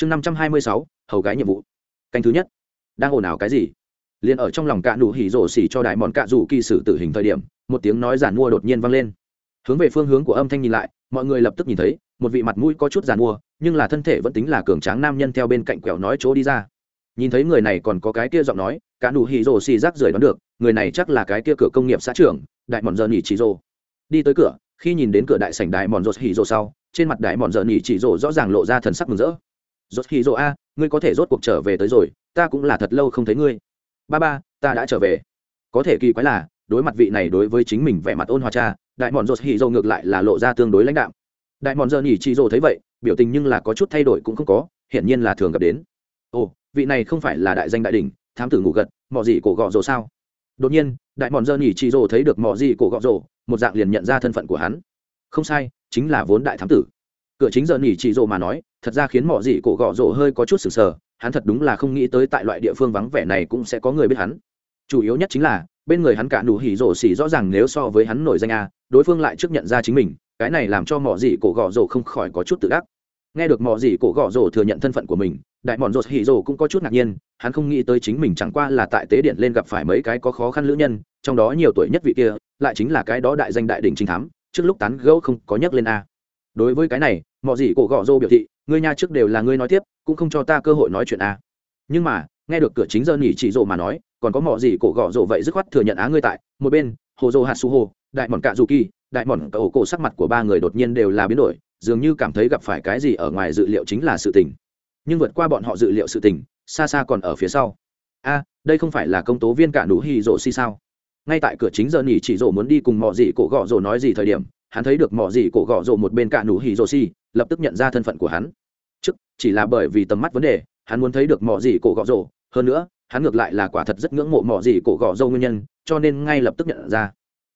chương năm trăm hai mươi sáu, hầu gái nhiệm vụ. Canh thứ nhất. Đang ồn ào cái gì? Liền ở trong lòng cạ nụ hỉ rổ xỉ cho đại mòn cạ rủ kỳ sử tử hình thời điểm, một tiếng nói giản mua đột nhiên vang lên. Hướng về phương hướng của âm thanh nhìn lại, mọi người lập tức nhìn thấy, một vị mặt mũi có chút giàn mua, nhưng là thân thể vẫn tính là cường tráng nam nhân theo bên cạnh quẹo nói chỗ đi ra. Nhìn thấy người này còn có cái kia giọng nói, cả nụ hì rồ xì rác rưởi đón được, người này chắc là cái kia cửa công nghiệp xã trưởng, đại mòn giờ nỉ chỉ rồ. Đi tới cửa, khi nhìn đến cửa đại sảnh đại mòn rột hì rồ sau, trên mặt đại mòn giờ nỉ chỉ rồ rõ ràng lộ ra thần sắc mừng rỡ rốt khi rô a, ngươi có thể rốt cuộc trở về tới rồi, ta cũng là thật lâu không thấy ngươi. Ba ba, ta đã trở về. Có thể kỳ quái là, đối mặt vị này đối với chính mình vẻ mặt ôn hòa cha, đại mòn rốt hỉ rô ngược lại là lộ ra tương đối lãnh đạm. Đại mòn giờ nhỉ chi rô thấy vậy, biểu tình nhưng là có chút thay đổi cũng không có, hiển nhiên là thường gặp đến. Ồ, vị này không phải là đại danh đại đình thám tử ngủ gật mò gì cổ gọ rồ sao? Đột nhiên, đại mòn dơ nhỉ chị rồ thấy được mò gì cổ gọ rồ, một dạng liền nhận ra thân phận của hắn. Không sai, chính là vốn đại thám tử cửa chính giờ nghỉ chị rộ mà nói, thật ra khiến mọi gì cổ gọ rộ hơi có chút sừng sờ, hắn thật đúng là không nghĩ tới tại loại địa phương vắng vẻ này cũng sẽ có người biết hắn. Chủ yếu nhất chính là, bên người hắn cả nụ hỉ rộ xỉ rõ ràng nếu so với hắn nổi danh a, đối phương lại trước nhận ra chính mình, cái này làm cho mọi gì cổ gọ rộ không khỏi có chút tự đắc. Nghe được mọi gì cổ gọ rộ thừa nhận thân phận của mình, đại mọn rột hỉ rộ cũng có chút ngạc nhiên, hắn không nghĩ tới chính mình chẳng qua là tại tế điện lên gặp phải mấy cái có khó khăn lữ nhân, trong đó nhiều tuổi nhất vị kia, lại chính là cái đó đại danh đại đình trinh thám, trước lúc tán gẫu không có nhắc lên a đối với cái này mọi gì cổ gọ rô biểu thị, ngươi nha trước đều là ngươi nói tiếp, cũng không cho ta cơ hội nói chuyện a à. nhưng mà, nghe được cửa chính giờ nghỉ chỉ rộ mà nói, còn có mọi gì cổ gọ rộ vậy dứt khoát thừa nhận á ngươi tại. Một bên, hồ rô hạt su hồ đại mòn cạ dù kỳ, đại mòn cậu cổ sắc mặt của ba người đột nhiên đều là biến đổi, dường như cảm thấy gặp phải cái gì ở ngoài dự liệu chính là sự tình. Nhưng vượt qua bọn họ dự liệu sự tình, xa xa còn ở phía sau. A, đây không phải là công tố viên cả nụ hy rộ si sao? Ngay tại cửa chính giờ nghỉ chỉ rộ muốn đi cùng mọi gì cổ gọ rộ nói gì thời điểm hắn thấy được mỏ gì cổ gõ rộ một bên cả nụ hỉ rộ xì, lập tức nhận ra thân phận của hắn. Chức chỉ là bởi vì tầm mắt vấn đề, hắn muốn thấy được mỏ gì cổ gõ rộ. Hơn nữa, hắn ngược lại là quả thật rất ngưỡng mộ mỏ gì cổ gõ rộ nguyên nhân, cho nên ngay lập tức nhận ra.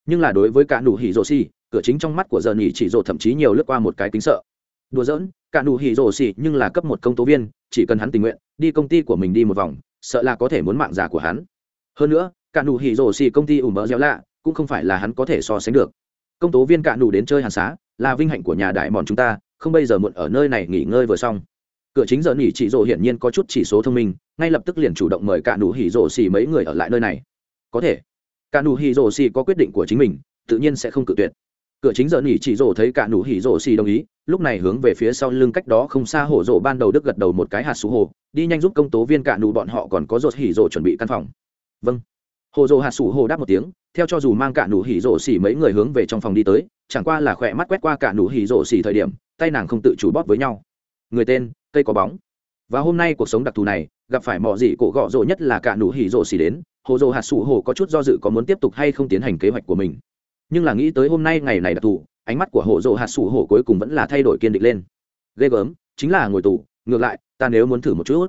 Nhưng là đối với cả nụ hỉ rộ xì, cửa chính trong mắt của giờ nhỉ chỉ rộ thậm chí nhiều lướt qua một cái kính sợ. Đùa giỡn, cả nụ hỉ rộ xì nhưng là cấp một công tố viên, chỉ cần hắn tình nguyện, đi công ty của mình đi một vòng, sợ là có thể muốn mạng già của hắn. Hơn nữa, cả nụ hỉ rộ xì công ty ủ mỡ dẻo lạ, cũng không phải là hắn có thể so sánh được công tố viên cạ nủ đến chơi hàn xá, là vinh hạnh của nhà đại mòn chúng ta, không bây giờ muộn ở nơi này nghỉ ngơi vừa xong. Cửa chính giờ nghỉ chị rồ hiển nhiên có chút chỉ số thông minh, ngay lập tức liền chủ động mời cạ nủ hỉ rồ xì mấy người ở lại nơi này. Có thể, cạ nủ hỉ rồ xì có quyết định của chính mình, tự nhiên sẽ không cự tuyệt. Cửa chính giờ nghỉ chị rồ thấy cạ nủ hỉ rồ xì đồng ý, lúc này hướng về phía sau lưng cách đó không xa hổ rồ ban đầu đức gật đầu một cái hạt xú hồ, đi nhanh giúp công tố viên cạ nủ bọn họ còn có rột hỉ rồ chuẩn bị căn phòng. Vâng hồ dồ hạt sủ hồ đáp một tiếng, theo cho dù mang cả nụ hỉ rổ xỉ mấy người hướng về trong phòng đi tới, chẳng qua là khỏe mắt quét qua cả nụ hỉ rổ xỉ thời điểm, tay nàng không tự chủ bóp với nhau. Người tên, cây có bóng. Và hôm nay cuộc sống đặc thù này, gặp phải mọi gì cổ gọ rộ nhất là cả nụ hỉ rổ xỉ đến, hồ dồ hạt sủ hồ có chút do dự có muốn tiếp tục hay không tiến hành kế hoạch của mình. Nhưng là nghĩ tới hôm nay ngày này đặc thù, ánh mắt của hồ dồ hạt sủ hồ cuối cùng vẫn là thay đổi kiên định lên. Ghê gớm, chính là ngồi tù, ngược lại, ta nếu muốn thử một chút.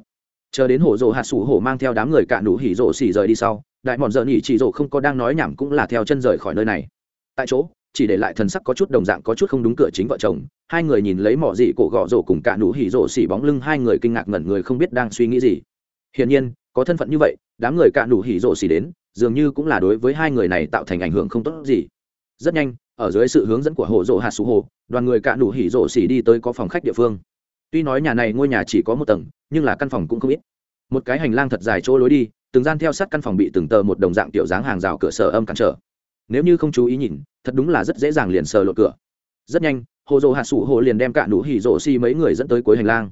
Chờ đến hồ dồ hạt sủ hồ mang theo đám người cả nụ hỉ rổ xỉ rời đi sau đại mòn dợn nhỉ, chỉ rổ không có đang nói nhảm cũng là theo chân rời khỏi nơi này. Tại chỗ chỉ để lại thần sắc có chút đồng dạng có chút không đúng cửa chính vợ chồng hai người nhìn lấy mỏ dị cổ gõ rổ cùng cả nụ hỉ rổ xỉ bóng lưng hai người kinh ngạc ngẩn người không biết đang suy nghĩ gì. Hiển nhiên có thân phận như vậy đám người cả nụ hỉ rổ xỉ đến dường như cũng là đối với hai người này tạo thành ảnh hưởng không tốt gì. Rất nhanh ở dưới sự hướng dẫn của hồ rổ hạt sủ hồ đoàn người cả nụ hỉ rổ xỉ đi tới có phòng khách địa phương. Tuy nói nhà này ngôi nhà chỉ có một tầng nhưng là căn phòng cũng không ít một cái hành lang thật dài chỗ lối đi, từng gian theo sát căn phòng bị từng tờ một đồng dạng tiểu dáng hàng rào cửa sở âm cản trở. Nếu như không chú ý nhìn, thật đúng là rất dễ dàng liền sờ lột cửa. Rất nhanh, hồ dồ hạ sủ hồ liền đem cả đủ hỉ rổ xi mấy người dẫn tới cuối hành lang.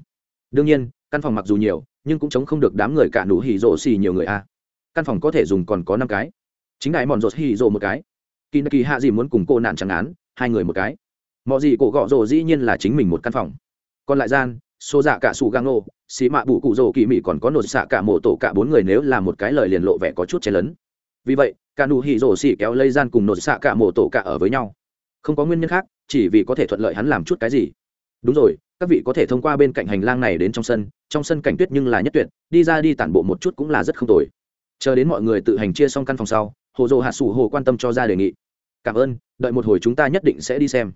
Đương nhiên, căn phòng mặc dù nhiều, nhưng cũng chống không được đám người cả đủ hỉ rổ xi nhiều người a. Căn phòng có thể dùng còn có năm cái. Chính đại mòn rột hỉ rổ một cái. Kỳ kỳ hạ gì muốn cùng cô nạn chẳng án, hai người một cái. Mọi gì cổ gọ rổ dĩ nhiên là chính mình một căn phòng. Còn lại gian xô dạ cả sủ gang nô xí mạ bụ cụ rồ kỳ mỹ còn có nổ xạ cả mổ tổ cả bốn người nếu là một cái lời liền lộ vẻ có chút chen lấn. Vì vậy, cả nụ hỉ rồ xì kéo lây gian cùng nổ xạ cả mổ tổ cả ở với nhau. Không có nguyên nhân khác, chỉ vì có thể thuận lợi hắn làm chút cái gì. Đúng rồi, các vị có thể thông qua bên cạnh hành lang này đến trong sân trong sân cảnh tuyết nhưng là nhất tuyệt, đi ra đi tản bộ một chút cũng là rất không tồi. Chờ đến mọi người tự hành chia xong căn phòng sau, hồ dồ hạ sủ hồ quan tâm cho ra đề nghị. Cảm ơn, đợi một hồi chúng ta nhất định sẽ đi xem.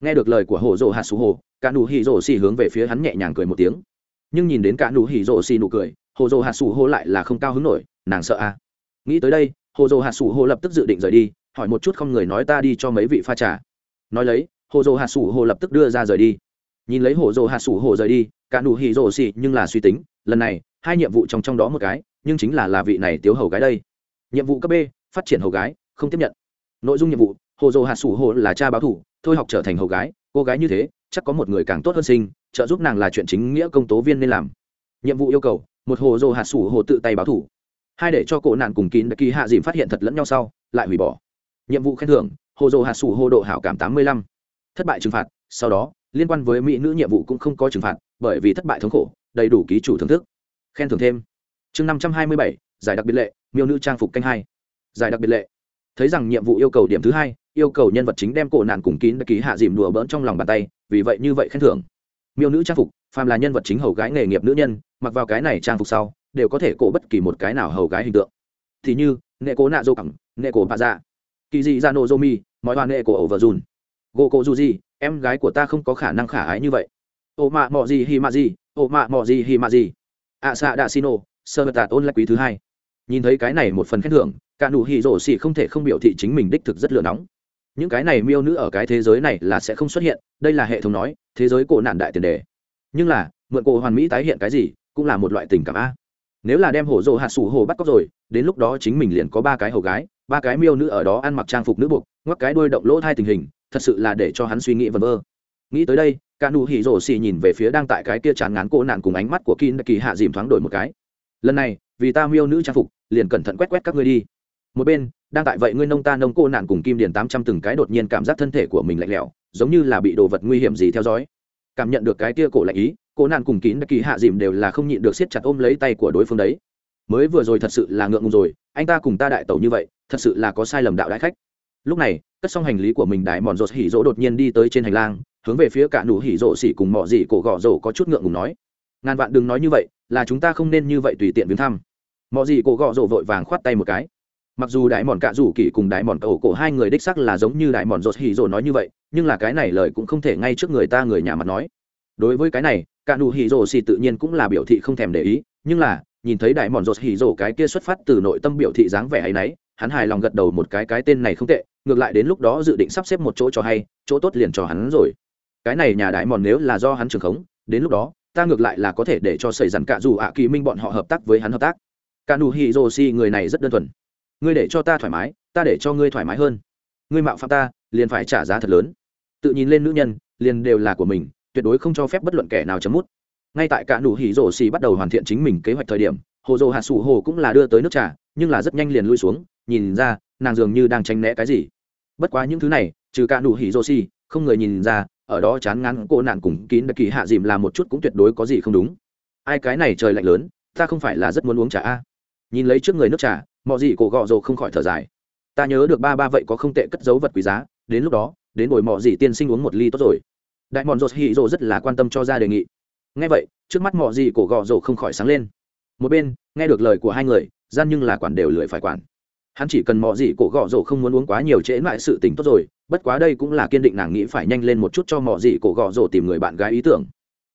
Nghe được lời của hồ dồ hạ sủ hồ cả nụ hỉ rổ xì hướng về phía hắn nhẹ nhàng cười một tiếng. Nhưng nhìn đến cả nụ hỉ rổ xì nụ cười, hồ dồ hạ sủ hô lại là không cao hứng nổi, nàng sợ à. nghĩ tới đây, hồ dồ hạ sủ hô lập tức dự định rời đi, hỏi một chút không người nói ta đi cho mấy vị pha trà. Nói lấy, hồ dồ hạ sủ hô lập tức đưa ra rời đi. Nhìn lấy hồ dồ hạ sủ hô rời đi, cả nụ hỉ rổ xì nhưng là suy tính, lần này, hai nhiệm vụ trong trong đó một cái, nhưng chính là là vị này tiếu hầu gái đây. Nhiệm vụ cấp b, phát triển hầu gái, không tiếp nhận. Nội dung nhiệm vụ, hồ dồ hạ sủ hô là cha báo thủ, thôi học trở thành hầu gái, cô gái như thế chắc có một người càng tốt hơn sinh, trợ giúp nàng là chuyện chính nghĩa công tố viên nên làm. Nhiệm vụ yêu cầu, một hồ dồ hạt sủ hồ tự tay báo thủ. Hai để cho cổ nạn cùng kín đặc kỳ hạ dìm phát hiện thật lẫn nhau sau, lại hủy bỏ. Nhiệm vụ khen thưởng, hồ dồ hạt sủ hồ độ hảo cảm tám mươi lăm. Thất bại trừng phạt, sau đó, liên quan với mỹ nữ nhiệm vụ cũng không có trừng phạt, bởi vì thất bại thống khổ, đầy đủ ký chủ thưởng thức. Khen thưởng thêm. Chương năm trăm hai mươi bảy, giải đặc biệt lệ, miêu nữ trang phục canh hai. Giải đặc biệt lệ. Thấy rằng nhiệm vụ yêu cầu điểm thứ hai yêu cầu nhân vật chính đem cổ nạn cùng kín ký hạ dìm đùa bỡn trong lòng bàn tay vì vậy như vậy khen thưởng. Miêu nữ trang phục phàm là nhân vật chính hầu gái nghề nghiệp nữ nhân mặc vào cái này trang phục sau đều có thể cổ bất kỳ một cái nào hầu gái hình tượng. Thì như nệ cố nạ dô cẳng nệ cổ bà dạ. Kỳ dị ra nô dô mi mọi hoa nệ cổ ẩu vờ dùn. Gô cổ dù gì, em gái của ta không có khả năng khả ái như vậy. Ô mạ mọ gì hi mạ gì ô mạ mọ gì hi mạ gì. Ạ xạ đạ xin ô sơ vật tạt ôn lại quý thứ hai. Nhìn thấy cái này một phần khen thưởng cả nụ hì rổ xỉ không thể không biểu thị chính mình đích thực rất lửa nóng những cái này miêu nữ ở cái thế giới này là sẽ không xuất hiện, đây là hệ thống nói, thế giới cổ nạn đại tiền đề. Nhưng là, mượn cổ hoàn mỹ tái hiện cái gì cũng là một loại tình cảm a. Nếu là đem hổ rồ hạt sủ hồ bắt cóc rồi, đến lúc đó chính mình liền có ba cái hầu gái, ba cái miêu nữ ở đó ăn mặc trang phục nữ buộc, ngoắc cái đuôi động lỗ thai tình hình, thật sự là để cho hắn suy nghĩ vần vơ. Nghĩ tới đây ca nụ hỉ rổ xì nhìn về phía đang tại cái kia chán ngán cổ nạn cùng ánh mắt của kin kỳ hạ dìm thoáng đổi một cái. Lần này, vì ta miêu nữ trang phục, liền cẩn thận quét quét các ngươi đi. Một bên đang tại vậy ngươi nông ta nông cô nạn cùng kim điền tám trăm từng cái đột nhiên cảm giác thân thể của mình lạnh lẽo, giống như là bị đồ vật nguy hiểm gì theo dõi. Cảm nhận được cái kia cổ lạnh ý, cô nạn cùng kín kỳ hạ dìm đều là không nhịn được siết chặt ôm lấy tay của đối phương đấy. Mới vừa rồi thật sự là ngượng ngùng rồi, anh ta cùng ta đại tẩu như vậy, thật sự là có sai lầm đạo đại khách. Lúc này, cất xong hành lý của mình đại mòn rột hỉ rỗ đột nhiên đi tới trên hành lang, hướng về phía cả nụ hỉ rỗ xỉ cùng mọ dị cổ gò rổ có chút ngượng ngùng nói. Ngàn vạn đừng nói như vậy, là chúng ta không nên như vậy tùy tiện viếng thăm. Mọ dị cổ gò rổ vội vàng khoát tay một cái mặc dù đại mòn cạ rủ kỳ cùng đại mòn cậu cổ hai người đích sắc là giống như đại mòn rột hỉ rồ nói như vậy, nhưng là cái này lời cũng không thể ngay trước người ta người nhà mặt nói. Đối với cái này, cạ nụ hỉ rồ xì tự nhiên cũng là biểu thị không thèm để ý, nhưng là, nhìn thấy đại mòn rột hỉ rồ cái kia xuất phát từ nội tâm biểu thị dáng vẻ ấy nấy, hắn hài lòng gật đầu một cái cái tên này không tệ, ngược lại đến lúc đó dự định sắp xếp một chỗ cho hay, chỗ tốt liền cho hắn rồi. Cái này nhà đại mòn nếu là do hắn trường khống, đến lúc đó, ta ngược lại là có thể để cho xảy dần cạ dù ạ à kỳ minh bọn họ hợp tác với hắn hợp tác. Cạ nụ hỉ rồ xì người này rất đơn thuần ngươi để cho ta thoải mái, ta để cho ngươi thoải mái hơn. Ngươi mạo phạm ta, liền phải trả giá thật lớn. Tự nhìn lên nữ nhân, liền đều là của mình, tuyệt đối không cho phép bất luận kẻ nào chấm mút. Ngay tại cả nụ hỉ rổ xì bắt đầu hoàn thiện chính mình kế hoạch thời điểm, hồ dồ hạ sủ hồ cũng là đưa tới nước trà, nhưng là rất nhanh liền lui xuống, nhìn ra, nàng dường như đang tranh né cái gì. Bất quá những thứ này, trừ cả nụ hỉ rổ xì, không người nhìn ra, ở đó chán ngán cô nạn cùng kín đặc kỳ hạ dìm là một chút cũng tuyệt đối có gì không đúng. Ai cái này trời lạnh lớn, ta không phải là rất muốn uống trà a nhìn lấy trước người nước trà mọi gì cổ gọ rồ không khỏi thở dài. Ta nhớ được ba ba vậy có không tệ cất giấu vật quý giá, đến lúc đó, đến ngồi mọi gì tiên sinh uống một ly tốt rồi. Đại mòn rột hỉ rồ rất là quan tâm cho ra đề nghị. Nghe vậy, trước mắt mọi gì cổ gọ rồ không khỏi sáng lên. Một bên, nghe được lời của hai người, gian nhưng là quản đều lười phải quản. Hắn chỉ cần mọi gì cổ gọ rồ không muốn uống quá nhiều trễ lại sự tình tốt rồi, bất quá đây cũng là kiên định nàng nghĩ phải nhanh lên một chút cho mọi gì cổ gọ rồ tìm người bạn gái ý tưởng.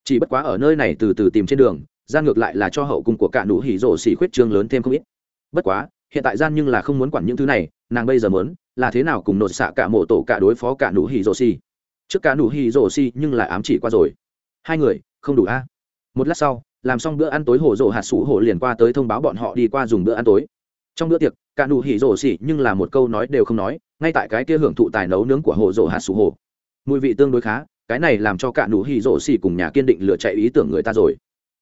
Chỉ bất quá ở nơi này từ từ tìm trên đường gian ngược lại là cho hậu cung của cả nụ hỉ rổ xỉ khuyết trương lớn thêm không ít. Bất quá, hiện tại gian nhưng là không muốn quản những thứ này, nàng bây giờ muốn là thế nào cùng nột xạ cả mộ tổ cả đối phó cả nụ hỉ rổ xỉ. Trước cả nụ hỉ rổ xỉ nhưng là ám chỉ qua rồi. Hai người, không đủ a. Một lát sau, làm xong bữa ăn tối hổ rổ hạt sủ hổ liền qua tới thông báo bọn họ đi qua dùng bữa ăn tối. Trong bữa tiệc, cả nụ hỉ rổ xỉ nhưng là một câu nói đều không nói, ngay tại cái kia hưởng thụ tài nấu nướng của hổ rổ hạt sủ hổ mùi vị tương đối khá, cái này làm cho cả nụ hỉ rổ xỉ cùng nhà kiên định lựa chạy ý tưởng người ta rồi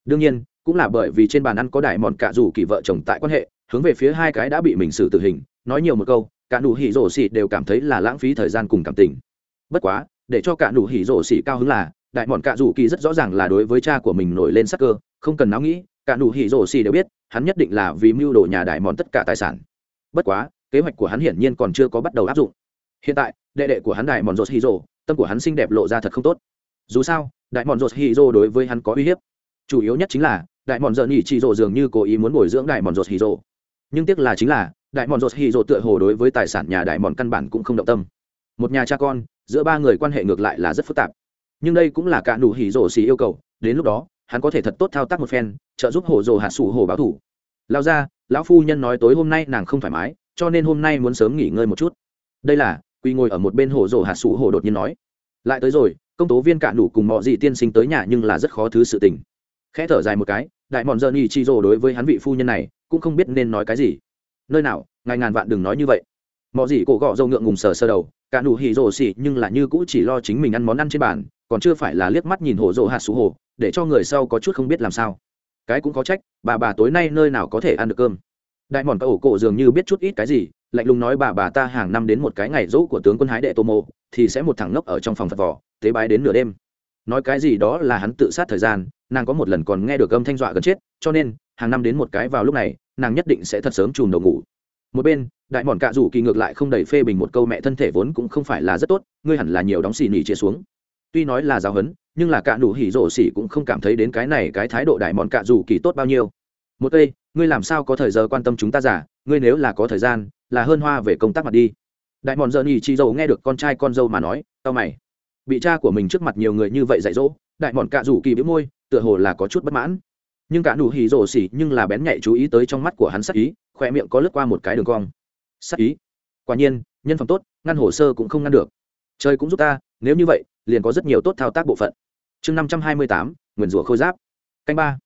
đương nhiên, cũng là bởi vì trên bàn ăn có đại mòn cả dù kỳ vợ chồng tại quan hệ, hướng về phía hai cái đã bị mình xử tử hình, nói nhiều một câu, cả nụ hỉ rổ xỉ đều cảm thấy là lãng phí thời gian cùng cảm tình. Bất quá, để cho cả nụ hỉ rổ xỉ cao hứng là, đại mòn cả dù kỳ rất rõ ràng là đối với cha của mình nổi lên sắc cơ, không cần náo nghĩ, cả nụ hỉ rổ xỉ đều biết, hắn nhất định là vì mưu đồ nhà đại mòn tất cả tài sản. Bất quá, kế hoạch của hắn hiển nhiên còn chưa có bắt đầu áp dụng. Hiện tại, đệ đệ của hắn đại mòn rổ xỉ rổ, tâm của hắn xinh đẹp lộ ra thật không tốt. Dù sao, đại mòn rột hi rổ đối với hắn có uy hiếp chủ yếu nhất chính là, đại mòn dợn nhỉ chỉ rộ dường như cố ý muốn bồi dưỡng đại mòn rột hì rộ. Nhưng tiếc là chính là, đại mòn rột hì rộ tựa hồ đối với tài sản nhà đại mòn căn bản cũng không động tâm. Một nhà cha con, giữa ba người quan hệ ngược lại là rất phức tạp. Nhưng đây cũng là cả nụ hỉ rổ xì yêu cầu, đến lúc đó, hắn có thể thật tốt thao tác một phen, trợ giúp hồ rồ hạ sủ hồ báo thủ. Lao ra, lão phu nhân nói tối hôm nay nàng không thoải mái, cho nên hôm nay muốn sớm nghỉ ngơi một chút. Đây là quy ngồi ở một bên hồ rồ hạ sủ hồ đột nhiên nói. Lại tới rồi, công tố viên cả nụ cùng mọi gì tiên sinh tới nhà nhưng là rất khó thứ sự tình khẽ thở dài một cái, đại mòn dơ nhì chi rồ đối với hắn vị phu nhân này cũng không biết nên nói cái gì. Nơi nào, ngài ngàn vạn đừng nói như vậy. Mọi gì cổ gọ dâu ngượng ngùng sờ sơ đầu, cả nụ hì rồ xỉ nhưng là như cũ chỉ lo chính mình ăn món ăn trên bàn, còn chưa phải là liếc mắt nhìn hổ rồ hạt xú hồ, để cho người sau có chút không biết làm sao. Cái cũng có trách, bà bà tối nay nơi nào có thể ăn được cơm. Đại mòn cậu cổ dường như biết chút ít cái gì, lạnh lùng nói bà bà ta hàng năm đến một cái ngày rỗ của tướng quân hái đệ tô mộ, thì sẽ một thằng ngốc ở trong phòng phật vỏ tế bái đến nửa đêm. Nói cái gì đó là hắn tự sát thời gian nàng có một lần còn nghe được âm thanh dọa gần chết, cho nên, hàng năm đến một cái vào lúc này, nàng nhất định sẽ thật sớm chùm đầu ngủ. Một bên, đại mòn cạ rủ kỳ ngược lại không đầy phê bình một câu mẹ thân thể vốn cũng không phải là rất tốt, ngươi hẳn là nhiều đóng xì nỉ chia xuống. Tuy nói là giáo hấn, nhưng là cạ đủ hỉ rổ xỉ cũng không cảm thấy đến cái này cái thái độ đại mòn cạ rủ kỳ tốt bao nhiêu. Một ê ngươi làm sao có thời giờ quan tâm chúng ta giả, ngươi nếu là có thời gian, là hơn hoa về công tác mặt đi. Đại mòn giờ nhì chị dâu nghe được con trai con dâu mà nói, tao mày. Bị cha của mình trước mặt nhiều người như vậy dạy dỗ, đại mòn cạ rủ kỳ bĩu môi tựa hồ là có chút bất mãn. Nhưng cả nụ hì rồ xỉ nhưng là bén nhạy chú ý tới trong mắt của hắn sắc ý khoe miệng có lướt qua một cái đường cong. Sắc ý? Quả nhiên, nhân phẩm tốt, ngăn hồ sơ cũng không ngăn được. Trời cũng giúp ta, nếu như vậy, liền có rất nhiều tốt thao tác bộ phận. Chương năm trăm hai mươi tám, nguyền rủa khôi giáp. Canh ba.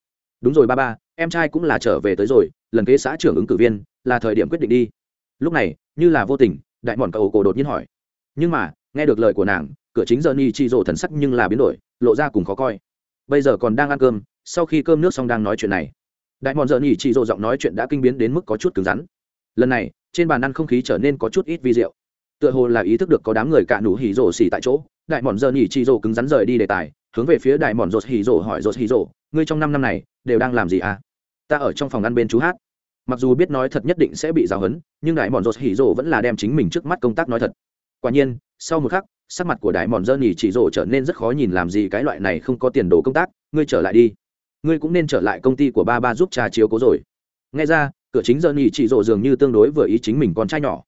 Đúng rồi ba ba, em trai cũng là trở về tới rồi, lần kế xã trưởng ứng cử viên, là thời điểm quyết định đi. Lúc này, như là vô tình, đại mòn cậu cổ đột nhiên hỏi. Nhưng mà, nghe được lời của nàng, cửa chính giờ ni chi rổ thần sắc nhưng là biến đổi, lộ ra cùng khó coi bây giờ còn đang ăn cơm, sau khi cơm nước xong đang nói chuyện này. Đại mòn giờ nhỉ chị rộ giọng nói chuyện đã kinh biến đến mức có chút cứng rắn. Lần này, trên bàn ăn không khí trở nên có chút ít vi d i ệ u tựa hồ là ý thức được có đám người cạn nủ hỉ rổ xỉ tại chỗ, đại mòn giờ nhỉ chị rộ cứng rắn rời đi đề tài, hướng về phía đại mòn rột hỉ rổ hỏi rột hỉ rổ ngươi trong năm năm này, đều đang làm gì à? Ta ở trong phòng ăn bên chú hát. Mặc dù biết nói thật nhất định sẽ bị giáo hấn nhưng đại mòn rột hỉ rổ vẫn là đem chính mình trước mắt công tác nói thật. Quả nhiên, sau một khắc sắc mặt của đại mòn dơ nhì chỉ rổ trở nên rất khó nhìn, làm gì cái loại này không có tiền đồ công tác, ngươi trở lại đi. Ngươi cũng nên trở lại công ty của ba ba giúp cha chiếu cố rồi. Nghe ra, cửa chính dơ nhì chỉ rổ dường như tương đối vừa ý chính mình con trai nhỏ.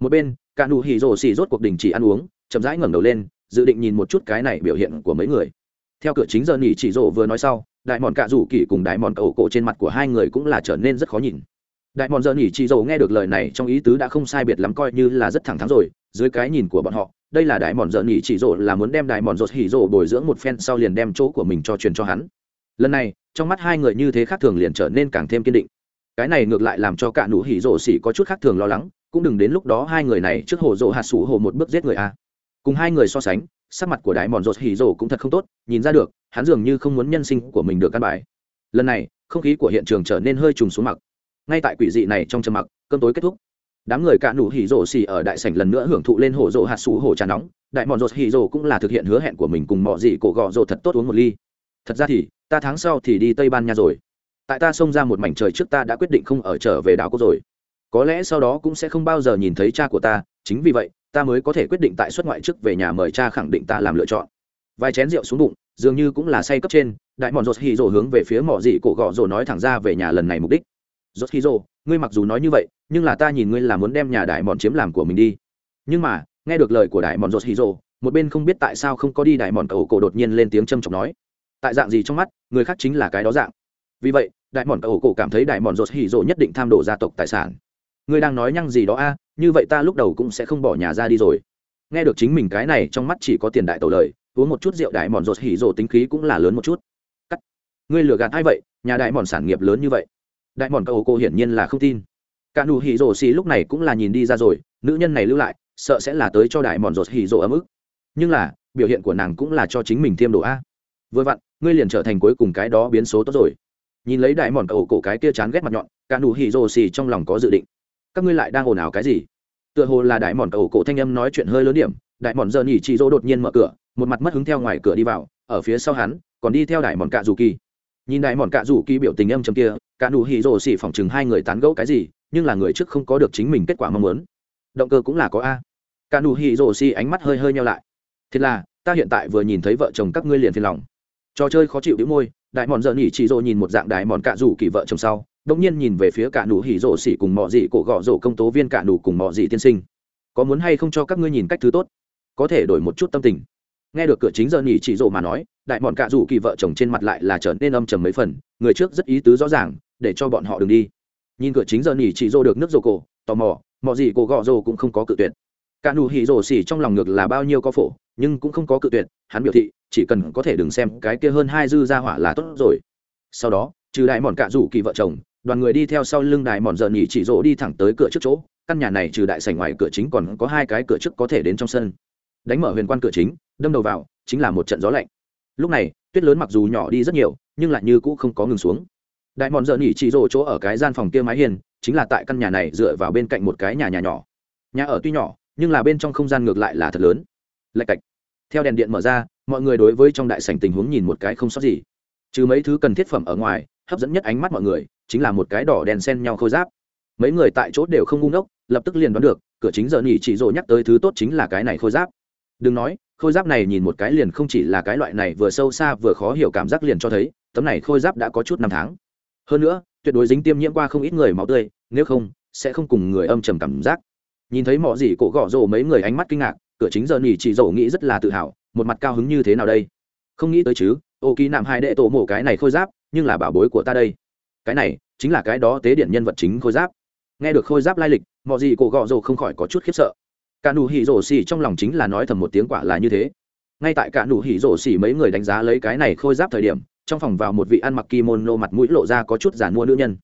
Một bên, cả nụ hỉ rổ xì rốt cuộc đình chỉ ăn uống, chậm rãi ngẩng đầu lên, dự định nhìn một chút cái này biểu hiện của mấy người. Theo cửa chính dơ nhỉ chỉ rổ vừa nói sau, đại mòn cạ rủ kỳ cùng đại mòn cậu cổ trên mặt của hai người cũng là trở nên rất khó nhìn. Đại mòn dơ nhỉ chỉ rổ nghe được lời này, trong ý tứ đã không sai biệt lắm, coi như là rất thẳng thắn rồi, dưới cái nhìn của bọn họ đây là đại mòn dợn nhị chỉ rộ là muốn đem đại mòn rột hỉ rộ bồi dưỡng một phen sau liền đem chỗ của mình cho truyền cho hắn. Lần này, trong mắt hai người như thế khác thường liền trở nên càng thêm kiên định. Cái này ngược lại làm cho cả nụ hỉ rộ xỉ có chút khác thường lo lắng, cũng đừng đến lúc đó hai người này trước hồ rộ hạt sủ hồ một bước giết người a. Cùng hai người so sánh, sắc mặt của đại mòn rột hỉ rộ cũng thật không tốt, nhìn ra được, hắn dường như không muốn nhân sinh của mình được căn bài. Lần này, không khí của hiện trường trở nên hơi trùng xuống mặc. Ngay tại quỷ dị này trong trầm mặc cơn tối kết thúc đám người cạ nụ hỉ rổ xì ở đại sảnh lần nữa hưởng thụ lên hổ rổ hạt sủ hổ trà nóng. Đại mòn rột hỉ rổ cũng là thực hiện hứa hẹn của mình cùng mọi gì cổ gọ rổ thật tốt uống một ly. Thật ra thì, ta tháng sau thì đi tây ban nha rồi. Tại ta xông ra một mảnh trời trước ta đã quyết định không ở trở về đảo quốc rồi. Có lẽ sau đó cũng sẽ không bao giờ nhìn thấy cha của ta, chính vì vậy, ta mới có thể quyết định tại xuất ngoại chức về nhà mời cha khẳng định ta làm lựa chọn. Vài chén rượu xuống bụng, dường như cũng là say cấp trên, đại mòn rột hỉ rồ hướng về phía mỏ dị cổ gọ rồ nói thẳng ra về nhà lần này mục đích. Rốt khi rồ ngươi mặc dù nói như vậy nhưng là ta nhìn ngươi là muốn đem nhà đại mòn chiếm làm của mình đi. Nhưng mà nghe được lời của đại mòn rột hì rồ một bên không biết tại sao không có đi đại mòn cầu cổ đột nhiên lên tiếng châm chọc nói. Tại dạng gì trong mắt người khác chính là cái đó dạng. Vì vậy đại mòn cầu cổ cảm thấy đại mòn rột hì rồ nhất định tham đồ gia tộc tài sản. Ngươi đang nói nhăng gì đó a à, như vậy ta lúc đầu cũng sẽ không bỏ nhà ra đi rồi. Nghe được chính mình cái này trong mắt chỉ có tiền đại tổ lời uống một chút rượu đại mòn rột hỉ rồ tính khí cũng là lớn một chút. Ngươi lừa gạt ai vậy? Nhà đại mòn sản nghiệp lớn như vậy. Đại mòn cậu cổ hiển nhiên là không tin cả nụ hỉ rổ xì lúc này cũng là nhìn đi ra rồi, nữ nhân này lưu lại, sợ sẽ là tới cho đại mòn rột hỉ rổ ấm ức. Nhưng là, biểu hiện của nàng cũng là cho chính mình thêm đồ a. Vừa vặn, ngươi liền trở thành cuối cùng cái đó biến số tốt rồi. Nhìn lấy đại mòn cậu cổ cái kia chán ghét mặt nhọn, cả nụ hỉ rổ xì trong lòng có dự định. Các ngươi lại đang ồn ào cái gì? Tựa hồ là đại mòn cậu cổ thanh âm nói chuyện hơi lớn điểm, đại mòn giờ nhỉ chị rỗ đột nhiên mở cửa, một mặt mất hứng theo ngoài cửa đi vào, ở phía sau hắn, còn đi theo đại mòn cạ dù kỳ. Nhìn đại mòn cạ dù kỳ biểu tình âm trầm kia, cả nụ hỉ rồ xì phỏng chừng hai người tán gẫu cái gì nhưng là người trước không có được chính mình kết quả mong muốn. Động cơ cũng là có a. Cả nụ hỉ rồ xì ánh mắt hơi hơi nhau lại. Thế là, ta hiện tại vừa nhìn thấy vợ chồng các ngươi liền phiền lòng. Trò chơi khó chịu đĩu môi, đại mòn giờ nhỉ chỉ rồ nhìn một dạng đại mòn cạ rủ kỳ vợ chồng sau đông nhiên nhìn về phía cả nụ hỉ rồ xỉ cùng mọ dị cổ gọ rổ công tố viên cả nụ cùng mọ dị tiên sinh. Có muốn hay không cho các ngươi nhìn cách thứ tốt? Có thể đổi một chút tâm tình. Nghe được cửa chính giờ nhỉ chỉ rồ mà nói, đại mòn cạ rủ kỳ vợ chồng trên mặt lại là trở nên âm trầm mấy phần, người trước rất ý tứ rõ ràng, để cho bọn họ đừng đi nhìn cửa chính giờ nỉ chỉ rô được nước rô cổ, tò mò mò gì cổ gọ rô cũng không có cự tuyệt. Cả nụ hỉ rổ xỉ trong lòng ngược là bao nhiêu có phổ, nhưng cũng không có cự tuyệt, hắn biểu thị, chỉ cần có thể đừng xem cái kia hơn hai dư ra hỏa là tốt rồi. Sau đó, trừ đại mòn cạ rủ kỳ vợ chồng, đoàn người đi theo sau lưng đại mòn giờ nhỉ chỉ rô đi thẳng tới cửa trước chỗ. Căn nhà này trừ đại sảnh ngoài cửa chính còn có hai cái cửa trước có thể đến trong sân. Đánh mở huyền quan cửa chính, đâm đầu vào, chính là một trận gió lạnh. Lúc này, tuyết lớn mặc dù nhỏ đi rất nhiều, nhưng lại như cũ không có ngừng xuống đại mòn dợn nhỉ chỉ rổ chỗ ở cái gian phòng kia mái hiền, chính là tại căn nhà này dựa vào bên cạnh một cái nhà nhà nhỏ. Nhà ở tuy nhỏ, nhưng là bên trong không gian ngược lại là thật lớn. Lạch cạch. Theo đèn điện mở ra, mọi người đối với trong đại sảnh tình huống nhìn một cái không sót gì. Trừ mấy thứ cần thiết phẩm ở ngoài, hấp dẫn nhất ánh mắt mọi người, chính là một cái đỏ đèn sen nhau khôi giáp. Mấy người tại chỗ đều không ngu ngốc, lập tức liền đoán được, cửa chính giờ nhỉ chỉ rổ nhắc tới thứ tốt chính là cái này khôi giáp. Đừng nói, khôi giáp này nhìn một cái liền không chỉ là cái loại này vừa sâu xa vừa khó hiểu cảm giác liền cho thấy, tấm này khôi giáp đã có chút năm tháng hơn nữa, tuyệt đối dính tiêm nhiễm qua không ít người máu tươi, nếu không, sẽ không cùng người âm trầm cảm giác. Nhìn thấy mọi gì cổ gõ rổ mấy người ánh mắt kinh ngạc, cửa chính giờ nhỉ chỉ rổ nghĩ rất là tự hào, một mặt cao hứng như thế nào đây? Không nghĩ tới chứ, ô kỳ nạm hai đệ tổ mổ cái này khôi giáp, nhưng là bảo bối của ta đây. Cái này, chính là cái đó tế điện nhân vật chính khôi giáp. Nghe được khôi giáp lai lịch mọi gì cổ gọ rồ không khỏi có chút khiếp sợ. Cả nụ hỉ rổ xỉ trong lòng chính là nói thầm một tiếng quả là như thế. Ngay tại cả nụ hỉ rổ xỉ mấy người đánh giá lấy cái này khôi giáp thời điểm trong phòng vào một vị ăn mặc kimono mặt mũi lộ ra có chút giản mua nữ nhân.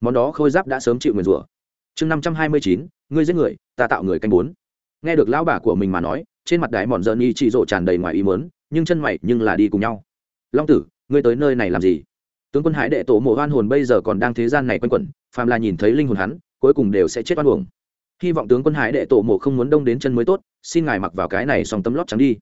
Món đó khôi giáp đã sớm chịu người rủa. Chương năm trăm hai mươi chín, ngươi giết người, ta tạo người canh bốn. Nghe được lão bà của mình mà nói, trên mặt đại mòn dợn y chị rộ tràn đầy ngoài ý mớn nhưng chân mày nhưng là đi cùng nhau. Long tử, ngươi tới nơi này làm gì? Tướng quân hải đệ tổ mộ hoan hồn bây giờ còn đang thế gian này quanh quẩn, phàm là nhìn thấy linh hồn hắn, cuối cùng đều sẽ chết oan uổng. Hy vọng tướng quân hải đệ tổ mộ không muốn đông đến chân mới tốt, xin ngài mặc vào cái này xong tấm lót trắng đi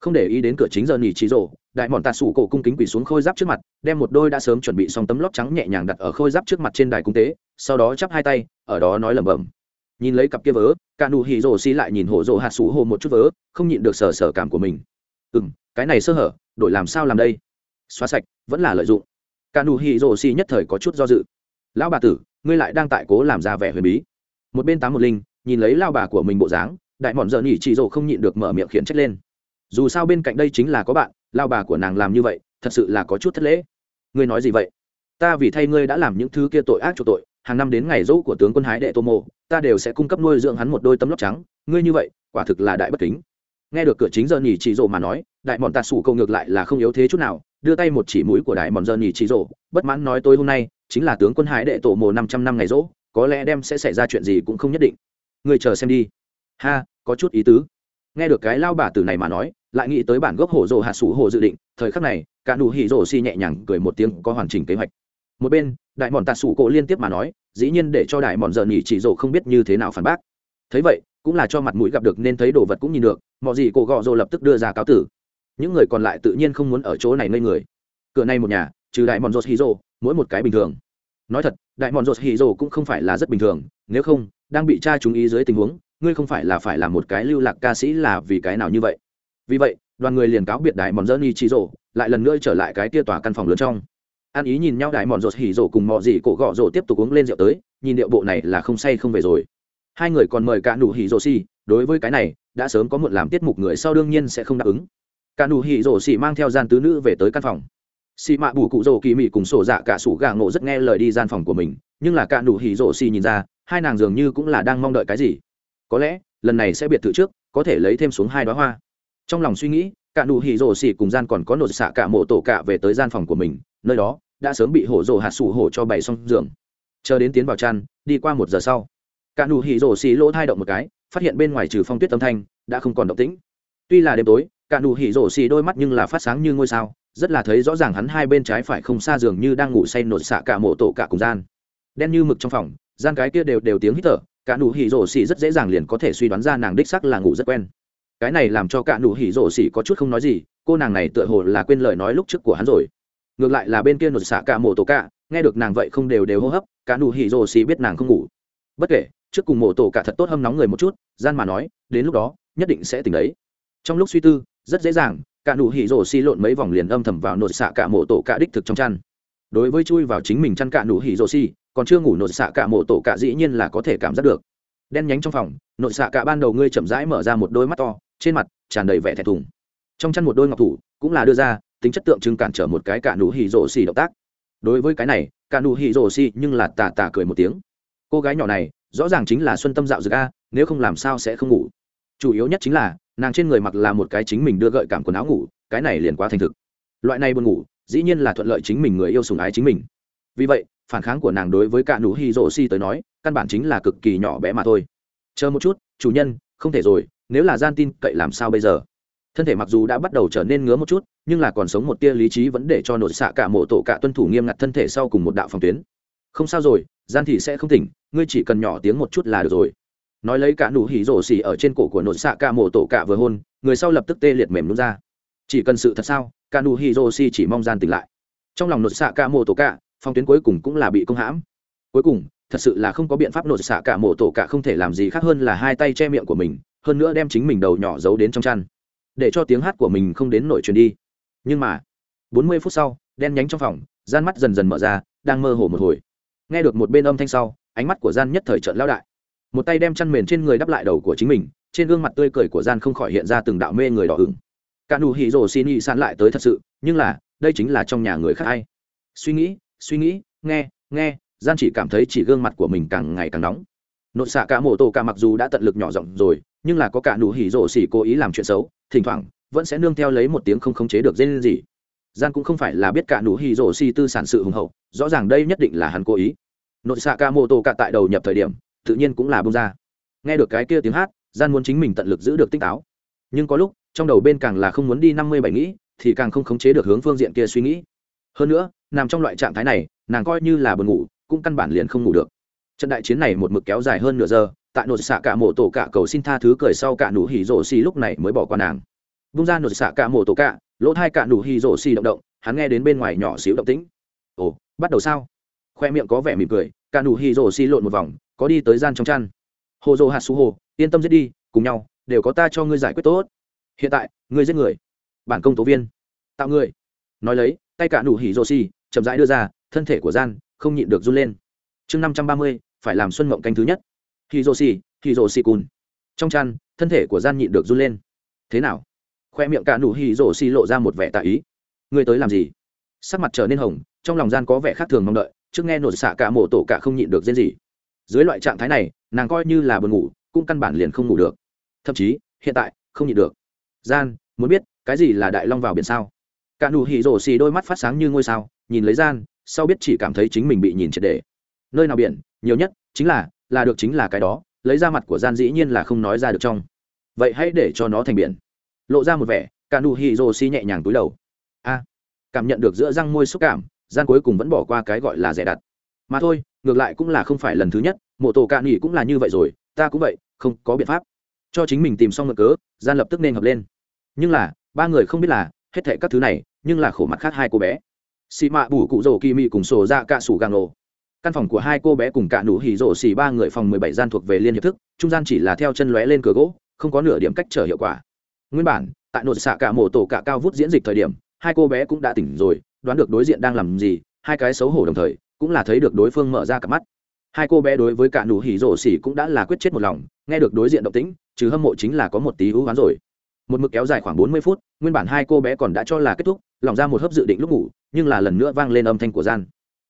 không để ý đến cửa chính giờ nhì trí rộ đại mòn tạ sủ cổ cung kính quỳ xuống khôi giáp trước mặt, đem một đôi đã sớm chuẩn bị xong tấm lót trắng nhẹ nhàng đặt ở khôi giáp trước mặt trên đài cung tế, sau đó chắp hai tay, ở đó nói lẩm bẩm. Nhìn lấy cặp kia vớ, cả nụ hỉ rồ xi lại nhìn hổ rồ hạt sủ hồ một chút vớ, không nhịn được sở sở cảm của mình. Ừ m cái này sơ hở, đổi làm sao làm đây? Xóa sạch, vẫn là lợi dụng. Cả nụ hỉ rồ xi nhất thời có chút do dự. Lão bà tử, ngươi lại đang tại cố làm ra vẻ huyền bí. Một bên tám một linh, nhìn lấy lao bà của mình bộ dáng, đại mòn giờ nhỉ trí rồ không nhịn được mở miệng khiển trách lên dù sao bên cạnh đây chính là có bạn lao bà của nàng làm như vậy thật sự là có chút thất lễ. Ngươi nói gì vậy? Ta vì thay ngươi đã làm những thứ kia tội ác cho tội hàng năm đến ngày dỗ của tướng quân hái đệ tô Mô, ta đều sẽ cung cấp nuôi dưỡng hắn một đôi tấm lóc trắng. Ngươi như vậy quả thực là đại bất kính. Nghe được cửa chính giờ nhì chị rồ mà nói đại bọn tạt sủ câu ngược lại là không yếu thế chút nào đưa tay một chỉ mũi của đại bọn giờ nhì chị rồ bất mãn nói tôi hôm nay chính là tướng quân hái đệ tổ mồ năm trăm năm ngày dỗ có lẽ đem sẽ xảy ra chuyện gì cũng không nhất định. Ngươi chờ xem đi. Ha có chút ý tứ nghe được cái lao bà tử này mà nói, lại nghĩ tới bản gốc hổ rồ hạ sủ hồ dự định, thời khắc này, cả nụ hỉ rồ si nhẹ nhàng cười một tiếng có hoàn chỉnh kế hoạch. Một bên, đại mòn tạ sủ cổ liên tiếp mà nói, dĩ nhiên để cho đại mòn giờ nhỉ chỉ rồ không biết như thế nào phản bác. Thấy vậy, cũng là cho mặt mũi gặp được nên thấy đồ vật cũng nhìn được mọi gì cổ gọ rồ lập tức đưa ra cáo tử. Những người còn lại tự nhiên không muốn ở chỗ này ngây người. Cửa này một nhà, trừ đại mòn rột hỉ rồ, mỗi một cái bình thường. Nói thật, đại mòn rột hỉ rồ cũng không phải là rất bình thường, nếu không, đang bị cha chú ý dưới tình huống ngươi không phải là phải là một cái lưu lạc ca sĩ là vì cái nào như vậy? Vì vậy, đoàn người liền cáo biệt đại mòn dơ ni chi rổ, lại lần nữa trở lại cái tia tòa căn phòng lớn trong. An ý nhìn nhau đại mòn rột hỉ rổ cùng mò gì cổ gọ rổ tiếp tục uống lên rượu tới, nhìn điệu bộ này là không say không về rồi. Hai người còn mời cả nụ hỉ rổ xì, đối với cái này, đã sớm có một làm tiết mục người sau đương nhiên sẽ không đáp ứng. Cả nụ hỉ rổ xì mang theo gian tứ nữ về tới căn phòng. Xì mạ bù cụ rổ kỳ mị cùng sổ dạ cả sủ gà ngộ rất nghe lời đi gian phòng của mình, nhưng là cả nụ hỉ rổ xì nhìn ra, hai nàng dường như cũng là đang mong đợi cái gì có lẽ, lần này sẽ biệt thự trước, có thể lấy thêm xuống hai đoá hoa. Trong lòng suy nghĩ, cả nụ hỉ rổ xỉ cùng gian còn có nổ xạ cả mộ tổ cả về tới gian phòng của mình, nơi đó, đã sớm bị hổ rổ hạt sủ hổ cho bày xong giường. Chờ đến tiến vào chăn, đi qua một giờ sau. Cả nụ hỉ rổ xỉ lỗ thai động một cái, phát hiện bên ngoài trừ phong tuyết âm thanh, đã không còn động tĩnh. Tuy là đêm tối, cả nụ hỉ rổ xỉ đôi mắt nhưng là phát sáng như ngôi sao, rất là thấy rõ ràng hắn hai bên trái phải không xa giường như đang ngủ say nổ xạ cả mộ tổ cả cùng gian. Đen như mực trong phòng, gian cái kia đều đều tiếng hít thở cả nụ hỉ rổ xỉ rất dễ dàng liền có thể suy đoán ra nàng đích sắc là ngủ rất quen. Cái này làm cho cả nụ hỉ rổ xỉ có chút không nói gì, cô nàng này tựa hồ là quên lời nói lúc trước của hắn rồi. Ngược lại là bên kia nột xạ cả mổ tổ cả, nghe được nàng vậy không đều đều hô hấp, cả nụ hỉ rổ xỉ biết nàng không ngủ. Bất kể, trước cùng mổ tổ cả thật tốt hâm nóng người một chút, gian mà nói, đến lúc đó, nhất định sẽ tỉnh đấy. Trong lúc suy tư, rất dễ dàng, cả nụ hỉ rổ xỉ lộn mấy vòng liền âm thầm vào nột xạ cả mổ tổ cả đích thực trong chăn. Đối với chui vào chính mình chăn cả nụ hỉ rổ xỉ còn chưa ngủ nội xạ cả mộ tổ cả dĩ nhiên là có thể cảm giác được. Đen nhánh trong phòng, nội xạ cả ban đầu ngươi chậm rãi mở ra một đôi mắt to, trên mặt tràn đầy vẻ thẹn thùng. Trong chăn một đôi ngọc thủ, cũng là đưa ra, tính chất tượng trưng cản trở một cái cả nụ hỉ rổ xì động tác. Đối với cái này, cả nụ hỉ rổ xì nhưng là tà tà cười một tiếng. Cô gái nhỏ này, rõ ràng chính là xuân tâm dạo dực a, nếu không làm sao sẽ không ngủ. Chủ yếu nhất chính là, nàng trên người mặc là một cái chính mình đưa gợi cảm quần áo ngủ, cái này liền quá thành thực. Loại này buồn ngủ, dĩ nhiên là thuận lợi chính mình người yêu sùng ái chính mình. Vì vậy phản kháng của nàng đối với cả nụ hi rổ si tới nói, căn bản chính là cực kỳ nhỏ bé mà thôi. Chờ một chút, chủ nhân, không thể rồi, nếu là gian tin, cậy làm sao bây giờ? Thân thể mặc dù đã bắt đầu trở nên ngứa một chút, nhưng là còn sống một tia lý trí vẫn để cho nội xạ cả mộ tổ cả tuân thủ nghiêm ngặt thân thể sau cùng một đạo phòng tuyến. Không sao rồi, gian thì sẽ không tỉnh, ngươi chỉ cần nhỏ tiếng một chút là được rồi. Nói lấy cả nụ hỉ rổ xỉ ở trên cổ của nội xạ cả mộ tổ cả vừa hôn, người sau lập tức tê liệt mềm nhún ra. Chỉ cần sự thật sao, cả nụ hỉ rổ xỉ chỉ mong gian tỉnh lại. Trong lòng nội xạ cả mộ tổ cả phong tuyến cuối cùng cũng là bị công hãm. Cuối cùng, thật sự là không có biện pháp nổ xạ cả mổ tổ cả không thể làm gì khác hơn là hai tay che miệng của mình, hơn nữa đem chính mình đầu nhỏ giấu đến trong chăn. Để cho tiếng hát của mình không đến nổi truyền đi. Nhưng mà, bốn mươi phút sau, đen nhánh trong phòng, gian mắt dần dần mở ra, đang mơ hồ một hồi. Nghe được một bên âm thanh sau, ánh mắt của gian nhất thời trận lao đại. Một tay đem chăn mền trên người đắp lại đầu của chính mình, trên gương mặt tươi cười của gian không khỏi hiện ra từng đạo mê người đỏ ửng. Cả nụ hỉ rồ xin y san lại tới thật sự, nhưng là, đây chính là trong nhà người khác ai? Suy nghĩ suy nghĩ, nghe nghe, gian chỉ cảm thấy chỉ gương mặt của mình càng ngày càng nóng. Nội xạ cả mổ tổ cả mặc dù đã tận lực nhỏ giọng rồi, nhưng là có cả nụ hỉ rổ xỉ cố ý làm chuyện xấu, thỉnh thoảng, vẫn sẽ nương theo lấy một tiếng không khống chế được dây gì gian cũng không phải là biết cả nụ hỉ rổ xỉ tư sản sự hùng hậu, rõ ràng đây nhất định là hắn cố ý. Nội xạ cả mổ tổ cả tại đầu nhập thời điểm, tự nhiên cũng là bông ra. Nghe được cái kia tiếng hát, gian muốn chính mình tận lực giữ được tinh táo. Nhưng có lúc, trong đầu bên càng là không muốn đi năm mươi bảy nghĩ, thì càng không khống chế được hướng phương diện kia suy nghĩ hơn nữa, nằm trong loại trạng thái này, nàng coi như là buồn ngủ, cũng căn bản liền không ngủ được. Trận đại chiến này một mực kéo dài hơn nửa giờ, tại nội xạ cả mộ tổ cả cầu xin tha thứ cười sau cả nụ hỉ rổ xì lúc này mới bỏ qua nàng. Bung ra nội xạ cả mộ tổ cả, lỗ thai cả nụ hỉ rổ xì động động, hắn nghe đến bên ngoài nhỏ xíu động tĩnh. Ồ, bắt đầu sao? Khoe miệng có vẻ mỉm cười, cả nụ hỉ rổ xì lộn một vòng, có đi tới gian trong chăn. Hồ dô hạt su hồ, yên tâm giết đi, cùng nhau, đều có ta cho ngươi giải quyết tốt. Hiện tại, ngươi giết người. Bản công tố viên, tạo người. Nói lấy tay cả nụ hỉ rô xi chậm rãi đưa ra, thân thể của gian không nhịn được run lên. Chương năm trăm ba mươi, phải làm xuân mộng canh thứ nhất. Hỉ rô xi hỉ rô xi cun trong chăn, thân thể của gian nhịn được run lên. Thế nào? Khoe miệng cả nụ hỉ rô xi lộ ra một vẻ tạ ý. Ngươi tới làm gì? Sắc mặt trở nên hồng, trong lòng gian có vẻ khác thường mong đợi, trước nghe nổ xạ cả mổ tổ cả không nhịn được diễn gì dưới loại trạng thái này, nàng coi như là buồn ngủ, cũng căn bản liền không ngủ được. Thậm chí, hiện tại, không nhịn được. Gian, muốn biết, cái gì là đại long vào biển sao? cả nụ hỉ rổ xì đôi mắt phát sáng như ngôi sao, nhìn lấy gian, sau biết chỉ cảm thấy chính mình bị nhìn triệt đề nơi nào biển, nhiều nhất chính là là được chính là cái đó, lấy ra mặt của gian dĩ nhiên là không nói ra được trong. Vậy hãy để cho nó thành biển. Lộ ra một vẻ, cả nụ hỉ rổ xì nhẹ nhàng túi đầu. A, cảm nhận được giữa răng môi xúc cảm, gian cuối cùng vẫn bỏ qua cái gọi là rẻ đặt. Mà thôi, ngược lại cũng là không phải lần thứ nhất, mộ tổ cạn nghỉ cũng là như vậy rồi, ta cũng vậy, không có biện pháp. Cho chính mình tìm xong mượn cớ, gian lập tức nên hợp lên. Nhưng là, ba người không biết là hết thệ các thứ này, nhưng là khổ mặt khác hai cô bé. Xì mạ bù cụ rồ kỳ mị cùng sổ ra cạ sủ gàng nổ căn phòng của hai cô bé cùng cả nụ hỉ rổ xì ba người phòng mười bảy gian thuộc về liên hiệp thức, trung gian chỉ là theo chân lóe lên cửa gỗ, không có nửa điểm cách trở hiệu quả. Nguyên bản, tại nội xạ cả mổ tổ cả cao vút diễn dịch thời điểm, hai cô bé cũng đã tỉnh rồi, đoán được đối diện đang làm gì, hai cái xấu hổ đồng thời, cũng là thấy được đối phương mở ra cả mắt. Hai cô bé đối với cả nụ hỉ rổ xỉ cũng đã là quyết chết một lòng, nghe được đối diện động tĩnh, trừ hâm mộ chính là có một tí hữu hoán rồi một mực kéo dài khoảng bốn mươi phút, nguyên bản hai cô bé còn đã cho là kết thúc, lòng ra một hớp dự định lúc ngủ, nhưng là lần nữa vang lên âm thanh của gian.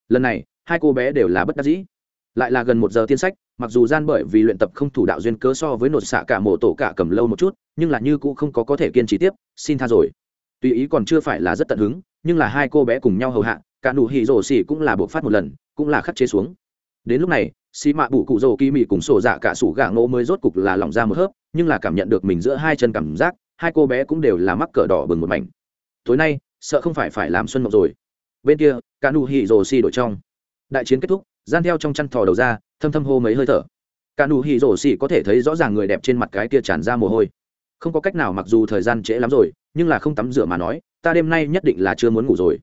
Lần này, hai cô bé đều là bất đắc dĩ. Lại là gần một giờ tiên sách, mặc dù gian bởi vì luyện tập không thủ đạo duyên cớ so với nổ xạ cả mổ tổ cả cầm lâu một chút, nhưng là như cũ không có có thể kiên trì tiếp, xin tha rồi. Tuy ý còn chưa phải là rất tận hứng, nhưng là hai cô bé cùng nhau hầu hạ, cả nụ hỉ rổ xỉ cũng là buộc phát một lần, cũng là khắc chế xuống. Đến lúc này, xì mạ bụ cụ rồ kỳ mị cùng sổ dạ cả sủ gà ngô mới rốt cục là lỏng ra một hớp, nhưng là cảm nhận được mình giữa hai chân cảm giác hai cô bé cũng đều là mắc cỡ đỏ bừng một mảnh. Tối nay, sợ không phải phải làm xuân mộng rồi. Bên kia, cả nụ hỉ rồ xì đổi trong. Đại chiến kết thúc, gian theo trong chăn thò đầu ra, thâm thâm hô mấy hơi thở. Cả nụ hỉ rồ xì có thể thấy rõ ràng người đẹp trên mặt cái kia tràn ra mồ hôi. Không có cách nào mặc dù thời gian trễ lắm rồi, nhưng là không tắm rửa mà nói, ta đêm nay nhất định là chưa muốn ngủ rồi.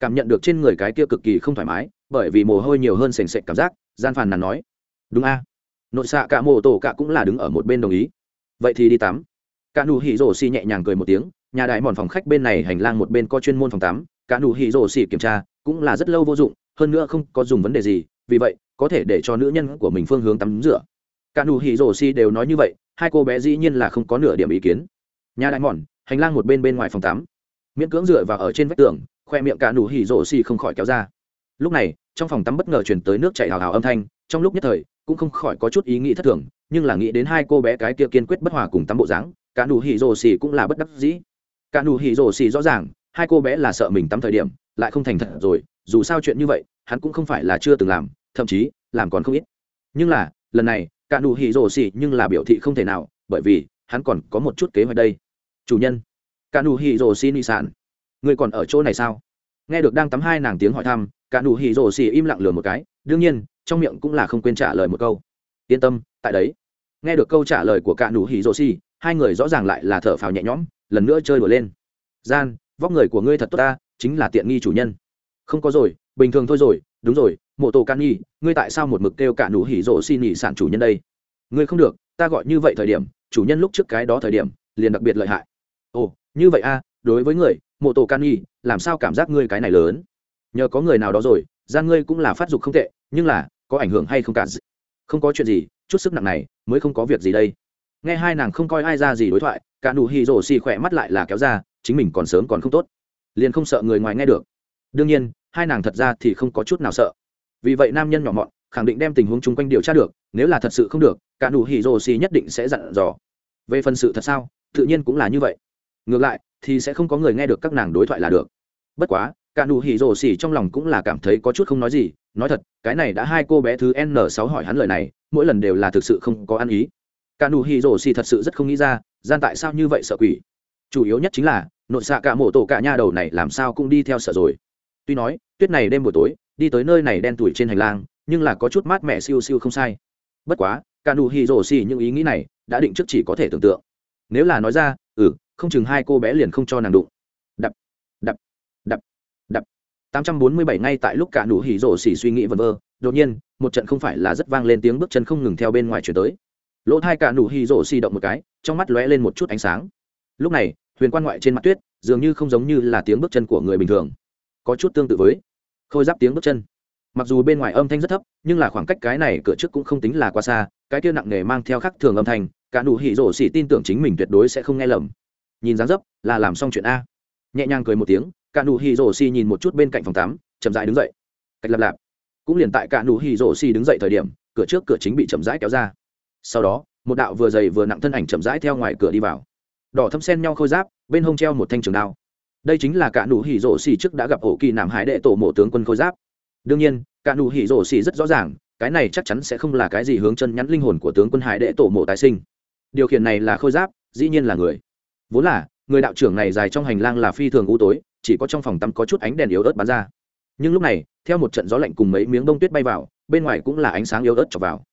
Cảm nhận được trên người cái kia cực kỳ không thoải mái, bởi vì mồ hôi nhiều hơn sền sệt cảm giác, gian phàn nàn nói. Đúng a. Nội xạ cả mồ tổ cả cũng là đứng ở một bên đồng ý. Vậy thì đi tắm cả nụ hỉ rổ xì nhẹ nhàng cười một tiếng, nhà đại mòn phòng khách bên này hành lang một bên có chuyên môn phòng tắm, cả nụ hỉ rổ xì kiểm tra cũng là rất lâu vô dụng, hơn nữa không có dùng vấn đề gì, vì vậy, có thể để cho nữ nhân của mình phương hướng tắm rửa. Cả nụ hỉ rổ xì đều nói như vậy, hai cô bé dĩ nhiên là không có nửa điểm ý kiến. Nhà đại mòn, hành lang một bên bên ngoài phòng tắm. Miễn cưỡng dựa vào ở trên vách tường, khoe miệng cả nụ hỉ rổ xì không khỏi kéo ra. Lúc này, trong phòng tắm bất ngờ chuyển tới nước chảy hào hào âm thanh, trong lúc nhất thời, cũng không khỏi có chút ý nghĩ thất thường, nhưng là nghĩ đến hai cô bé cái kia kiên quyết bất hòa cùng tắm bộ dáng cả nụ hỉ rồ xì cũng là bất đắc dĩ. Cả nụ hỉ rồ xì rõ ràng, hai cô bé là sợ mình tắm thời điểm, lại không thành thật rồi, dù sao chuyện như vậy, hắn cũng không phải là chưa từng làm, thậm chí, làm còn không ít. Nhưng là, lần này, cả nụ hỉ rồ xì nhưng là biểu thị không thể nào, bởi vì, hắn còn có một chút kế hoạch đây. Chủ nhân, cả nụ hỉ rồ xì nị sản ngươi còn ở chỗ này sao? Nghe được đang tắm hai nàng tiếng hỏi thăm, cả nụ hỉ rồ xì im lặng lừa một cái, đương nhiên, trong miệng cũng là không quên trả lời một câu. Yên tâm, tại đấy. Nghe được câu trả lời của cả nụ hỉ rồ xì hai người rõ ràng lại là thở phào nhẹ nhõm, lần nữa chơi đùa lên. Gian, vóc người của ngươi thật tốt ta, chính là tiện nghi chủ nhân. Không có rồi, bình thường thôi rồi, đúng rồi, mộ tổ can nhi, ngươi tại sao một mực kêu cả nụ hỉ rộ xin nhị sản chủ nhân đây? Ngươi không được, ta gọi như vậy thời điểm, chủ nhân lúc trước cái đó thời điểm, liền đặc biệt lợi hại. Ồ, như vậy a, đối với người, mộ tổ can nhi, làm sao cảm giác ngươi cái này lớn? Nhờ có người nào đó rồi, gian ngươi cũng là phát dục không tệ, nhưng là, có ảnh hưởng hay không cả? Không có chuyện gì, chút sức nặng này, mới không có việc gì đây nghe hai nàng không coi ai ra gì đối thoại, cả nụ hỉ rổ xì khỏe mắt lại là kéo ra, chính mình còn sớm còn không tốt. Liền không sợ người ngoài nghe được. Đương nhiên, hai nàng thật ra thì không có chút nào sợ. Vì vậy nam nhân nhỏ mọn, khẳng định đem tình huống chung quanh điều tra được, nếu là thật sự không được, cả nụ hỉ rổ xì nhất định sẽ dặn dò. Về phần sự thật sao, tự nhiên cũng là như vậy. Ngược lại, thì sẽ không có người nghe được các nàng đối thoại là được. Bất quá, cả nụ hỉ rổ xì trong lòng cũng là cảm thấy có chút không nói gì. Nói thật, cái này đã hai cô bé thứ n 6 hỏi hắn lời này, mỗi lần đều là thực sự không có ăn ý cả nụ hỉ rổ xì thật sự rất không nghĩ ra, gian tại sao như vậy sợ quỷ? Chủ yếu nhất chính là, nội xạ cả mộ tổ cả nha đầu này làm sao cũng đi theo sợ rồi. Tuy nói, tuyết này đêm buổi tối, đi tới nơi này đen tủi trên hành lang, nhưng là có chút mát mẻ siêu siêu không sai. Bất quá, cả nụ hỉ rổ xì những ý nghĩ này đã định trước chỉ có thể tưởng tượng. Nếu là nói ra ừ không chừng hai cô bé liền không cho nàng đụng. Đập đập đập đập. 847 ngay tại lúc cả nụ hỉ rổ xì suy nghĩ vẩn vơ, đột nhiên, một trận không phải là rất vang lên tiếng bước chân không ngừng theo bên ngoài chuyển tới lỗ thai cả nụ hỉ rổ xì động một cái, trong mắt lóe lên một chút ánh sáng. Lúc này, huyền quan ngoại trên mặt tuyết, dường như không giống như là tiếng bước chân của người bình thường. Có chút tương tự với khôi giáp tiếng bước chân. Mặc dù bên ngoài âm thanh rất thấp, nhưng là khoảng cách cái này cửa trước cũng không tính là quá xa, cái kia nặng nề mang theo khắc thường âm thanh, cả nụ hỉ rổ xỉ tin tưởng chính mình tuyệt đối sẽ không nghe lầm. Nhìn dáng dấp, là làm xong chuyện a. Nhẹ nhàng cười một tiếng, cả nụ hỉ rổ xỉ nhìn một chút bên cạnh phòng tắm, chậm rãi đứng dậy. Cách lạp lạp cũng liền tại cả nụ hỉ rổ xỉ đứng dậy thời điểm, cửa trước cửa chính bị chậm rãi kéo ra sau đó, một đạo vừa dày vừa nặng thân ảnh chậm rãi theo ngoài cửa đi vào. Đỏ thâm sen nhau khôi giáp, bên hông treo một thanh trường đao. Đây chính là cả nụ hỉ rổ xì trước đã gặp ổ kỳ nàm hải đệ tổ mộ tướng quân khôi giáp. Đương nhiên, cả nụ hỉ rổ xì rất rõ ràng, cái này chắc chắn sẽ không là cái gì hướng chân nhắn linh hồn của tướng quân hải đệ tổ mộ tái sinh. Điều khiển này là khôi giáp, dĩ nhiên là người. Vốn là, người đạo trưởng này dài trong hành lang là phi thường u tối, chỉ có trong phòng tắm có chút ánh đèn yếu ớt bắn ra. Nhưng lúc này, theo một trận gió lạnh cùng mấy miếng bông tuyết bay vào, bên ngoài cũng là ánh sáng yếu ớt chọc vào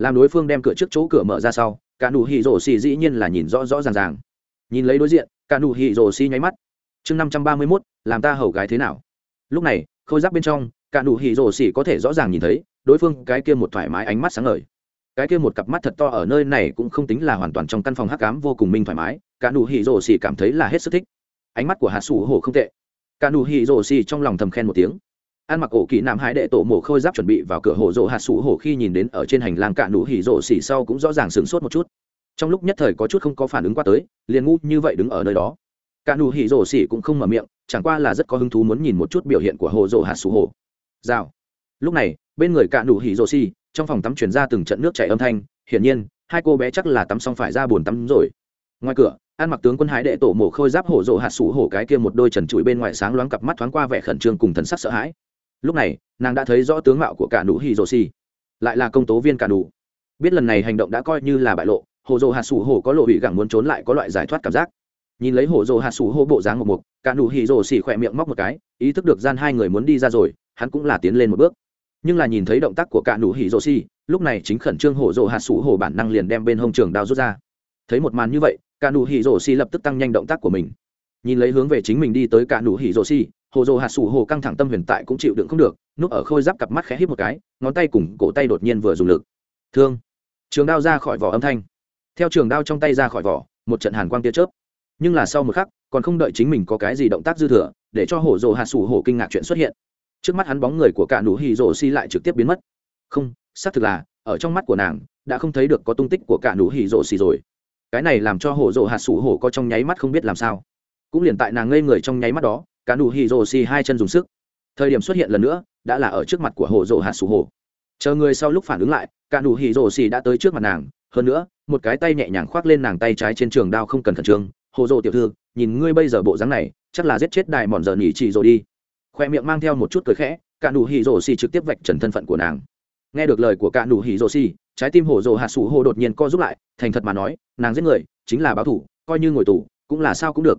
làm đối phương đem cửa trước chỗ cửa mở ra sau, cả nụ hỉ rổ xì dĩ nhiên là nhìn rõ rõ ràng ràng. Nhìn lấy đối diện, cả nụ hỉ rổ xì nháy mắt. Chương năm trăm ba mươi mốt, làm ta hầu gái thế nào? Lúc này, khôi giáp bên trong, cả nụ hỉ rổ xì có thể rõ ràng nhìn thấy, đối phương cái kia một thoải mái ánh mắt sáng ngời. Cái kia một cặp mắt thật to ở nơi này cũng không tính là hoàn toàn trong căn phòng hắc cám vô cùng minh thoải mái, cả nụ hỉ rổ xì cảm thấy là hết sức thích. Ánh mắt của hạ sủ Hồ không tệ. Cả nụ hỉ rổ xì trong lòng thầm khen một tiếng ăn mặc ổ kỳ nam hải đệ tổ mổ khôi giáp chuẩn bị vào cửa hồ rộ hạt sủ hổ khi nhìn đến ở trên hành lang cạ nụ hỉ rộ xỉ sau cũng rõ ràng sửng sốt một chút. Trong lúc nhất thời có chút không có phản ứng qua tới, liền ngu như vậy đứng ở nơi đó. Cạ nụ hỉ rộ xỉ cũng không mở miệng, chẳng qua là rất có hứng thú muốn nhìn một chút biểu hiện của hồ rộ hạt sủ hổ. Rào. Lúc này, bên người cạ nụ hỉ rộ xỉ, trong phòng tắm chuyển ra từng trận nước chảy âm thanh, hiển nhiên, hai cô bé chắc là tắm xong phải ra buồn tắm rồi. Ngoài cửa ăn mặc tướng quân Hải đệ tổ mổ khôi giáp hổ rộ hạt sủ hổ cái kia một đôi trần trụi bên ngoài sáng loáng cặp mắt thoáng qua vẻ khẩn trương cùng thần sắc sợ hãi lúc này, nàng đã thấy rõ tướng mạo của cả nụ hì rồ xì, lại là công tố viên cả nụ. Biết lần này hành động đã coi như là bại lộ, hồ dồ hạt sủ hồ có lộ bị gẳng muốn trốn lại có loại giải thoát cảm giác. Nhìn lấy hồ dồ hạt sủ hô bộ dáng một mục cả nụ hì rồ xì khỏe miệng móc một cái, ý thức được gian hai người muốn đi ra rồi, hắn cũng là tiến lên một bước. Nhưng là nhìn thấy động tác của cả nụ hỉ rồ xi lúc này chính khẩn trương hồ rồ hạt sủ hồ bản năng liền đem bên hông trường đao rút ra. Thấy một màn như vậy, cả nụ hỉ rồ xi lập tức tăng nhanh động tác của mình nhìn lấy hướng về chính mình đi tới cả nụ hỉ rồ xì, hồ dồ hạt sủ hồ căng thẳng tâm huyền tại cũng chịu đựng không được, núp ở khôi giáp cặp mắt khẽ hít một cái, ngón tay cùng cổ tay đột nhiên vừa dùng lực. Thương. Trường đao ra khỏi vỏ âm thanh. Theo trường đao trong tay ra khỏi vỏ, một trận hàn quang tia chớp. Nhưng là sau một khắc, còn không đợi chính mình có cái gì động tác dư thừa, để cho hổ rồ hạt sủ hổ kinh ngạc chuyện xuất hiện. Trước mắt hắn bóng người của cả nụ hì rồ xi lại trực tiếp biến mất. Không, xác thực là, ở trong mắt của nàng, đã không thấy được có tung tích của cả nụ hì rồ xi rồi. Cái này làm cho hổ rồ hạt sủ hổ có trong nháy mắt không biết làm sao cũng liền tại nàng ngây người trong nháy mắt đó, cả nụ hì rồ xì hai chân dùng sức. Thời điểm xuất hiện lần nữa, đã là ở trước mặt của hồ rồ hạt sủ hồ. Chờ người sau lúc phản ứng lại, cả nụ hì rồ xì đã tới trước mặt nàng. Hơn nữa, một cái tay nhẹ nhàng khoác lên nàng tay trái trên trường đao không cần khẩn trương. Hồ rồ tiểu thư, nhìn ngươi bây giờ bộ dáng này, chắc là giết chết đài mòn giờ nhỉ chỉ rồi đi. Khoe miệng mang theo một chút cười khẽ, cả nụ hì rồ xì trực tiếp vạch trần thân phận của nàng. Nghe được lời của cả nụ hỉ rồ xì, trái tim hồ rồ hạ sủ hồ đột nhiên co rút lại, thành thật mà nói, nàng giết người, chính là báo thủ, coi như ngồi tù, cũng là sao cũng được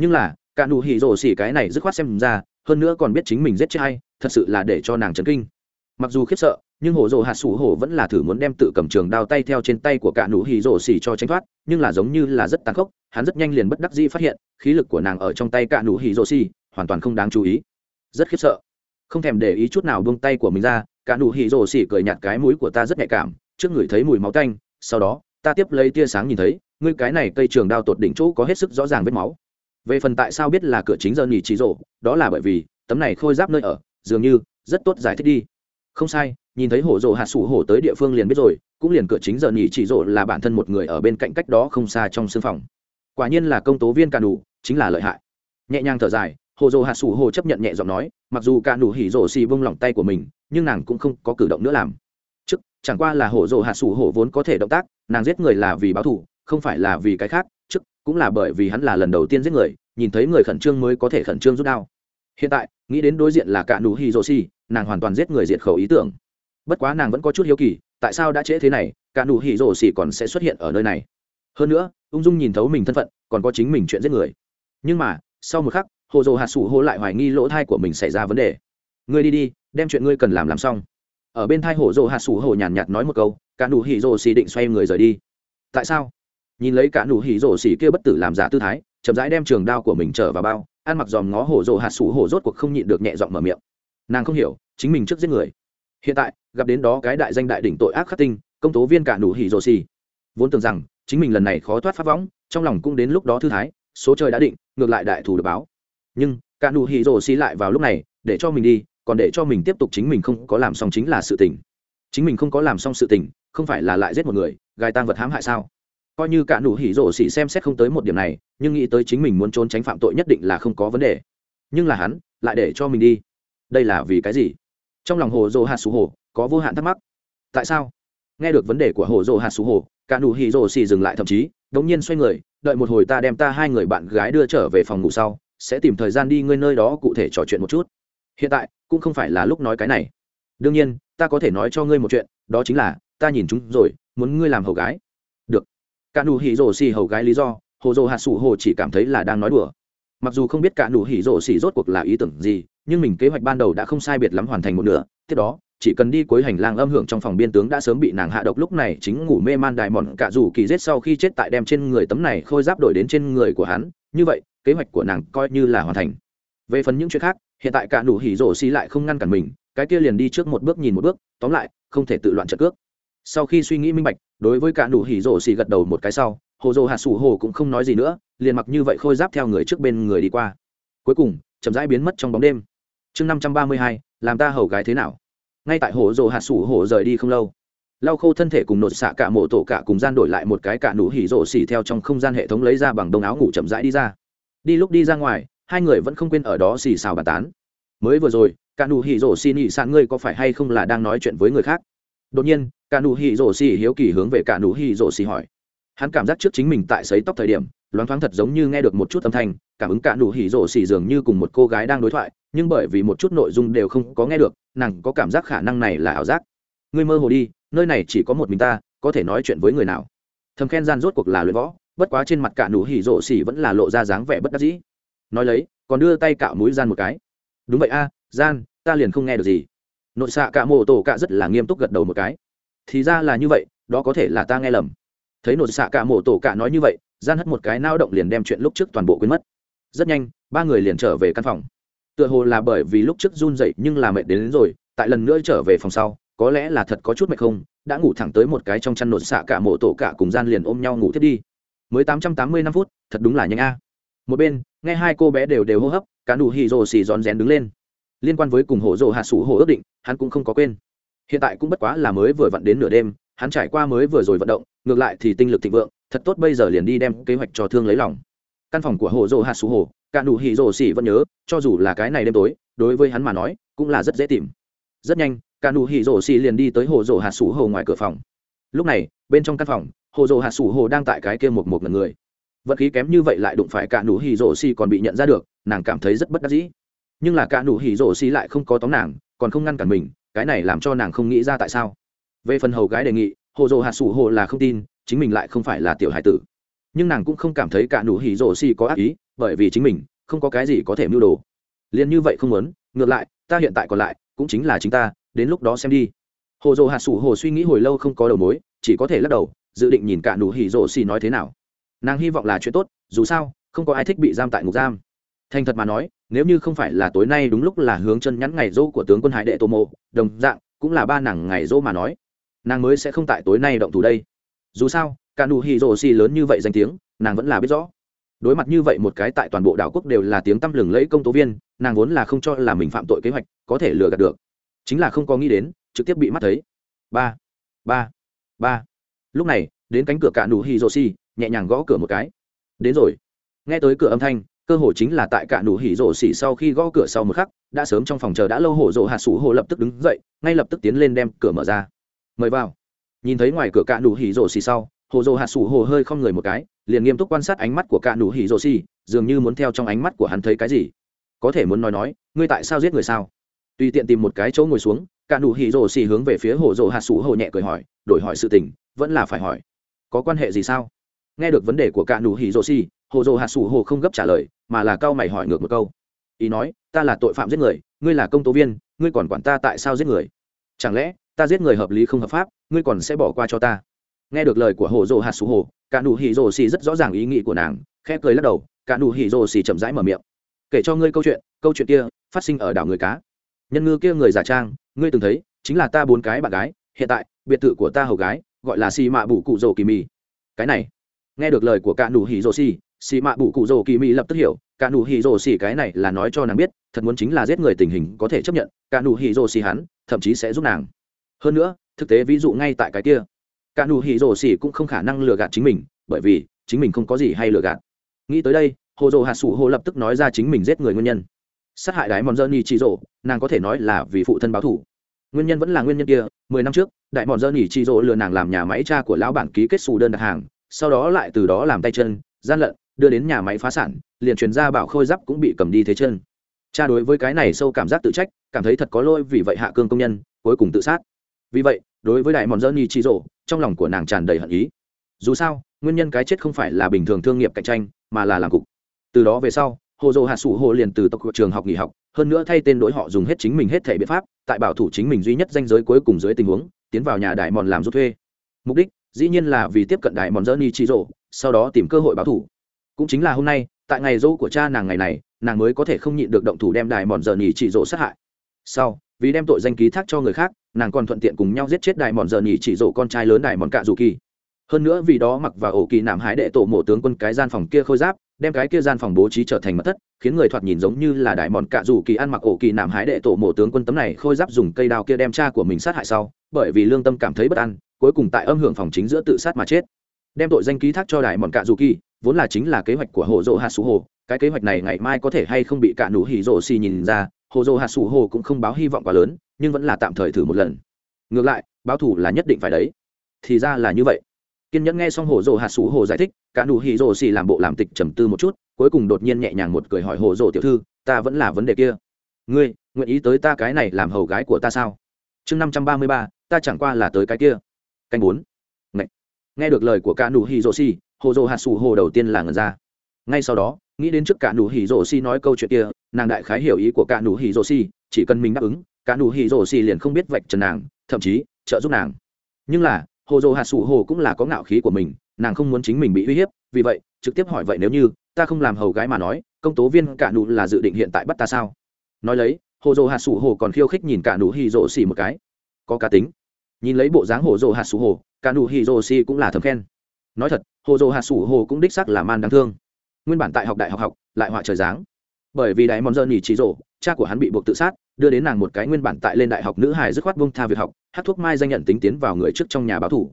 nhưng là, cả nụ hỉ rổ xỉ cái này dứt khoát xem ra, hơn nữa còn biết chính mình giết chết hay thật sự là để cho nàng chấn kinh. Mặc dù khiếp sợ, nhưng hổ rồ hạt sủ hổ vẫn là thử muốn đem tự cầm trường đao tay theo trên tay của cả nụ hỉ rổ xỉ cho tránh thoát, nhưng là giống như là rất tàn khốc, hắn rất nhanh liền bất đắc dĩ phát hiện, khí lực của nàng ở trong tay cả nụ hỉ rổ xỉ, hoàn toàn không đáng chú ý. Rất khiếp sợ. Không thèm để ý chút nào buông tay của mình ra, cả nụ hỉ rổ xỉ cười nhạt cái mũi của ta rất nhạy cảm, trước người thấy mùi máu tanh, sau đó, ta tiếp lấy tia sáng nhìn thấy, ngươi cái này cây trường đao tột đỉnh chỗ có hết sức rõ ràng vết máu về phần tại sao biết là cửa chính giờ nghỉ trí rộ, đó là bởi vì tấm này khôi giáp nơi ở, dường như rất tốt giải thích đi. Không sai, nhìn thấy hổ rộ hạ sủ hổ tới địa phương liền biết rồi, cũng liền cửa chính giờ nghỉ trí rộ là bản thân một người ở bên cạnh cách đó không xa trong sưng phòng. Quả nhiên là công tố viên cà đủ chính là lợi hại. Nhẹ nhàng thở dài hồ dồ hạ sủ hồ chấp nhận nhẹ giọng nói, mặc dù cà đủ hỉ rộ xì vung lỏng tay của mình, nhưng nàng cũng không có cử động nữa làm. Chức chẳng qua là hồ dồ hạ sủ hồ vốn có thể động tác, nàng giết người là vì báo thù, không phải là vì cái khác. Chức cũng là bởi vì hắn là lần đầu tiên giết người, nhìn thấy người khẩn trương mới có thể khẩn trương rút đao. Hiện tại, nghĩ đến đối diện là cả nụ hi rô si nàng hoàn toàn giết người diệt khẩu ý tưởng. Bất quá nàng vẫn có chút hiếu kỳ, tại sao đã trễ thế này, cả nụ hi rô si còn sẽ xuất hiện ở nơi này? Hơn nữa, ung dung nhìn thấu mình thân phận, còn có chính mình chuyện giết người. Nhưng mà, sau một khắc, hồ dồ hạt sủ hô lại hoài nghi lỗ thai của mình xảy ra vấn đề. Ngươi đi đi, đem chuyện ngươi cần làm làm xong. Ở bên thai hồ dồ hạt sủ hồ nhàn nhạt nói một câu, cả nụ hỉ rồ xì định xoay người rời đi. Tại sao? nhìn lấy cả nụ hỉ rổ xỉ kia bất tử làm giả tư thái, chậm rãi đem trường đao của mình trở vào bao, ăn mặc dòm ngó hổ rồ hạt sủ hổ rốt cuộc không nhịn được nhẹ giọng mở miệng. Nàng không hiểu, chính mình trước giết người. Hiện tại, gặp đến đó cái đại danh đại đỉnh tội ác khắc tinh, công tố viên cả nụ hỉ rồ xỉ. Vốn tưởng rằng, chính mình lần này khó thoát pháp võng, trong lòng cũng đến lúc đó thư thái, số trời đã định, ngược lại đại thủ được báo. Nhưng, cả nụ hỉ rồ xỉ lại vào lúc này, để cho mình đi, còn để cho mình tiếp tục chính mình không có làm xong chính là sự tình. Chính mình không có làm xong sự tình, không phải là lại giết một người, gài tang vật hãm hại sao? coi như cả nụ hỉ rộ xỉ xem xét không tới một điểm này, nhưng nghĩ tới chính mình muốn trốn tránh phạm tội nhất định là không có vấn đề. Nhưng là hắn, lại để cho mình đi. Đây là vì cái gì? Trong lòng hồ dô hạt xù hồ, có vô hạn thắc mắc. Tại sao? Nghe được vấn đề của hồ dô hạt xù hồ, cả nụ hỉ rộ xỉ dừng lại thậm chí, đống nhiên xoay người, đợi một hồi ta đem ta hai người bạn gái đưa trở về phòng ngủ sau, sẽ tìm thời gian đi ngươi nơi đó cụ thể trò chuyện một chút. Hiện tại, cũng không phải là lúc nói cái này. Đương nhiên, ta có thể nói cho ngươi một chuyện, đó chính là, ta nhìn chúng rồi, muốn ngươi làm hầu gái cả nụ hỉ rổ xì hầu gái lý do, hồ dồ hạt sủ hồ chỉ cảm thấy là đang nói đùa. Mặc dù không biết cả nụ hỉ rổ xì rốt cuộc là ý tưởng gì, nhưng mình kế hoạch ban đầu đã không sai biệt lắm hoàn thành một nửa. Tiếp đó, chỉ cần đi cuối hành lang âm hưởng trong phòng biên tướng đã sớm bị nàng hạ độc, lúc này chính ngủ mê man đại mòn cả dù kỳ rết sau khi chết tại đem trên người tấm này khôi giáp đổi đến trên người của hắn. Như vậy, kế hoạch của nàng coi như là hoàn thành. Về phần những chuyện khác, hiện tại cả nụ hỉ rổ xì lại không ngăn cản mình, cái kia liền đi trước một bước nhìn một bước, tóm lại, không thể tự loạn trận cước sau khi suy nghĩ minh bạch, đối với cả nụ hỉ rổ xì gật đầu một cái sau, hồ dô hạ sủ hồ cũng không nói gì nữa, liền mặc như vậy khôi giáp theo người trước bên người đi qua. Cuối cùng, chậm rãi biến mất trong bóng đêm. Chương năm trăm ba mươi hai, làm ta hầu gái thế nào? Ngay tại hồ dô hạ sủ hồ rời đi không lâu, lau khô thân thể cùng nột xạ cả mộ tổ cả cùng gian đổi lại một cái cả nụ hỉ rổ xì theo trong không gian hệ thống lấy ra bằng đồng áo ngủ chậm rãi đi ra. Đi lúc đi ra ngoài, hai người vẫn không quên ở đó xì xào bàn tán. Mới vừa rồi, cả nụ hỉ rổ xì nhị sạn ngươi có phải hay không là đang nói chuyện với người khác? đột nhiên, cả nụ hỉ rổ xì hiếu kỳ hướng về cả nụ hỉ rổ xì hỏi. Hắn cảm giác trước chính mình tại sấy tóc thời điểm, loáng thoáng thật giống như nghe được một chút âm thanh, cảm ứng cả nụ hỉ rổ xì dường như cùng một cô gái đang đối thoại, nhưng bởi vì một chút nội dung đều không có nghe được, nàng có cảm giác khả năng này là ảo giác. Ngươi mơ hồ đi, nơi này chỉ có một mình ta, có thể nói chuyện với người nào? Thầm khen gian rốt cuộc là luyện võ, bất quá trên mặt cả nụ hỉ rổ xì vẫn là lộ ra dáng vẻ bất đắc dĩ. Nói lấy, còn đưa tay cạo mũi gian một cái. Đúng vậy a, gian, ta liền không nghe được gì nội xạ cả mô tổ cả rất là nghiêm túc gật đầu một cái. Thì ra là như vậy đó có thể là ta nghe lầm. Thấy nội xạ cả mô tổ cả nói như vậy gian hất một cái nao động liền đem chuyện lúc trước toàn bộ quên mất. Rất nhanh ba người liền trở về căn phòng. Tựa hồ là bởi vì lúc trước run dậy nhưng là mệt đến, đến rồi tại lần nữa trở về phòng sau có lẽ là thật có chút mệt không đã ngủ thẳng tới một cái trong chăn nội xạ cả mộ tổ cả cùng gian liền ôm nhau ngủ thiết đi. Mới tám tám mươi năm phút thật đúng là nhanh a. Một bên nghe hai cô bé đều đều hô hấp cả nụ hì rồ xì rón rén đứng lên liên quan với cùng hộ rồ hạ sủ hồ ước định, hắn cũng không có quên. Hiện tại cũng bất quá là mới vừa vặn đến nửa đêm, hắn trải qua mới vừa rồi vận động, ngược lại thì tinh lực thịnh vượng, thật tốt bây giờ liền đi đem kế hoạch cho thương lấy lòng. Căn phòng của hồ rồ hạ sủ hồ cạn đủ hỉ rồ xỉ vẫn nhớ, cho dù là cái này đêm tối, đối với hắn mà nói, cũng là rất dễ tìm. Rất nhanh cạn đủ hỉ rồ xỉ liền đi tới hồ rồ hạ sủ hồ ngoài cửa phòng. Lúc này, bên trong căn phòng hồ rồ hạ sủ hồ đang tại cái kia một một lần người. Vận khí kém như vậy lại đụng phải cạn đủ hỉ rồ xỉ còn bị nhận ra được, nàng cảm thấy rất bất đắc dĩ nhưng là cả nụ hỉ rổ xì lại không có tóm nàng, còn không ngăn cản mình, cái này làm cho nàng không nghĩ ra tại sao. Về phần hầu gái đề nghị, hồ dồ hạt sủ hồ là không tin, chính mình lại không phải là tiểu hải tử. Nhưng nàng cũng không cảm thấy cả nụ hỉ rổ xì có ác ý, bởi vì chính mình không có cái gì có thể mưu đồ. Liền như vậy không muốn, ngược lại, ta hiện tại còn lại, cũng chính là chính ta, đến lúc đó xem đi. Hồ dồ hạt sủ hồ suy nghĩ hồi lâu không có đầu mối, chỉ có thể lắc đầu, dự định nhìn cả nụ hỉ rổ xì nói thế nào. Nàng hy vọng là chuyện tốt, dù sao, không có ai thích bị giam tại ngục giam. Thành thật mà nói nếu như không phải là tối nay đúng lúc là hướng chân nhắn ngày dỗ của tướng quân hải đệ tô mộ, đồng dạng, cũng là ba nàng ngày dỗ mà nói. Nàng mới sẽ không tại tối nay động thủ đây. Dù sao cả nụ hì rồ xì lớn như vậy danh tiếng, nàng vẫn là biết rõ. Đối mặt như vậy một cái tại toàn bộ đảo quốc đều là tiếng tăm lừng lẫy công tố viên, nàng vốn là không cho là mình phạm tội kế hoạch, có thể lừa gạt được. Chính là không có nghĩ đến, trực tiếp bị mắt thấy. Ba ba ba. Lúc này, đến cánh cửa cả nụ hì rồ xì nhẹ nhàng gõ cửa một cái. Đến rồi. Nghe tới cửa âm thanh cơ hội chính là tại cả nụ hỉ rổ xỉ sau khi gõ cửa sau một khắc, đã sớm trong phòng chờ đã lâu hổ rổ hạ sủ hồ lập tức đứng dậy, ngay lập tức tiến lên đem cửa mở ra. Mời vào. Nhìn thấy ngoài cửa cả nụ hỉ rổ xỉ sau hồ rổ hạ sủ hồ hơi không người một cái, liền nghiêm túc quan sát ánh mắt của cả nụ hỉ rổ xỉ, dường như muốn theo trong ánh mắt của hắn thấy cái gì. Có thể muốn nói nói, ngươi tại sao giết người sao? Tùy tiện tìm một cái chỗ ngồi xuống, cả nụ hỉ rổ xỉ hướng về phía hồ rổ hạ sủ hồ nhẹ cười hỏi, đổi hỏi sự tình, vẫn là phải hỏi. Có quan hệ gì sao? Nghe được vấn đề của cả nụ hỉ rổ xỉ hồ dồ hạ sủ hồ không gấp trả lời, mà là cao mày hỏi ngược một câu. Ý nói, ta là tội phạm giết người, ngươi là công tố viên, ngươi còn quản ta tại sao giết người? Chẳng lẽ, ta giết người hợp lý không hợp pháp, ngươi còn sẽ bỏ qua cho ta? Nghe được lời của hồ dồ hạ sủ hồ, cả nụ hỉ rồ xì rất rõ ràng ý nghĩ của nàng, khẽ cười lắc đầu, cả nụ hỉ rồ xì chậm rãi mở miệng. Kể cho ngươi câu chuyện câu chuyện kia phát sinh ở đảo người cá. Nhân ngư kia người giả trang, ngươi từng thấy, chính là ta bốn cái bạn gái, hiện tại, biệt thự của ta hầu gái, gọi là xì mạ bủ cụ rồ kỳ mì. Cái này, nghe được lời của cả nụ hỉ rồ xì xì mạ bụ cụ rồ kỳ mỹ lập tức hiểu, cả nụ hỉ rồ xì cái này là nói cho nàng biết, thật muốn chính là giết người tình hình có thể chấp nhận, cả nụ hỉ rồ xì hắn, thậm chí sẽ giúp nàng. Hơn nữa, thực tế ví dụ ngay tại cái kia, cả nụ hỉ rồ xì cũng không khả năng lừa gạt chính mình, bởi vì chính mình không có gì hay lừa gạt. Nghĩ tới đây, hồ rồ hạt sủ hồ lập tức nói ra chính mình giết người nguyên nhân. Sát hại đại mòn dơ ni chi rồ nàng có thể nói là vì phụ thân báo thù. Nguyên nhân vẫn là nguyên nhân kia, mười năm trước, đại mòn dơ ni chi rồ lừa nàng làm nhà máy cha của lão bản ký kết xù đơn đặt hàng, sau đó lại từ đó làm tay chân, gian lận đưa đến nhà máy phá sản liền truyền ra bảo khôi giáp cũng bị cầm đi thế chân. Cha đối với cái này sâu cảm giác tự trách cảm thấy thật có lỗi vì vậy hạ cương công nhân cuối cùng tự sát. Vì vậy đối với đại mòn dơ ni chi rổ, trong lòng của nàng tràn đầy hận ý. Dù sao nguyên nhân cái chết không phải là bình thường thương nghiệp cạnh tranh mà là làm cục. Từ đó về sau hồ dô hạ sủ hồ liền từ tộc trường học nghỉ học hơn nữa thay tên đổi họ dùng hết chính mình hết thể biện pháp tại bảo thủ chính mình duy nhất danh giới cuối cùng dưới tình huống tiến vào nhà đại mòn làm rút thuê. Mục đích dĩ nhiên là vì tiếp cận đại mòn dơ ni chi rổ, sau đó tìm cơ hội báo thủ cũng chính là hôm nay, tại ngày dỗ của cha nàng ngày này, nàng mới có thể không nhịn được động thủ đem đài mòn giờ nhì chỉ rỗ sát hại. Sau, vì đem tội danh ký thác cho người khác, nàng còn thuận tiện cùng nhau giết chết đài mòn giờ nhì chỉ rỗ con trai lớn đài mòn cạ dù kỳ. Hơn nữa vì đó mặc và ổ kỳ nảm hái đệ tổ mộ tướng quân cái gian phòng kia khôi giáp, đem cái kia gian phòng bố trí trở thành mật thất, khiến người thoạt nhìn giống như là đại mòn cạ dù kỳ ăn mặc ổ kỳ nảm hái đệ tổ mộ tướng quân tấm này khôi giáp dùng cây đao kia đem cha của mình sát hại sau, bởi vì lương tâm cảm thấy bất an, cuối cùng tại âm hưởng phòng chính giữa tự sát mà chết. Đem tội danh ký thác cho đại mòn cạ dù kỳ vốn là chính là kế hoạch của hồ dỗ hạ sủ hồ, cái kế hoạch này ngày mai có thể hay không bị cả nụ hỉ dỗ xì nhìn ra, hồ dỗ hạ sủ hồ cũng không báo hy vọng quá lớn, nhưng vẫn là tạm thời thử một lần. Ngược lại, báo thủ là nhất định phải đấy. Thì ra là như vậy. Kiên nhẫn nghe xong hồ dỗ hạ sủ hồ giải thích, cả nụ hỉ dỗ xì làm bộ làm tịch trầm tư một chút, cuối cùng đột nhiên nhẹ nhàng một cười hỏi hồ dỗ tiểu thư, ta vẫn là vấn đề kia. Ngươi, nguyện ý tới ta cái này làm hầu gái của ta sao? Chương năm trăm ba mươi ba, ta chẳng qua là tới cái kia. Canh bốn. Nghe được lời của ca nụ hi dô si hồ dồ hạt sủ hồ đầu tiên là ngần ra. Ngay sau đó nghĩ đến trước cả nụ hỉ rổ Si nói câu chuyện kia nàng đại khái hiểu ý của cả nụ hỉ rổ Si, chỉ cần mình đáp ứng cả nụ hỉ rổ Si liền không biết vạch trần nàng thậm chí trợ giúp nàng. Nhưng là hồ dồ hạt sủ hồ cũng là có ngạo khí của mình nàng không muốn chính mình bị uy hiếp vì vậy trực tiếp hỏi vậy nếu như ta không làm hầu gái mà nói công tố viên cả nụ là dự định hiện tại bắt ta sao? Nói lấy hồ dồ hạt sủ hồ còn khiêu khích nhìn cả nụ hỉ rổ Si một cái. Có cá tính. Nhìn lấy bộ dáng hồ dồ hạt sủ hồ cả nụ hỉ rổ Si cũng là thầm khen. Nói thật hồ dồ hạt sủ hồ cũng đích xác là man đáng thương. Nguyên bản tại học đại học học, lại họa trời dáng. bởi vì đại mòn dơ nhì trí rổ cha của hắn bị buộc tự sát, đưa đến nàng một cái nguyên bản tại lên đại học nữ hài dứt khoát bông tha việc học, hát thuốc mai danh nhận tính tiến vào người trước trong nhà báo thủ.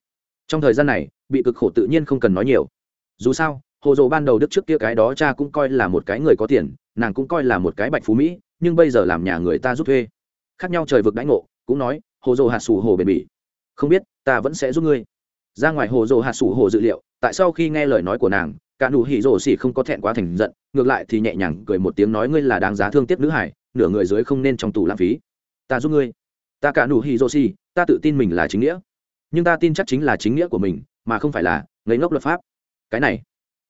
Trong thời gian này, bị cực khổ tự nhiên không cần nói nhiều. Dù sao, hồ dồ ban đầu đức trước kia cái đó cha cũng coi là một cái người có tiền, nàng cũng coi là một cái bạch phú mỹ, nhưng bây giờ làm nhà người ta giúp thuê. Khác nhau trời vực đãi ngộ, cũng nói, hồ dồ hạt sủ hồ bền bỉ. Không biết, ta vẫn sẽ giúp ngươi ra ngoài hồ rồ hạ sủ hồ dự liệu, tại sau khi nghe lời nói của nàng, cả nụ hỉ rồ xỉ không có thẹn quá thành giận, ngược lại thì nhẹ nhàng cười một tiếng nói ngươi là đáng giá thương tiếc nữ hải, nửa người dưới không nên trong tù lãng phí. Ta giúp ngươi. Ta cả nụ hỉ rồ xỉ, ta tự tin mình là chính nghĩa. Nhưng ta tin chắc chính là chính nghĩa của mình, mà không phải là lấy ngốc luật pháp. Cái này,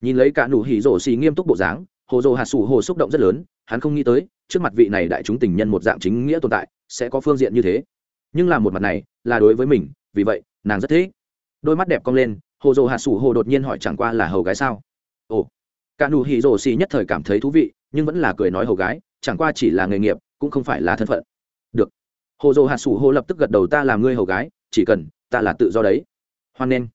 nhìn lấy cả nụ hỉ rồ xỉ nghiêm túc bộ dáng, hồ rồ hạ sủ hồ xúc động rất lớn, hắn không nghĩ tới, trước mặt vị này đại chúng tình nhân một dạng chính nghĩa tồn tại, sẽ có phương diện như thế. Nhưng là một mặt này, là đối với mình, vì vậy, nàng rất thích đôi mắt đẹp cong lên, hồ dồ hạ sủ hồ đột nhiên hỏi chẳng qua là hầu gái sao? Ồ, cả nụ hỉ rồ xì nhất thời cảm thấy thú vị, nhưng vẫn là cười nói hầu gái, chẳng qua chỉ là nghề nghiệp, cũng không phải là thân phận. Được. Hồ dồ hạ sủ hồ lập tức gật đầu ta làm ngươi hầu gái, chỉ cần, ta là tự do đấy. Hoan nên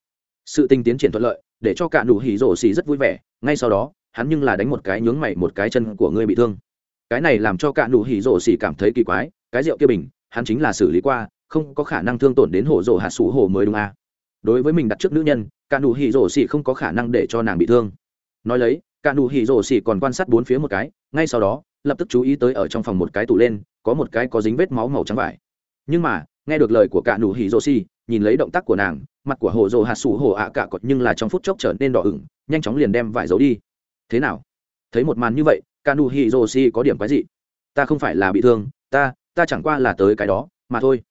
sự tinh tiến triển thuận lợi, để cho cả nụ hỉ rồ xì rất vui vẻ, ngay sau đó, hắn nhưng là đánh một cái nhướng mày một cái chân của ngươi bị thương. Cái này làm cho cả nụ hỉ rồ xì cảm thấy kỳ quái, cái rượu kia bình, hắn chính là xử lý qua, không có khả năng thương tổn đến hồ dồ hạ sủ hồ mới đúng à? đối với mình đặt trước nữ nhân, cả nụ hỉ rổ xỉ không có khả năng để cho nàng bị thương. Nói lấy, cả nụ hỉ rổ xỉ còn quan sát bốn phía một cái, ngay sau đó, lập tức chú ý tới ở trong phòng một cái tủ lên, có một cái có dính vết máu màu trắng vải. Nhưng mà, nghe được lời của cả nụ hỉ rổ xỉ, nhìn lấy động tác của nàng, mặt của hồ rồ hạt sủ hồ ạ cả cọt nhưng là trong phút chốc trở nên đỏ ửng, nhanh chóng liền đem vải giấu đi. Thế nào? Thấy một màn như vậy, cả nụ hỉ rổ xỉ có điểm quái dị. Ta không phải là bị thương, ta ta chẳng qua là tới cái đó, mà thôi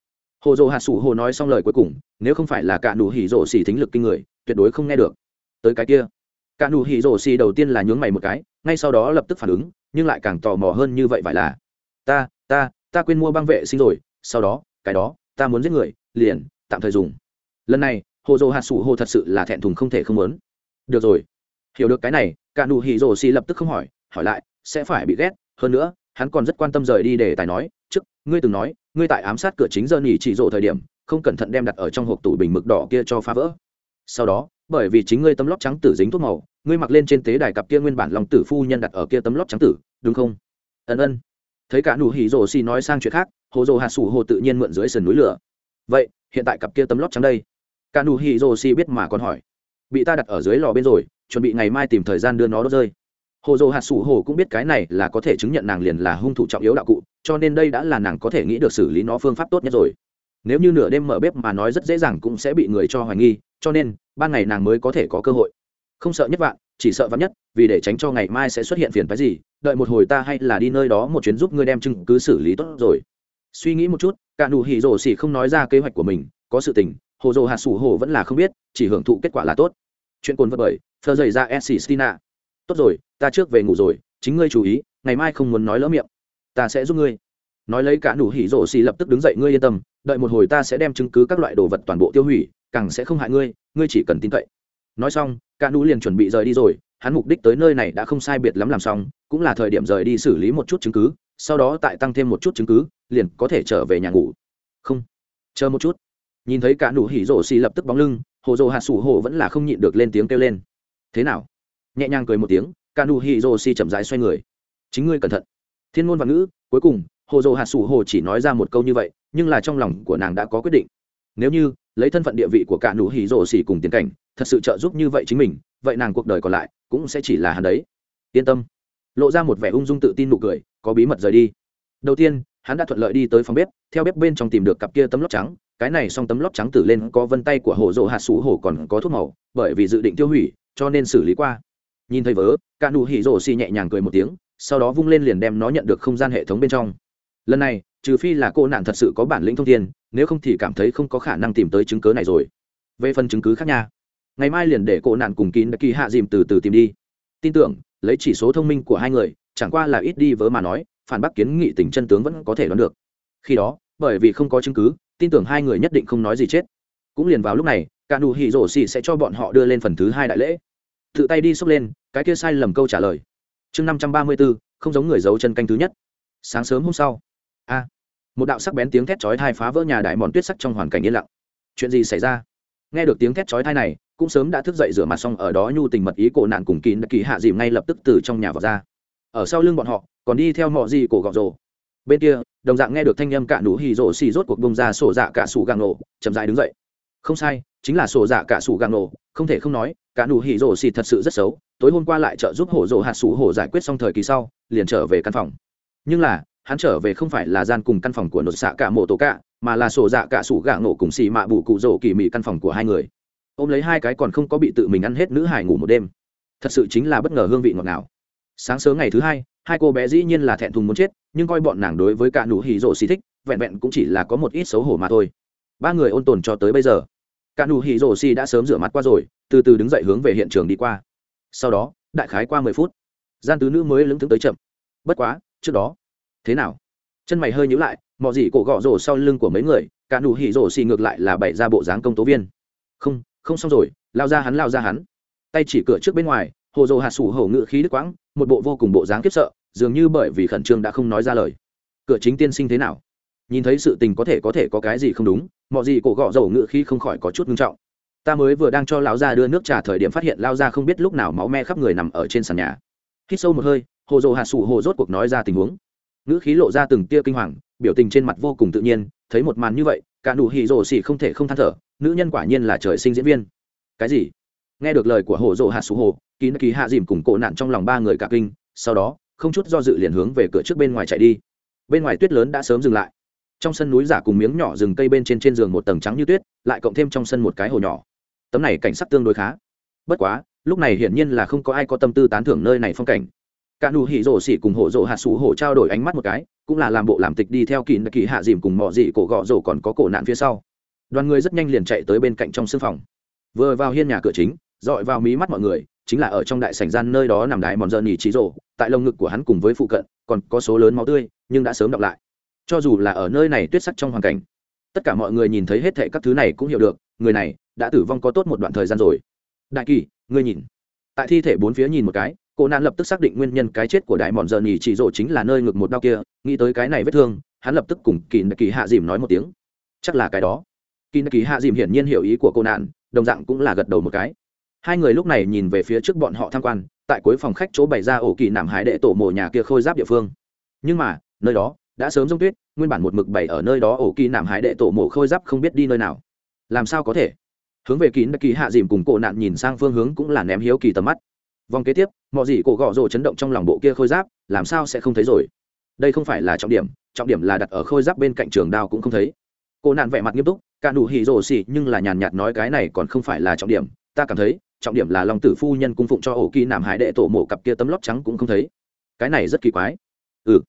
hồ dồ hạt sủ hồ nói xong lời cuối cùng, nếu không phải là cả nụ hỉ rổ xỉ thính lực kinh người, tuyệt đối không nghe được. Tới cái kia. Cả nụ hỉ rổ xì đầu tiên là nhướng mày một cái, ngay sau đó lập tức phản ứng, nhưng lại càng tò mò hơn như vậy phải là, ta ta ta quên mua băng vệ sinh rồi, sau đó, cái đó, ta muốn giết người, liền, tạm thời dùng. Lần này, hồ dồ hạt sủ hồ thật sự là thẹn thùng không thể không muốn. Được rồi. Hiểu được cái này. Cả nụ hỉ rổ xì lập tức không hỏi hỏi lại, sẽ phải bị ghét, hơn nữa, hắn còn rất quan tâm rời đi để tài nói trước, ngươi từng nói, ngươi tại ám sát cửa chính giờ nhỉ chỉ rộ thời điểm, không cẩn thận đem đặt ở trong hộp tủ bình mực đỏ kia cho phá vỡ. Sau đó, bởi vì chính ngươi tấm lót trắng tử dính thuốc màu, ngươi mặc lên trên tế đài cặp kia nguyên bản lòng tử phu nhân đặt ở kia tấm lót trắng tử, đúng không? Ân ân. Thấy cả nụ hỉ rồ xì nói sang chuyện khác, hồ rồ hạt sủ hồ tự nhiên mượn dưới sườn núi lửa. Vậy, hiện tại cặp kia tấm lót trắng đây? Cả nụ hỉ rồ xì biết mà còn hỏi. Bị ta đặt ở dưới lò bên rồi, chuẩn bị ngày mai tìm thời gian đưa nó đốt rơi hồ dồ hạt sủ hồ cũng biết cái này là có thể chứng nhận nàng liền là hung thủ trọng yếu đạo cụ, cho nên đây đã là nàng có thể nghĩ được xử lý nó phương pháp tốt nhất rồi. Nếu như nửa đêm mở bếp mà nói rất dễ dàng cũng sẽ bị người cho hoài nghi, cho nên ban ngày nàng mới có thể có cơ hội. Không sợ nhất vạn, chỉ sợ vắn nhất, vì để tránh cho ngày mai sẽ xuất hiện phiền phái gì, đợi một hồi ta hay là đi nơi đó một chuyến giúp ngươi đem chứng cứ xử lý tốt rồi. Suy nghĩ một chút, cả nụ hỉ rổ xỉ không nói ra kế hoạch của mình, có sự tình, hồ dồ hạt sủ hồ vẫn là không biết, chỉ hưởng thụ kết quả là tốt. Chuyện cồn vật bởi, thơ dày ra s tốt rồi, ta trước về ngủ rồi, chính ngươi chú ý, ngày mai không muốn nói lỡ miệng. Ta sẽ giúp ngươi. Nói lấy cả nụ hỉ rổ xì lập tức đứng dậy, ngươi yên tâm, đợi một hồi ta sẽ đem chứng cứ các loại đồ vật toàn bộ tiêu hủy, càng sẽ không hại ngươi ngươi chỉ cần tin cậy. Nói xong, cả nụ liền chuẩn bị rời đi rồi, hắn mục đích tới nơi này đã không sai biệt lắm làm xong, cũng là thời điểm rời đi xử lý một chút chứng cứ, sau đó tại tăng thêm một chút chứng cứ, liền có thể trở về nhà ngủ. Không, chờ một chút. Nhìn thấy cả nụ hỉ rổ xì lập tức bóng lưng, hồ dồ hạ sủ hồ vẫn là không nhịn được lên tiếng kêu lên. Thế nào? nhẹ nhàng cười một tiếng ca nụ hi rô si chậm rãi xoay người. Chính ngươi cẩn thận. Thiên ngôn và ngữ, cuối cùng hồ dô hạ sủ hồ chỉ nói ra một câu như vậy, nhưng là trong lòng của nàng đã có quyết định. Nếu như, lấy thân phận địa vị của cả nụ hỉ rổ xỉ cùng tiến cảnh, thật sự trợ giúp như vậy chính mình, vậy nàng cuộc đời còn lại, cũng sẽ chỉ là hắn đấy. Yên tâm. Lộ ra một vẻ ung dung tự tin nụ cười, có bí mật rời đi. Đầu tiên, hắn đã thuận lợi đi tới phòng bếp, theo bếp bên trong tìm được cặp kia tấm lót trắng, cái này xong tấm lót trắng tử lên có vân tay của hồ rộ hạt sủ hồ còn có thuốc màu, bởi vì dự định tiêu hủy, cho nên xử lý qua nhìn thấy vớ, cả nụ hỉ rổ xì nhẹ nhàng cười một tiếng, sau đó vung lên liền đem nó nhận được không gian hệ thống bên trong. Lần này, trừ phi là cô nạn thật sự có bản lĩnh thông thiên, nếu không thì cảm thấy không có khả năng tìm tới chứng cớ này rồi. Về phần chứng cứ khác nha. Ngày mai liền để cô nạn cùng kín kỳ hạ dìm từ từ tìm đi. Tin tưởng, lấy chỉ số thông minh của hai người, chẳng qua là ít đi vớ mà nói, phản bác kiến nghị tình chân tướng vẫn có thể đoán được. Khi đó, bởi vì không có chứng cứ, tin tưởng hai người nhất định không nói gì chết. Cũng liền vào lúc này, cả nụ hỉ rổ xì sẽ cho bọn họ đưa lên phần thứ hai đại lễ. Tự tay đi xốc lên cái kia sai lầm câu trả lời. Chương năm trăm ba mươi b ố không giống người giấu chân canh thứ nhất. Sáng sớm hôm sau, a, một đạo sắc bén tiếng thét chói thai phá vỡ nhà đại mòn tuyết sắc trong hoàn cảnh yên lặng. Chuyện gì xảy ra? Nghe được tiếng thét chói thai này, cũng sớm đã thức dậy rửa mặt xong, ở đó nhu tình mật ý cổ nạn cùng kín kỳ hạ dìm ngay lập tức từ trong nhà vào ra. Ở sau lưng bọn họ, còn đi theo mọi gì cổ gọt rồ. Bên kia, đồng dạng nghe được thanh âm cạn đủ hì rồ xì rốt cuộc bông ra sổ dạ cả sủ gàng nổ chậm dại đứng dậy. Không sai chính là sổ dạ cả sủ gà nổ không thể không nói, cả nụ hỉ rổ xì thật sự rất xấu, tối hôm qua lại trợ giúp hổ rổ hạt sủ hổ giải quyết xong thời kỳ sau, liền trở về căn phòng. Nhưng là, hắn trở về không phải là gian cùng căn phòng của nội xạ cả mộ tổ cả, mà là sổ dạ cả sủ gà nổ cùng xì mạ bù cụ rổ kỳ mị căn phòng của hai người. Ôm lấy hai cái còn không có bị tự mình ăn hết nữ hải ngủ một đêm. Thật sự chính là bất ngờ hương vị ngọt ngào. Sáng sớm ngày thứ hai hai cô bé dĩ nhiên là thẹn thùng muốn chết, nhưng coi bọn nàng đối với cả nụ hỉ rổ xì thích, vẹn vẹn cũng chỉ là có một ít xấu hổ mà thôi. Ba người ôn tồn cho tới bây giờ cả nụ hỉ rổ xì đã sớm rửa mặt qua rồi, từ từ đứng dậy hướng về hiện trường đi qua. Sau đó, đại khái qua mười phút, gian tứ nữ mới lững thững tới chậm. Bất quá, trước đó, thế nào? Chân mày hơi nhíu lại mọi gì cổ gọ rổ sau lưng của mấy người, cả nụ hỉ rổ xì ngược lại là bày ra bộ dáng công tố viên. Không không xong rồi, lao ra hắn, lao ra hắn. Tay chỉ cửa trước bên ngoài, hồ dồ hạt sủ hầu ngự khí đứt quãng, một bộ vô cùng bộ dáng kiếp sợ, dường như bởi vì khẩn trương đã không nói ra lời. Cửa chính tiên sinh thế nào? nhìn thấy sự tình có thể có thể có cái gì không đúng, mọi gì cổ gọ dầu ngự khi không khỏi có chút nghiêm trọng. Ta mới vừa đang cho lão gia đưa nước trà thời điểm phát hiện lao gia không biết lúc nào máu me khắp người nằm ở trên sàn nhà. Khi sâu một hơi, hồ dồ hạ sụ hồ rốt cuộc nói ra tình huống. Ngữ khí lộ ra từng tia kinh hoàng, biểu tình trên mặt vô cùng tự nhiên, thấy một màn như vậy, cả nụ hì rồ xỉ không thể không than thở, nữ nhân quả nhiên là trời sinh diễn viên. Cái gì? Nghe được lời của hồ dồ hạ sụ hồ kín kỳ hạ dìm cùng cổ nạn trong lòng ba người cả kinh, sau đó, không chút do dự liền hướng về cửa trước bên ngoài chạy đi. Bên ngoài tuyết lớn đã sớm dừng lại trong sân núi giả cùng miếng nhỏ rừng cây bên trên trên giường một tầng trắng như tuyết, lại cộng thêm trong sân một cái hồ nhỏ. Tấm này cảnh sắc tương đối khá. Bất quá, lúc này hiển nhiên là không có ai có tâm tư tán thưởng nơi này phong cảnh. Cả nụ hỉ rổ xỉ cùng hổ rổ hạ sủ hổ trao đổi ánh mắt một cái, cũng là làm bộ làm tịch đi theo kỳ kỳ hạ dìm cùng mò dị cổ gọ rổ còn có cổ nạn phía sau. Đoàn người rất nhanh liền chạy tới bên cạnh trong sương phòng. Vừa vào hiên nhà cửa chính, dọi vào mí mắt mọi người, chính là ở trong đại sảnh gian nơi đó nằm đại mòn dơ nhỉ trí rổ tại lồng ngực của hắn cùng với phụ cận, còn có số lớn máu tươi, nhưng đã sớm đọc lại cho dù là ở nơi này tuyết sắc trong hoàn cảnh, tất cả mọi người nhìn thấy hết thệ các thứ này cũng hiểu được, người này đã tử vong có tốt một đoạn thời gian rồi. Đại kỳ, ngươi nhìn. Tại thi thể bốn phía nhìn một cái, cô nạn lập tức xác định nguyên nhân cái chết của đại mòn giờ nhì chỉ rộ chính là nơi ngực một đau kia, nghĩ tới cái này vết thương, hắn lập tức cùng kỳ kỳ hạ dìm nói một tiếng. Chắc là cái đó. Kỳ kỳ hạ dìm hiển nhiên hiểu ý của cô nạn đồng dạng cũng là gật đầu một cái. Hai người lúc này nhìn về phía trước bọn họ tham quan, tại cuối phòng khách chỗ bày ra ổ kỳ nạm hải đệ tổ mộ nhà kia khôi giáp địa phương. Nhưng mà, nơi đó đã sớm rông tuyết, nguyên bản một mực bảy ở nơi đó ổ kỳ nảm hải đệ tổ mộ khôi giáp không biết đi nơi nào. Làm sao có thể? Hướng về kín kỳ hạ dìm cùng cổ nạn nhìn sang phương hướng cũng là ném hiếu kỳ tầm mắt. Vòng kế tiếp, mọi gì cổ gọ rồ chấn động trong lòng bộ kia khôi giáp, làm sao sẽ không thấy rồi? Đây không phải là trọng điểm trọng điểm là đặt ở khôi giáp bên cạnh trường đao cũng không thấy. Cô nạn vẻ mặt nghiêm túc, cả đủ hỉ rồ xỉ nhưng là nhàn nhạt nói cái này còn không phải là trọng điểm, ta cảm thấy, trọng điểm là lòng tử phu nhân cung phụng cho ổ kỳ nảm hải đệ tổ mộ cặp kia tấm lót trắng cũng không thấy. Cái này rất kỳ quái. Ừ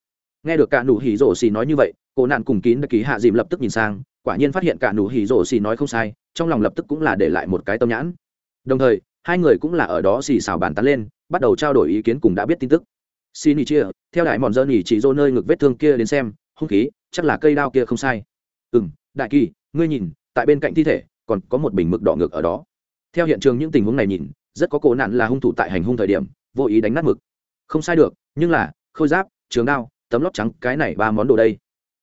nghe được cả nụ hỉ rổ xì nói như vậy, cô nạn cùng kín đặc ký hạ dìm lập tức nhìn sang, quả nhiên phát hiện cả nụ hỉ rổ xì nói không sai, trong lòng lập tức cũng là để lại một cái tâm nhãn. Đồng thời, hai người cũng là ở đó xì xào bàn tán lên, bắt đầu trao đổi ý kiến cùng đã biết tin tức. Xin ý chia, theo đại mòn dơ nỉ chỉ dô nơi ngực vết thương kia đến xem, hung khí, chắc là cây đao kia không sai. Ừ m đại kỳ, ngươi nhìn, tại bên cạnh thi thể, còn có một bình mực đỏ ngược ở đó. Theo hiện trường những tình huống này nhìn, rất có cổ nạn là hung thủ tại hành hung thời điểm, vô ý đánh nát mực. Không sai được, nhưng là, khôi giáp, trường đao tấm lót trắng, cái này ba món đồ đây.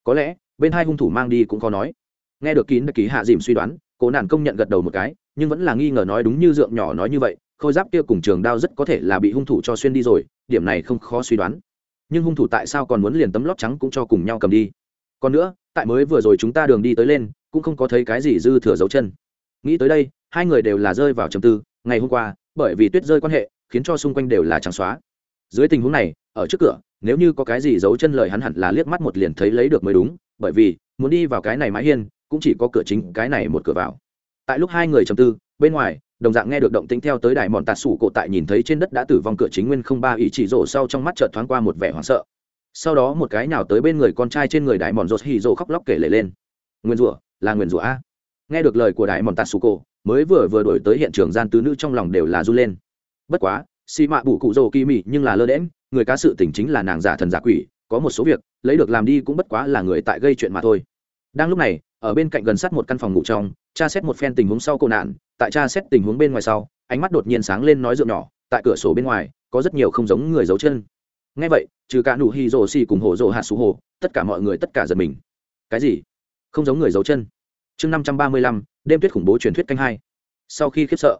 Có lẽ, bên hai hung thủ mang đi cũng khó nói. Nghe được kín đặc ký hạ dìm suy đoán, cố nạn công nhận gật đầu một cái, nhưng vẫn là nghi ngờ nói đúng như dượng nhỏ nói như vậy, khôi giáp kia cùng trường đao rất có thể là bị hung thủ cho xuyên đi rồi, điểm này không khó suy đoán. Nhưng hung thủ tại sao còn muốn liền tấm lót trắng cũng cho cùng nhau cầm đi? Còn nữa, tại mới vừa rồi chúng ta đường đi tới lên, cũng không có thấy cái gì dư thừa dấu chân. Nghĩ tới đây, hai người đều là rơi vào trầm tư, ngày hôm qua, bởi vì tuyết rơi quan hệ, khiến cho xung quanh đều là trắng xóa. Dưới tình huống này, ở trước cửa nếu như có cái gì giấu chân lời hắn hẳn là liếc mắt một liền thấy lấy được mới đúng, bởi vì, muốn đi vào cái này mái hiên, cũng chỉ có cửa chính, cái này một cửa vào. Tại lúc hai người chầm tư, bên ngoài, đồng dạng nghe được động tính theo tới đài mòn tạt sủ cổ tại nhìn thấy trên đất đã tử vong cửa chính nguyên không ba ý chỉ rổ sau trong mắt chợt thoáng qua một vẻ hoảng sợ. Sau đó một cái nào tới bên người con trai trên người đại mòn rột hì rổ khóc lóc kể lể lên. Nguyên rủa, là nguyên rủa a. Nghe được lời của đại mòn tạt sủ cổ, mới vừa vừa đổi tới hiện trường gian tứ nữ trong lòng đều là run lên. Bất quá, xì mạ bủ cụ rổ kỳ mị nhưng là lơ đễm người cá sự tình chính là nàng giả thần giả quỷ, có một số việc, lấy được làm đi cũng bất quá là người tại gây chuyện mà thôi. Đang lúc này, ở bên cạnh gần sát một căn phòng ngủ trong, cha xét một phen tình huống sau cô nạn, tại cha xét tình huống bên ngoài sau, ánh mắt đột nhiên sáng lên nói rượu nhỏ, tại cửa sổ bên ngoài, có rất nhiều không giống người giấu chân. Ngay vậy, trừ cả nụ hi rồ xì cùng hồ rồ hạ xú hồ tất cả mọi người tất cả giật mình. Cái gì? Không giống người giấu chân. Chương năm trăm ba mươi lăm, đêm tuyết khủng bố truyền thuyết canh hai. Sau khi khiếp sợ,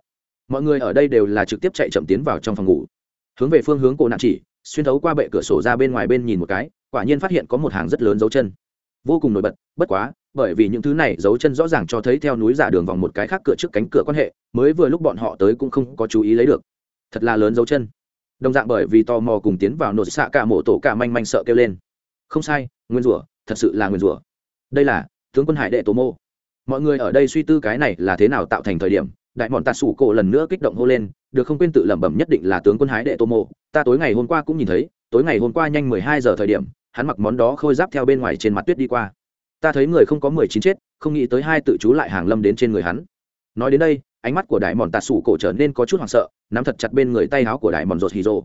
mọi người ở đây đều là trực tiếp chạy chậm tiến vào trong phòng ngủ. Hướng về phương hướng cổ nạn chỉ xuyên thấu qua bệ cửa sổ ra bên ngoài bên nhìn một cái, quả nhiên phát hiện có một hàng rất lớn dấu chân. Vô cùng nổi bật, bất quá, bởi vì những thứ này dấu chân rõ ràng cho thấy theo núi giả đường vòng một cái khác cửa trước cánh cửa quan hệ, mới vừa lúc bọn họ tới cũng không có chú ý lấy được. Thật là lớn dấu chân. Đồng dạng bởi vì tò mò cùng tiến vào nổ xạ cả mổ tổ cả manh manh sợ kêu lên. Không sai, nguyên rủa, thật sự là nguyên rủa. Đây là, tướng quân hải đệ tố mô. Mọi người ở đây suy tư cái này là thế nào tạo thành thời điểm, đại bọn tạ sủ cổ lần nữa kích động hô lên được không quên tự lẩm bẩm nhất định là tướng quân hái đệ tô mộ. Ta tối ngày hôm qua cũng nhìn thấy, tối ngày hôm qua nhanh mười hai giờ thời điểm, hắn mặc món đó khôi giáp theo bên ngoài trên mặt tuyết đi qua. Ta thấy người không có mười chín chết, không nghĩ tới hai tự chú lại hàng lâm đến trên người hắn. Nói đến đây, ánh mắt của đại mòn Tạ sủ cổ trở nên có chút hoảng sợ, nắm thật chặt bên người tay áo của đại mòn rột hì rồ.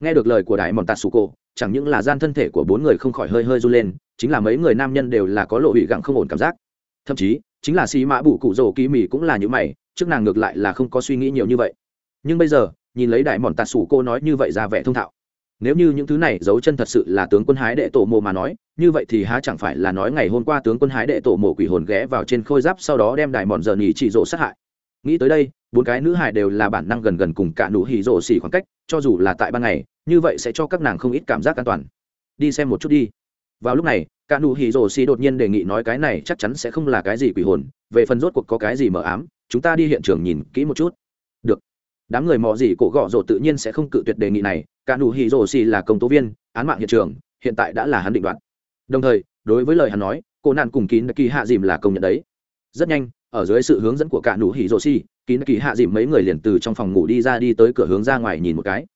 Nghe được lời của đại mòn Tạ sủ cổ, chẳng những là gian thân thể của bốn người không khỏi hơi hơi run lên, chính là mấy người nam nhân đều là có lộ hủy gặng không ổn cảm giác. Thậm chí, chính là xì mã bụ cụ rồ kỳ mì cũng là những mày, trước nàng ngược lại là không có suy nghĩ nhiều như vậy nhưng bây giờ, nhìn lấy đại mòn tạt sủ cô nói như vậy ra vẻ thông thạo. Nếu như những thứ này dấu chân thật sự là tướng quân hái đệ tổ mộ mà nói, như vậy thì há chẳng phải là nói ngày hôm qua tướng quân hái đệ tổ mộ quỷ hồn ghé vào trên khôi giáp sau đó đem đại mòn giờ nhì chỉ rộ sát hại. Nghĩ tới đây, bốn cái nữ hài đều là bản năng gần gần cùng cả nụ hỉ rộ xỉ khoảng cách, cho dù là tại ban ngày, như vậy sẽ cho các nàng không ít cảm giác an toàn. Đi xem một chút đi. Vào lúc này, cả nụ hỉ rồ xì đột nhiên đề nghị nói cái này chắc chắn sẽ không là cái gì quỷ hồn, về phần rốt cuộc có cái gì mờ ám, chúng ta đi hiện trường nhìn kỹ một chút đám người mò gì cổ gọ rồ tự nhiên sẽ không cự tuyệt đề nghị này, cả nụ hỉ rồ xì là công tố viên, án mạng hiện trường, hiện tại đã là hắn định đoạt. Đồng thời, đối với lời hắn nói, cô nạn cùng kín kỳ hạ dìm là công nhận đấy. Rất nhanh, ở dưới sự hướng dẫn của cả nụ hỉ rồ xì, kín kỳ hạ dìm mấy người liền từ trong phòng ngủ đi ra đi tới cửa hướng ra ngoài nhìn một cái.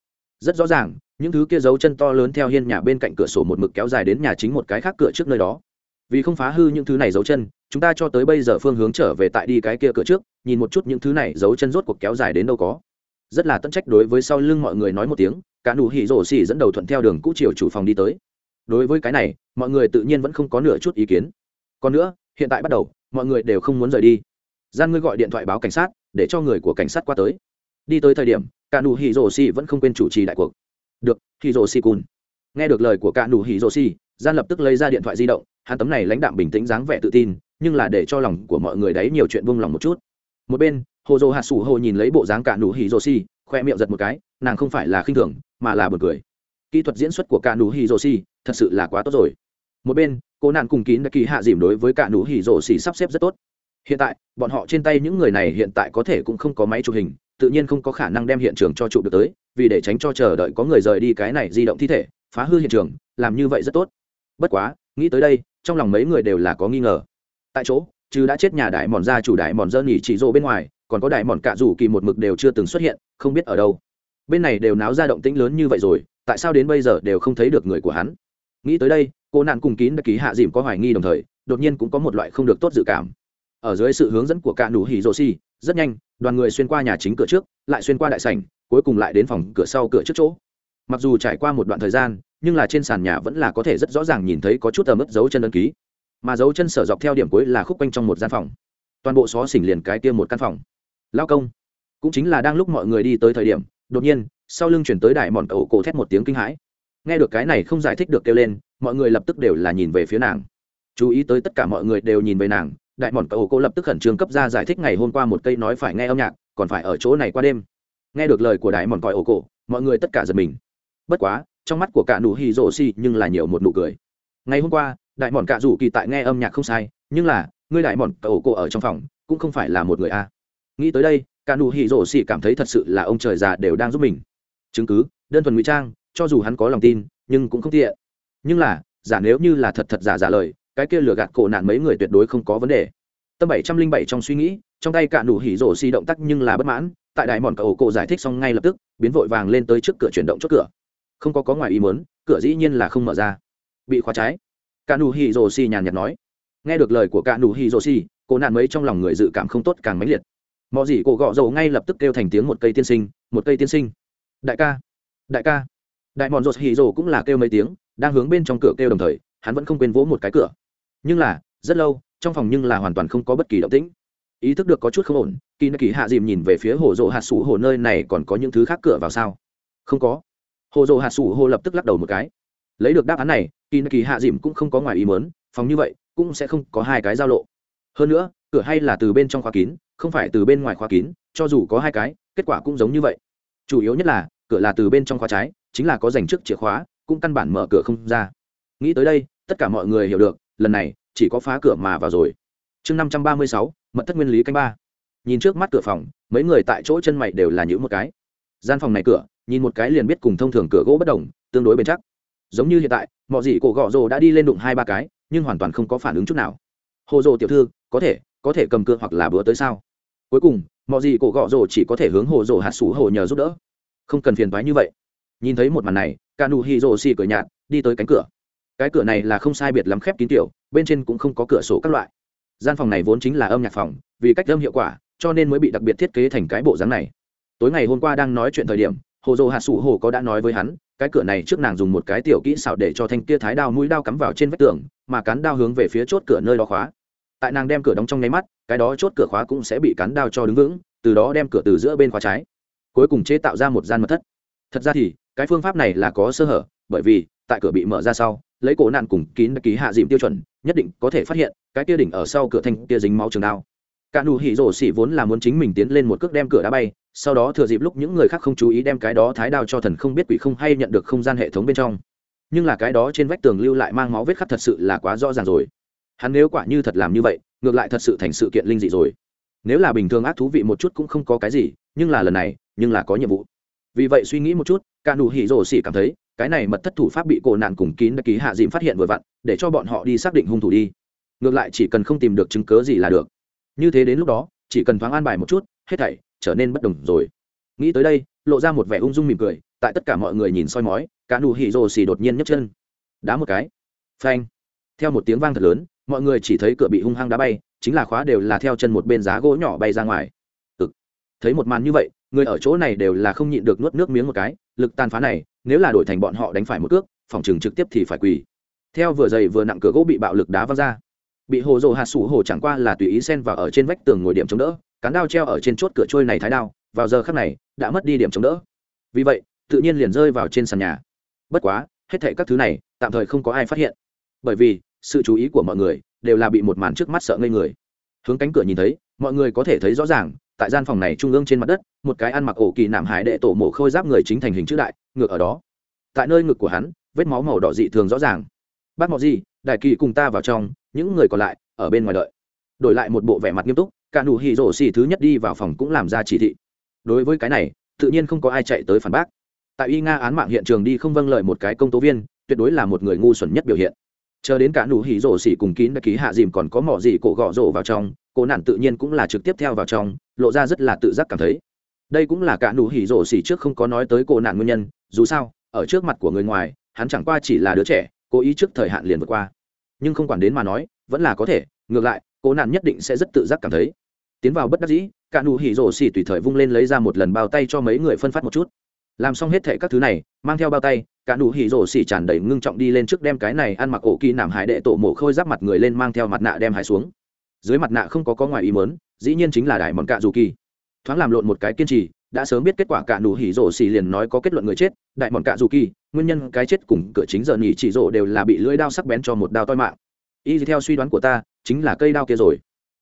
Rất rõ ràng, những thứ kia dấu chân to lớn theo hiên nhà bên cạnh cửa sổ một mực kéo dài đến nhà chính một cái khác cửa trước nơi đó. Vì không phá hư những thứ này dấu chân, chúng ta cho tới bây giờ phương hướng trở về tại đi cái kia cửa trước, nhìn một chút những thứ này dấu chân rốt cuộc kéo dài đến đâu có rất là tận trách đối với sau lưng mọi người nói một tiếng, cả nụ hỉ rổ xỉ dẫn đầu thuận theo đường cũ chiều chủ phòng đi tới. Đối với cái này, mọi người tự nhiên vẫn không có nửa chút ý kiến. Còn nữa, hiện tại bắt đầu, mọi người đều không muốn rời đi. Gian ngươi gọi điện thoại báo cảnh sát, để cho người của cảnh sát qua tới. Đi tới thời điểm, cả nụ hỉ rổ xỉ vẫn không quên chủ trì đại cuộc. Được, hỉ rổ xỉ cùn. Nghe được lời của cả nụ hỉ rổ xỉ gian lập tức lấy ra điện thoại di động, hắn tấm này lãnh đạm bình tĩnh dáng vẻ tự tin, nhưng là để cho lòng của mọi người đấy nhiều chuyện buông lòng một chút. Một bên hồ dô hạ sủ hồ nhìn lấy bộ dáng cả nụ hỉ rô xì khoe miệng giật một cái, nàng không phải là khinh thường, mà là bật cười. Kỹ thuật diễn xuất của cả nụ hỉ rô xì thật sự là quá tốt rồi. Một bên, cô nạn cùng kín đã kỳ hạ dìm đối với cả nụ hỉ rô xì sắp xếp rất tốt. Hiện tại, bọn họ trên tay những người này hiện tại có thể cũng không có máy chụp hình, tự nhiên không có khả năng đem hiện trường cho chụp được tới, vì để tránh cho chờ đợi có người rời đi cái này di động thi thể, phá hư hiện trường, làm như vậy rất tốt. Bất quá, nghĩ tới đây, trong lòng mấy người đều là có nghi ngờ. Tại chỗ chứ đã chết nhà đại mòn ra chủ đại mòn dơ nhỉ chỉ rô bên ngoài còn có đại mòn cạ rủ kỳ một mực đều chưa từng xuất hiện, không biết ở đâu. Bên này đều náo ra động tĩnh lớn như vậy rồi, tại sao đến bây giờ đều không thấy được người của hắn? Nghĩ tới đây, cô nạn cùng kín đã ký hạ dìm có hoài nghi đồng thời, đột nhiên cũng có một loại không được tốt dự cảm. Ở dưới sự hướng dẫn của cạ nụ hỉ rô xi rất nhanh, đoàn người xuyên qua nhà chính cửa trước, lại xuyên qua đại sảnh, cuối cùng lại đến phòng cửa sau cửa trước chỗ. Mặc dù trải qua một đoạn thời gian, nhưng là trên sàn nhà vẫn là có thể rất rõ ràng nhìn thấy có chút ẩm ướt dấu chân ấn ký. Mà dấu chân sở dọc theo điểm cuối là khúc quanh trong một gian phòng. Toàn bộ xó xỉnh liền cái kia một căn phòng lao công. Cũng chính là đang lúc mọi người đi tới thời điểm, đột nhiên, sau lưng chuyển tới đại mòn cậu cổ thét một tiếng kinh hãi. Nghe được cái này không giải thích được kêu lên, mọi người lập tức đều là nhìn về phía nàng. Chú ý tới tất cả mọi người đều nhìn về nàng, đại mòn cậu cổ lập tức khẩn trương cấp ra giải thích ngày hôm qua một cây nói phải nghe âm nhạc, còn phải ở chỗ này qua đêm. Nghe được lời của đại mòn còi ổ cổ, mọi người tất cả giật mình. Bất quá, trong mắt của cả nụ hì rổ xi nhưng là nhiều một nụ cười. Ngày hôm qua, đại mòn cạ rủ kỳ tại nghe âm nhạc không sai, nhưng là, ngươi đại mòn cậu cổ ở trong phòng, cũng không phải là một người a nghĩ tới đây, cả nụ hỉ rổ xỉ cảm thấy thật sự là ông trời già đều đang giúp mình. Chứng cứ, đơn thuần ngụy trang, cho dù hắn có lòng tin, nhưng cũng không tiện. Nhưng là, giả nếu như là thật thật giả giả lời, cái kia lừa gạt cổ nạn mấy người tuyệt đối không có vấn đề. Tâm bảy trăm linh bảy trong suy nghĩ, trong tay cả nụ hỉ rổ xỉ động tác nhưng là bất mãn, tại đại mòn cậu cổ giải thích xong ngay lập tức, biến vội vàng lên tới trước cửa chuyển động chốt cửa. Không có có ngoài ý muốn, cửa dĩ nhiên là không mở ra. Bị khóa trái. Cả nụ hỉ rổ xỉ nhàn nhạt nói. Nghe được lời của cả nụ hỉ rổ xỉ, cổ nạn mấy trong lòng người dự cảm không tốt càng mãnh liệt mọi gì cổ gọ dầu ngay lập tức kêu thành tiếng một cây tiên sinh, một cây tiên sinh. Đại ca đại ca. Đại mòn rột hì rồ cũng là kêu mấy tiếng, đang hướng bên trong cửa kêu đồng thời, hắn vẫn không quên vỗ một cái cửa. Nhưng là, rất lâu, trong phòng nhưng là hoàn toàn không có bất kỳ động tĩnh. Ý thức được có chút không ổn, kỳ nạ kỳ hạ dìm nhìn về phía hồ rộ hạt sủ hồ nơi này còn có những thứ khác cửa vào sao? Không có. Hồ rộ hạt sủ hồ lập tức lắc đầu một cái. Lấy được đáp án này, kỳ nạ kỳ hạ dìm cũng không có ngoài ý mớn phòng như vậy, cũng sẽ không có hai cái giao lộ hơn nữa, cửa hay là từ bên trong khóa kín, không phải từ bên ngoài khóa kín, cho dù có hai cái, kết quả cũng giống như vậy. Chủ yếu nhất là, cửa là từ bên trong khóa trái, chính là có dành trước chìa khóa, cũng căn bản mở cửa không ra. Nghĩ tới đây, tất cả mọi người hiểu được, lần này, chỉ có phá cửa mà vào rồi. Chương năm trăm ba mươi sáu, mật thất nguyên lý canh ba. Nhìn trước mắt cửa phòng, mấy người tại chỗ chân mày đều là những một cái. Gian phòng này cửa, nhìn một cái liền biết cùng thông thường cửa gỗ bất đồng, tương đối bền chắc. Giống như hiện tại, mọi gì cổ gọ rồ đã đi lên đụng hai ba cái, nhưng hoàn toàn không có phản ứng chút nào hồ dồ tiểu thư, có thể có thể cầm cưa hoặc là bữa tới sao? Cuối cùng, mọi gì cổ gọ rồ chỉ có thể hướng hồ dồ hạt sủ hồ nhờ giúp đỡ. Không cần phiền thoái như vậy. Nhìn thấy một màn này cả nụ hì rồ xì cửa nhạt, đi tới cánh cửa. Cái cửa này là không sai biệt lắm khép kín tiểu, bên trên cũng không có cửa sổ các loại. Gian phòng này vốn chính là âm nhạc phòng, vì cách âm hiệu quả, cho nên mới bị đặc biệt thiết kế thành cái bộ dáng này. Tối ngày hôm qua đang nói chuyện thời điểm hồ dồ hạt sủ hồ có đã nói với hắn, cái cửa này trước nàng dùng một cái tiểu kỹ xảo để cho thanh kia thái đao mũi đao cắm vào trên vách tường, mà cắn đao hướng về phía chốt cửa nơi đó khóa. Tại nàng đem cửa đóng trong nháy mắt, cái đó chốt cửa khóa cũng sẽ bị cắn đao cho đứng vững, từ đó đem cửa từ giữa bên khóa trái. Cuối cùng chế tạo ra một gian mật thất. Thật ra thì, cái phương pháp này là có sơ hở, bởi vì, tại cửa bị mở ra sau, lấy cổ nạn cùng kín ký hạ dìm tiêu chuẩn, nhất định có thể phát hiện, cái kia đỉnh ở sau cửa thanh kia dính máu trường đao cả nụ hỉ rổ xỉ vốn là muốn chính mình tiến lên một cước đem cửa đá bay, sau đó thừa dịp lúc những người khác không chú ý đem cái đó thái đao cho thần không biết quỷ không hay nhận được không gian hệ thống bên trong. Nhưng là cái đó trên vách tường lưu lại mang máu vết khắp thật sự là quá rõ ràng rồi. Hắn nếu quả như thật làm như vậy, ngược lại thật sự thành sự kiện linh dị rồi. Nếu là bình thường ác thú vị một chút cũng không có cái gì, nhưng là lần này, nhưng là có nhiệm vụ. Vì vậy suy nghĩ một chút, cả nụ hỉ rổ xỉ cảm thấy, cái này mật thất thủ pháp bị cổ nạn cùng kín đã ký hạ dịm phát hiện vừa vặn, để cho bọn họ đi xác định hung thủ đi. Ngược lại chỉ cần không tìm được chứng cớ gì là được như thế đến lúc đó, chỉ cần thoáng an bài một chút, hết thảy trở nên bất đồng rồi. Nghĩ tới đây, lộ ra một vẻ ung dung mỉm cười, tại tất cả mọi người nhìn soi mói, cả nụ hỉ rồ xì đột nhiên nhấc chân. Đá một cái. Phanh. Theo một tiếng vang thật lớn, mọi người chỉ thấy cửa bị hung hăng đá bay, chính là khóa đều là theo chân một bên giá gỗ nhỏ bay ra ngoài. Ực. Thấy một màn như vậy, người ở chỗ này đều là không nhịn được nuốt nước miếng một cái, lực tàn phá này, nếu là đổi thành bọn họ đánh phải một cước, phòng trường trực tiếp thì phải quỳ. Theo vừa dày vừa nặng cửa gỗ bị bạo lực đá văng ra bị hồ rồ hạt sủ hồ chẳng qua là tùy ý xen vào ở trên vách tường ngồi điểm chống đỡ, cán đao treo ở trên chốt cửa trôi này thái đao, vào giờ khắc này, đã mất đi điểm chống đỡ. Vì vậy, tự nhiên liền rơi vào trên sàn nhà. Bất quá, hết thệ các thứ này, tạm thời không có ai phát hiện. Bởi vì, sự chú ý của mọi người đều là bị một màn trước mắt sợ ngây người. Hướng cánh cửa nhìn thấy, mọi người có thể thấy rõ ràng, tại gian phòng này trung ương trên mặt đất, một cái ăn mặc ổ kỳ nạm hải đệ tổ mổ khôi giáp người chính thành hình chữ đại, ngược ở đó. Tại nơi ngực của hắn, vết máu màu đỏ dị thường rõ ràng. Bác mọ gì đại kỳ cùng ta vào trong những người còn lại ở bên ngoài đợi. Đổi lại một bộ vẻ mặt nghiêm túc, cả nụ hỉ rổ xỉ thứ nhất đi vào phòng cũng làm ra chỉ thị. Đối với cái này, tự nhiên không có ai chạy tới phản bác. Tại y nga án mạng hiện trường đi không vâng lời một cái công tố viên, tuyệt đối là một người ngu xuẩn nhất biểu hiện. Chờ đến cả nụ hỉ rổ xỉ cùng kín đã ký hạ dìm còn có mỏ gì cổ gõ rổ vào trong cổ nản tự nhiên cũng là trực tiếp theo vào trong, lộ ra rất là tự giác cảm thấy. Đây cũng là cả nụ hỉ rổ xỉ trước không có nói tới cổ nản nguyên nhân, dù sao, ở trước mặt của người ngoài, hắn chẳng qua chỉ là đứa trẻ, cố ý trước thời hạn liền vượt qua nhưng không quản đến mà nói, vẫn là có thể, ngược lại, cố nạn nhất định sẽ rất tự giác cảm thấy. Tiến vào bất đắc dĩ, cả nụ hỉ rổ xỉ tùy thời vung lên lấy ra một lần bao tay cho mấy người phân phát một chút. Làm xong hết thệ các thứ này, mang theo bao tay, cả nụ hỉ rổ xỉ tràn đầy ngưng trọng đi lên trước đem cái này ăn mặc ổ kỳ nảm hải đệ tổ mổ khôi giáp mặt người lên mang theo mặt nạ đem hải xuống. Dưới mặt nạ không có có ngoài ý mớn dĩ nhiên chính là đại mọn cạ dù kỳ. Thoáng làm lộn một cái kiên trì, đã sớm biết kết quả cả nụ hỉ rổ xỉ liền nói có kết luận người chết, đại mọn cạ dù kỳ nguyên nhân cái chết cùng cửa chính giờ nhỉ chỉ rộ đều là bị lưỡi đao sắc bén cho một đao toi mạng. Y theo suy đoán của ta, chính là cây đao kia rồi.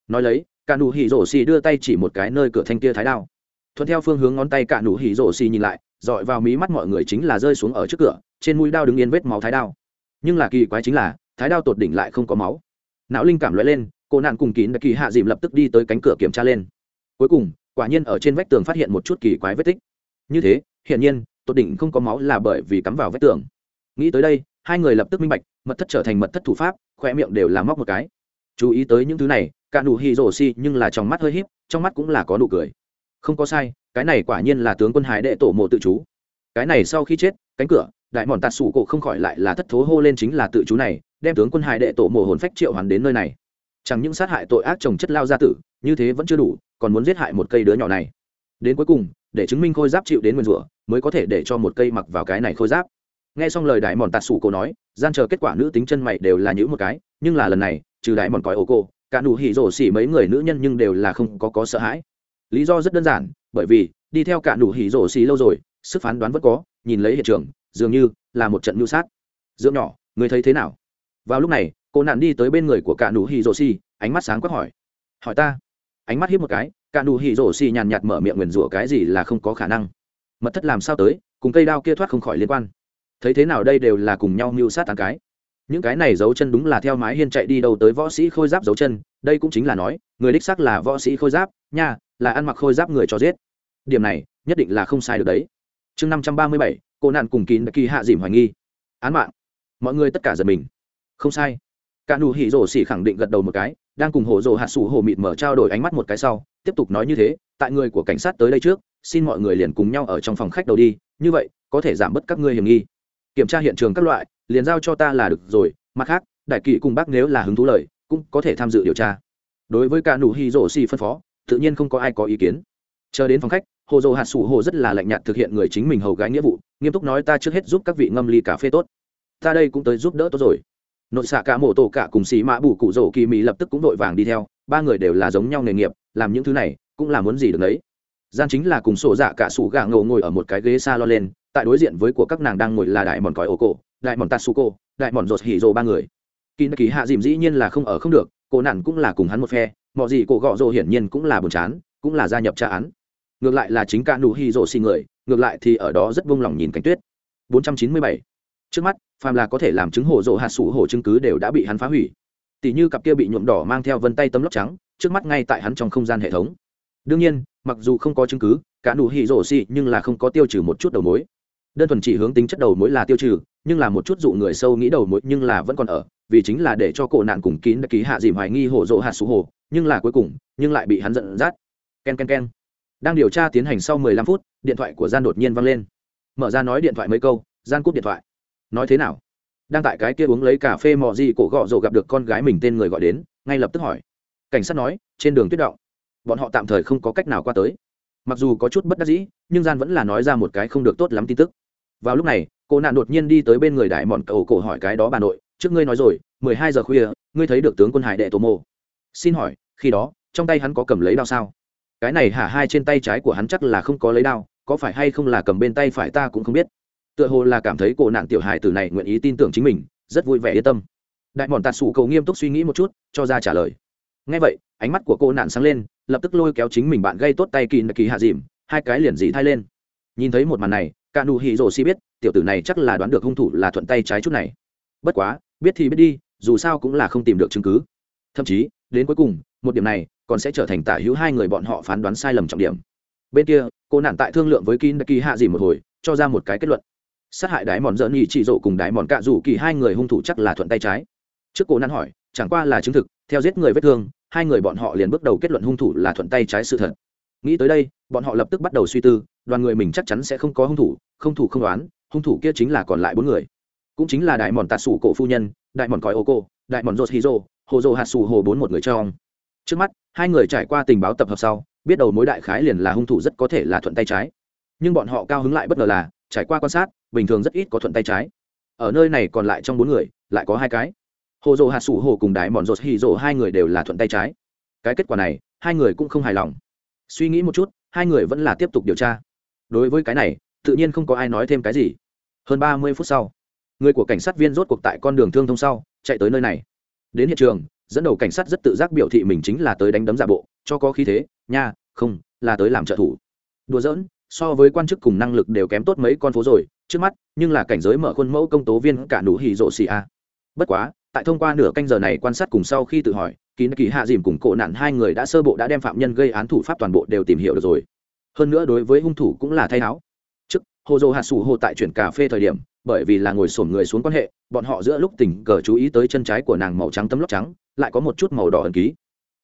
Nói lấy, cả nụ hỉ rổ xì đưa tay chỉ một cái nơi cửa thanh kia thái đao. Thuận theo phương hướng ngón tay cả nụ hỉ rổ xì nhìn lại, dọi vào mí mắt mọi người chính là rơi xuống ở trước cửa, trên mũi đao đứng yên vết máu thái đao. Nhưng là kỳ quái chính là, thái đao tột đỉnh lại không có máu. Não linh cảm lóe lên, cô nạn cùng kín đã kỳ hạ dìm lập tức đi tới cánh cửa kiểm tra lên. Cuối cùng, quả nhiên ở trên vách tường phát hiện một chút kỳ quái vết tích. Như thế, hiển nhiên tột đỉnh không có máu là bởi vì cắm vào vết tường. Nghĩ tới đây, hai người lập tức minh bạch, mật thất trở thành mật thất thủ pháp khoe miệng đều là móc một cái. Chú ý tới những thứ này, cả nụ hì rổ xi nhưng là trong mắt hơi híp, trong mắt cũng là có nụ cười. Không có sai, cái này quả nhiên là tướng quân hải đệ tổ mộ tự chú. Cái này sau khi chết, cánh cửa, đại mòn tạt sủ cổ không khỏi lại là thất thố hô lên chính là tự chú này, đem tướng quân hải đệ tổ mộ hồn phách triệu hoàn đến nơi này. Chẳng những sát hại tội ác chồng chất lao gia tử, như thế vẫn chưa đủ, còn muốn giết hại một cây đứa nhỏ này. Đến cuối cùng, để chứng minh khôi giáp chịu đến nguyên rủa mới có thể để cho một cây mặc vào cái này khôi giáp. Nghe xong lời đại mòn tạt sủ cô nói, gian chờ kết quả nữ tính chân mày đều là những một cái, nhưng là lần này, trừ đại mòn cõi ô cô cả nụ hỉ rổ xỉ mấy người nữ nhân nhưng đều là không có có sợ hãi. Lý do rất đơn giản, bởi vì, đi theo cả nụ hỉ rổ xỉ lâu rồi, sức phán đoán vẫn có, nhìn lấy hiện trường, dường như là một trận mưu sát. Dưỡng nhỏ, người thấy thế nào? Vào lúc này, cô nạn đi tới bên người của cả nụ hỉ rổ xỉ, ánh mắt sáng quắc hỏi. Hỏi ta. Ánh mắt hiếp một cái, cả nụ hỉ rổ xỉ nhàn nhạt mở miệng nguyền rủa cái gì là không có khả năng mật thất làm sao tới, cùng cây đao kia thoát không khỏi liên quan. Thấy thế nào đây đều là cùng nhau mưu sát tàn cái. Những cái này dấu chân đúng là theo mái hiên chạy đi đâu tới võ sĩ khôi giáp dấu chân, đây cũng chính là nói, người đích xác là võ sĩ khôi giáp, nha, là ăn mặc khôi giáp người cho giết. Điểm này, nhất định là không sai được đấy. Chương năm trăm ba mươi bảy, cô nạn cùng kín kỳ hạ dìm hoài nghi. Án mạng. Mọi người tất cả giật mình. Không sai. Cả nụ hỉ rổ xỉ khẳng định gật đầu một cái, đang cùng hổ rồ hạ sủ hổ mịt mở trao đổi ánh mắt một cái sau tiếp tục nói như thế, tại người của cảnh sát tới đây trước, xin mọi người liền cùng nhau ở trong phòng khách đầu đi, như vậy, có thể giảm bớt các ngươi hiểm nghi. Kiểm tra hiện trường các loại, liền giao cho ta là được rồi, mặt khác, đại kỵ cùng bác nếu là hứng thú lời, cũng có thể tham dự điều tra. Đối với cả nụ hy rổ xì phân phó, tự nhiên không có ai có ý kiến. Chờ đến phòng khách, hồ dồ hạt sủ hồ rất là lạnh nhạt thực hiện người chính mình hầu gái nghĩa vụ, nghiêm túc nói ta trước hết giúp các vị ngâm ly cà phê tốt. Ta đây cũng tới giúp đỡ tốt rồi. Nội xạ cả mổ tổ cả cùng xì mã bù cụ rổ kỳ mỹ lập tức cũng vội vàng đi theo ba người đều là giống nhau nghề nghiệp, làm những thứ này cũng là muốn gì được đấy gian chính là cùng sổ dạ cả sủ gà ngầu ngồi ở một cái ghế xa lo lên, tại đối diện với của các nàng đang ngồi là đại mòn còi ổ cổ, đại mòn tatsuko, đại mòn rột hỉ rồ ba người. Kỳ kỳ hạ dìm dĩ nhiên là không ở không được, cô nản cũng là cùng hắn một phe, mọi gì cổ gọ rồ hiển nhiên cũng là buồn chán, cũng là gia nhập tra án. Ngược lại là chính ca nụ hỉ rồ xì người, ngược lại thì ở đó rất vung lòng nhìn cảnh tuyết. 497 trước mắt, phàm là có thể làm chứng hồ rồ hạt sủ hồ chứng cứ đều đã bị hắn phá hủy tỉ như cặp kia bị nhuộm đỏ mang theo vân tay tấm lóc trắng, trước mắt ngay tại hắn trong không gian hệ thống. Đương nhiên, mặc dù không có chứng cứ, cả nụ hỉ rổ xì nhưng là không có tiêu trừ một chút đầu mối. Đơn thuần chỉ hướng tính chất đầu mối là tiêu trừ, nhưng là một chút dụ người sâu nghĩ đầu mối nhưng là vẫn còn ở, vì chính là để cho cổ nạn cùng kín đã ký hạ dìm hoài nghi hổ rỗ hạt xú hồ nhưng là cuối cùng, nhưng lại bị hắn giận dắt. K e n k e n k e n đang điều tra tiến hành sau mười lăm phút, điện thoại của gian đột nhiên văng lên. Mở ra nói điện thoại mấy câu, gian cúp điện thoại. Nói thế nào? đang tại cái kia uống lấy cà phê mò gì cổ gọ rồ gặp được con gái mình tên người gọi đến, ngay lập tức hỏi. Cảnh sát nói, trên đường tuyết động. Bọn họ tạm thời không có cách nào qua tới. Mặc dù có chút bất đắc dĩ, nhưng gian vẫn là nói ra một cái không được tốt lắm tin tức. Vào lúc này, cô nạn đột nhiên đi tới bên người đại mòn cầu cổ hỏi cái đó bà nội, trước ngươi nói rồi, mười hai giờ khuya, ngươi thấy được tướng quân hải đệ tổ mô xin hỏi, khi đó, trong tay hắn có cầm lấy đao sao? Cái này hả, hai trên tay trái của hắn chắc là không có lấy đao, có phải hay không là cầm bên tay phải ta cũng không biết tựa hồ là cảm thấy cổ nạn tiểu hài tử này nguyện ý tin tưởng chính mình, rất vui vẻ yên tâm. Đại bọn tạt sủ cầu nghiêm túc suy nghĩ một chút, cho ra trả lời. Ngay vậy, ánh mắt của cô nạn sáng lên, lập tức lôi kéo chính mình bạn gây tốt tay kỳ kỳ hạ dìm, hai cái liền dì thay lên. Nhìn thấy một màn này, cả nụ hỉ rồ si biết, tiểu tử này chắc là đoán được hung thủ là thuận tay trái chút này. Bất quá, biết thì biết đi, dù sao cũng là không tìm được chứng cứ. Thậm chí, đến cuối cùng, một điểm này còn sẽ trở thành tả hữu hai người bọn họ phán đoán sai lầm trọng điểm. Bên kia cô nạn tại thương lượng với kin kỳ hạ dìm một hồi, cho ra một cái kết luận sát hại đái mòn dợn nhị chỉ rộ cùng đái mòn cạ rủ kỳ hai người hung thủ chắc là thuận tay trái. Trước cổ nan hỏi, chẳng qua là chứng thực, theo giết người vết thương, hai người bọn họ liền bước đầu kết luận hung thủ là thuận tay trái sự thật. Nghĩ tới đây, bọn họ lập tức bắt đầu suy tư, đoàn người mình chắc chắn sẽ không có hung thủ, không thủ không đoán, hung thủ kia chính là còn lại bốn người. Cũng chính là đại mòn tạt sủ cổ phu nhân đại mòn cõi ô cô đại mòn rột hizo hồ dồ hạt sủ hồ bốn một người trong. Trước mắt, hai người trải qua tình báo tập hợp sau, biết đầu mối đại khái liền là hung thủ rất có thể là thuận tay trái. Nhưng bọn họ cao hứng lại bất ngờ là, trải qua quan sát bình thường rất ít có thuận tay trái. Ở nơi này còn lại trong bốn người, lại có hai cái. Hồ dồ hạt sủ hồ cùng đái mòn rột hì rồ hai người đều là thuận tay trái. Cái kết quả này, hai người cũng không hài lòng. Suy nghĩ một chút, hai người vẫn là tiếp tục điều tra. Đối với cái này, tự nhiên không có ai nói thêm cái gì. Hơn ba mươi phút sau, người của cảnh sát viên rốt cuộc tại con đường thương thông sau, chạy tới nơi này. Đến hiện trường, dẫn đầu cảnh sát rất tự giác biểu thị mình chính là tới đánh đấm giả bộ, cho có khí thế, nha, không, là tới làm trợ thủ. Đùa giỡn, so với quan chức cùng năng lực đều kém tốt mấy con phố rồi trước mắt, nhưng là cảnh giới mở khuôn mẫu công tố viên cả nụ hỉ rộ xì a. Bất quá, tại thông qua nửa canh giờ này quan sát cùng sau khi tự hỏi, kín kỳ hạ dìm cùng cổ nạn hai người đã sơ bộ đã đem phạm nhân gây án thủ pháp toàn bộ đều tìm hiểu được rồi. Hơn nữa đối với hung thủ cũng là thay áo. Trước, hồ dô hạt sủ hồ tại chuyển cà phê thời điểm, bởi vì là ngồi sổm người xuống quan hệ, bọn họ giữa lúc tỉnh cờ chú ý tới chân trái của nàng màu trắng tấm lóc trắng, lại có một chút màu đỏ ẩn ký.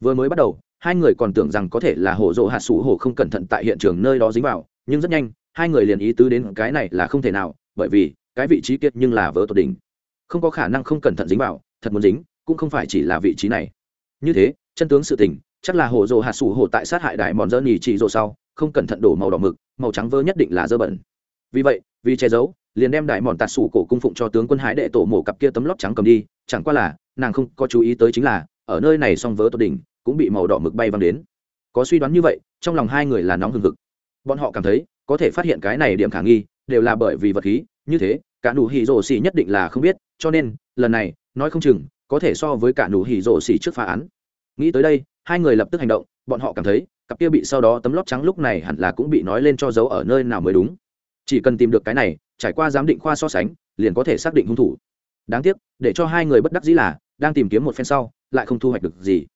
Vừa mới bắt đầu, hai người còn tưởng rằng có thể là hồ dô hạt sủ hồ không cẩn thận tại hiện trường nơi đó dính vào nhưng rất nhanh, hai người liền ý tứ đến cái này là không thể nào, bởi vì cái vị trí kiệt nhưng là vỡ tột đỉnh. Không có khả năng không cẩn thận dính vào, thật muốn dính, cũng không phải chỉ là vị trí này. Như thế, chân tướng sự tình, chắc là hồ dồ hạ sủ hồ tại sát hại đại mòn dơ nhì trị rộ sau, không cẩn thận đổ màu đỏ mực, màu trắng vơ nhất định là dơ bẩn. Vì vậy, vì che giấu, liền đem đại mòn tạt sủ cổ cung phụng cho tướng quân hái đệ tổ mổ cặp kia tấm lót trắng cầm đi, chẳng qua là, nàng không có chú ý tới chính là, ở nơi này song vớ tột đỉnh, cũng bị màu đỏ mực bay văng đến. Có suy đoán như vậy, trong lòng hai người là nóng hừng hực bọn họ cảm thấy, có thể phát hiện cái này điểm khả nghi, đều là bởi vì vật khí, như thế, cả nụ hỉ rổ xỉ nhất định là không biết, cho nên, lần này, nói không chừng, có thể so với cả nụ hỉ rổ xỉ trước phá án. Nghĩ tới đây, hai người lập tức hành động, bọn họ cảm thấy, cặp kia bị sau đó tấm lót trắng lúc này hẳn là cũng bị nói lên cho giấu ở nơi nào mới đúng. Chỉ cần tìm được cái này, trải qua giám định khoa so sánh, liền có thể xác định hung thủ. Đáng tiếc, để cho hai người bất đắc dĩ là, đang tìm kiếm một phen sau, lại không thu hoạch được gì.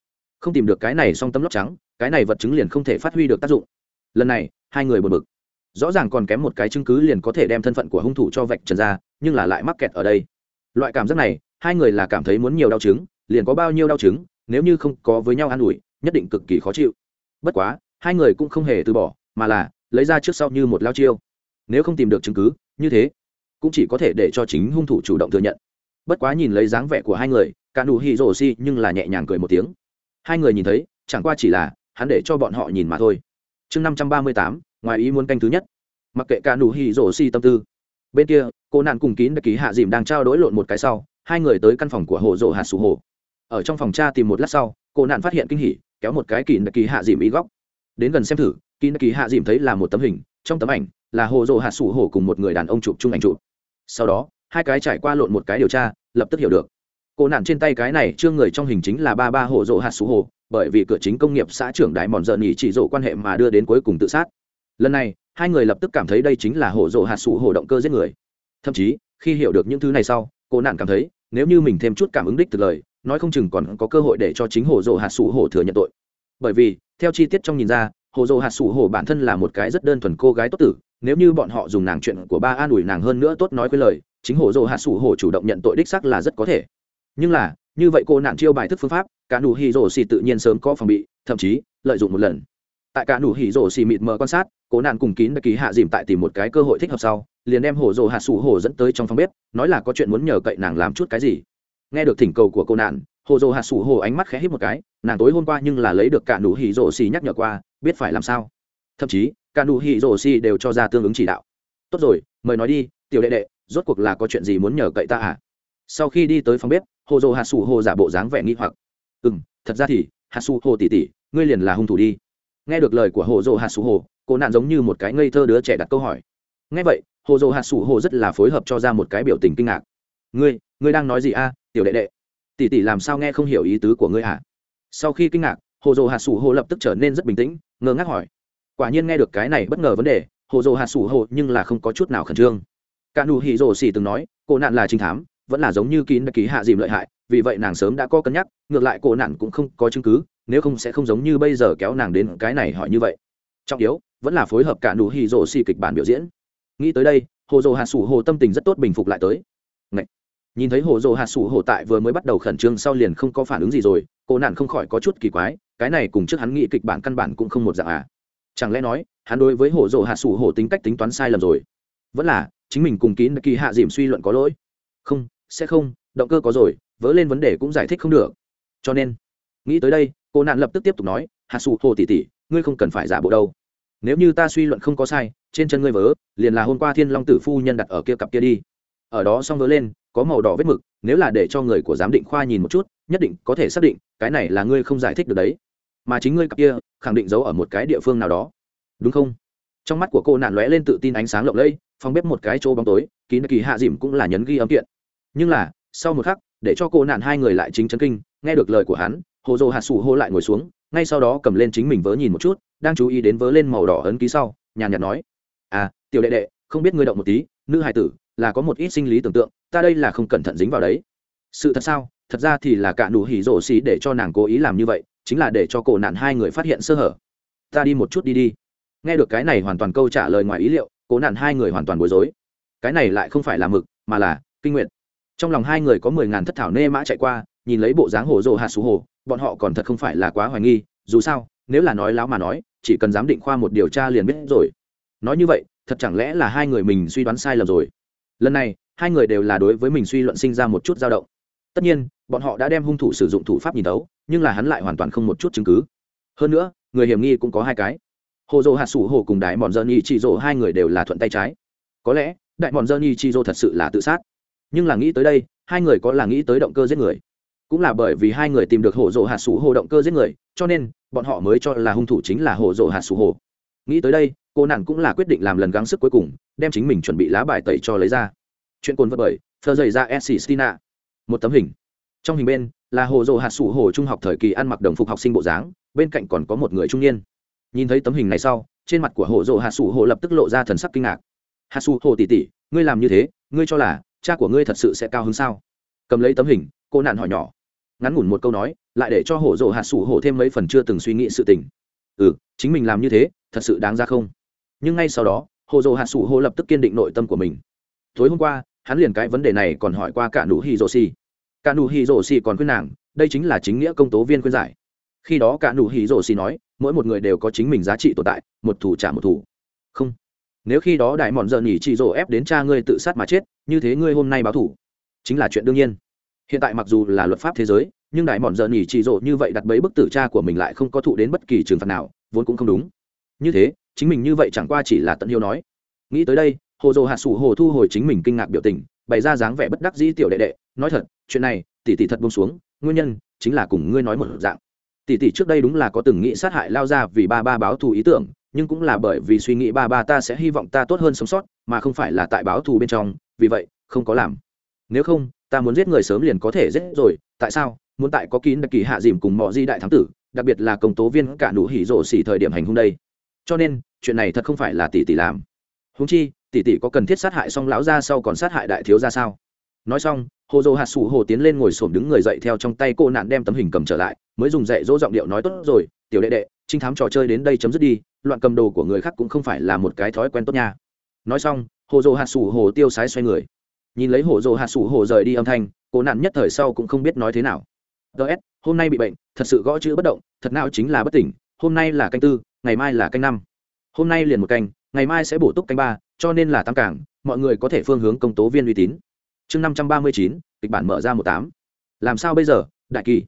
Không tìm được cái này song tấm lót trắng, cái này vật chứng liền không thể phát huy được tác dụng lần này, hai người buồn bực. Rõ ràng còn kém một cái chứng cứ liền có thể đem thân phận của hung thủ cho vạch trần ra, nhưng là lại mắc kẹt ở đây. Loại cảm giác này, hai người là cảm thấy muốn nhiều đau chứng, liền có bao nhiêu đau chứng, nếu như không có với nhau an ủi, nhất định cực kỳ khó chịu. Bất quá, hai người cũng không hề từ bỏ, mà là lấy ra trước sau như một lao chiêu. Nếu không tìm được chứng cứ, như thế cũng chỉ có thể để cho chính hung thủ chủ động thừa nhận. Bất quá nhìn lấy dáng vẻ của hai người cả nụ hì rổ xi nhưng là nhẹ nhàng cười một tiếng. Hai người nhìn thấy, chẳng qua chỉ là hắn để cho bọn họ nhìn mà thôi chương năm trăm ba mươi tám, ngoài ý muốn canh thứ nhất. Mặc kệ cả nụ hỉ rổ xi tâm tư. Bên kia, cô nạn cùng kín đã ký hạ dìm đang trao đổi lộn một cái sau, hai người tới căn phòng của hồ rổ hạt sủ hồ. Ở trong phòng tra tìm một lát sau, cô nạn phát hiện kinh hỉ, kéo một cái kín đã ký hạ dìm ý góc. Đến gần xem thử, kín đã ký hạ dìm thấy là một tấm hình, trong tấm ảnh là hồ rổ hạt sủ hồ cùng một người đàn ông chụp chung ảnh chụp. Sau đó, hai cái trải qua lộn một cái điều tra, lập tức hiểu được. Cô nạn trên tay cái này trương người trong hình chính là ba ba hồ rộ hạt sủ hồ bởi vì cửa chính công nghiệp xã trưởng đại mòn dợn nhì chỉ rổ quan hệ mà đưa đến cuối cùng tự sát. Lần này, hai người lập tức cảm thấy đây chính là hổ rộ hạt sủ hổ động cơ giết người. Thậm chí, khi hiểu được những thứ này sau, cô nạn cảm thấy, nếu như mình thêm chút cảm ứng đích từ lời, nói không chừng còn có cơ hội để cho chính hổ rộ hạt sủ hổ thừa nhận tội. Bởi vì, theo chi tiết trong nhìn ra hồ dô hạt sủ hổ bản thân là một cái rất đơn thuần cô gái tốt tử, nếu như bọn họ dùng nàng chuyện của ba an ủi nàng hơn nữa tốt nói với lời, chính hồ dô hạt sủ hổ chủ động nhận tội đích sắc là rất có thể. Nhưng là như vậy cô nạn chiêu bài thức phương pháp, cả nụ hỉ rổ xì tự nhiên sớm có phòng bị, thậm chí, lợi dụng một lần. Tại cả nụ hỉ rổ xì mịt mờ quan sát, cô nạn cùng kín đã ký hạ dìm tại tìm một cái cơ hội thích hợp sau, liền đem hổ rổ hạ sủ hổ dẫn tới trong phòng bếp, nói là có chuyện muốn nhờ cậy nàng làm chút cái gì. Nghe được thỉnh cầu của cô nạn hồ dồ hạ sủ hồ ánh mắt khẽ hít một cái, nàng tối hôm qua nhưng là lấy được cả nụ hỉ rổ xì nhắc nhở qua, biết phải làm sao. Thậm chí, cả nụ hỉ rổ xì đều cho ra tương ứng chỉ đạo. Tốt rồi, mời nói đi, tiểu đệ đệ, rốt cuộc là có chuyện gì muốn nhờ cậy ta à? Sau khi đi tới phòng bếp hồ dồ hạt sủ hồ giả bộ dáng vẻ nghi hoặc. Ừ m thật ra thì hạt sủ hồ tỉ tỉ ngươi liền là hung thủ đi. Nghe được lời của hồ dồ hạt sủ hồ, cô nạn giống như một cái ngây thơ đứa trẻ đặt câu hỏi. Nghe vậy, hồ dồ hạt sủ hồ rất là phối hợp cho ra một cái biểu tình kinh ngạc. Ngươi ngươi đang nói gì a, tiểu đệ đệ? Tỉ tỉ làm sao nghe không hiểu ý tứ của ngươi hả? Sau khi kinh ngạc, hồ dồ hạt sủ hồ lập tức trở nên rất bình tĩnh, ngơ ngác hỏi. Quả nhiên nghe được cái này bất ngờ vấn đề, hồ dồ hạt sủ hồ nhưng là không có chút nào khẩn trương. Cả nụ hỉ rồ xỉ từng nói, cô nạn là trinh thám vẫn là giống như kín đặc ký hạ dìm lợi hại, vì vậy nàng sớm đã có cân nhắc, ngược lại cổ nạn cũng không có chứng cứ, nếu không sẽ không giống như bây giờ kéo nàng đến cái này hỏi như vậy. Trọng yếu, vẫn là phối hợp cả nụ hì rổ xì kịch bản biểu diễn. Nghĩ tới đây, hồ dồ hạ sủ hồ tâm tình rất tốt bình phục lại tới. Ngậy! nhìn thấy hồ dồ hạ sủ hồ tại vừa mới bắt đầu khẩn trương sau liền không có phản ứng gì rồi, cô nạn không khỏi có chút kỳ quái, cái này cùng trước hắn nghĩ kịch bản căn bản cũng không một dạng à. Chẳng lẽ nói, hắn đối với hồ dồ hạ sủ hồ tính cách tính toán sai lầm rồi? Vẫn là, chính mình cùng kín kỳ hạ dìm suy luận có lỗi? Không sẽ không, động cơ có rồi, vớ lên vấn đề cũng giải thích không được. Cho nên, nghĩ tới đây, cô nạn lập tức tiếp tục nói, hạ sụ hồ tỉ tỉ ngươi không cần phải giả bộ đâu. Nếu như ta suy luận không có sai, trên chân ngươi vớ, liền là hôm qua thiên long tử phu nhân đặt ở kia cặp kia đi. Ở đó xong vớ lên, có màu đỏ vết mực, nếu là để cho người của giám định khoa nhìn một chút, nhất định có thể xác định, cái này là ngươi không giải thích được đấy. Mà chính ngươi cặp kia, khẳng định giấu ở một cái địa phương nào đó. Đúng không? Trong mắt của cô nạn lóe lên tự tin ánh sáng lộng lẫy, phong bếp một cái chỗ bóng tối, kín kỳ hạ dìm cũng là nhấn ghi âm kiện nhưng là, sau một khắc, để cho cô nạn hai người lại chính chấn kinh, nghe được lời của hắn, hồ dồ hạ sủ hô lại ngồi xuống, ngay sau đó cầm lên chính mình vớ nhìn một chút, đang chú ý đến vớ lên màu đỏ ấn ký sau, nhàn nhạt nói à tiểu đệ đệ, không biết ngươi động một tí, nữ hài tử, là có một ít sinh lý tưởng tượng, ta đây là không cẩn thận dính vào đấy. Sự thật sao? Thật ra thì là cả nụ hỉ rổ xì để cho nàng cố ý làm như vậy, chính là để cho cổ nạn hai người phát hiện sơ hở. Ta đi một chút đi đi. Nghe được cái này hoàn toàn câu trả lời ngoài ý liệu cố nạn hai người hoàn toàn bối rối. Cái này lại không phải là mực, mà là kinh nguyện trong lòng hai người có mười ngàn thất thảo nê mã chạy qua, nhìn lấy bộ dáng hổ rồ hạ xú hồ, bọn họ còn thật không phải là quá hoài nghi, dù sao, nếu là nói láo mà nói, chỉ cần giám định khoa một điều tra liền biết rồi. Nói như vậy, thật chẳng lẽ là hai người mình suy đoán sai lầm rồi? Lần này, hai người đều là đối với mình suy luận sinh ra một chút dao động. Tất nhiên, bọn họ đã đem hung thủ sử dụng thủ pháp nhìn tấu, nhưng là hắn lại hoàn toàn không một chút chứng cứ. Hơn nữa, người hiểm nghi cũng có hai cái. Hồ dô hạt sủ hồ cùng đại mòn dơ nhi chị dỗ hai người đều là thuận tay trái. Có lẽ, đại mòn dơ nhi chị dỗ thật sự là tự sát nhưng là nghĩ tới đây, hai người có là nghĩ tới động cơ giết người? Cũng là bởi vì hai người tìm được hổ rồ hạt sủ hồ động cơ giết người, cho nên, bọn họ mới cho là hung thủ chính là hổ rồ hạt sủ hồ. Nghĩ tới đây, cô nàng cũng là quyết định làm lần gắng sức cuối cùng, đem chính mình chuẩn bị lá bài tẩy cho lấy ra. Chuyện cồn vật bởi, thơ dày ra s stina một tấm hình. Trong hình bên, là hồ rồ hạt sủ hồ trung học thời kỳ ăn mặc đồng phục học sinh bộ dáng, bên cạnh còn có một người trung niên. Nhìn thấy tấm hình này sau, trên mặt của hồ rồ hạt sủ hồ lập tức lộ ra thần sắc kinh ngạc. Hạt sủ hồ tỉ tỉ ngươi làm như thế, ngươi cho là cha của ngươi thật sự sẽ cao hứng sao? Cầm lấy tấm hình, cô nạn hỏi nhỏ. Ngắn ngủn một câu nói, lại để cho hổ rộ hạt sủ hổ thêm mấy phần chưa từng suy nghĩ sự tình. Ừ chính mình làm như thế, thật sự đáng ra không? Nhưng ngay sau đó hồ dồ hạ sủ hô lập tức kiên định nội tâm của mình. Tối hôm qua, hắn liền cái vấn đề này còn hỏi qua cả nụ hi rô si cả nụ hi rô si còn khuyên nàng, đây chính là chính nghĩa công tố viên khuyên giải. Khi đó cả nụ hi rô si nói, mỗi một người đều có chính mình giá trị tồn tại, một thủ trả một thủ. Không. Nếu khi đó đại mòn giờ nhỉ chị rô ép đến cha ngươi tự sát mà chết như thế ngươi hôm nay báo thủ, chính là chuyện đương nhiên. Hiện tại mặc dù là luật pháp thế giới, nhưng đại mòn dợ nhỉ chỉ rộ như vậy đặt bẫy bức tử cha của mình lại không có thụ đến bất kỳ trừng phạt nào, vốn cũng không đúng. Như thế, chính mình như vậy chẳng qua chỉ là tận hiếu nói. Nghĩ tới đây, hồ dồ hạ sủ hồ thu hồi chính mình kinh ngạc biểu tình, bày ra dáng vẻ bất đắc dĩ tiểu đệ đệ, nói thật, chuyện này, tỷ tỷ thật bông xuống, nguyên nhân chính là cùng ngươi nói một dạng. Tỷ tỷ trước đây đúng là có từng nghĩ sát hại lao ra vì ba ba báo thù ý tưởng nhưng cũng là bởi vì suy nghĩ ba ba ta sẽ hy vọng ta tốt hơn sống sót, mà không phải là tại báo thù bên trong, vì vậy, không có làm. Nếu không, ta muốn giết người sớm liền có thể giết rồi, tại sao? Muốn tại có kín đặc kỳ hạ dìm cùng mọi di đại thám tử, đặc biệt là công tố viên cả nụ hỉ rộ xỉ thời điểm hành hung đây. Cho nên, chuyện này thật không phải là tỷ tỷ làm. Húng chi, tỷ tỷ có cần thiết sát hại xong lão ra sau còn sát hại đại thiếu ra sao? Nói xong, hồ dô hạt sủ hồ tiến lên ngồi xổm đứng người dậy theo trong tay cô nạn đem tấm hình cầm trở lại, mới dùng dạy dỗ giọng điệu nói, tốt rồi, tiểu đệ đệ, trinh thám trò chơi đến đây chấm dứt đi loạn cầm đồ của người khác cũng không phải là một cái thói quen tốt nha. Nói xong, hồ dồ hạt sủ hồ tiêu sái xoay người. Nhìn lấy hồ dồ hạt sủ hồ rời đi âm thanh, cố nạn nhất thời sau cũng không biết nói thế nào. Ts hôm nay bị bệnh, thật sự gõ chữ bất động, thật nào chính là bất tỉnh, hôm nay là canh tư, ngày mai là canh năm. Hôm nay liền một canh, ngày mai sẽ bổ túc canh ba, cho nên là tam cảng, mọi người có thể phương hướng công tố viên uy tín. Chương năm trăm ba mươi chín, kịch bản mở ra một tám. Làm sao bây giờ, đại kỳ?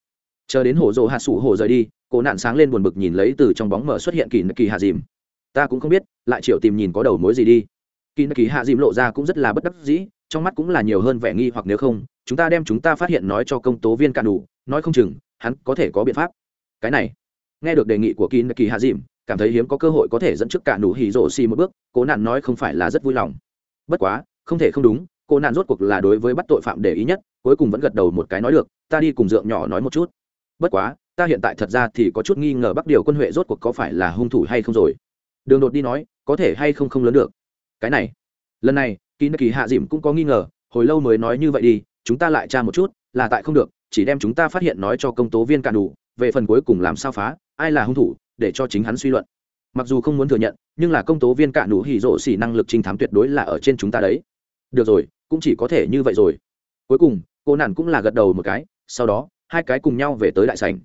Chờ đến hổ rồ hạt sủ hổ rời đi cổ nạn sáng lên buồn bực nhìn lấy từ trong bóng mở xuất hiện kỳ nạ kỳ hạ dìm. Ta cũng không biết, lại triệu tìm nhìn có đầu mối gì đi. Kỳ nạ kỳ hạ dìm lộ ra cũng rất là bất đắc dĩ, trong mắt cũng là nhiều hơn vẻ nghi hoặc nếu không, chúng ta đem chúng ta phát hiện nói cho công tố viên cạn đủ, nói không chừng, hắn có thể có biện pháp. Cái này, nghe được đề nghị của kỳ nạ kỳ hạ dìm, cảm thấy hiếm có cơ hội có thể dẫn trước cạn đủ hỉ rộ xì một bước, cố nạn nói không phải là rất vui lòng. Bất quá, không thể không đúng cô nạn rốt cuộc là đối với bắt tội phạm để ý nhất, cuối cùng vẫn gật đầu một cái nói được, ta đi cùng dượng nhỏ nói một chút. Bất quá ta hiện tại thật ra thì có chút nghi ngờ bắc điều quân huệ rốt cuộc có phải là hung thủ hay không rồi. Đường đột đi nói, có thể hay không không lớn được. Cái này, lần này kỳ nơ kỳ hạ dìm cũng có nghi ngờ, hồi lâu mới nói như vậy đi, chúng ta lại tra một chút, là tại không được, chỉ đem chúng ta phát hiện nói cho công tố viên cạn đủ, về phần cuối cùng làm sao phá, ai là hung thủ, để cho chính hắn suy luận. Mặc dù không muốn thừa nhận, nhưng là công tố viên cạn đủ hỉ rộ xỉ năng lực trinh thám tuyệt đối là ở trên chúng ta đấy. Được rồi, cũng chỉ có thể như vậy rồi. Cuối cùng, cô nản cũng là gật đầu một cái, sau đó, hai cái cùng nhau về tới đại sảnh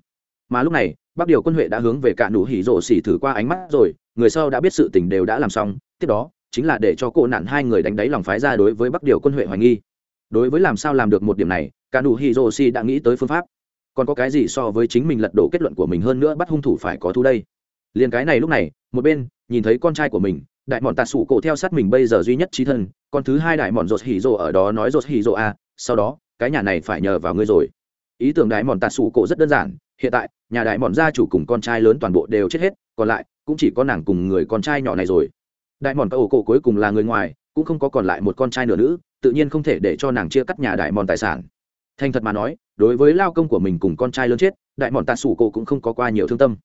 mà lúc này, bắc điều quân huệ đã hướng về cả nụ hỉ rổ xỉ thử qua ánh mắt rồi, người sau đã biết sự tình đều đã làm xong, tiếp đó, chính là để cho cô nạn hai người đánh đáy lòng phái ra đối với bắc điều quân huệ hoài nghi. Đối với làm sao làm được một điểm này, cả nụ hỉ rổ xỉ đã nghĩ tới phương pháp. Còn có cái gì so với chính mình lật đổ kết luận của mình hơn nữa bắt hung thủ phải có thu đây? Liền cái này lúc này, một bên, nhìn thấy con trai của mình, đại Mòn tạt sủ cổ theo sát mình bây giờ duy nhất trí thân, con thứ hai đại Mòn rột hỉ rộ ở đó nói rột hỉ rộ a sau đó, cái nhà này phải nhờ vào ngươi rồi. Ý tưởng đại Mòn tạt sủ cổ rất đơn giản hiện tại, nhà đại mòn gia chủ cùng con trai lớn toàn bộ đều chết hết, còn lại, cũng chỉ có nàng cùng người con trai nhỏ này rồi. Đại mòn các ổ cổ cuối cùng là người ngoài, cũng không có còn lại một con trai nửa nữ, tự nhiên không thể để cho nàng chia cắt nhà đại mòn tài sản. Thành thật mà nói, đối với lao công của mình cùng con trai lớn chết, đại mòn tạ sủ cổ cũng không có qua nhiều thương tâm.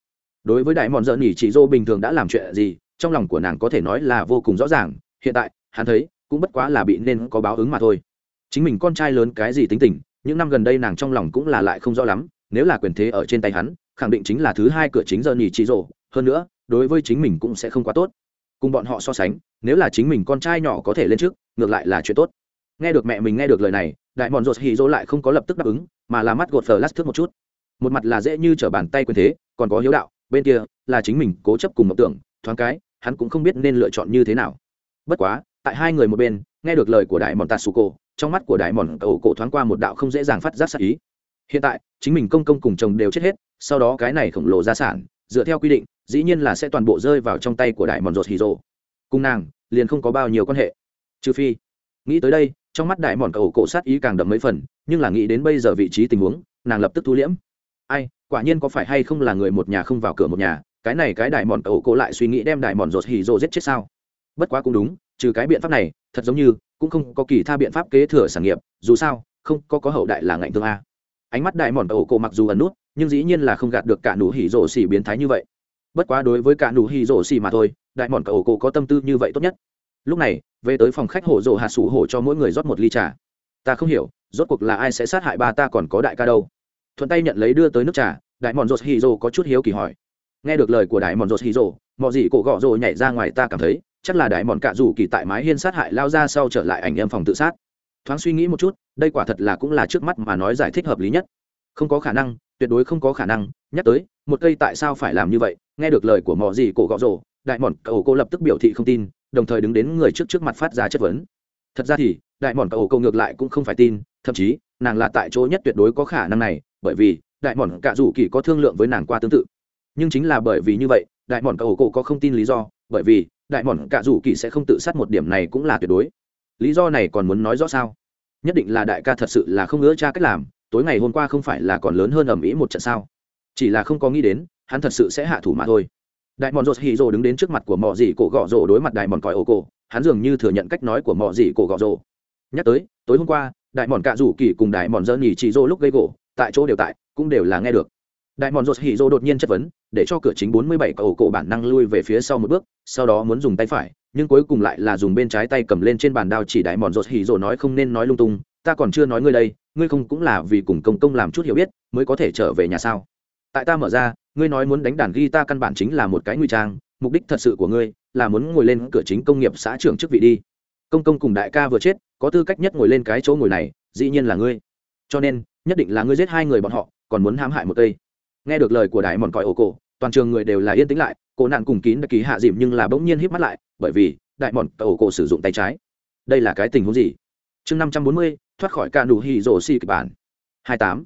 Đối với đại mòn dợn nhỉ chị dô bình thường đã làm chuyện gì, trong lòng của nàng có thể nói là vô cùng rõ ràng, hiện tại, hắn thấy, cũng bất quá là bị nên có báo ứng mà thôi. Chính mình con trai lớn cái gì tính tình, những năm gần đây nàng trong lòng cũng là lại không rõ lắm nếu là quyền thế ở trên tay hắn, khẳng định chính là thứ hai cửa chính giờ nhì trí rộ hơn nữa, đối với chính mình cũng sẽ không quá tốt. Cùng bọn họ so sánh, nếu là chính mình con trai nhỏ có thể lên trước, ngược lại là chuyện tốt. Nghe được mẹ mình nghe được lời này, đại bọn rột hì dỗ lại không có lập tức đáp ứng, mà là mắt gột phờ lát thước một chút. Một mặt là dễ như t r ở bàn tay quyền thế, còn có hiếu đạo, bên kia là chính mình cố chấp cùng mộng tưởng, thoáng cái, hắn cũng không biết nên lựa chọn như thế nào. Bất quá, tại hai người một bên, nghe được lời của đại mòn tatsuko, trong mắt của đại mòn cậu cổ thoáng qua một đạo không dễ dàng phát giác sắc ý hiện tại, chính mình công công cùng chồng đều chết hết, sau đó cái này khổng lồ gia sản, dựa theo quy định, dĩ nhiên là sẽ toàn bộ rơi vào trong tay của đại mòn rột hì rồ cùng nàng, liền không có bao nhiêu quan hệ. Trừ phi, nghĩ tới đây, trong mắt đại mòn cầu cổ sát ý càng đậm mấy phần, nhưng là nghĩ đến bây giờ vị trí tình huống, nàng lập tức thu liễm. Ai, quả nhiên có phải hay không là người một nhà không vào cửa một nhà, cái này cái đại mòn cầu cổ lại suy nghĩ đem đại mòn rột hì rồ giết chết sao? Bất quá cũng đúng, trừ cái biện pháp này, thật giống như, cũng không có kỳ tha biện pháp kế thừa sản nghiệp, dù sao, không có có hậu đại là ngạnh tương a ánh mắt đại mòn ẩu cổ mặc dù ẩn nút, nhưng dĩ nhiên là không gạt được cả nụ hỉ rổ xỉ biến thái như vậy. Bất quá đối với cả nụ hỉ rổ xỉ mà thôi, đại mòn ẩu cổ có tâm tư như vậy tốt nhất. Lúc này, về tới phòng khách hổ rổ hạt sủ hổ cho mỗi người rót một ly trà. Ta không hiểu, rốt cuộc là ai sẽ sát hại ba ta còn có đại ca đâu? Thuận tay nhận lấy đưa tới nước trà, đại mòn rột Hỉ rồ có chút hiếu kỳ hỏi. Nghe được lời của đại mòn rột Hỉ rồ mọi gì cổ gõ rồ nhảy ra ngoài ta cảm thấy, chắc là đại mòn Cả rủ kỳ tại mái hiên sát hại lao ra sau trở lại ảnh em phòng tự sát thoáng suy nghĩ một chút đây quả thật là cũng là trước mắt mà nói giải thích hợp lý nhất. Không có khả năng tuyệt đối không có khả năng. Nhắc tới một cây tại sao phải làm như vậy? Nghe được lời của mò gì cổ gõ rổ, đại mòn cậu cô lập tức biểu thị không tin đồng thời đứng đến người trước trước mặt phát ra chất vấn. Thật ra thì đại mòn cậu cô ngược lại cũng không phải tin thậm chí nàng là tại chỗ nhất tuyệt đối có khả năng này bởi vì đại mòn cả rủ kỳ có thương lượng với nàng qua tương tự. Nhưng chính là bởi vì như vậy đại mòn cậu cô có không tin lý do bởi vì đại mòn cả rủ kỳ sẽ không tự sát một điểm này cũng là tuyệt đối lý do này còn muốn nói rõ sao? Nhất định là đại ca thật sự là không ngỡ cha cách làm, tối ngày hôm qua không phải là còn lớn hơn ầm ĩ một trận sao? Chỉ là không có nghĩ đến, hắn thật sự sẽ hạ thủ mà thôi. Đại mòn rột hì rô đứng đến trước mặt của mò dì cổ gọ rồ đối mặt đại mòn còi ô cổ, hắn dường như thừa nhận cách nói của mò dì cổ gọ rồ. Nhắc tới, tối hôm qua, đại mòn cạ rủ kỳ cùng đại mòn dơ nhì chỉ rô lúc gây gỗ, tại chỗ đều tại, cũng đều là nghe được đại mòn rột hỉ rô đột nhiên chất vấn, để cho cửa chính bốn mươi bảy cầu cổ bản năng lui về phía sau một bước, sau đó muốn dùng tay phải, nhưng cuối cùng lại là dùng bên trái tay cầm lên trên bàn đao chỉ đại mòn rột hỉ rô nói không nên nói lung tung, ta còn chưa nói ngươi đây, ngươi không cũng là vì cùng công công làm chút hiểu biết, mới có thể trở về nhà sao? Tại ta mở ra, ngươi nói muốn đánh đàn ghi ta căn bản chính là một cái nguy trang, mục đích thật sự của ngươi là muốn ngồi lên cửa chính công nghiệp xã trưởng chức vị đi. Công công cùng đại ca vừa chết, có tư cách nhất ngồi lên cái chỗ ngồi này, dĩ nhiên là ngươi. Cho nên, nhất định là ngươi giết hai người bọn họ, còn muốn hãm hại một cây nghe được lời của đại mòn còi ổ cổ, toàn trường người đều là yên tĩnh lại cổ nạn cùng kín đã ký hạ dìm nhưng là bỗng nhiên hít mắt lại, bởi vì đại mòn ổ cổ sử dụng tay trái. Đây là cái tình huống gì? Chương năm trăm bốn mươi, thoát khỏi ca nụ hì rổ xì kịch bản. hai tám.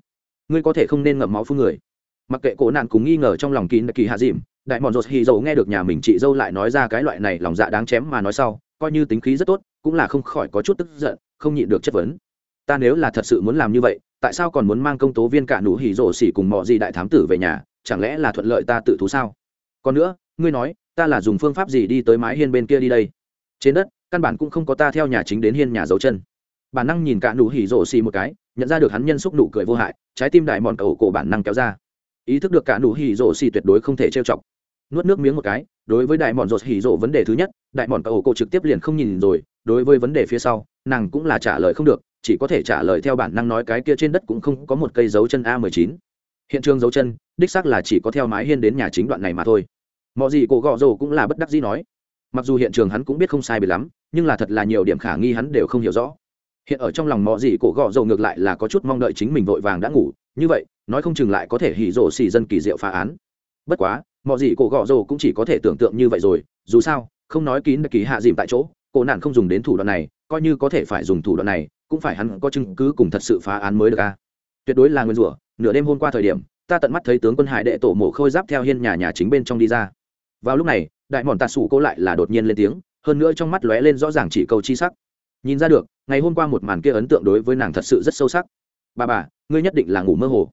Ngươi có thể không nên ngậm máu phương người. Mặc kệ cổ nạn cùng nghi ngờ trong lòng kín đã ký hạ dìm, đại mòn rột hì dầu nghe được nhà mình chị dâu lại nói ra cái loại này lòng dạ đáng chém mà nói sau, coi như tính khí rất tốt, cũng là không khỏi có chút tức giận, không nhịn được chất vấn ta nếu là thật sự muốn làm như vậy, tại sao còn muốn mang công tố viên cả nụ hỉ rổ xỉ cùng mọi gì đại thám tử về nhà, chẳng lẽ là thuận lợi ta tự thú sao? Còn nữa, ngươi nói, ta là dùng phương pháp gì đi tới mái hiên bên kia đi đây? Trên đất, căn bản cũng không có ta theo nhà chính đến hiên nhà dấu chân. Bản năng nhìn cả nụ hỉ rổ xì một cái, nhận ra được hắn nhân xúc nụ cười vô hại, trái tim đại mòn cầu cổ bản năng kéo ra. Ý thức được cả nụ hỉ rổ xì tuyệt đối không thể trêu chọc. Nuốt nước miếng một cái, đối với đại mòn rột hỉ rổ vấn đề thứ nhất, đại mòn cầu cổ trực tiếp liền không nhìn rồi, đối với vấn đề phía sau, nàng cũng là trả lời không được chỉ có thể trả lời theo bản năng nói cái kia trên đất cũng không có một cây dấu chân a 19 hiện trường dấu chân, đích xác là chỉ có theo mái hiên đến nhà chính đoạn này mà thôi. Mọi gì cổ gò rồ cũng là bất đắc dĩ nói. Mặc dù hiện trường hắn cũng biết không sai bị lắm, nhưng là thật là nhiều điểm khả nghi hắn đều không hiểu rõ. Hiện ở trong lòng mọi gì cổ gò rồ ngược lại là có chút mong đợi chính mình vội vàng đã ngủ. Như vậy, nói không chừng lại có thể hỉ rồ xì dân kỳ diệu phá án. Bất quá mọi gì cổ gò rồ cũng chỉ có thể tưởng tượng như vậy rồi. Dù sao, không nói kín kỳ hạ dìm tại chỗ cổ nạn không dùng đến thủ đoạn này, coi như có thể phải dùng thủ đoạn này cũng phải hắn có chứng cứ cùng thật sự phá án mới được a tuyệt đối là nguyên rủa, nửa đêm hôm qua thời điểm, ta tận mắt thấy tướng quân hải đệ tổ mộ khôi giáp theo hiên nhà nhà chính bên trong đi ra. Vào lúc này, đại mòn tạ sủ cô lại là đột nhiên lên tiếng, hơn nữa trong mắt lóe lên rõ ràng chỉ câu chi sắc. Nhìn ra được, ngày hôm qua một màn kia ấn tượng đối với nàng thật sự rất sâu sắc. Bà bà, ngươi nhất định là ngủ mơ hồ.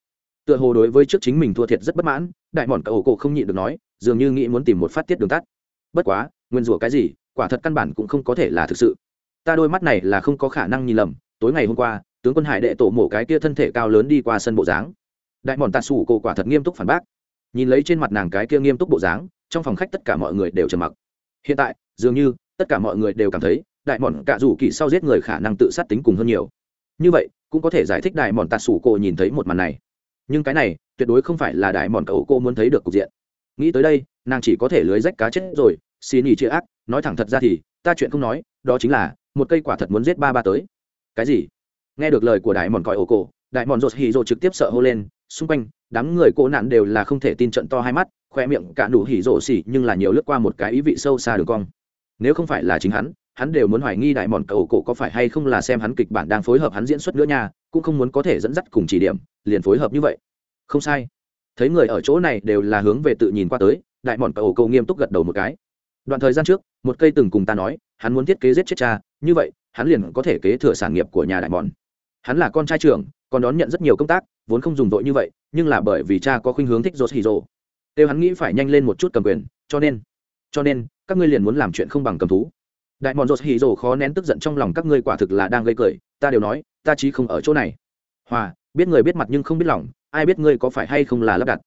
Tựa hồ đối với trước chính mình thua thiệt rất bất mãn, đại mòn cậu cổ không nhịn được nói, dường như nghĩ muốn tìm một phát tiết đường tắt. Bất quá, nguyên rủa cái gì, quả thật căn bản cũng không có thể là thực sự. Ta đôi mắt này là không có khả năng nhìn lầm tối ngày hôm qua, tướng quân hải đệ tổ mổ cái kia thân thể cao lớn đi qua sân bộ dáng. Đại mòn tạ sủ cổ quả thật nghiêm túc phản bác. Nhìn lấy trên mặt nàng cái kia nghiêm túc bộ dáng, trong phòng khách tất cả mọi người đều trầm mặc. Hiện tại, dường như, tất cả mọi người đều cảm thấy, đại mòn cạ rủ kỳ sau giết người khả năng tự sát tính cùng hơn nhiều. Như vậy, cũng có thể giải thích đại mòn tạ sủ cổ nhìn thấy một mặt này. Nhưng cái này, tuyệt đối không phải là đại mòn cậu cô muốn thấy được cục diện. Nghĩ tới đây, nàng chỉ có thể lưới rách cá chết rồi, xin ý chia ác, nói thẳng thật ra thì, ta chuyện không nói, đó chính là, một cây quả thật muốn giết ba ba tới cái gì? Nghe được lời của đại mòn còi ổ cổ, đại mòn rột hỉ rột trực tiếp sợ hô lên, xung quanh, đám người cô nạn đều là không thể tin trận to hai mắt, khoe miệng cả nụ hỉ rổ xỉ nhưng là nhiều lướt qua một cái ý vị sâu xa đường cong. Nếu không phải là chính hắn hắn đều muốn hoài nghi đại mòn cầu cổ có phải hay không là xem hắn kịch bản đang phối hợp hắn diễn xuất nữa nha, cũng không muốn có thể dẫn dắt cùng chỉ điểm, liền phối hợp như vậy. Không sai. Thấy người ở chỗ này đều là hướng về tự nhìn qua tới, đại mòn cầu cổ nghiêm túc gật đầu một cái. Đoạn thời gian trước, một cây từng cùng ta nói, hắn muốn thiết kế giết chết cha, như vậy hắn liền có thể kế thừa sản nghiệp của nhà đại bọn. hắn là con trai trưởng, còn đón nhận rất nhiều công tác, vốn không dùng vội như vậy, nhưng là bởi vì cha có khuynh hướng thích rột hì rồ đều hắn nghĩ phải nhanh lên một chút cầm quyền, cho nên cho nên, các ngươi liền muốn làm chuyện không bằng cầm thú. Đại bọn rột hì rồ khó nén tức giận trong lòng các ngươi quả thực là đang gây cười, ta đều nói, ta chí không ở chỗ này. Hòa, biết người biết mặt nhưng không biết lòng, ai biết ngươi có phải hay không là lắp đặt.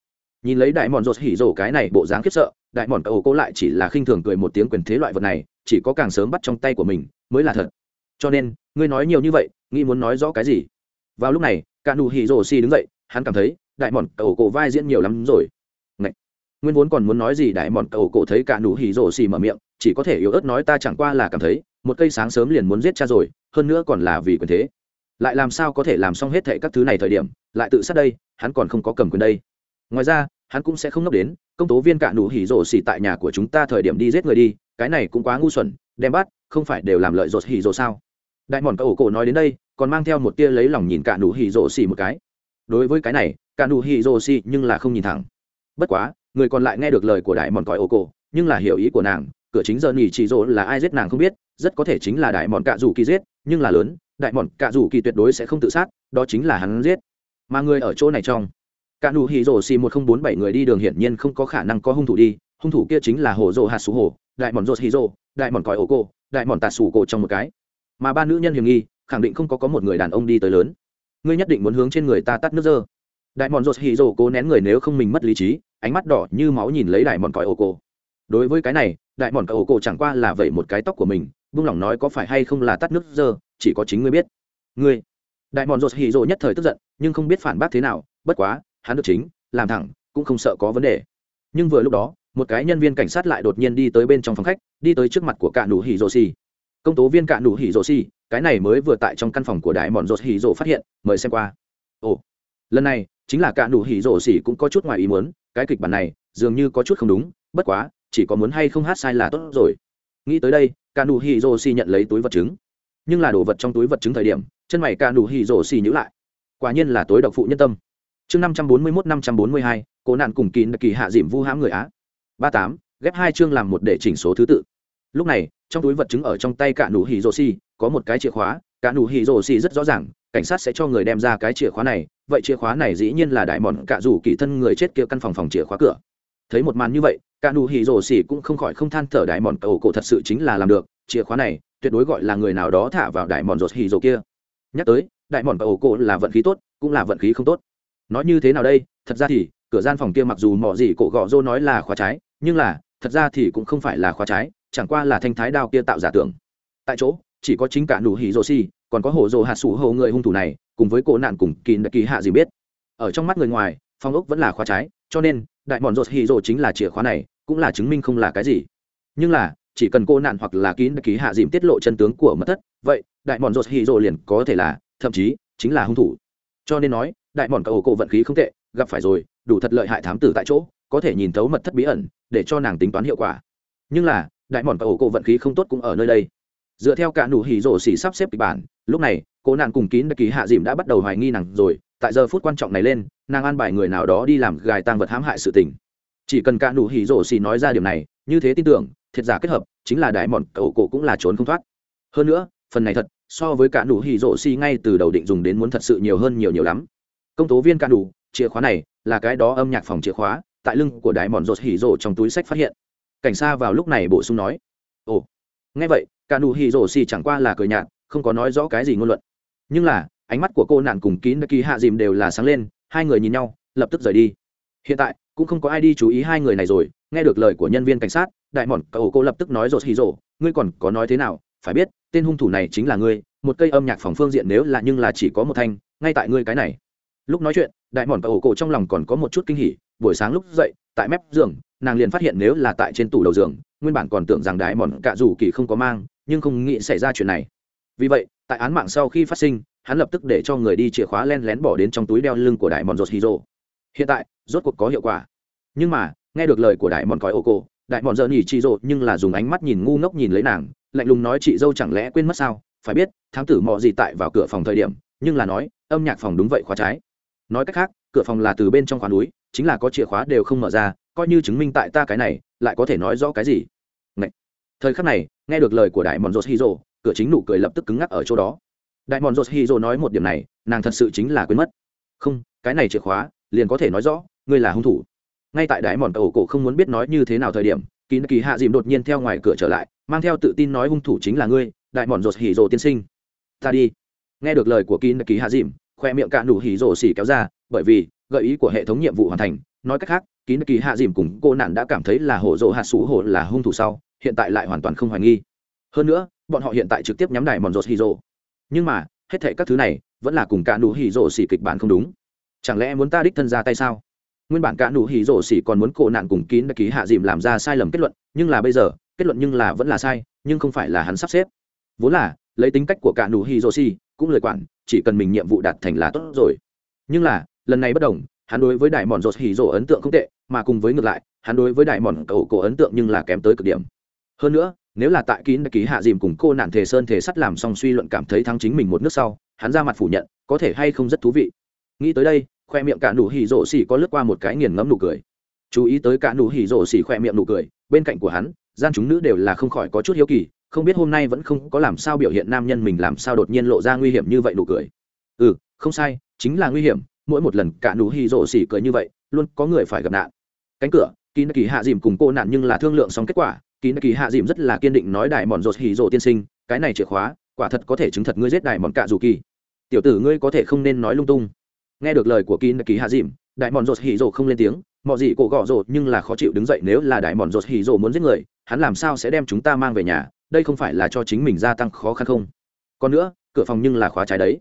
Nhìn lấy đại bọn rột hỉ rổ cái này bộ dáng khiếp sợ, đại bọn cậu cô lại chỉ là khinh thường cười một tiếng quyền thế loại vật này, chỉ có càng sớm bắt trong tay của mình, mới là thật cho nên, ngươi nói nhiều như vậy, nghĩ muốn nói rõ cái gì? Vào lúc này, cả nụ hỉ rổ xì đứng dậy, hắn cảm thấy, đại mòn cầu cổ vai diễn nhiều lắm rồi. Ngậy! nguyên vốn còn muốn nói gì đại mòn cầu cổ thấy cả nụ hỉ rổ xì mở miệng, chỉ có thể yếu ớt nói ta chẳng qua là cảm thấy, một cây sáng sớm liền muốn giết cha rồi, hơn nữa còn là vì quyền thế. Lại làm sao có thể làm xong hết thệ các thứ này thời điểm, lại tự sát đây, hắn còn không có cầm quyền đây. Ngoài ra, hắn cũng sẽ không ngốc đến, công tố viên cả nụ hỉ rổ xì tại nhà của chúng ta thời điểm đi giết người đi, cái này cũng quá ngu xuẩn, đem bắt, không phải đều làm lợi rột hỉ rổ sao? đại mòn cậu ổ cổ nói đến đây, còn mang theo một tia lấy lòng nhìn cả nụ hỉ rổ xì một cái. Đối với cái này, cả nụ hỉ rổ xì nhưng là không nhìn thẳng. Bất quá, người còn lại nghe được lời của đại mòn Cõi ổ cổ, nhưng là hiểu ý của nàng, cửa chính giờ nhỉ chỉ rổ là ai giết nàng không biết, rất có thể chính là đại mòn cạ rủ kỳ giết, nhưng là lớn, đại mòn cạ rủ kỳ tuyệt đối sẽ không tự sát, đó chính là hắn giết. Mà người ở chỗ này trong, cả nụ hỉ rổ xì một không bốn bảy người đi đường hiển nhiên không có khả năng có hung thủ đi, hung thủ kia chính là hồ rồ hạt sú hồ, đại mòn rột hỉ rổ đại mòn Cõi ổ cổ, đại mòn tạt sủ cổ trong một cái mà ba nữ nhân hiểm nghi, khẳng định không có có một người đàn ông đi tới lớn. Ngươi nhất định muốn hướng trên người ta tắt nước dơ. Đại mòn rột hì rồ cố nén người nếu không mình mất lý trí, ánh mắt đỏ như máu nhìn lấy đại mòn còi ô cô đối với cái này, đại mòn còi ô cô chẳng qua là vậy một cái tóc của mình, buông lòng nói có phải hay không là tắt nước dơ, chỉ có chính ngươi biết. Ngươi. Đại mòn rột hì rồ nhất thời tức giận, nhưng không biết phản bác thế nào, bất quá, hắn được chính, làm thẳng, cũng không sợ có vấn đề. Nhưng vừa lúc đó, một cái nhân viên cảnh sát lại đột nhiên đi tới bên trong phòng khách, đi tới trước mặt của cả đủ hì rồ xì công tố viên cạn đủ hỉ rổ xì, cái này mới vừa tại trong căn phòng của đại mòn rột hỉ rổ phát hiện, mời xem qua. Ồ, lần này, chính là cạn đủ hỉ rổ xì cũng có chút ngoài ý muốn, cái kịch bản này, dường như có chút không đúng, bất quá, chỉ có muốn hay không hát sai là tốt rồi. Nghĩ tới đây cạn đủ hỉ rổ xì nhận lấy túi vật chứng. Nhưng là đồ vật trong túi vật chứng thời điểm, chân mày cạn đủ hỉ rổ xì nhữ lại. Quả nhiên là tối độc phụ nhân tâm. Chương năm trăm bốn mươi mốt, năm trăm bốn mươi hai, cố nạn cùng kỳ kỳ hạ dìm vu hãm người á. ba tám, ghép hai chương làm một để chỉnh số thứ tự lúc này, trong túi vật chứng ở trong tay cả nụ hỉ rồ xì có một cái chìa khóa. Cả nụ hỉ rồ xì rất rõ ràng, cảnh sát sẽ cho người đem ra cái chìa khóa này. Vậy chìa khóa này dĩ nhiên là đại mòn cả rủ kỳ thân người chết kia căn phòng phòng chìa khóa cửa. Thấy một màn như vậy, cả nụ hỉ rồ xì cũng không khỏi không than thở đại mòn cầu cổ thật sự chính là làm được. Chìa khóa này, tuyệt đối gọi là người nào đó thả vào đại mòn rột hỉ rồ kia. Nhắc tới, đại mòn cầu cổ là vận khí tốt, cũng là vận khí không tốt. Nói như thế nào đây? Thật ra thì, cửa gian phòng kia mặc dù mỏ gì cổ gọ rô nói là khóa trái, nhưng là, thật ra thì cũng không phải là khóa trái chẳng qua là thanh thái đao kia tạo giả tưởng. Tại chỗ, chỉ có chính cả nụ hỉ rô xì, còn có hồ rồ hạt sủ hồ người hung thủ này, cùng với cổ nạn cùng kỳ kỳ hạ gì biết. Ở trong mắt người ngoài, phong ốc vẫn là khóa trái, cho nên, đại bọn rột hỉ rồ chính là chìa khóa này, cũng là chứng minh không là cái gì. Nhưng là, chỉ cần cô nạn hoặc là kín ký hạ dìm tiết lộ chân tướng của mất thất, vậy, đại bọn rột hỉ rồ liền có thể là, thậm chí, chính là hung thủ. Cho nên nói, đại bọn cậu cổ vận khí không tệ, gặp phải rồi, đủ thật lợi hại thám tử tại chỗ, có thể nhìn thấu mật thất bí ẩn, để cho nàng tính toán hiệu quả. Nhưng là đại mòn và ổ cổ vận khí không tốt cũng ở nơi đây. Dựa theo cả nụ hỉ rổ xỉ sắp xếp kịch bản, lúc này, cô nạn cùng kín đặc kỳ hạ dìm đã bắt đầu hoài nghi nàng rồi. Tại giờ phút quan trọng này lên, nàng an bài người nào đó đi làm gài tăng vật hãm hại sự tình. Chỉ cần cả nụ hỉ rổ xỉ nói ra điều này, như thế tin tưởng, thiệt giả kết hợp, chính là đại mòn cậu cổ cũng là trốn không thoát. Hơn nữa, phần này thật, so với cả nụ hỉ rổ xỉ ngay từ đầu định dùng đến muốn thật sự nhiều hơn nhiều nhiều lắm. Công tố viên cả nụ, chìa khóa này là cái đó âm nhạc phòng chìa khóa, tại lưng của đại mòn rột hỉ rổ trong túi sách phát hiện cảnh xa vào lúc này bổ sung nói, ồ, nghe vậy, cả nụ hỉ rổ xì chẳng qua là cười nhạt, không có nói rõ cái gì ngôn luận. Nhưng là, ánh mắt của cô nạn cùng kín kỳ hạ dìm đều là sáng lên, hai người nhìn nhau, lập tức rời đi. Hiện tại, cũng không có ai đi chú ý hai người này rồi, nghe được lời của nhân viên cảnh sát, đại mòn cậu cô lập tức nói rột hì rổ ngươi còn có nói thế nào? Phải biết, tên hung thủ này chính là ngươi, một cây âm nhạc phòng phương diện nếu là, nhưng là chỉ có một thanh, ngay tại ngươi cái này. Lúc nói chuyện, đại mòn cậu cô trong lòng còn có một chút kinh hỉ buổi sáng lúc dậy, tại mép giường, nàng liền phát hiện nếu là tại trên tủ đầu giường, nguyên bản còn tưởng rằng đại mòn cạ rủ kỳ không có mang, nhưng không nghĩ xảy ra chuyện này. Vì vậy, tại án mạng sau khi phát sinh, hắn lập tức để cho người đi chìa khóa len lén bỏ đến trong túi đeo lưng của đại mòn rột hiro hiện tại, rốt cuộc có hiệu quả. Nhưng mà, nghe được lời của đại mòn còi ô cô đại mòn giờ nhỉ chị rộ nhưng là dùng ánh mắt nhìn ngu ngốc nhìn lấy nàng, lạnh lùng nói chị dâu chẳng lẽ quên mất sao? Phải biết, thám tử mò gì tại vào cửa phòng thời điểm, nhưng là nói, âm nhạc phòng đúng vậy khóa trái. Nói cách khác, cửa phòng là từ bên trong khóa núi chính là có chìa khóa đều không mở ra, coi như chứng minh tại ta cái này, lại có thể nói rõ cái gì? Ngậy. thời khắc này, nghe được lời của đại mòn rột hy rồ cửa chính nụ cười lập tức cứng ngắc ở chỗ đó. Đại mòn rột hy rồ nói một điểm này, nàng thật sự chính là quên mất. Không, cái này chìa khóa, liền có thể nói rõ, ngươi là hung thủ. Ngay tại đại mòn cầu cổ không muốn biết nói như thế nào thời điểm kỳ kỳ hạ dìm đột nhiên theo ngoài cửa trở lại, mang theo tự tin nói hung thủ chính là ngươi đại mòn rột hỉ rồ tiên sinh. Ta đi. Nghe được lời của kỳ kỳ hạ dìm, khoe miệng cạn đủ hỉ rồ xỉ kéo ra, bởi vì gợi ý của hệ thống nhiệm vụ hoàn thành. Nói cách khác, kín kỳ hạ dìm cùng cô nạn đã cảm thấy là hổ rộ hạ sủ hổ là hung thủ sau, hiện tại lại hoàn toàn không hoài nghi. Hơn nữa, bọn họ hiện tại trực tiếp nhắm đài mòn rột hì rộ nhưng mà, hết thệ các thứ này, vẫn là cùng cả nụ hì rộ xỉ kịch bản không đúng. Chẳng lẽ muốn ta đích thân ra tay sao? Nguyên bản cả nụ hì rộ xỉ còn muốn cô nạn cùng kín kỳ hạ dìm làm ra sai lầm kết luận, nhưng là bây giờ, kết luận nhưng là vẫn là sai, nhưng không phải là hắn sắp xếp. Vốn là, lấy tính cách của cả nụ hì rộ xỉ, cũng lời quản, chỉ cần mình nhiệm vụ đạt thành là tốt rồi. Nhưng là lần này bất đồng, hắn đối với đại mòn rột hỉ rộ ấn tượng không tệ, mà cùng với ngược lại, hắn đối với đại mòn cầu cổ ấn tượng nhưng là kém tới cực điểm. Hơn nữa, nếu là tại kín ký hạ dìm cùng cô nạn thể sơn thể sắt làm xong suy luận cảm thấy thắng chính mình một nước sau, hắn ra mặt phủ nhận, có thể hay không rất thú vị. Nghĩ tới đây, khoe miệng cả nụ hỉ rộ xỉ có lướt qua một cái nghiền ngẫm nụ cười. Chú ý tới cả nụ hỉ rộ xỉ khoe miệng nụ cười, bên cạnh của hắn, gian chúng nữ đều là không khỏi có chút hiếu kỳ, không biết hôm nay vẫn không có làm sao biểu hiện nam nhân mình làm sao đột nhiên lộ ra nguy hiểm như vậy nụ cười. Ừ không sai, chính là nguy hiểm mỗi một lần cả nụ hỉ rộ xỉ cười như vậy, luôn có người phải gặp nạn. Cánh cửa kín kỳ hạ dìm cùng cô nạn nhưng là thương lượng xong kết quả. Kín kỳ hạ dìm rất là kiên định nói đại mòn rột hỉ rộ tiên sinh, cái này chìa khóa, quả thật có thể chứng thật ngươi giết đại mòn cạ dù kỳ. Tiểu tử ngươi có thể không nên nói lung tung. Nghe được lời của kín kỳ hạ dìm, đại mòn rột hỉ rộ không lên tiếng, mọi gì cổ gọ rộ nhưng là khó chịu đứng dậy nếu là đại mòn rột hỉ rộ muốn giết người, hắn làm sao sẽ đem chúng ta mang về nhà, đây không phải là cho chính mình gia tăng khó khăn không? Còn nữa, cửa phòng nhưng là khóa trái đấy.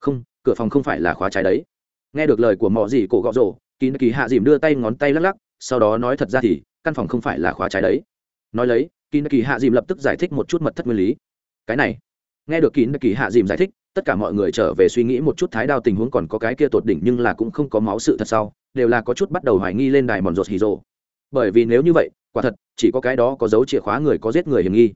Không, cửa phòng không phải là khóa trái đấy nghe được lời của mọ gì cổ gọ rổ kín kỳ hạ dìm đưa tay ngón tay lắc lắc, sau đó nói thật ra thì, căn phòng không phải là khóa trái đấy. Nói lấy kín kỳ hạ dìm lập tức giải thích một chút mật thất nguyên lý. Cái này, nghe được kín kỳ hạ dìm giải thích, tất cả mọi người trở về suy nghĩ một chút thái đao tình huống còn có cái kia tột đỉnh nhưng là cũng không có máu sự thật sau, đều là có chút bắt đầu hoài nghi lên đài mòn rột hì rồ bởi vì nếu như vậy, quả thật, chỉ có cái đó có dấu chìa khóa người có giết người hiểm nghi.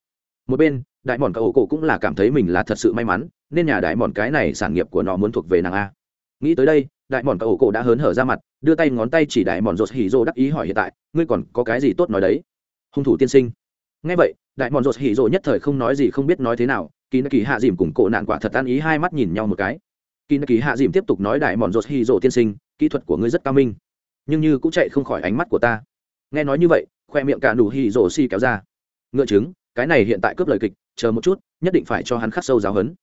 Một bên, đại mòn ổ cổ cũng là cảm thấy mình là thật sự may mắn, nên nhà đại mòn cái này sản nghiệp của nó muốn thuộc về nàng a. Nghĩ tới đây đại mòn Ổ cổ đã hớn hở ra mặt, đưa tay ngón tay chỉ đại mòn rột hỉ rô đắc ý hỏi hiện tại, ngươi còn có cái gì tốt nói đấy? Hung thủ tiên sinh. Ngay vậy, đại mòn rột hỉ rô nhất thời không nói gì không biết nói thế nào, kỳ nạ kỳ hạ dìm cùng cổ nạn quả thật tan ý hai mắt nhìn nhau một cái. Kỳ nạ kỳ hạ dìm tiếp tục nói đại mòn rột hỉ rô tiên sinh, kỹ thuật của ngươi rất cao minh, nhưng như cũng chạy không khỏi ánh mắt của ta. Nghe nói như vậy, khoe miệng cả nụ hỉ rô si kéo ra. Ngựa chứng cái này hiện tại cướp lời kịch, chờ một chút, nhất định phải cho hắn khắc sâu giáo hấn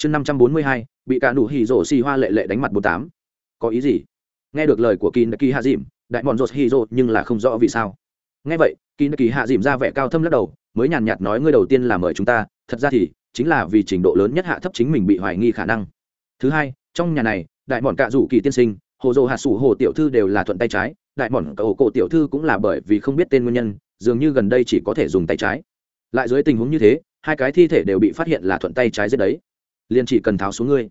chương năm trăm bốn mươi hai, bị cả nụ hỉ rổ si hoa lệ lệ đánh mặt bốn tám có ý gì? Nghe được lời của kín kỳ hạ dìm đại bọn rột hy rột nhưng là không rõ vì sao. Nghe vậy kín kỳ hạ dìm ra vẻ cao thâm lắc đầu, mới nhàn nhạt nói ngươi đầu tiên là mời chúng ta, thật ra thì, chính là vì trình độ lớn nhất hạ thấp chính mình bị hoài nghi khả năng. Thứ hai, trong nhà này, đại bọn cạ rủ kỳ tiên sinh, hồ dô hạ sủ hồ tiểu thư đều là thuận tay trái, đại bọn cậu cổ tiểu thư cũng là bởi vì không biết tên nguyên nhân, dường như gần đây chỉ có thể dùng tay trái. Lại dưới tình huống như thế, hai cái thi thể đều bị phát hiện là thuận tay trái giết đấy. Liền chỉ cần tháo xuống ngươi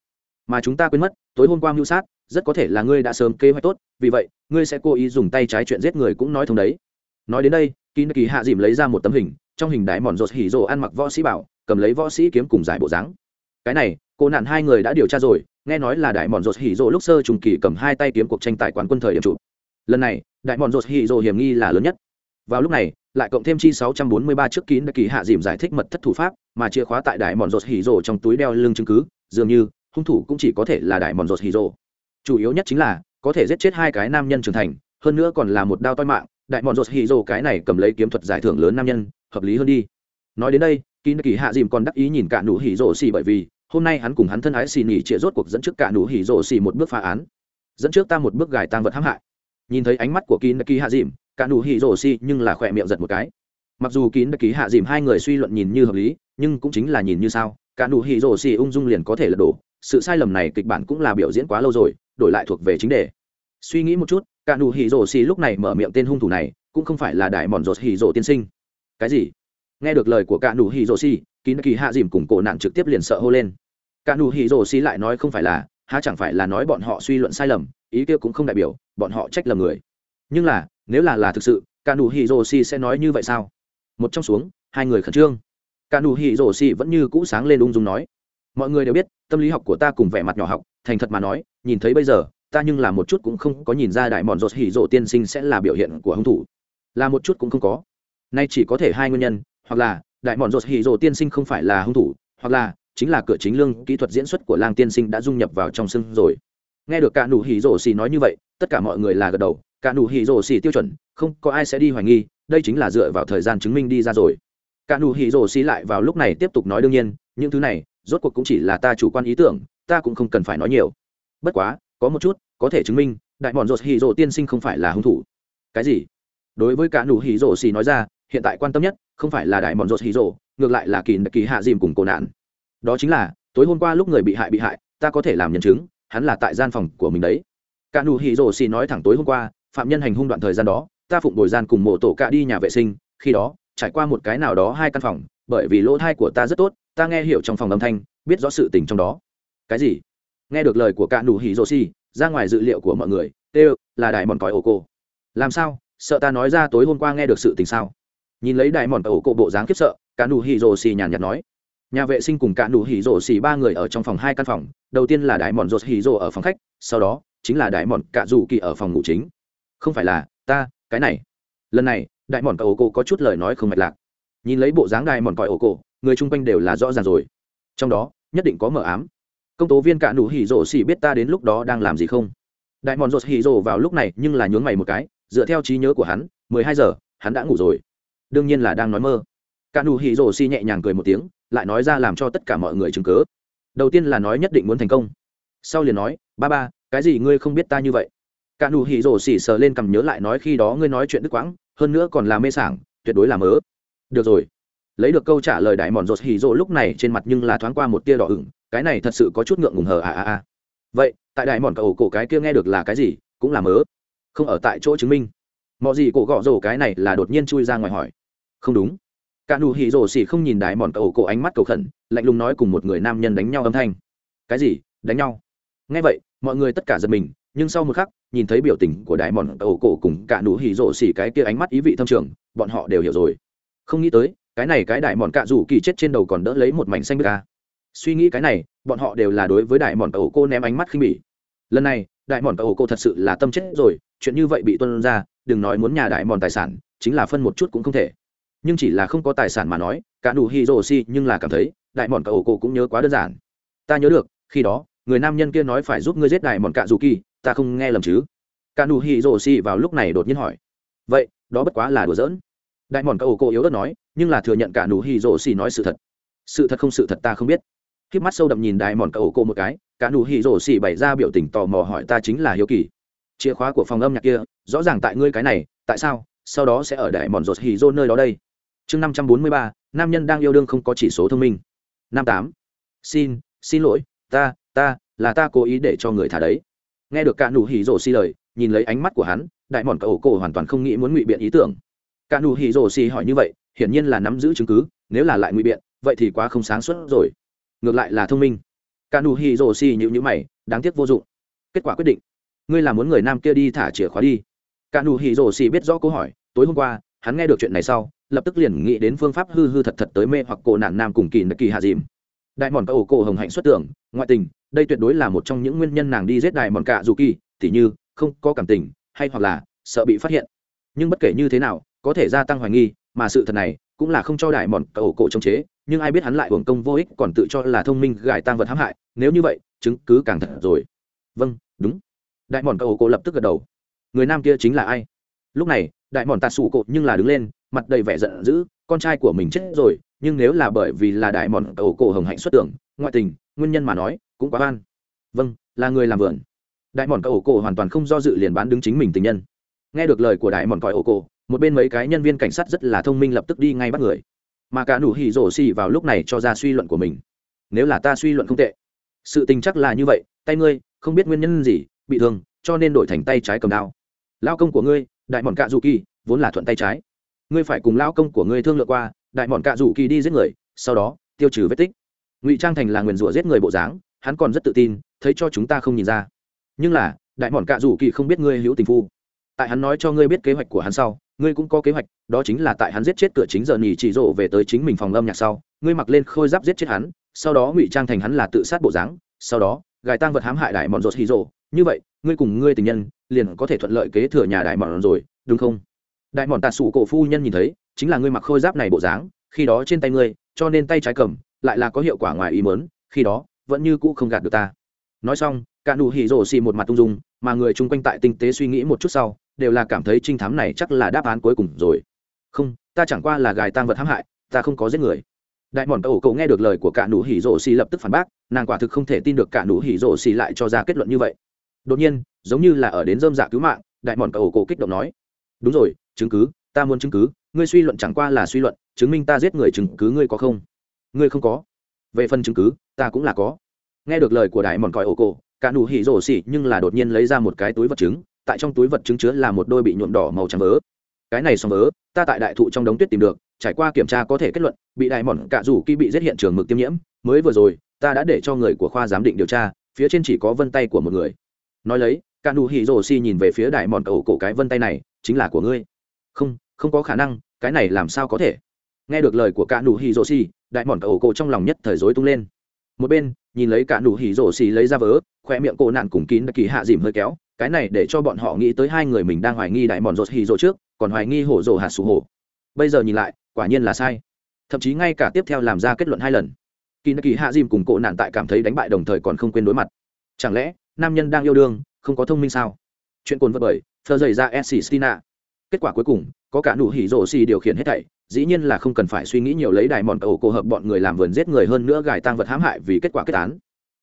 mà chúng ta quên mất, tối hôm qua mưu sát, rất có thể là ngươi đã sớm kế hoạch tốt, vì vậy, ngươi sẽ cố ý dùng tay trái chuyện giết người cũng nói thông đấy. Nói đến đây kín kỳ hạ dìm lấy ra một tấm hình, trong hình đại mòn rột hỉ rộ ăn mặc võ sĩ bảo, cầm lấy võ sĩ kiếm cùng giải bộ dáng. Cái này, cô nạn hai người đã điều tra rồi, nghe nói là đại mòn rột hỉ rộ lúc sơ trùng kỳ cầm hai tay kiếm cuộc tranh tài quán quân thời điểm chủ lần này, đại mòn rột hỉ rộ hiểm nghi là lớn nhất. Vào lúc này, lại cộng thêm chi 643 trước kín đã kỳ hạ dìm giải thích mật thất thủ pháp, mà chìa khóa tại đại mòn rột hỉ rộ trong túi đeo lưng chứng cứ, dường như hung thủ cũng chỉ có thể là đại mòn rột hì rồ. Chủ yếu nhất chính là, có thể giết chết hai cái nam nhân trưởng thành, hơn nữa còn là một đao toi mạng, đại mòn rột hì rồ cái này cầm lấy kiếm thuật giải thưởng lớn nam nhân, hợp lý hơn đi. Nói đến đây, kín kỳ hạ dìm còn đắc ý nhìn cả nụ hỉ rồ xì bởi vì, hôm nay hắn cùng hắn thân ái xì nhỉ chĩa rốt cuộc dẫn trước cả nụ hỉ rồ xì một bước phá án. Dẫn trước ta một bước gài tang vật hãm hại. Nhìn thấy ánh mắt của kín kỳ hạ dìm, cả nụ hỉ rồ xì nhưng là khỏe miệng giật một cái. Mặc dù kín kỳ hạ dìm hai người suy luận nhìn như hợp lý, nhưng cũng chính là nhìn như sao, cả nụ hỉ rồ xì ung dung liền có thể là đổ sự sai lầm này kịch bản cũng là biểu diễn quá lâu rồi, đổi lại thuộc về chính đề. Suy nghĩ một chút, cả nụ hỉ rổ xì lúc này mở miệng tên hung thủ này, cũng không phải là đại mòn rột hỉ rổ tiên sinh. Cái gì? Nghe được lời của cả nụ hỉ rổ xì, kín kỳ hạ dìm cùng cổ nạn trực tiếp liền sợ hô lên. Cả nụ hỉ rổ xì lại nói không phải là, há chẳng phải là nói bọn họ suy luận sai lầm, ý kia cũng không đại biểu, bọn họ trách lầm người. Nhưng là, nếu là là thực sự, cả nụ hỉ rổ xì sẽ nói như vậy sao? Một trong xuống, hai người khẩn trương. Cả nụ hỉ rổ xì vẫn như cũ sáng lên ung dung nói mọi người đều biết, tâm lý học của ta cùng vẻ mặt nhỏ học, thành thật mà nói, nhìn thấy bây giờ, ta nhưng là một chút cũng không có nhìn ra đại mòn rột hỉ rộ tiên sinh sẽ là biểu hiện của hung thủ. Là một chút cũng không có. Nay chỉ có thể hai nguyên nhân, hoặc là đại mòn rột hỉ rộ tiên sinh không phải là hung thủ, hoặc là chính là cửa chính lương kỹ thuật diễn xuất của lang tiên sinh đã dung nhập vào trong sưng rồi. Nghe được cả nụ hỉ rộ xì nói như vậy, tất cả mọi người là gật đầu, cả nụ hỉ rộ xì tiêu chuẩn, không có ai sẽ đi hoài nghi, đây chính là dựa vào thời gian chứng minh đi ra rồi. Cả nụ hỉ rồ xì lại vào lúc này tiếp tục nói đương nhiên, những thứ này rốt cuộc cũng chỉ là ta chủ quan ý tưởng, ta cũng không cần phải nói nhiều. Bất quá, có một chút, có thể chứng minh, đại bọn rột hì rộ tiên sinh không phải là hung thủ. Cái gì? Đối với cả nụ hỉ rộ xì nói ra, hiện tại quan tâm nhất, không phải là đại bọn rột hì rộ ngược lại là kỳ kỳ hạ dìm cùng cô nạn. Đó chính là, tối hôm qua lúc người bị hại bị hại, ta có thể làm nhân chứng, hắn là tại gian phòng của mình đấy. Cả nụ hỉ rồ xì nói thẳng tối hôm qua, phạm nhân hành hung đoạn thời gian đó, ta phụng bồi gian cùng mộ tổ cả đi nhà vệ sinh, khi đó, trải qua một cái nào đó hai căn phòng, bởi vì lỗ thai của ta rất tốt ta nghe hiểu trong phòng âm thanh, biết rõ sự tình trong đó. Cái gì? Nghe được lời của cả nụ hỉ rô xì ra ngoài dự liệu của mọi người, tê là đại mòn còi ổ cô làm sao? Sợ ta nói ra tối hôm qua nghe được sự tình sao? Nhìn lấy đại mòn ổ cô bộ dáng khiếp sợ, cả nụ hỉ rô xì nhàn nhạt nói, nhà vệ sinh cùng cả nụ hỉ rô xì ba người ở trong phòng hai căn phòng, đầu tiên là đại mòn rô hỉ rô ở phòng khách, sau đó chính là đại mòn cả dù kỳ ở phòng ngủ chính. Không phải là ta, cái này. Lần này, đại mòn còi ổ cô có chút lời nói không mạch lạc. Nhìn lấy bộ dáng đại mòn còi ổ cô người chung quanh đều là rõ ràng rồi. Trong đó, nhất định có mờ ám. Công tố viên cả nụ hỉ rổ xỉ biết ta đến lúc đó đang làm gì không? Đại mòn rột hỉ rổ vào lúc này nhưng là nhướng mày một cái, dựa theo trí nhớ của hắn, mười hai giờ, hắn đã ngủ rồi. Đương nhiên là đang nói mơ. Cả nụ hỉ rổ xỉ nhẹ nhàng cười một tiếng, lại nói ra làm cho tất cả mọi người chứng cớ. Đầu tiên là nói nhất định muốn thành công. Sau liền nói, ba ba, cái gì ngươi không biết ta như vậy? Cả nụ hỉ rổ xỉ sờ lên cầm nhớ lại nói khi đó ngươi nói chuyện đức quãng, hơn nữa còn là mê sảng, tuyệt đối là mớ. Được rồi lấy được câu trả lời đại mòn rột hì rộ lúc này trên mặt nhưng là thoáng qua một tia đỏ ửng, cái này thật sự có chút ngượng ngùng hờ à à à. Vậy, tại đại mòn cậu cổ cái kia nghe được là cái gì, cũng là mớ. Không ở tại chỗ chứng minh. Mọi gì cổ gõ rổ cái này là đột nhiên chui ra ngoài hỏi. Không đúng. Cả nụ hì rổ xỉ không nhìn đại mòn cậu cổ ánh mắt cầu khẩn, lạnh lùng nói cùng một người nam nhân đánh nhau âm thanh. Cái gì? Đánh nhau? Nghe vậy, mọi người tất cả giật mình, nhưng sau một khắc, nhìn thấy biểu tình của đại mòn cậu cổ cùng cả nụ hì rổ xỉ cái kia ánh mắt ý vị thâm trường, bọn họ đều hiểu rồi. Không nghĩ tới cái này cái đại mòn cạ rủ kỳ chết trên đầu còn đỡ lấy một mảnh xanh bê ca suy nghĩ cái này, bọn họ đều là đối với đại mòn cậu cô ném ánh mắt khinh bỉ. Lần này, đại mòn cậu cô thật sự là tâm chết rồi, chuyện như vậy bị tuân ra, đừng nói muốn nhà đại mòn tài sản, chính là phân một chút cũng không thể. Nhưng chỉ là không có tài sản mà nói, cả đủ hi rô si nhưng là cảm thấy, đại mòn cậu cô cũng nhớ quá đơn giản. Ta nhớ được, khi đó, người nam nhân kia nói phải giúp ngươi giết đại mòn cạ dù kỳ, ta không nghe lầm chứ? Cả đủ hi rô si vào lúc này đột nhiên hỏi. Vậy, đó bất quá là đùa giỡn đại mòn cậu cô yếu ớt nói, nhưng là thừa nhận cả nụ hì rổ xì nói sự thật. Sự thật không sự thật ta không biết. Khi mắt sâu đậm nhìn đại mòn cậu cô một cái, cả nụ hì rổ xì bày ra biểu tình tò mò hỏi ta chính là hiếu kỳ. Chìa khóa của phòng âm nhạc kia, rõ ràng tại ngươi cái này, tại sao? Sau đó sẽ ở đại mòn rột hì rô nơi đó đây. Chương năm trăm bốn mươi ba, nam nhân đang yêu đương không có chỉ số thông minh. Năm tám. Xin xin lỗi, ta ta, là ta cố ý để cho người thả đấy. Nghe được cả nụ hì rổ xì lời, nhìn lấy ánh mắt của hắn, đại mòn cậu cô hoàn toàn không nghĩ muốn ngụy biện ý tưởng cả nụ hỉ rổ xì hỏi như vậy, hiển nhiên là nắm giữ chứng cứ, nếu là lại ngụy biện, vậy thì quá không sáng suốt rồi. Ngược lại là thông minh. Cả nụ hỉ rổ xì nhữ nhữ mày, đáng tiếc vô dụng. Kết quả quyết định. Ngươi là muốn người nam kia đi thả chìa khóa đi. Cả nụ hỉ rổ xì biết rõ câu hỏi, tối hôm qua, hắn nghe được chuyện này sau, lập tức liền nghĩ đến phương pháp hư hư thật thật tới mê hoặc cổ nạn nam cùng kỳ nực kỳ hạ dìm. Đại mòn các ổ cổ hồng hạnh xuất tưởng, ngoại tình, đây tuyệt đối là một trong những nguyên nhân nàng đi giết đại mòn cả dù kỳ t như, không có cảm tình, hay hoặc là sợ bị phát hiện. Nhưng bất kể như thế nào có thể gia tăng hoài nghi, mà sự thật này cũng là không cho đại mòn cậu cổ chống chế, nhưng ai biết hắn lại hưởng công vô ích còn tự cho là thông minh gài tăng vật hãm hại, nếu như vậy, chứng cứ càng thật rồi. Vâng đúng. Đại mòn cậu cổ lập tức gật đầu. Người nam kia chính là ai? Lúc này, đại mòn tạt sụ cột nhưng là đứng lên, mặt đầy vẻ giận dữ, con trai của mình chết rồi, nhưng nếu là bởi vì là đại mòn cậu cổ hồng hạnh xuất tưởng, ngoại tình, nguyên nhân mà nói, cũng quá oan. Vâng là người làm vườn. Đại mòn cậu cổ hoàn toàn không do dự liền bán đứng chính mình tình nhân. Nghe được lời của đại mòn còi ổ cổ một bên mấy cái nhân viên cảnh sát rất là thông minh lập tức đi ngay bắt người. Mà cả nụ hỉ rổ xì vào lúc này cho ra suy luận của mình. Nếu là ta suy luận không tệ, sự tình chắc là như vậy, tay ngươi, không biết nguyên nhân gì, bị thương, cho nên đổi thành tay trái cầm đao. Lao công của ngươi, đại mòn cạ dù kỳ vốn là thuận tay trái. Ngươi phải cùng lao công của ngươi thương lượng qua, đại mòn cạ dù kỳ đi giết người, sau đó, tiêu trừ vết tích. Ngụy trang thành là nguyền rủa giết người bộ dáng, hắn còn rất tự tin, thấy cho chúng ta không nhìn ra. Nhưng là, đại mòn cạ dù kỳ không biết ngươi hữu tình phu. Tại hắn nói cho ngươi biết kế hoạch của hắn sau ngươi cũng có kế hoạch, đó chính là tại hắn giết chết cửa chính giờ nhì chỉ rộ về tới chính mình phòng âm nhạc sau, ngươi mặc lên khôi giáp giết chết hắn, sau đó ngụy trang thành hắn là tự sát bộ dáng, sau đó, gài tang vật hãm hại đại mòn rột hì rộ như vậy, ngươi cùng ngươi tình nhân liền có thể thuận lợi kế thừa nhà đại mòn rồi, đúng không? Đại mòn tà sủ cổ phu nhân nhìn thấy, chính là ngươi mặc khôi giáp này bộ dáng, khi đó trên tay ngươi, cho nên tay trái cầm, lại là có hiệu quả ngoài ý mớn khi đó, vẫn như cũ không gạt được ta. Nói xong, cả nụ hỉ rộ xì một mặt tung dung, mà người chung quanh tại tinh tế suy nghĩ một chút sau đều là cảm thấy trinh thám này chắc là đáp án cuối cùng rồi. Không, ta chẳng qua là gài tang vật hãm hại, ta không có giết người. Đại mòn cậu cậu nghe được lời của cả nụ hỉ rổ xì lập tức phản bác, nàng quả thực không thể tin được cả nụ hỉ rổ xì lại cho ra kết luận như vậy. Đột nhiên, giống như là ở đến dơm dạ cứu mạng, đại mòn cậu cậu kích động nói, đúng rồi, chứng cứ, ta muốn chứng cứ, ngươi suy luận chẳng qua là suy luận, chứng minh ta giết người chứng cứ ngươi có không? Ngươi không có. Về phần chứng cứ, ta cũng là có. Nghe được lời của đại mòn còi ổ cổ cả nụ hỉ rổ xì nhưng là đột nhiên lấy ra một cái túi vật chứng tại trong túi vật chứng chứa là một đôi bị nhuộm đỏ màu trắng vớ. Cái này xong vớ, ta tại đại thụ trong đống tuyết tìm được, trải qua kiểm tra có thể kết luận, bị đại mòn cạ rủ kỳ bị giết hiện trường mực tiêm nhiễm, mới vừa rồi, ta đã để cho người của khoa giám định điều tra, phía trên chỉ có vân tay của một người. Nói lấy cả nụ hỉ rồ xi nhìn về phía đại mòn cậu cổ cái vân tay này, chính là của ngươi. Không không có khả năng, cái này làm sao có thể? Nghe được lời của cả nụ hỉ rồ xi đại mòn cậu cổ trong lòng nhất thời rối tung lên. Một bên, nhìn lấy cả nụ hỉ rồ xi lấy ra vớ, khoe miệng cổ nạn cùng kín kỳ hạ dìm hơi kéo cái này để cho bọn họ nghĩ tới hai người mình đang hoài nghi đại mòn rột hì rộ trước, còn hoài nghi hổ rồ hạt sủ hổ. Bây giờ nhìn lại, quả nhiên là sai. Thậm chí ngay cả tiếp theo làm ra kết luận hai lần. Kỳ nạ kỳ hạ dìm cùng cổ nạn tại cảm thấy đánh bại đồng thời còn không quên đối mặt. Chẳng lẽ, nam nhân đang yêu đương, không có thông minh sao? Chuyện cồn vật bởi thơ dày ra s stina kết quả cuối cùng, có cả nụ hỉ rộ xì điều khiển hết thảy, dĩ nhiên là không cần phải suy nghĩ nhiều lấy đài mòn cầu cô hợp bọn người làm vườn giết người hơn nữa gài tăng vật hãm hại vì kết quả kết án.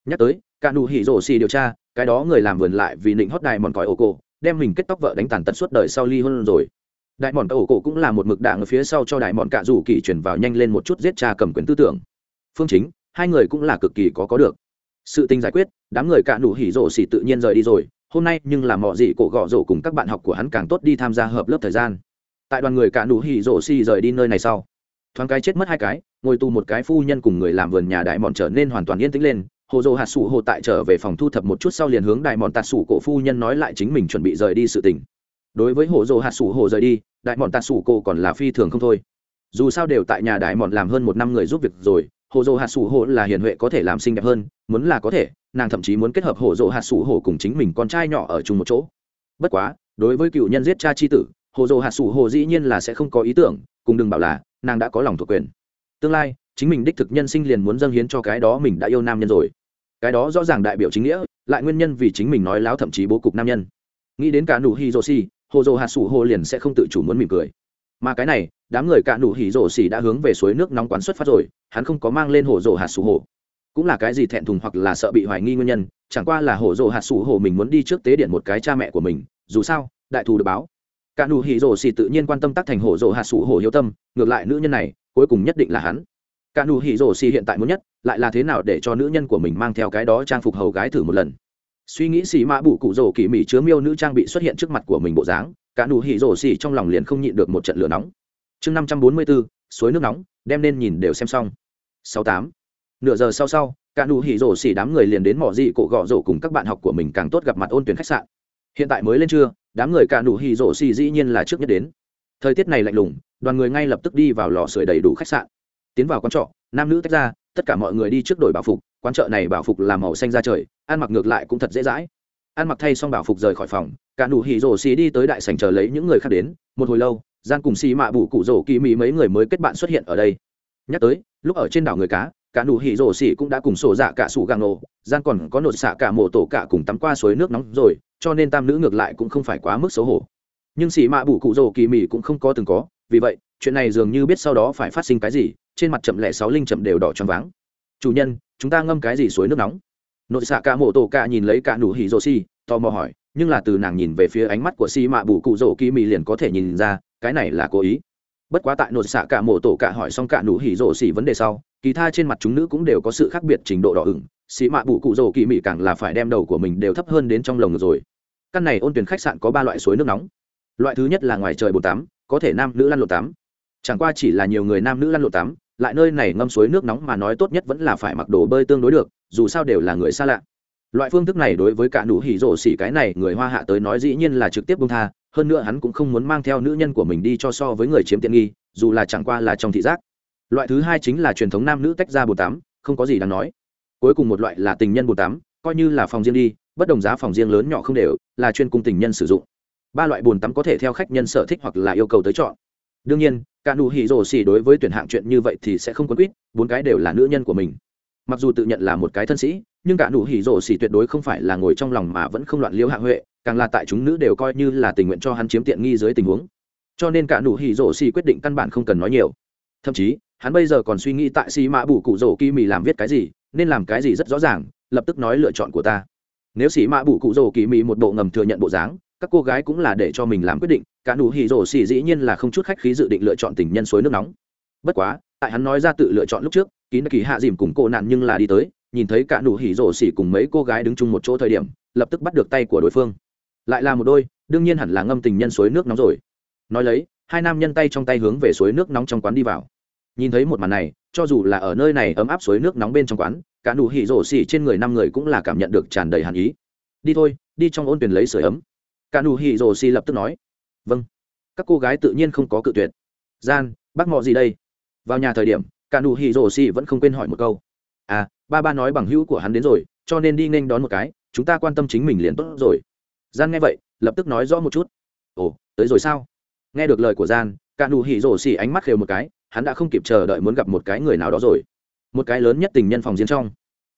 Nhắc tới, cả nụ hỉ rộ xì điều tra cái đó người làm vườn lại vì nịnh hót đại mòn còi ổ cổ, đem mình kết tóc vợ đánh tàn tật suốt đời sau ly hôn rồi. Đại mòn ổ cổ cũng là một mực đảng ở phía sau cho đại mòn cạ rủ kỳ chuyển vào nhanh lên một chút giết cha cầm quyền tư tưởng. Phương chính, hai người cũng là cực kỳ có có được. Sự tình giải quyết, đám người cạ nụ hỉ rổ xỉ tự nhiên rời đi rồi, hôm nay nhưng là mọi gì cổ gõ rổ cùng các bạn học của hắn càng tốt đi tham gia hợp lớp thời gian. Tại đoàn người cạ nụ hỉ rổ xỉ rời đi nơi này sau, thoáng cái chết mất hai cái, ngồi tù một cái phu nhân cùng người làm vườn nhà đại mòn trở nên hoàn toàn yên tĩnh lên hồ dồ hạt sủ hồ tại trở về phòng thu thập một chút sau liền hướng đại mòn tạt sủ cổ phu nhân nói lại chính mình chuẩn bị rời đi sự tình. Đối với hồ dồ hạt sủ hồ rời đi, đại mòn tạt sủ cổ còn là phi thường không thôi. Dù sao đều tại nhà đại mòn làm hơn một năm người giúp việc rồi, hồ dồ hạt sủ hồ là hiền huệ có thể làm xinh đẹp hơn, muốn là có thể, nàng thậm chí muốn kết hợp hồ dồ hạt sủ hồ cùng chính mình con trai nhỏ ở chung một chỗ. Bất quá, đối với cựu nhân giết cha chi tử, hồ dồ hạt sủ hồ dĩ nhiên là sẽ không có ý tưởng, cùng đừng bảo là, nàng đã có lòng thuộc quyền. Tương lai chính mình đích thực nhân sinh liền muốn dâng hiến cho cái đó mình đã yêu nam nhân rồi. Cái đó rõ ràng đại biểu chính nghĩa, lại nguyên nhân vì chính mình nói láo thậm chí bố cục nam nhân. Nghĩ đến cả nụ hi rô si hồ dô hạt sủ hồ liền sẽ không tự chủ muốn mỉm cười. Mà cái này, đám người cả nụ hỉ rổ xỉ đã hướng về suối nước nóng quán xuất phát rồi, hắn không có mang lên hồ rổ hạt sủ hồ. Cũng là cái gì thẹn thùng hoặc là sợ bị hoài nghi nguyên nhân, chẳng qua là hồ rổ hạt sủ hồ mình muốn đi trước tế điện một cái cha mẹ của mình, dù sao, đại thù được báo. Cả nụ hỉ rổ xỉ tự nhiên quan tâm tác thành hồ rổ hạt sủ hồ hiếu tâm, ngược lại nữ nhân này, cuối cùng nhất định là hắn cả nụ hỉ rổ xì hiện tại muốn nhất, lại là thế nào để cho nữ nhân của mình mang theo cái đó trang phục hầu gái thử một lần? Suy nghĩ xì mã bụ cụ rổ kỳ mỹ chứa miêu nữ trang bị xuất hiện trước mặt của mình bộ dáng, cả nụ hỉ rổ xì trong lòng liền không nhịn được một trận lửa nóng. Chương năm trăm bốn mươi bốn, suối nước nóng, đem nên nhìn đều xem xong. Sáu tám. Nửa giờ sau sau, cả nụ hỉ rổ xì đám người liền đến mỏ dị cổ gọ rổ cùng các bạn học của mình càng tốt gặp mặt ôn tuyển khách sạn. Hiện tại mới lên trưa, đám người cả nụ hỉ rổ xì dĩ nhiên là trước nhất đến. Thời tiết này lạnh lùng, đoàn người ngay lập tức đi vào lò sưởi đầy đủ khách sạn tiến vào quán trọ, nam nữ tách ra, tất cả mọi người đi trước đổi bảo phục, quán chợ này bảo phục làm màu xanh ra trời, ăn mặc ngược lại cũng thật dễ dãi. Ăn mặc thay xong bảo phục rời khỏi phòng, cả nụ hỉ rổ xì đi tới đại sảnh chờ lấy những người khác đến, một hồi lâu gian cùng xì mạ bụ cụ rổ kỳ mỹ mấy người mới kết bạn xuất hiện ở đây. Nhắc tới, lúc ở trên đảo người cá, cả nụ hỉ rổ xì cũng đã cùng sổ dạ cả sủ gàng nổ gian còn có nội xạ cả mộ tổ cả cùng tắm qua suối nước nóng rồi, cho nên tam nữ ngược lại cũng không phải quá mức xấu hổ. Nhưng xì mạ bụ cụ rổ kỳ mỹ cũng không có từng có, vì vậy chuyện này dường như biết sau đó phải phát sinh cái gì, trên mặt chậm lẻ sáu linh chậm đều đỏ tròn váng. Chủ nhân, chúng ta ngâm cái gì suối nước nóng? Nội xạ cả mộ tổ cả nhìn lấy cả nụ hỉ rồ xì tò mò hỏi, nhưng là từ nàng nhìn về phía ánh mắt của xì mạ bù cụ rổ kỳ mì liền có thể nhìn ra, cái này là cố ý. Bất quá tại nội xạ cả mộ tổ cả hỏi xong cả nụ hỉ rổ xì vấn đề sau, kỳ tha trên mặt chúng nữ cũng đều có sự khác biệt trình độ đỏ ửng xì mạ bù cụ rổ kỳ mì càng là phải đem đầu của mình đều thấp hơn đến trong lồng rồi. Căn này ôn tuyển khách sạn có ba loại suối nước nóng. Loại thứ nhất là ngoài trời bồn tắm, có thể nam nữ lăn lộn tắm chẳng qua chỉ là nhiều người nam nữ lăn lộn tắm, lại nơi này ngâm suối nước nóng mà nói tốt nhất vẫn là phải mặc đồ bơi tương đối được, dù sao đều là người xa lạ. Loại phương thức này đối với cả nụ hỉ rổ xỉ cái này người hoa hạ tới nói dĩ nhiên là trực tiếp bông tha, hơn nữa hắn cũng không muốn mang theo nữ nhân của mình đi cho so với người chiếm tiện nghi, dù là chẳng qua là trong thị giác. Loại thứ hai chính là truyền thống nam nữ tách ra bồ tắm, không có gì đáng nói. Cuối cùng một loại là tình nhân bồ tắm, coi như là phòng riêng đi, bất đồng giá phòng riêng lớn nhỏ không đều, là chuyên cung tình nhân sử dụng. Ba loại bồn tắm có thể theo khách nhân sở thích hoặc là yêu cầu tới chọn. Đương nhiên cả nụ hỉ rổ xì đối với tuyển hạng chuyện như vậy thì sẽ không quấn quýt, bốn cái đều là nữ nhân của mình. Mặc dù tự nhận là một cái thân sĩ, nhưng cả nụ hỉ rổ xì tuyệt đối không phải là ngồi trong lòng mà vẫn không loạn liêu hạ huệ, càng là tại chúng nữ đều coi như là tình nguyện cho hắn chiếm tiện nghi dưới tình huống. Cho nên cả nụ hỉ rổ xì quyết định căn bản không cần nói nhiều. Thậm chí, hắn bây giờ còn suy nghĩ tại xì mã bù cụ rổ kỳ mì làm viết cái gì, nên làm cái gì rất rõ ràng, lập tức nói lựa chọn của ta. Nếu xì mã bù cụ rổ kỳ mì một bộ ngầm thừa nhận bộ dáng các cô gái cũng là để cho mình làm quyết định, cả nụ hỉ rổ xì dĩ nhiên là không chút khách khí dự định lựa chọn tình nhân suối nước nóng. Bất quá, tại hắn nói ra tự lựa chọn lúc trước, kín kỳ hạ dìm cùng cô nạn nhưng là đi tới, nhìn thấy cả nụ hỉ rổ xì cùng mấy cô gái đứng chung một chỗ thời điểm, lập tức bắt được tay của đối phương. Lại là một đôi, đương nhiên hẳn là ngâm tình nhân suối nước nóng rồi. Nói lấy, hai nam nhân tay trong tay hướng về suối nước nóng trong quán đi vào. Nhìn thấy một màn này, cho dù là ở nơi này ấm áp suối nước nóng bên trong quán, cả nụ hỉ rổ xỉ trên người năm người cũng là cảm nhận được tràn đầy hàn ý. Đi thôi, đi trong ôn tuyển lấy sửa ấm cả nụ hỉ rồ xì lập tức nói. Vâng. Các cô gái tự nhiên không có cự tuyệt. Gian, bác mọ gì đây? Vào nhà thời điểm, cả nụ hỉ rồ xì vẫn không quên hỏi một câu. À ba ba nói bằng hữu của hắn đến rồi, cho nên đi nghênh đón một cái, chúng ta quan tâm chính mình liền tốt rồi. Gian nghe vậy, lập tức nói rõ một chút. Ồ, tới rồi sao? Nghe được lời của gian, cả nụ hỉ rồ xì ánh mắt khều một cái, hắn đã không kịp chờ đợi muốn gặp một cái người nào đó rồi. Một cái lớn nhất tình nhân phòng diễn trong.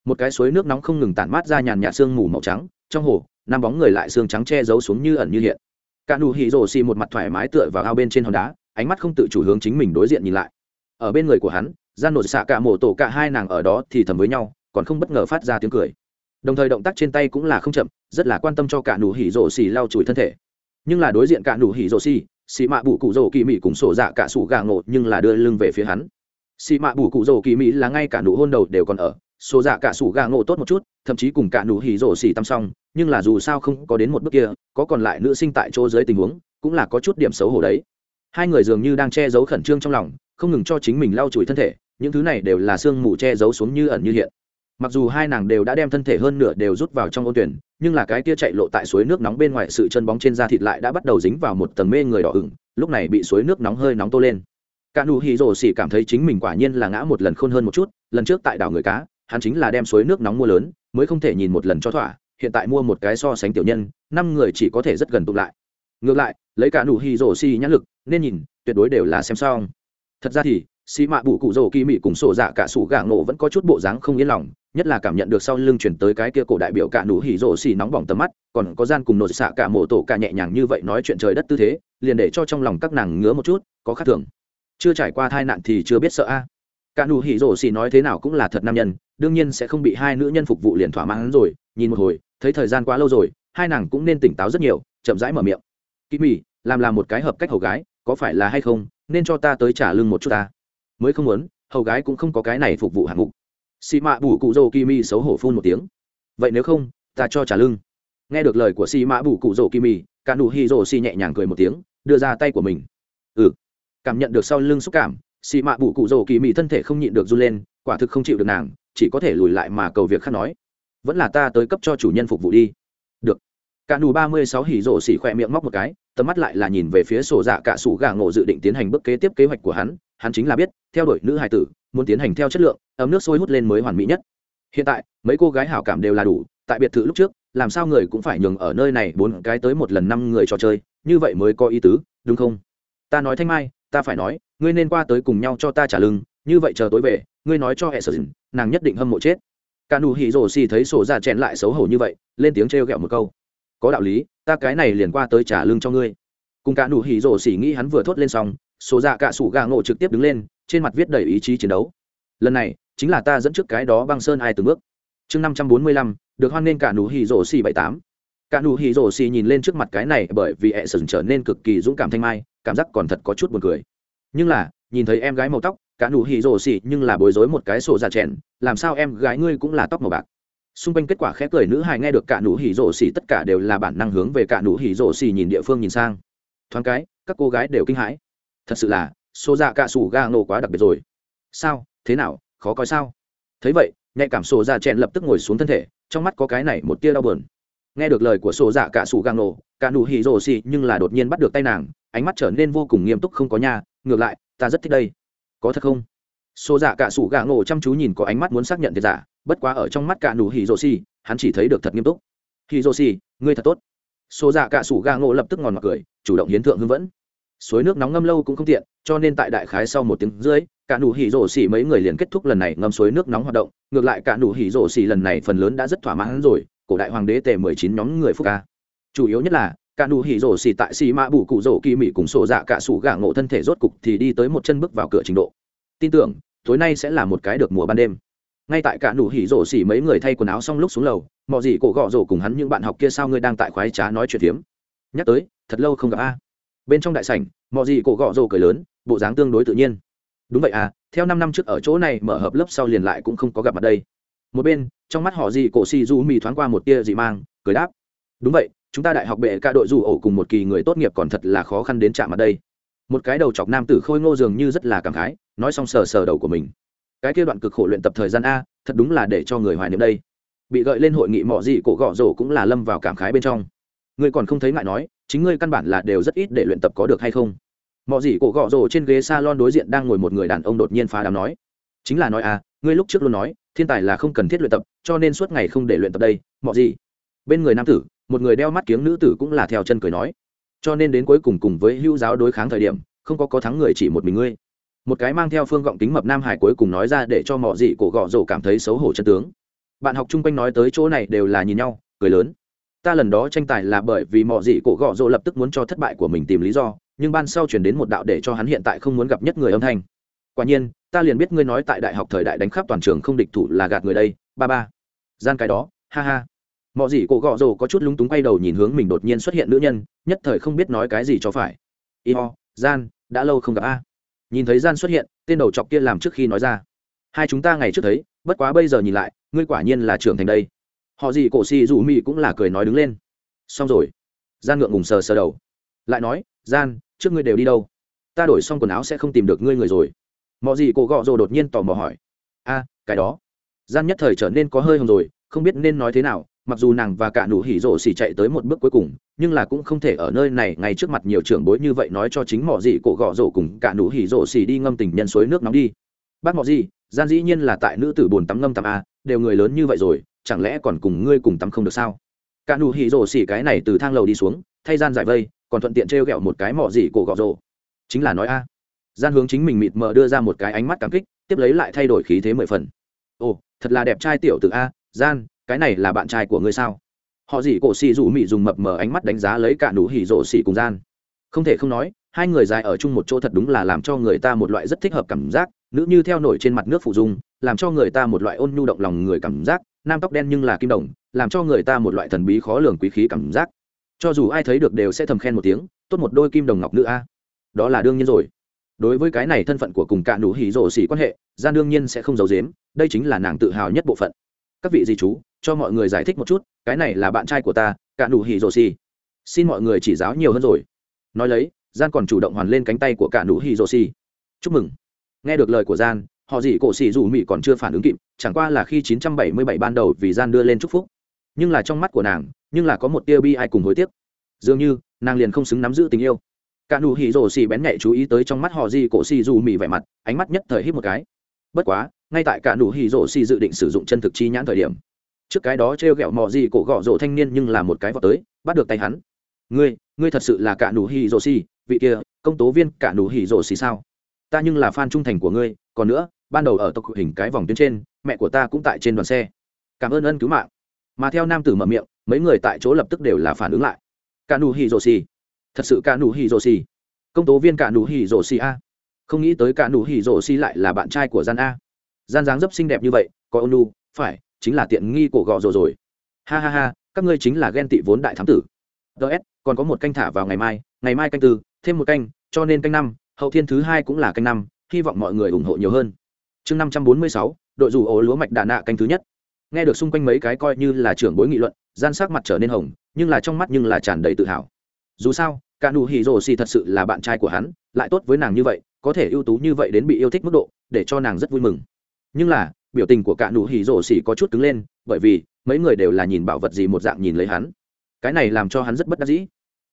Một cái suối nước nóng không ngừng tản mát ra nhàn nhạt sương mù màu trắng, trong hồ năm bóng người lại xương trắng che giấu xuống như ẩn như hiện. Cả nụ hỉ rồ xì một mặt thoải mái tựa vào ao bên trên hòn đá, ánh mắt không tự chủ hướng chính mình đối diện nhìn lại. Ở bên người của hắn, gian nổ xạ cả mổ tổ cả hai nàng ở đó thì thầm với nhau, còn không bất ngờ phát ra tiếng cười. Đồng thời động tác trên tay cũng là không chậm, rất là quan tâm cho cả nụ hỉ rồ xì lau chùi thân thể. Nhưng là đối diện cả nụ hỉ rồ xì xì mạ bụ cụ rồ kỳ mỹ cùng sổ dạ cả sủ gà ngộ nhưng là đưa lưng về phía hắn. Xì mạ bụ cụ rồ kỳ mỹ là ngay cả nụ hôn đầu đều còn ở, sổ dạ cả sủ gà ngộ tốt một chút, thậm chí cùng cả nụ hỉ rồ xì tăm xong nhưng là dù sao không có đến một bước kia, có còn lại nữ sinh tại chỗ dưới tình huống, cũng là có chút điểm xấu hổ đấy. Hai người dường như đang che giấu khẩn trương trong lòng, không ngừng cho chính mình lau chùi thân thể, những thứ này đều là sương mù che giấu xuống như ẩn như hiện. Mặc dù hai nàng đều đã đem thân thể hơn nửa đều rút vào trong ô tuyển, nhưng là cái kia chạy lộ tại suối nước nóng bên ngoài sự chân bóng trên da thịt lại đã bắt đầu dính vào một tầng mê người đỏ ửng, lúc này bị suối nước nóng hơi nóng tô lên. Cả nụ hì rồ xỉ cảm thấy chính mình quả nhiên là ngã một lần khôn hơn một chút, lần trước tại đảo người cá, hắn chính là đem suối nước nóng mua lớn, mới không thể nhìn một lần cho thỏa hiện tại mua một cái so sánh tiểu nhân, năm người chỉ có thể rất gần tụ lại. Ngược lại, lấy cả nụ hy rổ xì nhãn lực, nên nhìn, tuyệt đối đều là xem xong. Thật ra thì, xì mạ bụ cụ rổ kỳ mị cùng sổ dạ cả sủ gà ngộ vẫn có chút bộ dáng không yên lòng, nhất là cảm nhận được sau lưng chuyển tới cái kia cổ đại biểu cả nụ hỉ rổ xì nóng bỏng tầm mắt, còn có gian cùng nột xạ cả mổ tổ cả nhẹ nhàng như vậy nói chuyện trời đất tư thế, liền để cho trong lòng các nàng ngứa một chút, có khác thường. Chưa trải qua tai nạn thì chưa biết sợ a. Cả nụ hỉ rổ xì nói thế nào cũng là thật nam nhân, đương nhiên sẽ không bị hai nữ nhân phục vụ liền thỏa mãn rồi, nhìn một hồi thấy thời gian quá lâu rồi, hai nàng cũng nên tỉnh táo rất nhiều, chậm rãi mở miệng. Kỳ mỉ làm là một cái hợp cách hầu gái, có phải là hay không, nên cho ta tới trả lương một chút ta. Mới không muốn, hầu gái cũng không có cái này phục vụ hạng mục. Xì mạ bù cụ rồ kỳ mỉ xấu hổ phun một tiếng. Vậy nếu không, ta cho trả lương. Nghe được lời của xì mạ bù cụ rồ kỳ mỉ cả nụ hi rồ xì nhẹ nhàng cười một tiếng, đưa ra tay của mình. Ừ. Cảm nhận được sau lưng xúc cảm xì mạ bù cụ rồ kỳ mỉ thân thể không nhịn được run lên, quả thực không chịu được nàng, chỉ có thể lùi lại mà cầu việc khác nói vẫn là ta tới cấp cho chủ nhân phục vụ đi. Được. Cả nù ba mươi sáu hỉ rổ xỉ khoe miệng móc một cái, tầm mắt lại là nhìn về phía sổ dạ cả sủ gà ngộ dự định tiến hành bước kế tiếp kế hoạch của hắn. Hắn chính là biết, theo đuổi nữ hài tử, muốn tiến hành theo chất lượng, ấm nước sôi hút lên mới hoàn mỹ nhất. Hiện tại, mấy cô gái hảo cảm đều là đủ, tại biệt thự lúc trước, làm sao người cũng phải nhường ở nơi này bốn cái tới một lần năm người trò chơi, như vậy mới có ý tứ, đúng không? Ta nói thanh mai, ta phải nói, ngươi nên qua tới cùng nhau cho ta trả lưng, như vậy chờ tối về, ngươi nói cho hệ sở dừng nàng nhất định hâm mộ chết cả nụ hỉ rổ xì thấy sổ ra chèn lại xấu hổ như vậy, lên tiếng trêu ghẹo một câu. Có đạo lý, ta cái này liền qua tới trả lương cho ngươi. Cùng cả nụ hỉ rổ xì nghĩ hắn vừa thốt lên xong, sổ ra cả sủ gà ngộ trực tiếp đứng lên, trên mặt viết đầy ý chí chiến đấu. Lần này, chính là ta dẫn trước cái đó băng sơn ai từng bước. Chương năm trăm bốn mươi lăm, được hoan nghênh cả nụ hỉ rổ xì bảy tám. Cả nụ hỉ rổ xì nhìn lên trước mặt cái này bởi vì e sừng trở nên cực kỳ dũng cảm thanh mai, cảm giác còn thật có chút buồn cười. Nhưng là, nhìn thấy em gái màu tóc cả nụ hỉ rồ xì nhưng là bối rối một cái sổ già chèn, làm sao em gái ngươi cũng là tóc màu bạc. Xung quanh kết quả khẽ cười nữ hài nghe được cả nụ hỉ rồ xì tất cả đều là bản năng hướng về cả nụ hỉ rồ xì nhìn địa phương nhìn sang. Thoáng cái, các cô gái đều kinh hãi. Thật sự là, sổ già cả sủ ga nổ quá đặc biệt rồi. Sao? Thế nào? Khó coi sao? Thấy vậy, nhạy cảm sổ già chèn lập tức ngồi xuống thân thể, trong mắt có cái này một tia đau buồn. Nghe được lời của sổ già cả sủ gang nổ cả nụ hỉ rồ xì nhưng là đột nhiên bắt được tay nàng, ánh mắt trở nên vô cùng nghiêm túc không có nhà ngược lại, ta rất thích đây có thật không? Xô dạ cả sủ gạ ngộ chăm chú nhìn có ánh mắt muốn xác nhận thiệt giả, bất quá ở trong mắt cả nụ hỉ rồ xì, hắn chỉ thấy được thật nghiêm túc. Hỉ rồ xì, ngươi thật tốt. Xô dạ cả sủ gạ ngộ lập tức ngòn mặt cười, chủ động hiến thượng hướng vẫn. Suối nước nóng ngâm lâu cũng không tiện, cho nên tại đại khái sau một tiếng rưỡi, cả nụ hỉ rổ xỉ mấy người liền kết thúc lần này ngâm suối nước nóng hoạt động. Ngược lại cả nụ hỉ rổ xỉ lần này phần lớn đã rất thỏa mãn rồi, cổ đại hoàng đế tề mười chín nhóm người phúc ca. Chủ yếu nhất là cả nụ hỉ rổ xì tại xì mạ bù cụ rổ kỳ mỹ cùng sổ dạ cả sủ gà ngộ thân thể rốt cục thì đi tới một chân bước vào cửa trình độ. Tin tưởng, tối nay sẽ là một cái được mùa ban đêm. Ngay tại cả nụ hỉ rổ xì mấy người thay quần áo xong lúc xuống lầu mọi gì cổ gọ rổ cùng hắn những bạn học kia sao ngươi đang tại khoái trá nói chuyện phiếm nhắc tới, thật lâu không gặp a. Bên trong đại sảnh mọi gì cổ gọ rổ cười lớn, bộ dáng tương đối tự nhiên. Đúng vậy à theo năm năm trước ở chỗ này mở hợp lớp sau liền lại cũng không có gặp mặt đây. Một bên, trong mắt họ gì cổ xì du mì thoáng qua một tia dị mang, cười đáp. Đúng vậy chúng ta đại học bệ cả đội dù ổ cùng một kỳ người tốt nghiệp còn thật là khó khăn đến chạm mặt đây. Một cái đầu chọc nam tử khôi ngô dường như rất là cảm khái, nói xong sờ sờ đầu của mình. Cái kia đoạn cực khổ luyện tập thời gian a, thật đúng là để cho người hoài niệm đây. Bị gợi lên hội nghị mọ gì cổ gõ rổ cũng là lâm vào cảm khái bên trong. Ngươi còn không thấy ngại nói, chính ngươi căn bản là đều rất ít để luyện tập có được hay không? Mọ gì cổ gõ rổ trên ghế salon đối diện đang ngồi một người đàn ông đột nhiên phá đám nói. Chính là nói a, ngươi lúc trước luôn nói, thiên tài là không cần thiết luyện tập, cho nên suốt ngày không để luyện tập đây, mọ gì bên người nam tử một người đeo mắt kiếng nữ tử cũng là theo chân cười nói. Cho nên đến cuối cùng cùng với hữu giáo đối kháng thời điểm, không có có thắng người chỉ một mình ngươi. Một cái mang theo phương gọng kính mập nam hải cuối cùng nói ra để cho mọi dị cổ gọ rổ cảm thấy xấu hổ chân tướng. Bạn học chung quanh nói tới chỗ này đều là nhìn nhau, cười lớn. Ta lần đó tranh tài là bởi vì mọi dị cổ gọ rổ lập tức muốn cho thất bại của mình tìm lý do, nhưng ban sau chuyển đến một đạo để cho hắn hiện tại không muốn gặp nhất người âm thanh. Quả nhiên, ta liền biết ngươi nói tại đại học thời đại đánh khắp toàn trường không địch thủ là gạt người đây, ba ba. Gian cái đó, ha ha mọi gì cổ gọ rồ có chút lúng túng quay đầu nhìn hướng mình đột nhiên xuất hiện nữ nhân, nhất thời không biết nói cái gì cho phải. Y ho, gian, đã lâu không gặp a. Nhìn thấy gian xuất hiện, tên đầu chọc kia làm trước khi nói ra. Hai chúng ta ngày trước thấy, bất quá bây giờ nhìn lại, ngươi quả nhiên là trưởng thành đây. Họ gì cổ xì dù mị cũng là cười nói đứng lên. Xong rồi. Gian ngượng ngùng sờ sờ đầu. Lại nói, gian, trước ngươi đều đi đâu? Ta đổi xong quần áo sẽ không tìm được ngươi người rồi. Mọi gì cổ gọ rồ đột nhiên tò mò hỏi. A, cái đó. Gian nhất thời trở nên có hơi hồng rồi, không biết nên nói thế nào mặc dù nàng và cả nụ hỉ rổ xỉ chạy tới một bước cuối cùng, nhưng là cũng không thể ở nơi này ngay trước mặt nhiều trưởng bối như vậy nói cho chính mỏ dị cổ gọ rổ cùng cả nụ hỉ rổ xỉ đi ngâm tình nhân suối nước nóng đi. Bác mỏ dị, gian dĩ nhiên là tại nữ tử buồn tắm ngâm tắm a đều người lớn như vậy rồi, chẳng lẽ còn cùng ngươi cùng tắm không được sao? Cả nụ hỉ rổ xỉ cái này từ thang lầu đi xuống, thay gian giải vây, còn thuận tiện trêu ghẹo một cái mỏ dị cổ gọ rổ. Chính là nói a. Gian hướng chính mình mịt mờ đưa ra một cái ánh mắt cảm kích, tiếp lấy lại thay đổi khí thế mười phần. Ồ, thật là đẹp trai tiểu tử a, gian cái này là bạn trai của ngươi sao? Họ gì cổ xì rủ mị dùng mập mờ ánh mắt đánh giá lấy cả nụ hỉ rộ xì cùng gian. Không thể không nói, hai người dài ở chung một chỗ thật đúng là làm cho người ta một loại rất thích hợp cảm giác, nữ như theo nổi trên mặt nước phụ dung, làm cho người ta một loại ôn nhu động lòng người cảm giác, nam tóc đen nhưng là kim đồng, làm cho người ta một loại thần bí khó lường quý khí cảm giác. Cho dù ai thấy được đều sẽ thầm khen một tiếng, tốt một đôi kim đồng ngọc nữ a. Đó là đương nhiên rồi. Đối với cái này thân phận của cùng cả nụ hỉ rộ xỉ quan hệ, gian đương nhiên sẽ không giấu giếm, đây chính là nàng tự hào nhất bộ phận. Các vị di chú? cho mọi người giải thích một chút, cái này là bạn trai của ta, cả nụ hỉ rổ xì. Xin mọi người chỉ giáo nhiều hơn rồi. Nói lấy, gian còn chủ động hoàn lên cánh tay của cả nụ hỉ rổ xì. Chúc mừng. Nghe được lời của gian, họ gì cổ xì dù mỹ còn chưa phản ứng kịp, chẳng qua là khi 977 ban đầu vì gian đưa lên chúc phúc. Nhưng là trong mắt của nàng, nhưng là có một tia bi ai cùng hối tiếc. Dường như, nàng liền không xứng nắm giữ tình yêu. Cả nụ hỉ rổ xì bén nhạy chú ý tới trong mắt họ gì cổ xì dù mỹ vẻ mặt, ánh mắt nhất thời hít một cái. Bất quá, ngay tại cả nụ hỉ rổ xì dự định sử dụng chân thực chi nhãn thời điểm trước cái đó t r e o g ẹ o mò gì cổ gõ rổ thanh niên nhưng là một cái vào tới, bắt được tay hắn. Ngươi ngươi thật sự là cả nụ hỉ rổ xì, vị kia, công tố viên cả nụ hỉ rổ xì sao? Ta nhưng là fan trung thành của ngươi, còn nữa, ban đầu ở tộc hình cái vòng tuyến trên, mẹ của ta cũng tại trên đoàn xe. Cảm ơn ân cứu mạng. Mà theo nam tử mở miệng, mấy người tại chỗ lập tức đều là phản ứng lại. Cả nụ hỉ rổ xì. Thật sự cả nụ hỉ rổ xì. Công tố viên cả nụ hỉ rổ xì a. Không nghĩ tới cả nụ hỉ rổ xì lại là bạn trai của gian a. Gian dáng dấp xinh đẹp như vậy, có ôn phải chính là tiện nghi cổ gọ rồi rồi. Ha ha ha, các ngươi chính là ghen tị vốn đại thám tử. Ts còn có một canh thả vào ngày mai ngày mai canh tư, thêm một canh, cho nên canh năm, hậu thiên thứ hai cũng là canh năm, hy vọng mọi người ủng hộ nhiều hơn. Chương năm trăm bốn mươi sáu, đội dù ổ lúa mạch đà nạ canh thứ nhất. Nghe được xung quanh mấy cái coi như là trưởng bối nghị luận, gian sắc mặt trở nên hồng, nhưng là trong mắt nhưng là tràn đầy tự hào. Dù sao, cả nụ thật sự là bạn trai của hắn, lại tốt với nàng như vậy, có thể ưu tú như vậy đến bị yêu thích mức độ, để cho nàng rất vui mừng. Nhưng là biểu tình của cả nụ hỉ rổ xỉ có chút cứng lên, bởi vì mấy người đều là nhìn bảo vật gì một dạng nhìn lấy hắn. Cái này làm cho hắn rất bất đắc dĩ.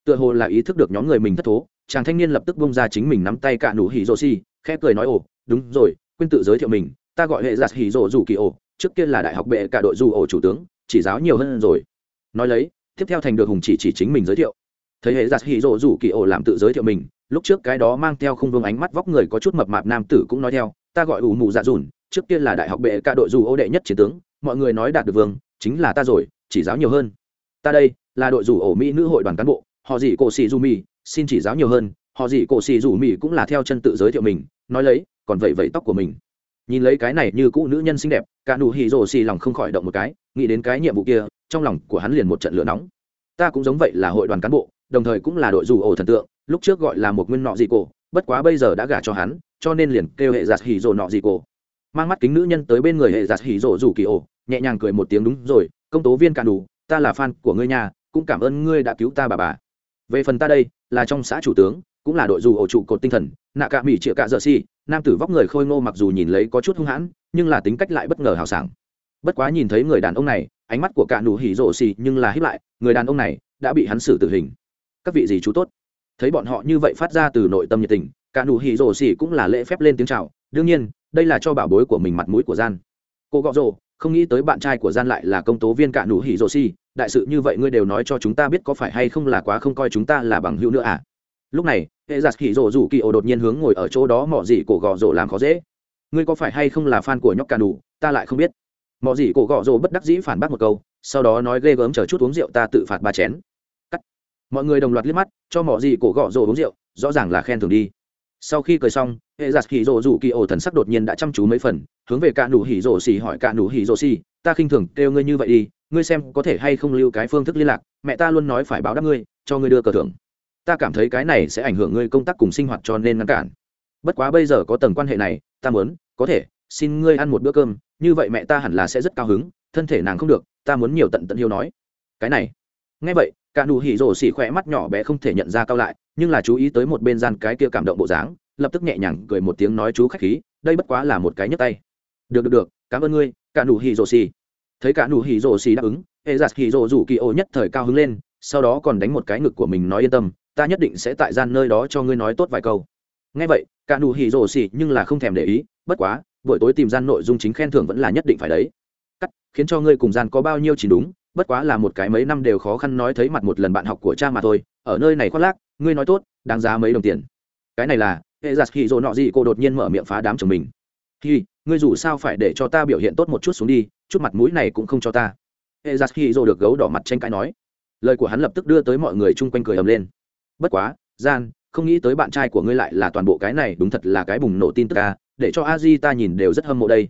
Tựa hồ là ý thức được nhóm người mình thất thố, chàng thanh niên lập tức bông ra chính mình nắm tay cả nụ hỉ rổ xỉ, khẽ cười nói, ồ, đúng rồi, quên tự giới thiệu mình, ta gọi hệ giặt hỉ rổ rủ kỳ ồ trước kia là đại học bệ cả đội du ổ chủ tướng, chỉ giáo nhiều hơn rồi. Nói lấy, tiếp theo thành được hùng chỉ chỉ chính mình giới thiệu. Thấy hệ giặt hỉ rổ rủ kỳ ổ làm tự giới thiệu mình, lúc trước cái đó mang theo không vương ánh mắt vóc người có chút mập mạp nam tử cũng nói theo, ta gọi ủ mụ dạ dùn trước kia là đại học bệ cả đội dù ô đệ nhất chiến tướng, mọi người nói đạt được vương, chính là ta rồi, chỉ giáo nhiều hơn. Ta đây, là đội dù ổ mỹ nữ hội đoàn cán bộ, họ gì cổ xì dù mỹ xin chỉ giáo nhiều hơn, họ gì cổ xì dù mỹ cũng là theo chân tự giới thiệu mình, nói lấy, còn vậy vậy tóc của mình. Nhìn lấy cái này như cũ nữ nhân xinh đẹp, cả nụ hì rồ xì lòng không khỏi động một cái, nghĩ đến cái nhiệm vụ kia, trong lòng của hắn liền một trận lửa nóng. Ta cũng giống vậy là hội đoàn cán bộ, đồng thời cũng là đội dù ổ thần tượng, lúc trước gọi là một nguyên nọ dị cổ, bất quá bây giờ đã gả cho hắn, cho nên liền kêu hệ giặt hì rồ nọ dị cổ mang mắt kính nữ nhân tới bên người hệ giặt hỉ rộ rủ kỳ ổ, nhẹ nhàng cười một tiếng đúng rồi, công tố viên cạn đủ, ta là fan của ngươi nhà, cũng cảm ơn ngươi đã cứu ta bà bà. Về phần ta đây, là trong xã chủ tướng, cũng là đội dù ổ trụ cột tinh thần, nạ cạ mỹ triệu cạ dợ si nam tử vóc người khôi ngô mặc dù nhìn lấy có chút hung hãn, nhưng là tính cách lại bất ngờ hào sảng. Bất quá nhìn thấy người đàn ông này, ánh mắt của cả đủ hỉ rộ xì nhưng là hít lại, người đàn ông này đã bị hắn xử tử hình. Các vị gì chú tốt? Thấy bọn họ như vậy phát ra từ nội tâm nhiệt tình, cả đủ hỉ rộ xì cũng là lễ phép lên tiếng chào, đương nhiên đây là cho bảo bối của mình mặt mũi của gian. Cô gọ rồ, không nghĩ tới bạn trai của gian lại là công tố viên cả nụ hỉ rồ si đại sự như vậy ngươi đều nói cho chúng ta biết có phải hay không là quá không coi chúng ta là bằng hữu nữa à? Lúc này, hệ giặt hỉ rồ rủ kỳ ổ đột nhiên hướng ngồi ở chỗ đó mỏ gì cổ gọ rồ làm khó dễ. Ngươi có phải hay không là fan của nhóc cả nụ? Ta lại không biết. Mỏ gì cổ gọ rồ bất đắc dĩ phản bác một câu, sau đó nói ghê gớm chờ chút uống rượu ta tự phạt ba chén. Cắt. Mọi người đồng loạt liếc mắt, cho mỏ gì cổ gọ rồ uống rượu, rõ ràng là khen thường đi sau khi cười xong, hệ giặt hỉ rộ rủ kỳ ổ thần sắc đột nhiên đã chăm chú mấy phần, hướng về cả nụ hỉ rộ xì hỏi cả nụ hỉ rộ xì, ta khinh thường kêu ngươi như vậy đi, ngươi xem có thể hay không lưu cái phương thức liên lạc, mẹ ta luôn nói phải báo đáp ngươi, cho ngươi đưa cờ thưởng. Ta cảm thấy cái này sẽ ảnh hưởng ngươi công tác cùng sinh hoạt cho nên ngăn cản. Bất quá bây giờ có tầng quan hệ này, ta muốn, có thể, xin ngươi ăn một bữa cơm, như vậy mẹ ta hẳn là sẽ rất cao hứng, thân thể nàng không được, ta muốn nhiều tận tận hiếu nói. Cái này. Nghe vậy cả nụ hỉ rổ xỉ khỏe mắt nhỏ bé không thể nhận ra cao lại, nhưng là chú ý tới một bên gian cái kia cảm động bộ dáng, lập tức nhẹ nhàng cười một tiếng nói chú khách khí, đây bất quá là một cái nhấc tay. Được được được, cảm ơn ngươi, cả nụ hỉ rổ xỉ. Thấy cả nụ hỉ rổ xỉ đáp ứng, hệ giặt hỉ rổ rủ kỳ ô nhất thời cao hứng lên, sau đó còn đánh một cái ngực của mình nói yên tâm, ta nhất định sẽ tại gian nơi đó cho ngươi nói tốt vài câu. Nghe vậy, cả nụ hỉ rổ xỉ nhưng là không thèm để ý, bất quá, buổi tối tìm gian nội dung chính khen thưởng vẫn là nhất định phải đấy. Cắt, khiến cho ngươi cùng gian có bao nhiêu chỉ đúng bất quá là một cái mấy năm đều khó khăn nói thấy mặt một lần bạn học của cha mà thôi, ở nơi này khoác lác, ngươi nói tốt, đáng giá mấy đồng tiền. Cái này là, hệ giặt khi dỗ nọ gì, cô đột nhiên mở miệng phá đám chồng mình. Khi ngươi dù sao phải để cho ta biểu hiện tốt một chút xuống đi, chút mặt mũi này cũng không cho ta. Hệ giặt khi dỗ được gấu đỏ mặt tranh cãi nói. Lời của hắn lập tức đưa tới mọi người chung quanh cười ầm lên. Bất quá, gian, không nghĩ tới bạn trai của ngươi lại là toàn bộ cái này, đúng thật là cái bùng nổ tin tức ta để cho a di ta nhìn đều rất hâm mộ đây.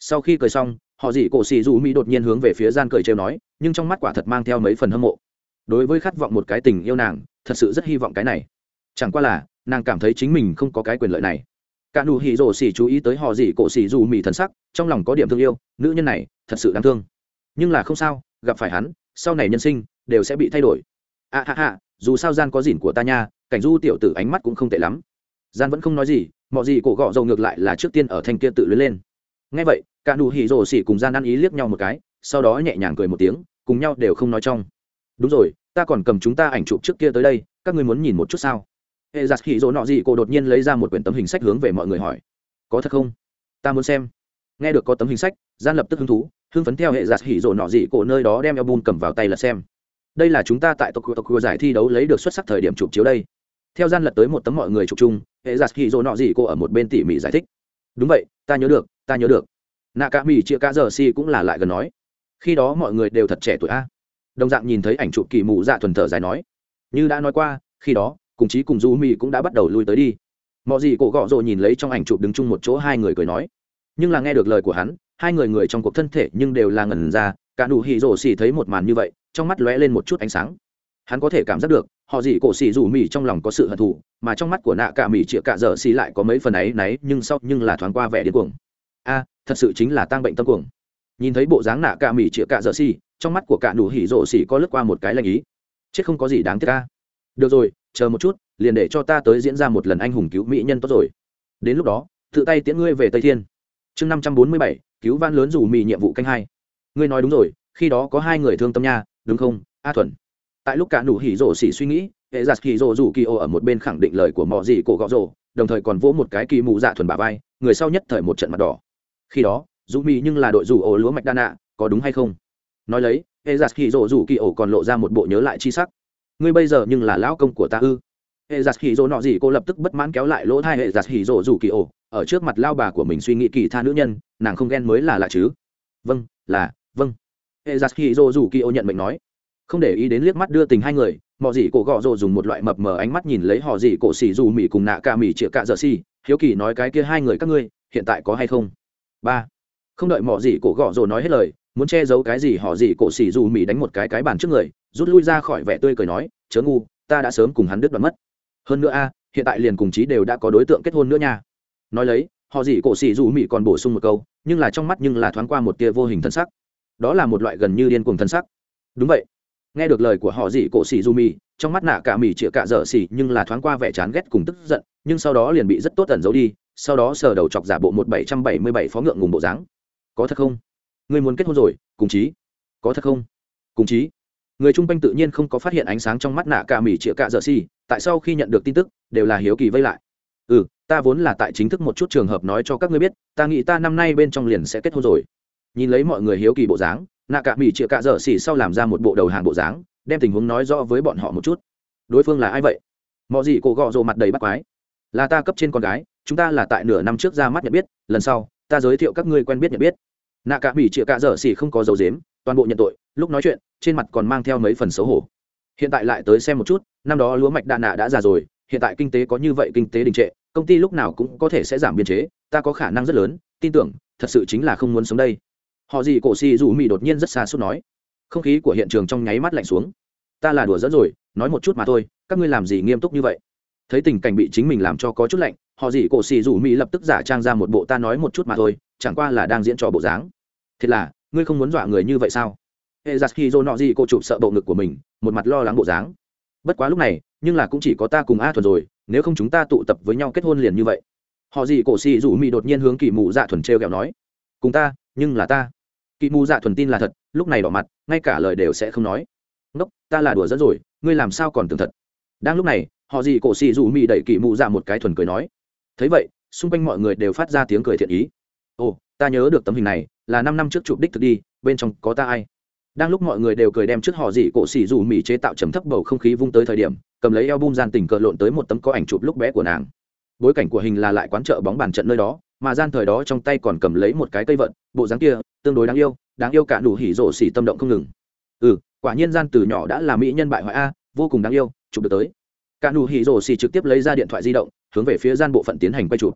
Sau khi cười xong họ dị cổ xì dù mỹ đột nhiên hướng về phía gian cười trêu nói nhưng trong mắt quả thật mang theo mấy phần hâm mộ. Đối với khát vọng một cái tình yêu nàng thật sự rất hy vọng cái này. Chẳng qua là nàng cảm thấy chính mình không có cái quyền lợi này. Cả nụ hỉ rổ xỉ chú ý tới họ dị cổ xỉ dù mì thần sắc trong lòng có điểm thương yêu nữ nhân này thật sự đáng thương. Nhưng là không sao gặp phải hắn sau này nhân sinh đều sẽ bị thay đổi. À ha ha, dù sao gian có dỉn của ta nha cảnh du tiểu tử ánh mắt cũng không tệ lắm. Gian vẫn không nói gì mọi gì cổ gọ dầu ngược lại là trước tiên ở thành kia tự luyến lên ngay vậy, cả nụ hỉ rổ xỉ cùng gian ăn ý liếc nhau một cái, sau đó nhẹ nhàng cười một tiếng, cùng nhau đều không nói trong. Đúng rồi, ta còn cầm chúng ta ảnh chụp trước kia tới đây, các ngươi muốn nhìn một chút sao? Hệ giặt hỉ rổ nọ gì, cô đột nhiên lấy ra một quyển tấm hình sách hướng về mọi người hỏi. Có thật không? Ta muốn xem. Nghe được có tấm hình sách, gian lập tức hứng thú, hưng phấn theo hệ giặt hỉ rổ nọ gì, cô nơi đó đem album cầm vào tay là xem. Đây là chúng ta tại Tokyo tộc giải thi đấu lấy được xuất sắc thời điểm chụp chiếu đây. Theo gian lật tới một tấm mọi người chụp chung, hệ giặt hỉ rổ nọ gì, cô ở một bên tỉ mỉ giải thích. Đúng vậy ta nhớ được, ta nhớ được. Nạ cả mỹ chia cá giờ si cũng là lại gần nói. Khi đó mọi người đều thật trẻ tuổi a. Đồng dạng nhìn thấy ảnh chụp kỳ mụ dạ thuần thở dài nói. Như đã nói qua, khi đó, cùng chí cùng du mỹ cũng đã bắt đầu lui tới đi. Mọi gì cổ gọ rồi nhìn lấy trong ảnh chụp đứng chung một chỗ hai người cười nói. Nhưng là nghe được lời của hắn, hai người người trong cuộc thân thể nhưng đều là ngẩn ra, cả đủ hỉ rổ xì thấy một màn như vậy, trong mắt lóe lên một chút ánh sáng. Hắn có thể cảm giác được họ gì cổ xì rủ mì trong lòng có sự hận thù, mà trong mắt của nạ cả mì chĩa cả dở xì lại có mấy phần ấy náy, nhưng sau, nhưng là thoáng qua vẻ điên cuồng. A, thật sự chính là tăng bệnh tâm cuồng. Nhìn thấy bộ dáng nạ cả mì chĩa cả dở xì, trong mắt của cả nụ hỉ rộ xì có lướt qua một cái lanh ý. Chết không có gì đáng tiếc ca được rồi, chờ một chút, liền để cho ta tới diễn ra một lần anh hùng cứu mỹ nhân tốt rồi. Đến lúc đó, tự tay tiễn ngươi về tây thiên. Chương năm trăm bốn mươi bảy, cứu van lớn rủ mì nhiệm vụ canh hai. Ngươi nói đúng rồi, khi đó có hai người thương tâm nha, đúng không, a thuần? tại lúc cả nụ hỉ rổ xỉ suy nghĩ, hệ giặt hỉ rổ rủ kỳ ô ở một bên khẳng định lời của mọi gì cổ gọ rổ đồng thời còn vỗ một cái kỳ mụ dạ thuần bà vai, người sau nhất thời một trận mặt đỏ. Khi đó, dù mi nhưng là đội rủ ô lúa mạch đa nạ, có đúng hay không? Nói lấy, hệ giặt hỉ rổ rủ kỳ ô còn lộ ra một bộ nhớ lại chi sắc. Ngươi bây giờ nhưng là lão công của ta ư? Hệ giặt hỉ rổ nọ gì cô lập tức bất mãn kéo lại lỗ thai hệ giặt hỉ rổ rủ kỳ ô, ở trước mặt lao bà của mình suy nghĩ kỳ tha nữ nhân, nàng không ghen mới là là chứ. Vâng là vâng. Hệ giặt hỉ rổ rủ kỳ ô nhận mệnh nói không để ý đến liếc mắt đưa tình hai người mọi gì cổ gọ rồ dùng một loại mập mờ ánh mắt nhìn lấy họ gì cổ xỉ dù mỹ cùng nạ ca mỹ chĩa cạ dở xi hiếu kỳ nói cái kia hai người các ngươi, hiện tại có hay không? Ba. Không đợi mọi gì cổ gọ rồ nói hết lời, muốn che giấu cái gì họ gì cổ xỉ dù mỹ đánh một cái cái bàn trước người, rút lui ra khỏi vẻ tươi cười nói, chớ ngu, ta đã sớm cùng hắn đứt đoạn mất. Hơn nữa a, hiện tại liền cùng chí đều đã có đối tượng kết hôn nữa nha. Nói lấy, họ gì cổ xỉ dù mỹ còn bổ sung một câu, nhưng là trong mắt nhưng là thoáng qua một tia vô hình thân sắc. Đó là một loại gần như điên cuồng thân sắc. Đúng vậy nghe được lời của họ dị cổ xì du mi trong mắt nạ cả mì chĩa cả dở xì nhưng là thoáng qua vẻ chán ghét cùng tức giận, nhưng sau đó liền bị rất tốt ẩn giấu đi, sau đó sờ đầu chọc giả bộ một bảy trăm bảy mươi bảy phó ngượng ngùng bộ dáng. Có thật không? Người muốn kết hôn rồi, cùng chí. Có thật không? Cùng chí. Người chung quanh tự nhiên không có phát hiện ánh sáng trong mắt nạ cả mì chĩa cả dở xì, tại sau khi nhận được tin tức, đều là hiếu kỳ vây lại. Ừ ta vốn là tại chính thức một chút trường hợp nói cho các ngươi biết, ta nghĩ ta năm nay bên trong liền sẽ kết hôn rồi. Nhìn lấy mọi người hiếu kỳ bộ dáng nạ cả mỹ chĩa cạ dở xỉ sau làm ra một bộ đầu hàng bộ dáng, đem tình huống nói rõ với bọn họ một chút. Đối phương là ai vậy? Mọi gì cổ gọ rồ mặt đầy bắt quái. Là ta cấp trên con gái, chúng ta là tại nửa năm trước ra mắt nhận biết, lần sau, ta giới thiệu các ngươi quen biết nhận biết. Nạ cả mỹ chĩa cạ dở xỉ không có dấu dếm toàn bộ nhận tội, lúc nói chuyện, trên mặt còn mang theo mấy phần xấu hổ. Hiện tại lại tới xem một chút, năm đó lúa mạch đạn nạ đã già rồi, hiện tại kinh tế có như vậy kinh tế đình trệ, công ty lúc nào cũng có thể sẽ giảm biên chế, ta có khả năng rất lớn, tin tưởng, thật sự chính là không muốn sống đây họ gì cổ xì dù mì đột nhiên rất xa suốt nói. Không khí của hiện trường trong nháy mắt lạnh xuống. Ta là đùa dẫn rồi, nói một chút mà thôi, các ngươi làm gì nghiêm túc như vậy? Thấy tình cảnh bị chính mình làm cho có chút lạnh, họ gì cổ xì dù mỹ lập tức giả trang ra một bộ ta nói một chút mà thôi, chẳng qua là đang diễn trò bộ dáng. Thế là, ngươi không muốn dọa người như vậy sao? Hệ giặt khi dô nọ gì cô chụp sợ bộ ngực của mình, một mặt lo lắng bộ dáng. Bất quá lúc này, nhưng là cũng chỉ có ta cùng a thuần rồi, nếu không chúng ta tụ tập với nhau kết hôn liền như vậy. Họ gì cổ xì dù mỹ đột nhiên hướng kỳ mụ dạ thuần t r nói. Cùng ta, nhưng là ta kỵ mù dạ thuần tin là thật, lúc này đỏ mặt, ngay cả lời đều sẽ không nói. Ngốc, ta là đùa dẫn rồi, ngươi làm sao còn tưởng thật? Đang lúc này, họ gì cổ xì rủ mị đẩy kỵ mù dạ một cái thuần cười nói. Thấy vậy, xung quanh mọi người đều phát ra tiếng cười thiện ý. Ồ, ta nhớ được tấm hình này, là năm năm trước chụp đích thực đi, bên trong có ta ai? Đang lúc mọi người đều cười đem trước họ gì cổ xì rủ mị chế tạo chấm thấp bầu không khí vung tới thời điểm, cầm lấy eo bum gian tình cờ lộn tới một tấm có ảnh chụp lúc bé của nàng. Bối cảnh của hình là lại quán chợ bóng bàn trận nơi đó mà gian thời đó trong tay còn cầm lấy một cái cây vận bộ dáng kia, tương đối đáng yêu đáng yêu cả đủ hỉ rổ xỉ tâm động không ngừng. Ừ quả nhiên gian từ nhỏ đã là mỹ nhân bại hoại a, vô cùng đáng yêu, chụp được tới. Cả đủ hỉ rổ xỉ trực tiếp lấy ra điện thoại di động, hướng về phía gian bộ phận tiến hành quay chụp.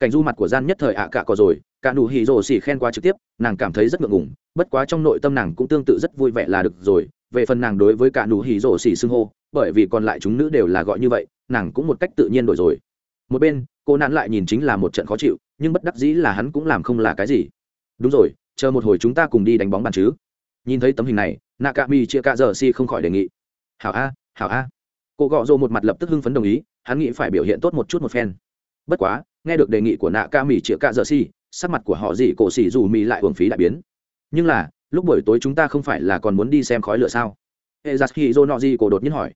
Cảnh du mặt của gian nhất thời ạ cả cò rồi, cả đủ hỉ rổ xỉ khen qua trực tiếp, nàng cảm thấy rất ngượng ngùng, bất quá trong nội tâm nàng cũng tương tự rất vui vẻ là được rồi, về phần nàng đối với cả đủ hỉ rổ xỉ xưng hô, bởi vì còn lại chúng nữ đều là gọi như vậy, nàng cũng một cách tự nhiên đổi rồi. Một bên, cô nạn lại nhìn chính là một trận khó chịu nhưng bất đắc dĩ là hắn cũng làm không là cái gì. Đúng rồi, chờ một hồi chúng ta cùng đi đánh bóng bàn chứ. Nhìn thấy tấm hình này nạ mi chia cạ giờ si không khỏi đề nghị. Hảo a hảo a. Cô gọ rồ một mặt lập tức hưng phấn đồng ý, hắn nghĩ phải biểu hiện tốt một chút một phen. Bất quá, nghe được đề nghị của nạ ca mì chĩa sắc mặt của họ dị cổ xì dù mì lại hưởng phí đại biến. Nhưng là, lúc buổi tối chúng ta không phải là còn muốn đi xem khói lửa sao? E giặt khi dô cổ đột nhiên hỏi.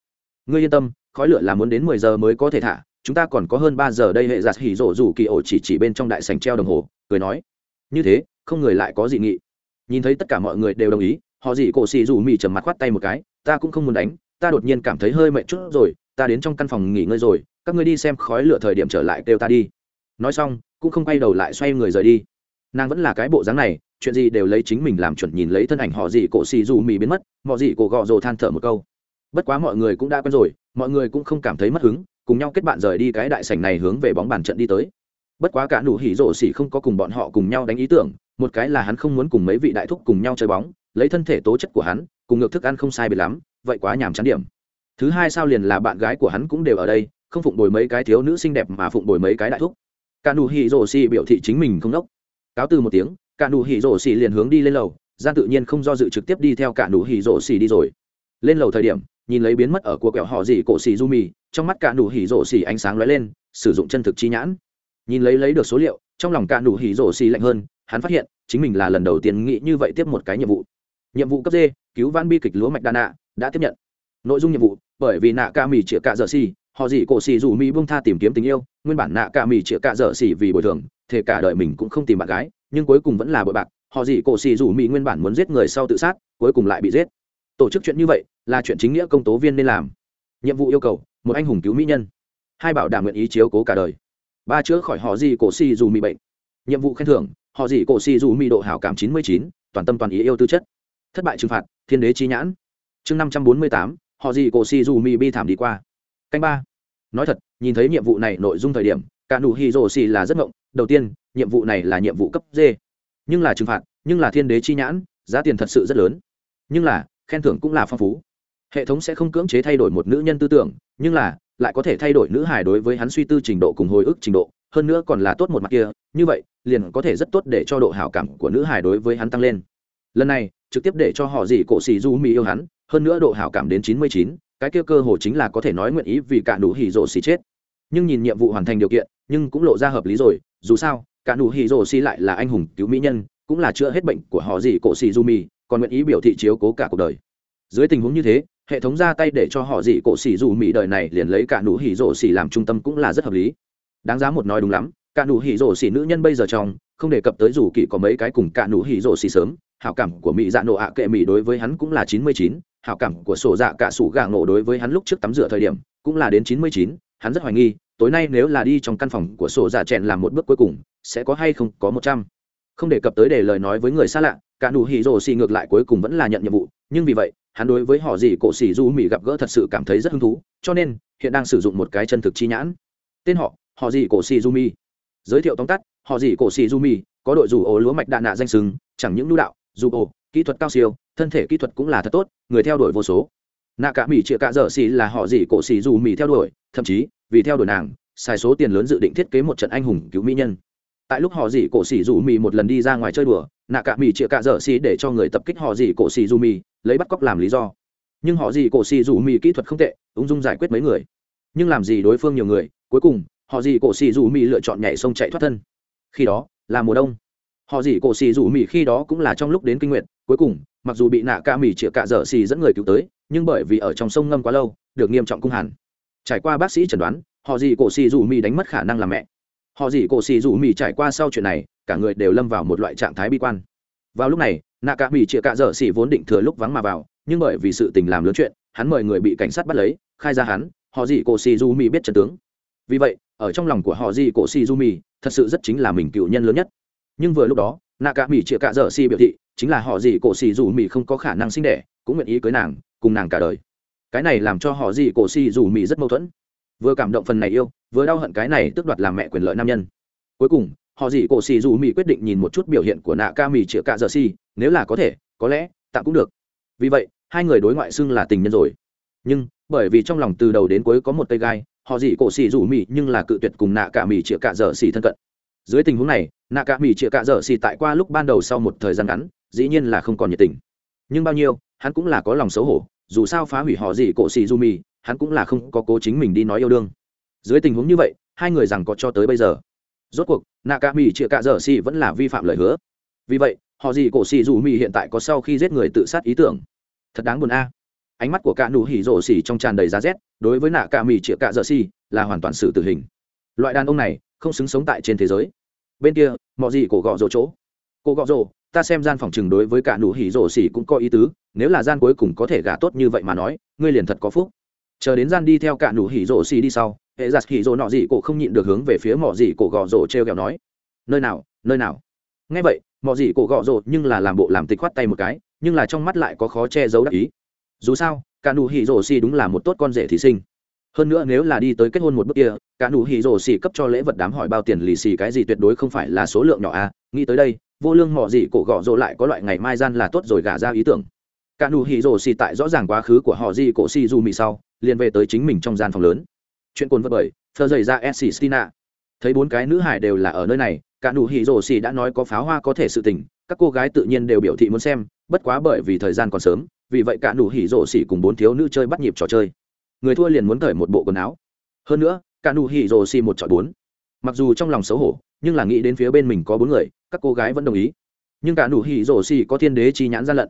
Ngươi yên tâm, khói lửa là muốn đến mười giờ mới có thể thả chúng ta còn có hơn ba giờ đây hệ giặt hỉ rộ rủ kỳ ổ chỉ chỉ bên trong đại sành treo đồng hồ, cười nói. Như thế, không người lại có dị nghị. Nhìn thấy tất cả mọi người đều đồng ý, họ dị cổ xì rủ mì trầm mặt khoát tay một cái, ta cũng không muốn đánh, ta đột nhiên cảm thấy hơi mệt chút rồi, ta đến trong căn phòng nghỉ ngơi rồi, các ngươi đi xem khói lửa thời điểm trở lại kêu ta đi. Nói xong, cũng không quay đầu lại xoay người rời đi. Nàng vẫn là cái bộ dáng này, chuyện gì đều lấy chính mình làm chuẩn nhìn lấy thân ảnh họ dị cổ xì rủ mì biến mất mọi dị cổ gọ rồ than thở một câu. Bất quá mọi người cũng đã quen rồi, mọi người cũng không cảm thấy mất hứng cùng nhau kết bạn rời đi cái đại sảnh này hướng về bóng bàn trận đi tới. Bất quá cả nụ hỉ rổ xỉ không có cùng bọn họ cùng nhau đánh ý tưởng, một cái là hắn không muốn cùng mấy vị đại thúc cùng nhau chơi bóng, lấy thân thể tố chất của hắn, cùng ngược thức ăn không sai biệt lắm, vậy quá nhàm chán điểm. Thứ hai sao liền là bạn gái của hắn cũng đều ở đây, không phụng bồi mấy cái thiếu nữ xinh đẹp mà phụng bồi mấy cái đại thúc. Cả nụ hỉ rổ xỉ biểu thị chính mình không đốc. Cáo từ một tiếng, cả nụ hỉ rổ xỉ liền hướng đi lên lầu, gian tự nhiên không do dự trực tiếp đi theo cả nụ hỉ rổ xỉ đi rồi. Lên lầu thời điểm nhìn lấy biến mất ở cuộc kẹo họ gì cổ xì du mì trong mắt cả nụ hỉ rổ xì ánh sáng lóe lên, sử dụng chân thực chi nhãn. Nhìn lấy lấy được số liệu, trong lòng cả nụ hỉ rổ xì lạnh hơn, hắn phát hiện, chính mình là lần đầu tiên nghĩ như vậy tiếp một cái nhiệm vụ. Nhiệm vụ cấp d, cứu vãn bi kịch lúa mạch đà nạ, đã tiếp nhận. Nội dung nhiệm vụ, bởi vì nạ ca mì chĩa cạ dở xì, họ gì cổ xì dù mì bung tha tìm kiếm tình yêu, nguyên bản nạ ca mì chĩa cạ dở xì vì bồi thường thể cả đời mình cũng không tìm bạn gái, nhưng cuối cùng vẫn là bội bạc, họ gì cổ xì dù mì nguyên bản muốn giết người sau tự sát, cuối cùng lại bị giết tổ chức chuyện như vậy là chuyện chính nghĩa công tố viên nên làm. Nhiệm vụ yêu cầu, một anh hùng cứu mỹ nhân, hai bảo đảm nguyện ý chiếu cố cả đời, ba chữa khỏi họ gì cổ si dù mỹ bệnh. Nhiệm vụ khen thưởng, họ gì cổ si dù mỹ độ hảo cảm chín mươi chín, toàn tâm toàn ý yêu tư chất. Thất bại trừng phạt, thiên đế chi nhãn. Chương năm trăm bốn mươi tám, họ gì cổ si dù mỹ bi thảm đi qua. Canh ba. Nói thật, nhìn thấy nhiệm vụ này nội dung thời điểm, cả nụ hy rồ si là rất ngộng. Đầu tiên, nhiệm vụ này là nhiệm vụ cấp d. Nhưng là trừng phạt, nhưng là thiên đế chi nhãn, giá tiền thật sự rất lớn. Nhưng là khen thưởng cũng là phong phú. Hệ thống sẽ không cưỡng chế thay đổi một nữ nhân tư tưởng, nhưng là, lại có thể thay đổi nữ hài đối với hắn suy tư trình độ cùng hồi ức trình độ, hơn nữa còn là tốt một mặt kia, như vậy, liền có thể rất tốt để cho độ hảo cảm của nữ hài đối với hắn tăng lên. Lần này, trực tiếp để cho họ dì cổ xì du mỹ yêu hắn, hơn nữa độ hảo cảm đến chín mươi chín, cái kia cơ hồ chính là có thể nói nguyện ý vì cả đủ hỉ rồ xì chết. Nhưng nhìn nhiệm vụ hoàn thành điều kiện, nhưng cũng lộ ra hợp lý rồi, dù sao, cả đủ hỉ rồ xì lại là anh hùng cứu mỹ nhân, cũng là chữa hết bệnh của họ dì cổ xì du mỹ còn nguyện ý biểu thị chiếu cố cả cuộc đời. Dưới tình huống như thế, hệ thống ra tay để cho họ dị cổ xỉ dù mỹ đời này liền lấy cả nụ hỉ rổ xỉ làm trung tâm cũng là rất hợp lý. Đáng giá một nói đúng lắm, cả nụ hỉ rổ xỉ nữ nhân bây giờ trong, không đề cập tới dù kỳ có mấy cái cùng cả nụ hỉ rổ xỉ sớm, hảo cảm của mỹ dạ nộ ạ kệ mỹ đối với hắn cũng là chín mươi chín, hảo cảm của sổ dạ cả sủ gà ngộ đối với hắn lúc trước tắm rửa thời điểm cũng là đến chín mươi chín, hắn rất hoài nghi, tối nay nếu là đi trong căn phòng của sổ dạ chèn làm một bước cuối cùng, sẽ có hay không có một trăm. Không đề cập tới để lời nói với người xa lạ cả nụ hỉ rồ xì ngược lại cuối cùng vẫn là nhận nhiệm vụ, nhưng vì vậy, hắn đối với họ gì cổ xì du mỹ gặp gỡ thật sự cảm thấy rất hứng thú, cho nên, hiện đang sử dụng một cái chân thực chi nhãn. Tên họ họ gì cổ xì du mi giới thiệu tóm tắt, họ gì cổ xì du mi có đội dù ổ lúa mạch đạn nạ danh sừng chẳng những lưu đạo, dù ổ, kỹ thuật cao siêu, thân thể kỹ thuật cũng là thật tốt, người theo đuổi vô số. Nạ cả mỹ chĩa cả dở xì là họ gì cổ xì dù mỹ theo đuổi, thậm chí, vì theo đuổi nàng, xài số tiền lớn dự định thiết kế một trận anh hùng cứu mỹ nhân. Tại lúc họ gì cổ xì dù mỹ một lần đi ra ngoài chơi đùa nạ cả mỹ chĩa cả dở xì để cho người tập kích họ gì cổ xì dù mì, lấy bắt cóc làm lý do. Nhưng họ gì cổ xì dù mì kỹ thuật không tệ, ung dung giải quyết mấy người. Nhưng làm gì đối phương nhiều người, cuối cùng, họ gì cổ xì dù mì lựa chọn nhảy sông chạy thoát thân. Khi đó, là mùa đông. Họ gì cổ xì dù mì khi đó cũng là trong lúc đến kinh nguyệt, cuối cùng, mặc dù bị nạ ca mì chĩa cả dở xì dẫn người cứu tới, nhưng bởi vì ở trong sông ngâm quá lâu, được nghiêm trọng cung hẳn trải qua bác sĩ chẩn đoán, họ gì cổ xì dù mì đánh mất khả năng làm mẹ. Họ gì cổ xì dù mì trải qua sau chuyện này cả người đều lâm vào một loại trạng thái bi quan. Vào lúc này nạ cả bị chĩa cạ dở xỉ vốn định thừa lúc vắng mà vào, nhưng bởi vì sự tình làm lớn chuyện, hắn mời người bị cảnh sát bắt lấy, khai ra hắn, họ gì cổ xì du mi biết trận tướng. Vì vậy, ở trong lòng của họ gì cổ xì du mi thật sự rất chính là mình cựu nhân lớn nhất. Nhưng vừa lúc đó nạ cả mỹ chĩa cạ dở xì biểu thị, chính là họ gì cổ xì du mi không có khả năng sinh đẻ, cũng nguyện ý cưới nàng, cùng nàng cả đời. Cái này làm cho họ gì cổ xì du mi rất mâu thuẫn. Vừa cảm động phần này yêu, vừa đau hận cái này tước đoạt làm mẹ quyền lợi nam nhân. Cuối cùng họ gì cổ xì dù mỹ quyết định nhìn một chút biểu hiện của nạ ca mỹ chĩa cạ giờ xì, nếu là có thể, có lẽ, tạm cũng được. Vì vậy, hai người đối ngoại xưng là tình nhân rồi. Nhưng, bởi vì trong lòng từ đầu đến cuối có một tay gai, họ gì cổ xì dù mỹ nhưng là cự tuyệt cùng nạ ca mỹ chĩa cạ giờ xì thân cận. Dưới tình huống này, nạ ca mỹ chĩa cạ giờ xì tại qua lúc ban đầu sau một thời gian ngắn, dĩ nhiên là không còn nhiệt tình. Nhưng bao nhiêu, hắn cũng là có lòng xấu hổ, dù sao phá hủy họ gì cổ xì dù mỹ hắn cũng là không có cố chính mình đi nói yêu đương. Dưới tình huống như vậy, hai người rằng có cho tới bây giờ rốt cuộc nạ cả mỹ chĩa cả Dở xì vẫn là vi phạm lời hứa. Vì vậy, họ gì cổ xì Rủ mỹ hiện tại có sau khi giết người tự sát ý tưởng. Thật đáng buồn a. Ánh mắt của cả nụ hỉ rổ xì trong tràn đầy giá rét, đối với nạ cả mỹ chĩa cả Dở xì là hoàn toàn sự tử hình. Loại đàn ông này không xứng sống tại trên thế giới. Bên kia mọi gì cổ gọ rổ chỗ. Cổ gọ rổ ta xem gian phòng chừng đối với cả nụ hỉ rổ xì cũng có ý tứ, nếu là gian cuối cùng có thể gả tốt như vậy mà nói, ngươi liền thật có phúc chờ đến gian đi theo cả nụ hỉ rộ xì đi sau, hệ giặt hỉ rộ nọ gì cổ không nhịn được hướng về phía mỏ gì cổ gọ rộ treo kẹo nói, nơi nào nơi nào? Nghe vậy mỏ gì cổ gọ rộ nhưng là làm bộ làm tịch khoát tay một cái, nhưng là trong mắt lại có khó che giấu đắc ý. Dù sao, cả nụ hỉ rộ xì đúng là một tốt con rể thí sinh. Hơn nữa nếu là đi tới kết hôn một bước kia, cả nụ hỉ rộ xì cấp cho lễ vật đám hỏi bao tiền lì xì cái gì tuyệt đối không phải là số lượng nhỏ à. nghĩ tới đây, vô lương mỏ gì cổ gọ rộ lại có loại ngày mai gian là tốt rồi gả ra ý tưởng. Cả nụ hỉ rộ xì tại rõ ràng quá khứ của họ gì cổ xì dù mì sau liền về tới chính mình trong gian phòng lớn. Chuyện cồn vật bởi thơ dày ra s stina thấy bốn cái nữ hải đều là ở nơi này, cả nụ hỉ rồ xì đã nói có pháo hoa có thể sự tình, các cô gái tự nhiên đều biểu thị muốn xem, bất quá bởi vì thời gian còn sớm, vì vậy cả nụ hỉ rồ xì cùng bốn thiếu nữ chơi bắt nhịp trò chơi. Người thua liền muốn cởi một bộ quần áo. Hơn nữa, cả nụ hỉ rồ xì một chọi bốn. Mặc dù trong lòng xấu hổ, nhưng là nghĩ đến phía bên mình có bốn người, các cô gái vẫn đồng ý. Nhưng cả nụ hỉ rồ xì có thiên đế chi nhãn gian lận.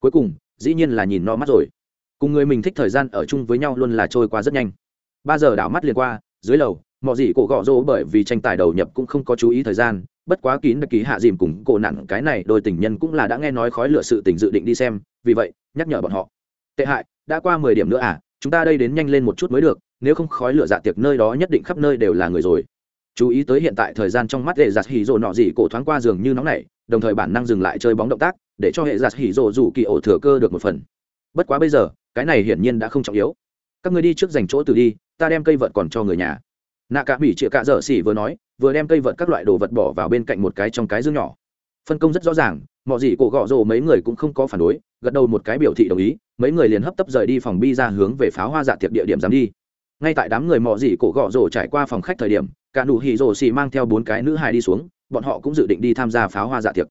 Cuối cùng, dĩ nhiên là nhìn no mắt rồi cùng người mình thích thời gian ở chung với nhau luôn là trôi qua rất nhanh. Ba giờ đảo mắt liền qua, dưới lầu, mọi gì cổ gõ rỗ bởi vì tranh tài đầu nhập cũng không có chú ý thời gian, bất quá kín đặc ký hạ dìm cùng cổ nặng cái này đôi tình nhân cũng là đã nghe nói khói lửa sự tình dự định đi xem, vì vậy, nhắc nhở bọn họ. Tệ hại, đã qua mười điểm nữa à chúng ta đây đến nhanh lên một chút mới được, nếu không khói lửa dạ tiệc nơi đó nhất định khắp nơi đều là người rồi. Chú ý tới hiện tại thời gian trong mắt hệ giặt hỉ rộ nọ gì cổ thoáng qua giường như nóng nảy, đồng thời bản năng dừng lại chơi bóng động tác, để cho hệ giặt hỉ rộ rủ kỳ ổ thừa cơ được một phần bất quá bây giờ, cái này hiển nhiên đã không trọng yếu. Các người đi trước dành chỗ từ đi, ta đem cây vợt còn cho người nhà. Nạ cả bỉ chĩa cạ dở xỉ vừa nói, vừa đem cây vợt các loại đồ vật bỏ vào bên cạnh một cái trong cái dương nhỏ. Phân công rất rõ ràng mọi gì cổ gọ rồ mấy người cũng không có phản đối, gật đầu một cái biểu thị đồng ý, mấy người liền hấp tấp rời đi phòng bi ra hướng về pháo hoa dạ tiệc địa điểm dám đi. Ngay tại đám người mọi gì cổ gọ rồ trải qua phòng khách thời điểm, cả nụ hỉ rồ xì mang theo bốn cái nữ hài đi xuống, bọn họ cũng dự định đi tham gia pháo hoa dạ tiệc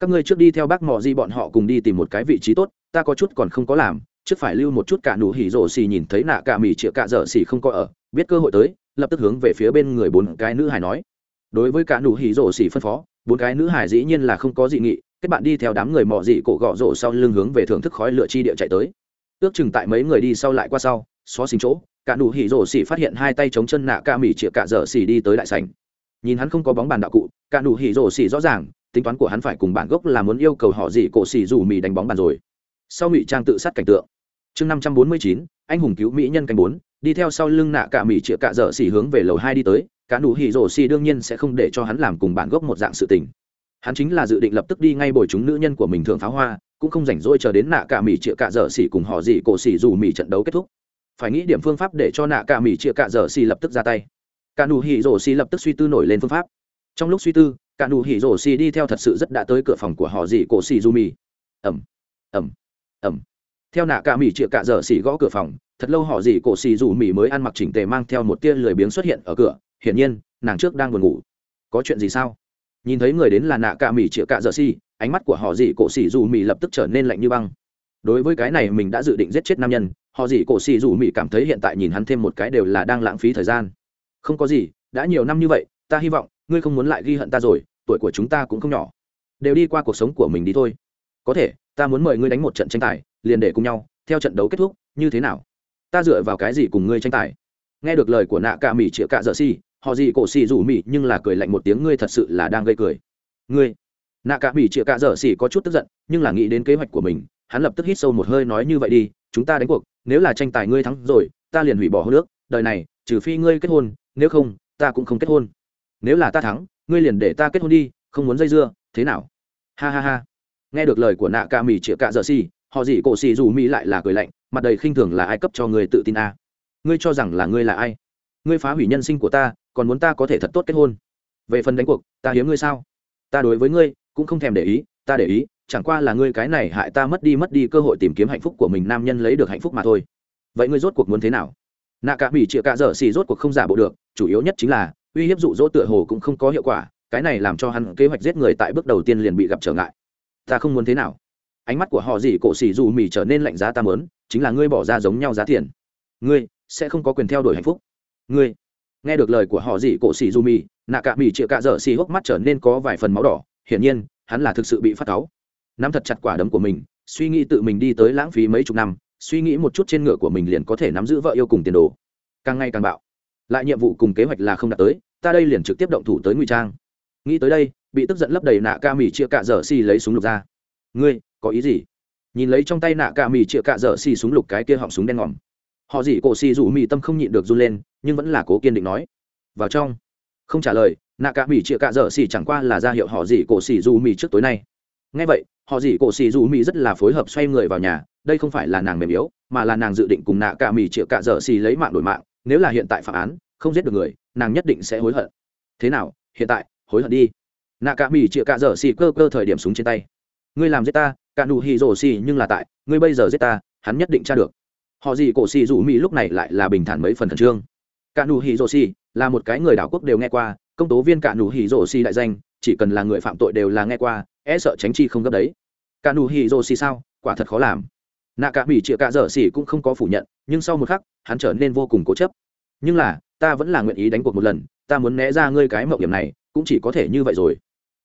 các ngươi trước đi theo bác mò di bọn họ cùng đi tìm một cái vị trí tốt, ta có chút còn không có làm, trước phải lưu một chút cả nụ hỉ rổ xì nhìn thấy nạ cả mì chĩa cả dở xì không có ở, biết cơ hội tới, lập tức hướng về phía bên người bốn cái nữ hải nói. Đối với cả nụ hỉ rổ xì phân phó, bốn cái nữ hải dĩ nhiên là không có dị nghị, kết bạn đi theo đám người mò dị cổ gọ rổ sau lưng hướng về thưởng thức khói lửa chi địa chạy tới. Ước chừng tại mấy người đi sau lại qua sau, xó xính chỗ, cả nụ hỉ rổ xì phát hiện hai tay chống chân nạ ca mỉ chĩa cả dở xì đi tới đại sảnh. Nhìn hắn không có bóng bàn đạo cụ, cả nụ hỉ rổ xì rõ ràng tính toán của hắn phải cùng bản gốc là muốn yêu cầu họ gì cổ xì rủ mỹ đánh bóng bàn rồi. Sau ngụy trang tự sát cảnh tượng. Chương năm trăm bốn mươi chín, anh hùng cứu mỹ nhân cảnh bốn, đi theo sau lưng nạ cả mỹ chĩa cạ dở xỉ hướng về lầu hai đi tới, cả nụ hỉ rổ xì đương nhiên sẽ không để cho hắn làm cùng bản gốc một dạng sự tình. Hắn chính là dự định lập tức đi ngay bồi chúng nữ nhân của mình thường pháo hoa, cũng không rảnh rỗi chờ đến nạ cả mỹ chĩa cạ dở xỉ cùng họ gì cổ xỉ rủ mỹ trận đấu kết thúc. Phải nghĩ điểm phương pháp để cho nạ cả mỹ chĩa cạ dở xỉ lập tức ra tay. Cả nụ hỉ rổ xì lập tức suy tư nổi lên phương pháp trong lúc suy tư, cả nụ hỉ rổ xì đi theo thật sự rất đã tới cửa phòng của họ dì cổ xì du mì ẩm ẩm ẩm. Theo nạ cả mỹ chĩa cả giờ xì gõ cửa phòng, thật lâu họ dì cổ xì du mì mới ăn mặc chỉnh tề mang theo một tia lười biếng xuất hiện ở cửa. Hiển nhiên, nàng trước đang buồn ngủ. Có chuyện gì sao? Nhìn thấy người đến là nạ cả mỹ chĩa cả giờ xì, ánh mắt của họ dì cổ xì du mì lập tức trở nên lạnh như băng. Đối với cái này mình đã dự định giết chết nam nhân, họ dì cổ xì du mì cảm thấy hiện tại nhìn hắn thêm một cái đều là đang lãng phí thời gian. Không có gì, đã nhiều năm như vậy, ta hy vọng ngươi không muốn lại ghi hận ta rồi tuổi của chúng ta cũng không nhỏ. Đều đi qua cuộc sống của mình đi thôi. Có thể ta muốn mời ngươi đánh một trận tranh tài liền để cùng nhau theo trận đấu kết thúc như thế nào? Ta dựa vào cái gì cùng ngươi tranh tài? Nghe được lời của nạ cả mỹ chĩa cả dở xì si, họ gì cổ xì rủ mỹ nhưng là cười lạnh một tiếng ngươi thật sự là đang gây cười. Ngươi. Nạ cả mỹ chĩa cả dở xì si có chút tức giận nhưng là nghĩ đến kế hoạch của mình hắn lập tức hít sâu một hơi nói như vậy đi chúng ta đánh cuộc nếu là tranh tài ngươi thắng rồi ta liền hủy bỏ hô nước đời này trừ phi ngươi kết hôn nếu không ta cũng không kết hôn nếu là ta thắng, ngươi liền để ta kết hôn đi, không muốn dây dưa, thế nào? Ha ha ha. Nghe được lời của nạ ca mì chĩa cạ dợ xì, họ gì cổ xì dù mỹ lại là cười lạnh, mặt đầy khinh thường là ai cấp cho người tự tin a? À. ngươi cho rằng là ngươi là ai? Ngươi phá hủy nhân sinh của ta, còn muốn ta có thể thật tốt kết hôn? Về phần đánh cuộc, ta hiếm ngươi sao? Ta đối với ngươi, cũng không thèm để ý, ta để ý, chẳng qua là ngươi cái này hại ta mất đi mất đi cơ hội tìm kiếm hạnh phúc của mình, nam nhân lấy được hạnh phúc mà thôi. Vậy ngươi rốt cuộc muốn thế nào? Nạ cả bỉ chịa cả dở xì rốt cuộc không giả bộ được, chủ yếu nhất chính là uy hiếp dụ dỗ tựa hồ cũng không có hiệu quả, cái này làm cho hắn kế hoạch giết người tại bước đầu tiên liền bị gặp trở ngại. Ta không muốn thế nào. Ánh mắt của họ gì cổ xỉ dù mì trở nên lạnh giá ta mớn, chính là ngươi bỏ ra giống nhau giá tiền. Ngươi sẽ không có quyền theo đuổi hạnh phúc. Ngươi. Nghe được lời của họ gì cổ xỉ dù mì, nạ cạ mì chịa cạ dở xì hốc mắt trở nên có vài phần máu đỏ, hiển nhiên, hắn là thực sự bị phát cáu. Nắm thật chặt quả đấm của mình, suy nghĩ tự mình đi tới lãng phí mấy chục năm, suy nghĩ một chút trên ngựa của mình liền có thể nắm giữ vợ yêu cùng tiền đồ. Càng ngày càng bạo lại nhiệm vụ cùng kế hoạch là không đạt tới, ta đây liền trực tiếp động thủ tới ngụy trang. Nghĩ tới đây, bị tức giận lấp đầy nạ ca mì chia cạ dở xì lấy súng lục ra. Ngươi, có ý gì? Nhìn lấy trong tay nạ ca mì chia cạ dở xì súng lục cái kia họng súng đen ngòm. Họ dỉ cổ xì rủ mì tâm không nhịn được run lên, nhưng vẫn là cố kiên định nói. Vào trong. Không trả lời, nạ ca mì chia cạ dở xì chẳng qua là ra hiệu họ dỉ cổ xì rủ mì trước tối nay. Ngay vậy, họ dỉ cổ xì rủ mì rất là phối hợp xoay người vào nhà, đây không phải là nàng mềm yếu, mà là nàng dự định cùng nạ ca mì chia cạ dở xì lấy mạng đổi mạng nếu là hiện tại phạm án, không giết được người, nàng nhất định sẽ hối hận. Thế nào? Hiện tại, hối hận đi. Nạ cả mỹ chịa cả dở xì cơ cơ thời điểm súng trên tay. Ngươi làm giết ta cả nụ hì rổ xì nhưng là tại, ngươi bây giờ giết ta, hắn nhất định tra được. Họ gì cổ xì rủ mỹ lúc này lại là bình thản mấy phần khẩn trương. Cả nụ hì rổ xì là một cái người đảo quốc đều nghe qua, công tố viên cả nụ hì rổ xì đại danh, chỉ cần là người phạm tội đều là nghe qua e sợ tránh chi không gấp đấy. Cả nụ hì rổ xì sao? Quả thật khó làm nạ cả mỹ chịa cả dở xỉ cũng không có phủ nhận, nhưng sau một khắc, hắn trở nên vô cùng cố chấp. Nhưng là, ta vẫn là nguyện ý đánh cuộc một lần, ta muốn né ra ngươi cái mộng điểm này, cũng chỉ có thể như vậy rồi.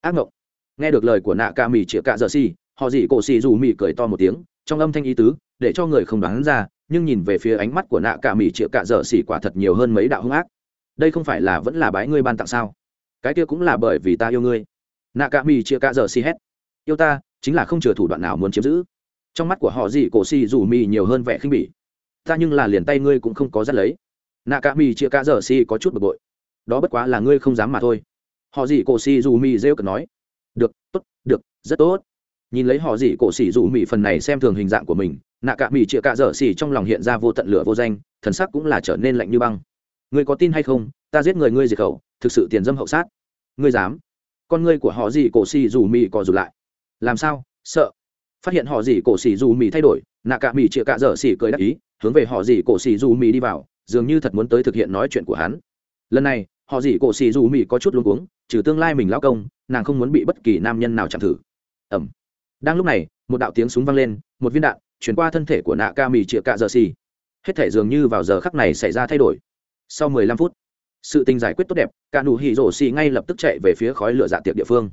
Ác mộng. Nghe được lời của nạ cả mỹ chịa cả dở xỉ, họ dị cổ xỉ dù mỹ cười to một tiếng, trong âm thanh ý tứ, để cho người không đoán ra, nhưng nhìn về phía ánh mắt của nạ cả mỹ chịa cả dở xỉ quả thật nhiều hơn mấy đạo hung ác. Đây không phải là vẫn là bái ngươi ban tặng sao? Cái kia cũng là bởi vì ta yêu ngươi. Nạ cả mỹ chịa cả dở xỉ hét. Yêu ta, chính là không chừa thủ đoạn nào muốn chiếm giữ trong mắt của họ gì cổ xì dù mì nhiều hơn vẻ khinh bỉ. Ta nhưng là liền tay ngươi cũng không có dắt lấy. Nạ cả mì chia cá dở xì có chút bực bội. Đó bất quá là ngươi không dám mà thôi. Họ gì cổ xì dù mì rêu cần nói. Được, tốt, được, rất tốt. Nhìn lấy họ gì cổ xì dù mì phần này xem thường hình dạng của mình, nạ cả mì chia cá dở xì trong lòng hiện ra vô tận lửa vô danh, thần sắc cũng là trở nên lạnh như băng. Ngươi có tin hay không? Ta giết người ngươi diệt khẩu, thực sự tiền dâm hậu sát. Ngươi dám. Con ngươi của họ gì cổ xì dù mì có dù lại. Làm sao? Sợ phát hiện họ gì cổ xì dù mì thay đổi, nạ cả mì chĩa cạ dở xì cười đắc ý, hướng về họ gì cổ xì dù mì đi vào, dường như thật muốn tới thực hiện nói chuyện của hắn. Lần này, họ gì cổ xì dù mì có chút luống cuống, trừ tương lai mình lao công, nàng không muốn bị bất kỳ nam nhân nào chạm thử. Ẩm đang lúc này, một đạo tiếng súng vang lên, một viên đạn chuyển qua thân thể của nạ ca mì chĩa cạ dở xì. Hết thể dường như vào giờ khắc này xảy ra thay đổi. Sau mười lăm phút, sự tình giải quyết tốt đẹp, cả nụ hỉ rổ xì ngay lập tức chạy về phía khói lửa dạ tiệc địa phương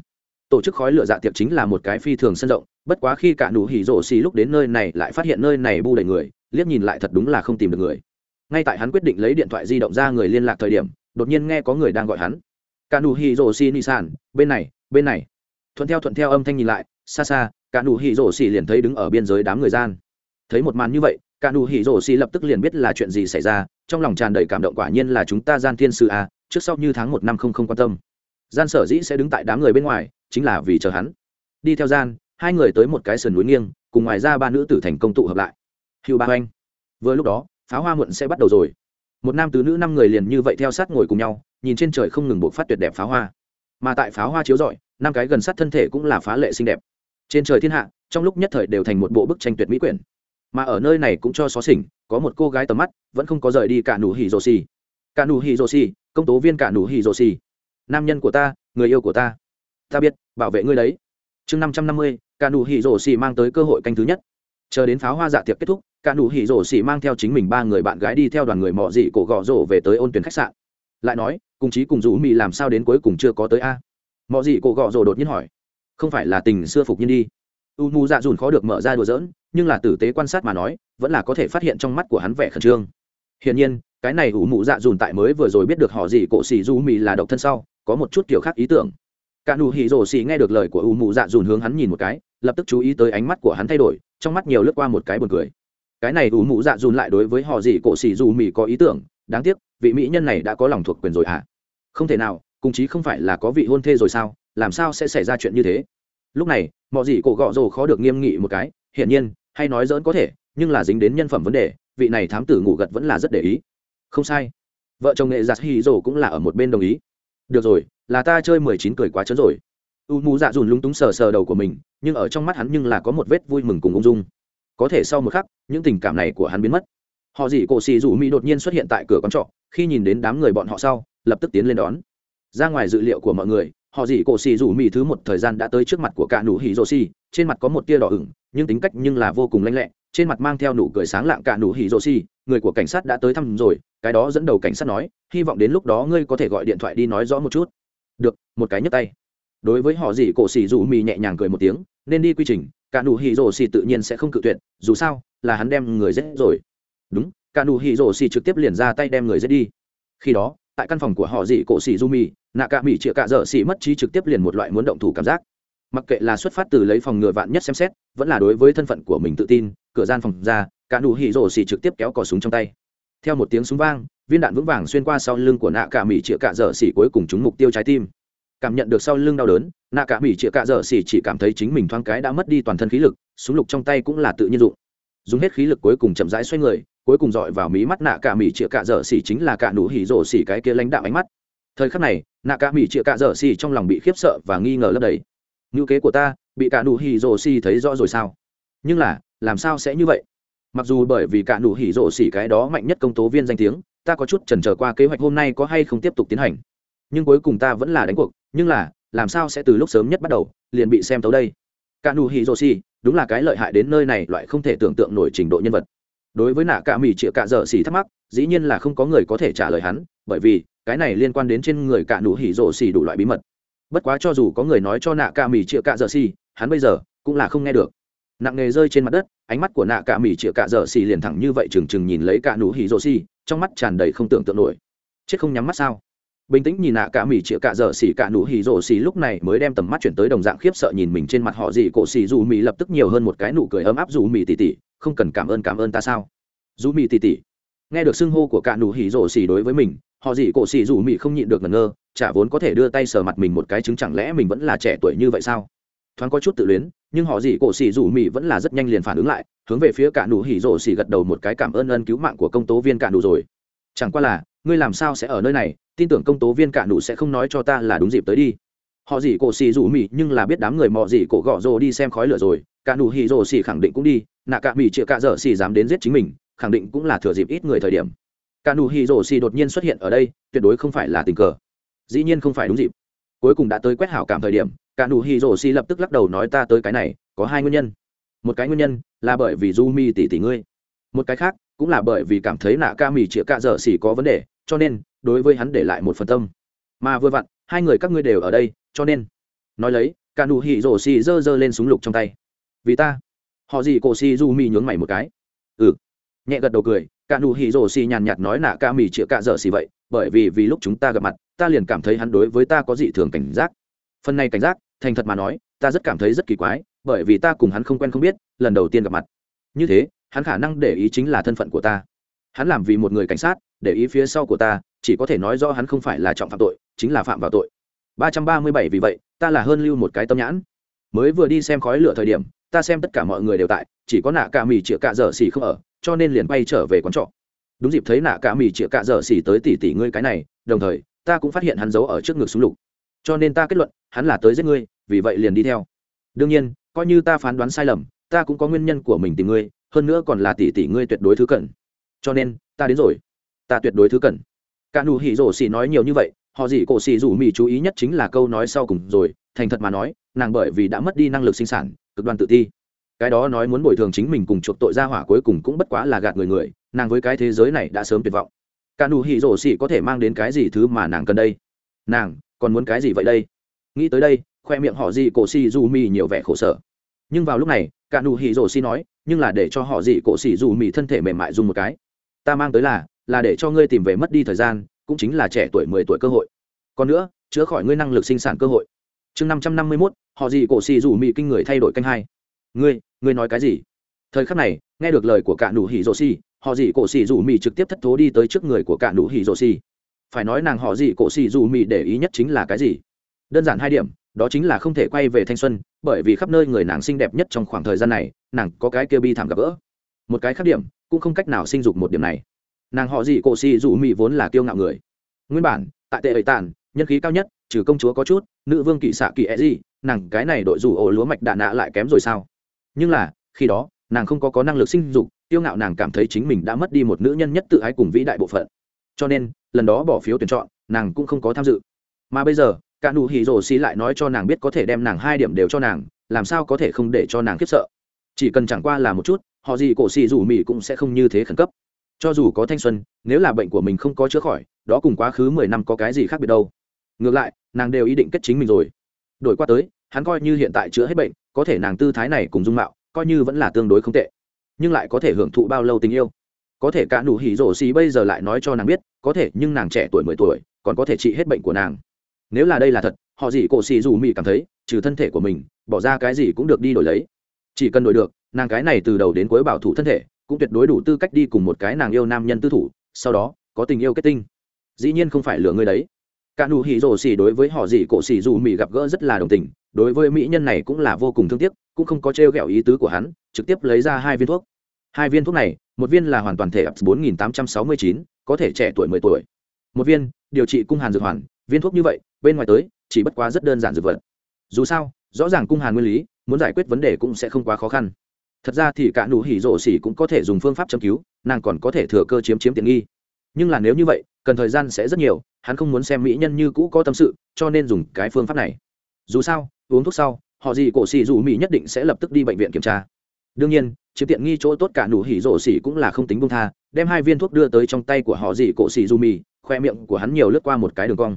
tổ chức khói lửa dạ tiệc chính là một cái phi thường sân rộng, bất quá khi cả nụ hỉ rổ xì lúc đến nơi này lại phát hiện nơi này bu đầy người, liếc nhìn lại thật đúng là không tìm được người. Ngay tại hắn quyết định lấy điện thoại di động ra người liên lạc thời điểm, đột nhiên nghe có người đang gọi hắn. Cả nụ hỉ rổ xì nissan bên này bên này. Thuận theo thuận theo âm thanh nhìn lại, xa xa, cả nụ hỉ rổ xì liền thấy đứng ở biên giới đám người gian. Thấy một màn như vậy, cả nụ hỉ rổ xì lập tức liền biết là chuyện gì xảy ra, trong lòng tràn đầy cảm động quả nhiên là chúng ta gian thiên sư a, trước sau như tháng một năm không không quan tâm. Gian sở dĩ sẽ đứng tại đám người bên ngoài chính là vì chờ hắn. Đi theo gian, hai người tới một cái sườn núi nghiêng, cùng ngoài ra ba nữ tử thành công tụ hợp lại. Hữu ba anh. vừa lúc đó, pháo hoa muộn sẽ bắt đầu rồi. Một nam tứ nữ năm người liền như vậy theo sát ngồi cùng nhau, nhìn trên trời không ngừng buộc phát tuyệt đẹp pháo hoa. Mà tại pháo hoa chiếu rọi, năm cái gần sát thân thể cũng là phá lệ xinh đẹp. Trên trời thiên hạ, trong lúc nhất thời đều thành một bộ bức tranh tuyệt mỹ quyển. Mà ở nơi này cũng cho xó xỉnh, có một cô gái tầm mắt, vẫn không có rời đi cả nụ hỉ rồ xì. Cả nụ hỉ rồ xì, công tố viên cả nụ hỉ rồ xì. Nam nhân của ta, người yêu của ta ta biết bảo vệ ngươi đấy. Chương năm trăm năm mươi cả nụ hỉ rổ xì mang tới cơ hội canh thứ nhất. Chờ đến pháo hoa dạ tiệc kết thúc cả nụ hỉ rổ xì mang theo chính mình ba người bạn gái đi theo đoàn người mò dị cổ gò rổ về tới ôn tuyển khách sạn. Lại nói cùng chí cùng rủ mị làm sao đến cuối cùng chưa có tới a? Mò mọ dị cổ gò rổ đột nhiên hỏi. Không phải là tình xưa phục nhiên đi. U mù dạ dùn khó được mở ra đùa dỡn, nhưng là tử tế quan sát mà nói vẫn là có thể phát hiện trong mắt của hắn vẻ khẩn trương. Hiển nhiên cái này u mù dạ dùn tại mới vừa rồi biết được họ gì cổ xì du mì là độc thân sau có một chút kiểu khác ý tưởng cả nụ hỉ rổ xì nghe được lời của u mụ dạ dùn hướng hắn nhìn một cái, lập tức chú ý tới ánh mắt của hắn thay đổi, trong mắt nhiều lướt qua một cái buồn cười. Cái này u mụ dạ dùn lại đối với họ gì cổ xì dù mỹ có ý tưởng, đáng tiếc, vị mỹ nhân này đã có lòng thuộc quyền rồi hả? À? không thể nào, cùng chí không phải là có vị hôn thê rồi sao, làm sao sẽ xảy ra chuyện như thế? Lúc này mọi gì cổ gọ rồ khó được nghiêm nghị một cái, hiển nhiên, hay nói dỡn có thể, nhưng là dính đến nhân phẩm vấn đề, vị này thám tử ngủ gật vẫn là rất để ý. Không sai. Vợ chồng nghệ giặt hì rồ cũng là ở một bên đồng ý được rồi, là ta chơi mười chín cười quá chớ rồi. U mù dạ dùn lúng túng sờ sờ đầu của mình, nhưng ở trong mắt hắn nhưng là có một vết vui mừng cùng ung dung. Có thể sau một khắc, những tình cảm này của hắn biến mất. Họ dị cổ xì rủ mỹ đột nhiên xuất hiện tại cửa con trọ, khi nhìn đến đám người bọn họ sau, lập tức tiến lên đón. Ra ngoài dự liệu của mọi người, họ dị cổ xì rủ mỹ thứ một thời gian đã tới trước mặt của cả nụ hỉ rô xì, trên mặt có một tia đỏ ửng, nhưng tính cách nhưng là vô cùng lanh lẹ, trên mặt mang theo nụ cười sáng lạng cả nụ hỉ rô xì người của cảnh sát đã tới thăm rồi, cái đó dẫn đầu cảnh sát nói, hy vọng đến lúc đó ngươi có thể gọi điện thoại đi nói rõ một chút. Được, một cái nhấc tay. Đối với họ dì cổ xì dù mì nhẹ nhàng cười một tiếng, nên đi quy trình, cả nụ hỉ rổ xì tự nhiên sẽ không cự tuyệt, dù sao, là hắn đem người giết rồi. Đúng, cả nụ hỉ rổ xì trực tiếp liền ra tay đem người giết đi. Khi đó, tại căn phòng của họ dì cổ xì du mì, nạ cả mỹ chĩa cả dở xì mất trí trực tiếp liền một loại muốn động thủ cảm giác. Mặc kệ là xuất phát từ lấy phòng ngừa vạn nhất xem xét, vẫn là đối với thân phận của mình tự tin, cửa gian phòng ra cả nụ hỉ rổ xì trực tiếp kéo cò súng trong tay. Theo một tiếng súng vang, viên đạn vững vàng xuyên qua sau lưng của nạ cả mỹ chĩa cạ dở xỉ cuối cùng trúng mục tiêu trái tim. Cảm nhận được sau lưng đau đớn, nạ cả mỹ chĩa cạ dở xỉ chỉ cảm thấy chính mình thoáng cái đã mất đi toàn thân khí lực, súng lục trong tay cũng là tự nhiên dụng. Dùng hết khí lực cuối cùng chậm rãi xoay người, cuối cùng dọi vào mí mắt nạ cả mỹ chĩa cạ dở xỉ chính là cả nụ hỉ rổ xỉ cái kia lãnh đạo ánh mắt. Thời khắc này, nạ cả mỹ chĩa cạ dở xỉ trong lòng bị khiếp sợ và nghi ngờ lấp đầy. Ngữ kế của ta, bị cả nụ hỉ rổ xỉ thấy rõ rồi sao? Nhưng là, làm sao sẽ như vậy? mặc dù bởi vì cả nụ hỉ rộ xỉ cái đó mạnh nhất công tố viên danh tiếng, ta có chút chần chờ qua kế hoạch hôm nay có hay không tiếp tục tiến hành. Nhưng cuối cùng ta vẫn là đánh cuộc, nhưng là, làm sao sẽ từ lúc sớm nhất bắt đầu, liền bị xem tới đây? Cả nụ hỉ rộ xỉ, đúng là cái lợi hại đến nơi này loại không thể tưởng tượng nổi trình độ nhân vật. Đối với nạ cả Mỉ chịa cả dở xỉ thắc mắc, dĩ nhiên là không có người có thể trả lời hắn, bởi vì, cái này liên quan đến trên người cả nụ hỉ rộ xỉ đủ loại bí mật. Bất quá cho dù có người nói cho nạ cả Mỉ chịa cả dở xỉ, hắn bây giờ cũng là không nghe được nặng nề rơi trên mặt đất, ánh mắt của nạ cả mỹ chĩa cả dở xì liền thẳng như vậy trừng trừng nhìn lấy cả nụ hỉ rô xì, trong mắt tràn đầy không tưởng tượng nổi. Chết không nhắm mắt sao? Bình tĩnh nhìn nạ cả mỹ chĩa cả dở xì, cả nụ hỉ rô xì lúc này mới đem tầm mắt chuyển tới đồng dạng khiếp sợ nhìn mình trên mặt họ gì cổ xì, dù mỹ lập tức nhiều hơn một cái nụ cười ấm áp dù mỹ tỉ tỉ, không cần cảm ơn cảm ơn ta sao? Dù mỹ tỉ tỉ. Nghe được xưng hô của cả nụ hỉ rô xì đối với mình, họ gì cổ xì dù mỹ không nhịn được ngẩn ngơ, chả vốn có thể đưa tay sờ mặt mình một cái, chứng chẳng lẽ mình vẫn là trẻ tuổi như vậy sao? Thoáng có chút tự luyến nhưng họ gì cổ xì rủ mỹ vẫn là rất nhanh liền phản ứng lại, hướng về phía cả nụ hỉ rổ xì gật đầu một cái cảm ơn ân cứu mạng của công tố viên cả nụ rồi. Chẳng qua là, ngươi làm sao sẽ ở nơi này, tin tưởng công tố viên cả nụ sẽ không nói cho ta là đúng dịp tới đi. Họ gì cổ xì rủ mị nhưng là biết đám người mọ gì cổ gõ rồ đi xem khói lửa rồi, cả nụ hỉ rồ xì khẳng định cũng đi, nạ cả mị chịa cả dở xì dám đến giết chính mình, khẳng định cũng là thừa dịp ít người thời điểm. Cả nụ hỉ rồ xì đột nhiên xuất hiện ở đây, tuyệt đối không phải là tình cờ. Dĩ nhiên không phải đúng dịp. Cuối cùng đã tới quét hảo cảm thời điểm cả nụ hỉ rổ xì lập tức lắc đầu nói ta tới cái này, có hai nguyên nhân. Một cái nguyên nhân là bởi vì du mi tỷ tỷ ngươi. Một cái khác cũng là bởi vì cảm thấy nạ ca mì chĩa cạ dở xỉ có vấn đề, cho nên đối với hắn để lại một phần tâm. Mà vừa vặn, hai người các ngươi đều ở đây, cho nên. Nói lấy, cả nụ hỉ rổ xì giơ giơ lên súng lục trong tay. Vì ta. Họ gì cổ xì du mi nhướng mày một cái. Ừ. Nhẹ gật đầu cười, cả nụ hỉ rổ xì nhàn nhạt nói nạ ca mì chĩa cạ dở xỉ vậy, bởi vì vì lúc chúng ta gặp mặt, ta liền cảm thấy hắn đối với ta có dị thường cảnh giác phần này cảnh giác, thành thật mà nói, ta rất cảm thấy rất kỳ quái, bởi vì ta cùng hắn không quen không biết, lần đầu tiên gặp mặt. Như thế, hắn khả năng để ý chính là thân phận của ta. Hắn làm vì một người cảnh sát, để ý phía sau của ta, chỉ có thể nói do hắn không phải là trọng phạm tội, chính là phạm vào tội. Ba trăm ba mươi bảy vì vậy, ta là hơn lưu một cái tâm nhãn. Mới vừa đi xem khói lửa thời điểm, ta xem tất cả mọi người đều tại, chỉ có nạ cả mì chĩa cạ dở xỉ không ở, cho nên liền bay trở về quán trọ. Đúng dịp thấy nạ cả mì chĩa cạ dở xỉ tới tỷ tỷ ngươi cái này, đồng thời, ta cũng phát hiện hắn giấu ở trước ngực súng lục. Cho nên ta kết luận hắn là tới giết ngươi, vì vậy liền đi theo. Đương nhiên, coi như ta phán đoán sai lầm, ta cũng có nguyên nhân của mình tìm ngươi, hơn nữa còn là tỷ tỷ ngươi tuyệt đối thứ cận. cho nên, ta đến rồi. Ta tuyệt đối thứ cận. cả nụ hỉ rổ xì nói nhiều như vậy, họ gì cổ xì rủ mỉ chú ý nhất chính là câu nói sau cùng rồi, thành thật mà nói, nàng bởi vì đã mất đi năng lực sinh sản, cực đoan tự ti. Cái đó nói muốn bồi thường chính mình cùng chuộc tội ra hỏa cuối cùng cũng bất quá là gạt người người, nàng với cái thế giới này đã sớm tuyệt vọng. Cả nụ hỉ rổ xì có thể mang đến cái gì thứ mà nàng cần đây? Nàng, còn muốn cái gì vậy đây? nghĩ tới đây, khoe miệng họ dị cổ xì dù mì nhiều vẻ khổ sở. Nhưng vào lúc này, cả nụ hỉ rồ xì nói, nhưng là để cho họ dị cổ xì dù mì thân thể mềm mại dùng một cái. Ta mang tới là là để cho ngươi tìm về mất đi thời gian, cũng chính là trẻ tuổi mười tuổi cơ hội. Còn nữa, chữa khỏi ngươi năng lực sinh sản cơ hội. Chương năm trăm năm mươi mốt, họ dị cổ xì dù mì kinh người thay đổi canh hai. Ngươi ngươi nói cái gì? Thời khắc này, nghe được lời của cả nụ hỉ rồ xì, họ dị cổ xì dù mì trực tiếp thất thố đi tới trước người của cả nụ hỉ rồ xì. Phải nói nàng họ dị cổ xì dù mì để ý nhất chính là cái gì? đơn giản hai điểm, đó chính là không thể quay về thanh xuân, bởi vì khắp nơi người nàng xinh đẹp nhất trong khoảng thời gian này, nàng có cái kia bi thảm gặp gỡ. Một cái khác điểm, cũng không cách nào sinh dục một điểm này. Nàng họ gì, cổ si dù mỹ vốn là kiêu ngạo người. Nguyên bản, tại tệ ẩy tàn, nhân khí cao nhất, trừ công chúa có chút, nữ vương kỵ xạ kỵ e gì, nàng cái này đội dù ổ lúa mạch đạn nạ lại kém rồi sao? Nhưng là, khi đó, nàng không có có năng lực sinh dục tiêu ngạo nàng cảm thấy chính mình đã mất đi một nữ nhân nhất tự ái cùng vĩ đại bộ phận. Cho nên, lần đó bỏ phiếu tuyển chọn, nàng cũng không có tham dự. Mà bây giờ cả nụ hỉ rồ xì lại nói cho nàng biết có thể đem nàng hai điểm đều cho nàng, làm sao có thể không để cho nàng khiếp sợ. Chỉ cần chẳng qua là một chút, họ gì cổ xì rủ mỹ cũng sẽ không như thế khẩn cấp. Cho dù có thanh xuân, nếu là bệnh của mình không có chữa khỏi, đó cùng quá khứ mười năm có cái gì khác biệt đâu. Ngược lại, nàng đều ý định kết chính mình rồi. Đổi qua tới, hắn coi như hiện tại chữa hết bệnh, có thể nàng tư thái này cùng dung mạo, coi như vẫn là tương đối không tệ. Nhưng lại có thể hưởng thụ bao lâu tình yêu. Có thể cả nụ hỉ rổ xì bây giờ lại nói cho nàng biết, có thể, nhưng nàng trẻ tuổi mười tuổi, còn có thể trị hết bệnh của nàng nếu là đây là thật, họ gì cổ xì dù mỹ cảm thấy, trừ thân thể của mình, bỏ ra cái gì cũng được đi đổi lấy. Chỉ cần đổi được, nàng cái này từ đầu đến cuối bảo thủ thân thể, cũng tuyệt đối đủ tư cách đi cùng một cái nàng yêu nam nhân tư thủ, sau đó, có tình yêu kết tinh. Dĩ nhiên không phải lừa người đấy. Cả nụ hỉ rồ xì đối với họ gì cổ xì dù mỹ gặp gỡ rất là đồng tình, đối với mỹ nhân này cũng là vô cùng thương tiếc, cũng không có t r ý tứ của hắn, trực tiếp lấy ra hai viên thuốc. Hai viên thuốc này, một viên là hoàn toàn thể ập bốn nghìn tám trăm sáu mươi chín, có thể trẻ tuổi mười tuổi. Một viên, điều trị cung hàn dược hoàn, viên thuốc như vậy bên ngoài tới, chỉ bất quá rất đơn giản dược vật. Dù sao, rõ ràng cung hàn nguyên lý, muốn giải quyết vấn đề cũng sẽ không quá khó khăn. Thật ra thì cả nụ hỉ rộ xỉ cũng có thể dùng phương pháp châm cứu, nàng còn có thể thừa cơ chiếm chiếm tiện nghi. Nhưng là nếu như vậy, cần thời gian sẽ rất nhiều, hắn không muốn xem mỹ nhân như cũ có tâm sự, cho nên dùng cái phương pháp này. Dù sao, uống thuốc sau, họ gì cổ xỉ dù mỹ nhất định sẽ lập tức đi bệnh viện kiểm tra. Đương nhiên, chiếm tiện nghi chỗ tốt cả nụ hỉ rộ xỉ cũng là không tính bông tha, đem hai viên thuốc đưa tới trong tay của họ gì cổ xỉ dù mỹ, khoe miệng của hắn nhiều lướt qua một cái đường cong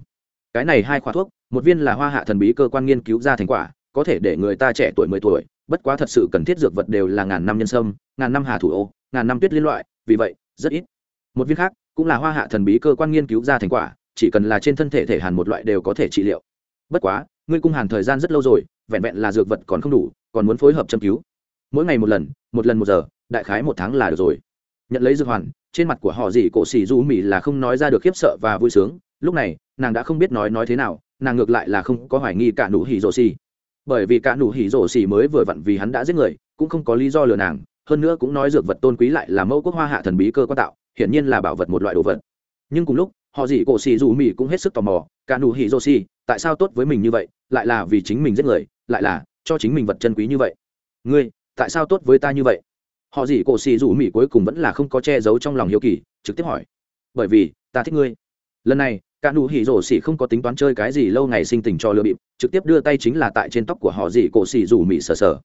cái này hai khoa thuốc, một viên là hoa hạ thần bí cơ quan nghiên cứu ra thành quả, có thể để người ta trẻ tuổi mười tuổi, bất quá thật sự cần thiết dược vật đều là ngàn năm nhân sâm, ngàn năm hà thủ ô, ngàn năm tuyết liên loại, vì vậy, rất ít. Một viên khác, cũng là hoa hạ thần bí cơ quan nghiên cứu ra thành quả, chỉ cần là trên thân thể thể hàn một loại đều có thể trị liệu. Bất quá, ngươi cung hàn thời gian rất lâu rồi, vẹn vẹn là dược vật còn không đủ, còn muốn phối hợp châm cứu. Mỗi ngày một lần một lần một giờ, đại khái một tháng là được rồi. Nhận lấy dược hoàn, trên mặt của họ gì cổ xì du mì là không nói ra được khiếp sợ và vui sướng. Lúc này nàng đã không biết nói nói thế nào, nàng ngược lại là không có hoài nghi cả nụ hỉ rổ xì. Bởi vì cả nụ hỉ rổ xì mới vừa vặn vì hắn đã giết người, cũng không có lý do lừa nàng, hơn nữa cũng nói dược vật tôn quý lại là mẫu quốc hoa hạ thần bí cơ quan tạo, hiển nhiên là bảo vật một loại đồ vật. Nhưng cùng lúc, họ gì cổ xì dù mỹ cũng hết sức tò mò, cả nụ hỉ rổ xì, tại sao tốt với mình như vậy, lại là vì chính mình giết người, lại là cho chính mình vật chân quý như vậy. Ngươi, tại sao tốt với ta như vậy? Họ gì cổ xì dù mỹ cuối cùng vẫn là không có che giấu trong lòng hiếu kỳ, trực tiếp hỏi. Bởi vì, ta thích ngươi. Lần này cả nụ hỉ rổ xỉ không có tính toán chơi cái gì lâu ngày sinh tình cho lừa bịp, trực tiếp đưa tay chính là tại trên tóc của họ dị cổ xỉ rủ mị sờ sờ.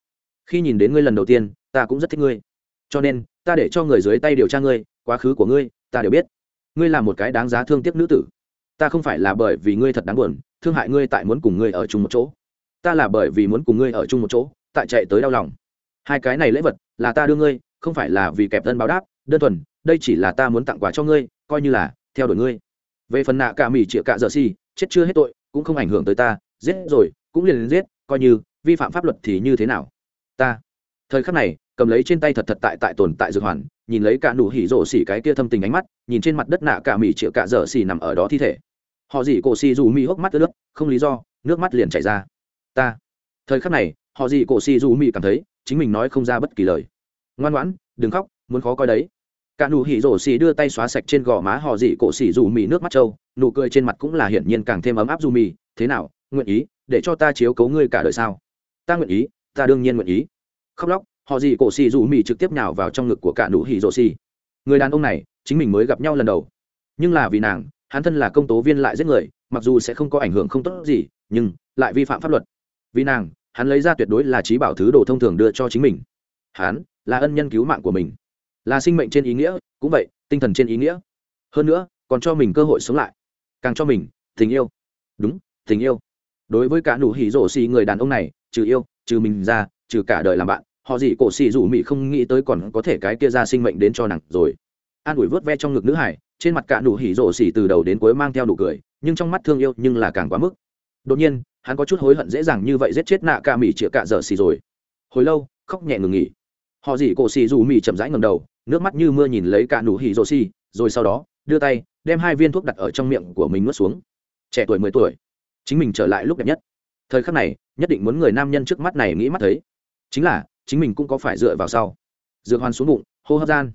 Khi nhìn đến ngươi lần đầu tiên, ta cũng rất thích ngươi. Cho nên, ta để cho người dưới tay điều tra ngươi, quá khứ của ngươi, ta đều biết. Ngươi là một cái đáng giá thương tiếc nữ tử. Ta không phải là bởi vì ngươi thật đáng buồn, thương hại ngươi tại muốn cùng ngươi ở chung một chỗ. Ta là bởi vì muốn cùng ngươi ở chung một chỗ, tại chạy tới đau lòng. Hai cái này lễ vật, là ta đưa ngươi, không phải là vì kẹp thân báo đáp, đơn thuần, đây chỉ là ta muốn tặng quà cho ngươi, coi như là, theo đuổi ngươi về phần nạ cả mỹ chĩa cả giờ si chết chưa hết tội, cũng không ảnh hưởng tới ta, giết rồi, cũng liền giết, coi như, vi phạm pháp luật thì như thế nào? Ta. Thời khắc này, cầm lấy trên tay thật thật tại tại tồn tại dược hoàn, nhìn lấy cả nụ hỉ rổ xỉ cái kia thâm tình ánh mắt, nhìn trên mặt đất nạ cả mỹ chĩa cả giờ xỉ nằm ở đó thi thể. Họ dì cổ xì dù mi hốc mắt nước không lý do, nước mắt liền chảy ra. Ta. Thời khắc này, họ dì cổ xì dù mi cảm thấy, chính mình nói không ra bất kỳ lời. Ngoan ngoãn, đừng khóc, muốn khó coi đấy cả nụ hỉ rổ xì đưa tay xóa sạch trên gò má họ dị cổ xì dù mì nước mắt trâu, nụ cười trên mặt cũng là hiển nhiên càng thêm ấm áp dù mì. Thế nào, nguyện ý, để cho ta chiếu cấu ngươi cả đời sao? Ta nguyện ý, ta đương nhiên nguyện ý. Khóc lóc, họ dị cổ xì dù mì trực tiếp nhào vào trong ngực của cả nụ hỉ rổ xì. Người đàn ông này, chính mình mới gặp nhau lần đầu. Nhưng là vì nàng, hắn thân là công tố viên lại giết người, mặc dù sẽ không có ảnh hưởng không tốt gì, nhưng lại vi phạm pháp luật. Vì nàng, hắn lấy ra tuyệt đối là trí bảo thứ đồ thông thường đưa cho chính mình. Hắn là ân nhân cứu mạng của mình là sinh mệnh trên ý nghĩa, cũng vậy, tinh thần trên ý nghĩa. Hơn nữa, còn cho mình cơ hội sống lại. Càng cho mình, tình yêu. Đúng, tình yêu. Đối với cả nụ hỉ rổ xì người đàn ông này, trừ yêu, trừ mình ra, trừ cả đời làm bạn, họ gì cổ xì rủ mị không nghĩ tới còn có thể cái kia ra sinh mệnh đến cho nặng rồi. An ủi vớt ve trong ngực nữ hải, trên mặt cả nụ hỉ rổ xì từ đầu đến cuối mang theo nụ cười, nhưng trong mắt thương yêu nhưng là càng quá mức. Đột nhiên, hắn có chút hối hận dễ dàng như vậy giết chết nạ ca mị chĩa cạ dở xì rồi. Hồi lâu, khóc nhẹ ngừng nghỉ họ dì cổ xì dù mì chậm rãi ngầm đầu, nước mắt như mưa nhìn lấy cả nụ hỉ rồ xì, rồi sau đó, đưa tay, đem hai viên thuốc đặt ở trong miệng của mình nuốt xuống. Trẻ tuổi mười tuổi, chính mình trở lại lúc đẹp nhất. Thời khắc này, nhất định muốn người nam nhân trước mắt này nghĩ mắt thấy. Chính là, chính mình cũng có phải dựa vào sau. Dược hoàn xuống bụng, hô hấp gian.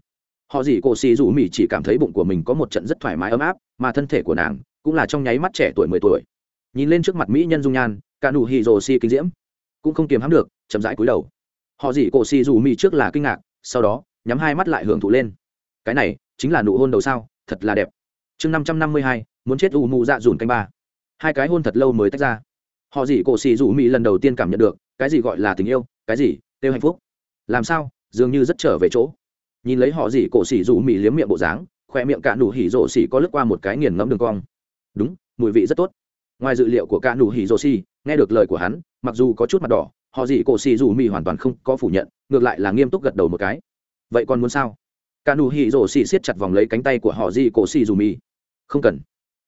Họ dì cổ xì dù mì chỉ cảm thấy bụng của mình có một trận rất thoải mái ấm áp, mà thân thể của nàng cũng là trong nháy mắt trẻ tuổi mười tuổi. Nhìn lên trước mặt mỹ nhân dung nhan, cả nụ hỉ rồ xì kinh diễm, cũng không kiềm hãm được, chậm rãi cúi đầu họ dị cổ xì dù mì trước là kinh ngạc, sau đó, nhắm hai mắt lại hưởng thụ lên. Cái này, chính là nụ hôn đầu sao, thật là đẹp. Chương năm trăm năm mươi hai, muốn chết u mụ dạ dùn canh ba. Hai cái hôn thật lâu mới tách ra. Họ dị cổ xì dù mì lần đầu tiên cảm nhận được, cái gì gọi là tình yêu, cái gì, kêu hạnh phúc. Làm sao, dường như rất trở về chỗ. Nhìn lấy họ dị cổ xì dù mì liếm miệng bộ dáng, khoe miệng cạn đủ hỉ rổ xì có lướt qua một cái nghiền ngẫm đường cong. Đúng, mùi vị rất tốt. Ngoài dự liệu của cạn đủ hỉ rổ xì, nghe được lời của hắn, mặc dù có chút mặt đỏ họ gì cổ xì dù mì hoàn toàn không có phủ nhận, ngược lại là nghiêm túc gật đầu một cái. Vậy còn muốn sao? Cả nụ hỉ rổ xì siết chặt vòng lấy cánh tay của họ gì cổ xì dù mì. Không cần.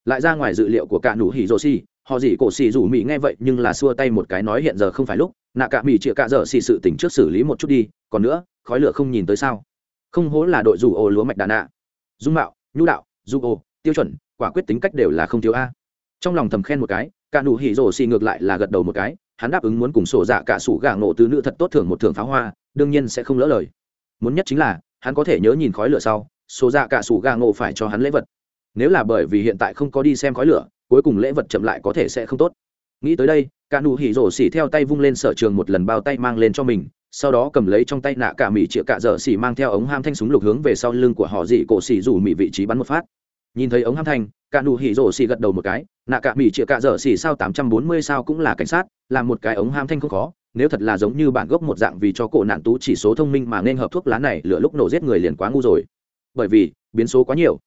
Lại ra ngoài dự liệu của cả nụ hỉ rổ xì, họ gì cổ xì dù mì nghe vậy nhưng là xua tay một cái nói hiện giờ không phải lúc, nạ cả mì chịa cả giờ xì sự tỉnh trước xử lý một chút đi, còn nữa, khói lửa không nhìn tới sao? Không hố là đội dù ô lúa mạch đà nạ dung mạo, nhu đạo dù ô, tiêu chuẩn, quả quyết tính cách đều là không thiếu a. Trong lòng thầm khen một cái, cả nụ hỉ rổ xì ngược lại là gật đầu một cái hắn đáp ứng muốn cùng sổ dạ cả sủ gà ngộ từ nữ thật tốt thưởng một thưởng pháo hoa, đương nhiên sẽ không lỡ lời. Muốn nhất chính là, hắn có thể nhớ nhìn khói lửa sau, sổ dạ cả sủ gà ngộ phải cho hắn lễ vật. Nếu là bởi vì hiện tại không có đi xem khói lửa, cuối cùng lễ vật chậm lại có thể sẽ không tốt. Nghĩ tới đây, cả nụ hỉ rổ xỉ theo tay vung lên sở trường một lần bao tay mang lên cho mình, sau đó cầm lấy trong tay nạ cả mỹ chĩa cả dở xỉ mang theo ống ham thanh súng lục hướng về sau lưng của họ dị cổ xỉ rủ mỹ vị trí bắn một phát. Nhìn thấy ống ham thanh, cả nụ hỉ rổ xỉ gật đầu một cái nạ cả mỹ chĩa cả dở xỉ sao tám trăm bốn mươi sao cũng là cảnh sát, là một cái ống ham thanh không khó, nếu thật là giống như bản gốc một dạng vì cho cổ nạn tú chỉ số thông minh mà nên hợp thuốc lá này lửa lúc nổ giết người liền quá ngu rồi. Bởi vì, biến số quá nhiều.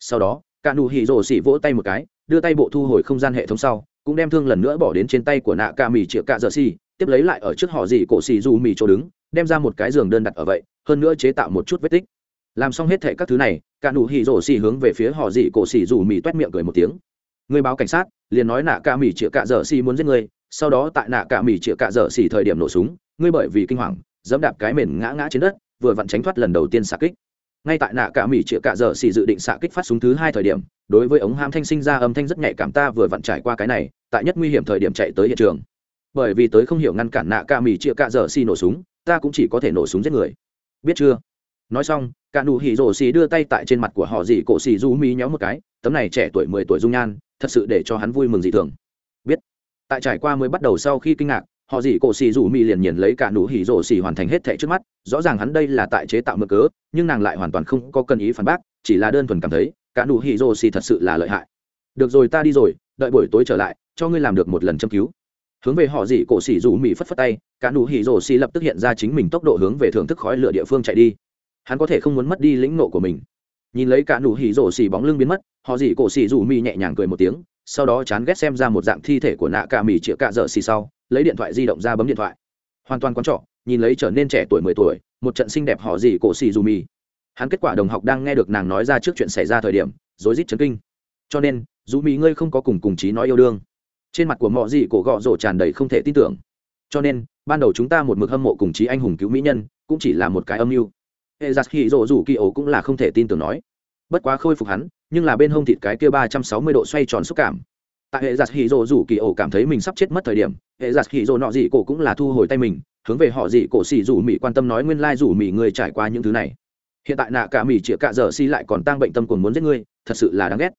Sau đó, cả nụ hỉ rổ xỉ vỗ tay một cái, đưa tay bộ thu hồi không gian hệ thống sau, cũng đem thương lần nữa bỏ đến trên tay của nạ ca mì chĩa cạ dở xỉ, tiếp lấy lại ở trước họ gì cổ xỉ dù mì chỗ đứng, đem ra một cái giường đơn đặt ở vậy, hơn nữa chế tạo một chút vết tích. Làm xong hết thệ các thứ này, cả nụ hỉ rổ xỉ hướng về phía họ gì cổ xỉ dù mì toét miệng cười một tiếng người báo cảnh sát, liền nói nạ cả mỹ chĩa cạ dở xì muốn giết người sau đó tại nạ cả mỹ chĩa cạ dở xì thời điểm nổ súng, ngươi bởi vì kinh hoàng, dẫm đạp cái mền ngã ngã trên đất, vừa vặn tránh thoát lần đầu tiên xạ kích. Ngay tại nạ cả mỹ chĩa cạ dở xì dự định xạ kích phát súng thứ hai thời điểm, đối với ống ham thanh sinh ra âm thanh rất nhạy cảm ta vừa vặn trải qua cái này, tại nhất nguy hiểm thời điểm chạy tới hiện trường. Bởi vì tới không hiểu ngăn cản nạ cả mỹ chĩa cạ dở xì nổ súng, ta cũng chỉ có thể nổ súng giết người. Biết chưa? Nói xong, cả nụ hỉ rổ xì đưa tay tại trên mặt của họ dì cổ xì du mi nhéo một cái, tấm này trẻ tuổi mười tuổi dung nhan thật sự để cho hắn vui mừng dị thường. Biết. Tại trải qua mới bắt đầu sau khi kinh ngạc, họ dị cổ xì rủ mỹ liền nhìn lấy cả nụ hỉ rổ xì hoàn thành hết thệ trước mắt, rõ ràng hắn đây là tại chế tạo mực cớ, nhưng nàng lại hoàn toàn không có cần ý phản bác, chỉ là đơn thuần cảm thấy, cả nụ hỉ rổ xì thật sự là lợi hại. Được rồi ta đi rồi, đợi buổi tối trở lại, cho ngươi làm được một lần châm cứu. Hướng về họ dị cổ xì rủ mỹ phất phất tay, cả nụ hỉ rổ xì lập tức hiện ra chính mình tốc độ hướng về thưởng thức khói lửa địa phương chạy đi. Hắn có thể không muốn mất đi lĩnh nộ của mình nhìn lấy cả nụ hỉ rổ xỉ bóng lưng biến mất, họ dị cổ xỉ rủ mi nhẹ nhàng cười một tiếng, sau đó chán ghét xem ra một dạng thi thể của nạ cả mì chĩa cạ dở xì sau, lấy điện thoại di động ra bấm điện thoại. Hoàn toàn quan trọ, nhìn lấy trở nên trẻ tuổi mười tuổi, một trận xinh đẹp họ dị cổ xì rủ mì. Hắn kết quả đồng học đang nghe được nàng nói ra trước chuyện xảy ra thời điểm, rối rít chấn kinh. Cho nên dù mì ngươi không có cùng cùng chí nói yêu đương. Trên mặt của mọi dị cổ gọ rổ tràn đầy không thể tin tưởng. Cho nên, ban đầu chúng ta một mực hâm mộ cùng chí anh hùng cứu mỹ nhân, cũng chỉ là một cái âm mưu hệ giặc hỉ rộ rủ kỳ ổ cũng là không thể tin tưởng nói. Bất quá khôi phục hắn, nhưng là bên hông thịt cái kia ba trăm sáu mươi độ xoay tròn xúc cảm. Tại hệ giặc hỉ rộ rủ kỳ ổ cảm thấy mình sắp chết mất thời điểm hệ giặc hỉ rộ nọ dị cổ cũng là thu hồi tay mình, hướng về họ dị cổ xì rủ mỹ quan tâm nói nguyên lai rủ mỹ người trải qua những thứ này. Hiện tại nạ cả mỹ chĩa cạ dở si lại còn tăng bệnh tâm còn muốn giết ngươi, thật sự là đáng ghét.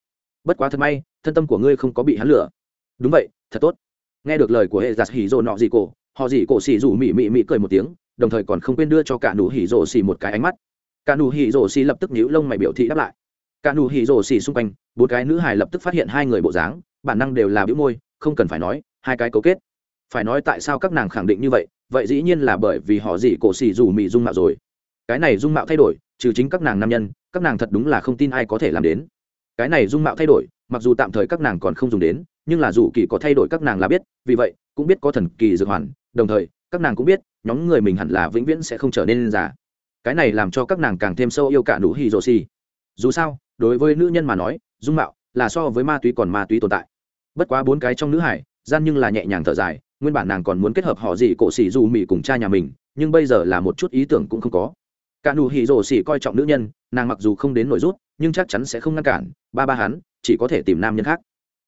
Bất quá thật may, thân tâm của ngươi không có bị hắn lửa đúng vậy, thật tốt. Nghe được lời của hệ giặc hỉ rộ nọ dị cổ họ dị cổ xì rủ mỹ mỹ mỹ cười một tiếng đồng thời còn không quên đưa cho cả nụ hỉ rổ xì một cái ánh mắt. Cả nụ hỉ rổ xì lập tức nhíu lông mày biểu thị đáp lại. Cả nụ hỉ rổ xì xung quanh, bốn cái nữ hài lập tức phát hiện hai người bộ dáng, bản năng đều là biểu môi, không cần phải nói, hai cái cấu kết. Phải nói tại sao các nàng khẳng định như vậy vậy dĩ nhiên là bởi vì họ gì cổ xì dù mị dung mạo rồi. Cái này dung mạo thay đổi, trừ chính các nàng nam nhân, các nàng thật đúng là không tin ai có thể làm đến. Cái này dung mạo thay đổi, mặc dù tạm thời các nàng còn không dùng đến, nhưng là dù kỳ có thay đổi các nàng là biết, vì vậy, cũng biết có thần kỳ dược hoàn, đồng thời, các nàng cũng biết nhóm người mình hẳn là vĩnh viễn sẽ không trở nên già. Cái này làm cho các nàng càng thêm sâu yêu cả nụ hỉ rồ xì. Dù sao, đối với nữ nhân mà nói, dung mạo là so với ma túy còn ma túy tồn tại. Bất quá bốn cái trong nữ hải, gian nhưng là nhẹ nhàng thở dài, nguyên bản nàng còn muốn kết hợp họ gì cổ xỉ dù mị cùng cha nhà mình, nhưng bây giờ là một chút ý tưởng cũng không có. Cả nụ hỉ rồ xỉ coi trọng nữ nhân, nàng mặc dù không đến nổi rút, nhưng chắc chắn sẽ không ngăn cản, ba ba hắn chỉ có thể tìm nam nhân khác.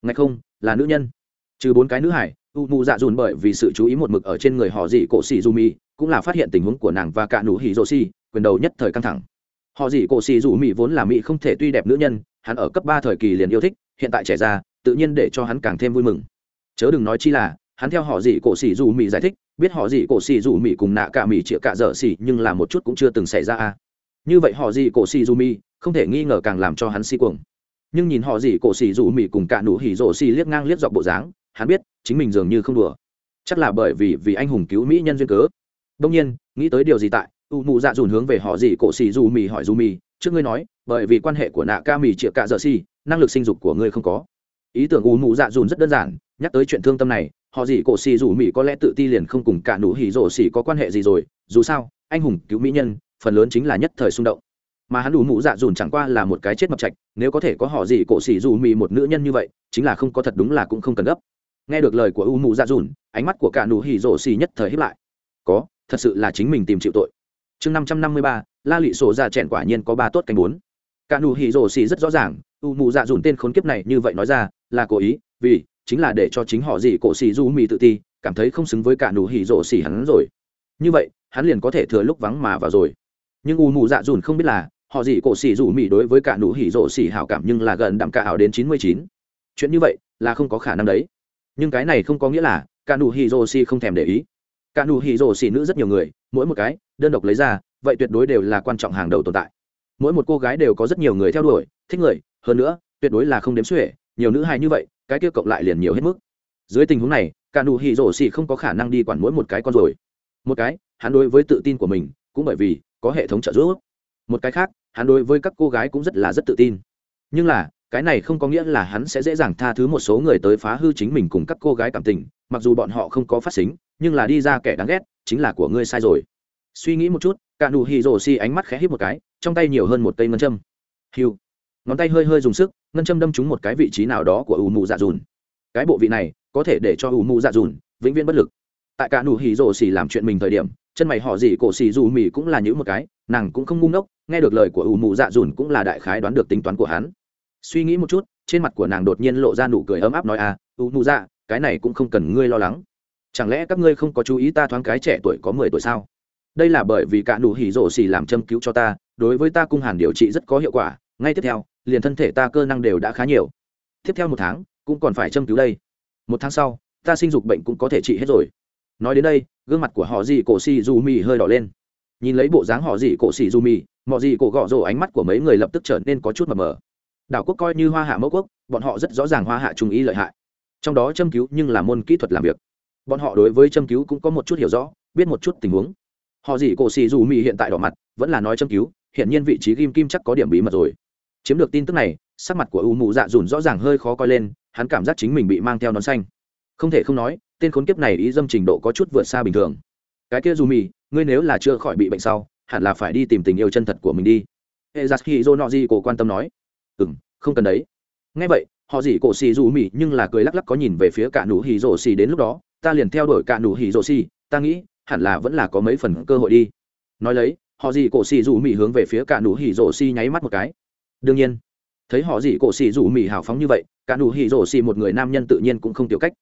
Ngay không, là nữ nhân. Trừ bốn cái nữ hải u mù dạ dùn bởi vì sự chú ý một mực ở trên người họ dị cổ xì dù mi cũng là phát hiện tình huống của nàng và cả nụ hỉ rô xì, quyền đầu nhất thời căng thẳng. Họ dị cổ xì dù mi vốn là mỹ không thể tuy đẹp nữ nhân, hắn ở cấp ba thời kỳ liền yêu thích, hiện tại trẻ ra tự nhiên để cho hắn càng thêm vui mừng. Chớ đừng nói chi là, hắn theo họ dị cổ xì dù mi giải thích, biết họ dị cổ xì dù mi cùng nạ cả mỹ chĩa cả dở xì, nhưng là một chút cũng chưa từng xảy ra à? như vậy họ dị cổ xì dù mi không thể nghi ngờ càng làm cho hắn si cuồng. Nhưng nhìn họ dị cổ xì dù mi cùng cả nụ hỉ rô xì liếc ngang liếc dọc bộ dáng, hắn biết chính mình dường như không đùa. Chắc là bởi vì vì anh hùng cứu mỹ nhân duyên cớ. Đông nhiên, nghĩ tới điều gì tại, u mụ dạ dùn hướng về họ gì cổ xì dù mì hỏi dù mì, trước ngươi nói, bởi vì quan hệ của nạ ca mì chịa cạ dợ xì, năng lực sinh dục của ngươi không có. Ý tưởng u mụ dạ dùn rất đơn giản, nhắc tới chuyện thương tâm này, họ gì cổ xì dù mì có lẽ tự ti liền không cùng cả nụ hỉ rổ xì có quan hệ gì rồi, dù sao, anh hùng cứu mỹ nhân, phần lớn chính là nhất thời xung động. Mà hắn u mụ dạ dùn chẳng qua là một cái chết mập trạch nếu có thể có họ gì cổ xì dù mì một nữ nhân như vậy, chính là không có thật đúng là cũng không cần gấp nghe được lời của u mụ Ra dùn, ánh mắt của cả nụ hỉ rổ xì nhất thời hiếp lại. Có, thật sự là chính mình tìm chịu tội. Chương năm trăm năm mươi ba, la lụy sổ dạ ra trẻn quả nhiên có ba tốt canh bốn. Cả nụ hỉ rổ xì rất rõ ràng u mụ Ra dùn tên khốn kiếp này như vậy nói ra, là cố ý, vì chính là để cho chính họ gì cổ xì du mì tự ti, cảm thấy không xứng với cả nụ hỉ rổ xì hắn rồi. Như vậy, hắn liền có thể thừa lúc vắng mà vào rồi. Nhưng u mụ dạ dùn không biết là, họ gì cổ xì rủ mì đối với cả nụ hỉ rổ xì hảo cảm nhưng là gần đạm cả hảo đến chín mươi chín. Chuyện như vậy là không có khả năng đấy nhưng cái này không có nghĩa là cả nụ hỉ rồ xì không thèm để ý. Cả nụ hỉ rồ xì nữ rất nhiều người, mỗi một cái, đơn độc lấy ra, vậy tuyệt đối đều là quan trọng hàng đầu tồn tại. Mỗi một cô gái đều có rất nhiều người theo đuổi, thích người, hơn nữa, tuyệt đối là không đếm xuể, nhiều nữ hài như vậy, cái kia cộng lại liền nhiều hết mức. Dưới tình huống này, cả nụ hỉ rổ xì không có khả năng đi quản mỗi một cái con rồi một cái, hắn đối với tự tin của mình, cũng bởi vì có hệ thống trợ giúp. Một cái khác, hắn đối với các cô gái cũng rất là rất tự tin. Nhưng là cái này không có nghĩa là hắn sẽ dễ dàng tha thứ một số người tới phá hư chính mình cùng các cô gái cảm tình, mặc dù bọn họ không có phát xính, nhưng là đi ra kẻ đáng ghét, chính là của ngươi sai rồi. Suy nghĩ một chút, cả nụ hì rồ xi ánh mắt khẽ hít một cái, trong tay nhiều hơn một cây ngân châm. Hiu. Ngón tay hơi hơi dùng sức, ngân châm đâm trúng một cái vị trí nào đó của ủ mụ dạ dùn. Cái bộ vị này, có thể để cho ủ mụ dạ dùn vĩnh viễn bất lực. Tại cả nụ hì rồ xì làm chuyện mình thời điểm, chân mày họ gì cổ xì dù mì cũng là những một cái, nàng cũng không ngu ngốc, nghe được lời của ủ mụ dạ dùn cũng là đại khái đoán được tính toán của hắn suy nghĩ một chút, trên mặt của nàng đột nhiên lộ ra nụ cười ấm áp nói à u nụ dạ cái này cũng không cần ngươi lo lắng. Chẳng lẽ các ngươi không có chú ý ta thoáng cái trẻ tuổi có mười tuổi sao? Đây là bởi vì cả nụ hỉ rổ xì làm châm cứu cho ta, đối với ta cung hàn điều trị rất có hiệu quả, ngay tiếp theo, liền thân thể ta cơ năng đều đã khá nhiều. Tiếp theo một tháng, cũng còn phải châm cứu đây. Một tháng sau, ta sinh dục bệnh cũng có thể trị hết rồi. Nói đến đây, gương mặt của họ dì cổ xì dù mì hơi đỏ lên. Nhìn lấy bộ dáng họ dì cổ xì dù mì mọi dì cổ gõ rổ ánh mắt của mấy người lập tức trở nên có chút mờ mờ đảo quốc coi như hoa hạ mẫu quốc, bọn họ rất rõ ràng hoa hạ trung ý lợi hại. Trong đó châm cứu nhưng là môn kỹ thuật làm việc. Bọn họ đối với châm cứu cũng có một chút hiểu rõ, biết một chút tình huống. Họ gì cổ xì dù mỹ hiện tại đỏ mặt, vẫn là nói châm cứu hiện nhiên vị trí kim kim chắc có điểm bí mật rồi. Chiếm được tin tức này, sắc mặt của u mụ dạ dùn rõ ràng hơi khó coi lên, hắn cảm giác chính mình bị mang theo nón xanh. Không thể không nói, tên khốn kiếp này ý dâm trình độ có chút vượt xa bình thường. Cái kia dù mì, ngươi nếu là chưa khỏi bị bệnh sau, hẳn là phải đi tìm tình yêu chân thật của mình đi. E g a s h i r o n o di cổ quan tâm nói ừ không cần đấy. Ngay vậy, họ dỉ cổ xì dù mị nhưng là cười lắc lắc có nhìn về phía cả nụ hỉ rổ xì đến lúc đó, ta liền theo đuổi cả nụ hỉ rổ xì, ta nghĩ, hẳn là vẫn là có mấy phần cơ hội đi. Nói lấy, họ dỉ cổ xì dù mị hướng về phía cả nụ hỉ rổ xì nháy mắt một cái. Đương nhiên, thấy họ dỉ cổ xì dù mị hào phóng như vậy, cả nụ hỉ rổ xì một người nam nhân tự nhiên cũng không tiểu cách.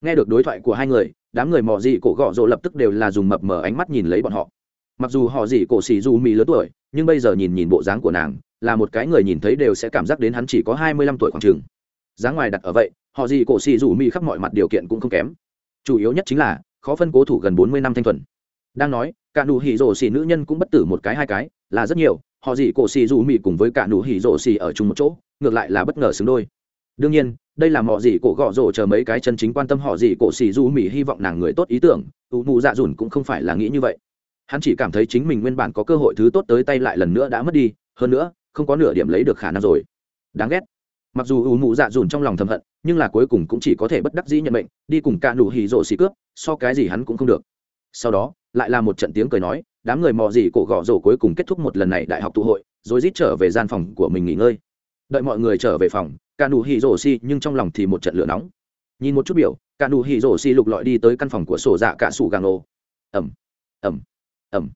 Nghe được đối thoại của hai người, đám người mò dị cổ gõ rộ lập tức đều là dùng mập mờ ánh mắt nhìn lấy bọn họ. Mặc dù họ dị cổ xì dù mì lớn tuổi, nhưng bây giờ nhìn nhìn bộ dáng của nàng là một cái người nhìn thấy đều sẽ cảm giác đến hắn chỉ có hai mươi lăm tuổi khoảng trường. Giá ngoài đặt ở vậy, họ gì cổ xì rủ mỹ khắp mọi mặt điều kiện cũng không kém. Chủ yếu nhất chính là, khó phân cố thủ gần bốn mươi năm thanh thuần. Đang nói, cả nụ hỉ rổ xì nữ nhân cũng bất tử một cái hai cái, là rất nhiều, họ gì cổ xì rủ mỹ cùng với cả nụ hỉ rổ xì ở chung một chỗ, ngược lại là bất ngờ xứng đôi. Đương nhiên, đây là mọi gì cổ gọ rổ chờ mấy cái chân chính quan tâm họ gì cổ xì rủ mỹ hy vọng nàng người tốt ý tưởng u mụ dạ dùn cũng không phải là nghĩ như vậy. Hắn chỉ cảm thấy chính mình nguyên bản có cơ hội thứ tốt tới tay lại lần nữa đã mất đi, hơn nữa không có nửa điểm lấy được khả năng rồi. Đáng ghét. Mặc dù ủ mụ dạ dùn trong lòng thầm hận, nhưng là cuối cùng cũng chỉ có thể bất đắc dĩ nhận mệnh, đi cùng cả nụ hì rộ xì cướp, so cái gì hắn cũng không được. Sau đó, lại là một trận tiếng cười nói, đám người mò gì cổ gõ rổ cuối cùng kết thúc một lần này đại học tụ hội, rồi rít trở về gian phòng của mình nghỉ ngơi. Đợi mọi người trở về phòng, cả nụ hì rộ xì nhưng trong lòng thì một trận lửa nóng. Nhìn một chút biểu, cả nụ hì rộ xì lục lọi đi tới căn phòng của sổ dạ cả sủ gàng ô ẩm ẩm ẩm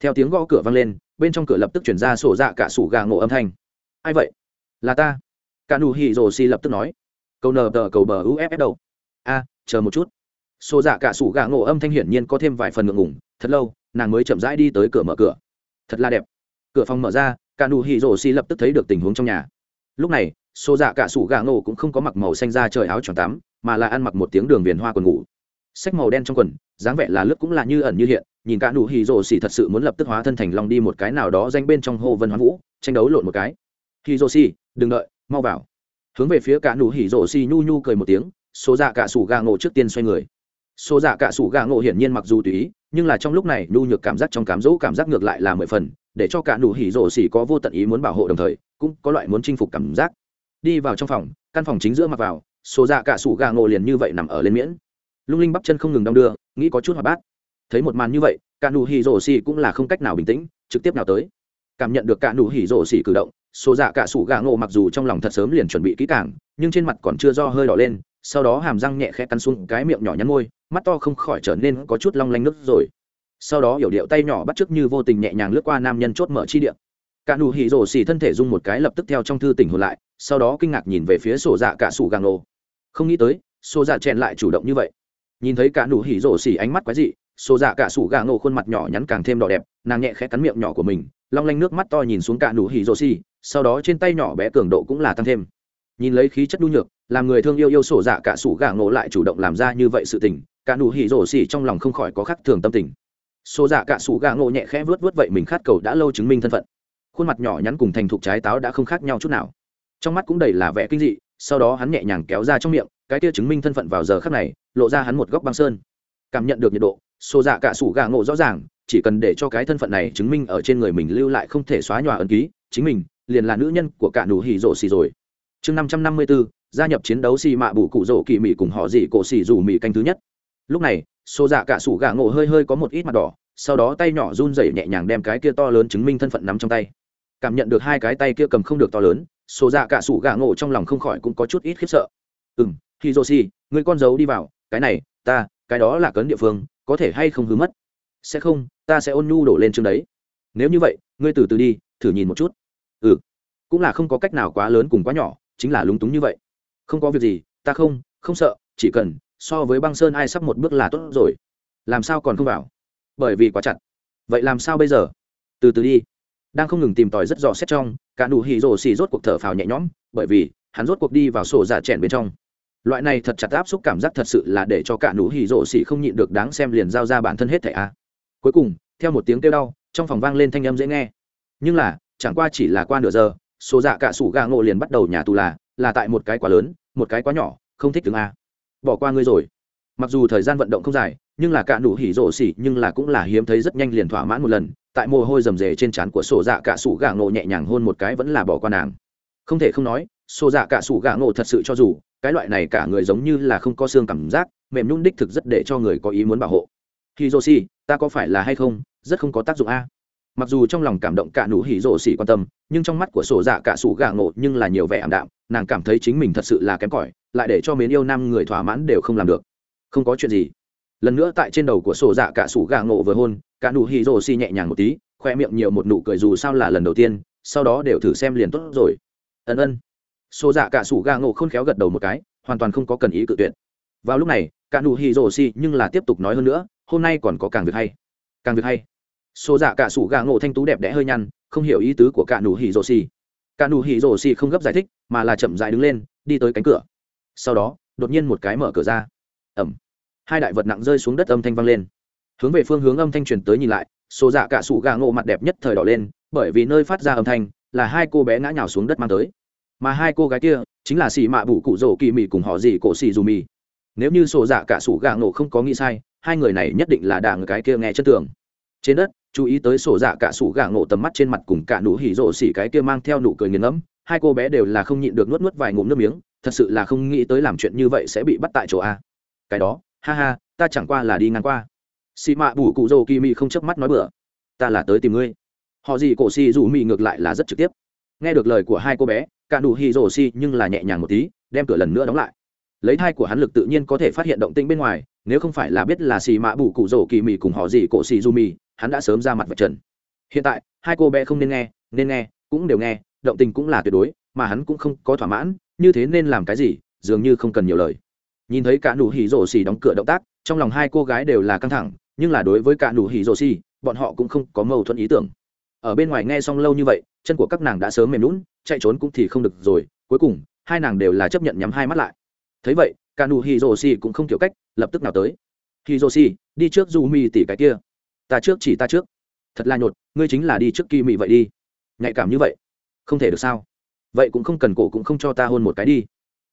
theo tiếng gõ cửa vang lên bên trong cửa lập tức chuyển ra sổ dạ cả sủ gà ngộ âm thanh. Ai vậy? Là ta. Cả nụ hỉ rồ xì lập tức nói. Cầu nờ tờ cầu bờ uff đầu. A, chờ một chút. Sổ dạ cả sủ gà ngộ âm thanh hiển nhiên có thêm vài phần ngượng ngủng thật lâu, nàng mới chậm rãi đi tới cửa mở cửa. Thật là đẹp. Cửa phòng mở ra, cả nụ hỉ rồ xì lập tức thấy được tình huống trong nhà. Lúc này, sổ dạ cả sủ gà ngộ cũng không có mặc màu xanh ra trời áo choàng tắm, mà là ăn mặc một tiếng đường viền hoa quần ngủ sách màu đen trong quần, dáng vẻ là lướt cũng là như ẩn như hiện, nhìn cả nụ hì rồ xì thật sự muốn lập tức hóa thân thành long đi một cái nào đó danh bên trong hồ vân hoán vũ, tranh đấu lộn một cái. Hì rồ xì đừng đợi, mau vào. Hướng về phía cả nụ hì rồ xì nhu nhu cười một tiếng, số dạ cả sủ gà ngộ trước tiên xoay người. Số dạ cả sủ gà ngộ hiển nhiên mặc dù tùy ý, nhưng là trong lúc này nhu nhược cảm giác trong cám dỗ cảm giác ngược lại là mười phần, để cho cả nụ hỉ rồ xỉ có vô tận ý muốn bảo hộ đồng thời, cũng có loại muốn chinh phục cảm giác. Đi vào trong phòng, căn phòng chính giữa mặc vào, số dạ cả sủ gà ngộ liền như vậy nằm ở lên miễn lung linh bắp chân không ngừng đong đưa, nghĩ có chút hoạt bát. Thấy một màn như vậy, cả nụ hỉ rổ xỉ cũng là không cách nào bình tĩnh, trực tiếp nào tới. Cảm nhận được cả nụ hỉ rổ xỉ cử động, số dạ cả sủ gà ngộ mặc dù trong lòng thật sớm liền chuẩn bị kỹ càng, nhưng trên mặt còn chưa do hơi đỏ lên, sau đó hàm răng nhẹ khẽ cắn xuống cái miệng nhỏ nhắn môi, mắt to không khỏi trở nên có chút long lanh nước rồi. Sau đó hiểu điệu tay nhỏ bắt chước như vô tình nhẹ nhàng lướt qua nam nhân chốt mở chi điện cả nụ hỉ rổ xỉ thân thể rung một cái lập tức theo trong thư tỉnh hồn lại, sau đó kinh ngạc nhìn về phía sổ dạ cả sủ gà ngộ. Không nghĩ tới sổ dạ chèn lại chủ động như vậy nhìn thấy cả nụ hỉ rổ xỉ ánh mắt quái dị, xô dạ cả sủ gà ngộ khuôn mặt nhỏ nhắn càng thêm đỏ đẹp, nàng nhẹ khẽ cắn miệng nhỏ của mình, long lanh nước mắt to nhìn xuống cả nụ hỉ rổ xỉ, sau đó trên tay nhỏ bé cường độ cũng là tăng thêm. Nhìn lấy khí chất đu nhược, làm người thương yêu yêu sổ dạ cả sủ gà ngộ lại chủ động làm ra như vậy sự tình, cả nụ hỉ rổ xỉ trong lòng không khỏi có khắc thường tâm tình. Xô dạ cả sủ gà ngộ nhẹ khẽ vớt vớt vậy mình khát cầu đã lâu chứng minh thân phận. Khuôn mặt nhỏ nhắn cùng thành thục trái táo đã không khác nhau chút nào. Trong mắt cũng đầy là vẻ kinh dị, sau đó hắn nhẹ nhàng kéo ra trong miệng cái kia chứng minh thân phận vào giờ khắc này, lộ ra hắn một góc băng sơn. Cảm nhận được nhiệt độ xô dạ cả sủ gà ngộ rõ ràng, chỉ cần để cho cái thân phận này chứng minh ở trên người mình lưu lại không thể xóa nhòa ấn ký, chính mình liền là nữ nhân của cả nụ hỉ rổ xì rồi. Chương năm trăm năm mươi bốn gia nhập chiến đấu xì mạ bù cụ rổ kỳ mỹ cùng họ dị cổ xì rủ mỹ canh thứ nhất. Lúc này xô dạ cả sủ gà ngộ hơi hơi có một ít mặt đỏ, sau đó tay nhỏ run rẩy nhẹ nhàng đem cái kia to lớn chứng minh thân phận nắm trong tay. Cảm nhận được hai cái tay kia cầm không được to lớn xô dạ cả sủ gà ngộ trong lòng không khỏi cũng có chút ít khiếp sợ. Ừ m hiroshi, người con dấu đi vào, cái này, ta, cái đó là cấn địa phương, có thể hay không hứa mất? Sẽ không, ta sẽ ôn nhu đổ lên chương đấy. Nếu như vậy, ngươi từ từ đi, thử nhìn một chút. Ừ. Cũng là không có cách nào quá lớn cùng quá nhỏ, chính là lúng túng như vậy. Không có việc gì, ta không không sợ, chỉ cần, so với băng sơn ai sắp một bước là tốt rồi. Làm sao còn không vào? Bởi vì quá chặt. Vậy làm sao bây giờ? Từ từ đi. Đang không ngừng tìm tòi rất rõ xét trong, cả đủ hỉ rồ xì rốt cuộc thở phào nhẹ nhõm, bởi vì, hắn rốt cuộc đi vào sổ giả chèn bên trong loại này thật chặt áp xúc cảm giác thật sự là để cho cả nụ hỉ rộ xỉ không nhịn được đáng xem liền giao ra bản thân hết thảy a. Cuối cùng, theo một tiếng kêu đau, trong phòng vang lên thanh âm dễ nghe. Nhưng là, chẳng qua chỉ là qua nửa giờ, số dạ cả sủ gà ngộ liền bắt đầu nhà tù là là tại một cái quá lớn, một cái quá nhỏ, không thích tướng a. Bỏ qua ngươi rồi. Mặc dù thời gian vận động không dài, nhưng là cả nụ hỉ rộ xỉ nhưng là cũng là hiếm thấy rất nhanh liền thỏa mãn một lần, tại mồ hôi rầm rề trên trán của sổ dạ cả sủ gà ngộ nhẹ nhàng hôn một cái vẫn là bỏ qua nàng. Không thể không nói xô dạ cả sủ gà ngộ thật sự cho dù, cái loại này cả người giống như là không có xương cảm giác, mềm nhún đích thực rất để cho người có ý muốn bảo hộ. Hiroshi, ta có phải là hay không? Rất không có tác dụng a. Mặc dù trong lòng cảm động cả nụ hỉ rổ xỉ quan tâm, nhưng trong mắt của sổ dạ cả sủ gà ngộ nhưng là nhiều vẻ ảm đạm, nàng cảm thấy chính mình thật sự là kém cỏi, lại để cho mến yêu nam người thỏa mãn đều không làm được. Không có chuyện gì. Lần nữa tại trên đầu của sổ dạ cả sủ gà ngộ vừa hôn, cả nụ hỉ rổ xỉ nhẹ nhàng một tí, khoe miệng nhiều một nụ cười dù sao là lần đầu tiên, sau đó đều thử xem liền tốt rồi. Ân ân. Sô dạ cả sủ gà ngộ khôn khéo gật đầu một cái, hoàn toàn không có cần ý cự tuyệt. Vào lúc này, cả nụ hì rồ xì nhưng là tiếp tục nói hơn nữa, hôm nay còn có càng việc hay. Càng việc hay. Sô dạ cả sủ gà ngộ thanh tú đẹp đẽ hơi nhăn, không hiểu ý tứ của cả nụ hì rồ xì. Cả nụ hì rồ xì không gấp giải thích, mà là chậm rãi đứng lên, đi tới cánh cửa. Sau đó, đột nhiên một cái mở cửa ra. Ẩm. Hai đại vật nặng rơi xuống đất âm thanh vang lên. Hướng về phương hướng âm thanh truyền tới nhìn lại, sô dạ cả sủ gà ngộ mặt đẹp nhất thời đỏ lên, bởi vì nơi phát ra âm thanh là hai cô bé ngã nhào xuống đất mang tới mà hai cô gái kia chính là xì mạ bụ cụ rỗ kỳ mị cùng họ gì cổ xì dù mị nếu như sổ dạ cả sủ gà ngộ không có nghĩ sai, hai người này nhất định là đảng cái kia nghe chất tường. Trên đất, chú ý tới sổ dạ cả sủ gà ngộ tầm mắt trên mặt cùng cả nụ hỉ rộ xì cái kia mang theo nụ cười nghiền ngẫm, hai cô bé đều là không nhịn được nuốt nuốt vài ngụm nước miếng, thật sự là không nghĩ tới làm chuyện như vậy sẽ bị bắt tại chỗ a. Cái đó, ha ha, ta chẳng qua là đi ngang qua. Xì mạ bù cụ rô kỳ mị không chớp mắt nói bừa. Ta là tới tìm ngươi. Họ gì cổ xì dù mị ngược lại là rất trực tiếp. Nghe được lời của hai cô bé cả đủ hỉ rổ xì nhưng là nhẹ nhàng một tí, đem cửa lần nữa đóng lại. Lấy thai của hắn lực tự nhiên có thể phát hiện động tĩnh bên ngoài, nếu không phải là biết là xì mạ bù cụ rổ kỳ mì cùng họ gì cổ xì du mì, hắn đã sớm ra mặt vạch trần. Hiện tại, hai cô bé không nên nghe nên nghe, cũng đều nghe, động tình cũng là tuyệt đối, mà hắn cũng không có thỏa mãn, như thế nên làm cái gì, dường như không cần nhiều lời. Nhìn thấy cả nụ hỉ rổ xì đóng cửa động tác, trong lòng hai cô gái đều là căng thẳng, nhưng là đối với cả nụ hỉ rổ xì, bọn họ cũng không có mâu thuẫn ý tưởng ở bên ngoài nghe xong lâu như vậy, chân của các nàng đã sớm mềm lún chạy trốn cũng thì không được rồi, cuối cùng, hai nàng đều là chấp nhận nhắm hai mắt lại. Thấy vậy cả nụ hì rồ xì cũng không kiểu cách, lập tức nào tới. Hì rồ xì đi trước dù mì tỉ cái kia. Ta trước chỉ ta trước. Thật là nhột, ngươi chính là đi trước kỳ mị vậy đi. Nhạy cảm như vậy, không thể được sao? Vậy cũng không cần cổ cũng không cho ta hôn một cái đi.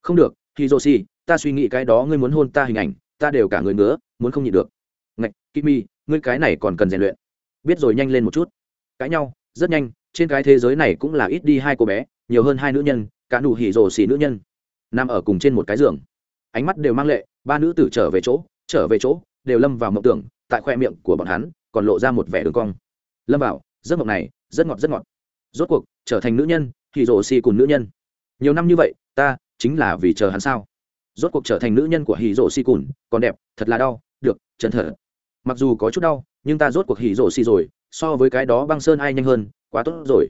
Không được hì rồ xì ta suy nghĩ cái đó, ngươi muốn hôn ta hình ảnh, ta đều cả người ngứa, muốn không nhịn được. Ngạch kỳ mị ngươi cái này còn cần rèn luyện. Biết rồi, nhanh lên một chút cãi nhau, rất nhanh, trên cái thế giới này cũng là ít đi hai cô bé, nhiều hơn hai nữ nhân, cả nụ hỉ rồ xì nữ nhân. Nằm ở cùng trên một cái giường. Ánh mắt đều mang lệ, ba nữ tử trở về chỗ, trở về chỗ, đều lâm vào mộng tưởng, tại khoe miệng của bọn hắn, còn lộ ra một vẻ đường cong. Lâm vào, giấc mộng này, rất ngọt rất ngọt. Rốt cuộc, trở thành nữ nhân, hỉ rồ xì cùng nữ nhân. Nhiều năm như vậy, ta, chính là vì chờ hắn sao? Rốt cuộc trở thành nữ nhân của hỉ rồ xì cùn còn đẹp, thật là đau, được chân thở. Mặc dù có chút đau, nhưng ta rốt cuộc hỉ rồ xì rồi so với cái đó băng sơn ai nhanh hơn, quá tốt rồi.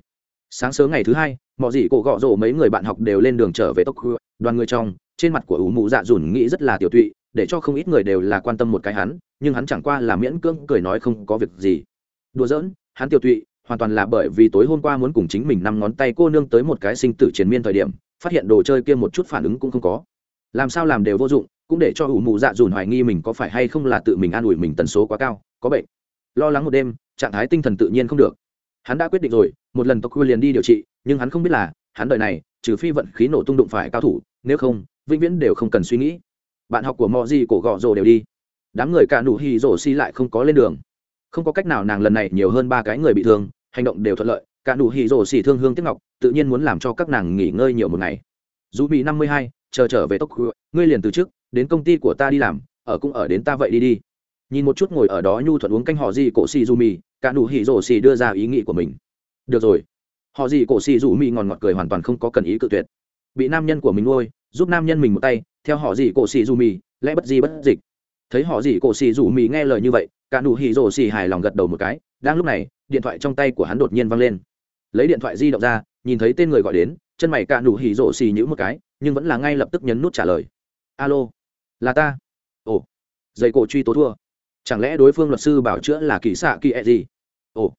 Sáng sớm ngày thứ hai, mọi gì cổ gọ rổ mấy người bạn học đều lên đường trở về tốc đoàn người trong, trên mặt của ủ mụ dạ dùn nghĩ rất là tiểu tụy, để cho không ít người đều là quan tâm một cái hắn, nhưng hắn chẳng qua là miễn cưỡng cười nói không có việc gì. Đùa giỡn, hắn tiểu tụy, hoàn toàn là bởi vì tối hôm qua muốn cùng chính mình năm ngón tay cô nương tới một cái sinh tử chiến miên thời điểm, phát hiện đồ chơi kia một chút phản ứng cũng không có. Làm sao làm đều vô dụng, cũng để cho ủ mụ dạ dùn hoài nghi mình có phải hay không là tự mình an ủi mình tần số quá cao, có bệnh. Lo lắng một đêm trạng thái tinh thần tự nhiên không được. Hắn đã quyết định rồi, một lần tộc quy liền đi điều trị, nhưng hắn không biết là, hắn đời này, trừ phi vận khí nổ tung đụng phải cao thủ, nếu không, vĩnh viễn đều không cần suy nghĩ. Bạn học của mọi gì cổ gọ rồ đều đi. Đám người cả nụ hì rồ xi lại không có lên đường. Không có cách nào nàng lần này nhiều hơn ba cái người bị thương, hành động đều thuận lợi, cả nụ hì rồ xỉ thương hương tiếc ngọc, tự nhiên muốn làm cho các nàng nghỉ ngơi nhiều một ngày. Dù bị năm mươi hai, chờ trở về tốc ngươi liền từ trước, đến công ty của ta đi làm, ở cũng ở đến ta vậy đi đi nhìn một chút ngồi ở đó nhu thuận uống canh họ gì cổ xì dù mì, cả nụ hỉ rổ xì đưa ra ý nghĩ của mình. Được rồi. Họ gì cổ xì dù mì ngòn ngọt cười hoàn toàn không có cần ý cự tuyệt. Bị nam nhân của mình nuôi, giúp nam nhân mình một tay, theo họ gì cổ xì dù mì, lẽ bất di bất dịch. Thấy họ gì cổ xì dù mì nghe lời như vậy, cả nụ hỉ rổ xì hài lòng gật đầu một cái, đang lúc này, điện thoại trong tay của hắn đột nhiên văng lên. Lấy điện thoại di động ra, nhìn thấy tên người gọi đến, chân mày cả nụ hỉ rổ xì nhữ một cái, nhưng vẫn là ngay lập tức nhấn nút trả lời. Alo, là ta. Ồ, giày cổ truy tố thua chẳng lẽ đối phương luật sư bảo chữa là kỳ xạ kỳ e gì? Ồ,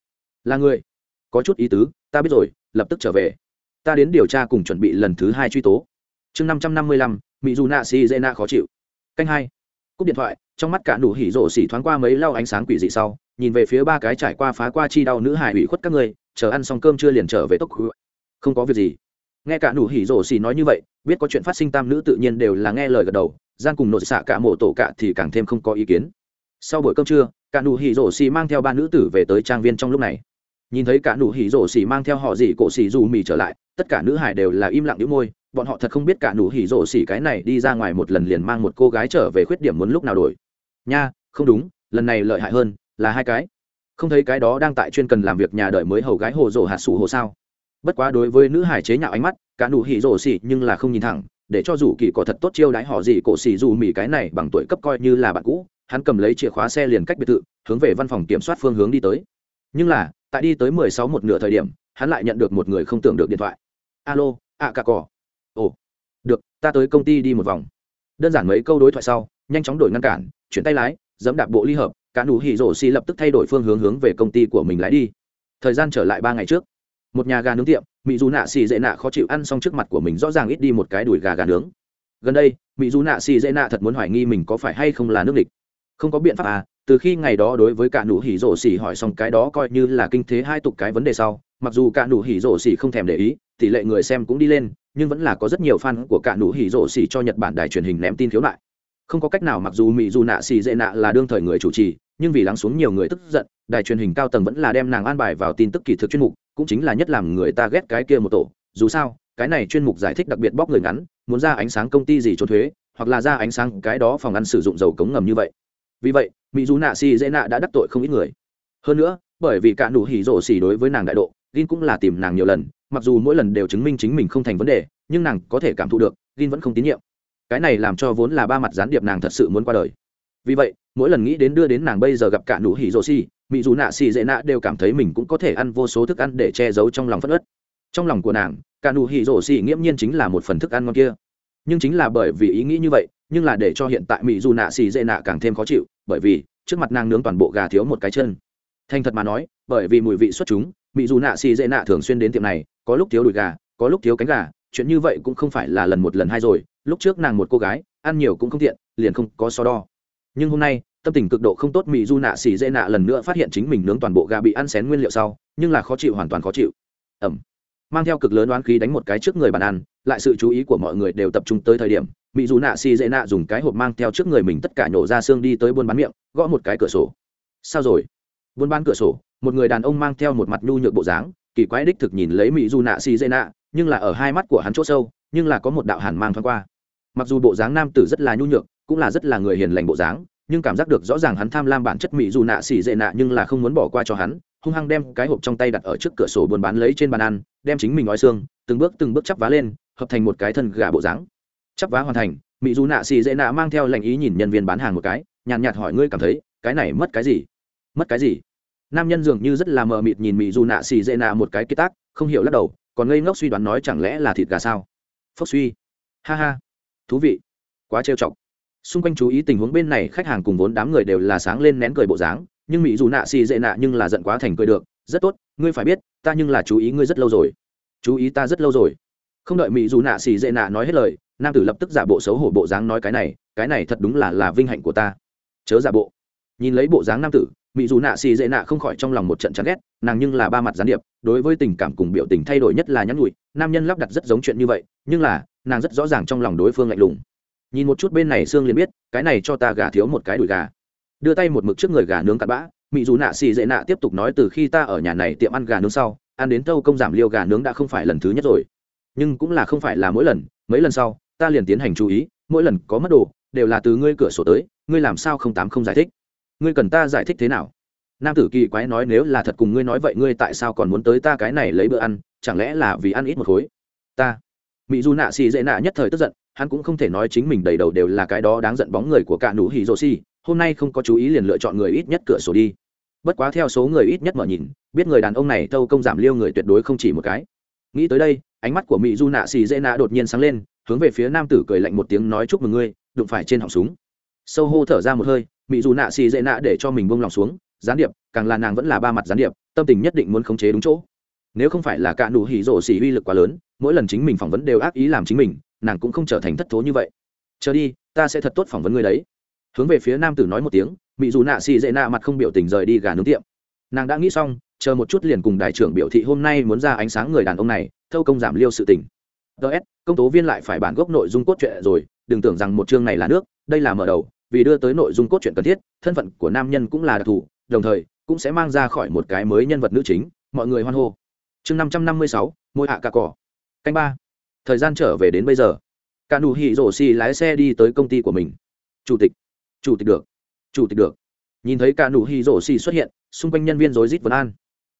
là người. Có chút ý tứ, ta biết rồi, lập tức trở về. Ta đến điều tra cùng chuẩn bị lần thứ hai truy tố. Chương năm trăm năm mươi lăm, mỹ dù nạ si dê na khó chịu. Canh hai. Cúp điện thoại, trong mắt cả nụ hỉ rổ xỉ thoáng qua mấy lau ánh sáng quỷ dị sau, nhìn về phía ba cái trải qua phá qua chi đau nữ hải ủy khuất các người, chờ ăn xong cơm chưa liền trở về tốc không có việc gì. Nghe cả nụ hỉ rổ xỉ nói như vậy, biết có chuyện phát sinh tam nữ tự nhiên đều là nghe lời gật đầu, gian cùng nội xạ cả mộ tổ cạ thì càng thêm không có ý kiến sau buổi cơm trưa, cả nụ hỉ rổ xì mang theo ba nữ tử về tới trang viên trong lúc này. Nhìn thấy cả nụ hỉ rổ xì mang theo họ gì cổ xì dù mì trở lại, tất cả nữ hải đều là im lặng đĩu môi, bọn họ thật không biết cả nụ hỉ rổ xì cái này đi ra ngoài một lần liền mang một cô gái trở về khuyết điểm muốn lúc nào đổi. Nha, không đúng, lần này lợi hại hơn, là hai cái. Không thấy cái đó đang tại chuyên cần làm việc nhà đợi mới hầu gái hồ rổ hạt sủ hồ sao. Bất quá đối với nữ hải chế nhạo ánh mắt, cả nụ hỉ rổ xì nhưng là không nhìn thẳng để cho dù kỳ có thật tốt chiêu đãi họ gì cổ xì dù mỉ cái này bằng tuổi cấp coi như là bạn cũ hắn cầm lấy chìa khóa xe liền cách biệt thự hướng về văn phòng kiểm soát phương hướng đi tới. Nhưng là tại đi tới mười sáu một nửa thời điểm hắn lại nhận được một người không tưởng được điện thoại. Alo ạ à, cà cỏ ồ được ta tới công ty đi một vòng. Đơn giản mấy câu đối thoại sau nhanh chóng đổi ngăn cản chuyển tay lái dẫm đạp bộ ly hợp cả nụ hì rổ xì lập tức thay đổi phương hướng hướng về công ty của mình lái đi. Thời gian trở lại ba ngày trước một nhà gà nướng tiệm mỹ dù nạ xì dễ nạ khó chịu ăn xong trước mặt của mình rõ ràng ít đi một cái đùi gà gà nướng. Gần đây mỹ dù nạ xì dễ nạ thật muốn hoài nghi mình có phải hay không là nước địch. Không có biện pháp à từ khi ngày đó đối với cả nụ hỉ rổ xỉ hỏi xong cái đó coi như là kinh thế hai tục cái vấn đề sau, mặc dù cả nụ hỉ rổ xỉ không thèm để ý, tỷ lệ người xem cũng đi lên, nhưng vẫn là có rất nhiều fan của cả nụ hỉ rổ xỉ cho nhật bản đài truyền hình ném tin khiếu nại. Không có cách nào mặc dù mỹ dù nạ xì dễ nạ là đương thời người chủ trì nhưng vì lắng xuống nhiều người tức giận, đài truyền hình cao tầng vẫn là đem nàng an bài vào tin tức kỳ thực chuyên mục, cũng chính là nhất làm người ta ghét cái kia một tổ. Dù sao, cái này chuyên mục giải thích đặc biệt bóc người ngắn, muốn ra ánh sáng công ty gì trốn thuế, hoặc là ra ánh sáng cái đó phòng ăn sử dụng dầu cống ngầm như vậy. Vì vậy, mỹ dù nạ xì dễ nạ đã đắc tội không ít người. Hơn nữa, bởi vì cả đủ hỉ rổ xỉ đối với nàng đại độ, gin cũng là tìm nàng nhiều lần, mặc dù mỗi lần đều chứng minh chính mình không thành vấn đề, nhưng nàng có thể cảm thụ được, gin vẫn không tín nhiệm. Cái này làm cho vốn là ba mặt gián điệp nàng thật sự muốn qua đời vì vậy, mỗi lần nghĩ đến đưa đến nàng bây giờ gặp cả nụ hỉ rồ xì mỹ dù nạ xì dễ nạ đều cảm thấy mình cũng có thể ăn vô số thức ăn để che giấu trong lòng phất ớt trong lòng của nàng, cả nụ hỉ rồ xì nghiễm nhiên chính là một phần thức ăn ngon kia. Nhưng chính là bởi vì ý nghĩ như vậy, nhưng là để cho hiện tại mỹ dù nạ xì dễ nạ càng thêm khó chịu, bởi vì trước mặt nàng nướng toàn bộ gà thiếu một cái chân. Thành thật mà nói, bởi vì mùi vị xuất chúng mỹ dù nạ xì dễ nạ thường xuyên đến tiệm này, có lúc thiếu đùi gà, có lúc thiếu cánh gà, chuyện như vậy cũng không phải là lần một lần hai rồi. Lúc trước nàng một cô gái, ăn nhiều cũng không tiện, liền không có so đo nhưng hôm nay, tâm tình cực độ không tốt mỹ du nạ xì dễ nạ lần nữa phát hiện chính mình nướng toàn bộ gà bị ăn xén nguyên liệu sau, nhưng là khó chịu, hoàn toàn khó chịu. Ẩm. Mang theo cực lớn oán khí đánh một cái trước người bàn ăn, lại sự chú ý của mọi người đều tập trung tới thời điểm mỹ dù nạ xì dễ nạ dùng cái hộp mang theo trước người mình tất cả nhổ ra xương đi tới buôn bán miệng, gõ một cái cửa sổ. Sao rồi? Buôn bán cửa sổ, một người đàn ông mang theo một mặt nhu nhược bộ dáng, kỳ quái đích thực nhìn lấy mỹ dù nạ xì dễ nạ, nhưng là ở hai mắt của hắn chỗ sâu, nhưng là có một đạo hàn mang thoáng qua. Mặc dù bộ dáng nam tử rất là nhu nhược cũng là rất là người hiền lành bộ dáng nhưng cảm giác được rõ ràng hắn tham lam bản chất mỹ dù nạ xỉ dệ nạ nhưng là không muốn bỏ qua cho hắn hung hăng đem cái hộp trong tay đặt ở trước cửa sổ buôn bán lấy trên bàn ăn đem chính mình nói xương từng bước từng bước chắp vá lên hợp thành một cái thân gà bộ dáng. Chắp vá hoàn thành mỹ dù nạ xì dễ nạ mang theo lệnh ý nhìn nhân viên bán hàng một cái nhàn nhạt, nhạt hỏi ngươi cảm thấy cái này mất cái gì? Mất cái gì? Nam nhân dường như rất là mờ mịt nhìn mỹ dù nạ xì dễ nạ một cái kiệt tác không hiểu lắc đầu còn ngây ngốc suy đoán nói chẳng lẽ là thịt gà sao? Phốc suy. Ha ha. Thú vị. Quá trêu chọc xung quanh chú ý tình huống bên này khách hàng cùng vốn đám người đều là sáng lên nén cười bộ dáng, nhưng mỹ dù nạ xì dễ nạ nhưng là giận quá thành cười được, rất tốt, ngươi phải biết, ta nhưng là chú ý ngươi rất lâu rồi. Chú ý ta rất lâu rồi. Không đợi mỹ dù nạ xì dễ nạ nói hết lời, nam tử lập tức giả bộ xấu hổ bộ dáng nói cái này cái này thật đúng là là vinh hạnh của ta. Chớ giả bộ. Nhìn lấy bộ dáng nam tử, mỹ dù nạ xì dễ nạ không khỏi trong lòng một trận chán ghét, nàng nhưng là ba mặt gián điệp, đối với tình cảm cùng biểu tình thay đổi nhất là nhắn nhụi nam nhân lắp đặt rất giống chuyện như vậy, nhưng là, nàng rất rõ ràng trong lòng đối phương lạnh lùng nhìn một chút bên này xương liền biết, cái này cho ta gà thiếu một cái đùi gà. Đưa tay một mực trước người gà nướng cặn bã mỹ dù nạ xì dễ nạ tiếp tục nói từ khi ta ở nhà này tiệm ăn gà nướng sau, ăn đến thâu công giảm liêu gà nướng đã không phải lần thứ nhất rồi. Nhưng cũng là không phải là mỗi lần, mấy lần sau, ta liền tiến hành chú ý, mỗi lần có mất đồ, đều là từ ngươi cửa sổ tới, ngươi làm sao không tám không giải thích? Ngươi cần ta giải thích thế nào? Nam tử kỳ quái nói nếu là thật cùng ngươi nói vậy ngươi tại sao còn muốn tới ta cái này lấy bữa ăn, chẳng lẽ là vì ăn ít một khối? Ta. Mỹ dù nạ xì dễ nạ nhất thời tức giận hắn cũng không thể nói chính mình đầy đầu đều là cái đó đáng giận bóng người của cả nụ hì rồ xì, hôm nay không có chú ý liền lựa chọn người ít nhất cửa sổ đi. Bất quá theo số người ít nhất mở nhìn, biết người đàn ông này thâu công giảm liêu người tuyệt đối không chỉ một cái. Nghĩ tới đây, ánh mắt của mỹ du nạ xì dễ nạ đột nhiên sáng lên, hướng về phía nam tử cười lạnh một tiếng nói chúc mừng ngươi, đụng phải trên họng súng. Sâu hô thở ra một hơi mỹ Du nạ xì dễ nạ để cho mình bông lòng xuống, gián điệp, càng là nàng vẫn là ba mặt gián điệp, tâm tình nhất định muốn khống chế đúng chỗ. Nếu không phải là cạ nụ hì rổ xì uy lực quá lớn, mỗi lần chính mình phỏng vấn đều ác ý làm chính mình nàng cũng không trở thành thất thố như vậy. Chờ đi, ta sẽ thật tốt phỏng vấn người đấy. Hướng về phía nam tử nói một tiếng mỹ dù nạ xì dễ nạ mặt không biểu tình rời đi gà nướng tiệm. Nàng đã nghĩ xong, chờ một chút liền cùng đại trưởng biểu thị hôm nay muốn ra ánh sáng người đàn ông này, thâu công giảm liêu sự tình. Ts công tố viên lại phải bản gốc nội dung cốt truyện rồi, đừng tưởng rằng một chương này là nước, đây là mở đầu, vì đưa tới nội dung cốt truyện cần thiết, thân phận của nam nhân cũng là đặc thù, đồng thời, cũng sẽ mang ra khỏi một cái mới nhân vật nữ chính, mọi người hoan hô. Chương năm trăm năm mươi sáu, môi hạ cà cỏ canh ba thời gian trở về đến bây giờ. Cả nụ hỉ rổ xì lái xe đi tới công ty của mình. Chủ tịch. Chủ tịch được. Chủ tịch được. Nhìn thấy cả nụ hỉ rổ xì xuất hiện, xung quanh nhân viên rối rít vấn an.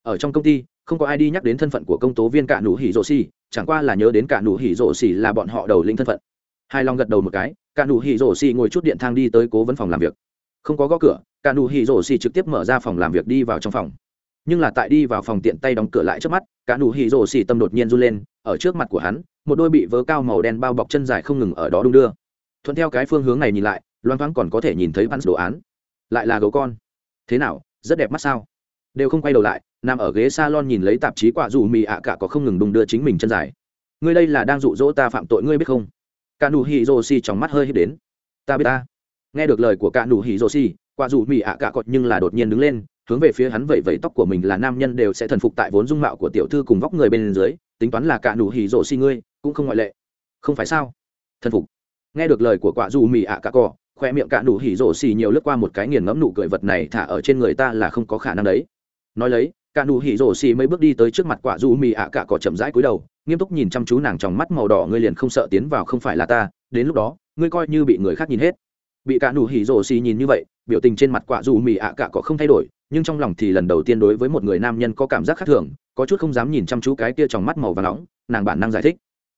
Ở trong công ty, không có ai đi nhắc đến thân phận của công tố viên cả nụ hỉ rổ xì, chẳng qua là nhớ đến cả nụ hỉ rổ xì là bọn họ đầu lĩnh thân phận. Hai long gật đầu một cái, cả nụ hỉ rổ xì ngồi chút điện thang đi tới cố vấn phòng làm việc. Không có gõ cửa, cả nụ hỉ rổ xì trực tiếp mở ra phòng làm việc đi vào trong phòng nhưng là tại đi vào phòng tiện tay đóng cửa lại trước mắt, cả nụ hỉ rổ xì tâm đột nhiên run lên, ở trước mặt của hắn, một đôi bị vớ cao màu đen bao bọc chân dài không ngừng ở đó đung đưa. Thuận theo cái phương hướng này nhìn lại loan thoáng còn có thể nhìn thấy bắn đồ án. Lại là gấu con. Thế nào, rất đẹp mắt sao? Đều không quay đầu lại, nằm ở ghế s a lon nhìn lấy tạp chí quả dù mì ạ cả có không ngừng đung đưa chính mình chân dài. Ngươi đây là đang rụ rỗ ta phạm tội ngươi biết không? Cả nụ hỉ rô xi trong mắt hơi hít đến. Ta biết ta. Nghe được lời của cả nụ hỉ rô xi quả dù mì ạ cả cọt nhưng là đột nhiên đứng lên hướng về phía hắn vẩy vẩy tóc của mình là nam nhân đều sẽ thần phục tại vốn dung mạo của tiểu thư cùng vóc người bên dưới, tính toán là cả nụ hỉ rổ xi ngươi, cũng không ngoại lệ. Không phải sao? Thần phục. Nghe được lời của quả dù mì ạ à cả cỏ khoe miệng cả nụ hỉ rổ xi nhiều lướt qua một cái nghiền ngẫm nụ cười vật này thả ở trên người ta là không có khả năng đấy. Nói lấy, cả nụ hỉ rổ xi mấy bước đi tới trước mặt quả dù mì ạ à cả cỏ chậm rãi cúi đầu, nghiêm túc nhìn chăm chú nàng trong mắt màu đỏ ngươi liền không sợ tiến vào không phải là ta, đến lúc đó, ngươi coi như bị người khác nhìn hết. Bị cả nụ hỉ rổ xi nhìn như vậy, biểu tình trên mặt quả dù mì ạ à cả cỏ không thay đổi nhưng trong lòng thì lần đầu tiên đối với một người nam nhân có cảm giác khác thường, có chút không dám nhìn chăm chú cái kia trong mắt màu và nóng, nàng bản năng giải thích.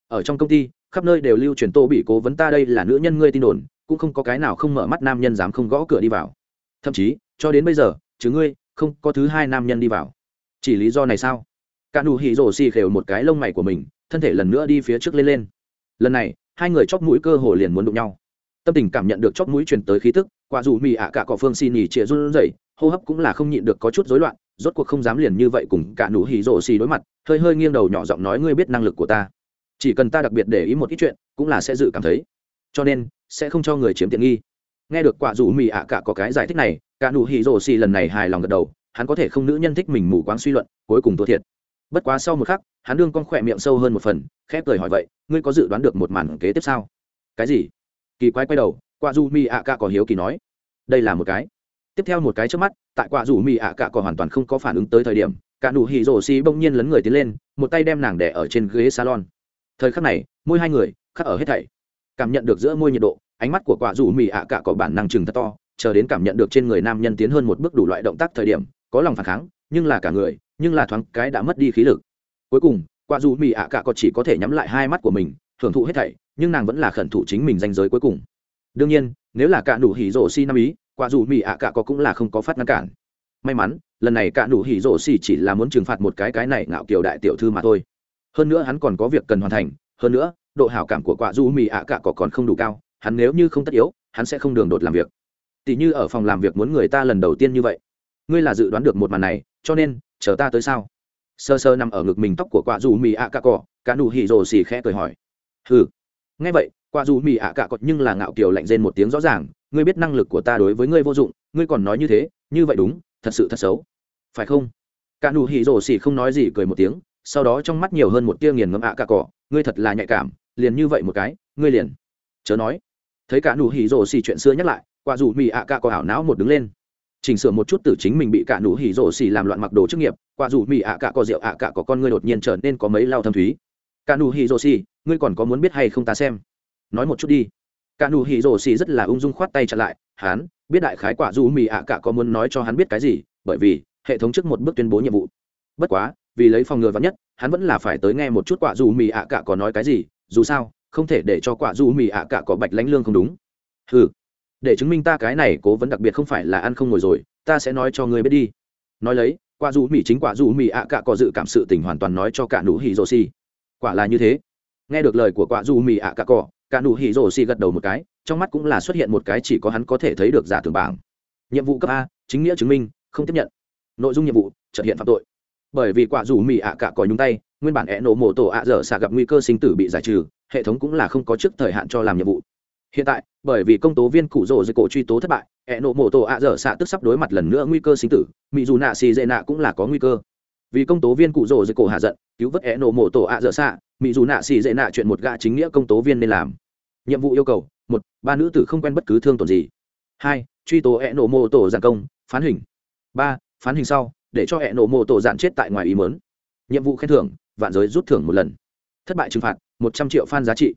Ở trong công ty, khắp nơi đều lưu truyền tô bị cố vấn ta đây là nữ nhân ngươi tin đồn, cũng không có cái nào không mở mắt nam nhân dám không gõ cửa đi vào. Thậm chí, cho đến bây giờ, chứ ngươi, không có thứ hai nam nhân đi vào. Chỉ lý do này sao? Cả nụ hỉ rổ xì khều một cái lông mày của mình, thân thể lần nữa đi phía trước lên lên. Lần này, hai người chóp mũi cơ hồ liền muốn đụng nhau. Tâm tình cảm nhận được chóp mũi truyền tới khí tức, quả dù mì ạ cả cỏ phương xin nhì chĩa run rẩy hô hấp cũng là không nhịn được có chút rối loạn, rốt cuộc không dám liền như vậy cùng cả nụ hỉ rổ xì đối mặt, hơi hơi nghiêng đầu nhỏ giọng nói, ngươi biết năng lực của ta. Chỉ cần ta đặc biệt để ý một ít chuyện, cũng là sẽ dự cảm thấy. Cho nên, sẽ không cho người chiếm tiện nghi. Nghe được quả dù mì ạ à cả có cái giải thích này, cả nụ hỉ rổ xì lần này hài lòng gật đầu, hắn có thể không nữ nhân thích mình mù quáng suy luận, cuối cùng thua thiệt. Bất quá sau một khắc, hắn đương con khỏe miệng sâu hơn một phần khép cười hỏi vậy, ngươi có dự đoán được một màn kế tiếp sao? Cái gì? Kỳ quái quay đầu qua du mì ạ ca có hiếu kỳ nói. Đây là một cái tiếp theo một cái trước mắt, tại quả rủ mì ạ à cả còn hoàn toàn không có phản ứng tới thời điểm, cả nụ hỉ rổ xì bỗng nhiên lấn người tiến lên, một tay đem nàng đẻ ở trên ghế salon. Thời khắc này, môi hai người khắc ở hết thảy. Cảm nhận được giữa môi nhiệt độ, ánh mắt của quả rủ mì ạ à cả có bản năng chừng thật to, chờ đến cảm nhận được trên người nam nhân tiến hơn một bước đủ loại động tác thời điểm, có lòng phản kháng, nhưng là cả người, nhưng là thoáng cái đã mất đi khí lực. Cuối cùng, quả dù mì ạ à cả có chỉ có thể nhắm lại hai mắt của mình, thưởng thụ hết thảy, nhưng nàng vẫn là khẩn thủ chính mình danh giới cuối cùng. Đương nhiên, nếu là cả nụ hỉ rổ xi nam ý quả dù mỹ ạ cả có cũng là không có phát ngăn cản. May mắn, lần này cả nụ hỉ rổ xỉ chỉ là muốn trừng phạt một cái cái này ngạo kiều đại tiểu thư mà thôi. Hơn nữa hắn còn có việc cần hoàn thành, hơn nữa, độ hảo cảm của quả du mì ạ à cả cỏ còn không đủ cao, hắn nếu như không tất yếu, hắn sẽ không đường đột làm việc. Tỉ như ở phòng làm việc muốn người ta lần đầu tiên như vậy. Ngươi là dự đoán được một màn này, cho nên, chờ ta tới sao? Sơ sơ nằm ở ngực mình tóc của quả du mì ạ à cả cỏ cả nụ hỉ rồ xỉ khẽ cười hỏi. Ừ nghe vậy, quả du mì ạ à cả cỏ nhưng là ngạo kiều lạnh rên một tiếng rõ ràng ngươi biết năng lực của ta đối với ngươi vô dụng, ngươi còn nói như thế, như vậy đúng, thật sự thật xấu. Phải không? Cả nụ hỉ rổ xỉ không nói gì cười một tiếng, sau đó trong mắt nhiều hơn một tia nghiền ngẫm ạ à cả cỏ, ngươi thật là nhạy cảm, liền như vậy một cái, ngươi liền. Chớ nói. Thấy cả nụ hỉ rổ xỉ chuyện xưa nhắc lại, quả dù mì ạ à cả cỏ hảo não một đứng lên. Chỉnh sửa một chút từ chính mình bị cả nụ hỉ rổ xỉ làm loạn mặc đồ chức nghiệp, quả dù mì ạ à cả cỏ rượu ạ cả cỏ con ngươi đột nhiên trở nên có mấy lao thâm thúy. Cả nụ hỉ rổ xỉ, ngươi còn có muốn biết hay không ta xem? Nói một chút đi cả nụ hỉ rổ xì rất là ung dung khoát tay chặn lại hắn biết đại khái quả dù mì ạ cả có muốn nói cho hắn biết cái gì, bởi vì hệ thống trước một bước tuyên bố nhiệm vụ. Bất quá, vì lấy phòng ngừa vắn nhất, hắn vẫn là phải tới nghe một chút quả dù mì ạ cả có nói cái gì, dù sao, không thể để cho quả dù mì ạ cả có bạch lãnh lương không đúng. Ừ để chứng minh ta cái này cố vấn đặc biệt không phải là ăn không ngồi rồi, ta sẽ nói cho ngươi biết đi. Nói lấy, quả dù mì chính quả dù mì ạ cả có dự cảm sự tình hoàn toàn nói cho cả nụ hỉ rổ xì. Quả là như thế. Nghe được lời của quả dù mì ạ cả có cả nụ hỉ rổ xì gật đầu một cái, trong mắt cũng là xuất hiện một cái chỉ có hắn có thể thấy được giả tưởng bảng. Nhiệm vụ cấp a, chính nghĩa chứng minh, không tiếp nhận. Nội dung nhiệm vụ trợ hiện phạm tội. Bởi vì quả dù mỹ ạ cả còi nhúng tay, nguyên bản e nổ mổ tổ ạ dở xạ gặp nguy cơ sinh tử bị giải trừ, hệ thống cũng là không có trước thời hạn cho làm nhiệm vụ. Hiện tại, bởi vì công tố viên cụ rồ dưới cổ truy tố thất bại e nổ mổ tổ ạ dở xạ tức sắp đối mặt lần nữa nguy cơ sinh tử mỹ dù nạ xì dệ nạ cũng là có nguy cơ vì công tố viên cụ rồ dưới cổ hạ giận, cứu vớt é nổ mổ tổ ạ dở xạ mỹ dù nạ xì dễ nạ chuyện một gã chính nghĩa công tố viên nên làm. Nhiệm vụ yêu cầu, một, ba nữ tử không quen bất cứ thương tổn gì. Hai, truy tố é nổ mổ tổ giàn công, phán hình. Ba, phán hình sau, để cho é nổ mổ tổ giàn chết tại ngoài ý mớn nhiệm vụ khen thưởng, vạn giới rút thưởng một lần. Thất bại trừng phạt, một trăm triệu fan giá trị.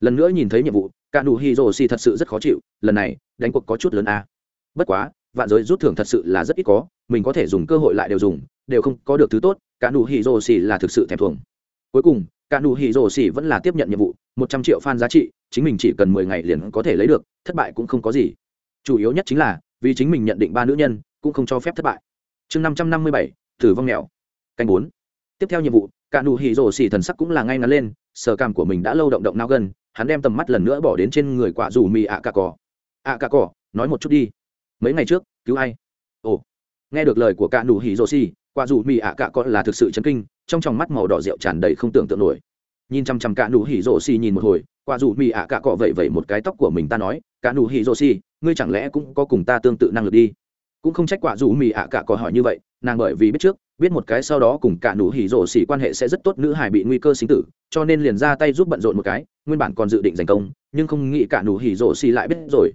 Lần nữa nhìn thấy nhiệm vụ, cả nụ hy rồ xì thật sự rất khó chịu, lần này, đánh cuộc có chút lớn a. À. bất quá, vạn giới rút thưởng thật sự là rất ít có, mình có thể dùng cơ hội lại đều dùng đều không có được thứ tốt, cả nụ hỉ rồ xỉ là thực sự thèm thuồng. Cuối cùng, cả nụ hỉ rồ xỉ vẫn là tiếp nhận nhiệm vụ, một trăm triệu fan giá trị, chính mình chỉ cần mười ngày liền có thể lấy được, thất bại cũng không có gì. Chủ yếu nhất chính là, vì chính mình nhận định ba nữ nhân, cũng không cho phép thất bại. Chương năm trăm năm mươi bảy, tử vong nghèo canh bốn. Tiếp theo nhiệm vụ, cả nụ hỉ rồ xỉ thần sắc cũng là ngay ngắn lên, sở cảm của mình đã lâu động động nao gần hắn đem tầm mắt lần nữa bỏ đến trên người quả dù mì ạ cà cỏ ạ cà cỏ nói một chút đi. Mấy ngày trước, cứu ai? Ồ. Nghe được lời của cả nụ hỉ rồ xỉ quả dù mì ạ cạ còn là thực sự chấn kinh, trong tròng mắt màu đỏ rượu tràn đầy không tưởng tượng nổi. Nhìn chằm chằm cả nụ hỉ rổ xì nhìn một hồi, quả dù mì ạ cạ cọ vậy vậy một cái tóc của mình ta nói, cả nụ hỉ rổ xì, ngươi chẳng lẽ cũng có cùng ta tương tự năng lực đi? Cũng không trách quả dù mì ạ cạ cọ hỏi như vậy, nàng bởi vì biết trước, biết một cái sau đó cùng cả nụ hỉ rổ xì quan hệ sẽ rất tốt nữ hải bị nguy cơ sinh tử, cho nên liền ra tay giúp bận rộn một cái, nguyên bản còn dự định giành công, nhưng không nghĩ cả nụ hỉ rổ xì lại biết rồi.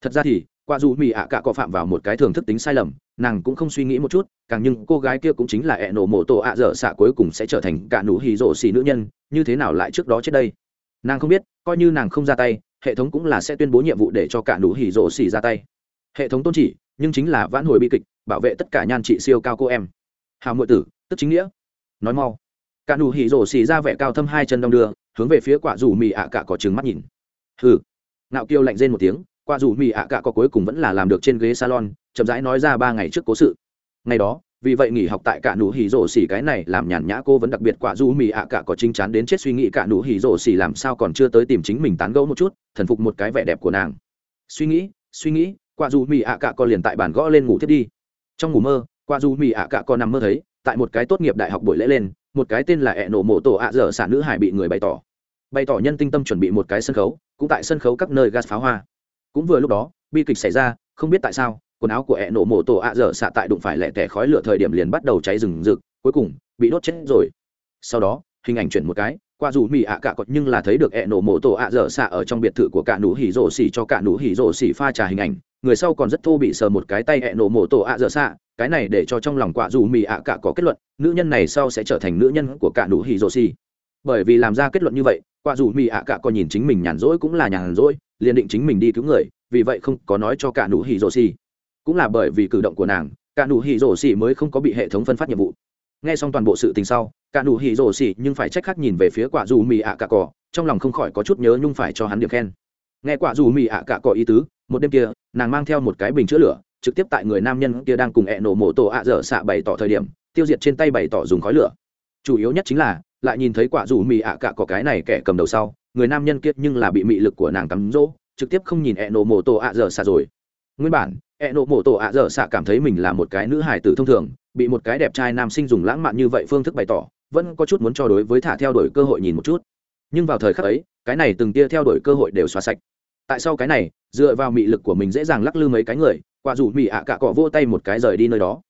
Thật ra thì, quả dù mì ạ cạ cọ phạm vào một cái thưởng thức tính sai lầm nàng cũng không suy nghĩ một chút, càng nhưng cô gái kia cũng chính là ẹ nổ mộ tổ ạ dở xạ cuối cùng sẽ trở thành cả nụ hì rổ xì nữ nhân, như thế nào lại trước đó trước đây? Nàng không biết, coi như nàng không ra tay, hệ thống cũng là sẽ tuyên bố nhiệm vụ để cho cả nụ hì rổ xì ra tay. Hệ thống tôn chỉ, nhưng chính là vãn hồi bi kịch, bảo vệ tất cả nhan trị siêu cao cô em. Hào ngụy tử, tức chính nghĩa. Nói mau. Cả nụ hì rổ xì ra vẻ cao thâm hai chân đong đưa, hướng về phía quả dù mì ạ cả có trứng mắt nhìn. Hừ. Ngạo kiêu lạnh rên một tiếng qua dù mỹ ạ cạ có cuối cùng vẫn là làm được trên ghế salon, chậm rãi nói ra ba ngày trước cố sự. Ngày đó, vì vậy nghỉ học tại cả nụ hỉ rổ xỉ cái này làm nhàn nhã cô vẫn đặc biệt quả dù mì ạ à cả có chính chắn đến chết suy nghĩ cả nụ hỉ rổ xỉ làm sao còn chưa tới tìm chính mình tán gẫu một chút, thần phục một cái vẻ đẹp của nàng. Suy nghĩ suy nghĩ quả dù mì ạ à cả có liền tại bàn gõ lên ngủ thiết đi. Trong ngủ mơ quả dù mì ạ à cả có nằm mơ thấy, tại một cái tốt nghiệp đại học buổi lễ lên, một cái tên là ẹ nổ mộ tổ ạ dở sản nữ hải bị người bày tỏ. Bày tỏ nhân tinh tâm chuẩn bị một cái sân khấu, cũng tại sân khấu các nơi gas pháo hoa cũng vừa lúc đó, bi kịch xảy ra, không biết tại sao, quần áo của ẹ nổ mổ tổ ạ dở xạ tại đụng phải lẹ tẻ khói lửa thời điểm liền bắt đầu cháy rừng rực, cuối cùng, bị đốt chết rồi. Sau đó, hình ảnh chuyển một cái, qua dù mì ạ cạ cọt nhưng là thấy được ẹ nổ mổ tổ ạ dở xạ ở trong biệt thự của cả nụ hỉ rổ xỉ cho cả nụ hỉ rổ xỉ pha trà hình ảnh. Người sau còn rất thô bị sờ một cái tay ẹ nổ mổ tổ ạ dở xạ, cái này để cho trong lòng quả dù mì ạ cạ có kết luận, nữ nhân này sau sẽ trở thành nữ nhân của cả nụ hỉ rổ xỉ. Bởi vì làm ra kết luận như vậy quả dù mì ạ cạ cả có nhìn chính mình nhàn rỗi cũng là nhàn rỗi liền định chính mình đi cứu người, vì vậy không có nói cho cả nụ hỉ rổ xì. Cũng là bởi vì cử động của nàng, cả nụ hỉ rổ xì mới không có bị hệ thống phân phát nhiệm vụ. Nghe xong toàn bộ sự tình sau, cả nụ hỉ rổ xì nhưng phải trách khắc nhìn về phía quả dù mì ạ cả cỏ, trong lòng không khỏi có chút nhớ nhung phải cho hắn điểm khen. Nghe quả dù mì ạ cả cỏ ý tứ, một đêm kia, nàng mang theo một cái bình chữa lửa, trực tiếp tại người nam nhân kia đang cùng ẹ nổ mổ tổ ạ dở xạ bày tỏ thời điểm, tiêu diệt trên tay bày tỏ dùng khói lửa. Chủ yếu nhất chính là, lại nhìn thấy quả dù mì ạ cả cỏ cái này kẻ cầm đầu sau người nam nhân kiệt nhưng là bị mị lực của nàng cắm rỗ, trực tiếp không nhìn e nổ mổ tổ ạ dở xạ rồi. Nguyên bản e nổ mổ tổ ạ dở xạ cảm thấy mình là một cái nữ hải tử thông thường, bị một cái đẹp trai nam sinh dùng lãng mạn như vậy phương thức bày tỏ, vẫn có chút muốn cho đối với thả theo đuổi cơ hội nhìn một chút. Nhưng vào thời khắc ấy, cái này từng tia theo đuổi cơ hội đều xóa sạch. Tại sao cái này, dựa vào mị lực của mình dễ dàng lắc lư mấy cái người, quả dù mị ạ cả cọ vô tay một cái rời đi nơi đó.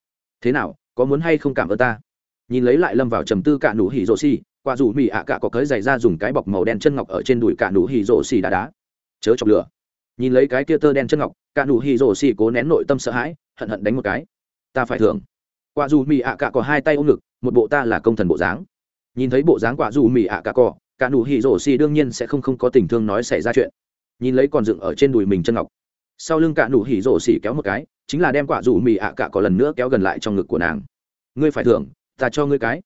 Thế nào, có muốn hay không cảm ơn ta? Nhìn lấy lại lâm vào trầm tư cả nụ hỉ rồ xì quả dù mỹ ạ cả có cới giày ra dùng cái bọc màu đen chân ngọc ở trên đùi cả nụ hì rổ xì đá đá. Chớ chọc lửa. Nhìn lấy cái kia tơ đen chân ngọc, cả nụ hì rổ xì cố nén nội tâm sợ hãi, hận hận đánh một cái. Ta phải thưởng. Quả dù mỹ ạ cả có hai tay ôm ngực, một bộ ta là công thần bộ dáng. Nhìn thấy bộ dáng quả dù mỹ ạ à cả cỏ cả nụ hì rổ xì đương nhiên sẽ không không có tình thương nói xảy ra chuyện. Nhìn lấy còn dựng ở trên đùi mình chân ngọc. Sau lưng cả nụ hỉ rổ xì kéo một cái, chính là đem quả rủ mì ạ cả có lần nữa kéo gần lại trong ngực của nàng. Ngươi phải thưởng, ta cho ngươi cái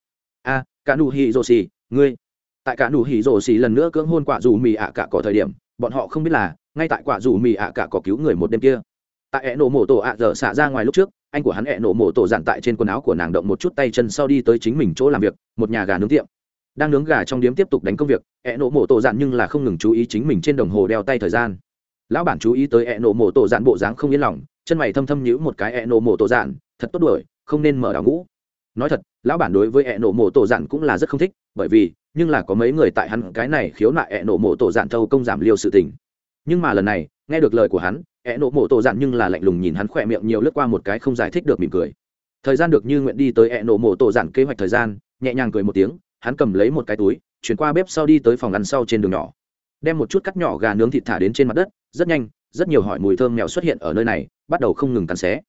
cả nụ hỉ rồ xì, ngươi. Tại cả nụ hỉ rồ xì lần nữa cưỡng hôn quả dù mì ạ cả có thời điểm, bọn họ không biết là, ngay tại quả dù mì ạ cả có cứu người một đêm kia. Tại ẹ nổ mổ tổ ạ dở xả ra ngoài lúc trước, anh của hắn ẹ nổ mổ tổ giản tại trên quần áo của nàng động một chút tay chân sau đi tới chính mình chỗ làm việc, một nhà gà nướng tiệm. Đang nướng gà trong điếm tiếp tục đánh công việc, ẹ nổ mổ tổ giản nhưng là không ngừng chú ý chính mình trên đồng hồ đeo tay thời gian. Lão bản chú ý tới ẹ nổ mổ tổ giản bộ dáng không yên lòng, chân mày thâm thâm nhữ một cái ẹ nổ mổ tổ giản, thật tốt đuổi, không nên mở đào ngũ nói thật, lão bản đối với ẹ nổ mổ tổ dặn cũng là rất không thích, bởi vì, nhưng là có mấy người tại hắn cái này khiếu nại ẹ nổ mổ tổ dặn thâu công giảm liều sự tình. Nhưng mà lần này, nghe được lời của hắn, ẹ nổ mổ tổ dặn nhưng là lạnh lùng nhìn hắn khỏe miệng nhiều lướt qua một cái không giải thích được mỉm cười. Thời gian được như nguyện đi tới ẹ nổ mổ tổ dặn kế hoạch thời gian, nhẹ nhàng cười một tiếng, hắn cầm lấy một cái túi, chuyển qua bếp sau đi tới phòng ăn sau trên đường nhỏ. Đem một chút cắt nhỏ gà nướng thịt thả đến trên mặt đất, rất nhanh, rất nhiều hỏi mùi thơm mèo xuất hiện ở nơi này, bắt đầu không ngừng cắn xé.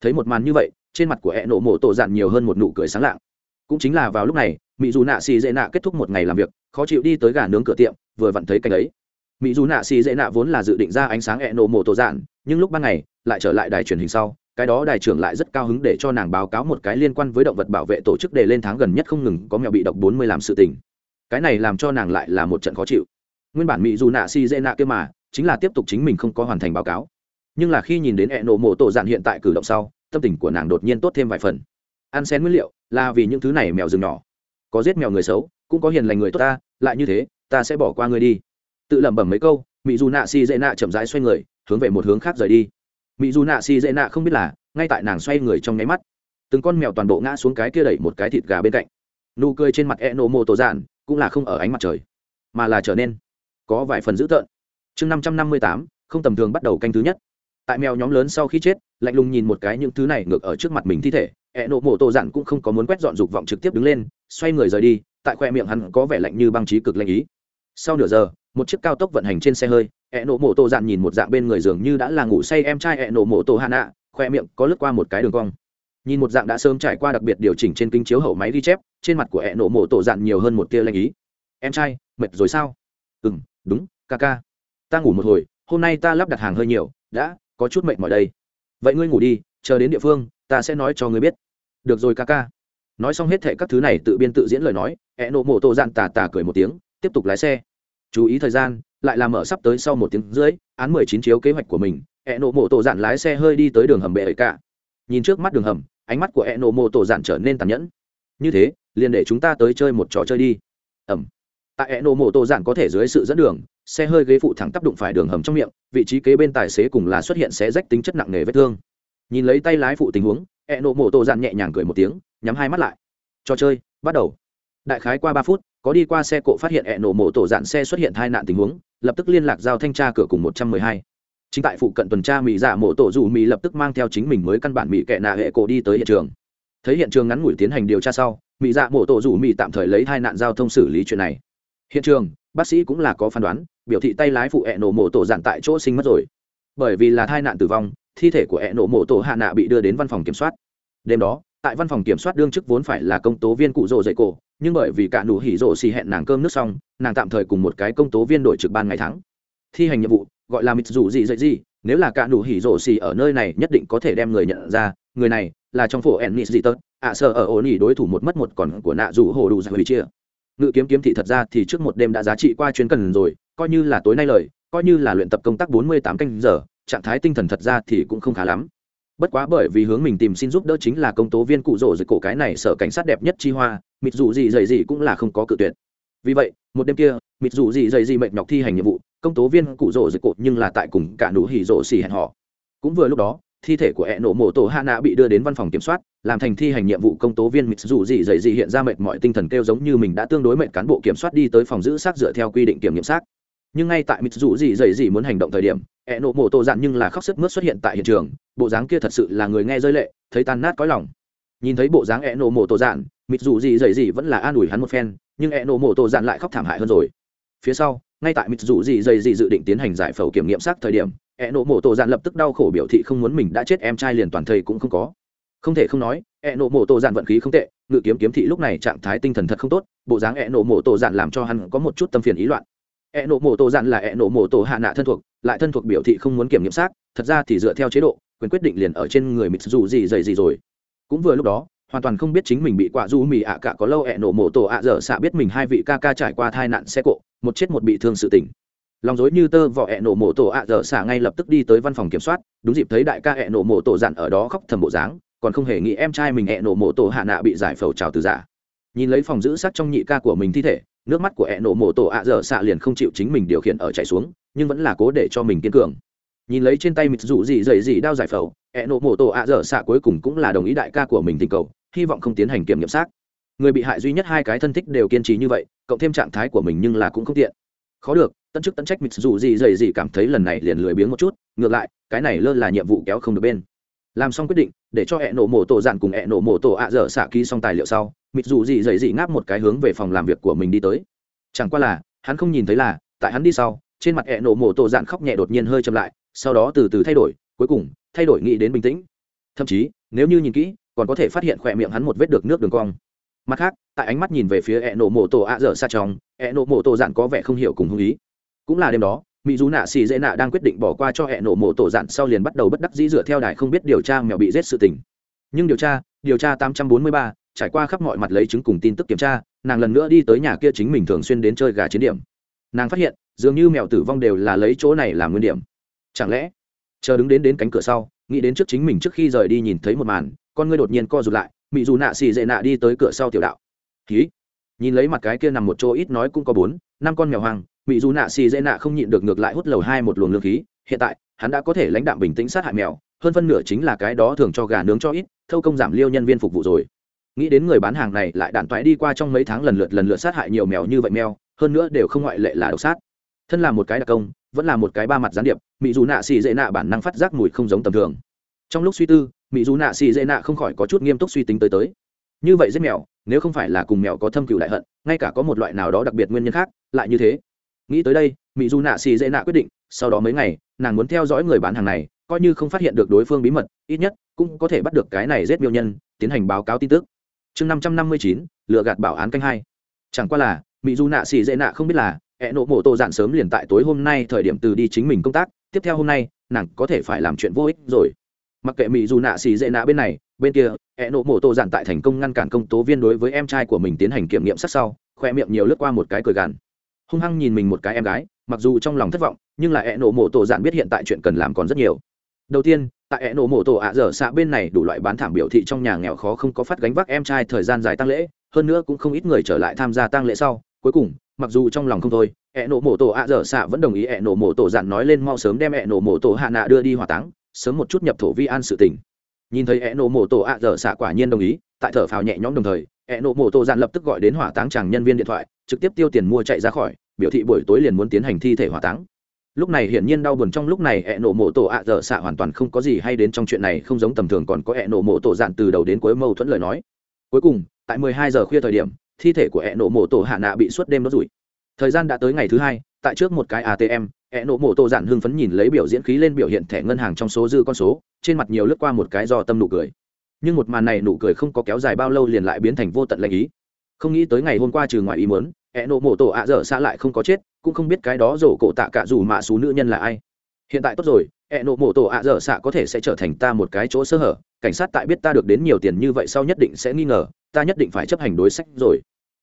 Thấy một màn như vậy trên mặt của hẹ nổ mộ tổ dạn nhiều hơn một nụ cười sáng lạng. Cũng chính là vào lúc này mỹ dù nạ xì dễ nạ kết thúc một ngày làm việc, khó chịu đi tới gà nướng cửa tiệm, vừa vặn thấy cảnh ấy. Mỹ dù nạ xì dễ nạ vốn là dự định ra ánh sáng hẹ nổ mộ tổ dạn, nhưng lúc ban ngày, lại trở lại đài truyền hình sau, cái đó đài trưởng lại rất cao hứng để cho nàng báo cáo một cái liên quan với động vật bảo vệ tổ chức đề lên tháng gần nhất không ngừng có mèo bị độc bốn mươi làm sự tình. Cái này làm cho nàng lại là một trận khó chịu. Nguyên bản mỹ dù nạ si dễ nạ kia mà, chính là tiếp tục chính mình không có hoàn thành báo cáo. Nhưng là khi nhìn đến hẹn nộ mộ tổ dạn hiện tại cử động sau tâm tình của nàng đột nhiên tốt thêm vài phần. Ăn xén nguyên liệu là vì những thứ này mèo rừng nhỏ. Có giết mèo người xấu, cũng có hiền lành người tốt ta, lại như thế, ta sẽ bỏ qua ngươi đi. Tự lẩm bẩm mấy câu mỹ dù nạ si dễ nạ chậm rãi xoay người, hướng về một hướng khác rời đi. Mỹ dù nạ si dễ nạ không biết là, ngay tại nàng xoay người trong nháy mắt, từng con mèo toàn bộ ngã xuống cái kia đẩy một cái thịt gà bên cạnh. Nụ cười trên mặt e nổ mô tổ giản cũng là không ở ánh mặt trời, mà là trở nên có vài phần dữ tợn. Chương năm trăm năm mươi tám, không tầm thường bắt đầu canh thứ nhất. Tại mèo nhóm lớn sau khi chết lạnh lùng nhìn một cái những thứ này ngược ở trước mặt mình thi thể, ẹ nộ mộ tổ dặn cũng không có muốn quét dọn dục vọng trực tiếp đứng lên, xoay người rời đi, tại khoe miệng hắn có vẻ lạnh như băng trí cực lạnh ý. Sau nửa giờ, một chiếc cao tốc vận hành trên xe hơi, ẹ nộ mộ tổ dặn nhìn một dạng bên người giường như đã là ngủ say em trai ẹ nộ mộ tổ hạ nạ khoe miệng có lướt qua một cái đường cong. Nhìn một dạng đã sớm trải qua đặc biệt điều chỉnh trên kinh chiếu hậu máy ghi chép, trên mặt của ẹ nộ mộ tổ dặn nhiều hơn một tia lạnh ý. Em trai, mệt rồi sao? Ừ đúng, ca ca. Ta ngủ một hồi, hôm nay ta lắp đặt hàng hơi nhiều, đã, có chút mệt mỏi đây vậy ngươi ngủ đi, chờ đến địa phương, ta sẽ nói cho ngươi biết. Được rồi, ca ca. Nói xong hết thệ các thứ này, tự biên tự diễn lời nói e nộ mộ tô dạn tà tà cười một tiếng, tiếp tục lái xe. Chú ý thời gian, lại làm ở sắp tới sau một tiếng rưỡi, án mười chín chiếu kế hoạch của mình e nộ mộ tô dạn lái xe hơi đi tới đường hầm bệ ấy cả. Nhìn trước mắt đường hầm, ánh mắt của e nộ mộ tô dạn trở nên tàn nhẫn. Như thế, liền để chúng ta tới chơi một trò chơi đi. Ẩm tại eno mô tô giản có thể dưới sự dẫn đường, xe hơi ghế phụ thẳng tắp đụng phải đường hầm trong miệng, vị trí kế bên tài xế cùng là xuất hiện xé rách tính chất nặng nề vết thương. Nhìn lấy tay lái phụ tình huống, eno mô tô giản nhẹ nhàng cười một tiếng, nhắm hai mắt lại. Trò chơi, bắt đầu. Đại khái qua ba phút, có đi qua xe cộ phát hiện eno mô tô giản xe xuất hiện tai nạn tình huống, lập tức liên lạc giao thanh tra cửa cùng một trăm mười hai. Chính tại phụ cận tuần tra mỹ giả mộ tổ dù mỹ lập tức mang theo chính mình mới căn bản mỹ kệ nạ hệ cộ đi tới hiện trường. Thấy hiện trường ngắn ngủi tiến hành điều tra sau, mỹ dạ mộ tổ rủ mỹ tạm thời lấy hai nạn giao thông xử lý chuyện này hiện trường, bác sĩ cũng là có phán đoán, biểu thị tay lái phụ hẹ nổ mổ tổ dạn tại chỗ sinh mất rồi. Bởi vì là tai nạn tử vong, thi thể của hẹ nổ mổ tổ hạ nạ bị đưa đến văn phòng kiểm soát. Đêm đó, tại văn phòng kiểm soát đương chức vốn phải là công tố viên cụ rồ dậy cổ, nhưng bởi vì cả nụ hỉ rồ xì hẹn nàng cơm nước xong, nàng tạm thời cùng một cái công tố viên đổi trực ban ngày tháng. Thi hành nhiệm vụ, gọi là mịt dù gì dậy gì, nếu là cả nụ hỉ rồ xì ở nơi này nhất định có thể đem người nhận ra, người này là trong phổ ennis dị tớt, ạ sợ ở ổn ỉ đối thủ một mất một còn của nạ rủ hồ đủ ra hủy chia ngự kiếm kiếm thị thật ra thì trước một đêm đã giá trị qua chuyến cần rồi, coi như là tối nay lời, coi như là luyện tập công tác bốn mươi tám canh giờ, trạng thái tinh thần thật ra thì cũng không khá lắm. Bất quá bởi vì hướng mình tìm xin giúp đỡ chính là công tố viên cụ rỗ dưới cổ cái này sở cảnh sát đẹp nhất chi hoa, mịt dù gì dày gì cũng là không có cự tuyệt. Vì vậy, một đêm kia, mịt dù gì dày gì mệt nhọc thi hành nhiệm vụ, công tố viên cụ rỗ dưới cổ nhưng là tại cùng cả nụ hỉ rỗ xỉ hẹn họ cũng vừa lúc đó thi thể của ẹ nổ mộ tổ hạ nạ bị đưa đến văn phòng kiểm soát, làm thành thi hành nhiệm vụ công tố viên mịt dù gì dậy gì hiện ra mệt mọi tinh thần kêu giống như mình đã tương đối mệt cán bộ kiểm soát đi tới phòng giữ xác dựa theo quy định kiểm nghiệm xác. Nhưng ngay tại mịt dù gì dậy gì muốn hành động thời điểm, ẹ nổ mộ tổ dặn nhưng là khóc sức mướt xuất hiện tại hiện trường, bộ dáng kia thật sự là người nghe rơi lệ, thấy tan nát có lòng. Nhìn thấy bộ dáng ẹ nổ mộ tổ dặn mịt dù gì dậy gì vẫn là an ủi hắn một phen, nhưng ẹ nổ mộ tổ dặn lại khóc thảm hại hơn rồi. Phía sau, ngay tại mịt dù gì dậy gì dự định tiến hành giải phẫu kiểm nghiệm xác thời điểm E nộ mộ tổ dạn lập tức đau khổ biểu thị không muốn mình đã chết, em trai liền toàn thầy cũng không có. Không thể không nói E nộ mộ tổ dạn vận khí không tệ, ngự kiếm kiếm thị lúc này trạng thái tinh thần thật không tốt, bộ dáng E nộ mộ tổ dạn làm cho hắn có một chút tâm phiền ý loạn. E nộ mộ tổ dạn là E nộ mộ tổ hạ nạ thân thuộc, lại thân thuộc biểu thị không muốn kiểm nghiệm xác, thật ra thì dựa theo chế độ, quyền quyết định liền ở trên người mịt dù gì dày gì rồi. Cũng vừa lúc đó, hoàn toàn không biết chính mình bị quả du mì ạ à cả có lâu E Nộ mổ tổ ạ dở xạ biết mình hai vị ca ca trải qua thai nạn xe cộ, một chết một bị thương sự tỉnh lòng dối như tơ vỏ hẹ nổ mộ tổ ạ dở xả ngay lập tức đi tới văn phòng kiểm soát. Đúng dịp thấy đại ca hẹ nổ mộ tổ dặn ở đó khóc thầm bộ dáng, còn không hề nghĩ em trai mình hẹ nổ mộ tổ hạ nạ bị giải phẫu trào từ giả. Nhìn lấy phòng giữ sát trong nhị ca của mình thi thể, nước mắt của hẹ nổ mộ tổ ạ dở xả liền không chịu chính mình điều khiển ở chạy xuống, nhưng vẫn là cố để cho mình kiên cường. Nhìn lấy trên tay mịt rủ gì dày gì đao giải phẫu hẹ nổ mộ tổ ạ dở xả cuối cùng cũng là đồng ý đại ca của mình tình cầu, hy vọng không tiến hành kiểm nghiệm xác. Người bị hại duy nhất hai cái thân thích đều kiên trì như vậy, cộng thêm trạng thái của mình nhưng là cũng không tiện. Khó được tân chức tân trách mịt dù gì dày gì cảm thấy lần này liền lười biếng một chút, ngược lại, cái này lơ là nhiệm vụ kéo không được bên. Làm xong quyết định, để cho hẹ nổ mổ tổ dạn cùng hẹ nổ mổ tổ ạ dở xạ ký xong tài liệu sau mịt dù gì dày gì ngáp một cái hướng về phòng làm việc của mình đi tới. Chẳng qua là, hắn không nhìn thấy là, tại hắn đi sau, trên mặt hẹ nổ mổ tổ dạn khóc nhẹ đột nhiên hơi chậm lại, sau đó từ từ thay đổi, cuối cùng, thay đổi nghĩ đến bình tĩnh. Thậm chí, nếu như nhìn kỹ, còn có thể phát hiện khỏe miệng hắn một vết được nước đường cong. Mặt khác, tại ánh mắt nhìn về phía hẹ nổ mổ tổ ạ dở xa trong hẹ nổ mổ tổ dạn có vẻ không hiểu cùng hung ý cũng là đêm đó mỹ dù nạ xì dễ nạ đang quyết định bỏ qua cho hẹn nổ mộ tổ dạn sau liền bắt đầu bất đắc dĩ dựa theo đài không biết điều tra mèo bị giết sự tình. Nhưng điều tra điều tra 843, trải qua khắp mọi mặt lấy chứng cùng tin tức kiểm tra nàng lần nữa đi tới nhà kia chính mình thường xuyên đến chơi gà chiến điểm. Nàng phát hiện dường như mèo tử vong đều là lấy chỗ này làm nguyên điểm. Chẳng lẽ chờ đứng đến đến cánh cửa sau nghĩ đến trước chính mình trước khi rời đi nhìn thấy một màn con ngươi đột nhiên co rụt lại mị dù nạ xì dệ nạ đi tới cửa sau tiểu đạo. Ký nhìn lấy mặt cái kia nằm một chỗ ít nói cũng có bốn năm con mèo hoang mỹ dù nạ xì dễ nạ không nhịn được ngược lại hút lầu hai một luồng lương khí. Hiện tại, hắn đã có thể lãnh đạm bình tĩnh sát hại mèo, hơn phân nửa chính là cái đó thường cho gà nướng cho ít, thâu công giảm liêu nhân viên phục vụ rồi. Nghĩ đến người bán hàng này lại đản toái đi qua trong mấy tháng lần lượt lần lượt sát hại nhiều mèo như vậy mèo, hơn nữa đều không ngoại lệ là độc sát. Thân là một cái đặc công, vẫn là một cái ba mặt gián điệp mỹ dù nạ xì dễ nạ bản năng phát giác mùi không giống tầm thường. Trong lúc suy tư mỹ dù nạ xì dễ nạ không khỏi có chút nghiêm túc suy tính tới tới. Như vậy giết mèo, nếu không phải là cùng mèo có thâm cựu lại hận, ngay cả có một loại nào đó đặc biệt nguyên nhân khác, lại như thế nghĩ tới đây mỹ du nạ xì dễ nạ quyết định, sau đó mấy ngày, nàng muốn theo dõi người bán hàng này, coi như không phát hiện được đối phương bí mật, ít nhất cũng có thể bắt được cái này giết miêu nhân, tiến hành báo cáo tin tức. Chương năm trăm năm mươi chín lựa gạt bảo án canh hai. Chẳng qua là mỹ du nạ xì dễ nạ không biết là ẹ nộ mộ Tô dạn sớm liền tại tối hôm nay thời điểm từ đi chính mình công tác, tiếp theo hôm nay, nàng có thể phải làm chuyện vô ích rồi. Mặc kệ mỹ Du nạ xì dễ nạ bên này, bên kia ẹ nộ mộ Tô dạn tại thành công ngăn cản công tố viên đối với em trai của mình tiến hành kiểm nghiệm sát sau, khoe miệng nhiều lướt qua một cái cười gàn hung hăng nhìn mình một cái em gái, mặc dù trong lòng thất vọng, nhưng là ẹ nổ mổ tổ dạn biết hiện tại chuyện cần làm còn rất nhiều đầu tiên, tại ẹ nổ mổ tổ ạ dở xạ bên này đủ loại bán thảm biểu thị trong nhà nghèo khó không có phát gánh vác em trai thời gian dài tăng lễ, hơn nữa cũng không ít người trở lại tham gia tăng lễ sau cuối cùng, mặc dù trong lòng không thôi, ẹ nổ mổ tổ ạ dở xạ vẫn đồng ý ẹ nổ mổ tổ dạn nói lên mau sớm đem ẹ nổ mổ tổ hạ nạ đưa đi hỏa táng, sớm một chút nhập thổ vi an sự tình. nhìn thấy ẹ nổ mổ tổ ạ dở xạ quả nhiên đồng ý, tại thở phào nhẹ nhõm đồng thời ẹ nộ mổ tổ dạn lập tức gọi đến hỏa táng chàng nhân viên điện thoại, trực tiếp tiêu tiền mua chạy ra khỏi, biểu thị buổi tối liền muốn tiến hành thi thể hỏa táng. Lúc này hiển nhiên đau buồn trong lúc này, ẹ nộ mổ tổ ạ dở xạ hoàn toàn không có gì hay đến trong chuyện này, không giống tầm thường còn có ẹ nộ mổ tổ dạn từ đầu đến cuối mâu thuẫn lời nói. Cuối cùng, tại 12 giờ khuya thời điểm, thi thể của ẹ nộ mổ tổ hạ nạ bị suốt đêm đốt rủi. Thời gian đã tới ngày thứ hai, tại trước một cái atm ẹ nộ mổ tổ dạn hưng phấn nhìn lấy biểu diễn khí lên biểu hiện thẻ ngân hàng trong số dư con số, trên mặt nhiều lướt qua một cái do tâm nụ cười nhưng một màn này nụ cười không có kéo dài bao lâu liền lại biến thành vô tận lạnh ý. Không nghĩ tới ngày hôm qua trừ ngoài ý muốn e nộ mộ tổ ạ dở xa lại không có chết, cũng không biết cái đó rổ cổ tạ cả dù mạ xú nữ nhân là ai. Hiện tại tốt rồi e nộ mộ tổ ạ dở xạ có thể sẽ trở thành ta một cái chỗ sơ hở, cảnh sát tại biết ta được đến nhiều tiền như vậy sau nhất định sẽ nghi ngờ, ta nhất định phải chấp hành đối sách rồi.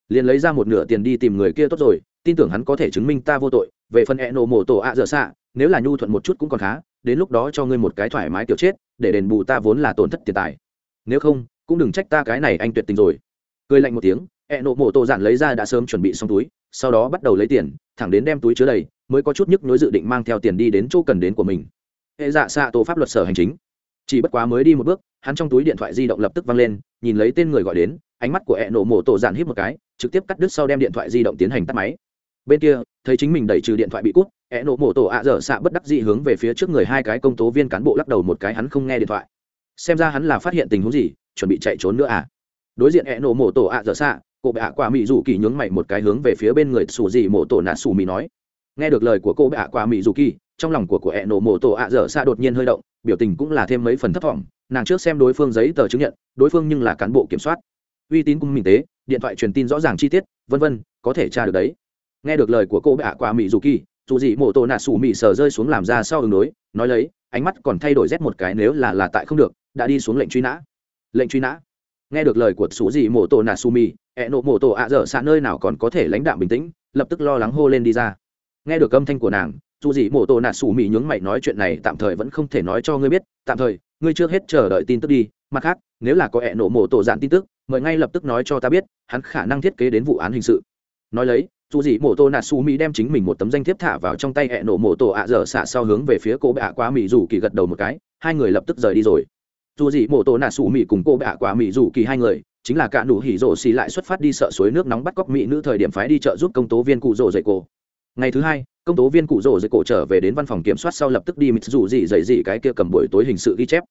Liền lấy ra một nửa tiền đi tìm người kia tốt rồi, tin tưởng hắn có thể chứng minh ta vô tội. Về phần e nộ mộ tổ ạ dở xạ nếu là nhu thuận một chút cũng còn khá, đến lúc đó cho ngươi một cái thoải mái kiểu chết, để đền bù ta vốn là tổn thất tiền tài nếu không, cũng đừng trách ta cái này anh tuyệt tình rồi. Cười lạnh một tiếng, ẹ nộ mộ tổ giản lấy ra đã sớm chuẩn bị xong túi, sau đó bắt đầu lấy tiền, thẳng đến đem túi chứa đầy, mới có chút nhức nhối dự định mang theo tiền đi đến chỗ cần đến của mình. Hệ dạ xạ tổ pháp luật sở hành chính. Chỉ bất quá mới đi một bước, hắn trong túi điện thoại di động lập tức văng lên, nhìn lấy tên người gọi đến, ánh mắt của ẹ nộ mộ tổ giản hít một cái, trực tiếp cắt đứt sau đem điện thoại di động tiến hành tắt máy. Bên kia, thấy chính mình đẩy trừ điện thoại bị cút, ẹ nộ mộ tổ ạ dở xạ bất đắc dị hướng về phía trước người hai cái công tố viên cán bộ lắc đầu một cái hắn không nghe điện thoại xem ra hắn là phát hiện tình huống gì, chuẩn bị chạy trốn nữa à? Đối diện hẹ nổ mổ tổ ạ dở xạ, cô bệ ạ quả mỹ dù kỳ nhướng mày một cái hướng về phía bên người sủ dị mổ tổ nạ sủ mỹ nói. Nghe được lời của cô bệ ạ quả mỹ dù kỳ, trong lòng của của hẹ nổ mổ tổ ạ dở xạ đột nhiên hơi động, biểu tình cũng là thêm mấy phần thất vọng. nàng trước xem đối phương giấy tờ chứng nhận, đối phương nhưng là cán bộ kiểm soát. Uy tín cung minh tế, điện thoại truyền tin rõ ràng chi tiết, vân vân, có thể tra được đấy. Nghe được lời của cô bệ ạ quả mỹ dù kỳ, dù dị mổ tổ nạ sủ mỹ sờ rơi xuống làm ra sau ứng đối, nói lấy, ánh mắt còn thay đổi rét một cái nếu là là tại không được đã đi xuống lệnh truy nã. Lệnh truy nã. Nghe được lời của sủ dị mổ tổ nà sumi ẹ nộ mổ tổ ạ dở xạ nơi nào còn có thể lãnh đạo bình tĩnh, lập tức lo lắng hô lên đi ra. Nghe được âm thanh của nàng dù gì mổ tổ nà sủ mì nhướng mày nói chuyện này tạm thời vẫn không thể nói cho ngươi biết, tạm thời, ngươi trước hết chờ đợi tin tức đi, mặt khác, nếu là có ẹ nộ mổ tổ dạn tin tức, mời ngay lập tức nói cho ta biết, hắn khả năng thiết kế đến vụ án hình sự. Nói lấy dù gì mổ tổ nà sủ mì đem chính mình một tấm danh thiếp thả vào trong tay ẹ nộ mổ tổ ạ dở xạ sau hướng về phía cô bạ quá mì dù kỳ gật đầu một cái, hai người lập tức rời đi rồi dù gì mổ tổ nà sủ mỹ cùng cô bạ quả mỹ dù kỳ hai người, chính là cả nụ hỉ rổ xì lại xuất phát đi sợ suối nước nóng bắt cóc mỹ nữ thời điểm phái đi chợ giúp công tố viên cụ rổ dậy cổ. Ngày thứ hai, công tố viên cụ rổ dậy cổ trở về đến văn phòng kiểm soát sau lập tức đi mịt dù gì dậy gì cái kia cầm buổi tối hình sự ghi chép.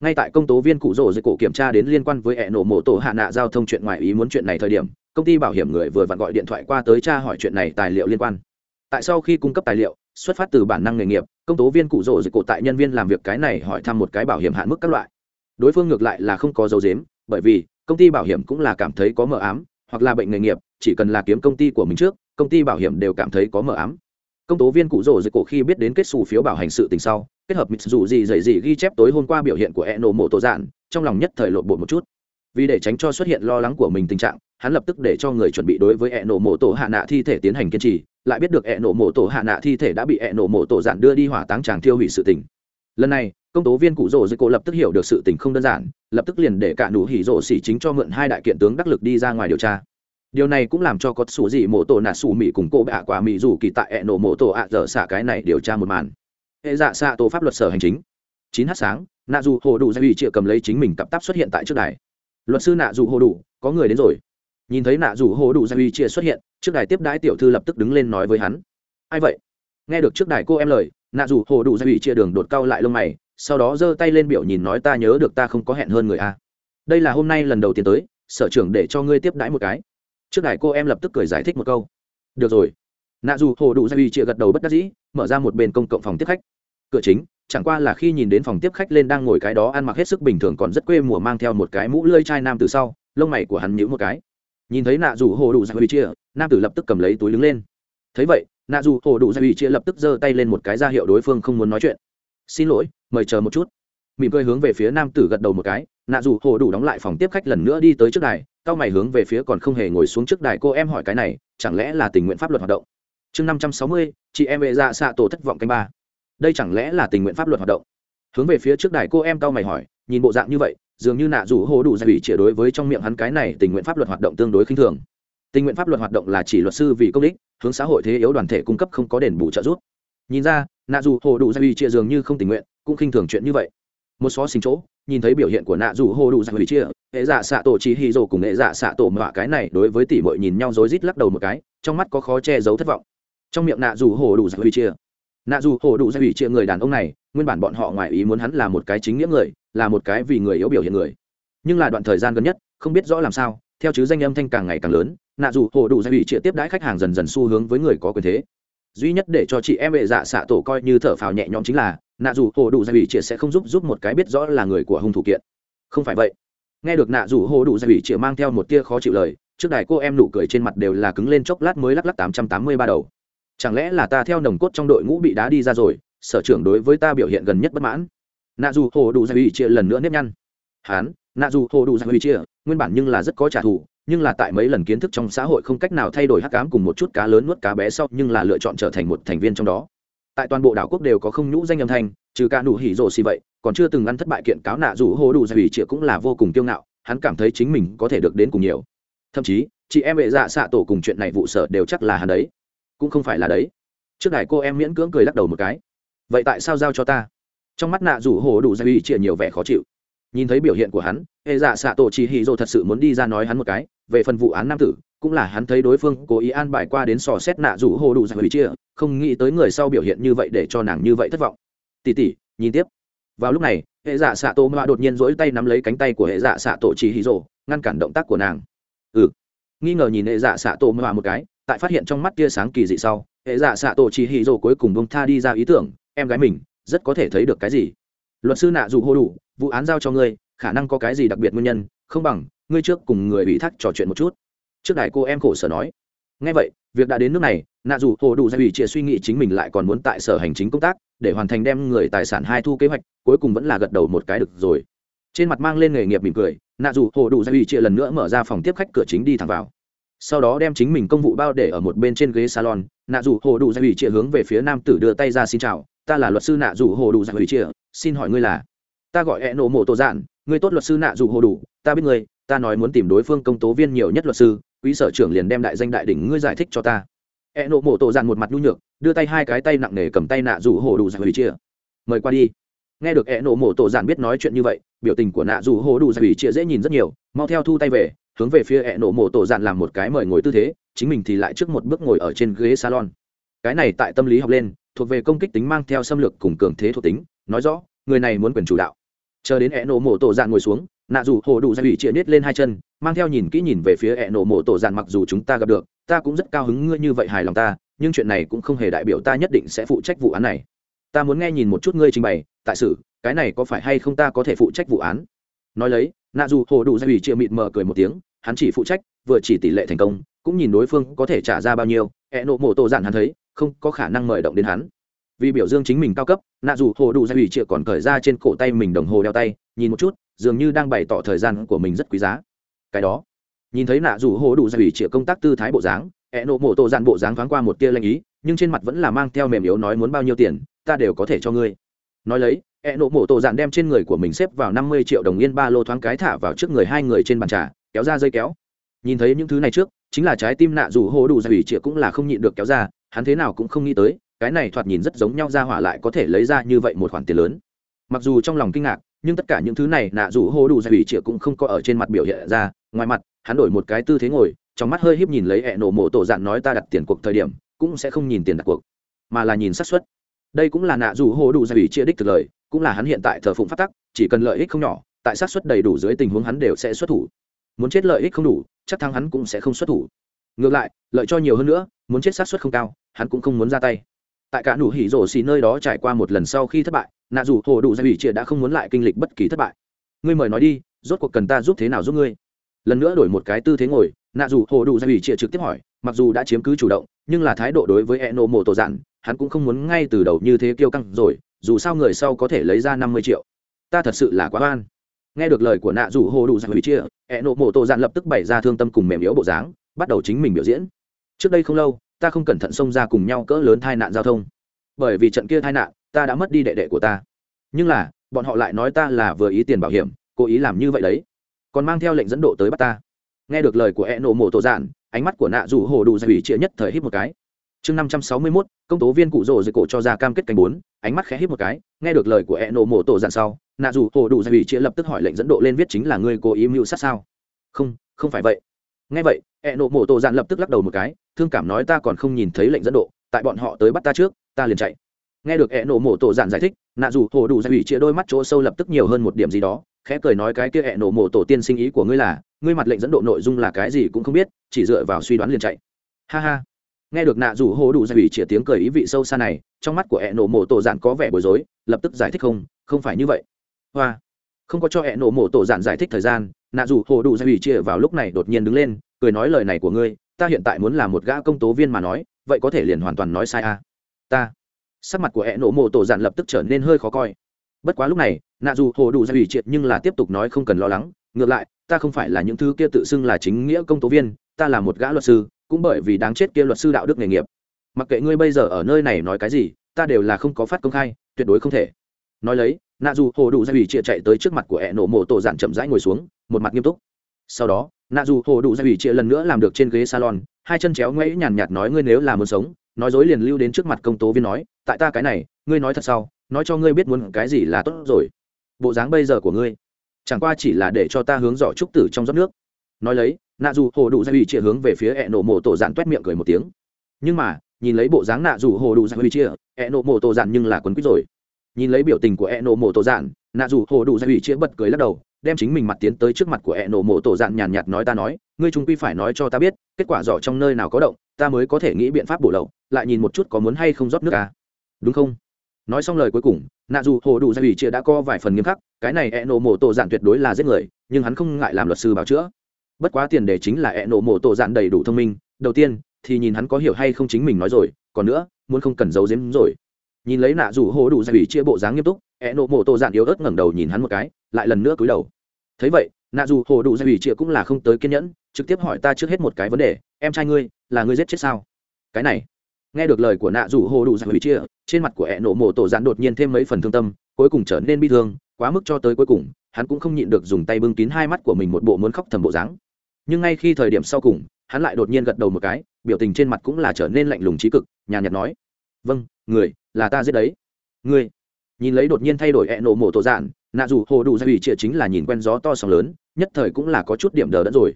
Ngay tại công tố viên cụ rổ dậy cổ kiểm tra đến liên quan với hệ nổ mổ tổ hạ nạ giao thông chuyện ngoài ý muốn chuyện này thời điểm, công ty bảo hiểm người vừa vặn gọi điện thoại qua tới tra hỏi chuyện này tài liệu liên quan. Tại sau khi cung cấp tài liệu, xuất phát từ bản năng nghề nghiệp, công tố viên cụ rổ dịch cổ tại nhân viên làm việc cái này hỏi thăm một cái bảo hiểm hạn mức các loại đối phương ngược lại là không có dấu dếm bởi vì công ty bảo hiểm cũng là cảm thấy có mờ ám, hoặc là bệnh nghề nghiệp, chỉ cần là kiếm công ty của mình trước, công ty bảo hiểm đều cảm thấy có mờ ám. Công tố viên cụ rồ dưới cổ khi biết đến kết xù phiếu bảo hành sự tình sau, kết hợp mịt dù gì dày gì ghi chép tối hôm qua biểu hiện của e nổ mộ tổ dạn, trong lòng nhất thời lộn bột một chút. Vì để tránh cho xuất hiện lo lắng của mình tình trạng, hắn lập tức để cho người chuẩn bị đối với e nổ mộ tổ hạ nạ thi thể tiến hành kiên trì, lại biết được e nổ mộ tổ hạ nạ thi thể đã bị e nổ mộ tổ dạn đưa đi hỏa táng tràng tiêu hủy sự tình. Lần này công tố viên cụ rỗ dưới cổ lập tức hiểu được sự tình không đơn giản, lập tức liền để cả nụ hỉ rỗ xỉ chính cho mượn hai đại kiện tướng đắc lực đi ra ngoài điều tra. Điều này cũng làm cho có sủ gì mổ tổ nạ sủ mỹ cùng cô bạ quả mỹ dù kỳ tại ẹ nổ mổ tổ ạ dở xạ cái này điều tra một màn. Hệ dạ xạ tổ pháp luật sở hành chính. Chín h sáng, nạ dù hồ đủ dạy ủy chịa cầm lấy chính mình cặp tắp xuất hiện tại trước đài. Luật sư nạ dù hồ đủ, có người đến rồi. Nhìn thấy nạ dù hồ đủ dạy ủy chịa xuất hiện, trước đài tiếp đái tiểu thư lập tức đứng lên nói với hắn. Ai vậy? Nghe được trước đài cô em lời, nạ dù hồ đủ dạy ủy chia đường đột cao lại lông mày sau đó giơ tay lên biểu nhìn nói ta nhớ được ta không có hẹn hơn người a đây là hôm nay lần đầu tiên tới, sở trưởng để cho ngươi tiếp đãi một cái. Trước đại cô em lập tức cười giải thích một câu. Được rồi. Nạ dù hồ đủ gia uy chịa gật đầu bất đắc dĩ, mở ra một bên công cộng phòng tiếp khách. Cửa chính, chẳng qua là khi nhìn đến phòng tiếp khách lên đang ngồi cái đó ăn mặc hết sức bình thường còn rất quê mùa mang theo một cái mũ lơi chai nam từ sau, lông mày của hắn nhíu một cái. Nhìn thấy nạ dù hồ đủ gia uy chịa, nam tử lập tức cầm lấy túi đứng lên. Thấy vậy, nạ dù hồ đủ gia uy chịa lập tức giơ tay lên một cái ra hiệu đối phương không muốn nói chuyện xin lỗi, mời chờ một chút. Mỉm cười hướng về phía nam tử gật đầu một cái, nạ dù hồ đủ đóng lại phòng tiếp khách lần nữa đi tới trước đài, cao mày hướng về phía còn không hề ngồi xuống trước đài cô em hỏi cái này, chẳng lẽ là tình nguyện pháp luật hoạt động? Chương năm trăm sáu mươi, chị em vệ dạ xạ tổ thất vọng canh ba. Đây chẳng lẽ là tình nguyện pháp luật hoạt động? Hướng về phía trước đài cô em cao mày hỏi, nhìn bộ dạng như vậy, dường như nạ rủ hồ đủ giải ủy chĩa đối với trong miệng hắn cái này tình nguyện pháp luật hoạt động tương đối khinh thường. Tình nguyện pháp luật hoạt động là chỉ luật sư vì công đích hướng xã hội thế yếu đoàn thể cung cấp không có đền bù trợ giúp nhìn ra, nạ dù hồ đủ gia ủy chia dường như không tình nguyện, cũng khinh thường chuyện như vậy. Một số xình chỗ, nhìn thấy biểu hiện của nạ dù hồ đủ gia ủy chia, hệ giả xạ tổ chỉ hy rồ cùng hệ giả xạ tổ mọa cái này đối với tỷ bội nhìn nhau rối rít lắc đầu một cái, trong mắt có khó che giấu thất vọng. Trong miệng nạ dù hồ đủ gia ủy chia, nạ dù hồ đủ gia ủy chia người đàn ông này, nguyên bản bọn họ ngoài ý muốn hắn là một cái chính nghĩa người, là một cái vì người yếu biểu hiện người. Nhưng là đoạn thời gian gần nhất, không biết rõ làm sao, theo chứ danh âm thanh càng ngày càng lớn, nạ dù hồ đủ gia ủy chia tiếp đãi khách hàng dần dần xu hướng với người có quyền thế duy nhất để cho chị em bệ dạ xạ tổ coi như thở phào nhẹ nhõm chính là, nạ dù hồ đủ gia ủy triệt sẽ không giúp giúp một cái biết rõ là người của hung thủ kiện. Không phải vậy. Nghe được nạ dù hồ đủ gia ủy triệt mang theo một tia khó chịu lời, trước đài cô em nụ cười trên mặt đều là cứng lên chốc lát mới lắc lắc tám trăm tám mươi ba đầu. Chẳng lẽ là ta theo nồng cốt trong đội ngũ bị đá đi ra rồi, sở trưởng đối với ta biểu hiện gần nhất bất mãn. Nạ dù hồ đủ gia ủy triệt lần nữa nếp nhăn. Hán, nạ dù hồ đủ gia ủy triệt nguyên bản nhưng là rất có trả thù nhưng là tại mấy lần kiến thức trong xã hội không cách nào thay đổi hắc cám cùng một chút cá lớn nuốt cá bé sau, nhưng là lựa chọn trở thành một thành viên trong đó. Tại toàn bộ đảo quốc đều có không nhũ danh âm thanh, trừ cả nụ hỉ rồ xì vậy, còn chưa từng ăn thất bại kiện cáo nạ rủ hô đủ giải ủy trịa cũng là vô cùng kiêu ngạo, hắn cảm thấy chính mình có thể được đến cùng nhiều. Thậm chí, chị em bệ dạ xạ tổ cùng chuyện này vụ sở đều chắc là hắn đấy. Cũng không phải là đấy. Trước đài cô em miễn cưỡng cười lắc đầu một cái. Vậy tại sao giao cho ta? Trong mắt nạ rủ hồ đủ giải ủy trịa nhiều vẻ khó chịu nhìn thấy biểu hiện của hắn hệ dạ xạ tổ chỉ hì dồ thật sự muốn đi ra nói hắn một cái, về phần vụ án nam tử, cũng là hắn thấy đối phương cố ý an bài qua đến sò xét nạ rủ hồ đủ giải hủy chia, không nghĩ tới người sau biểu hiện như vậy để cho nàng như vậy thất vọng. Tỉ tỉ nhìn tiếp. Vào lúc này hệ dạ xạ tổ mạ đột nhiên rỗi tay nắm lấy cánh tay của hệ dạ xạ tổ chỉ hì dồ ngăn cản động tác của nàng. Ừ. Nghi ngờ nhìn hệ dạ xạ tổ mạ một cái, tại phát hiện trong mắt tia sáng kỳ dị sau hệ dạ xạ tổ chỉ hì dồ cuối cùng bông tha đi ra ý tưởng, em gái mình, rất có thể thấy được cái gì? luật sư nạ dù hô đủ, vụ án giao cho ngươi, khả năng có cái gì đặc biệt nguyên nhân, không bằng, ngươi trước cùng người ủy thác trò chuyện một chút. Trước đài cô em khổ sở nói. Ngay vậy, việc đã đến nước này, nạ dù hồ đủ ra ủy trịa suy nghĩ chính mình lại còn muốn tại sở hành chính công tác, để hoàn thành đem người tài sản hai thu kế hoạch, cuối cùng vẫn là gật đầu một cái được rồi. Trên mặt mang lên nghề nghiệp mỉm cười, nạ dù hồ đủ ra ủy trịa lần nữa mở ra phòng tiếp khách cửa chính đi thẳng vào. Sau đó đem chính mình công vụ bao để ở một bên trên ghế salon, nạ dù hồ đủ ra ủy trịa hướng về phía nam tử đưa tay ra xin chào ta là luật sư nạ dù hồ đủ dạng hủy chia xin hỏi ngươi là? Ta gọi hẹn nộ mộ tổ giản, ngươi tốt luật sư nạ dù hồ đủ, ta biết ngươi, ta nói muốn tìm đối phương công tố viên nhiều nhất luật sư, quý sở trưởng liền đem đại danh đại đỉnh ngươi giải thích cho ta. Hẹn nộ mộ tổ giản một mặt nhu nhược, đưa tay hai cái tay nặng nề cầm tay nạ dù hồ đủ dạng hủy chia mời qua đi. Nghe được hẹn nộ mộ tổ giản biết nói chuyện như vậy, biểu tình của nạ dù hồ đủ dạng hủy chia dễ nhìn rất nhiều, mau theo thu tay về, hướng về phía hẹn nộ mộ tổ giản làm một cái mời ngồi tư thế, chính mình thì lại trước một bước ngồi ở trên ghế salon. Cái này tại tâm lý học lên thuộc về công kích tính mang theo xâm lược cùng cường thế thuộc tính, nói rõ, người này muốn quyền chủ đạo. Chờ đến ẹ nổ mổ tổ dạn ngồi xuống, nạ dù hồ đủ ra ủy triệt nết lên hai chân, mang theo nhìn kỹ nhìn về phía ẹ nổ mổ tổ dạn mặc dù chúng ta gặp được, ta cũng rất cao hứng ngươi như vậy hài lòng ta, nhưng chuyện này cũng không hề đại biểu ta nhất định sẽ phụ trách vụ án này. Ta muốn nghe nhìn một chút ngươi trình bày, tại sự, cái này có phải hay không ta có thể phụ trách vụ án? Nói lấy, nạ dù hồ đủ ra ủy triệt mịt mờ cười một tiếng, hắn chỉ phụ trách, vừa chỉ tỷ lệ thành công, cũng nhìn đối phương có thể trả ra bao nhiêu ẹ nộ mổ tổ dạn hắn thấy không có khả năng mời động đến hắn. Vì biểu dương chính mình cao cấp, nạ dù hồ đủ gia ủy triệu còn cởi ra trên cổ tay mình đồng hồ đeo tay, nhìn một chút, dường như đang bày tỏ thời gian của mình rất quý giá. Cái đó, nhìn thấy nạ dù hồ đủ gia ủy triệu công tác tư thái bộ dáng ẹ nộ mộ tổ dạn bộ dáng thoáng qua một tia lanh ý, nhưng trên mặt vẫn là mang theo mềm yếu nói muốn bao nhiêu tiền, ta đều có thể cho ngươi. Nói lấy ẹ nộ mộ tổ dạn đem trên người của mình xếp vào năm mươi triệu đồng yên ba lô thoáng cái thả vào trước người hai người trên bàn trà, kéo ra dây kéo. Nhìn thấy những thứ này trước, chính là trái tim nạ dù hồ đủ gia ủy triệu cũng là không nhịn được kéo ra hắn thế nào cũng không nghĩ tới, cái này thoạt nhìn rất giống nhau ra hỏa lại có thể lấy ra như vậy một khoản tiền lớn. Mặc dù trong lòng kinh ngạc, nhưng tất cả những thứ này nạ dù hô đủ giải ủy chĩa cũng không có ở trên mặt biểu hiện ra. Ngoài mặt, hắn đổi một cái tư thế ngồi, trong mắt hơi híp nhìn lấy hẹ nổ mổ tổ dạn nói ta đặt tiền cuộc thời điểm, cũng sẽ không nhìn tiền đặt cuộc, mà là nhìn xác suất. Đây cũng là nạ dù hô đủ giải ủy chĩa đích thực lời, cũng là hắn hiện tại thờ phụng phát tắc, chỉ cần lợi ích không nhỏ, tại xác suất đầy đủ dưới tình huống hắn đều sẽ xuất thủ. Muốn chết lợi ích không đủ, chắc thắng hắn cũng sẽ không xuất thủ ngược lại, lợi cho nhiều hơn nữa, muốn chết sát xuất không cao, hắn cũng không muốn ra tay. Tại cả nụ hỉ rổ xì nơi đó trải qua một lần sau khi thất bại, nạ dù hồ đủ gia ủy triệt đã không muốn lại kinh lịch bất kỳ thất bại. Ngươi mời nói đi, rốt cuộc cần ta giúp thế nào giúp ngươi? Lần nữa đổi một cái tư thế ngồi, nạ dù hồ đủ gia ủy triệt trực tiếp hỏi, mặc dù đã chiếm cứ chủ động, nhưng là thái độ đối với eno mộ tổ dặn hắn cũng không muốn ngay từ đầu như thế kêu căng rồi, dù sao người sau có thể lấy ra năm mươi triệu. Ta thật sự là quá oan. Nghe được lời của nạ dù hồ đủ gia ủy triệt eno mộ tổ dặn lập tức bày ra thương tâm cùng mềm yếu bộ dáng bắt đầu chính mình biểu diễn. Trước đây không lâu, ta không cẩn thận xông ra cùng nhau cỡ lớn tai nạn giao thông. Bởi vì trận kia tai nạn, ta đã mất đi đệ đệ của ta. Nhưng là, bọn họ lại nói ta là vừa ý tiền bảo hiểm, cố ý làm như vậy đấy. Còn mang theo lệnh dẫn độ tới bắt ta. Nghe được lời của e nổ mổ tổ giản, ánh mắt của nạ rủ hồ đủ dày trịa nhất thời hít một cái. Chương năm trăm sáu mươi mốt, công tố viên cụ rồ dưới cổ cho ra cam kết cảnh bốn, ánh mắt khẽ hít một cái, nghe được lời của e nổ mổ tổ giản sau, nạ rủ hồ đủ dày trịa lập tức hỏi lệnh dẫn độ lên viết chính là ngươi cố ý mưu sát sao? Không không phải vậy. Nghe vậy ẹ nộ mổ tổ dạn lập tức lắc đầu một cái, thương cảm nói ta còn không nhìn thấy lệnh dẫn độ, tại bọn họ tới bắt ta trước, ta liền chạy. Nghe được ẹ nộ mổ tổ dạn giải thích, nạ dù hồ đủ giải ủy chia đôi mắt chỗ sâu lập tức nhiều hơn một điểm gì đó, khẽ cười nói cái kia ẹ nộ mổ tổ tiên sinh ý của ngươi là, ngươi mặt lệnh dẫn độ nội dung là cái gì cũng không biết, chỉ dựa vào suy đoán liền chạy. Ha ha. Nghe được nạ Dù hồ đủ giải ủy chĩa tiếng cười ý vị sâu xa này, trong mắt của ẹ nổ mổ tổ dạn có vẻ bối rối, lập tức giải thích không không phải như vậy. Hoa. Không có cho ẹ nổ mổ tổ dạn giải thích thời gian, nạ Dù hồ đủ giải ủy chĩa vào lúc này đột nhiên đứng lên cười nói lời này của ngươi, ta hiện tại muốn là một gã công tố viên mà nói, vậy có thể liền hoàn toàn nói sai à. ta. Sắc mặt của hẹ nổ mộ tổ giản lập tức trở nên hơi khó coi. Bất quá lúc này, nạ dù hồ đủ ra ủy triệt nhưng là tiếp tục nói không cần lo lắng, ngược lại, ta không phải là những thứ kia tự xưng là chính nghĩa công tố viên, ta là một gã luật sư, cũng bởi vì đáng chết kia luật sư đạo đức nghề nghiệp. Mặc kệ ngươi bây giờ ở nơi này nói cái gì, ta đều là không có phát công khai, tuyệt đối không thể. Nói lấy, nạ dù hồ đủ ra ủy triệt chạy tới trước mặt của hẹ nổ mộ tổ giản chậm rãi ngồi xuống, một mặt nghiêm túc. Sau đó nạ dù hồ đủ ra ủy chia lần nữa làm được trên ghế salon, hai chân chéo ngoáy nhàn nhạt nói ngươi nếu là muốn sống, nói dối liền lưu đến trước mặt công tố viên nói, tại ta cái này, ngươi nói thật sau, nói cho ngươi biết muốn cái gì là tốt rồi. Bộ dáng bây giờ của ngươi, chẳng qua chỉ là để cho ta hướng dọ trúc tử trong giọt nước. Nói lấy, nạ dù hồ đủ ra ủy chia hướng về phía hẹ nổ mộ tổ dạn toét miệng cười một tiếng. Nhưng mà, nhìn lấy bộ dáng nạ dù hồ đủ ra ủy chia hẹ nổ mộ tổ dạn nhưng là quấn quýt rồi. Nhìn lấy biểu tình của hẹ nổ mộ tổ dạn, nạ dù hồ đủ ra ủy chia bật cười lắc đầu đem chính mình mặt tiến tới trước mặt của ẹ nổ mộ tổ dạn nhàn nhạt nói ta nói, ngươi trung quy phải nói cho ta biết, kết quả rõ trong nơi nào có động, ta mới có thể nghĩ biện pháp bổ lậu, lại nhìn một chút có muốn hay không rót nước à. đúng không? Nói xong lời cuối cùng, nạ dù hồ đủ gia ủy chia đã có vài phần nghiêm khắc, cái này ẹ nổ mộ tổ dạn tuyệt đối là giết người, nhưng hắn không ngại làm luật sư bảo chữa. Bất quá tiền đề chính là ẹ nổ mộ tổ dạn đầy đủ thông minh, đầu tiên, thì nhìn hắn có hiểu hay không chính mình nói rồi, còn nữa, muốn không cần giấu giếm rồi. Nhìn lấy nạ rủ hố đủ gia ủy chia bộ dáng nghiêm túc, ẹ nộ mộ tô dạn yếu ớt ngẩng đầu nhìn hắn một cái lại lần nữa cúi đầu. Thấy vậy, nạ dù hồ đủ ra ủy trịa cũng là không tới kiên nhẫn, trực tiếp hỏi ta trước hết một cái vấn đề, em trai ngươi, là ngươi giết chết sao? Cái này. Nghe được lời của nạ dù hồ đủ ra ủy trịa trên mặt của hẹ nổ mổ tổ dạn đột nhiên thêm mấy phần thương tâm, cuối cùng trở nên bi thương, quá mức cho tới cuối cùng, hắn cũng không nhịn được dùng tay bưng kín hai mắt của mình một bộ muốn khóc thầm bộ dáng. Nhưng ngay khi thời điểm sau cùng, hắn lại đột nhiên gật đầu một cái, biểu tình trên mặt cũng là trở nên lạnh lùng trí cực nhà nhạt nói vâng người, là ta giết đấy. Người. nhìn lấy đột nhiên thay đổi hẹ nổ mổ tổ dạn nạ dù hồ đủ gia ủy triệt chính là nhìn quen gió to sóng lớn, nhất thời cũng là có chút điểm đờ đẫn rồi.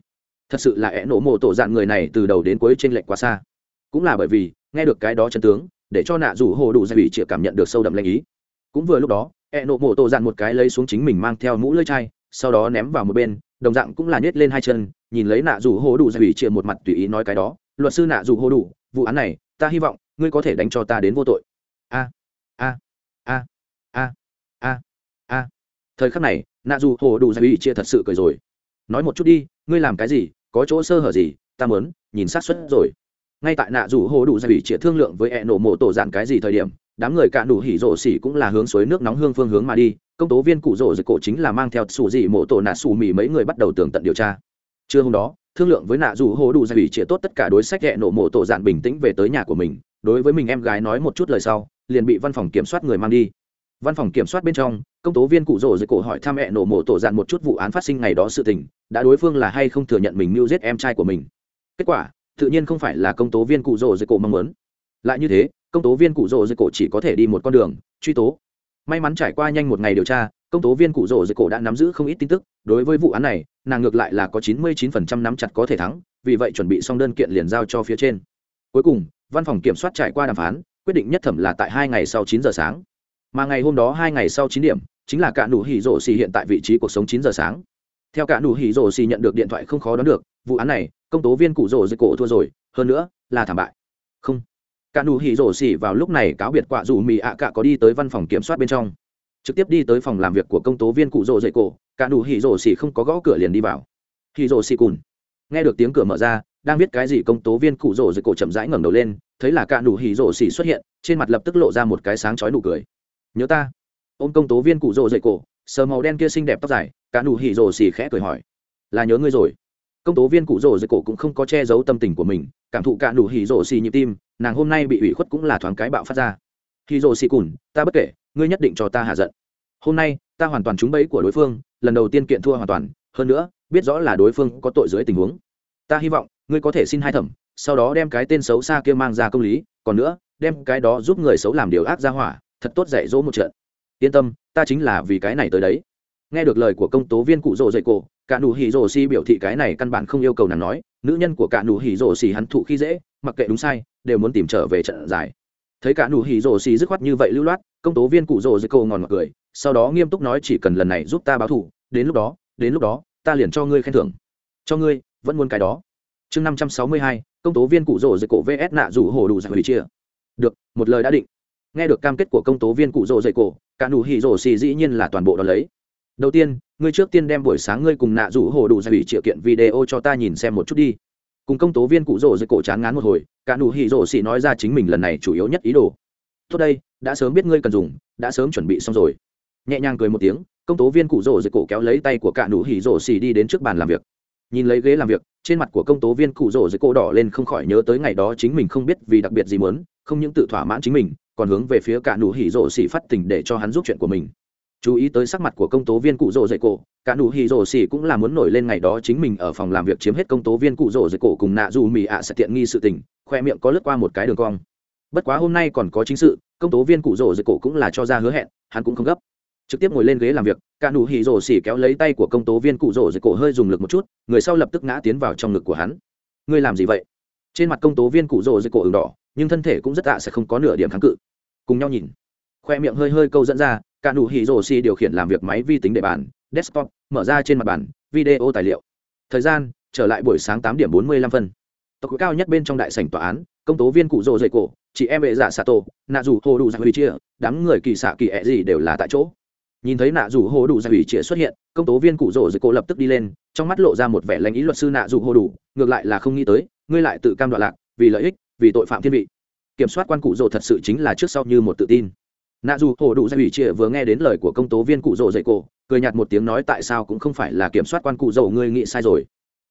Thật sự là é nổ mộ tổ dạng người này từ đầu đến cuối trên lệch quá xa. Cũng là bởi vì, nghe được cái đó chân tướng, để cho nạ dù hồ đủ gia ủy triệt cảm nhận được sâu đậm lanh ý. Cũng vừa lúc đó é nổ mộ tổ dạng một cái lấy xuống chính mình mang theo mũ lưỡi chai, sau đó ném vào một bên, đồng dạng cũng là nhét lên hai chân, nhìn lấy nạ dù hồ đủ gia ủy triệt một mặt tùy ý nói cái đó, luật sư nạ dù hồ đủ, vụ án này, ta hy vọng ngươi có thể đánh cho ta đến vô tội. A a a a a thời khắc này, nạ dù hồ đủ giải ủy chia thật sự cười rồi. Nói một chút đi, ngươi làm cái gì, có chỗ sơ hở gì, ta mớn nhìn sát xuất rồi. Ngay tại nạ dù hồ đủ giải ủy chia thương lượng với ẹ nổ mộ tổ dạn cái gì thời điểm, đám người cạn đủ hỉ rổ xỉ cũng là hướng suối nước nóng hương phương hướng mà đi. Công tố viên cụ rổ dịch cổ chính là mang theo sủ dị mộ tổ nạ xù mì mấy người bắt đầu tường tận điều tra. Trưa hôm đó, thương lượng với nạ dù hồ đủ giải ủy chia tốt tất cả đối sách ẹ nổ mộ tổ dạn bình tĩnh về tới nhà của mình. Đối với mình em gái nói một chút lời sau, liền bị văn phòng kiểm soát người mang đi văn phòng kiểm soát bên trong, công tố viên cụ rồ dưới cổ hỏi thăm mẹ nổ mộ tổ dạn một chút vụ án phát sinh ngày đó sự tình, đã đối phương là hay không thừa nhận mình mưu giết em trai của mình. Kết quả, tự nhiên không phải là công tố viên cụ rồ dưới cổ mong muốn. Lại như thế, công tố viên cụ rồ dưới cổ chỉ có thể đi một con đường, truy tố. May mắn trải qua nhanh một ngày điều tra, công tố viên cụ rồ dưới cổ đã nắm giữ không ít tin tức. Đối với vụ án này, nàng ngược lại là có chín mươi 99% nắm chặt có thể thắng, vì vậy chuẩn bị xong đơn kiện liền giao cho phía trên. Cuối cùng, văn phòng kiểm soát trải qua đàm phán, quyết định nhất thẩm là tại hai ngày sau chín giờ sáng mà ngày hôm đó hai ngày sau chín điểm, chính là cả nụ hỉ rổ xì hiện tại vị trí cuộc sống chín giờ sáng. Theo cả nụ hỉ rổ xì nhận được điện thoại không khó đoán được, vụ án này, công tố viên cụ rổ dịch cổ thua rồi, hơn nữa, là thảm bại. Không. Cả nụ hỉ rổ xì vào lúc này cáo biệt quạ dù mì ạ à cả có đi tới văn phòng kiểm soát bên trong. Trực tiếp đi tới phòng làm việc của công tố viên cụ rổ dịch cổ cả nụ hỉ rổ xì không có gõ cửa liền đi vào. Hỉ rổ xì cùn. Nghe được tiếng cửa mở ra, đang biết cái gì công tố viên cụ rổ dịch cổ chậm rãi ngẩng đầu lên, thấy là cả nụ hỉ rổ xì xuất hiện, trên mặt lập tức lộ ra một cái sáng chói nụ cười nhớ ta. Ô m công tố viên cụ rỗ dậy cổ, sờ màu đen kia xinh đẹp tóc dài, cả nụ hỉ rồ xì khẽ cười hỏi. Là nhớ ngươi rồi. Công tố viên cụ rỗ dậy cổ cũng không có che giấu tâm tình của mình, cảm thụ cả nụ hỉ rồ xì nhịp tim, nàng hôm nay bị ủy khuất cũng là thoáng cái bạo phát ra. Hỉ rồ xì cùn, ta bất kể, ngươi nhất định cho ta hạ giận. Hôm nay, ta hoàn toàn trúng bẫy của đối phương, lần đầu tiên kiện thua hoàn toàn, hơn nữa, biết rõ là đối phương có tội dưới tình huống. Ta hy vọng, ngươi có thể xin hai thẩm, sau đó đem cái tên xấu xa kia mang ra công lý, còn nữa, đem cái đó giúp người xấu làm điều ác ra hỏa thật tốt dạy dỗ một trận. Yên tâm, ta chính là vì cái này tới đấy. Nghe được lời của công tố viên cụ rồ dậy cổ cả nụ hỉ rồ si biểu thị cái này căn bản không yêu cầu nàng nói, nữ nhân của cả nụ hỉ rồ xì hắn thụ khi dễ, mặc kệ đúng sai, đều muốn tìm trở về trận giải. Thấy cả nụ hỉ rồ xì dứt khoát như vậy lưu loát, công tố viên cụ rồ dậy cổ ngòn ngọt cười, sau đó nghiêm túc nói chỉ cần lần này giúp ta báo thù đến lúc đó, đến lúc đó, ta liền cho ngươi khen thưởng. Cho ngươi, vẫn muốn cái đó. Chương năm trăm sáu mươi hai, công tố viên cụ rồ dậy cổ vs nạ rủ hồ đủ giải hủy chia. Được, một lời đã định nghe được cam kết của công tố viên cụ rỗ dậy cổ, cả nụ hỉ rổ xì dĩ nhiên là toàn bộ đ ó lấy. Đầu tiên, ngươi trước tiên đem buổi sáng ngươi cùng nạ rủ hồ đủ ra hủy triệu kiện video cho ta nhìn xem một chút đi. Cùng công tố viên cụ rỗ dậy cổ chán ngán một hồi, cả nụ hỉ rổ xì nói ra chính mình lần này chủ yếu nhất ý đồ. Tốt đây, đã sớm biết ngươi cần dùng, đã sớm chuẩn bị xong rồi. Nhẹ nhàng cười một tiếng, công tố viên cụ rỗ dậy cổ kéo lấy tay của cả nụ hỉ rổ xì đi đến trước bàn làm việc. Nhìn lấy ghế làm việc, trên mặt của công tố viên cụ rỗ dưới cổ đỏ lên không khỏi nhớ tới ngày đó chính mình không biết vì đặc biệt gì muốn, không những tự thỏa mãn chính mình còn hướng về phía cả nụ hỉ rổ xỉ phát tình để cho hắn giúp chuyện của mình. Chú ý tới sắc mặt của công tố viên cụ rổ dậy cổ, cả nụ hỉ rổ xỉ cũng là muốn nổi lên ngày đó chính mình ở phòng làm việc chiếm hết công tố viên cụ rổ dậy cổ cùng nạ dù mì ạ sẽ tiện nghi sự tình, khoe miệng có lướt qua một cái đường cong. Bất quá hôm nay còn có chính sự, công tố viên cụ rổ dậy cổ cũng là cho ra hứa hẹn, hắn cũng không gấp. Trực tiếp ngồi lên ghế làm việc, cả nụ hỉ rổ xỉ kéo lấy tay của công tố viên cụ rổ dậy cổ hơi dùng lực một chút, người sau lập tức ngã tiến vào trong ngực của hắn. Ngươi làm gì vậy? Trên mặt công tố viên cụ rổ dậy cổ ửng đỏ nhưng thân thể cũng rất tạ sẽ không có nửa điểm kháng cự. Cùng nhau nhìn. Khoe miệng hơi hơi câu dẫn ra, cả nụ hỉ rổ xì điều khiển làm việc máy vi tính để bàn, desktop, mở ra trên mặt bàn, video tài liệu. Thời gian, trở lại buổi sáng tám điểm bốn mươi lăm phân. Tộc cao nhất bên trong đại sảnh tòa án, công tố viên cụ rồ dậy cổ, chị em vệ giả xạ tổ nạ dù hồ đủ giả hủy chia, đám người kỳ xạ kỳ ẹ gì đều là tại chỗ. Nhìn thấy nạ dù hồ đủ giả hủy chia xuất hiện, công tố viên cụ rồ dậy cổ lập tức đi lên, trong mắt lộ ra một vẻ lãnh ý luật sư nạ dù hồ đủ, ngược lại là không nghĩ tới, ngươi lại tự cam đoạn lạc, vì lợi ích vì tội phạm thiên vị. Kiểm soát quan cụ rồ thật sự chính là trước sau như một tự tin. Nạ dù hồ đủ dạy ủy chia vừa nghe đến lời của công tố viên cụ rồ dạy cổ cười nhạt một tiếng nói tại sao cũng không phải là kiểm soát quan cụ rồ, ngươi nghĩ sai rồi.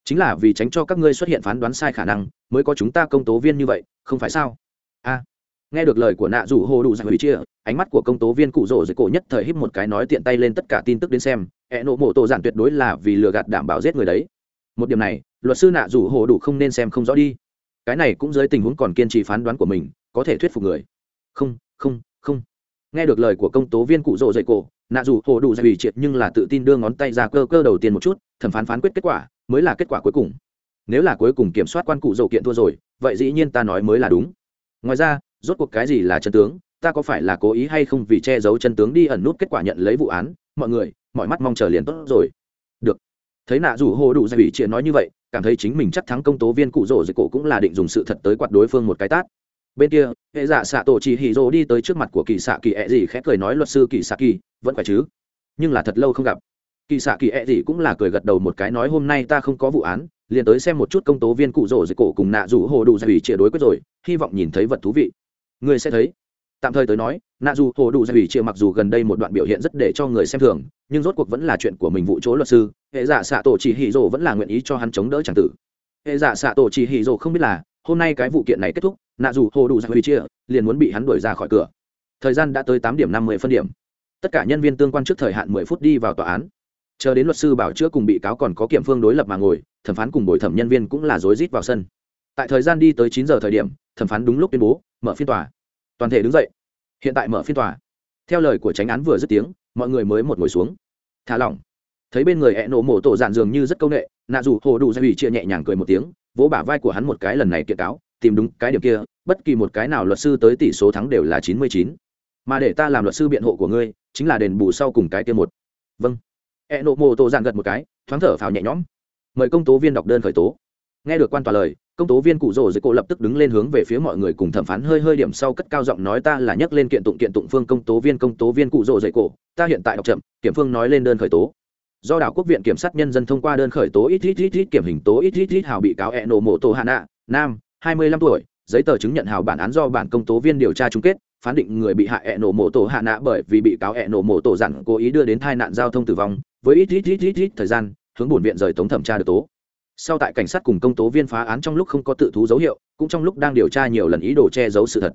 Chính là vì tránh cho các ngươi xuất hiện phán đoán sai khả năng, mới có chúng ta công tố viên như vậy, không phải sao? A. À, nghe được lời của nạ dù hồ đủ dạy ủy chia ánh mắt của công tố viên cụ rồ dạy cổ nhất thời híp một cái nói tiện tay lên tất cả tin tức đến xem e nộ mộ tổ giản tuyệt đối là vì lừa gạt đảm bảo giết người đấy. Một điểm này, luật sư nạ dù hồ đủ không nên xem không rõ đi cái này cũng dưới tình huống còn kiên trì phán đoán của mình, có thể thuyết phục người. Không không không. Nghe được lời của công tố viên cụ rộ dậy cổ, nạ dù hồ đủ dày ủy triệt nhưng là tự tin đưa ngón tay ra cơ cơ đầu tiên một chút, thẩm phán phán quyết kết quả, mới là kết quả cuối cùng. Nếu là cuối cùng kiểm soát quan cụ dậu kiện thua rồi, vậy dĩ nhiên ta nói mới là đúng. Ngoài ra, rốt cuộc cái gì là chân tướng, ta có phải là cố ý hay không vì che giấu chân tướng đi ẩn nút kết quả nhận lấy vụ án, mọi người, mọi mắt mong chờ liền tốt rồi. Được. Thấy nạ dù hồ đủ dày ủy triệt nói như vậy cảm thấy chính mình chắc thắng công tố viên cụ rỗ dưới cổ cũng là định dùng sự thật tới quạt đối phương một cái tát. Bên kia, hệ giả xạ tổ chỉ hì rỗ đi tới trước mặt của kỳ xạ kỳ ẹ、e、gì khẽ cười nói luật sư kỳ xạ kỳ, vẫn phải chứ? Nhưng là thật lâu không gặp. Kỳ xạ kỳ ẹ、e、gì cũng là cười gật đầu một cái nói hôm nay ta không có vụ án, liền tới xem một chút công tố viên cụ rỗ dưới cổ cùng nạ rủ hồ đủ giải ủy chia đối quyết rồi, hy vọng nhìn thấy vật thú vị. Người sẽ thấy. Tạm thời tới nói, nạ dù hồ đủ giải ủy chia mặc dù gần đây một đoạn biểu hiện rất để cho người xem thường nhưng rốt cuộc vẫn là chuyện của mình vụ chỗ luật sư, hệ giả xạ tổ chỉ hỉ rồ vẫn là nguyện ý cho hắn chống đỡ tràng tử. Hệ giả xạ tổ chỉ hỉ rồ không biết là, hôm nay cái vụ kiện này kết thúc, nạ dù hồ đủ ra huy chia, liền muốn bị hắn đuổi ra khỏi cửa. Thời gian đã tới tám điểm năm mươi phân điểm. Tất cả nhân viên tương quan trước thời hạn mười phút đi vào tòa án. Chờ đến luật sư bảo chữa cùng bị cáo còn có kiểm phương đối lập mà ngồi, thẩm phán cùng bồi thẩm nhân viên cũng là rối rít vào sân. Tại thời gian đi tới chín giờ thời điểm, thẩm phán đúng lúc tuyên bố, mở phiên tòa. Toàn thể đứng dậy. Hiện tại mở phiên tòa. Theo lời của tránh án vừa dứt tiếng mọi người mới một ngồi xuống. Thả lỏng. Thấy bên người hẹn nổ mổ tổ dạn dường như rất c â u n ệ nạ dù hồ đủ gia ủy chia nhẹ nhàng cười một tiếng, vỗ bả vai của hắn một cái lần này kiện cáo, tìm đúng cái điểm kia, bất kỳ một cái nào luật sư tới tỷ số thắng đều là chín mươi chín. Mà để ta làm luật sư biện hộ của ngươi, chính là đền bù sau cùng cái kia một. Vâng. Hẹn nổ mổ tổ dạn gật một cái, thoáng thở phào nhẹ nhõm. Mời công tố viên đọc đơn khởi tố. Nghe được quan tòa lời công tố viên cụ rồ dưới cổ lập tức đứng lên hướng về phía mọi người cùng thẩm phán hơi hơi điểm sau cất cao giọng nói ta là nhắc lên kiện tụng kiện tụng phương công tố viên công tố viên cụ rồ dưới cổ, ta hiện tại đọc chậm, kiểm phương nói lên đơn khởi tố. Do đảo quốc viện kiểm sát nhân dân thông qua đơn khởi tố ít ít ít ít kiểm hình tố ít ít ít hào bị cáo e nổ mộ tổ hạ nạ, nam, hai mươi lăm tuổi, giấy tờ chứng nhận hào bản án do bản công tố viên điều tra chung kết, phán định người bị hại e nổ mộ tổ hạ nạ bởi vì bị cáo e nổ mộ tổ dặn cố ý đưa đến tai nạn giao thông tử vong, với ít ít ít ít ít thời gian, hướng bổn viện rời tống thẩm tra được tố sau tại cảnh sát cùng công tố viên phá án trong lúc không có tự thú dấu hiệu, cũng trong lúc đang điều tra nhiều lần ý đồ che giấu sự thật.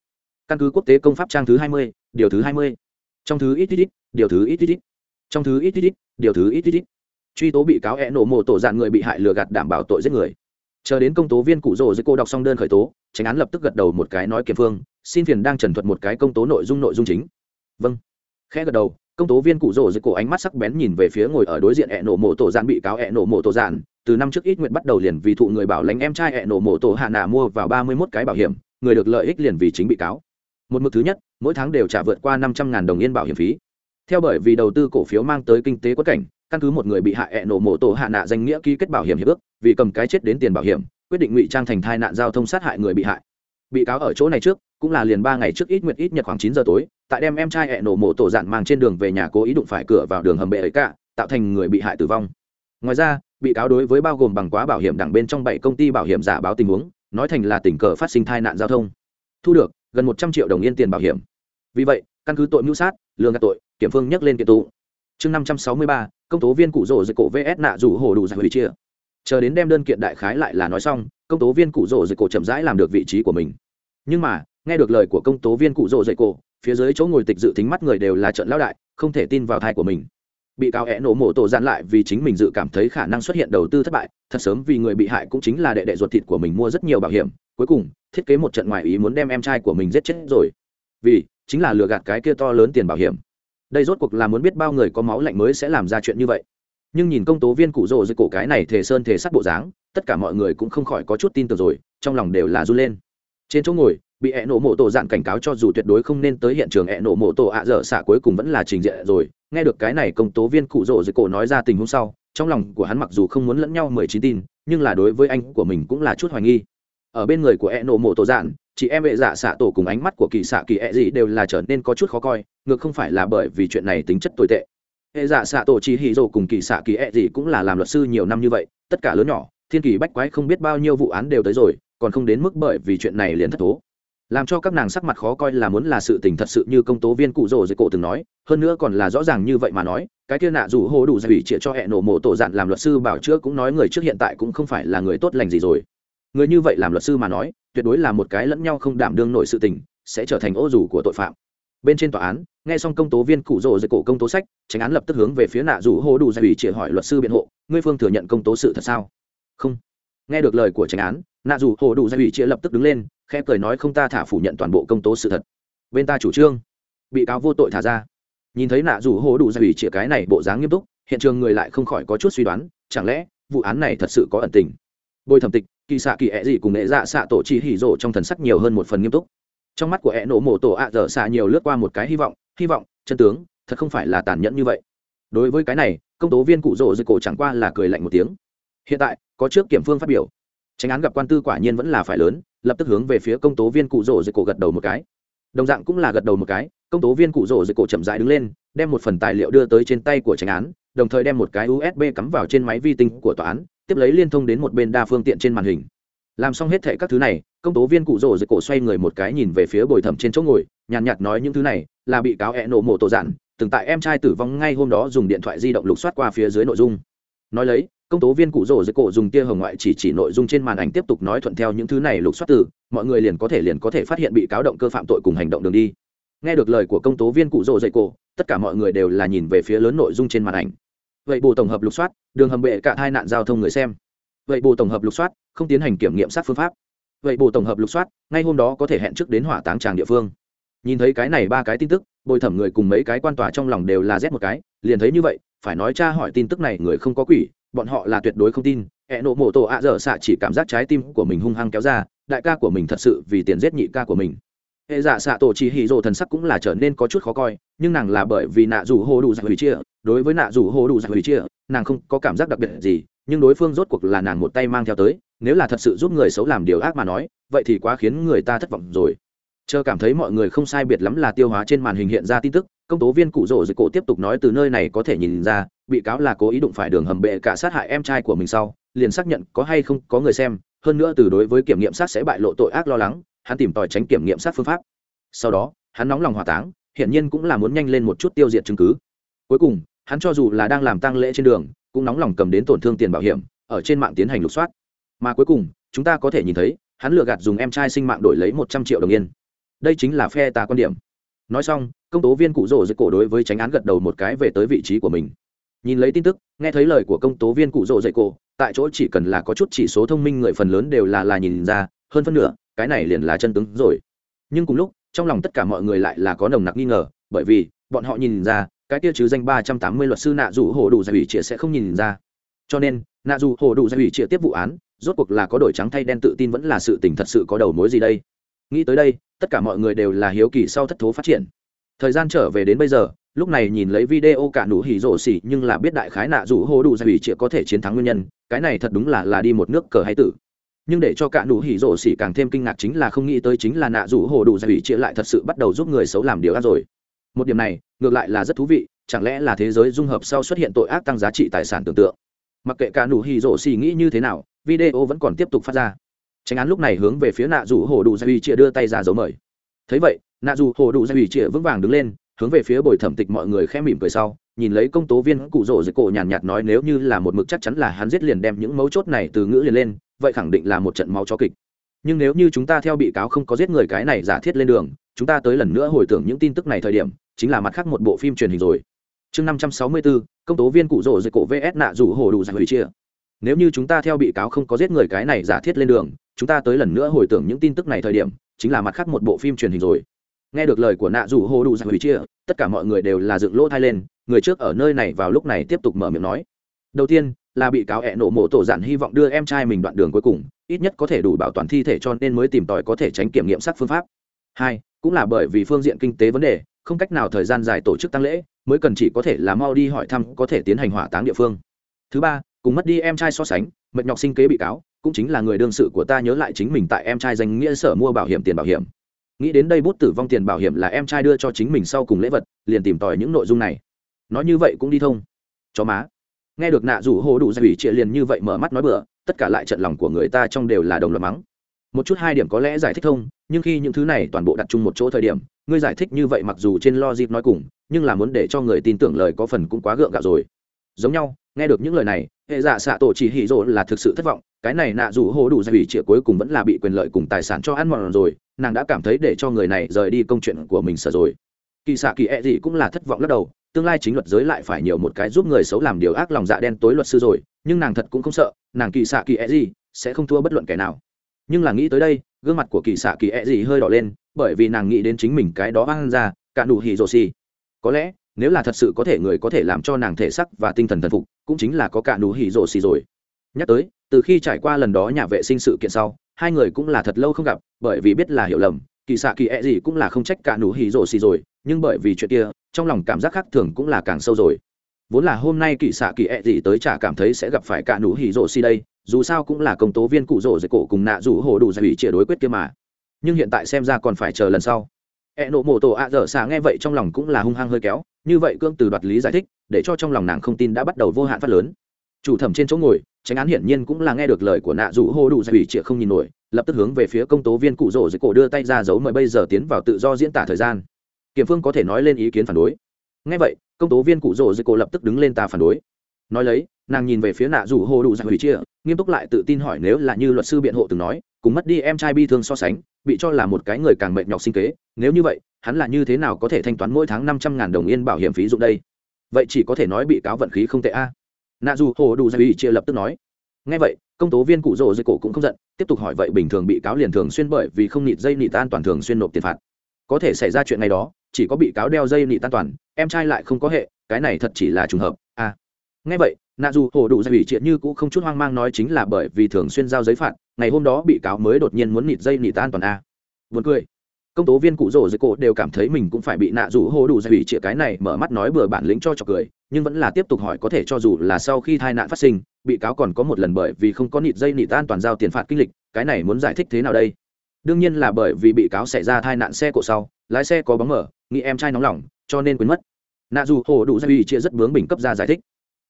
Căn cứ quốc tế công pháp trang thứ hai mươi, điều thứ hai mươi. Trong thứ ít ít ít, điều thứ ít ít ít. Trong thứ ít ít ít, điều thứ ít ít ít. Truy tố bị cáo e nổ mộ tổ dạng người bị hại lừa gạt đảm bảo tội giết người. Chờ đến công tố viên cụ rồ dưới cô đọc xong đơn khởi tố, tránh án lập tức gật đầu một cái nói kiềm phương, xin phiền đang trần thuật một cái công tố nội dung nội dung chính. Vâng. Khẽ gật đầu, công tố viên cụ rồ dưới cổ ánh mắt sắc bén nhìn về phía ngồi ở đối diện ẹ nổ mộ tổ dạn bị cáo ẹ nổ mộ tổ dạn từ năm trước ít nguyện bắt đầu liền vì thụ người bảo lãnh em trai hẹ nổ mộ tổ hạ nạ mua vào ba mươi mốt cái bảo hiểm, người được lợi ích liền vì chính bị cáo. Một mực thứ nhất, mỗi tháng đều trả vượt qua năm trăm ngàn đồng yên bảo hiểm phí. Theo bởi vì đầu tư cổ phiếu mang tới kinh tế quất cảnh, căn cứ một người bị hại hẹ nổ mộ tổ hạ nạ danh nghĩa ký kết bảo hiểm hiệp ước, vì cầm cái chết đến tiền bảo hiểm, quyết định ngụy trang thành thai nạn giao thông sát hại người bị hại. Bị cáo ở chỗ này trước, cũng là liền ba ngày trước ít nguyện ít nhật khoảng chín giờ tối, tại đem em trai hẹ nổ mộ tổ dạn mang trên đường về nhà cố ý đụng phải cửa vào đường hầm bệ ấy cả, tạo thành người bị hại tử vong. Ngoài ra bị cáo đối với bao gồm bằng quá bảo hiểm đảng bên trong bảy công ty bảo hiểm giả báo tình huống, nói thành là tình cờ phát sinh tai nạn giao thông. Thu được gần một trăm triệu đồng yên tiền bảo hiểm. Vì vậy, căn cứ tội mưu sát lương các tội, kiểm phương nhắc lên kiện tụ. Chương năm trăm sáu mươi ba, công tố viên cụ rỗ dịch cổ vs nạ rủ hồ đủ giải hủy chia. Chờ đến đem đơn kiện đại khái lại là nói xong, công tố viên cụ rỗ dịch cổ chậm rãi làm được vị trí của mình. Nhưng mà, nghe được lời của công tố viên cụ rỗ dịch cổ, phía dưới chỗ ngồi tịch dự tính mắt người đều là trận lão đại, không thể tin vào thai của mình bị cáo é nổ mổ tổ gian lại vì chính mình dự cảm thấy khả năng xuất hiện đầu tư thất bại, thật sớm vì người bị hại cũng chính là đệ đệ ruột thịt của mình mua rất nhiều bảo hiểm, cuối cùng, thiết kế một trận ngoài ý muốn đem em trai của mình giết chết rồi. Vì, chính là lừa gạt cái kia to lớn tiền bảo hiểm. Đây rốt cuộc là muốn biết bao người có máu lạnh mới sẽ làm ra chuyện như vậy. Nhưng nhìn công tố viên cụ rồ dưới cổ cái này thề sơn thề sắt bộ dáng, tất cả mọi người cũng không khỏi có chút tin tưởng rồi, trong lòng đều là run lên trên chỗ ngồi, bị hẹ nổ mộ tổ dạn cảnh cáo cho dù tuyệt đối không nên tới hiện trường hẹ nổ mộ tổ ạ dở xạ cuối cùng vẫn là trình diện rồi. Nghe được cái này, công tố viên cụ rộ dưới cổ nói ra tình huống sau, trong lòng của hắn mặc dù không muốn lẫn nhau mười chín tin, nhưng là đối với anh của mình cũng là chút hoài nghi. Ở bên người của hẹ nổ mộ tổ dạn chị em vệ dạ xạ tổ cùng ánh mắt của kỳ xạ kỳ hẹ gì đều là trở nên có chút khó coi, ngược không phải là bởi vì chuyện này tính chất tồi tệ. Hệ dạ xạ tổ chỉ hì rồ cùng kỳ xạ kỳ hẹ gì cũng là làm luật sư nhiều năm như vậy, tất cả lớn nhỏ, thiên kỳ bách quái không biết bao nhiêu vụ án đều tới rồi còn không đến mức bởi vì chuyện này liền thất tố, làm cho các nàng sắc mặt khó coi là muốn là sự tình thật sự như công tố viên cụ rồ dưới cổ từng nói hơn nữa còn là rõ ràng như vậy mà nói cái kia nạ dù hô đủ giải ủy chĩa cho hẹ nổ mộ tổ dạn làm luật sư bảo chữa cũng nói người trước hiện tại cũng không phải là người tốt lành gì rồi. Người như vậy làm luật sư mà nói tuyệt đối là một cái lẫn nhau không đảm đương nổi sự tình sẽ trở thành ô dù của tội phạm. Bên trên tòa án nghe xong công tố viên cụ rồ dưới cổ công tố sách tránh án lập tức hướng về phía nạ dù hô đủ giải ủy chĩa hỏi luật sư biện hộ ngươi phương thừa nhận công tố sự thật sao? Không. Nghe được lời của tránh án nạ dù hồ đủ gia ủy chia lập tức đứng lên, khẽ cười nói không ta thả phủ nhận toàn bộ công tố sự thật. Bên ta chủ trương. Bị cáo vô tội thả ra. Nhìn thấy nạ dù hồ đủ gia ủy chia cái này bộ dáng nghiêm túc, hiện trường người lại không khỏi có chút suy đoán, chẳng lẽ vụ án này thật sự có ẩn tình? Bồi thẩm tịch, kỳ xạ kỳ ẹ gì cùng nghệ dạ xạ tổ chi hỉ rộ trong thần sắc nhiều hơn một phần nghiêm túc. Trong mắt của ẹ nổ mổ tổ ạ dở xạ nhiều lướt qua một cái hy vọng hy vọng, chân tướng, thật không phải là tàn nhẫn như vậy. Đối với cái này, công tố viên cụ rộ dưới cổ chẳng qua là cười lạnh một tiếng. Hiện tại, có trước kiểm phương phát biểu tránh án gặp quan tư quả nhiên vẫn là phải lớn lập tức hướng về phía công tố viên cụ rỗ dưới cổ gật đầu một cái. Đồng dạng cũng là gật đầu một cái công tố viên cụ rỗ dưới cổ chậm dại đứng lên đem một phần tài liệu đưa tới trên tay của tránh án đồng thời đem một cái usb cắm vào trên máy vi tính của tòa án tiếp lấy liên thông đến một bên đa phương tiện trên màn hình. Làm xong hết thệ các thứ này công tố viên cụ rỗ dưới cổ xoay người một cái nhìn về phía bồi thẩm trên chỗ ngồi nhàn nhạt, nhạt nói những thứ này là bị cáo hẹ nổ mộ tổ giản từng tại em trai tử vong ngay hôm đó dùng điện thoại di động lục soát qua phía dưới nội dung. Nói lấy công tố viên cụ rồ dưới cổ dùng tia hồng ngoại chỉ chỉ nội dung trên màn ảnh tiếp tục nói thuận theo những thứ này lục soát từ, mọi người liền có thể liền có thể phát hiện bị cáo động cơ phạm tội cùng hành động đường đi. Nghe được lời của công tố viên cụ rồ dậy cổ, tất cả mọi người đều là nhìn về phía lớn nội dung trên màn ảnh. Vậy bộ tổng hợp lục soát, đường hầm bệ cả hai nạn giao thông người xem. Vậy bộ tổng hợp lục soát, không tiến hành kiểm nghiệm sát phương pháp. Vậy bộ tổng hợp lục soát, ngay hôm đó có thể hẹn trước đến hỏa táng tràng địa phương. Nhìn thấy cái này ba cái tin tức, bồi thẩm người cùng mấy cái quan tòa trong lòng đều là rét một cái, liền thấy như vậy, phải nói cha hỏi tin tức này người không có quỷ bọn họ là tuyệt đối không tin. Hẹ nộ mổ tổ ạ dở xạ chỉ cảm giác trái tim của mình hung hăng kéo ra, đại ca của mình thật sự vì tiền giết nhị ca của mình. Hệ giả dạ xạ tổ chỉ hỉ rồ thần sắc cũng là trở nên có chút khó coi, nhưng nàng là bởi vì nạ rủ hô đủ giải hủy chia, đối với nạ rủ hô đủ giải hủy chia, nàng không có cảm giác đặc biệt gì, nhưng đối phương rốt cuộc là nàng một tay mang theo tới, nếu là thật sự giúp người xấu làm điều ác mà nói, vậy thì quá khiến người ta thất vọng rồi. Chờ cảm thấy mọi người không sai biệt lắm là tiêu hóa trên màn hình hiện ra tin tức công tố viên cụ rỗ dịch cổ tiếp tục nói từ nơi này có thể nhìn ra, bị cáo là cố ý đụng phải đường hầm bệ cả sát hại em trai của mình sau, liền xác nhận có hay không có người xem, hơn nữa từ đối với kiểm nghiệm sát sẽ bại lộ tội ác lo lắng, hắn tìm tòi tránh kiểm nghiệm sát phương pháp. Sau đó, hắn nóng lòng hỏa táng, hiển nhiên cũng là muốn nhanh lên một chút tiêu diệt chứng cứ. Cuối cùng, hắn cho dù là đang làm tăng lễ trên đường, cũng nóng lòng cầm đến tổn thương tiền bảo hiểm, ở trên mạng tiến hành lục soát. Mà cuối cùng, chúng ta có thể nhìn thấy, hắn lừa gạt dùng em trai sinh mạng đổi lấy một trăm triệu đồng yên. Đây chính là phe ta quan điểm nói xong, công tố viên cụ rỗ dưới cổ đối với tránh án gật đầu một cái về tới vị trí của mình. Nhìn lấy tin tức, nghe thấy lời của công tố viên cụ rỗ dậy cổ, tại chỗ chỉ cần là có chút chỉ số thông minh người phần lớn đều là là nhìn ra, hơn phân nửa, cái này liền là chân tướng rồi. Nhưng cùng lúc, trong lòng tất cả mọi người lại là có nồng nặc nghi ngờ, bởi vì, bọn họ nhìn ra, cái kia chứ danh ba trăm tám mươi luật sư nạ dù hồ đủ giải ủy trịa sẽ không nhìn ra. Cho nên, nạ dù hồ đủ giải ủy trịa tiếp vụ án, rốt cuộc là có đổi trắng thay đen tự tin vẫn là sự tình thật sự có đầu mối gì đây? nghĩ tới đây, tất cả mọi người đều là hiếu kỳ sau thất thố phát triển. Thời gian trở về đến bây giờ, lúc này nhìn lấy video cả nụ hỉ rổ xỉ nhưng là biết đại khái nạ dù hô đủ gia ủy chĩa có thể chiến thắng nguyên nhân, cái này thật đúng là là đi một nước cờ hay tử. Nhưng để cho cả nụ hỉ rổ xỉ càng thêm kinh ngạc chính là không nghĩ tới chính là nạ dù hô đủ gia ủy chĩa lại thật sự bắt đầu giúp người xấu làm điều ác rồi. Một điểm này, ngược lại là rất thú vị, chẳng lẽ là thế giới dung hợp sau xuất hiện tội ác tăng giá trị tài sản tưởng tượng? Mặc kệ cả nụ hỉ rổ xỉ nghĩ như thế nào, video vẫn còn tiếp tục phát ra tránh án lúc này hướng về phía nạ dù hồ đủ gia ủy chia đưa tay ra dấu mời. Thấy vậy nạ dù hồ đủ gia ủy chia vững vàng đứng lên hướng về phía bồi thẩm tịch mọi người khẽ mỉm cười sau nhìn lấy công tố viên cụ rỗ dưới cổ nhàn nhạt, nói nếu như là một mực chắc chắn là hắn giết liền đem những mấu chốt này từ ngữ liền lên vậy khẳng định là một trận máu cho kịch. Nhưng nếu như chúng ta theo bị cáo không có giết người cái này giả thiết lên đường chúng ta tới lần nữa hồi tưởng những tin tức này thời điểm chính là mặt khác một bộ phim truyền hình rồi. Chương năm trăm sáu mươi bốn công tố viên cụ rỗ dưới cổ vs nạ rủ hồ đủ giải hủy chia nếu như chúng ta theo bị cáo không có giết người cái này giả thiết lên đường chúng ta tới lần nữa hồi tưởng những tin tức này thời điểm, chính là mặt khác một bộ phim truyền hình rồi. Nghe được lời của nạ rủ hô đủ giải hủy chia, tất cả mọi người đều là dựng lỗ thai lên, người trước ở nơi này vào lúc này tiếp tục mở miệng nói. Đầu tiên, là bị cáo hẹ nổ mộ tổ dạn hy vọng đưa em trai mình đoạn đường cuối cùng, ít nhất có thể đủ bảo toàn thi thể cho nên mới tìm tòi có thể tránh kiểm nghiệm sắc phương pháp. Hai, cũng là bởi vì phương diện kinh tế vấn đề, không cách nào thời gian dài tổ chức tăng lễ, mới cần chỉ có thể là mau đi hỏi thăm có thể tiến hành hỏa táng địa phương. Thứ ba, cùng mất đi em trai so sánh, mệt nhọc sinh kế bị cáo cũng chính là người đương sự của ta nhớ lại chính mình tại em trai danh nghĩa sở mua bảo hiểm tiền bảo hiểm. Nghĩ đến đây bút tử vong tiền bảo hiểm là em trai đưa cho chính mình sau cùng lễ vật, liền tìm tòi những nội dung này. Nói như vậy cũng đi thông. Chó má. Nghe được nạ rủ hồ đủ ra ủy trịa liền như vậy mở mắt nói bừa, tất cả lại trận lòng của người ta trong đều là đồng loạt mắng. Một chút hai điểm có lẽ giải thích thông, nhưng khi những thứ này toàn bộ đặt chung một chỗ thời điểm, ngươi giải thích như vậy mặc dù trên lo dịp nói cùng, nhưng là muốn để cho người tin tưởng lời có phần cũng quá gượng gạo rồi giống nhau, nghe được những lời này, hệ giả xạ tổ chỉ hỉ rộ là thực sự thất vọng, cái này nạ dù hồ đủ giải ủy trịa cuối cùng vẫn là bị quyền lợi cùng tài sản cho ăn mòn rồi, nàng đã cảm thấy để cho người này rời đi công chuyện của mình sợ rồi. Kỳ xạ kỳ e gì cũng là thất vọng lắc đầu, tương lai chính luật giới lại phải nhiều một cái giúp người xấu làm điều ác lòng dạ đen tối luật sư rồi, nhưng nàng thật cũng không sợ, nàng kỳ xạ kỳ e gì sẽ không thua bất luận kẻ nào. Nhưng là nghĩ tới đây, gương mặt của kỳ xạ kỳ e gì hơi đỏ lên, bởi vì nàng nghĩ đến chính mình cái đó hoang ra, cả nụ hỉ rồ xì. Có lẽ nếu là thật sự có thể người có thể làm cho nàng thể sắc và tinh thần thần phục, cũng chính là có cả nụ hỉ rổ xì rồi. Nhắc tới, từ khi trải qua lần đó nhà vệ sinh sự kiện sau, hai người cũng là thật lâu không gặp, bởi vì biết là hiểu lầm, kỳ xạ kỳ e gì cũng là không trách cả nụ hỉ rổ xì rồi, nhưng bởi vì chuyện kia, trong lòng cảm giác khác thường cũng là càng sâu rồi. Vốn là hôm nay kỳ xạ kỳ e gì tới chả cảm thấy sẽ gặp phải cả nụ hỉ rổ xì đây, dù sao cũng là công tố viên cụ rổ dạy cổ cùng nạ rủ hồ đủ giải ủy chia đối quyết kia mà. Nhưng hiện tại xem ra còn phải chờ lần sau. E nộ mộ tổ ạ dở xạ nghe vậy trong lòng cũng là hung hăng hơi kéo như vậy cương từ đoạt lý giải thích, để cho trong lòng nàng không tin đã bắt đầu vô hạn phát lớn. Chủ thẩm trên chỗ ngồi, tránh án hiển nhiên cũng là nghe được lời của nạ rủ hô đủ giải ủy triệu không nhìn nổi, lập tức hướng về phía công tố viên cụ rỗ dưới cổ đưa tay ra giấu mời bây giờ tiến vào tự do diễn tả thời gian. Kiểm phương có thể nói lên ý kiến phản đối. Ngay vậy, công tố viên cụ rỗ dưới cổ lập tức đứng lên ta phản đối. Nói lấy, nàng nhìn về phía nạ rủ hô đủ giải ủy triệu nghiêm túc lại tự tin hỏi nếu là như luật sư biện hộ từng nói, cùng mất đi em trai bi thương so sánh, bị cho là một cái người càng mệt nhọc sinh kế, nếu như vậy hắn là như thế nào có thể thanh toán mỗi tháng năm trăm ngàn đồng yên bảo hiểm phí dụng đây vậy chỉ có thể nói bị cáo vận khí không tệ a à. nạ dù hồ đủ dây chia lập tức nói ngay vậy, công tố viên cụ rồ dây cổ cũng không giận, tiếp tục hỏi vậy bình thường bị cáo liền thường xuyên bởi vì không nịt dây nịt an toàn thường xuyên nộp tiền phạt có thể xảy ra chuyện này đó, chỉ có bị cáo đeo dây nịt an toàn, em trai lại không có hệ, cái này thật chỉ là trùng hợp, a à. ngay vậy, nạ dù hồ đủ dây ủy triệt như cũng không chút hoang mang nói chính là bởi vì thường xuyên giao giấy phạt, ngày hôm đó bị cáo mới đột nhiên muốn nịt dây nịt an toàn, a à. buồn cười công tố viên cụ rổ dưới cổ đều cảm thấy mình cũng phải bị nạ rủ hô đủ dạy bị chĩa cái này, mở mắt nói bừa bản lĩnh cho chọc cười, nhưng vẫn là tiếp tục hỏi có thể cho dù là sau khi tai nạn phát sinh, bị cáo còn có một lần bởi vì không có nịt dây nịt an toàn giao tiền phạt kinh lịch, cái này muốn giải thích thế nào đây? Đương nhiên là bởi vì bị cáo xảy ra tai nạn xe cộ sau, lái xe có bóng mở, nghĩ em trai nóng lòng, cho nên quên mất. Nạ dù hồ đủ dây bị chia rất bướng bình cấp ra giải thích.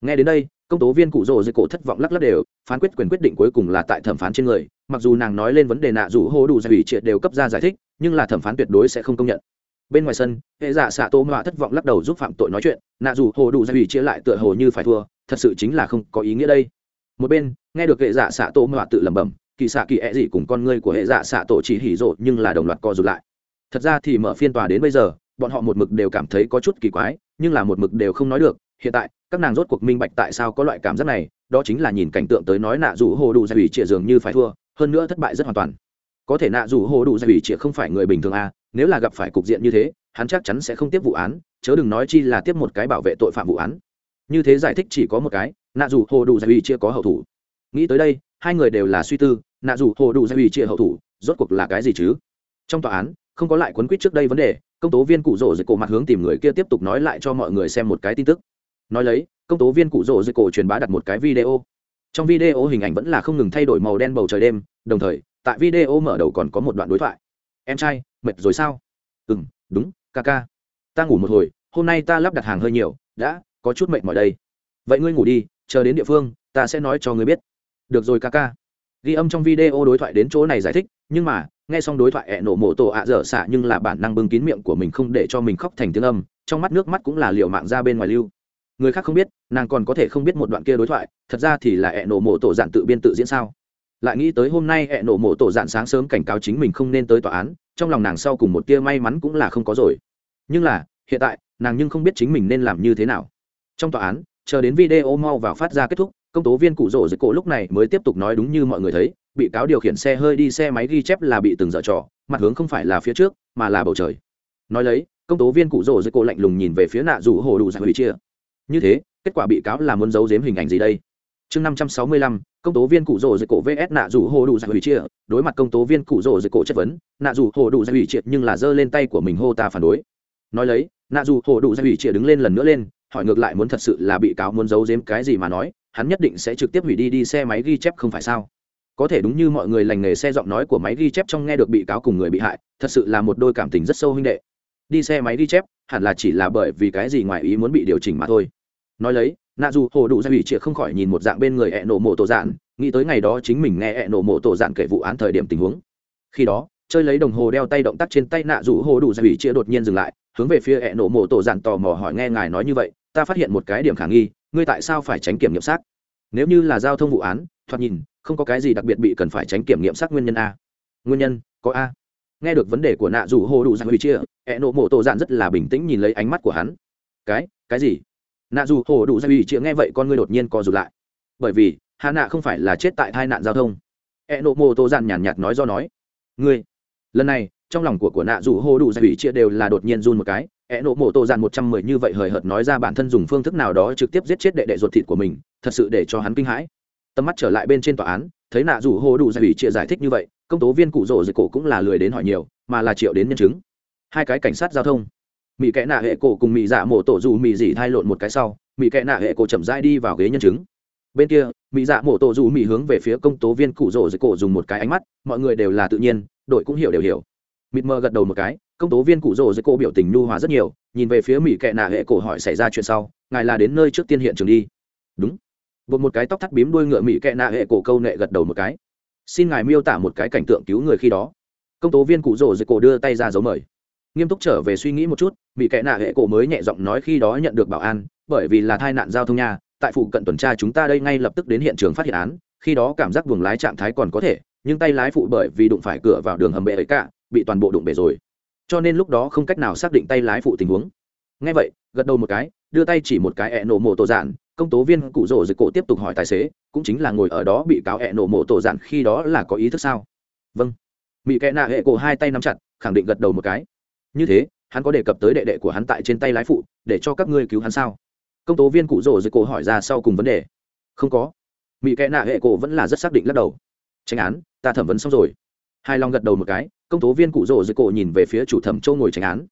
Nghe đến đây, công tố viên cụ rồ dưới cổ thất vọng lắc lắc đều, phán quyết quyền quyết định cuối cùng là tại thẩm phán trên người, mặc dù nàng nói lên vấn đề nạ dù hồ đủ dây bị chia đều cấp ra giải thích nhưng là thẩm phán tuyệt đối sẽ không công nhận. Bên ngoài sân, hệ giả xạ tô mạ thất vọng lắc đầu giúp phạm tội nói chuyện, nạ dù hồ đủ gia ủy chia lại tựa hồ như phải thua, thật sự chính là không có ý nghĩa đây. Một bên, nghe được hệ giả xạ tô mạ tự lẩm bẩm, kỳ xạ kỳ ẹ、e、gì cùng con ngươi của hệ giả xạ tổ chỉ hỉ rộ nhưng là đồng loạt co rụt lại. Thật ra thì mở phiên tòa đến bây giờ, bọn họ một mực đều cảm thấy có chút kỳ quái, nhưng là một mực đều không nói được. Hiện tại, các nàng rốt cuộc minh bạch tại sao có loại cảm giác này, đó chính là nhìn cảnh tượng tới nói nạ dù hồ đủ gia ủy chia dường như phải thua, hơn nữa thất bại rất hoàn toàn có thể nạ dù hồ đủ giải ủy chỉ không phải người bình thường à nếu là gặp phải cục diện như thế, hắn chắc chắn sẽ không tiếp vụ án, chớ đừng nói chi là tiếp một cái bảo vệ tội phạm vụ án. Như thế giải thích chỉ có một cái, nạ dù hồ đủ giải ủy chia có hậu thủ. Nghĩ tới đây, hai người đều là suy tư, nạ dù hồ đủ giải ủy chia hậu thủ, rốt cuộc là cái gì chứ? Trong tòa án, không có lại quấn quýt trước đây vấn đề, công tố viên cụ rỗ dưới cổ mặt hướng tìm người kia tiếp tục nói lại cho mọi người xem một cái tin tức. Nói lấy, công tố viên cụ rỗ dưới cổ truyền bá đặt một cái video. Trong video hình ảnh vẫn là không ngừng thay đổi màu đen bầu trời đêm, đồng thời tại video mở đầu còn có một đoạn đối thoại. Em trai, mệt rồi sao? Ừ m đúng, ca ca. Ta ngủ một hồi, hôm nay ta lắp đặt hàng hơi nhiều, đã, có chút mệt mỏi đây. Vậy ngươi ngủ đi, chờ đến địa phương, ta sẽ nói cho ngươi biết. Được rồi ca ca. Ghi âm trong video đối thoại đến chỗ này giải thích, nhưng mà, nghe xong đối thoại ẹ nổ mổ tổ ạ dở xả nhưng là bản năng bưng kín miệng của mình không để cho mình khóc thành tiếng âm, trong mắt nước mắt cũng là liều mạng ra bên ngoài lưu. Người khác không biết, nàng còn có thể không biết một đoạn kia đối thoại, thật ra thì là ẹ nổ mổ tổ dạn tự biên tự diễn sao? lại nghĩ tới hôm nay hẹn nổ mộ tổ dạn sáng sớm cảnh cáo chính mình không nên tới tòa án, trong lòng nàng sau cùng một tia may mắn cũng là không có rồi. Nhưng là, hiện tại, nàng nhưng không biết chính mình nên làm như thế nào. Trong tòa án, chờ đến video mau vào phát ra kết thúc, công tố viên cụ rỗ dưới cổ lúc này mới tiếp tục nói đúng như mọi người thấy, bị cáo điều khiển xe hơi đi xe máy ghi chép là bị từng dở trò, mặt hướng không phải là phía trước, mà là bầu trời. Nói lấy, công tố viên cụ rỗ dưới cổ lạnh lùng nhìn về phía nạ rủ hồ đủ dạng hủy chia. Như thế, kết quả bị cáo là muốn giấu giếm hình ảnh gì đây? chương năm trăm sáu mươi lăm, công tố viên cụ rồ dưới cổ vs nạ dù hồ đủ giải hủy Triệt. đối mặt công tố viên cụ rồ dưới cổ chất vấn, nạ dù hồ đủ giải hủy triệt nhưng là giơ lên tay của mình hô ta phản đối. Nói lấy, nạ dù hồ đủ giải hủy triệt đứng lên lần nữa lên, hỏi ngược lại muốn thật sự là bị cáo muốn giấu giếm cái gì mà nói, hắn nhất định sẽ trực tiếp hủy đi đi xe máy ghi chép không phải sao? Có thể đúng như mọi người lành nghề xe giọng nói của máy ghi chép trong nghe được bị cáo cùng người bị hại, thật sự là một đôi cảm tình rất sâu huynh đệ. Đi xe máy ghi chép, hẳn là chỉ là bởi vì cái gì ngoài ý muốn bị điều chỉnh mà thôi. Nói lấy nạ dù hồ đủ gia ủy chịa không khỏi nhìn một dạng bên người ẹ nổ mộ tổ dạn nghĩ tới ngày đó chính mình nghe ẹ nổ mộ tổ dạn kể vụ án thời điểm tình huống. Khi đó, chơi lấy đồng hồ đeo tay động tác trên tay nạ dù hồ đủ gia ủy chịa đột nhiên dừng lại, hướng về phía ẹ nổ mộ tổ dạn tò mò hỏi nghe ngài nói như vậy, ta phát hiện một cái điểm khả nghi, ngươi tại sao phải tránh kiểm nghiệm xác? Nếu như là giao thông vụ án, thoạt nhìn, không có cái gì đặc biệt bị cần phải tránh kiểm nghiệm xác nguyên nhân a. Nguyên nhân, có a. Nghe được vấn đề của nạ dù hồ đủ gia ủy chịa ẹ nổ mộ tổ dạn rất là bình tĩnh nhìn lấy ánh mắt của hắn. Cái cái gì? nạ dù hổ đủ gia ủy chịa nghe vậy con ngươi đột nhiên co rụt lại. Bởi vì hạ nạ không phải là chết tại tai nạn giao thông. E nộ mô tô dàn nhàn nhạt nói do nói. Ngươi, lần này, trong lòng của của nạ dù hổ đủ gia ủy chịa đều là đột nhiên run một cái. E nộ mô tô dàn một trăm mười như vậy hời hợt nói ra bản thân dùng phương thức nào đó trực tiếp giết chết đệ đệ ruột thịt của mình, thật sự để cho hắn kinh hãi. Tầm mắt trở lại bên trên tòa án, thấy nạ dù hổ đủ gia ủy chịa giải thích như vậy, công tố viên cụ rỗ dưới cổ cũng là lười đến hỏi nhiều, mà là triệu đến nhân chứng. Hai cái cảnh sát giao thông mỹ kẽ nạ hệ cổ cùng mỹ dạ mổ tổ dù mỹ dỉ thay lộn một cái sau mỹ kẽ nạ hệ cổ chậm rãi đi vào ghế nhân chứng. Bên kia mỹ dạ mổ tổ dù mỹ hướng về phía công tố viên cụ rỗ dưới cổ dùng một cái ánh mắt, mọi người đều là tự nhiên, đội cũng hiểu đều hiểu. Mịt mờ gật đầu một cái, công tố viên cụ rỗ dưới cổ biểu tình nhu hòa rất nhiều, nhìn về phía mỹ kệ nạ hệ cổ hỏi xảy ra chuyện sau, ngài là đến nơi trước tiên hiện trường đi. Đúng. Bột một cái tóc thắt bím đuôi ngựa mỹ kệ nạ hệ cổ câu nệ gật đầu một cái. Xin ngài miêu tả một cái cảnh tượng cứu người khi đó. Công tố viên cụ rỗ dưới cổ đưa tay ra dấu mời nghiêm túc trở về suy nghĩ một chút, bị kẽ nạ hệ cổ mới nhẹ giọng nói khi đó nhận được bảo an, bởi vì là tai nạn giao thông nhà tại phụ cận tuần tra chúng ta đây ngay lập tức đến hiện trường phát hiện án, khi đó cảm giác buồng lái trạng thái còn có thể, nhưng tay lái phụ bởi vì đụng phải cửa vào đường hầm bệ ấy cả, bị toàn bộ đụng bể rồi. Cho nên lúc đó không cách nào xác định tay lái phụ tình huống. Ngay vậy, gật đầu một cái, đưa tay chỉ một cái ẹ nổ mộ tổ giản công tố viên cụ rổ dịch cổ tiếp tục hỏi tài xế, cũng chính là ngồi ở đó bị cáo ẹ nổ mộ tổ giản khi đó là có ý thức sao? Vâng. Bị kẽ nạ hệ cổ hai tay nắm chặt, khẳng định gật đầu một cái như thế, hắn có đề cập tới đệ đệ của hắn tại trên tay lái phụ, để cho các ngươi cứu hắn sao? Công tố viên cụ rồ dưới cổ hỏi ra sau cùng vấn đề. Không có. Mỹ kẽ nạ hệ cổ vẫn là rất xác định lắc đầu. Tranh án, ta thẩm vấn xong rồi. Hai long gật đầu một cái, công tố viên cụ rồ dưới cổ nhìn về phía chủ thẩm châu ngồi tranh án.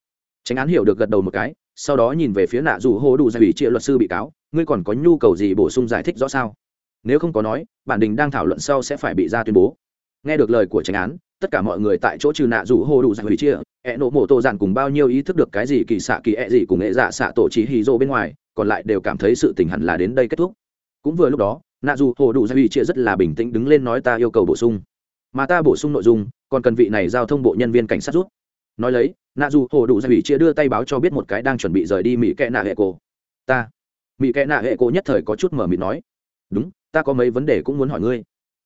Tranh án hiểu được gật đầu một cái, sau đó nhìn về phía nạ dù hô đủ giải ủy triệu luật sư bị cáo, ngươi còn có nhu cầu gì bổ sung giải thích rõ sao? Nếu không có nói, bản đình đang thảo luận sau sẽ phải bị ra tuyên bố. Nghe được lời của tranh án tất cả mọi người tại chỗ trừ nạ rủ Hồ đủ giải hủy chia, ẹ nộ mổ tô giản cùng bao nhiêu ý thức được cái gì kỳ xạ kỳ ẹ gì cùng nghệ dạ xạ tổ trí hì rô bên ngoài, còn lại đều cảm thấy sự tình hẳn là đến đây kết thúc. Cũng vừa lúc đó, nạ dù hồ đủ giải hủy chia rất là bình tĩnh đứng lên nói ta yêu cầu bổ sung. Mà ta bổ sung nội dung, còn cần vị này giao thông bộ nhân viên cảnh sát rút nói lấy, nạ dù hồ đủ giải hủy chia đưa tay báo cho biết một cái đang chuẩn bị rời đi mỹ kẽ nạ hệ Cô. ta. Mỹ kẽ nạ hệ Cô nhất thời có chút mở mịt nói. Đúng, ta có mấy vấn đề cũng muốn hỏi ngươi.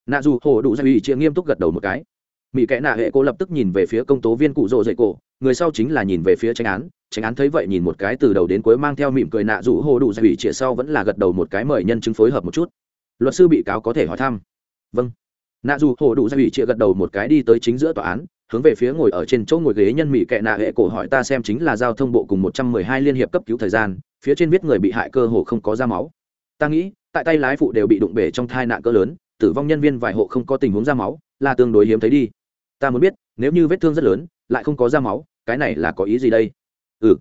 Nạ dù hồ đủ giải hủy chia nghiêm túc gật đầu một cái mỹ kẽ nạ hệ cô lập tức nhìn về phía công tố viên cụ rộ dậy cổ người sau chính là nhìn về phía tranh án tranh án thấy vậy nhìn một cái từ đầu đến cuối mang theo mỉm cười nạ rủ hồ đủ dạy ủy trịa sau vẫn là gật đầu một cái mời nhân chứng phối hợp một chút luật sư bị cáo có thể hỏi thăm vâng nạ dù hồ đủ dạy ủy trịa gật đầu một cái đi tới chính giữa tòa án hướng về phía ngồi ở trên chỗ ngồi ghế nhân mỹ kệ nạ hệ cổ hỏi ta xem chính là giao thông bộ cùng một trăm mười hai liên hiệp cấp cứu thời gian, phía trên biết người bị hại cơ hồ không có ra máu. Ta nghĩ, tại tay lái phụ đều bị đụng bể trong thai nạn cỡ lớn, tử vong nhân viên vài hộ không có tình huống ra máu, là tương đối hiếm thấy đi ta muốn biết, nếu như vết thương rất lớn, lại không có ra máu, cái này là có ý gì đây? Ừ.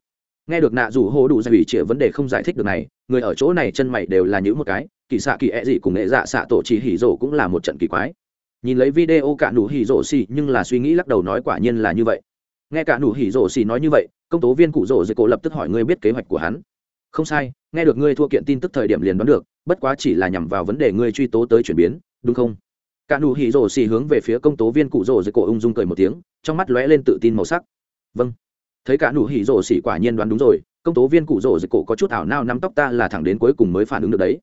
Nghe được nạ rủ hô đủ giải ủy trịa vấn đề không giải thích được này, người ở chỗ này chân mày đều là những một cái, kỳ xạ kỳ ẹ、e、gì cùng nghệ dạ xạ tổ trì hỉ rổ cũng là một trận kỳ quái. Nhìn lấy video cả nụ hỉ rổ xì, nhưng là suy nghĩ lắc đầu nói quả nhiên là như vậy. Nghe cả nụ hỉ rổ xì nói như vậy, công tố viên cụ rổ dây cổ lập tức hỏi ngươi biết kế hoạch của hắn. Không sai, nghe được ngươi thua kiện tin tức thời điểm liền đoán được, bất quá chỉ là nhằm vào vấn đề ngươi truy tố tới chuyển biến, đúng không? cả nụ hỉ rồ xì hướng về phía công tố viên cụ rồ dưới cổ ung dung cười một tiếng, trong mắt lóe lên tự tin màu sắc. Vâng. Thấy cả nụ hỉ rồ xì quả nhiên đoán đúng rồi, công tố viên cụ rồ dưới cổ có chút ảo nao nắm tóc ta là thẳng đến cuối cùng mới phản ứng được đấy.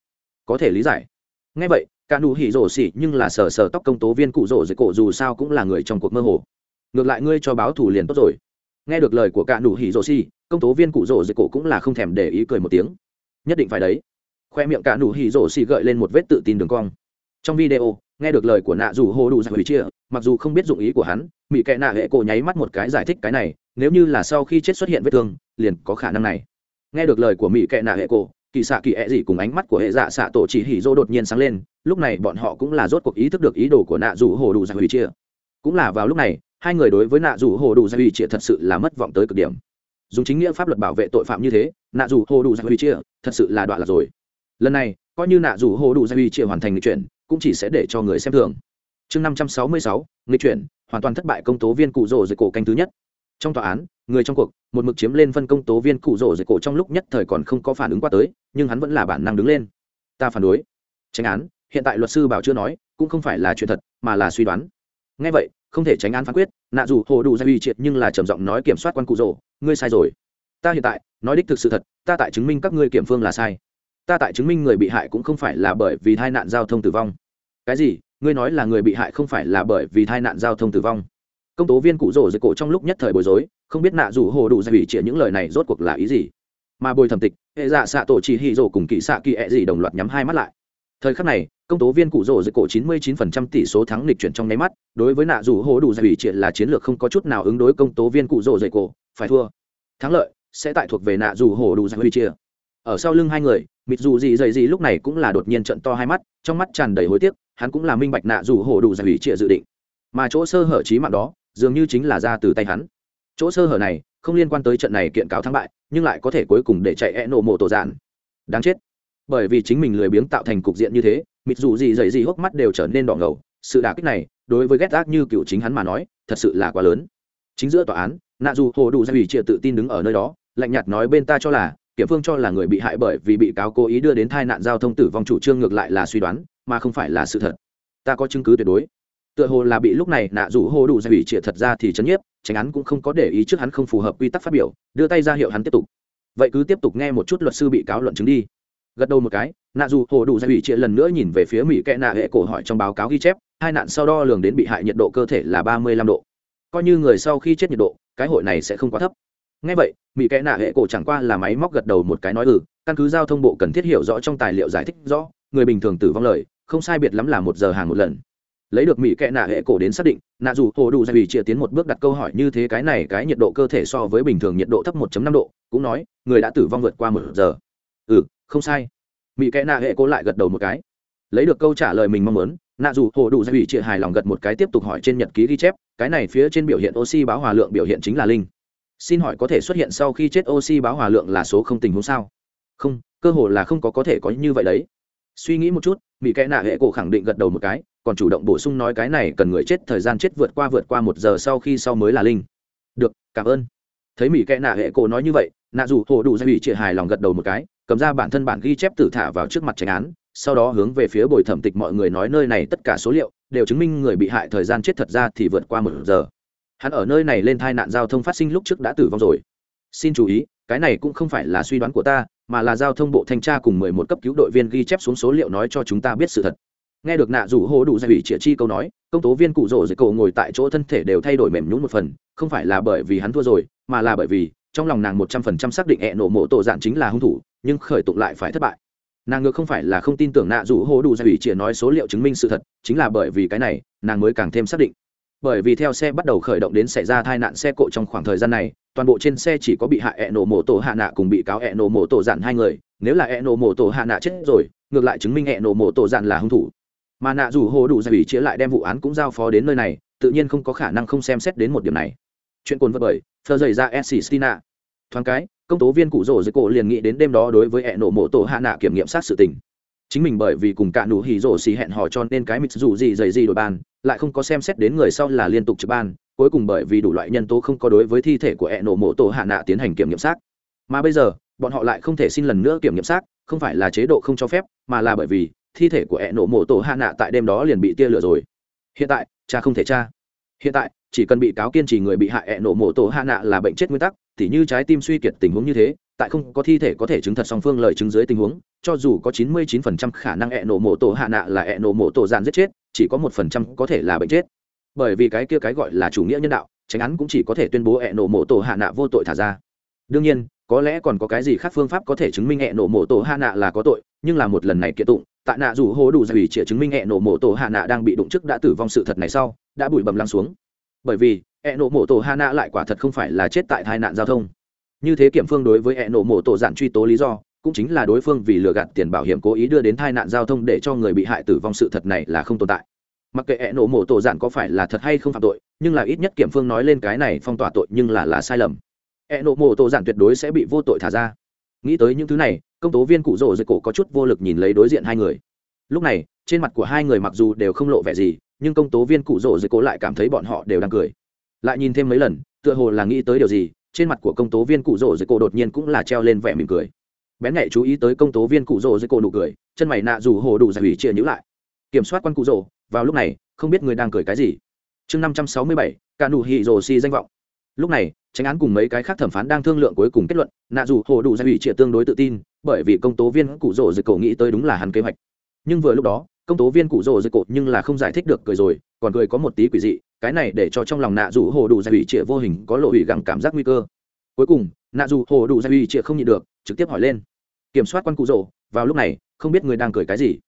Có thể lý giải. Ngay vậy, cả nụ hỉ rồ xì nhưng là sờ sờ tóc công tố viên cụ rồ dưới cổ dù sao cũng là người trong cuộc mơ hồ. Ngược lại ngươi cho báo thù liền tốt rồi. Nghe được lời của cả nụ hỉ rồ xì, công tố viên cụ rồ dưới cổ cũng là không thèm để ý cười một tiếng. Nhất định phải đấy. Khoe miệng cả nụ hỉ rồ xì gợi lên một vết tự tin đường cong. Trong video nghe được lời của nạ dù hồ đủ giải hủy chia, mặc dù không biết dụng ý của hắn mỹ kệ nạ hệ cổ nháy mắt một cái giải thích cái này, nếu như là sau khi chết xuất hiện vết thương, liền có khả năng này. Nghe được lời của mỹ kệ nạ hệ cổ, kỳ xạ kỳ ẹ gì cùng ánh mắt của hệ dạ xạ tổ chỉ hỉ dô đột nhiên sáng lên, lúc này bọn họ cũng là rốt cuộc ý thức được ý đồ của nạ dù hồ đủ giải hủy chia. Cũng là vào lúc này, hai người đối với nạ dù hồ đủ giải hủy chia thật sự là mất vọng tới cực điểm. Dùng chính nghĩa pháp luật bảo vệ tội phạm như thế, nạ dù hồ đủ giải hủy chia thật sự là đoạn là rồi. Lần này, coi như nạ dù hồ đủ giải hủy chia hoàn thành chuyện cũng chỉ sẽ để cho người xem thường. Chương năm trăm sáu mươi sáu, nghịch chuyển, hoàn toàn thất bại công tố viên cụ rồ dưới cổ canh thứ nhất. Trong tòa án, người trong cuộc, một mực chiếm lên phân công tố viên cụ rồ dưới cổ trong lúc nhất thời còn không có phản ứng qua tới, nhưng hắn vẫn là bản năng đứng lên. Ta phản đối. Tránh án, hiện tại luật sư bảo chưa nói, cũng không phải là chuyện thật, mà là suy đoán. Nghe vậy, không thể tránh án phán quyết, nạ dù hồ đủ ra uy triệt nhưng là trầm giọng nói kiểm soát quan cụ rồ ngươi sai rồi. Ta hiện tại, nói đích thực sự thật, ta tại chứng minh các ngươi kiểm phương là sai ta tại chứng minh người bị hại cũng không phải là bởi vì tai nạn giao thông tử vong. Cái gì? Ngươi nói là người bị hại không phải là bởi vì tai nạn giao thông tử vong. Công tố viên cụ rổ dưới cổ trong lúc nhất thời bối rối, không biết nạ rủ hồ đủ ra hủy trịa những lời này rốt cuộc là ý gì. Mà bồi thẩm tịch, hệ dạ xạ tổ chỉ hỉ rổ cùng kỵ xạ kỵ ẹ gì đồng loạt nhắm hai mắt lại. Thời khắc này, công tố viên cụ rổ dưới cổ 99% tỷ số thắng lịch chuyển trong nháy mắt, đối với nạ rủ hồ đủ ra hủy trịa là chiến lược không có chút nào ứng đối công tố viên cụ rổ dưới cổ. Phải thua. Thắng lợi sẽ tại thuộc về nạ rủ hồ đủ ra hủy trịa ở sau lưng hai người, mịt dù gì dày gì lúc này cũng là đột nhiên trận to hai mắt, trong mắt tràn đầy hối tiếc, hắn cũng là minh bạch nạ dù hổ đủ giải hủy trịa dự định. Mà chỗ sơ hở trí mạng đó, dường như chính là ra từ tay hắn. Chỗ sơ hở này, không liên quan tới trận này kiện cáo thắng bại, nhưng lại có thể cuối cùng để chạy e nổ mộ tổ giản đáng chết. Bởi vì chính mình lười biếng tạo thành cục diện như thế, mịt dù gì dày gì hốc mắt đều trở nên đỏ ngầu. Sự đả kích này, đối với ghét ác như cựu chính hắn mà nói, thật sự là quá lớn. Chính giữa tòa án, nạ dù hổ đủ giải hủy trịa tự tin đứng ở nơi đó, lạnh nhạt nói bên ta cho là kiểm phương cho là người bị hại bởi vì bị cáo cố ý đưa đến tai nạn giao thông tử vong chủ trương ngược lại là suy đoán, mà không phải là sự thật. Ta có chứng cứ tuyệt đối. Tựa hồ là bị lúc này nạ rủ hô đủ ra ủy triệt thật ra thì chấn nhiếp, tránh án cũng không có để ý trước hắn không phù hợp quy tắc phát biểu, đưa tay ra hiệu hắn tiếp tục. Vậy cứ tiếp tục nghe một chút luật sư bị cáo luận chứng đi. Gật đầu một cái, nạ dù hồ đủ ra ủy triệt lần nữa nhìn về phía mỹ kẽ nạ hệ cổ hỏi trong báo cáo ghi chép, hai nạn sau đo lường đến bị hại nhiệt độ cơ thể là ba mươi lăm độ. Coi như người sau khi chết nhiệt độ, cái hội này sẽ không quá thấp ngay vậy mỹ kẽ nạ hệ cổ chẳng qua là máy móc gật đầu một cái nói ừ căn cứ giao thông bộ cần thiết hiểu rõ trong tài liệu giải thích rõ, người bình thường tử vong lời, không sai biệt lắm là một giờ hàng một lần. Lấy được mỹ kẽ nạ hệ cổ đến xác định, nạ dù hồ đủ ra vì chia tiến một bước đặt câu hỏi như thế cái này cái nhiệt độ cơ thể so với bình thường nhiệt độ thấp 1 năm độ, cũng nói, người đã tử vong vượt qua một giờ. Ừ không sai. Mỹ kẽ nạ hệ cổ lại gật đầu một cái. Lấy được câu trả lời mình mong muốn, nạ dù hồ đủ ra vì chia hài lòng gật một cái tiếp tục hỏi trên nhật ký ghi chép, cái này phía trên biểu hiện oxy báo hòa lượng biểu hiện chính là linh xin hỏi có thể xuất hiện sau khi chết oxy báo hòa lượng là số không tình huống sao? Không, cơ hội là không có có thể có như vậy đấy. Suy nghĩ một chút mỹ kẽ nạ hệ cổ khẳng định gật đầu một cái, còn chủ động bổ sung nói cái này cần người chết, thời gian chết vượt qua vượt qua một giờ sau khi sau mới là linh. Được, cảm ơn. Thấy mỹ kẽ nạ hệ cổ nói như vậy, nạ dù hồ đủ ra ủy chị hài lòng gật đầu một cái, cầm ra bản thân bản ghi chép tử thả vào trước mặt tránh án, sau đó hướng về phía bồi thẩm tịch mọi người nói nơi này tất cả số liệu, đều chứng minh người bị hại thời gian chết thật ra thì vượt qua một giờ hắn ở nơi này lên tai nạn giao thông phát sinh lúc trước đã tử vong rồi. Xin chú ý, cái này cũng không phải là suy đoán của ta, mà là giao thông bộ thanh tra cùng mười một cấp cứu đội viên ghi chép xuống số liệu nói cho chúng ta biết sự thật. Nghe được nạ rủ hô đủ giải ủy chĩa chi câu nói, công tố viên cụ rỗ dưới cổ ngồi tại chỗ thân thể đều thay đổi mềm nhún một phần, không phải là bởi vì hắn thua rồi, mà là bởi vì, trong lòng nàng một trăm phần trăm xác định hẹ nổ mộ tổ dạn chính là hung thủ, nhưng khởi tụng lại phải thất bại. Nàng ngược không phải là không tin tưởng nạ rủ hô đủ giải ủy chĩa nói số liệu chứng minh sự thật, chính là bởi vì cái này, nàng mới càng thêm xác định bởi vì theo xe bắt đầu khởi động đến xảy ra tai nạn xe cộ trong khoảng thời gian này, toàn bộ trên xe chỉ có bị hạ ẹ nổ mổ tổ hạ nạ cùng bị cáo ẹ nổ mổ tổ dạn hai người. Nếu là ẹ nổ mổ tổ hạ nạ chết rồi, ngược lại chứng minh ẹ nổ mổ tổ dạn là hung thủ. Mà nạ dù hồ đủ giải ủy chĩa lại đem vụ án cũng giao phó đến nơi này, tự nhiên không có khả năng không xem xét đến một điểm này. Chuyện cồn vật bởi thơ dày ra s stina thoáng cái, công tố viên cụ rổ dưới cổ liền nghĩ đến đêm đó đối với ẹ nổ mổ tổ hạ nạ kiểm nghiệm sát sự tình. Chính mình bởi vì cùng cả nụ hì rổ xì hẹn hò cho nên cái mịt dù gì dày gì đổi bàn lại không có xem xét đến người sau là liên tục trực ban, cuối cùng bởi vì đủ loại nhân tố không có đối với thi thể của hẹ nổ mộ tổ hạ nạ tiến hành kiểm nghiệm xác. Mà bây giờ, bọn họ lại không thể xin lần nữa kiểm nghiệm xác, không phải là chế độ không cho phép, mà là bởi vì thi thể của hẹ nổ mộ tổ hạ nạ tại đêm đó liền bị tia lửa rồi. Hiện tại, cha không thể cha hiện tại, chỉ cần bị cáo kiên trì người bị hại hẹ nổ mộ tổ hạ nạ là bệnh chết nguyên tắc t h như trái tim suy kiệt tình huống như thế tại không có thi thể có thể chứng thật song phương lời chứng dưới tình huống, cho dù có 99% khả năng ẹ nổ mộ tổ hạ nạ là ẹ nổ mộ tổ dạn giết chết, chỉ có 1% có thể là bệnh chết. Bởi vì cái kia cái gọi là chủ nghĩa nhân đạo, tránh án cũng chỉ có thể tuyên bố ẹ nổ mộ tổ hạ nạ vô tội thả ra. Đương nhiên, có lẽ còn có cái gì khác phương pháp có thể chứng minh ẹ nổ mộ tổ hạ nạ là có tội, nhưng là một lần này kiện tụng, tại nạ dù hố đủ dày chỉ chứng minh ẹ nổ mộ tổ hạ nạ đang bị đụng trước đã tử vong sự thật này sau, đã bụi bầm lăng xuống. Bởi vì, ẹ nổ mộ tổ hạ nạ lại quả thật không phải là chết tại tai nạn giao thông như thế kiểm phương đối với hẹn nộ mộ tổ giản truy tố lý do, cũng chính là đối phương vì lừa gạt tiền bảo hiểm cố ý đưa đến tai nạn giao thông để cho người bị hại tử vong sự thật này là không tồn tại. Mặc kệ hẹn nộ mộ tổ giản có phải là thật hay không phạm tội, nhưng là ít nhất kiểm phương nói lên cái này phong tỏa tội nhưng là là sai lầm. Hẹn nộ mộ tổ giản tuyệt đối sẽ bị vô tội thả ra. Nghĩ tới những thứ này, công tố viên cụ rỗ dưới cổ có chút vô lực nhìn lấy đối diện hai người. Lúc này, trên mặt của hai người mặc dù đều không lộ vẻ gì, nhưng công tố viên cụ rỗ dưới cổ lại cảm thấy bọn họ đều đang cười. Lại nhìn thêm mấy lần, tựa hồ là nghĩ tới điều gì trên mặt của công tố viên cụ rỗ dưới cổ đột nhiên cũng là treo lên vẻ mỉm cười. Bén nhạy chú ý tới công tố viên cụ rỗ dưới cổ nụ cười, chân mày nạ rủ hồ đủ giải ủy chia nhữ lại. Kiểm soát quan cụ rỗ, vào lúc này, không biết người đang cười cái gì. Chương năm trăm sáu mươi bảy, cả nụ hị rồ si danh vọng. Lúc này, tránh án cùng mấy cái khác thẩm phán đang thương lượng cuối cùng kết luận, nạ dù hồ đủ giải ủy trịa tương đối tự tin, bởi vì công tố viên cụ rỗ dưới cổ nghĩ tới đúng là hắn kế hoạch. Nhưng vừa lúc đó, công tố viên cụ rỗ dưới cổ nhưng là không giải thích được cười rồi còn cười có một tí quỷ dị, cái này để cho trong lòng nạ dù hồ đủ gia ủy trịa vô hình có lộ ủy gẳng cảm giác nguy cơ. Cuối cùng, nạ dù hồ đủ gia ủy trịa không nhịn được, trực tiếp hỏi lên. Kiểm soát quan cụ rộ vào lúc này, không biết người đang cười cái gì.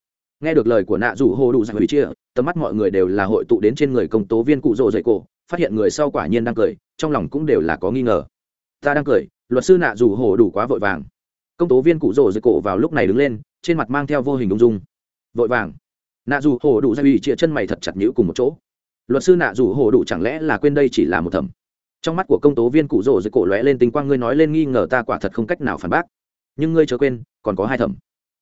Nghe được lời của nạ dù hồ đủ gia ủy trịa, tầm mắt mọi người đều là hội tụ đến trên người công tố viên cụ rộ dậy cổ, phát hiện người sau quả nhiên đang cười, trong lòng cũng đều là có nghi ngờ. Ta đang cười, luật sư nạ dù hồ đủ quá vội vàng. Công tố viên cụ rộ dậy cổ vào lúc này đứng lên, trên mặt mang theo vô hình ung dung. Vội vàng nạ dù hồ đủ gia ủy chia chân mày thật chặt nhữ cùng một chỗ. Luật sư nạ dù hồ đủ chẳng lẽ là quên đây chỉ là một thẩm? Trong mắt của công tố viên cụ rồ dưới cổ lóe lên tinh quang, ngươi nói lên nghi ngờ ta quả thật không cách nào phản bác. Nhưng ngươi chớ quên, còn có hai thẩm.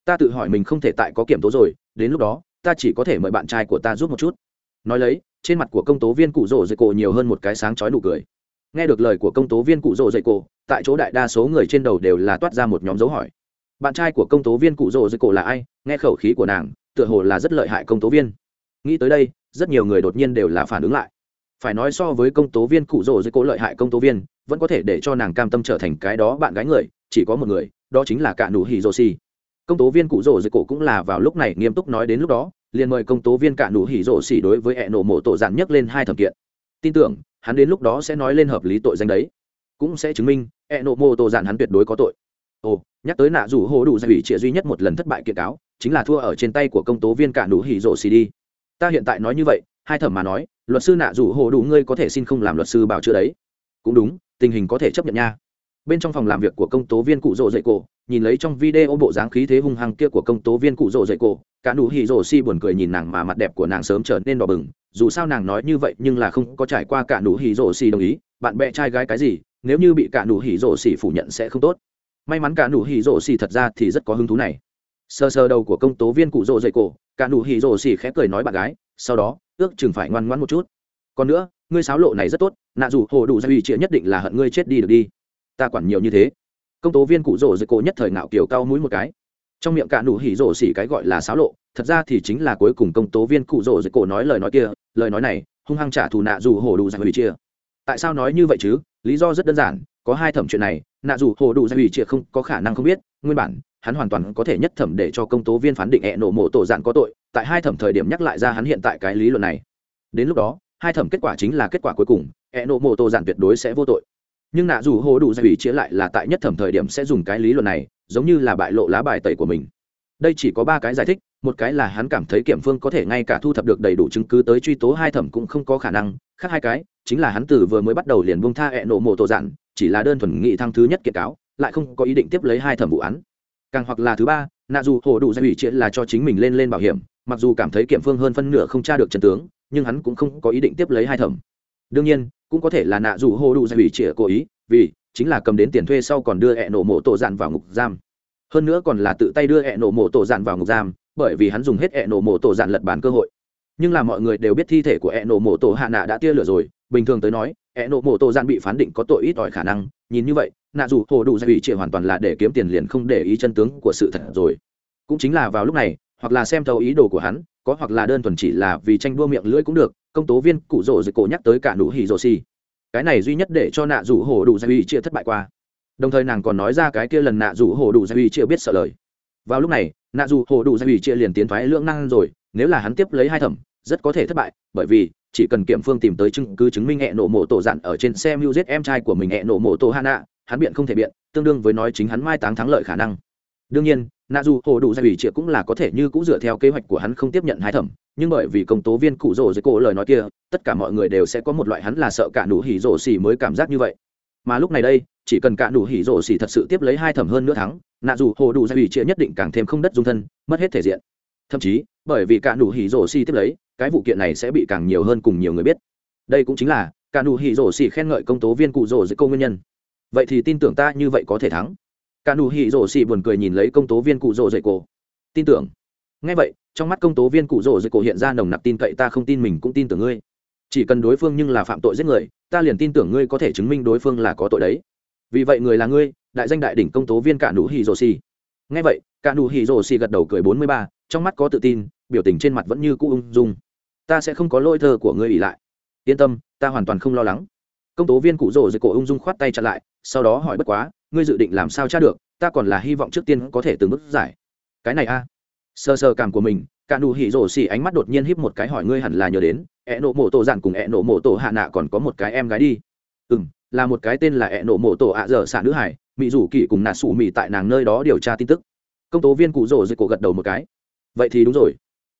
Ta tự hỏi mình không thể tại có kiểm tố rồi, đến lúc đó, ta chỉ có thể mời bạn trai của ta giúp một chút. Nói lấy, trên mặt của công tố viên cụ rồ dưới cổ nhiều hơn một cái sáng chói đủ cười. Nghe được lời của công tố viên cụ rồ dưới cổ, tại chỗ đại đa số người trên đầu đều là toát ra một nhóm dấu hỏi. Bạn trai của công tố viên cụ rồ dưới cổ là ai? Nghe khẩu khí của nàng tựa hồ là rất lợi hại công tố viên. Nghĩ tới đây, rất nhiều người đột nhiên đều là phản ứng lại. Phải nói so với công tố viên cụ rồ dưới cố lợi hại công tố viên, vẫn có thể để cho nàng cam tâm trở thành cái đó bạn gái người, chỉ có một người, đó chính là cả nụ hỉ rô xì. Công tố viên cụ rồ dưới cổ cũng là vào lúc này nghiêm túc nói đến lúc đó, liền mời công tố viên cả nụ hỉ rỗ xì đối với hẹ nổ mổ tổ giản nhất lên hai thẩm kiện. Tin tưởng, hắn đến lúc đó sẽ nói lên hợp lý tội danh đấy. Cũng sẽ chứng minh hẹ nổ mổ tổ giản hắn tuyệt đối có tội. Ồ, nhắc tới nạ rủ hồ đủ gia ủy chỉ duy nhất một lần thất bại kiện cáo chính là thua ở trên tay của công tố viên cả nụ hỉ rộ xì đi. Ta hiện tại nói như vậy, hai thẩm mà nói, luật sư nạ rủ hồ đủ ngươi có thể xin không làm luật sư bảo chữa đấy. Cũng đúng, tình hình có thể chấp nhận nha. Bên trong phòng làm việc của công tố viên cụ rộ dậy cổ, nhìn lấy trong video bộ dáng khí thế hung hăng kia của công tố viên cụ rộ dậy cổ, cả nụ hỉ rộ xì buồn cười nhìn nàng mà mặt đẹp của nàng sớm trở nên đỏ bừng. Dù sao nàng nói như vậy nhưng là không có trải qua cả nụ hỉ rộ xì đồng ý, bạn bè trai gái cái gì, nếu như bị cả nụ hỉ rộ xì phủ nhận sẽ không tốt. May mắn cả nụ hỉ rộ xì thật ra thì rất có hứng thú này sờ sờ đầu của công tố viên cụ rộ dậy cổ, cả nụ hỉ rộ xỉ khẽ cười nói bạn gái, sau đó, ước chừng phải ngoan ngoãn một chút. Còn nữa, ngươi sáo lộ này rất tốt, nạ dù hồ đủ gia ủy trịa nhất định là hận ngươi chết đi được đi. Ta quản nhiều như thế. Công tố viên cụ rộ dậy cổ nhất thời ngạo kiểu cao mũi một cái. Trong miệng cả nụ hỉ rộ xỉ cái gọi là sáo lộ, thật ra thì chính là cuối cùng công tố viên cụ rộ dậy cổ nói lời nói kia, lời nói này, hung hăng trả thù nạ dù hồ đủ gia ủy chia. tại sao nói như vậy chứ? Lý do rất đơn giản, có hai thẩm chuyện này, nạ dù hồ đủ gia ủy chia không có khả năng không biết, nguyên bản hắn hoàn toàn có thể nhất thẩm để cho công tố viên phán định hẹ nổ mộ tổ dạng có tội, tại hai thẩm thời điểm nhắc lại ra hắn hiện tại cái lý luận này. Đến lúc đó, hai thẩm kết quả chính là kết quả cuối cùng hẹ nổ mộ tổ dạng tuyệt đối sẽ vô tội. Nhưng nạ dù hồ đủ giải ủy chia lại là tại nhất thẩm thời điểm sẽ dùng cái lý luận này, giống như là bại lộ lá bài tẩy của mình. Đây chỉ có ba cái giải thích, một cái là hắn cảm thấy kiểm phương có thể ngay cả thu thập được đầy đủ chứng cứ tới truy tố hai thẩm cũng không có khả năng, khác hai cái, chính là hắn từ vừa mới bắt đầu liền buông tha hẹ nổ mộ tổ dạn chỉ là đơn thuần nghị thăng thứ nhất kiệt cáo, lại không có ý định tiếp lấy hai thẩm vụ án càng hoặc là thứ ba, nạ dù hổ đủ dạy ủy triệt là cho chính mình lên lên bảo hiểm, mặc dù cảm thấy kiểm phương hơn phân nửa không tra được trần tướng, nhưng hắn cũng không có ý định tiếp lấy hai thẩm. Đương nhiên, cũng có thể là nạ dù hổ đủ dạy ủy triệt cố ý, vì chính là cầm đến tiền thuê sau còn đưa hẹ nổ mổ tổ dạn vào ngục giam. Hơn nữa còn là tự tay đưa hẹ nổ mổ tổ dạn vào ngục giam, bởi vì hắn dùng hết hẹ nổ mổ tổ dạn lật bàn cơ hội. Nhưng là mọi người đều biết thi thể của hẹ nổ mổ tổ hạ nạ đã tia lửa rồi, bình thường tới nói hẹ nổ mổ tổ dạn bị phán định có tội ít ỏi khả năng, nhìn như vậy nạ dù hồ đủ gia ủy triệt hoàn toàn là để kiếm tiền liền không để ý chân tướng của sự thật rồi. Cũng chính là vào lúc này, hoặc là xem thấu ý đồ của hắn, có hoặc là đơn thuần chỉ là vì tranh đua miệng lưỡi cũng được, công tố viên cụ rỗ dịch cổ nhắc tới cả nụ hỉ rồ xì. Cái này duy nhất để cho nạ Dù Hồ đủ gia uy chia thất bại qua. Đồng thời nàng còn nói ra cái kia lần nạ Dù Hồ đủ gia uy chia biết sợ lời. Vào lúc này, nạ Dù Hồ đủ gia uy chia liền tiến thoái lưỡng năng rồi, nếu là hắn tiếp lấy hai thẩm, rất có thể thất bại, bởi vì chỉ cần kiểm phương tìm tới chứng cứ chứng minh hẹ nổ mổ tổ dặn ở trên xe mưu giết em trai của mình hẹ nổ mổ tổ hạ hắn biện không thể biện, tương đương với nói chính hắn mai táng thắng lợi khả năng. Đương nhiên, nạ dù hồ đủ gia ủy triệu cũng là có thể như cũng dựa theo kế hoạch của hắn không tiếp nhận hai thẩm, nhưng bởi vì công tố viên cụ rồ dưới cổ lời nói kia, tất cả mọi người đều sẽ có một loại hắn là sợ cả nụ hỉ rồ xì mới cảm giác như vậy. Mà lúc này đây, chỉ cần cả nụ hỉ rồ xì thật sự tiếp lấy hai thẩm hơn nữa thắng, nạ dù hồ đủ gia ủy triệu nhất định càng thêm không đất dung thân, mất hết thể diện. Thậm chí, bởi vì cả nụ hỉ rồ xì tiếp lấy, cái vụ kiện này sẽ bị càng nhiều hơn cùng nhiều người biết. Đây cũng chính là, cả nụ hỉ rồ xì khen ngợi công tố viên cụ rồ dưới cô nguyên nhân vậy thì tin tưởng ta như vậy có thể thắng. Cả nụ hỉ rổ xì buồn cười nhìn lấy công tố viên cụ rổ dậy cổ. Tin tưởng. Ngay vậy, trong mắt công tố viên cụ rổ dậy cổ hiện ra nồng nặc tin cậy ta không tin mình cũng tin tưởng ngươi. Chỉ cần đối phương nhưng là phạm tội giết người, ta liền tin tưởng ngươi có thể chứng minh đối phương là có tội đấy. Vì vậy người là ngươi, đại danh đại đỉnh công tố viên cả nụ hỉ rổ xì ngay vậy, cả nụ hỉ rổ xì gật đầu cười bốn mươi ba, trong mắt có tự tin, biểu tình trên mặt vẫn như cũ ung dung. Ta sẽ không có lỗi thơ của ngươi ỉ lại. Yên tâm, ta hoàn toàn không lo lắng. Công tố viên cụ rổ dậy cổ ung dung khoát tay chặn lại sau đó hỏi bất quá, ngươi dự định làm sao tra được, ta còn là hy vọng trước tiên có thể từng bước giải. Cái này a. À? sơ sơ cảm của mình, cả nụ hỉ rổ xì ánh mắt đột nhiên híp một cái hỏi ngươi hẳn là nhớ đến, ẹ nộ mổ tổ dặn cùng ẹ nộ mổ tổ hạ nạ còn có một cái em gái đi. Ừ m là một cái tên là ẹ nộ mổ tổ ạ dở xạ nữ hải mỹ rủ kỳ cùng nạ sủ mỹ tại nàng nơi đó điều tra tin tức. Công tố viên cụ rổ dịch cổ gật đầu một cái. Vậy thì đúng rồi.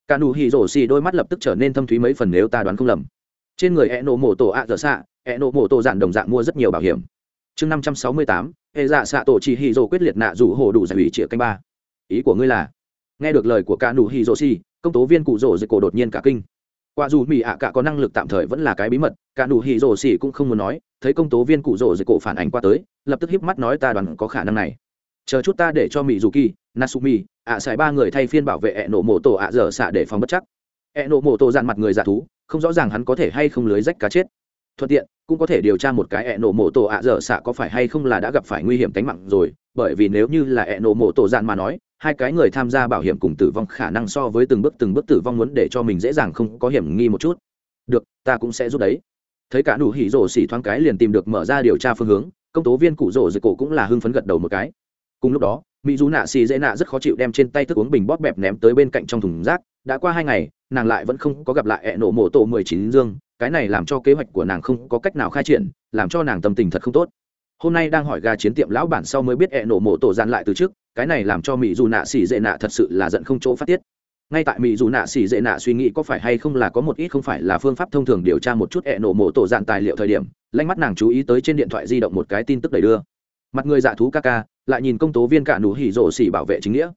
Cả nụ hỉ rổ xì đôi mắt lập tức trở nên thâm thúy mấy phần nếu ta đoán không lầm. Trên người ẹ nộ mổ tổ ạ dở xạ, ẹ nộ mổ tổ dặn đồng dạng mua rất nhiều bảo hiểm chương năm trăm sáu mươi tám, hệ dạ xạ tổ chỉ hì dồ quyết liệt nạ rủ hồ đủ giải ủy triệt canh ba. Ý của ngươi là, nghe được lời của cả nụ hì dồ xì, công tố viên cụ rồ dịch cổ đột nhiên cả kinh. Qua dù mỹ ạ cả có năng lực tạm thời vẫn là cái bí mật, cả nụ hì rồ xì cũng không muốn nói, thấy công tố viên cụ rồ dịch cổ phản ảnh qua tới, lập tức híp mắt nói ta đoàn có khả năng này. Chờ chút ta để cho mỹ dù kỳ, nasumi, ạ à xài ba người thay phiên bảo vệ ẹ nổ mổ tổ ạ dở xạ để phòng bất chắc. Ẹ nổ mổ tổ dặn mặt người giả thú, không rõ ràng hắn có thể hay không lưới rách cá chết thuận tiện, cũng có thể điều tra một cái ẹ nổ mổ tổ ạ dở xạ có phải hay không là đã gặp phải nguy hiểm tính mạng rồi. Bởi vì nếu như là ẹ nổ mổ tổ dạn mà nói, hai cái người tham gia bảo hiểm cùng tử vong khả năng so với từng bước từng bước tử vong muốn để cho mình dễ dàng không có hiểm nghi một chút. Được, ta cũng sẽ giúp đấy. Thấy cả đủ hỉ rổ xỉ thoáng cái liền tìm được mở ra điều tra phương hướng, công tố viên cụ rổ rực cổ cũng là hưng phấn gật đầu một cái. Cùng lúc đó mỹ dù nạ xì dễ nạ rất khó chịu đem trên tay thức uống bình bóp bẹp ném tới bên cạnh trong thùng rác. Đã qua hai ngày, nàng lại vẫn không có gặp lại ẹ nổ mộ tổ mười chín dương. Cái này làm cho kế hoạch của nàng không có cách nào khai triển, làm cho nàng tâm tình thật không tốt. Hôm nay đang hỏi gà chiến tiệm lão bản sau mới biết ẹ nổ mộ tổ dàn lại từ trước, cái này làm cho mỹ dù nạ xì dễ nạ thật sự là giận không chỗ phát tiết. Ngay tại mỹ dù nạ xì dễ nạ suy nghĩ có phải hay không là có một ít không phải là phương pháp thông thường điều tra một chút ẹ nổ mộ tổ dàn tài liệu thời điểm lanh mắt nàng chú ý tới trên điện thoại di động một cái tin tức đầy đưa. Mặt người dạ thú ca ca lại nhìn công tố viên cả nụ hỉ rổ xỉ bảo vệ chính nghĩa.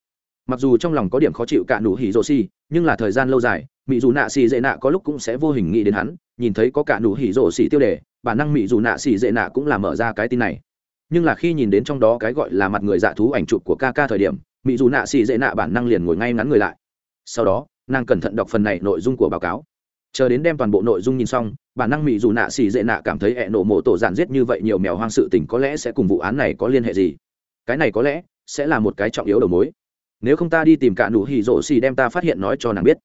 Mặc dù trong lòng có điểm khó chịu cả nụ hỉ rổ xỉ, nhưng là thời gian lâu dài mỹ dù nạ xỉ dễ nạ có lúc cũng sẽ vô hình nghĩ đến hắn, nhìn thấy có cả nụ hỉ rổ xỉ tiêu đề, bản năng mỹ dù nạ xỉ dễ nạ cũng là mở ra cái tin này. Nhưng là khi nhìn đến trong đó cái gọi là mặt người dạ thú ảnh chụp của ca ca thời điểm mỹ dù nạ xỉ dễ nạ bản năng liền ngồi ngay ngắn người lại. Sau đó, nàng cẩn thận đọc phần này nội dung của báo cáo. Chờ đến đem toàn bộ nội dung nhìn xong, bản năng mỹ dù nạ xỉ dễ nạ cảm thấy e hẹ nổ mộ tổ giản giết như vậy nhiều mèo hoang sự tình có lẽ sẽ cùng vụ án này có liên hệ gì cái này có lẽ sẽ là một cái trọng yếu đầu mối. Nếu không ta đi tìm cả nụ hỉ rổ xì đem ta phát hiện nói cho nàng biết.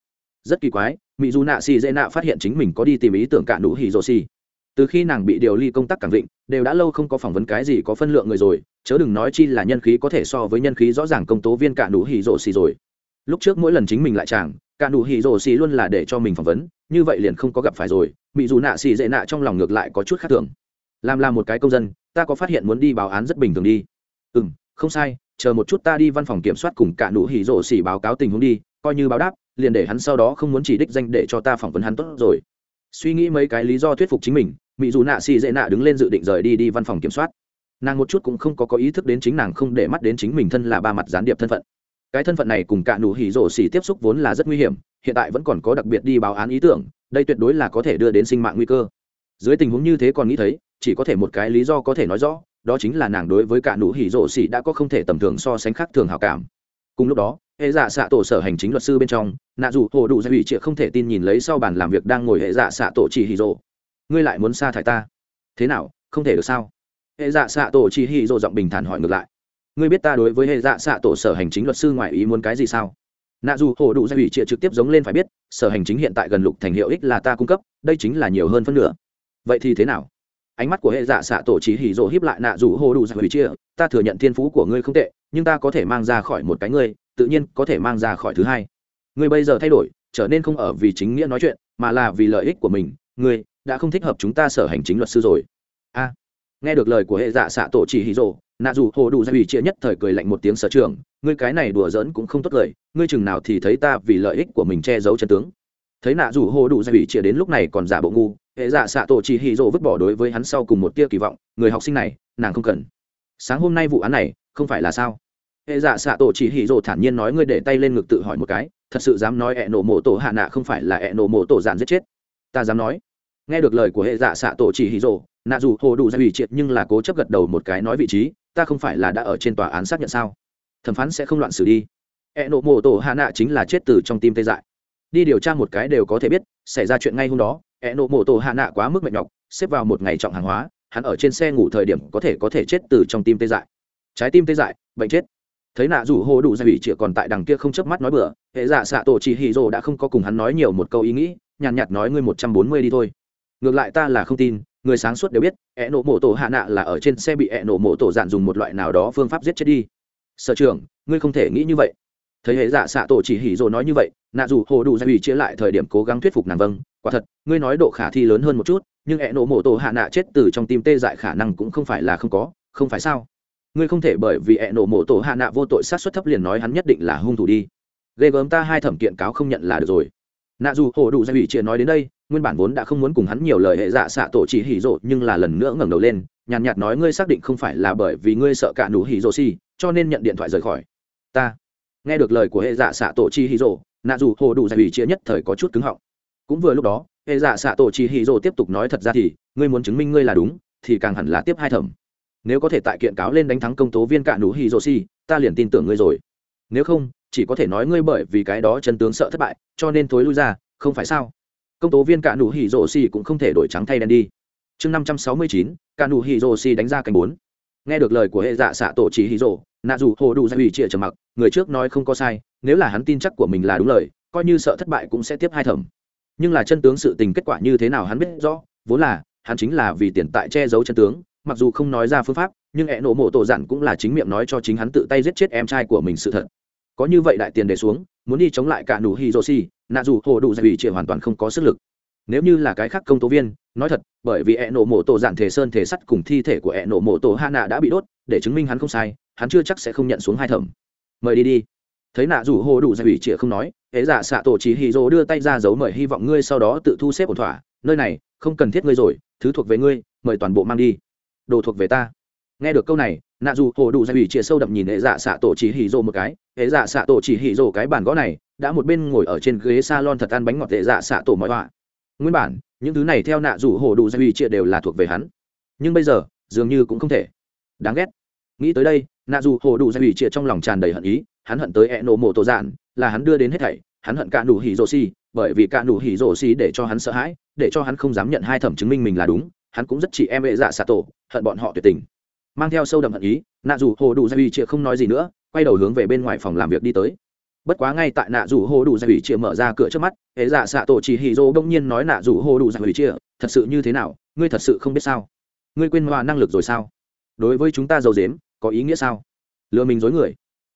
Rất kỳ quái mỹ dù nạ xì dễ nạ phát hiện chính mình có đi tìm ý tưởng cả nụ hỉ rổ xì. Từ khi nàng bị điều ly công tác cảng vịnh, đều đã lâu không có phỏng vấn cái gì có phân lượng người rồi, chớ đừng nói chi là nhân khí có thể so với nhân khí rõ ràng công tố viên cả nụ hỉ rổ xì rồi. Lúc trước mỗi lần chính mình lại chàng, cả nụ hỉ rổ xì luôn là để cho mình phỏng vấn, như vậy liền không có gặp phải rồi mỹ dù nạ xì dễ nạ trong lòng ngược lại có chút khác thường. Làm là một cái công dân, ta có phát hiện muốn đi báo án rất bình thường đi ừ không sai, chờ một chút ta đi văn phòng kiểm soát cùng cả nụ hỉ rổ xỉ báo cáo tình huống đi, coi như báo đáp, liền để hắn sau đó không muốn chỉ đích danh để cho ta phỏng vấn hắn tốt rồi. Suy nghĩ mấy cái lý do thuyết phục chính mình mỹ dù nạ xì dễ nạ đứng lên dự định rời đi đi văn phòng kiểm soát. Nàng một chút cũng không có có ý thức đến chính nàng không để mắt đến chính mình thân là ba mặt gián điệp thân phận. Cái thân phận này cùng cả nụ hỉ rổ xỉ tiếp xúc vốn là rất nguy hiểm, hiện tại vẫn còn có đặc biệt đi báo án ý tưởng, đây tuyệt đối là có thể đưa đến sinh mạng nguy cơ. Dưới tình huống như thế còn nghĩ thấy, chỉ có thể một cái lý do có thể nói rõ đó chính là nàng đối với cả nụ hỉ rộ xỉ đã có không thể tầm thường so sánh khác thường hảo cảm. Cùng lúc đó, hệ dạ xạ tổ sở hành chính luật sư bên trong, nạ dù hồ đủ gia ủy triệu không thể tin nhìn lấy sau bàn làm việc đang ngồi hệ dạ xạ tổ chỉ hỉ rộ. Ngươi lại muốn sa thải ta? Thế nào, không thể được sao? Hệ dạ xạ tổ chỉ hỉ rộ giọng bình thản hỏi ngược lại. Ngươi biết ta đối với hệ dạ xạ tổ sở hành chính luật sư ngoại ý muốn cái gì sao? Nạ dù hồ đủ gia ủy triệu trực tiếp giống lên phải biết, sở hành chính hiện tại gần lục thành hiệu ích là ta cung cấp, đây chính là nhiều hơn phân nửa. Vậy thì thế nào? ánh mắt của hệ dạ xạ tổ chỉ hỉ rộ hiếp lại nạ rủ hồ đủ dạ hủy chia, ta thừa nhận thiên phú của ngươi không tệ, nhưng ta có thể mang ra khỏi một cái ngươi, tự nhiên có thể mang ra khỏi thứ hai. Ngươi bây giờ thay đổi, trở nên không ở vì chính nghĩa nói chuyện, mà là vì lợi ích của mình. Ngươi đã không thích hợp chúng ta sở hành chính luật sư rồi. A. Nghe được lời của hệ dạ xạ tổ chỉ hỉ rộ, nạ rủ hồ đủ gia dạ ủy chia nhất thời cười lạnh một tiếng sở trường, ngươi cái này đùa giỡn cũng không tốt lời, ngươi chừng nào thì thấy ta vì lợi ích của mình che giấu chân tướng thấy nạ rủ hồ đủ dạy ủy chĩa đến lúc này còn giả bộ ngu, hệ giả xạ tổ chỉ hì rộ vứt bỏ đối với hắn sau cùng một tia kỳ vọng, người học sinh này, nàng không cần. Sáng hôm nay vụ án này, không phải là sao? Hệ giả xạ tổ chỉ hì rộ thản nhiên nói ngươi để tay lên ngực tự hỏi một cái, thật sự dám nói hẹ nổ mộ tổ hạ nạ không phải là hẹ nổ mộ tổ giản giết chết. Ta dám nói. Nghe được lời của hệ giả xạ tổ chỉ hì rộ nạ dù hồ đủ ra ủy triệt nhưng là cố chấp gật đầu một cái nói vị trí, ta không phải là đã ở trên tòa án xác nhận sao? Thẩm phán sẽ không loạn xử đi. Hẹ nổ mộ tổ hạ nạ chính là chết từ trong tim tê dại đi điều tra một cái đều có thể biết xảy ra chuyện ngay hôm đó e nộ mộ tổ hạ nạ quá mức mệt nhọc xếp vào một ngày trọng hàng hóa hắn ở trên xe ngủ thời điểm có thể có thể chết từ trong tim tê dại. Trái tim tê dại bệnh chết. Thấy nạ rủ hồ đủ gia ủy chĩa còn tại đằng kia không chớp mắt nói bừa hệ giả xạ tổ chỉ hì rồ đã không có cùng hắn nói nhiều một câu ý nghĩ nhàn nhạt, nói ngươi một trăm bốn mươi đi thôi. Ngược lại ta là không tin người sáng suốt đều biết ẹ nổ mổ tổ hạ nạ là ở trên xe bị ẹ nổ mổ tổ dạn dùng một loại nào đó phương pháp giết chết đi. Sở trường ngươi không thể nghĩ như vậy thấy hệ dạ xạ tổ chỉ hỉ rồ nói như vậy nạ dù hồ đủ gia ủy chia lại thời điểm cố gắng thuyết phục nàng vâng quả thật ngươi nói độ khả thi lớn hơn một chút nhưng hẹ nổ mộ tổ hạ nạ chết từ trong tim tê dại khả năng cũng không phải là không có không phải sao? Ngươi không thể bởi vì hẹ nổ mộ tổ hạ nạ vô tội sát xuất thấp liền nói hắn nhất định là hung thủ đi. Ghê gớm ta hai thẩm kiện cáo không nhận là được rồi. Nạ dù hồ đủ gia ủy chia nói đến đây nguyên bản vốn đã không muốn cùng hắn nhiều lời hệ dạ xạ tổ chỉ hỉ rộ nhưng là lần nữa ngẩng đầu lên nhàn nhạt, nhạt nói ngươi xác định không phải là bởi vì ngươi sợ cả nụ hỉ rộ xì cho nên nhận điện thoại rời khỏi. Ta nghe được lời của hệ dạ xạ tổ chi hì rồ, nạ dù hồ đủ giải ủy chia nhất thời có chút cứng họng. Cũng vừa lúc đó, hệ dạ xạ tổ chi hì rồ tiếp tục nói thật ra thì, ngươi muốn chứng minh ngươi là đúng, thì càng hẳn là tiếp hai thẩm. Nếu có thể tại kiện cáo lên đánh thắng công tố viên cạ nú hì rồ si, ta liền tin tưởng ngươi rồi. Nếu không, chỉ có thể nói ngươi bởi vì cái đó chân tướng sợ thất bại, cho nên thối lui ra, không phải sao? Công tố viên cạ nụ hỉ rổ xì cũng không thể đổi trắng thay đen đi. Chương năm trăm sáu mươi chín, cạ nụ hỉ rổ xì đánh ra cảnh bốn nghe được lời của hệ dạ xạ tổ chỉ hí rồ, nạ dù hồ đủ ra ủy trịa trầm mặc, người trước nói không có sai, nếu là hắn tin chắc của mình là đúng lời, coi như sợ thất bại cũng sẽ tiếp hai thẩm. Nhưng là chân tướng sự tình kết quả như thế nào hắn biết rõ, vốn là, hắn chính là vì tiền tại che giấu chân tướng, mặc dù không nói ra phương pháp, nhưng hẹ nổ mộ tổ dặn cũng là chính miệng nói cho chính hắn tự tay giết chết em trai của mình sự thật. Có như vậy đại tiền đề xuống, muốn đi chống lại cả nụ hi dô si nạ dù hồ đủ ra ủy trịa hoàn toàn không có sức lực nếu như là cái khác công tố viên, nói thật, bởi vì ẹ nổ mộ tổ dạn thể sơn thể sắt cùng thi thể của ẹ nổ mộ tổ hạ nạ đã bị đốt, để chứng minh hắn không sai, hắn chưa chắc sẽ không nhận xuống hai thẩm. Mời đi đi. Thấy nạ rủ hồ đủ giải ủy chĩa không nói, ế giả xạ tổ chỉ hì rỗ đưa tay ra giấu mời hy vọng ngươi sau đó tự thu xếp ổn thỏa. Nơi này, không cần thiết ngươi rồi, thứ thuộc về ngươi, mời toàn bộ mang đi. Đồ thuộc về ta. Nghe được câu này, nạ dù hồ đủ giải ủy chĩa sâu đậm nhìn ế giả xạ tổ chỉ hì rỗ một cái. Ế giả xạ tổ chỉ hì rỗ cái bàn gõ này, đã một bên ngồi ở trên ghế salon thật ăn bánh ngọt ế giả xạ tổ mọi họa nguyên bản, những thứ này theo nạ rủ hổ đủ gia uy chia đều là thuộc về hắn. Nhưng bây giờ, dường như cũng không thể. Đáng ghét. Nghĩ tới đây, nạ dù Hổ đủ gia ủy chia trong lòng tràn đầy hận ý, hắn hận tới e nổ mộ tổ dạn là hắn đưa đến hết thảy, hắn hận cả nụ hỉ rổ xi bởi vì cả nụ hỉ rổ xi để cho hắn sợ hãi, để cho hắn không dám nhận hai thẩm chứng minh mình là đúng, hắn cũng rất chỉ em vệ dạ xạ tổ, hận bọn họ tuyệt tình. Mang theo sâu đậm hận ý, nạ dù Hổ đủ gia ủy chia không nói gì nữa, quay đầu hướng về bên ngoài phòng làm việc đi tới bất quá ngay tại nạ rủ hồ đủ giải hủy chia mở ra cửa trước mắt, hệ giả xạ tổ chỉ hì rô bỗng nhiên nói nạ rủ hồ đủ giải hủy chia, thật sự như thế nào? Ngươi thật sự không biết sao? Ngươi quên hòa năng lực rồi sao? Đối với chúng ta giàu dếm, có ý nghĩa sao? Lừa mình dối người.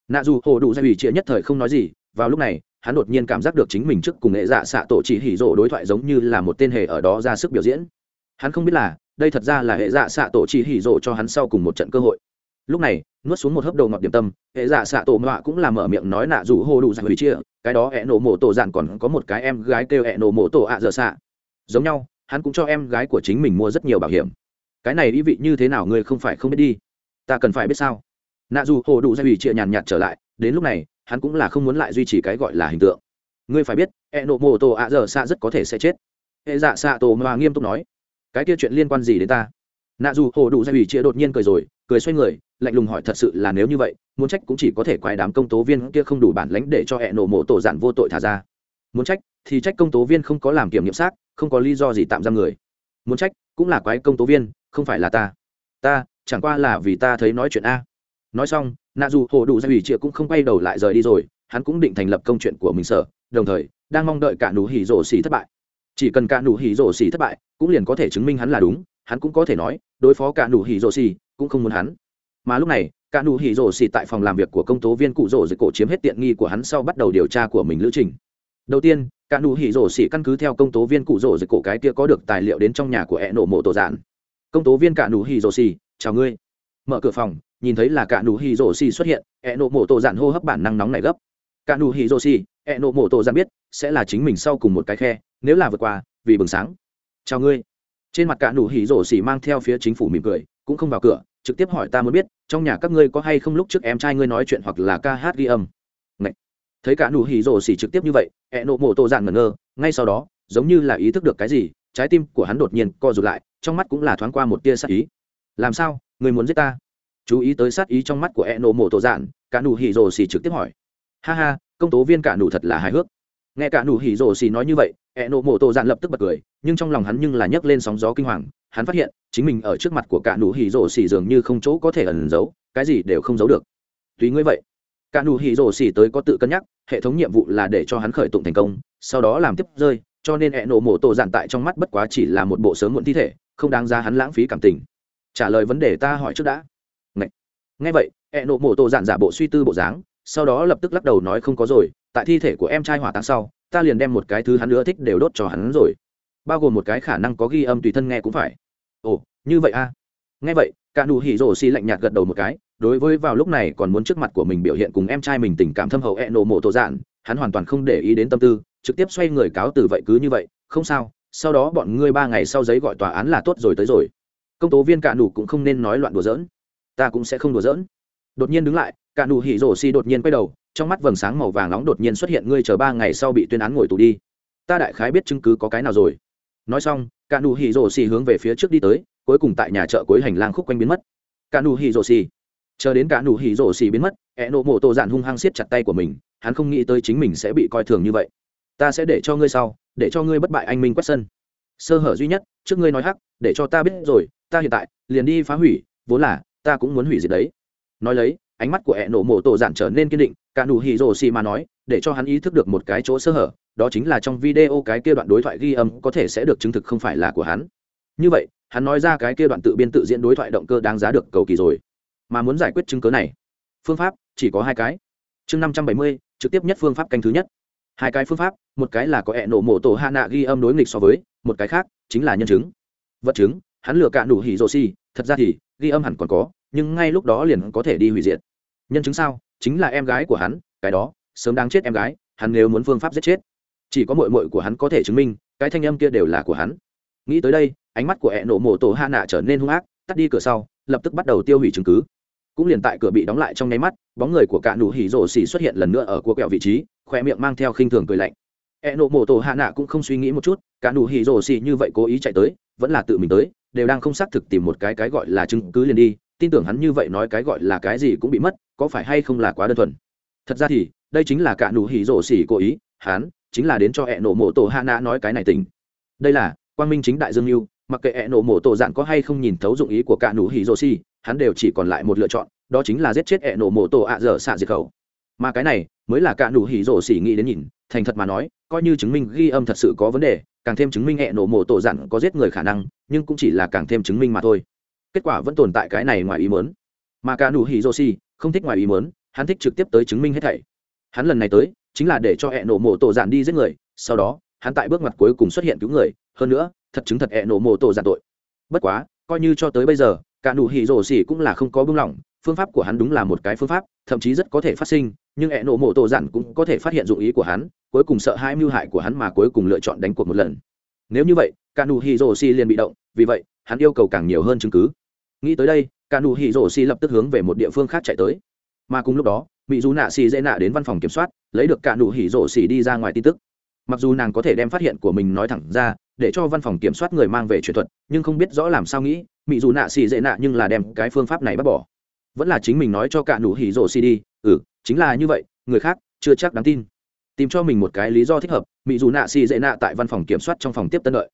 Nạ rủ hồ đủ giải hủy chia nhất thời không nói gì, vào lúc này, hắn đột nhiên cảm giác được chính mình trước cùng hệ dạ xạ tổ chỉ hỉ rộ đối thoại giống như là một tên hề ở đó ra sức biểu diễn. Hắn không biết là, đây thật ra là hệ dạ xạ tổ chỉ hỉ rộ cho hắn sau cùng một trận cơ hội. Lúc này nuốt xuống một hớp đầu ngọt điểm tâm, hệ giả xạ tổ mạ cũng là mở miệng nói nạ dù Hồ đủ dạng hủy chia, cái đó hẹ nổ mộ tổ dạn còn có một cái em gái kêu hẹ nổ mộ tổ ạ dở xạ. Giống nhau, hắn cũng cho em gái của chính mình mua rất nhiều bảo hiểm. Cái này ý vị như thế nào ngươi không phải không biết đi. Ta cần phải biết sao? Nạ dù hồ đủ dạ ra ủy chia nhàn nhạt trở lại, đến lúc này, hắn cũng là không muốn lại duy trì cái gọi là hình tượng. Ngươi phải biết e Nổ mô tổ ạ dở xạ rất có thể sẽ chết. Hệ dạ xạ tổ mà nghiêm túc nói, cái kia chuyện liên quan gì đến ta? Nạ dù hồ đủ dạ ra ủy chia đột nhiên cười rồi cười xoay người, lạnh lùng hỏi, thật sự là nếu như vậy, muốn trách cũng chỉ có thể quái đám công tố viên kia không đủ bản lãnh để cho hẹ nổ mộ tổ giản vô tội thả ra. Muốn trách, thì trách công tố viên không có làm kiểm nghiệm xác, không có lý do gì tạm giam người. Muốn trách, cũng là quái công tố viên, không phải là ta. Ta, chẳng qua là vì ta thấy nói chuyện a. Nói xong, nạ dù hồ đủ ra ủy trịa cũng không quay đầu lại rời đi rồi, hắn cũng định thành lập công chuyện của mình sở, đồng thời, đang mong đợi cả nụ hỉ rổ xỉ thất bại. Chỉ cần cả nụ hỉ rổ xỉ thất bại, cũng liền có thể chứng minh hắn là đúng, hắn cũng có thể nói, đối phó cả nụ hỉ rổ xỉ cũng không muốn hắn. Mà lúc này, cả nụ hỉ rổ xì tại phòng làm việc của công tố viên cụ rổ dịch cổ chiếm hết tiện nghi của hắn sau bắt đầu điều tra của mình lữ trình. Đầu tiên, cả nụ hỉ rổ xì căn cứ theo công tố viên cụ rổ dịch cổ cái kia có được tài liệu đến trong nhà của ẹ nổ mộ tổ giản. Công tố viên cả nụ hỉ rổ xì, chào ngươi. Mở cửa phòng, nhìn thấy là cả nụ hỉ rổ xì xuất hiện, ẹ nổ mộ tổ giản hô hấp bản năng nóng này gấp. Cả nụ hỉ rổ xì, ẹ nổ mộ tổ giản biết, sẽ là chính mình sau cùng một cái khe, nếu là vượt qua, vì bừng sáng. Chào ngươi. Trên mặt cả nụ hỉ rổ xì mang theo phía chính phủ mỉm cười, cũng không vào cửa trực tiếp hỏi ta muốn biết trong nhà các ngươi có hay không lúc trước em trai ngươi nói chuyện hoặc là ca hát ghi âm? Ngậy. thấy cả nụ hỉ rồ xỉ trực tiếp như vậy ẹ nộ mộ tổ dạng ngẩn ngơ ngay sau đó giống như là ý thức được cái gì trái tim của hắn đột nhiên co rụt lại trong mắt cũng là thoáng qua một tia sát ý. Làm sao? Người muốn giết ta? Chú ý tới sát ý trong mắt của e nộ mộ tổ dạng, cả nụ hỉ rồ xì trực tiếp hỏi. Ha ha công tố viên cả nụ thật là hài hước nghe cả nụ hỉ rồ xì nói như vậy ẹ nộ mộ tổ dạn lập tức bật cười nhưng trong lòng hắn nhưng là nhấc lên sóng gió kinh hoàng. Hắn phát hiện chính mình ở trước mặt của cả nụ hỉ rồ xì dường như không chỗ có thể ẩn giấu cái gì đều không giấu được. Tùy ngươi vậy. Cả nụ hỉ rồ xì tới có tự cân nhắc hệ thống nhiệm vụ là để cho hắn khởi tụng thành công sau đó làm tiếp rơi cho nên ẹ nộ mộ tổ dạn tại trong mắt bất quá chỉ là một bộ sớm muộn thi thể không đáng ra hắn lãng phí cảm tình. Trả lời vấn đề ta hỏi trước đã. Ngay, ngay vậy ẹ nộ mộ tổ dạn giả bộ suy tư bộ dáng sau đó lập tức lắc đầu nói không có rồi, tại thi thể của em trai hỏa táng sau, ta liền đem một cái thứ hắn nữa thích đều đốt cho hắn rồi. Bao gồm một cái khả năng có ghi âm tùy thân nghe cũng phải. Ồ, như vậy à? nghe vậy, cả nụ hỉ rổ xi lạnh nhạt gật đầu một cái, đối với vào lúc này còn muốn trước mặt của mình biểu hiện cùng em trai mình tình cảm thâm hậu e nổ mộ tổ dạn, hắn hoàn toàn không để ý đến tâm tư, trực tiếp xoay người cáo từ vậy cứ như vậy, không sao, sau đó bọn ngươi ba ngày sau giấy gọi tòa án là tốt rồi tới rồi. Công tố viên cả nụ cũng không nên nói loạn đùa giỡn. Ta cũng sẽ không đùa giỡn. Đột nhiên đứng lại cả nụ hỉ rổ xì đột nhiên quay đầu, trong mắt vầng sáng màu vàng nóng đột nhiên xuất hiện, ngươi chờ ba ngày sau bị tuyên án ngồi tù đi. Ta đại khái biết chứng cứ có cái nào rồi. Nói xong, cả nụ hỉ rổ xì hướng về phía trước đi tới, cuối cùng tại nhà chợ cuối hành lang khúc quanh biến mất. Cả nụ hỉ rổ xì. Chờ đến cả nụ hỉ rổ xì biến mất e nộ mộ tổ dạn hung hăng siết chặt tay của mình, hắn không nghĩ tới chính mình sẽ bị coi thường như vậy. Ta sẽ để cho ngươi sau, để cho ngươi bất bại anh minh quét sân. Sơ hở duy nhất, trước ngươi nói hắc, để cho ta biết rồi, ta hiện tại liền đi phá hủy, vốn là ta cũng muốn hủy diệt đấy. Nói lấy ánh mắt của hẹ nổ mộ tổ dạn trở nên kiên định, cả nụ hỉ rồ xì mà nói, để cho hắn ý thức được một cái chỗ sơ hở, đó chính là trong video cái kia đoạn đối thoại ghi âm có thể sẽ được chứng thực không phải là của hắn. Như vậy, hắn nói ra cái kia đoạn tự biên tự diễn đối thoại động cơ đáng giá được cầu kỳ rồi. Mà muốn giải quyết chứng cớ này, phương pháp chỉ có hai cái. Chương năm trăm bảy mươi, trực tiếp nhất phương pháp canh thứ nhất. Hai cái phương pháp, một cái là có hẹ nổ mộ tổ hạ nạ ghi âm đối nghịch so với, một cái khác chính là nhân chứng. Vật chứng, hắn lừa cả nụ hỉ rồ xì, thật ra thì ghi âm hẳn còn có, nhưng ngay lúc đó liền có thể đi hủy diệt nhân chứng sao, chính là em gái của hắn, cái đó, sớm đáng chết em gái, hắn nếu muốn phương pháp giết chết. Chỉ có mội mội của hắn có thể chứng minh, cái thanh âm kia đều là của hắn. Nghĩ tới đây, ánh mắt của hẹ nổ mộ tổ hạ nạ trở nên hung ác, tắt đi cửa sau, lập tức bắt đầu tiêu hủy chứng cứ. Cũng liền tại cửa bị đóng lại trong nháy mắt, bóng người của cả nụ hỉ rổ xỉ xuất hiện lần nữa ở cua kẹo vị trí khoe miệng mang theo khinh thường cười lạnh. E nộ mộ tổ hạ nạ cũng không suy nghĩ một chút, cả nụ hỉ rổ xỉ như vậy cố ý chạy tới, vẫn là tự mình tới, đều đang không xác thực tìm một cái cái gọi là chứng cứ liền đi, tin tưởng hắn như vậy nói cái gọi là cái gì cũng bị mất có phải hay không là quá đơn thuần? Thật ra thì, đây chính là cả nụ hỉ rổ xỉ cố ý, hán, chính là đến cho hẹ nổ mổ tổ hạ nã nói cái này tình. Đây là, quang minh chính đại dương mưu, mặc kệ hẹ nổ mổ tổ dạng có hay không nhìn thấu dụng ý của cả nụ hỉ rổ xỉ, hắn đều chỉ còn lại một lựa chọn, đó chính là giết chết hẹ nổ mổ tổ ạ dở xạ diệt khẩu. Mà cái này, mới là cả nụ hỉ rổ xỉ nghĩ đến nhìn, thành thật mà nói, coi như chứng minh ghi âm thật sự có vấn đề, càng thêm chứng minh hẹ nổ mổ tổ dặn có giết người khả năng, nhưng cũng chỉ là càng thêm chứng minh mà thôi. Kết quả vẫn tồn tại cái này ngoài ý muốn. mà cả nụ hỉ rổ xỉ không thích ngoài ý muốn, hắn thích trực tiếp tới chứng minh hết thảy. Hắn lần này tới, chính là để cho hẹn nổ mộ tổ giản đi giết người, sau đó, hắn tại bước ngoặt cuối cùng xuất hiện cứu người, hơn nữa, thật chứng thật hẹn nổ mộ tổ giản tội. Bất quá, coi như cho tới bây giờ, cả nụ hỉ rổ xỉ cũng là không có bưng lỏng, phương pháp của hắn đúng là một cái phương pháp, thậm chí rất có thể phát sinh, nhưng hẹn nổ mộ tổ giản cũng có thể phát hiện dụng ý của hắn, cuối cùng sợ hai mưu hại của hắn mà cuối cùng lựa chọn đánh cuộc một lần. Nếu như vậy, cả nụ hỉ rổ xỉ liền bị động, vì vậy, hắn yêu cầu càng nhiều hơn chứng cứ. Nghĩ tới đây cả nụ hỉ rổ xì lập tức hướng về một địa phương khác chạy tới. Mà cùng lúc đó mỹ dù nạ xì dễ nạ đến văn phòng kiểm soát, lấy được cả nụ hỉ rổ xì đi ra ngoài tin tức. Mặc dù nàng có thể đem phát hiện của mình nói thẳng ra, để cho văn phòng kiểm soát người mang về truyền thuật, nhưng không biết rõ làm sao nghĩ mỹ dù nạ xì dễ nạ nhưng là đem cái phương pháp này bác bỏ. Vẫn là chính mình nói cho cả nụ hỉ rổ xì đi ừ chính là như vậy, người khác chưa chắc đáng tin. Tìm cho mình một cái lý do thích hợp mỹ dù nạ xì dễ nạ tại văn phòng kiểm soát trong phòng tiếp tân lợi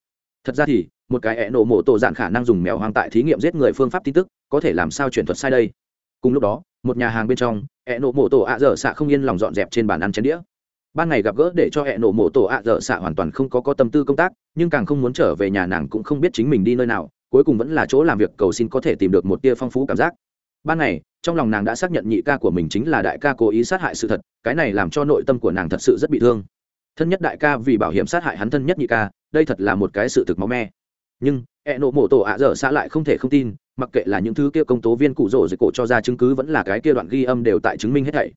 thật ra thì, một cái ẹ nổ mộ tổ dạn khả năng dùng mèo hoang tại thí nghiệm giết người phương pháp tin tức, có thể làm sao chuyển thuật sai đây? Cùng lúc đó, một nhà hàng bên trong ẹ nổ mộ tổ ạ dở xạ không yên lòng dọn dẹp trên bàn ăn chén đĩa. Ban ngày gặp gỡ để cho hẹn nổ mộ tổ ạ dở xạ hoàn toàn không có có tâm tư công tác, nhưng càng không muốn trở về nhà nàng cũng không biết chính mình đi nơi nào, cuối cùng vẫn là chỗ làm việc cầu xin có thể tìm được một tia phong phú cảm giác. Ban ngày, trong lòng nàng đã xác nhận nhị ca của mình chính là đại ca cố ý sát hại sự thật, cái này làm cho nội tâm của nàng thật sự rất bị thương. Thân nhất đại ca vì bảo hiểm sát hại hắn thân nhất nhị ca đây thật là một cái sự thực máu me. Nhưng e nộ mộ tổ ạ dở xã lại không thể không tin, mặc kệ là những thứ kia công tố viên cụ rỗ dịch cổ cho ra chứng cứ vẫn là cái kia đoạn ghi âm đều tại chứng minh hết thảy.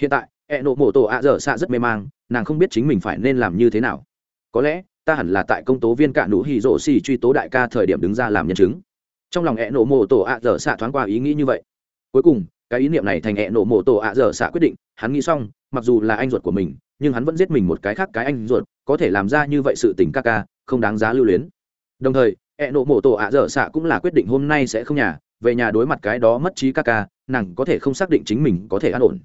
Hiện tại e nộ mộ tổ ạ dở xã rất mê mang, nàng không biết chính mình phải nên làm như thế nào. Có lẽ, ta hẳn là tại công tố viên cả nụ hì rỗ xì truy tố đại ca thời điểm đứng ra làm nhân chứng. Trong lòng e nộ mộ tổ ạ dở xã thoáng qua ý nghĩ như vậy. Cuối cùng, cái ý niệm này thành e nộ mộ tổ ạ dở xã quyết định, hắn nghĩ xong, mặc dù là anh ruột của mình, nhưng hắn vẫn giết mình một cái khác cái anh ruột có thể làm ra như vậy sự tình ca ca, không đáng giá lưu luyến. Đồng thời, ẹ nộ mổ tổ ạ dở xạ cũng là quyết định hôm nay sẽ không nhà, về nhà đối mặt cái đó mất trí ca ca, nàng có thể không xác định chính mình có thể an ổn.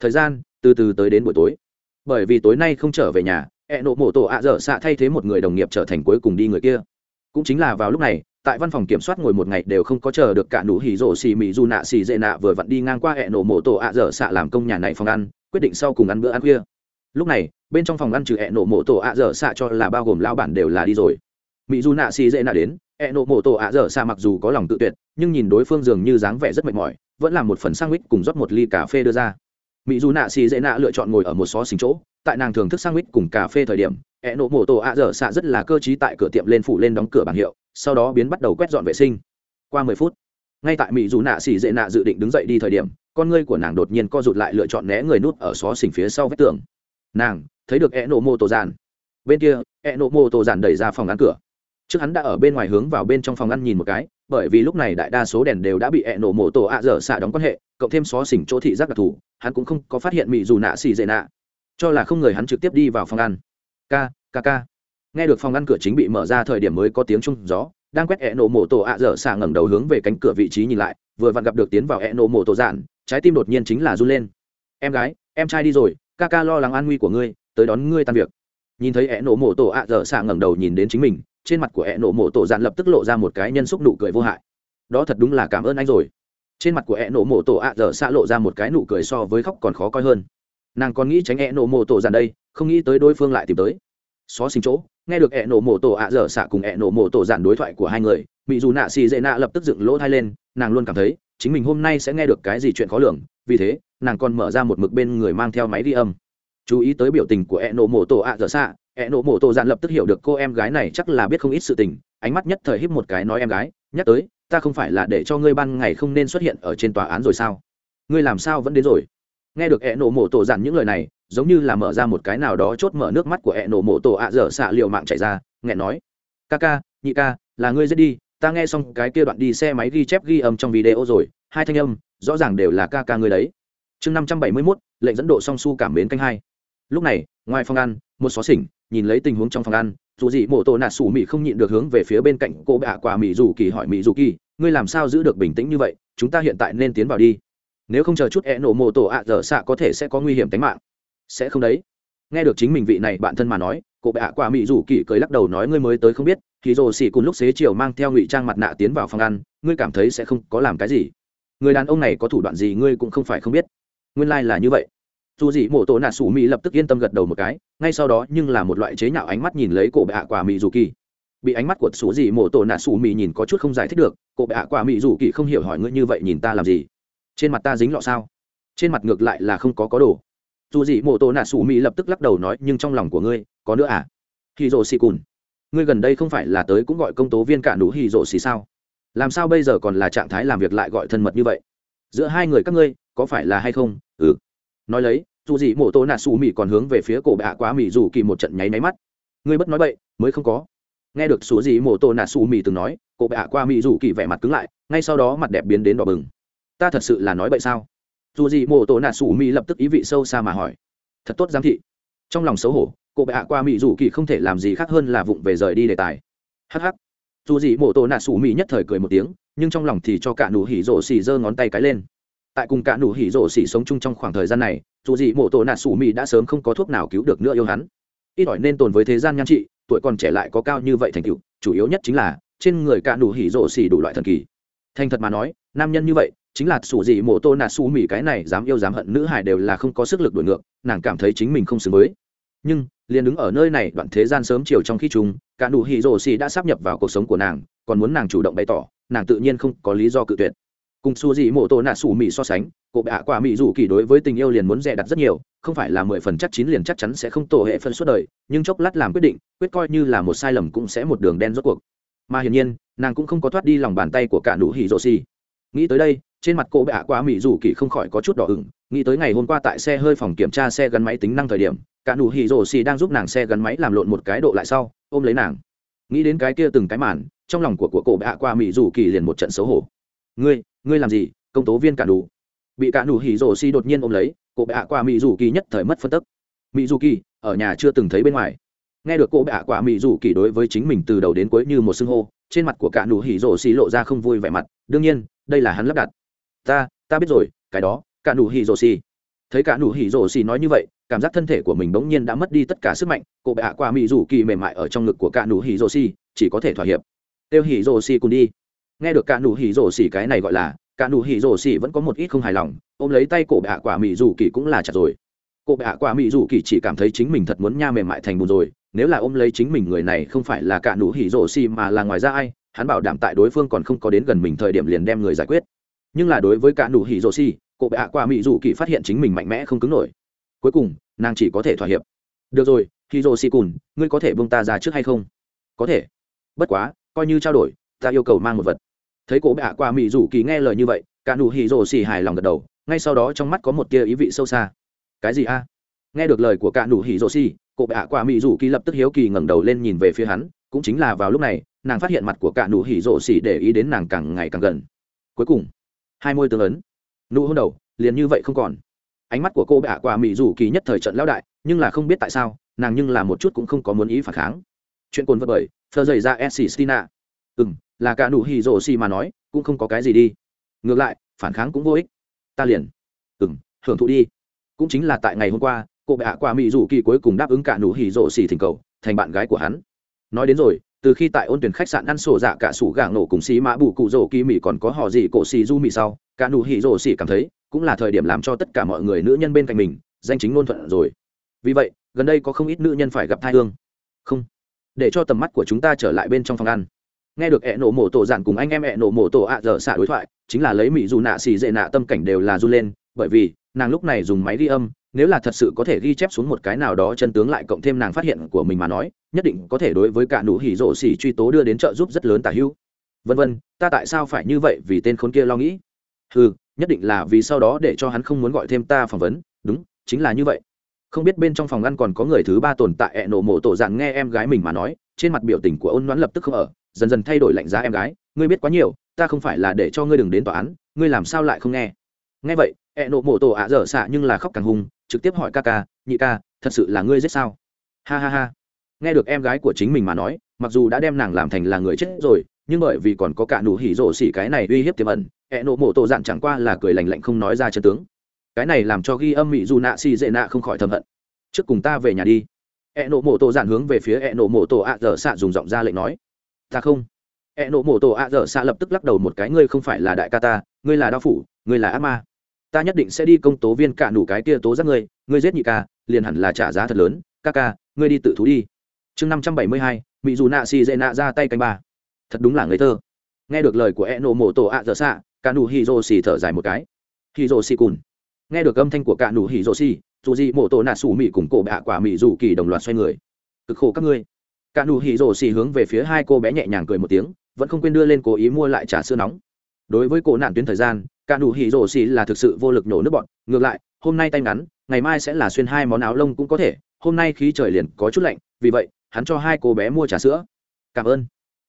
Thời gian, từ từ tới đến buổi tối. Bởi vì tối nay không trở về nhà, ẹ nộ mổ tổ ạ dở xạ thay thế một người đồng nghiệp trở thành cuối cùng đi người kia. Cũng chính là vào lúc này, tại văn phòng kiểm soát ngồi một ngày đều không có chờ được cả nụ hỉ rổ xì mị dù nạ xì dệ nạ vừa vặn đi ngang qua ẹ nổ mổ tổ ạ dở xạ làm công nhà này phòng ăn, quyết định sau cùng ăn bữa ăn khuya. Lúc này bên trong phòng ăn trừ hẹ nổ mộ tổ ạ dở xạ cho là bao gồm lao bản đều là đi rồi. Mỹ dù nạ xì dễ nạ đến hẹ nổ mộ tổ ạ dở xạ mặc dù có lòng tự tuyệt, nhưng nhìn đối phương dường như dáng vẻ rất mệt mỏi, vẫn là một phần sandwich cùng rót một ly cà phê đưa ra. Mỹ dù nạ xì dễ nạ lựa chọn ngồi ở một xó xình chỗ, tại nàng thường thức sandwich cùng cà phê thời điểm hẹ nổ mộ tổ ạ dở xạ rất là cơ t tại cửa tiệm lên phủ lên đóng cửa bảng hiệu, sau đó biến bắt đầu quét dọn vệ sinh. Qua mười phút, ngay tại mỹ dù nạ xì dễ nạ dự định đứng dậy đi thời điểm, con ngươi của nàng đột nhiên co rụt lại lựa chọn né người nút ở xó xình phía sau vách tường nàng thấy được e nộ mô tổ giản. bên kia e nộ mô tổ giản đẩy ra phòng ngăn cửa. trước hắn đã ở bên ngoài hướng vào bên trong phòng ngăn nhìn một cái, bởi vì lúc này đại đa số đèn đều đã bị e nộ mô tổ ạ dở xạ đóng quan hệ, cộng thêm xó xỉnh chỗ thị giác đặc thù, hắn cũng không có phát hiện mị dù nạ xì dệ nạ. cho là không người hắn trực tiếp đi vào phòng ăn k k k nghe được phòng ngăn cửa chính bị mở ra thời điểm mới có tiếng chung gió, đang quét e nộ mô tổ ạ dở xạ ngẩng đầu hướng về cánh cửa vị trí nhìn lại, vừa vặn gặp được tiến vào e nộ mô tổ giản, trái tim đột nhiên chính là run lên. em gái, em trai đi rồi ca ca lo lắng an nguy của ngươi, tới đón ngươi tan việc. Nhìn thấy ẹ nổ mổ tổ ạ dở xạ ngẩng đầu nhìn đến chính mình, trên mặt của ẹ nổ mổ tổ dạn lập tức lộ ra một cái nhân xúc nụ cười vô hại. Đó thật đúng là cảm ơn anh rồi. Trên mặt của ẹ nổ mổ tổ ạ dở xạ lộ ra một cái nụ cười so với khóc còn khó coi hơn. Nàng còn nghĩ tránh ẹ nổ mổ tổ dạn đây, không nghĩ tới đối phương lại tìm tới. Xó xin chỗ, nghe được ẹ nổ mổ tổ ạ dở xạ cùng ẹ nổ mổ tổ dạn đối thoại của hai người bị dù nạ xì dễ nạ lập tức dựng lỗ thai lên, nàng luôn cảm thấy, chính mình hôm nay sẽ nghe được cái gì chuyện khó lường, vì thế nàng còn mở ra một mực bên người mang theo máy ghi âm. Chú ý tới biểu tình của e nộ mộ tổ ạ dở xạ e nộ mộ tổ dạn lập tức hiểu được cô em gái này chắc là biết không ít sự tình, ánh mắt nhất thời híp một cái nói em gái, nhắc tới, ta không phải là để cho ngươi ban ngày không nên xuất hiện ở trên tòa án rồi sao? Ngươi làm sao vẫn đến rồi? Nghe được e nộ mộ tổ dạn những lời này, giống như là mở ra một cái nào đó chốt mở nước mắt của e nộ mộ tổ ạ dở xạ liệu mạng chạy ra nghe nói, ca ca, nhị ca, là ngươi giết đi, ta nghe xong cái kia đoạn đi xe máy ghi chép ghi âm trong video rồi, hai thanh âm, rõ ràng đều là ca ca ngươi đấy chương năm trăm bảy mươi mốt, lệnh dẫn độ song su cảm mến canh hai. Lúc này, ngoài phòng ăn, một xó xỉnh, nhìn lấy tình huống trong phòng ăn, dù gì mộ tổ nạ sủ mỹ không nhịn được hướng về phía bên cạnh cô bạ quả mỹ dù kỳ hỏi mỹ dù kỳ, ngươi làm sao giữ được bình tĩnh như vậy? Chúng ta hiện tại nên tiến vào đi. Nếu không chờ chút e nổ mộ tổ ạ à dở xạ có thể sẽ có nguy hiểm tính mạng. Sẽ không đấy. Nghe được chính mình vị này bạn thân mà nói, cô bạ quả mỹ dù kỳ cười lắc đầu nói, ngươi mới tới không biết thì rồ xỉ cùng lúc xế chiều mang theo ngụy trang mặt nạ tiến vào phòng ăn, ngươi cảm thấy sẽ không có làm cái gì. Người đàn ông này có thủ đoạn gì ngươi cũng không phải không biết nguyên lai là như vậy. Dù gì mộ tổ nạ sủ mỹ lập tức yên tâm gật đầu một cái, ngay sau đó nhưng là một loại chế nhạo ánh mắt nhìn lấy cổ bệ hạ quả mỹ dù kỳ. Bị ánh mắt của sủ gì mộ tổ nạ sủ mỹ nhìn có chút không giải thích được, cổ bệ hạ quả mỹ dù kỳ không hiểu hỏi ngươi như vậy nhìn ta làm gì? Trên mặt ta dính lọ sao? Trên mặt ngược lại là không có có đồ. Dù gì mộ tổ nạ sủ mỹ lập tức lắc đầu nói, nhưng trong lòng của ngươi, có nữa à? Hì rồ xì cùn. Ngươi gần đây không phải là tới cũng gọi công tố viên cả đủ hì rồ xì sao? Làm sao bây giờ còn là trạng thái làm việc lại gọi thân mật như vậy? Giữa hai người các ngươi, có phải là hay không? ừ. Nói lấy, dù gì mổ tô nạ xù mì còn hướng về phía cổ hạ quá mì dù kỳ một trận nháy máy mắt. Ngươi bất nói bậy, mới không có. Nghe được số gì mổ tô nạ xù mì từng nói, cổ hạ qua mì dù kỳ vẻ mặt cứng lại, ngay sau đó mặt đẹp biến đến đỏ bừng. Ta thật sự là nói bậy sao? Dù gì mổ tô nạ xù mì lập tức ý vị sâu xa mà hỏi. Thật tốt giám thị. Trong lòng xấu hổ, cổ hạ qua mì dù kỳ không thể làm gì khác hơn là vụng về rời đi đề tài. Hắc hắc. Dù gì mổ tô nạ xù mì nhất thời cười một tiếng, nhưng trong lòng thì cho cả nụ hỉ rổ xì giơ ngón tay cái lên tại cùng cả nụ hỉ rổ xỉ sống chung trong khoảng thời gian này, dù gì mộ tổ nạt sủ mỹ đã sớm không có thuốc nào cứu được nữa yêu hắn. Ít ỏi nên tồn với thế gian nhan trị, tuổi còn trẻ lại có cao như vậy thành tựu, chủ yếu nhất chính là, trên người cả nụ hỉ rổ xỉ đủ loại thần kỳ. Thành thật mà nói, nam nhân như vậy, chính là sủ gì mộ tô nạt sủ mỹ cái này dám yêu dám hận nữ hải đều là không có sức lực đổi ngược, nàng cảm thấy chính mình không xứng với. Nhưng, liền đứng ở nơi này, đoạn thế gian sớm chiều trong khi chúng cả nụ hỉ rổ xỉ đã sắp nhập vào cuộc sống của nàng, còn muốn nàng chủ động bày tỏ, nàng tự nhiên không có lý do cự tuyệt cùng xua dị mộ tổ nạ sủ mỹ so sánh cụ ạ quả mỹ dù kỳ đối với tình yêu liền muốn rẻ đặt rất nhiều, không phải là mười phần chắc chín liền chắc chắn sẽ không tổ hệ phân suốt đời, nhưng chốc lát làm quyết định, quyết coi như là một sai lầm cũng sẽ một đường đen rốt cuộc. Mà hiển nhiên, nàng cũng không có thoát đi lòng bàn tay của cả nụ hỉ rộ xì. Nghĩ tới đây, trên mặt cô ạ quá mỹ dù kỳ không khỏi có chút đỏ ửng, nghĩ tới ngày hôm qua tại xe hơi phòng kiểm tra xe gắn máy tính năng thời điểm, cả nụ hỉ rộ xì đang giúp nàng xe gắn máy làm lộn một cái độ lại sau, ôm lấy nàng. Nghĩ đến cái kia từng cái màn, trong lòng của của cô ạ quá mỹ dù kỳ liền một trận xấu hổ. Ngươi ngươi làm gì, công tố viên cả đủ bị cả đủ hỉ rổ xi đột nhiên ôm lấy, cô bệ ạ qua mỹ dù kỳ nhất thời mất phân tức. Mỹ dù kỳ, ở nhà chưa từng thấy bên ngoài. Nghe được cô bệ ạ qua mỹ dù kỳ đối với chính mình từ đầu đến cuối như một xưng hô, trên mặt của cả đủ hỉ rổ xi lộ ra không vui vẻ mặt. Đương nhiên, đây là hắn lắp đặt. Ta ta biết rồi, cái đó, cả đủ hỉ rổ xi. Thấy cả đủ hỉ rổ xi nói như vậy, cảm giác thân thể của mình bỗng nhiên đã mất đi tất cả sức mạnh. Cô bệ ạ qua mỹ dù kỳ mềm mại ở trong ngực của cả đủ hỉ rổ xi, chỉ có thể thỏa hiệp. Tiêu hỉ rổ xi cùng đi nghe được cả nụ hỉ rổ xỉ cái này gọi là, cả nụ hỉ rổ xỉ vẫn có một ít không hài lòng, ôm lấy tay cổ bạ quả mỹ dù kỳ cũng là chặt rồi. Cổ bạ quả mỹ dù kỳ chỉ cảm thấy chính mình thật muốn nha mềm mại thành bùn rồi, nếu là ôm lấy chính mình người này không phải là cả nụ hỉ rổ xỉ mà là ngoài ra ai, hắn bảo đảm tại đối phương còn không có đến gần mình thời điểm liền đem người giải quyết. Nhưng là đối với cả nụ hỉ rổ xỉ, cổ bạ quả mỹ dù kỳ phát hiện chính mình mạnh mẽ không cứng nổi. Cuối cùng, nàng chỉ có thể thỏa hiệp. Được rồi, hỉ rổ xỉ cùn, ngươi có thể buông ta ra trước hay không? Có thể. Bất quá, coi như trao đổi, ta yêu cầu mang một vật thấy cổ bạ qua mỹ rủ kỳ nghe lời như vậy, cả nụ hỉ rồ xì hài lòng gật đầu, ngay sau đó trong mắt có một tia ý vị sâu xa. Cái gì a? Nghe được lời của cả nụ hỉ rồ xì, cổ bạ qua mỹ rủ kỳ lập tức hiếu kỳ ngẩng đầu lên nhìn về phía hắn, cũng chính là vào lúc này, nàng phát hiện mặt của cả nụ hỉ rồ xì để ý đến nàng càng ngày càng gần. Cuối cùng, hai môi tương ấn. Nụ hôn đầu, liền như vậy không còn. Ánh mắt của cô bạ qua mỹ rủ kỳ nhất thời trận lão đại, nhưng là không biết tại sao, nàng nhưng là một chút cũng không có muốn ý phản kháng. Chuyện cồn vật bởi thơ dày ra s xì stina ừ m là cả nụ hỉ rổ xì mà nói, cũng không có cái gì đi. Ngược lại, phản kháng cũng vô ích. Ta liền. Ừ m hưởng thụ đi. Cũng chính là tại ngày hôm qua, cô bệ hạ qua mỹ dù kỳ cuối cùng đáp ứng cả nụ hỉ rổ xì thỉnh cầu, thành bạn gái của hắn. Nói đến rồi, từ khi tại ôn tuyển khách sạn ăn sổ dạ cả sủ gà nổ cùng xì mã bù cụ rổ kỳ mỹ còn có họ gì cổ xì du mỹ sau, cả nụ hỉ rổ xì cảm thấy, cũng là thời điểm làm cho tất cả mọi người nữ nhân bên cạnh mình, danh chính ngôn thuận rồi. Vì vậy, gần đây có không ít nữ nhân phải gặp thai hương. Không. Để cho tầm mắt của chúng ta trở lại bên trong phòng ăn nghe được ẹ nổ mổ tổ dạn cùng anh em ẹ nổ mổ tổ ạ dở xả đối thoại, chính là lấy mỹ dù nạ xì dệ nạ tâm cảnh đều là run lên, bởi vì, nàng lúc này dùng máy ghi âm, nếu là thật sự có thể ghi chép xuống một cái nào đó chân tướng lại cộng thêm nàng phát hiện của mình mà nói, nhất định có thể đối với cả nụ hỉ rộ xỉ truy tố đưa đến trợ giúp rất lớn tả hữu. Vân vân, ta tại sao phải như vậy vì tên khốn kia lo nghĩ? Ừ nhất định là vì sau đó để cho hắn không muốn gọi thêm ta phỏng vấn, đúng, chính là như vậy không biết bên trong phòng ăn còn có người thứ ba tồn tại ẹ nổ mộ tổ dạng nghe em gái mình mà nói trên mặt biểu tình của ôn đoán lập tức không ở dần dần thay đổi lạnh giá em gái ngươi biết quá nhiều ta không phải là để cho ngươi đừng đến tòa án ngươi làm sao lại không nghe? Nghe vậy ẹ nộ mộ tổ ạ dở xạ nhưng là khóc càng hung, trực tiếp hỏi ca ca nhị ca thật sự là ngươi giết sao? Ha ha ha. Nghe được em gái của chính mình mà nói mặc dù đã đem nàng làm thành là người chết rồi nhưng bởi vì còn có cả nụ hỉ rộ xỉ cái này uy hiếp tiềm ẩn ẹ nộ mộ tổ dạn chẳng qua là cười lành lạnh không nói ra chân tướng cái này làm cho ghi âm mỹ dù nạ xì dệ nạ không khỏi thầm hận. Trước cùng ta về nhà đi. Ẹ nộ mộ tổ dạn hướng về phía ẹ nộ mộ tổ ạ dở xạ dùng giọng ra lệnh nói. Ta không. Ẹ nộ mộ tổ ạ dở xạ lập tức lắc đầu một cái, ngươi không phải là đại ca ta, ngươi là đao phủ, ngươi là ác ma. Ta nhất định sẽ đi công tố viên cả nủ cái kia tố giác ngươi ngươi giết nhị ca, liền hẳn là trả giá thật lớn. Ca ca, ngươi đi tự thú đi. Chương năm trăm bảy mươi hai, mỹ dù nạ xì dệ nạ ra tay canh ba. Thật đúng là người thơ. Nghe được lời của ẹ nộ mộ tổ ạ dở xạ, cả nụ hì rô xì thở dài một cái. Hì rô xì cùn nghe được âm thanh của cả nụ hỉ rộ xì, dù gì mổ tổ nạ sủ mỹ cùng cổ bạ quả mỹ dù kỳ đồng loạt xoay người. Cực khổ các ngươi. Cả nụ hỉ rộ xì hướng về phía hai cô bé nhẹ nhàng cười một tiếng, vẫn không quên đưa lên cố ý mua lại trà sữa nóng. Đối với cổ nạn tuyến thời gian, cả nụ hỉ rộ xì là thực sự vô lực nổ nước bọn. Ngược lại, hôm nay tay ngắn, ngày mai sẽ là xuyên hai món áo lông cũng có thể. Hôm nay khí trời liền có chút lạnh, vì vậy, hắn cho hai cô bé mua trà sữa. Cảm ơn.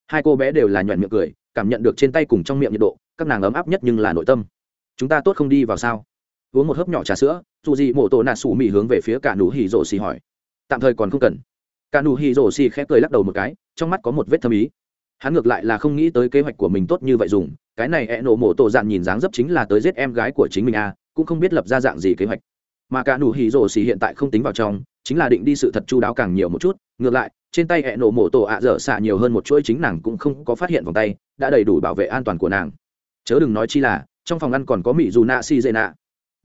Hai cô bé đều là nhuận miệng cười, cảm nhận được trên tay cùng trong miệng nhiệt độ, các nàng ấm áp nhất nhưng là nội tâm. Chúng ta tốt không đi vào sao? uống một hớp nhỏ trà sữa dù gì mổ tổ nạ sủ mỹ hướng về phía cả nụ hỉ rổ xì hỏi. Tạm thời còn không cần. Cả nụ hỉ rổ xì khẽ cười lắc đầu một cái trong mắt có một vết thâm ý. Hắn ngược lại là không nghĩ tới kế hoạch của mình tốt như vậy dùng cái này e nổ mổ tổ dạn nhìn dáng dấp chính là tới giết em gái của chính mình a à, cũng không biết lập ra dạng gì kế hoạch. Mà cả nụ hỉ rổ xì hiện tại không tính vào trong chính là định đi sự thật chu đáo càng nhiều một chút ngược lại trên tay hẹ nổ mổ tổ ạ dở xạ nhiều hơn một chuỗi chính nàng cũng không có phát hiện vòng tay đã đầy đủ bảo vệ an toàn của nàng. Chớ đừng nói chi là trong phòng ăn còn có mỹ dù nạ si dê nạ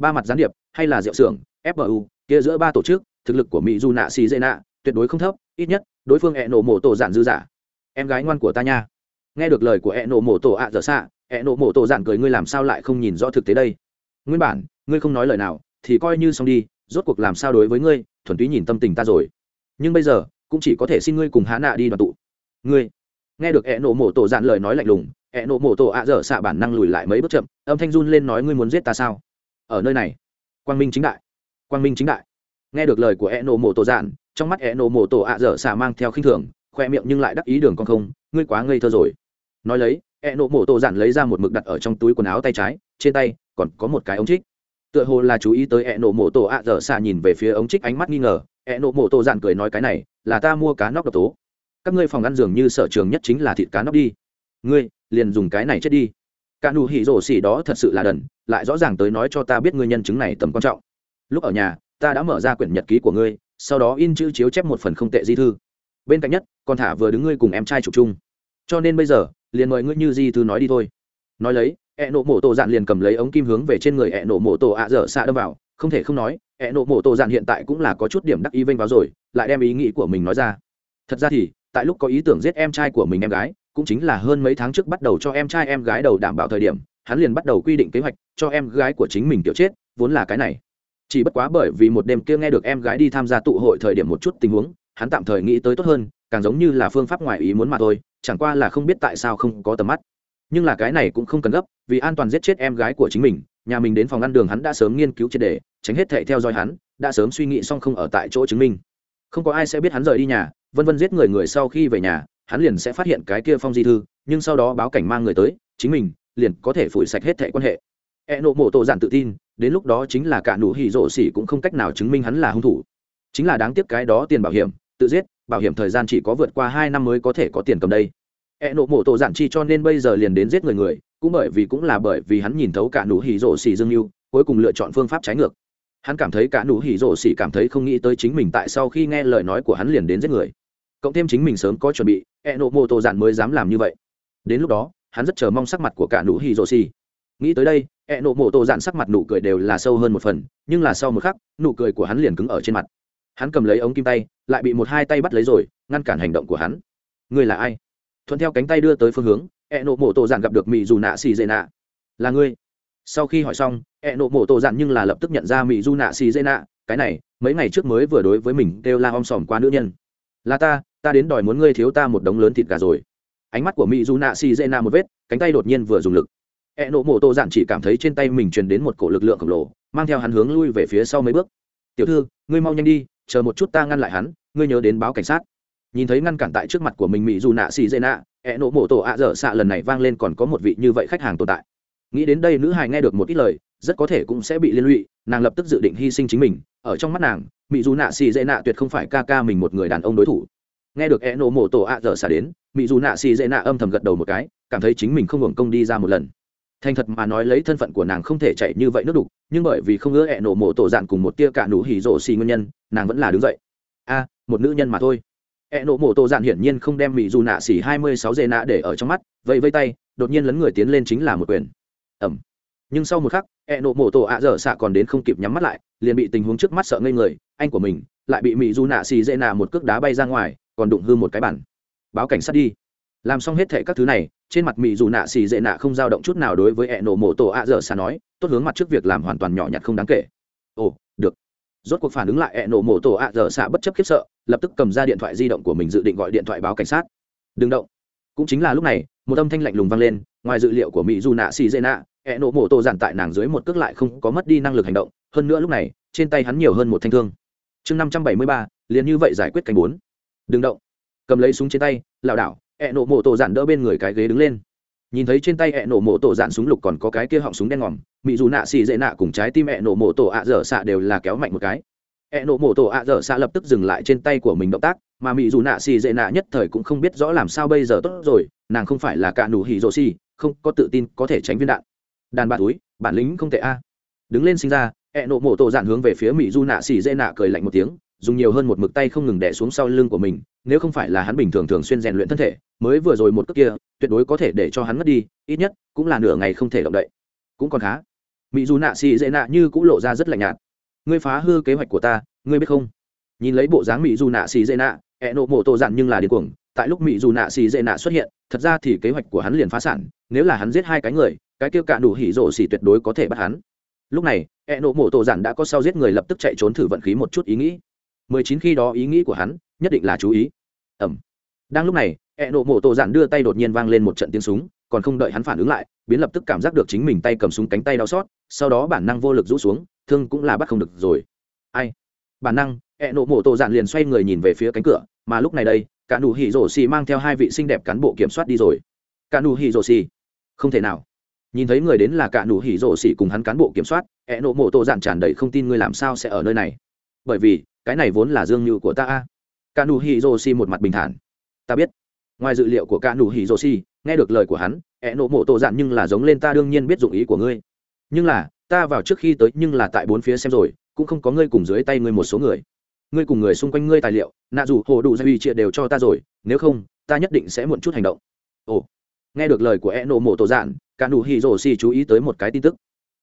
ba mặt gián điệp, hay là rượu xưởng fbu kia giữa ba tổ chức, thực lực của mỹ Du nạ xì Dê nạ, tuyệt đối không thấp, ít nhất, đối phương hẹ nổ mổ tổ giản dư giả. Em gái ngoan của ta nha. Nghe được lời của hẹ nổ mổ tổ ạ dở xạ hẹ nổ mổ tổ giản cười, ngươi làm sao lại không nhìn rõ thực tế đây? Nguyên bản, ngươi không nói lời nào, thì coi như xong đi, rốt cuộc làm sao đối với ngươi, thuần túy nhìn tâm tình ta rồi. Nhưng bây giờ, cũng chỉ có thể xin ngươi cùng há nạ đi đoàn tụ. Ngươi. Nghe được hẹ nổ mổ tổ giản lời nói lạnh lùng hẹ nổ mổ tổ ạ dở xạ bản năng lùi lại mấy bước chậm, âm thanh run lên nói ngươi muốn giết ta sao? ở nơi này. Quang minh chính đại. Quang minh chính đại. Nghe được lời của e nổ mộ tổ dạn trong mắt e nổ mộ tổ ạ dở xả mang theo khinh thường, khoe miệng nhưng lại đắc ý đường con không, ngươi quá ngây thơ rồi. Nói lấy e nổ mộ tổ dạn lấy ra một mực đặt ở trong túi quần áo tay trái, trên tay còn có một cái ống trích. Tựa hồ là chú ý tới e nổ mộ tổ ạ dở xả nhìn về phía ống trích ánh mắt nghi ngờ e nổ mộ tổ dạn cười nói cái này, là ta mua cá nóc độc tố. Các ngươi phòng ăn dường như sở trường nhất chính là thịt cá nóc đi. Ngươi, liền dùng cái này chết đi. Cả nụ hỉ rổ xỉ đó thật sự là đần lại rõ ràng tới nói cho ta biết ngươi nhân chứng này tầm quan trọng. Lúc ở nhà, ta đã mở ra quyển nhật ký của ngươi, sau đó in chữ chiếu chép một phần không tệ di thư. Bên cạnh nhất, còn thả vừa đứng ngươi cùng em trai chụp chung. Cho nên bây giờ, liền mời ngươi như di thư nói đi thôi. Nói lấy, ẹ nổ mổ tổ dạn liền cầm lấy ống kim hướng về trên người ẹ nổ mổ tổ ạ dở xạ đâm vào. Không thể không nói, ẹ nổ mổ tổ dạn hiện tại cũng là có chút điểm đắc ý vinh vào rồi, lại đem ý nghĩ của mình nói ra. Thật ra thì, tại lúc có ý tưởng giết em trai của mình em gái, cũng chính là hơn mấy tháng trước bắt đầu cho em trai em gái đầu đảm bảo thời điểm hắn liền bắt đầu quy định kế hoạch, cho em gái của chính mình kiểu chết, vốn là cái này. Chỉ bất quá bởi vì một đêm kia nghe được em gái đi tham gia tụ hội thời điểm một chút tình huống, hắn tạm thời nghĩ tới tốt hơn, càng giống như là phương pháp ngoài ý muốn mà thôi, chẳng qua là không biết tại sao không có tầm mắt. Nhưng là cái này cũng không cần gấp, vì an toàn giết chết em gái của chính mình, nhà mình đến phòng ăn đường hắn đã sớm nghiên cứu triệt đề tránh hết thệ theo dõi hắn, đã sớm suy nghĩ xong không ở tại chỗ chứng minh. Không có ai sẽ biết hắn rời đi nhà, vân vân giết người người sau khi về nhà, hắn liền sẽ phát hiện cái kia phong di thư, nhưng sau đó báo cảnh mang người tới, chính mình liền có thể phủi sạch hết thẻ quan hệ. E nộ mộ tổ giản tự tin, đến lúc đó chính là cả nụ hỉ rổ xỉ cũng không cách nào chứng minh hắn là hung thủ. Chính là đáng tiếc cái đó tiền bảo hiểm, tự giết, bảo hiểm thời gian chỉ có vượt qua hai năm mới có thể có tiền cầm đây. E nộ mộ tổ giản chi cho nên bây giờ liền đến giết người người, cũng bởi vì cũng là bởi vì hắn nhìn thấu cả nụ hỉ rổ xỉ dương mưu, cuối cùng lựa chọn phương pháp trái ngược. Hắn cảm thấy cả nụ hỉ rổ xỉ cảm thấy không nghĩ tới chính mình tại sau khi nghe lời nói của hắn liền đến giết người. Cộng thêm chính mình sớm có chuẩn bị e nộ mô tô giản mới dám làm như vậy. Đến lúc đó hắn rất chờ mong sắc mặt của cả nụ hỉ rồ xì nghĩ tới đây ẹ nộ mộ tổ dạn sắc mặt nụ cười đều là sâu hơn một phần, nhưng là sau một khắc, nụ cười của hắn liền cứng ở trên mặt. Hắn cầm lấy ống kim tay, lại bị một hai tay bắt lấy rồi, ngăn cản hành động của hắn. Ngươi là ai? Thuận theo cánh tay đưa tới phương hướng ẹ nộ mộ tổ dạn gặp được mỹ dù nạ xì dê nạ là ngươi. Sau khi hỏi xong ẹ nộ mộ tổ dạn nhưng là lập tức nhận ra mỹ dù nạ xì dê nạ cái này, mấy ngày trước mới vừa đối với mình đều la om sòm qua nữ nhân. Là ta ta đến đòi muốn ngươi thiếu ta một đống lớn thịt gà rồi ánh mắt của mỹ dù nạ xì dê na một vết, cánh tay đột nhiên vừa dùng lực. E nộ mộ tô dạn chỉ cảm thấy trên tay mình truyền đến một cổ lực lượng khổng lồ, mang theo hắn hướng lui về phía sau mấy bước. Tiểu thư, ngươi mau nhanh đi, chờ một chút ta ngăn lại hắn, ngươi nhớ đến báo cảnh sát. Nhìn thấy ngăn cản tại trước mặt của mình mỹ dù nạ xì dê nạ E nộ mộ tổ ạ dở xạ lần này vang lên còn có một vị như vậy khách hàng tồn tại. Nghĩ đến đây nữ hài nghe được một ít lời, rất có thể cũng sẽ bị liên lụy, nàng lập tức dự định hy sinh chính mình. Ở trong mắt nàng mỹ dù nạ xì dễ nạ tuyệt không phải ca ca mình một người đàn ông đối thủ nghe được e nổ mộ tổ a dở xả đến mỹ dù nạ xì dễ nạ âm thầm gật đầu một cái, cảm thấy chính mình không hưởng công đi ra một lần. Thành thật mà nói lấy thân phận của nàng không thể chạy như vậy nước đục, nhưng bởi vì không ngỡ e nổ mộ tổ dạn cùng một tia cả nụ hỉ rổ xì nguyên nhân, nàng vẫn là đứng dậy. A, một nữ nhân mà thôi. E nổ mộ tổ dạn hiển nhiên không đem mỹ dù nạ xì hai mươi sáu dễ nạ để ở trong mắt, vẫy vây tay, đột nhiên lấn người tiến lên chính là một quyền. Ẩm nhưng sau một khắc e nộ mộ tổ a dở xạ còn đến không kịp nhắm mắt lại, liền bị tình huống trước mắt sợ ngây người, anh của mình lại bị mỹ Dù nạ xì dễ nạ một cước đá bay ra ngoài còn đụng hư một cái bản. Báo cảnh sát đi. Làm xong hết thệ các thứ này, trên mặt mỹ dù nạ xì dệ nạ không dao động chút nào đối với ẹ nổ mổ tổ ạ dở xa nói, tốt hướng mặt trước việc làm hoàn toàn nhỏ nhặt không đáng kể. Ồ, được. Rốt cuộc phản ứng lại, ẹ nổ mổ tổ ạ dở xạ bất chấp khiếp sợ, lập tức cầm ra điện thoại di động của mình dự định gọi điện thoại báo cảnh sát. Đừng động. Cũng chính là lúc này, một âm thanh lạnh lùng vang lên, ngoài dự liệu của mỹ dù nạ xì dê nạ, ẹ nộ mộ tổ giản tại nàng dưới một cước lại không có mất đi năng lực hành động. Hơn nữa lúc này, trên tay hắn nhiều hơn một thanh thương. Chương năm trăm bảy mươi ba, liền như vậy giải quyết cảnh bốn đừng động. Cầm lấy súng trên tay, lảo đảo hẹ nổ mộ tổ dạn đỡ bên người cái ghế đứng lên. Nhìn thấy trên tay hẹ nổ mộ tổ dạn súng lục còn có cái kia họng súng đen ngòm, mị dù nạ xì dễ nạ cùng trái tim hẹ nổ mộ tổ ạ dở xạ đều là kéo mạnh một cái. Hẹ nổ mộ tổ ạ dở xạ lập tức dừng lại trên tay của mình động tác, mà mị dù nạ xì dễ nạ nhất thời cũng không biết rõ làm sao bây giờ tốt rồi, nàng không phải là cả nụ hỉ rồ xì, không có tự tin có thể tránh viên đạn. Đàn bà túi, bản lính không tệ a. Đứng lên sinh ra hẹ nổ mộ tổ dạn hướng về phía mị du nạ xì dễ nạ cười lạnh một tiếng dùng nhiều hơn một mực tay không ngừng đè xuống sau lưng của mình, nếu không phải là hắn bình thường thường xuyên rèn luyện thân thể, mới vừa rồi một cước kia, tuyệt đối có thể để cho hắn mất đi, ít nhất, cũng là nửa ngày không thể động đậy. Cũng còn khá. Mỹ dù nạ xì dễ nạ như cũng lộ ra rất lạnh nhạt. Ngươi phá hư kế hoạch của ta, ngươi biết không? Nhìn lấy bộ dáng mỹ dù nạ xì dễ nạ, ẹ nộ mộ tổ dặn nhưng là điên cuồng. Tại lúc mỹ dù nạ xì dễ nạ xuất hiện, thật ra thì kế hoạch của hắn liền phá sản, nếu là hắn giết hai cái người, cái kia cả đủ hỉ rổ xì tuyệt đối có thể bắt hắn. Lúc này, ẹ nộ mộ tổ dặn đã có sau giết người lập tức chạy trốn thử vận khí một chút ý nghĩ mười chín khi đó ý nghĩ của hắn nhất định là chú ý. Ầm. đang lúc này e nộ mộ tổ dạn đưa tay đột nhiên vang lên một trận tiếng súng, còn không đợi hắn phản ứng lại, biến lập tức cảm giác được chính mình tay cầm súng cánh tay đau xót, sau đó bản năng vô lực rũ xuống, thương cũng là bắt không được rồi. Ai? Bản năng e nộ mộ tổ dạn liền xoay người nhìn về phía cánh cửa, mà lúc này đây, cả nụ hỉ rổ xì mang theo hai vị xinh đẹp cán bộ kiểm soát đi rồi. Cả nụ hỉ rổ xì? Không thể nào. Nhìn thấy người đến là cả nụ hỉ rổ xì cùng hắn cán bộ kiểm soát e nộ mộ tổ dạn tràn đầy không tin người làm sao sẽ ở nơi này. Bởi vì cái này vốn là dương như của ta a. Cả nụ hỉ rồ xì một mặt bình thản. Ta biết. Ngoài dự liệu của cả nụ hỉ rồ xì, nghe được lời của hắn ẹ nộ mộ tổ dạn nhưng là giống lên ta đương nhiên biết dụng ý của ngươi. Nhưng là, ta vào trước khi tới nhưng là tại bốn phía xem rồi, cũng không có ngươi cùng dưới tay ngươi một số người. Ngươi cùng người xung quanh ngươi tài liệu, nạ dù hồ đủ gia uy triệt đều cho ta rồi, nếu không, ta nhất định sẽ muộn chút hành động. Ồ. Nghe được lời của e nộ mộ tổ dạn, cả nụ hỉ rổ xì chú ý tới một cái tin tức.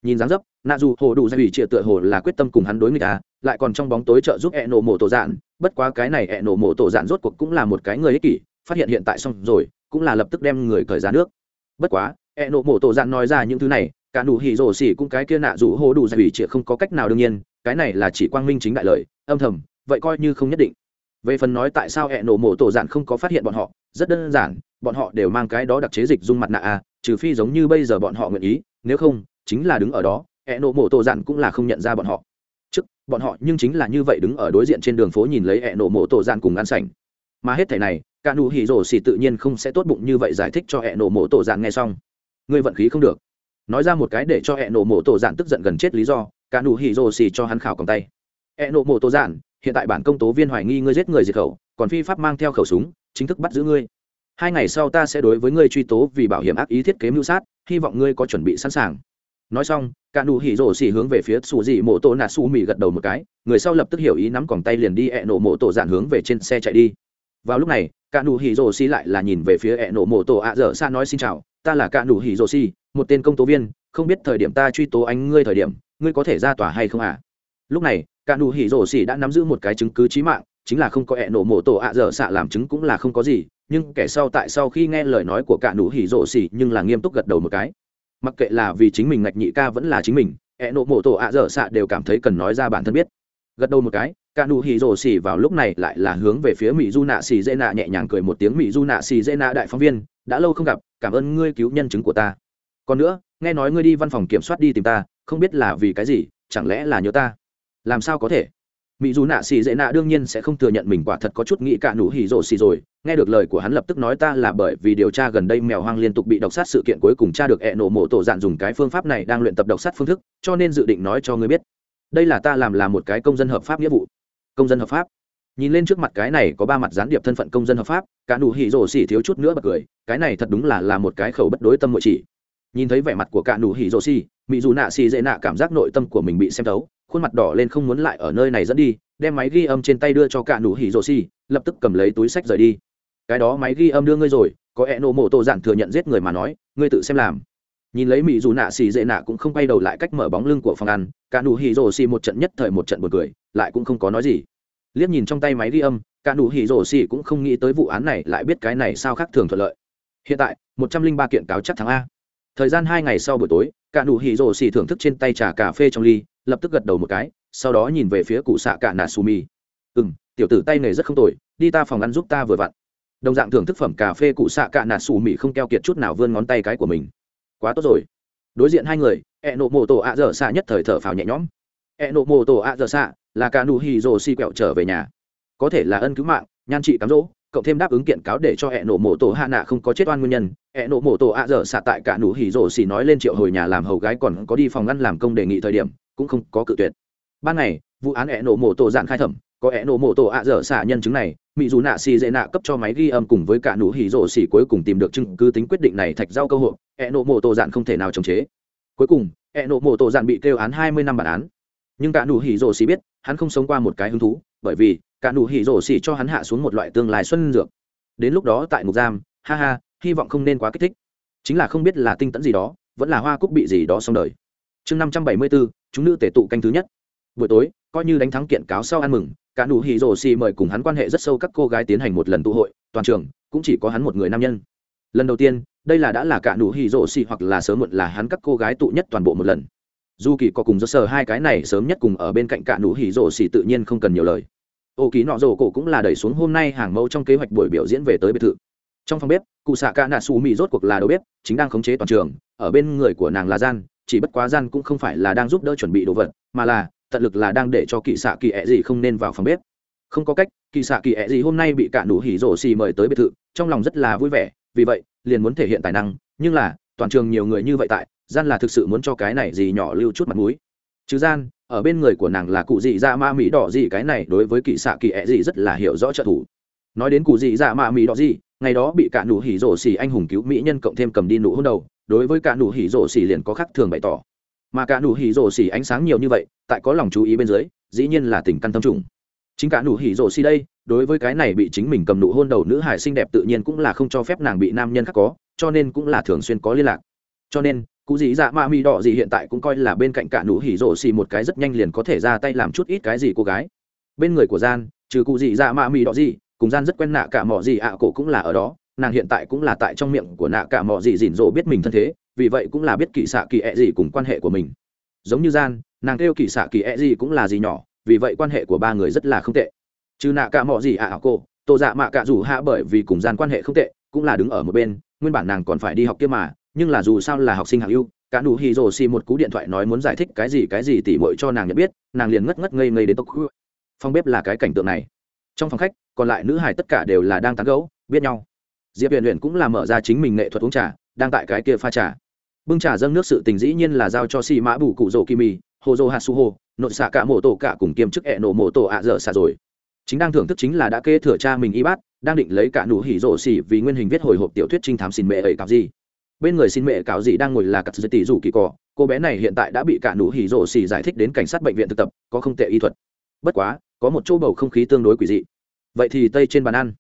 Nhìn dáng dấp, nạ dù hồ đủ gia uy triệt tựa hồ là quyết tâm cùng hắn đối người ta lại còn trong bóng tối trợ giúp e nổ mổ tổ dạn bất quá cái này e nổ mổ tổ dạn rốt cuộc cũng là một cái người ích kỷ, phát hiện hiện tại xong rồi, cũng là lập tức đem người cởi ra nước. Bất quá e nổ mổ tổ dạn nói ra những thứ này, cả nụ hỉ rổ xỉ cũng cái kia nạ rủ hồ đủ giải ủy chĩa không có cách nào đương nhiên, cái này là chỉ quang minh chính đại lời, âm thầm, vậy coi như không nhất định. Về phần nói tại sao hẹn nổ mổ tổ dạn không có phát hiện bọn họ, rất đơn giản, bọn họ đều mang cái đó đặc chế dịch dung mặt nạ à trừ phi giống như bây giờ bọn họ nguyện ý, nếu không, chính là đứng ở đó hẹn nổ mổ tổ dạn cũng là không nhận ra bọn họ chức bọn họ nhưng chính là như vậy đứng ở đối diện trên đường phố nhìn lấy hẹ nổ mộ tổ dạn cùng ăn sảnh. Mà hết thể này, cả nụ hỉ rổ xỉ tự nhiên không sẽ tốt bụng như vậy giải thích cho hẹ nổ mộ tổ dạn nghe xong. Người vận khí không được. Nói ra một cái để cho hẹ nổ mộ tổ dạn tức giận gần chết lý do, cả nụ hỉ rổ xỉ cho hắn khảo còng tay. Hẹ nổ mộ tổ dạn hiện tại bản công tố viên hoài nghi ngươi giết người diệt khẩu, còn phi pháp mang theo khẩu súng, chính thức bắt giữ ngươi. Hai ngày sau ta sẽ đối với ngươi truy tố vì bảo hiểm ác ý thiết kế mưu sát, hy vọng ngươi có chuẩn bị sẵn sàng nói xong, cả nụ hỉ rổ xỉ hướng về phía xù dị mổ tổ nạ xù mỉ gật đầu một cái, người sau lập tức hiểu ý nắm còng tay liền đi ẹ nổ mổ tổ dạn hướng về trên xe chạy đi vào lúc này, cả nụ hỉ rổ xỉ lại là nhìn về phía ẹ nổ mổ tổ ạ dở xa nói xin chào, ta là cả nụ hỉ rổ xỉ, một tên công tố viên, không biết thời điểm ta truy tố anh ngươi thời điểm, ngươi có thể ra tòa hay không ạ à? lúc này, cả nụ hỉ rổ xỉ đã nắm giữ một cái chứng cứ trí mạng, chính là không có ẹ nổ mổ tổ ạ dở xạ làm chứng cũng là không có gì, nhưng kẻ sau tại sau khi nghe lời nói của cả nụ hỉ rổ xỉ nhưng là nghiêm túc gật đầu một cái mặc kệ là vì chính mình ngạch nhị ca vẫn là chính mình, ẹ nộ mộ tổ ạ dở xạ đều cảm thấy cần nói ra bản thân biết. Gật đầu một cái ca nụ hì rồ xỉ vào lúc này lại là hướng về phía mỹ du nạ xỉ dễ nạ nhẹ nhàng cười một tiếng, mỹ du nạ xỉ dễ nạ đại phóng viên, đã lâu không gặp, cảm ơn ngươi cứu nhân chứng của ta. Còn nữa, nghe nói ngươi đi văn phòng kiểm soát đi tìm ta, không biết là vì cái gì, chẳng lẽ là nhớ ta? Làm sao có thể? mỹ dù nạ xì dễ nạ đương nhiên sẽ không thừa nhận mình quả thật có chút nghĩ cả nụ hỉ rổ xì rồi. Nghe được lời của hắn lập tức nói ta là bởi vì điều tra gần đây mèo hoang liên tục bị độc sát sự kiện cuối cùng cha được ẹ nổ mộ tổ dạn dùng cái phương pháp này đang luyện tập độc sát phương thức, cho nên dự định nói cho ngươi biết. Đây là ta làm là một cái công dân hợp pháp nghĩa vụ. Công dân hợp pháp? Nhìn lên trước mặt cái này có ba mặt gián điệp thân phận công dân hợp pháp, cả nụ hỉ rổ xì thiếu chút nữa bật cười, cái này thật đúng là là một cái khẩu bất đối tâm mội chỉ. Nhìn thấy vẻ mặt của cả nụ hỉ rổ xì mỹ dù nạ xì dễ nạ cảm giác nội tâm của mình bị xem tấu khuôn mặt đỏ lên không muốn lại ở nơi này dẫn đi, đem máy ghi âm trên tay đưa cho cả nụ hỉ rồ xì, lập tức cầm lấy túi sách rời đi. Cái đó máy ghi âm đưa ngươi rồi, có e nộ mộ tổ Dạng thừa nhận giết người mà nói, ngươi tự xem làm. Nhìn lấy mỹ dù nạ xì dễ nạ cũng không quay đầu lại cách mở bóng lưng của phòng ăn, cả nụ hỉ rồ xì một trận nhất thời một trận buồn cười, lại cũng không có nói gì. Liếc nhìn trong tay máy ghi âm, cả nụ hỉ rồ xì cũng không nghĩ tới vụ án này lại biết cái này sao khác thường thuận lợi. Hiện tại, một trăm linh ba kiện cáo chắc thắng a. Thời gian hai ngày sau buổi tối, cả nụ hỉ rồ xì thưởng thức trên tay trà cà phê trong ly lập tức gật đầu một cái, sau đó nhìn về phía cụ xạ cả nà sumi ừ m tiểu tử tay nghề rất không tồi, đi ta phòng ăn giúp ta vừa vặn. Đồng dạng thưởng thức phẩm cà phê cụ xạ cả nà sumi không keo kiệt chút nào vươn ngón tay cái của mình. Quá tốt rồi. Đối diện hai người ẹ nộ mô tổ ạ dở xạ nhất thời thở phào nhẹ nhõm. Ẹ nộ mô tổ ạ dở xạ là cả nụ hì rồ si quẹo trở về nhà. Có thể là ân cứu mạng, nhan trị cám dỗ, cộng thêm đáp ứng kiện cáo để cho e hệ nổ mổ tổ hạ nạ không có chết oan nguyên nhân hệ nổ mổ tổ ạ dở xạ tại cả nụ hỉ rổ xỉ nói lên triệu hồi nhà làm hầu gái còn có đi phòng ngăn làm công đề nghị thời điểm cũng không có cự tuyệt. Ban ngày, vụ án ẹ nổ mổ tổ dạng khai thẩm, có ẹ nổ mổ tổ ạ dở xả nhân chứng này, mỹ dù nạ xì dễ nạ cấp cho máy ghi âm cùng với cả nụ hỉ rổ xỉ cuối cùng tìm được chứng cứ tính quyết định này thạch giao cơ hội ẹ nổ mổ tổ dạng không thể nào chống chế. Cuối cùng ẹ nổ mổ tổ dạng bị kêu án hai mươi năm bản án. Nhưng cả nụ hỉ rổ xỉ biết, hắn không sống qua một cái hứng thú, bởi vì cả nụ hỉ rổ xỉ cho hắn hạ xuống một loại tương lai xuân dược. Đến lúc đó tại ngục giam, ha ha, hy vọng không nên quá kích thích. Chính là không biết là tinh tẫn gì đó, vẫn là hoa cúc bị gì đó xong đời chương năm trăm bảy mươi bốn, chúng nữ tể tụ canh thứ nhất. Buổi tối, coi như đánh thắng kiện cáo sau ăn mừng, cả nụ hỉ rồ xì mời cùng hắn quan hệ rất sâu các cô gái tiến hành một lần tụ hội, toàn trường, cũng chỉ có hắn một người nam nhân. Lần đầu tiên, đây là đã là cả nụ hỉ rồ xì hoặc là sớm muộn là hắn các cô gái tụ nhất toàn bộ một lần. Dù kỳ có cùng rất sờ hai cái này sớm nhất cùng ở bên cạnh cả nụ hỉ rồ xì tự nhiên không cần nhiều lời. Ô ký nọ rồ cổ cũng là đẩy xuống hôm nay hàng mẫu trong kế hoạch buổi biểu diễn về tới biệt thự. Trong phòng bếp, cụ xạ ca nạ xù mì rốt cuộc là đầu bếp, chính đang khống chế toàn trường, ở bên người của nàng là gian chỉ bất quá gian cũng không phải là đang giúp đỡ chuẩn bị đồ vật, mà là, tận lực là đang để cho kỳ xạ kỳ ẹ gì không nên vào phòng bếp. Không có cách, kỳ xạ kỳ ẹ gì hôm nay bị cả nụ hỉ rổ xì mời tới biệt thự, trong lòng rất là vui vẻ, vì vậy, liền muốn thể hiện tài năng, nhưng là, toàn trường nhiều người như vậy tại, gian là thực sự muốn cho cái này gì nhỏ lưu chút mặt mũi. Chứ gian, ở bên người của nàng là cụ dị dạ ma mỹ đỏ gì cái này đối với kỳ xạ kỳ ẹ gì rất là hiểu rõ trợ thủ. Nói đến cụ dị dạ ma mỹ đỏ gì ngày đó bị cả nụ hỉ rổ xì anh hùng cứu mỹ nhân cộng thêm cầm đi nụ hôn đầu đối với cả nụ hỉ rổ xỉ liền có khác thường bày tỏ. Mà cả nụ hỉ rổ xỉ ánh sáng nhiều như vậy, tại có lòng chú ý bên dưới, dĩ nhiên là tình căn tâm trùng. Chính cả nụ hỉ rổ xỉ đây, đối với cái này bị chính mình cầm nụ hôn đầu nữ hải xinh đẹp tự nhiên cũng là không cho phép nàng bị nam nhân khác có, cho nên cũng là thường xuyên có liên lạc. Cho nên, cụ dị dạ ma mi đỏ gì hiện tại cũng coi là bên cạnh cả nụ hỉ rổ xỉ một cái rất nhanh liền có thể ra tay làm chút ít cái gì cô gái. Bên người của gian, trừ cụ dị dạ ma mi đỏ gì cùng gian rất quen nạ cả mỏ gì ạ cổ cũng là ở đó nàng hiện tại cũng là tại trong miệng của nạ cả mọ gì dịn dỗ biết mình thân thế, vì vậy cũng là biết kỳ xạ kỳ ẹ、e、gì cùng quan hệ của mình. Giống như gian, nàng kêu kỳ xạ kỳ ẹ、e、gì cũng là gì nhỏ, vì vậy quan hệ của ba người rất là không tệ. Chứ nạ cả mọ gì ạ à cô, tô dạ mạ cả rủ hạ bởi vì cùng gian quan hệ không tệ, cũng là đứng ở một bên, nguyên bản nàng còn phải đi học kia mà, nhưng là dù sao là học sinh hạng ưu, cả nụ hì rồ xì một cú điện thoại nói muốn giải thích cái gì cái gì tỉ mội cho nàng nhận biết, nàng liền ngất ngất ngây ngây đến tốc khu phòng bếp là cái cảnh tượng này. Trong phòng khách, còn lại nữ hài tất cả đều là đang tán gẫu, biết nhau diệp huyện huyện cũng là mở ra chính mình nghệ thuật uống trà, đang tại cái kia pha trà. Bưng trà dâng nước sự tình dĩ nhiên là giao cho Si mã bù cụ rổ kim mì hồ dô hạt su hô nội xạ cả mổ tổ cả cùng kiêm chức hẹ nổ mổ tổ ạ dở xạ rồi. Chính đang thưởng thức chính là đã kê thừa cha mình y bát, đang định lấy cả nụ hỉ rổ xỉ vì nguyên hình viết hồi hộp tiểu thuyết trinh thám xin mẹ ấy cặp gì. Bên người xin mẹ cạo gì đang ngồi là cặp dư tỷ rủ kỳ cỏ cô bé này hiện tại đã bị cả nụ hỉ rổ xỉ giải thích đến cảnh sát bệnh viện thực tập, có không tệ y thuật. Bất quá, có một chỗ bầu không khí tương đối quỷ dị. Vậy thì tây trên bàn ăn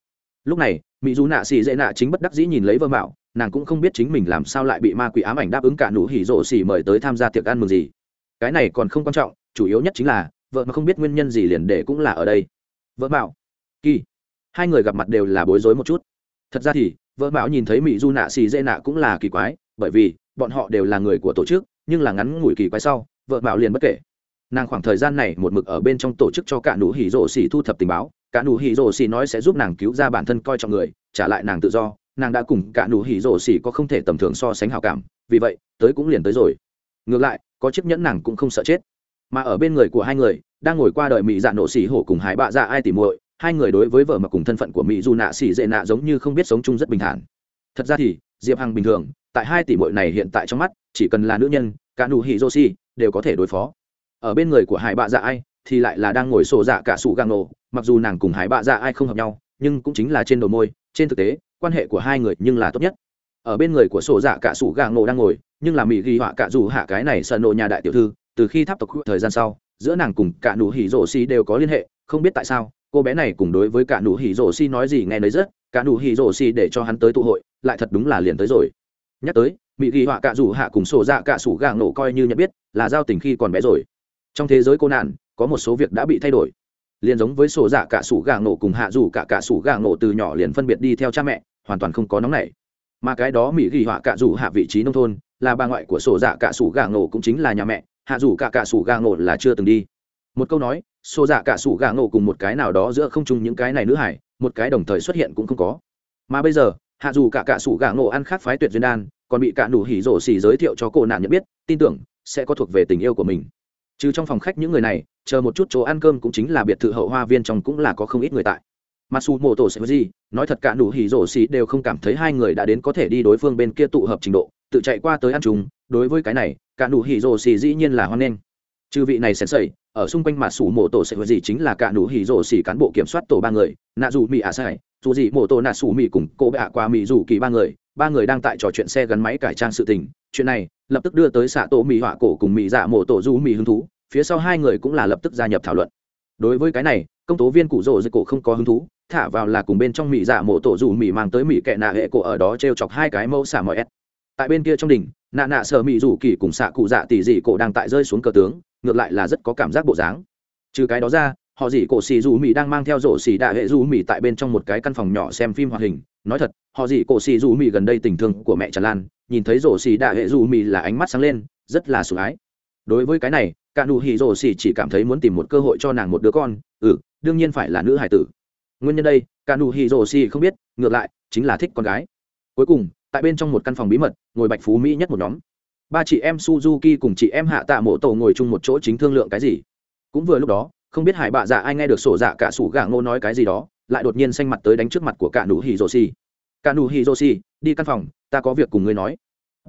lúc này, mỹ dù nạ xì dễ nạ chính bất đắc dĩ nhìn lấy vơ mạo, nàng cũng không biết chính mình làm sao lại bị ma quỷ ám ảnh đáp ứng cả nụ hỉ rộ xì mời tới tham gia tiệc ăn mừng gì. Cái này còn không quan trọng, chủ yếu nhất chính là, vợ mà không biết nguyên nhân gì liền để cũng là ở đây. Vợ mạo, kỳ. Hai người gặp mặt đều là bối rối một chút. Thật ra thì vợ mạo nhìn thấy mỹ du nạ xì dễ nạ cũng là kỳ quái, bởi vì, bọn họ đều là người của tổ chức, nhưng là ngắn ngủi kỳ quái sau vợ mạo liền bất kể. Nàng khoảng thời gian này một mực ở bên trong tổ chức cho cả nụ hỉ rộ xỉ thu thập tình báo cả nụ hỉ rổ xỉ nói sẽ giúp nàng cứu ra bản thân coi trọng người, trả lại nàng tự do, nàng đã cùng cả nụ hỉ rổ xỉ có không thể tầm thường so sánh hào cảm, vì vậy, tới cũng liền tới rồi. Ngược lại, có chiếc nhẫn nàng cũng không sợ chết. Mà ở bên người của hai người, đang ngồi qua đợi mỹ dạ nổ xỉ hổ cùng hải bạ dạ ai tỉ muội, hai người đối với vợ mà cùng thân phận của mỹ dù nạ xỉ dễ nạ giống như không biết sống chung rất bình thản. Thật ra thì, diệp hằng bình thường, tại hai tỷ muội này hiện tại trong mắt, chỉ cần là nữ nhân, cả nụ hỉ rô xỉ, đều có thể đối phó. Ở bên người của hải bạ dạ ai thì lại là đang ngồi sổ dạ cả sủ gàng nổ mặc dù nàng cùng hải bạ dạ ai không hợp nhau, nhưng cũng chính là trên đầu môi, trên thực tế, quan hệ của hai người nhưng là tốt nhất. Ở bên người của sổ dạ cả sủ gàng nổ đang ngồi, nhưng là mỹ ghi họa cả dù hạ cái này sợ nộ nhà đại tiểu thư, từ khi tháp tộc thời gian sau, giữa nàng cùng cả nụ hỉ rổ xi đều có liên hệ, không biết tại sao, cô bé này cùng đối với cả nụ hỉ rổ xi nói gì nghe nấy rất cả nụ hỉ rổ xi để cho hắn tới tụ hội, lại thật đúng là liền tới rồi. Nhắc tới, mỹ ghi họa cả dù hạ cùng sổ dạ cả sủ gàng nổ coi như nhận biết là giao tình khi còn bé rồi. Trong thế giới cô nạn có một số việc đã bị thay đổi. Liền giống với sổ dạ cả sủ gà nổ cùng hạ dù cả cả sủ gà nổ từ nhỏ liền phân biệt đi theo cha mẹ, hoàn toàn không có nóng này mà cái đó mỹ ghi họa cả dù hạ vị trí nông thôn, là bà ngoại của sổ dạ cả sủ gà nổ cũng chính là nhà mẹ, hạ dù cả cả sủ gà nổ là chưa từng đi. Một câu nói, sổ dạ cả sủ gà nổ cùng một cái nào đó giữa không chung những cái này nữ hải, một cái đồng thời xuất hiện cũng không có. Mà bây giờ, hạ dù cả cả sủ gà nổ ăn khác phái tuyệt duyên đan, còn bị cả nụ hỉ rổ xì giới thiệu cho cô nạn nhận biết, tin tưởng sẽ có thuộc về tình yêu của mình trừ trong phòng khách những người này chờ một chút chỗ ăn cơm cũng chính là biệt thự hậu hoa viên trong cũng là có không ít người tại Masu Mộ Tổ sẽ gì, nói thật cả nụ hỉ rổ xì đều không cảm thấy hai người đã đến có thể đi đối phương bên kia tụ hợp trình độ, tự chạy qua tới ăn chung, đối với cái này, cả nụ hỉ rổ xì dĩ nhiên là hoan nghênh. Trừ vị này sensei, ở xung quanh Masu Mộ Tổ sẽ gì chính là cả nụ hỉ rổ xì cán bộ kiểm soát tổ ba người, Nạ Dụ Mị Asai, dù gì Mộ Tổ Nạ Sủ Mị cùng cô bạ qua Mị Dụ Kỳ ba người, ba người đang tại trò chuyện xe gắn máy cải trang sự tình, chuyện này, lập tức đưa tới xạ tổ mỹ họa cổ cùng mỹ dạ mổ tổ du mỹ hứng thú, phía sau hai người cũng là lập tức gia nhập thảo luận. Đối với cái này, công tố viên cụ rỗ dưới cổ không có hứng thú, thả vào là cùng bên trong mỹ dạ mổ tổ dù mỹ mang tới mỹ kệ nạ hệ cổ ở đó t r e o chọc hai cái mẫu xả mọi s tại bên kia trong đình nạ nạ sợ mỹ rủ kỳ cùng xạ cụ dạ tỷ dị cổ đang tại rơi xuống cờ tướng, ngược lại là rất có cảm giác bộ dáng. Trừ cái đó ra, họ dị cổ xì dù mỹ đang mang theo rổ xì đạ hệ dù mỹ tại bên trong một cái căn phòng nhỏ xem phim hoạt hình. Nói thật, họ dị cổ xì dù mỹ gần đây tình thương của mẹ tràn lan nhìn thấy rổ xì đạ hệ dù mì là ánh mắt sáng lên, rất là sủng ái. Đối với cái này, cả nụ hỉ rổ xì chỉ cảm thấy muốn tìm một cơ hội cho nàng một đứa con ừ đương nhiên phải là nữ hải tử. Nguyên nhân đây, cả nụ hỉ rổ xì không biết, ngược lại, chính là thích con gái. Cuối cùng, tại bên trong một căn phòng bí mật, ngồi bạch phú mỹ nhất một nhóm. Ba chị em suzuki cùng chị em hạ tạ mộ tổ ngồi chung một chỗ chính thương lượng cái gì. Cũng vừa lúc đó, không biết hải bạ dạ ai nghe được sổ dạ cả sủ gà ngô nói cái gì đó, lại đột nhiên xanh mặt tới đánh trước mặt của cả nụ hỉ rổ xì cả nụ hiroshi đi căn phòng, ta có việc cùng ngươi nói.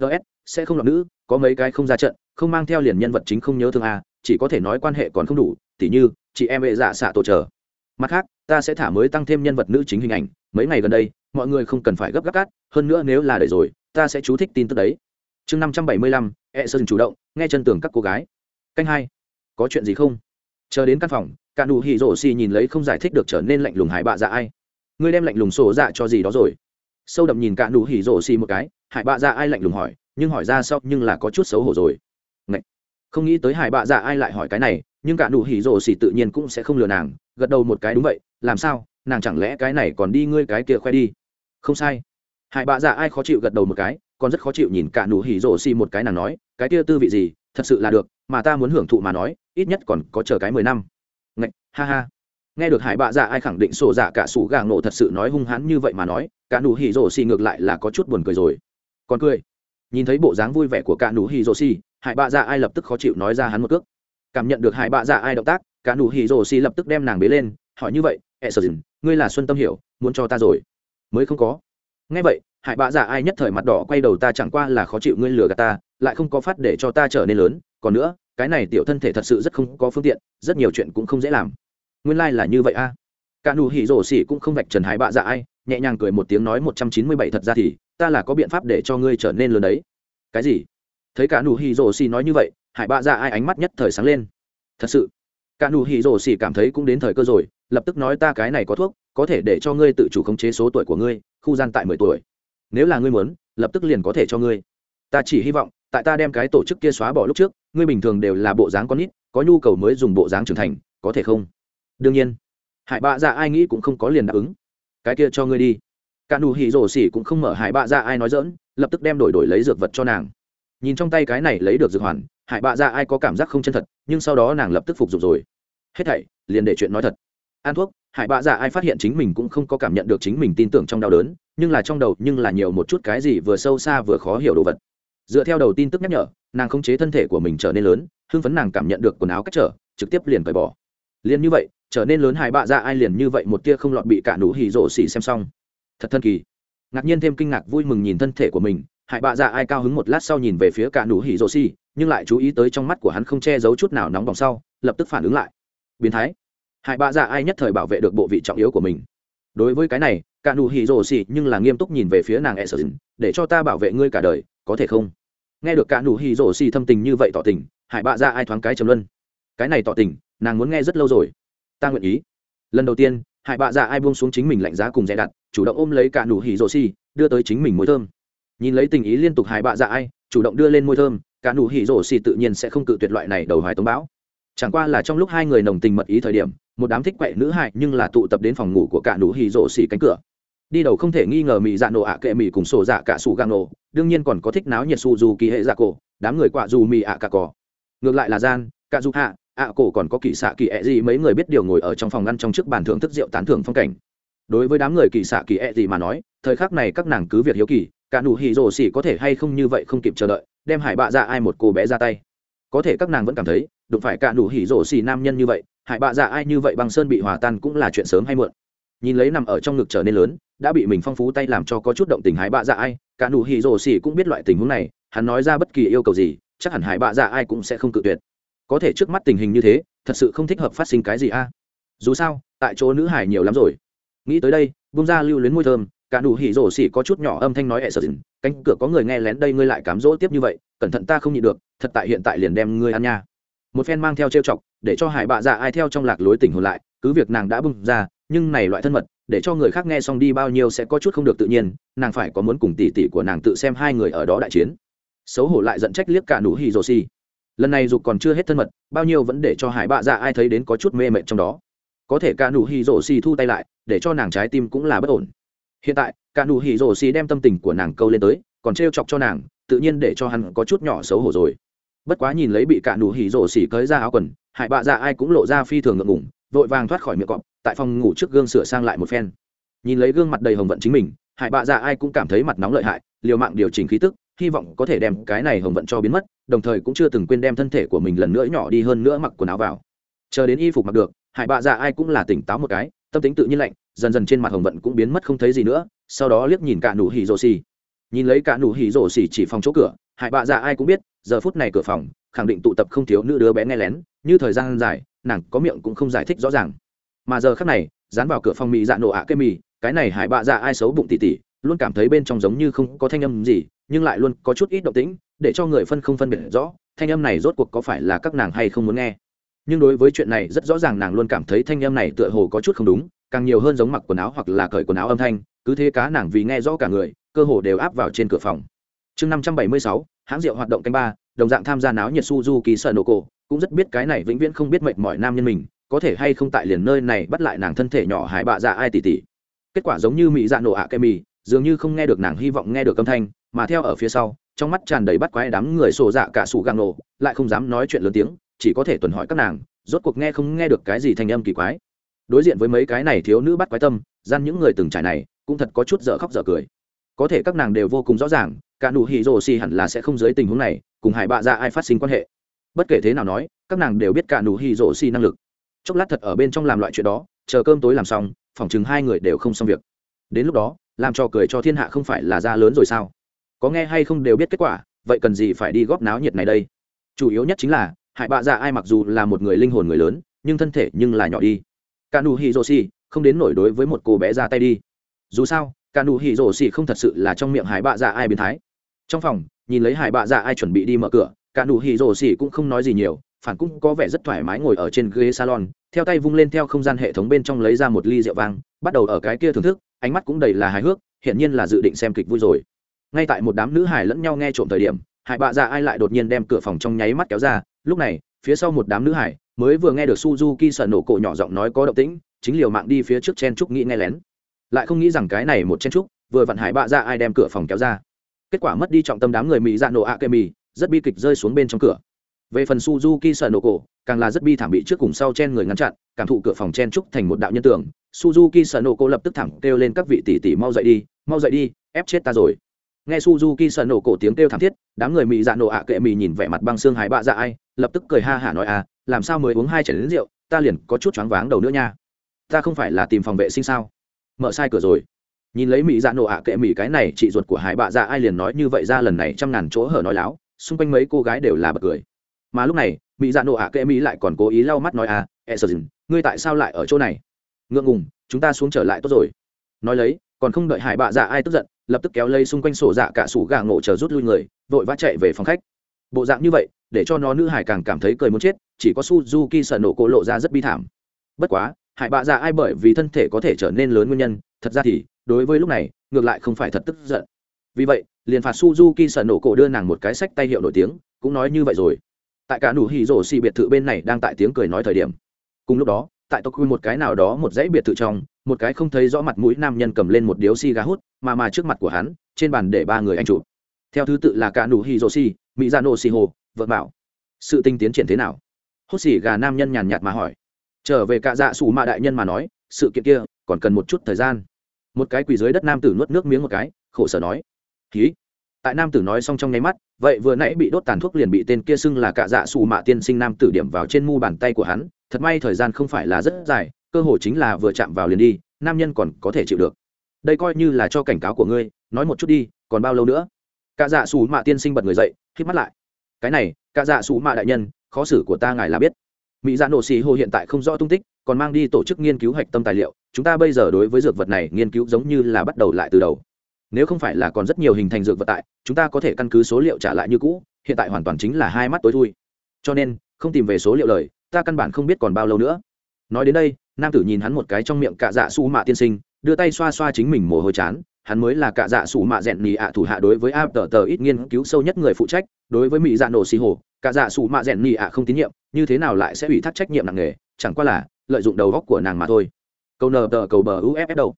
Ts sẽ không lọc nữ, có mấy cái không ra trận, không mang theo liền nhân vật chính không nhớ thương a chỉ có thể nói quan hệ còn không đủ, tỉ như, chị em vệ giả xạ tổ trở mặt khác, ta sẽ thả mới tăng thêm nhân vật nữ chính hình ảnh. Mấy ngày gần đây, mọi người không cần phải gấp gáp cát hơn nữa nếu là để rồi, ta sẽ chú thích tin tức đấy. Chương năm trăm bảy mươi lăm e sơn chủ động, nghe chân tường các cô gái. Canh hai, có chuyện gì không? Chờ đến căn phòng, cả nụ hỉ rổ nhìn lấy không giải thích được trở nên lạnh lùng hải bạ dạ ai. Ngươi đem lạnh lùng sổ dạ cho gì đó rồi? sâu đậm nhìn cả nụ hỉ rổ xì một cái, hải bạ dạ ai lạnh lùng hỏi, nhưng hỏi ra sau nhưng là có chút xấu hổ rồi Ngậy! không nghĩ tới hải bạ dạ ai lại hỏi cái này, nhưng cả nụ hỉ rổ xì tự nhiên cũng sẽ không lừa nàng, gật đầu một cái đúng vậy, làm sao, nàng chẳng lẽ cái này còn đi ngươi cái kia khoe đi không sai hải bạ dạ ai khó chịu gật đầu một cái, còn rất khó chịu nhìn cả nụ hỉ rổ xì một cái nàng nói, cái kia tư vị gì, thật sự là được, mà ta muốn hưởng thụ mà nói, ít nhất còn có chờ cái mười năm Ngậy! ha ha nghe được hải bạ dạ ai khẳng định sổ dạ cả sủ gà nổ thật sự nói hung hãn như vậy mà nói, cả nụ hỉ rổ xì ngược lại là có chút buồn cười rồi. Còn cười. Nhìn thấy bộ dáng vui vẻ của cả nụ hỉ rổ xì, hải bạ dạ ai lập tức khó chịu nói ra hắn một cước. Cảm nhận được hải bạ dạ ai động tác, cả nụ hỉ rổ xì lập tức đem nàng bế lên, hỏi như vậy ẹ sờ dừng ngươi là xuân tâm hiểu, muốn cho ta rồi? Mới không có. Nghe vậy, hải bạ dạ ai nhất thời mặt đỏ quay đầu ta chẳng qua là khó chịu ngươi lừa gạt ta, lại không có phát để cho ta trở nên lớn. Còn nữa, cái này tiểu thân thể thật sự rất không có phương tiện, rất nhiều chuyện cũng không dễ làm nguyên lai là như vậy a. À. cả nụ hỉ rổ xỉ cũng không vạch trần Hải bạ dạ ai, nhẹ nhàng cười một tiếng nói một trăm chín mươi bảy thật ra thì, ta là có biện pháp để cho ngươi trở nên lớn đấy. Cái gì? Thấy cả nụ hỉ rổ xỉ nói như vậy hải bạ dạ ai ánh mắt nhất thời sáng lên. Thật sự, cả nụ hỉ rổ xỉ cảm thấy cũng đến thời cơ rồi, lập tức nói ta cái này có thuốc, có thể để cho ngươi tự chủ khống chế số tuổi của ngươi, khu gian tại mười tuổi. Nếu là ngươi muốn, lập tức liền có thể cho ngươi. Ta chỉ hy vọng, tại ta đem cái tổ chức kia xóa bỏ lúc trước, ngươi bình thường đều là bộ dáng con ít có nhu cầu mới dùng bộ dáng trưởng thành, có thể không? đương nhiên, hải bạ dạ ai nghĩ cũng không có liền đáp ứng. Cái kia cho ngươi đi. Cả nụ hỉ rổ xỉ cũng không mở hải bạ dạ ai nói dỡn lập tức đem đổi đổi lấy dược vật cho nàng. Nhìn trong tay cái này lấy được dược hoàn, hải bạ dạ ai có cảm giác không chân thật, nhưng sau đó nàng lập tức phục d rồi. Hết thảy, liền để chuyện nói thật. An thuốc, hải bạ dạ ai phát hiện chính mình cũng không có cảm nhận được chính mình tin tưởng trong đau đớn, nhưng là trong đầu nhưng là nhiều một chút cái gì vừa sâu xa vừa khó hiểu đồ vật. Dựa theo đầu tin tức nhắc nhở, nàng khống chế thân thể của mình trở nên lớn, hưng phấn nàng cảm nhận được quần áo cách trở, trực tiếp liền cởi bỏ. Liền như vậy trở nên lớn hài bạ ra ai liền như vậy một tia không lọt bị cả nụ hỉ rổ xỉ xem xong. Thật thân kỳ. Ngạc nhiên thêm kinh ngạc vui mừng nhìn thân thể của mình hại bạ ra ai cao hứng một lát sau nhìn về phía cả nụ hỉ rổ xỉ, nhưng lại chú ý tới trong mắt của hắn không che giấu chút nào nóng bỏng sau, lập tức phản ứng lại. Biến thái. Hại bạ ra ai nhất thời bảo vệ được bộ vị trọng yếu của mình. Đối với cái này, cả nụ hỉ rổ xỉ nhưng là nghiêm túc nhìn về phía nàng e sờ để cho ta bảo vệ ngươi cả đời, có thể không? Nghe được cả nụ hỉ rổ xỉ thâm tình như vậy tỏ tình hải bạ ra ai thoáng cái trầm luân. Cái này tỏ tình, nàng muốn nghe rất lâu rồi ta nguyện ý. Lần đầu tiên hải bạ dạ ai buông xuống chính mình lạnh giá cùng dè đặt, chủ động ôm lấy cả nụ hỉ rồ xì, đưa tới chính mình mối thơm. Nhìn lấy tình ý liên tục hải bạ dạ ai, chủ động đưa lên môi thơm, cả nụ hỉ rổ xì tự nhiên sẽ không cự tuyệt loại này đầu hoài tống bão. Chẳng qua là trong lúc hai người nồng tình mật ý thời điểm, một đám thích quậy nữ hại nhưng là tụ tập đến phòng ngủ của cả nụ hỉ rổ xì cánh cửa. Đi đầu không thể nghi ngờ mỹ dạ nổ ạ à kệ mỹ cùng sổ dạ cả sủ gang nổ, đương nhiên còn có thích náo nhiệt su dù kỳ hệ dạ cổ, đám người quạ dù mỹ ạ cả cỏ ngược lại là gian, cả dù hạ ạ à, cổ còn có kỳ xạ kỳ ẹ e gì mấy người biết điều ngồi ở trong phòng ngăn trong trước bàn thưởng thức rượu tán thưởng phong cảnh. Đối với đám người kỳ xạ kỳ ẹ e gì mà nói thời khắc này các nàng cứ việc hiếu kỳ cả nụ hỉ rồ xỉ có thể hay không như vậy không kịp chờ đợi đem hải bạ dạ ai một cô bé ra tay. Có thể các nàng vẫn cảm thấy đụng phải cả nụ hỉ rồ xỉ nam nhân như vậy hải bạ dạ ai như vậy bằng sơn bị hòa tan cũng là chuyện sớm hay muộn. Nhìn lấy nằm ở trong ngực trở nên lớn đã bị mình phong phú tay làm cho có chút động tình hải bạ dạ ai cả nụ hỉ rồ xỉ cũng biết loại tình huống này hắn nói ra bất kỳ yêu cầu gì chắc hẳn hải bạ dạ ai cũng sẽ không cự tuyệt có thể trước mắt tình hình như thế, thật sự không thích hợp phát sinh cái gì a. Dù sao, tại chỗ nữ hải nhiều lắm rồi. Nghĩ tới đây, bung ra lưu luyến môi thơm, cả đủ hỉ rổ xỉ có chút nhỏ âm thanh nói ẹ sợ dình cánh cửa có người nghe lén đây ngươi lại cám dỗ tiếp như vậy, cẩn thận ta không nhịn được, thật tại hiện tại liền đem ngươi ăn nha. Một phen mang theo trêu chọc, để cho hải bạ dạ ai theo trong lạc lối tỉnh hồn lại, cứ việc nàng đã bung ra, nhưng này loại thân mật, để cho người khác nghe xong đi bao nhiêu sẽ có chút không được tự nhiên, nàng phải có muốn cùng tỷ tỷ của nàng tự xem hai người ở đó đại chiến. Xấu hổ lại giận trách liếc cả nụ hỉ rổ xỉ lần này dù còn chưa hết thân mật, bao nhiêu vẫn để cho hải bạ dạ ai thấy đến có chút mê mệt trong đó. Có thể cả nụ hì rổ xì thu tay lại, để cho nàng trái tim cũng là bất ổn. Hiện tại, cả nụ hì rổ xì đem tâm tình của nàng câu lên tới, còn t chọc cho nàng, tự nhiên để cho hắn có chút nhỏ xấu hổ rồi. Bất quá nhìn lấy bị cả nụ hỉ rổ xỉ cới ra áo quần, hải bạ dạ ai cũng lộ ra phi thường ngượng ngủng vội vàng thoát khỏi miệng cọp, tại phòng ngủ trước gương sửa sang lại một phen. Nhìn lấy gương mặt đầy hồng vận chính mình, hải bạ dạ ai cũng cảm thấy mặt nóng lợi hại, liều mạng điều chỉnh khí tức hy vọng có thể đem cái này hồng vận cho biến mất, đồng thời cũng chưa từng quên đem thân thể của mình lần nữa nhỏ đi hơn nữa mặc quần áo vào. Chờ đến y phục mặc được, hải bạ dạ ai cũng là tỉnh táo một cái, tâm tính tự nhiên lạnh, dần dần trên mặt hồng vận cũng biến mất không thấy gì nữa, sau đó liếc nhìn cả nụ hỉ rồ xì. Nhìn lấy cả nụ hỉ rồ xì chỉ phòng chỗ cửa, hải bạ dạ ai cũng biết, giờ phút này cửa phòng, khẳng định tụ tập không thiếu nữ đứa bé nghe lén, như thời gian dài, nàng có miệng cũng không giải thích rõ ràng. Mà giờ khác này, dán vào cửa phòng mì dạ nổ ạ à cây mì, cái này hải bạ dạ ai xấu bụng tỉ tỉ, luôn cảm thấy bên trong giống như không có thanh âm gì nhưng lại luôn có chút ít động tĩnh, để cho người phân không phân biệt rõ, thanh âm này rốt cuộc có phải là các nàng hay không muốn nghe. Nhưng đối với chuyện này rất rõ ràng nàng luôn cảm thấy thanh âm này tựa hồ có chút không đúng, càng nhiều hơn giống mặc quần áo hoặc là cởi quần áo âm thanh, cứ thế cá nàng vì nghe rõ cả người, cơ hồ đều áp vào trên cửa phòng. Chương năm trăm bảy mươi sáu, hãng rượu hoạt động canh ba, đồng dạng tham gia náo nhiệt suzuki sợ nổ cổ cũng rất biết cái này vĩnh viễn không biết mệnh mọi nam nhân mình, có thể hay không tại liền nơi này bắt lại nàng thân thể nhỏ hải bạ dạ ai tỉ tỉ. Kết quả giống như mỹ dạ nổ ạ à kem mì dường như không nghe được nàng hy vọng nghe được âm thanh mà theo ở phía sau, trong mắt tràn đầy bắt quái đám người sổ dạ cả sủ gang nổ lại không dám nói chuyện lớn tiếng, chỉ có thể tuần hỏi các nàng, rốt cuộc nghe không nghe được cái gì thanh âm kỳ quái. Đối diện với mấy cái này thiếu nữ bắt quái tâm, gian những người từng trải này, cũng thật có chút dở khóc dở cười. Có thể các nàng đều vô cùng rõ ràng, cả nụ hỉ rồ xì hẳn là sẽ không dưới tình huống này, cùng hải bạ ra ai phát sinh quan hệ. Bất kể thế nào nói, các nàng đều biết cả nụ hỉ rồ xì năng lực. Chốc lát thật ở bên trong làm loại chuyện đó, chờ cơm tối làm xong phỏng chừng hai người đều không xong việc. Đến lúc đó, làm cho cười cho thiên hạ không phải là ra lớn rồi sao? có nghe hay không đều biết kết quả, vậy cần gì phải đi góp náo nhiệt này đây? Chủ yếu nhất chính là, hải bạ dạ ai mặc dù là một người linh hồn người lớn, nhưng thân thể nhưng là nhỏ đi. Cả nụ hỉ rồ xì không đến nổi đối với một cô bé ra tay đi. Dù sao cả nụ hỉ rồ xì không thật sự là trong miệng hải bạ dạ ai biến thái. Trong phòng, nhìn lấy hải bạ dạ ai chuẩn bị đi mở cửa cả nụ hỉ rồ xì cũng không nói gì nhiều, phản cũng có vẻ rất thoải mái ngồi ở trên ghế salon, theo tay vung lên theo không gian hệ thống bên trong lấy ra một ly rượu vang, bắt đầu ở cái kia thưởng thức, ánh mắt cũng đầy là hài hước hiện nhiên là dự định xem kịch vui rồi ngay tại một đám nữ hải lẫn nhau nghe trộm thời điểm, hải bạ ra ai lại đột nhiên đem cửa phòng trong nháy mắt kéo ra. Lúc này, phía sau một đám nữ hải mới vừa nghe được suzuki sợ nổ cổ nhỏ giọng nói có động tĩnh, chính liều mạng đi phía trước chen trúc nghĩ nghe lén. Lại không nghĩ rằng cái này một chen trúc vừa vặn hải bạ ra ai đem cửa phòng kéo ra. Kết quả mất đi trọng tâm đám người mỹ dạ nổ ạ kê mì rất bi kịch rơi xuống bên trong cửa. Về phần suzuki sợ nổ cổ, càng là rất bi thảm bị trước cùng sau chen người ngăn chặn, cảm thụ cửa phòng chen trúc thành một đạo nhân tường suzuki sợ nổ cổ lập tức thẳng kêu lên các vị tỷ tỷ mau dậy đi, mau dậy đi, ép chết ta rồi nghe suzuki sợ nổ cổ tiếng kêu thảm thiết, đám người mỹ dạ nổ ạ kệ mỹ nhìn vẻ mặt băng xương hải bạ dạ ai, lập tức cười ha hả nói à làm sao mới uống hai chảy đến rượu, ta liền có chút choáng váng đầu nữa nha. Ta không phải là tìm phòng vệ sinh sao? Mở sai cửa rồi. Nhìn lấy mỹ dạ nổ ạ kệ mỹ cái này, chị ruột của hải bạ dạ ai liền nói như vậy ra lần này trăm ngàn chỗ hở nói láo, xung quanh mấy cô gái đều là bật cười. Mà lúc này mỹ dạ nổ ạ kệ mỹ lại còn cố ý lau mắt nói à e sờ dừng, ngươi tại sao lại ở chỗ này? Ngượng ngùng, chúng ta xuống trở lại tốt rồi. Nói lấy, còn không đợi hải bạ dạ ai tức giận lập tức kéo lây xung quanh sổ dạ cả sủ gà ngộ chờ rút lui người, vội vã chạy về phòng khách. Bộ dạng như vậy, để cho nó nữ hải càng cảm thấy cười muốn chết, chỉ có suzuki sợ nổ cổ lộ ra rất bi thảm. Bất quá, hải bạ dạ ai bởi vì thân thể có thể trở nên lớn nguyên nhân, thật ra thì, đối với lúc này, ngược lại không phải thật tức giận. Vì vậy, liền phạt suzuki sợ nổ cổ đưa nàng một cái sách tay hiệu nổi tiếng, cũng nói như vậy rồi. Tại cả nụ hỉ rổ xì biệt thự bên này đang tại tiếng cười nói thời điểm. Cùng lúc đó tại tộc quy một cái nào đó một dãy biệt thự trong, một cái không thấy rõ mặt mũi nam nhân cầm lên một điếu xì gà hút, mà mà trước mặt của hắn, trên bàn để ba người anh chụp. Theo thứ tự là cả nụ hi rô si mỹ ra nô si hồ, vợ bảo. Sự tinh tiến triển thế nào? Hút xì gà nam nhân nhàn nhạt mà hỏi. Trở về cả dạ xù mạ đại nhân mà nói, sự kiện kia, còn cần một chút thời gian. Một cái quỳ dưới đất nam tử nuốt nước miếng một cái, khổ sở nói. Ký tại nam tử nói xong trong nháy mắt, vậy vừa nãy bị đốt tàn thuốc liền bị tên kia xưng là cả dạ xù mạ tiên sinh nam tử điểm vào trên mu bàn tay của hắn thật may thời gian không phải là rất dài, cơ hội chính là vừa chạm vào liền đi, nam nhân còn có thể chịu được. Đây coi như là cho cảnh cáo của ngươi, nói một chút đi, còn bao lâu nữa? Cả dạ xù mạ tiên sinh bật người dậy k mắt lại. Cái này cả dạ xù mạ đại nhân, khó xử của ta ngài là biết. Mỹ dạ nổ xì hồ hiện tại không rõ tung tích, còn mang đi tổ chức nghiên cứu hạch tâm tài liệu, chúng ta bây giờ đối với dược vật này nghiên cứu giống như là bắt đầu lại từ đầu. Nếu không phải là còn rất nhiều hình thành dược vật tại, chúng ta có thể căn cứ số liệu trả lại như cũ, hiện tại hoàn toàn chính là hai mắt tối thui. Cho nên, không tìm về số liệu lời ta căn bản không biết còn bao lâu nữa. Nói đến đây, nam tử nhìn hắn một cái trong miệng cạ dạ su mạ tiên sinh, đưa tay xoa xoa chính mình mồ hôi chán, hắn mới là cạ dạ su mạ rèn nhì ạ thủ hạ đối với a tờ tờ ít nghiên cứu sâu nhất người phụ trách, đối với mỹ dạ nổ xì hồ, cạ dạ su mạ rèn nhì ạ không tín nhiệm, như thế nào lại sẽ ủy thác trách nhiệm nặng nề, chẳng qua là lợi dụng đầu góc của nàng mà thôi. Câu nờ tờ cầu bờ uff đầu.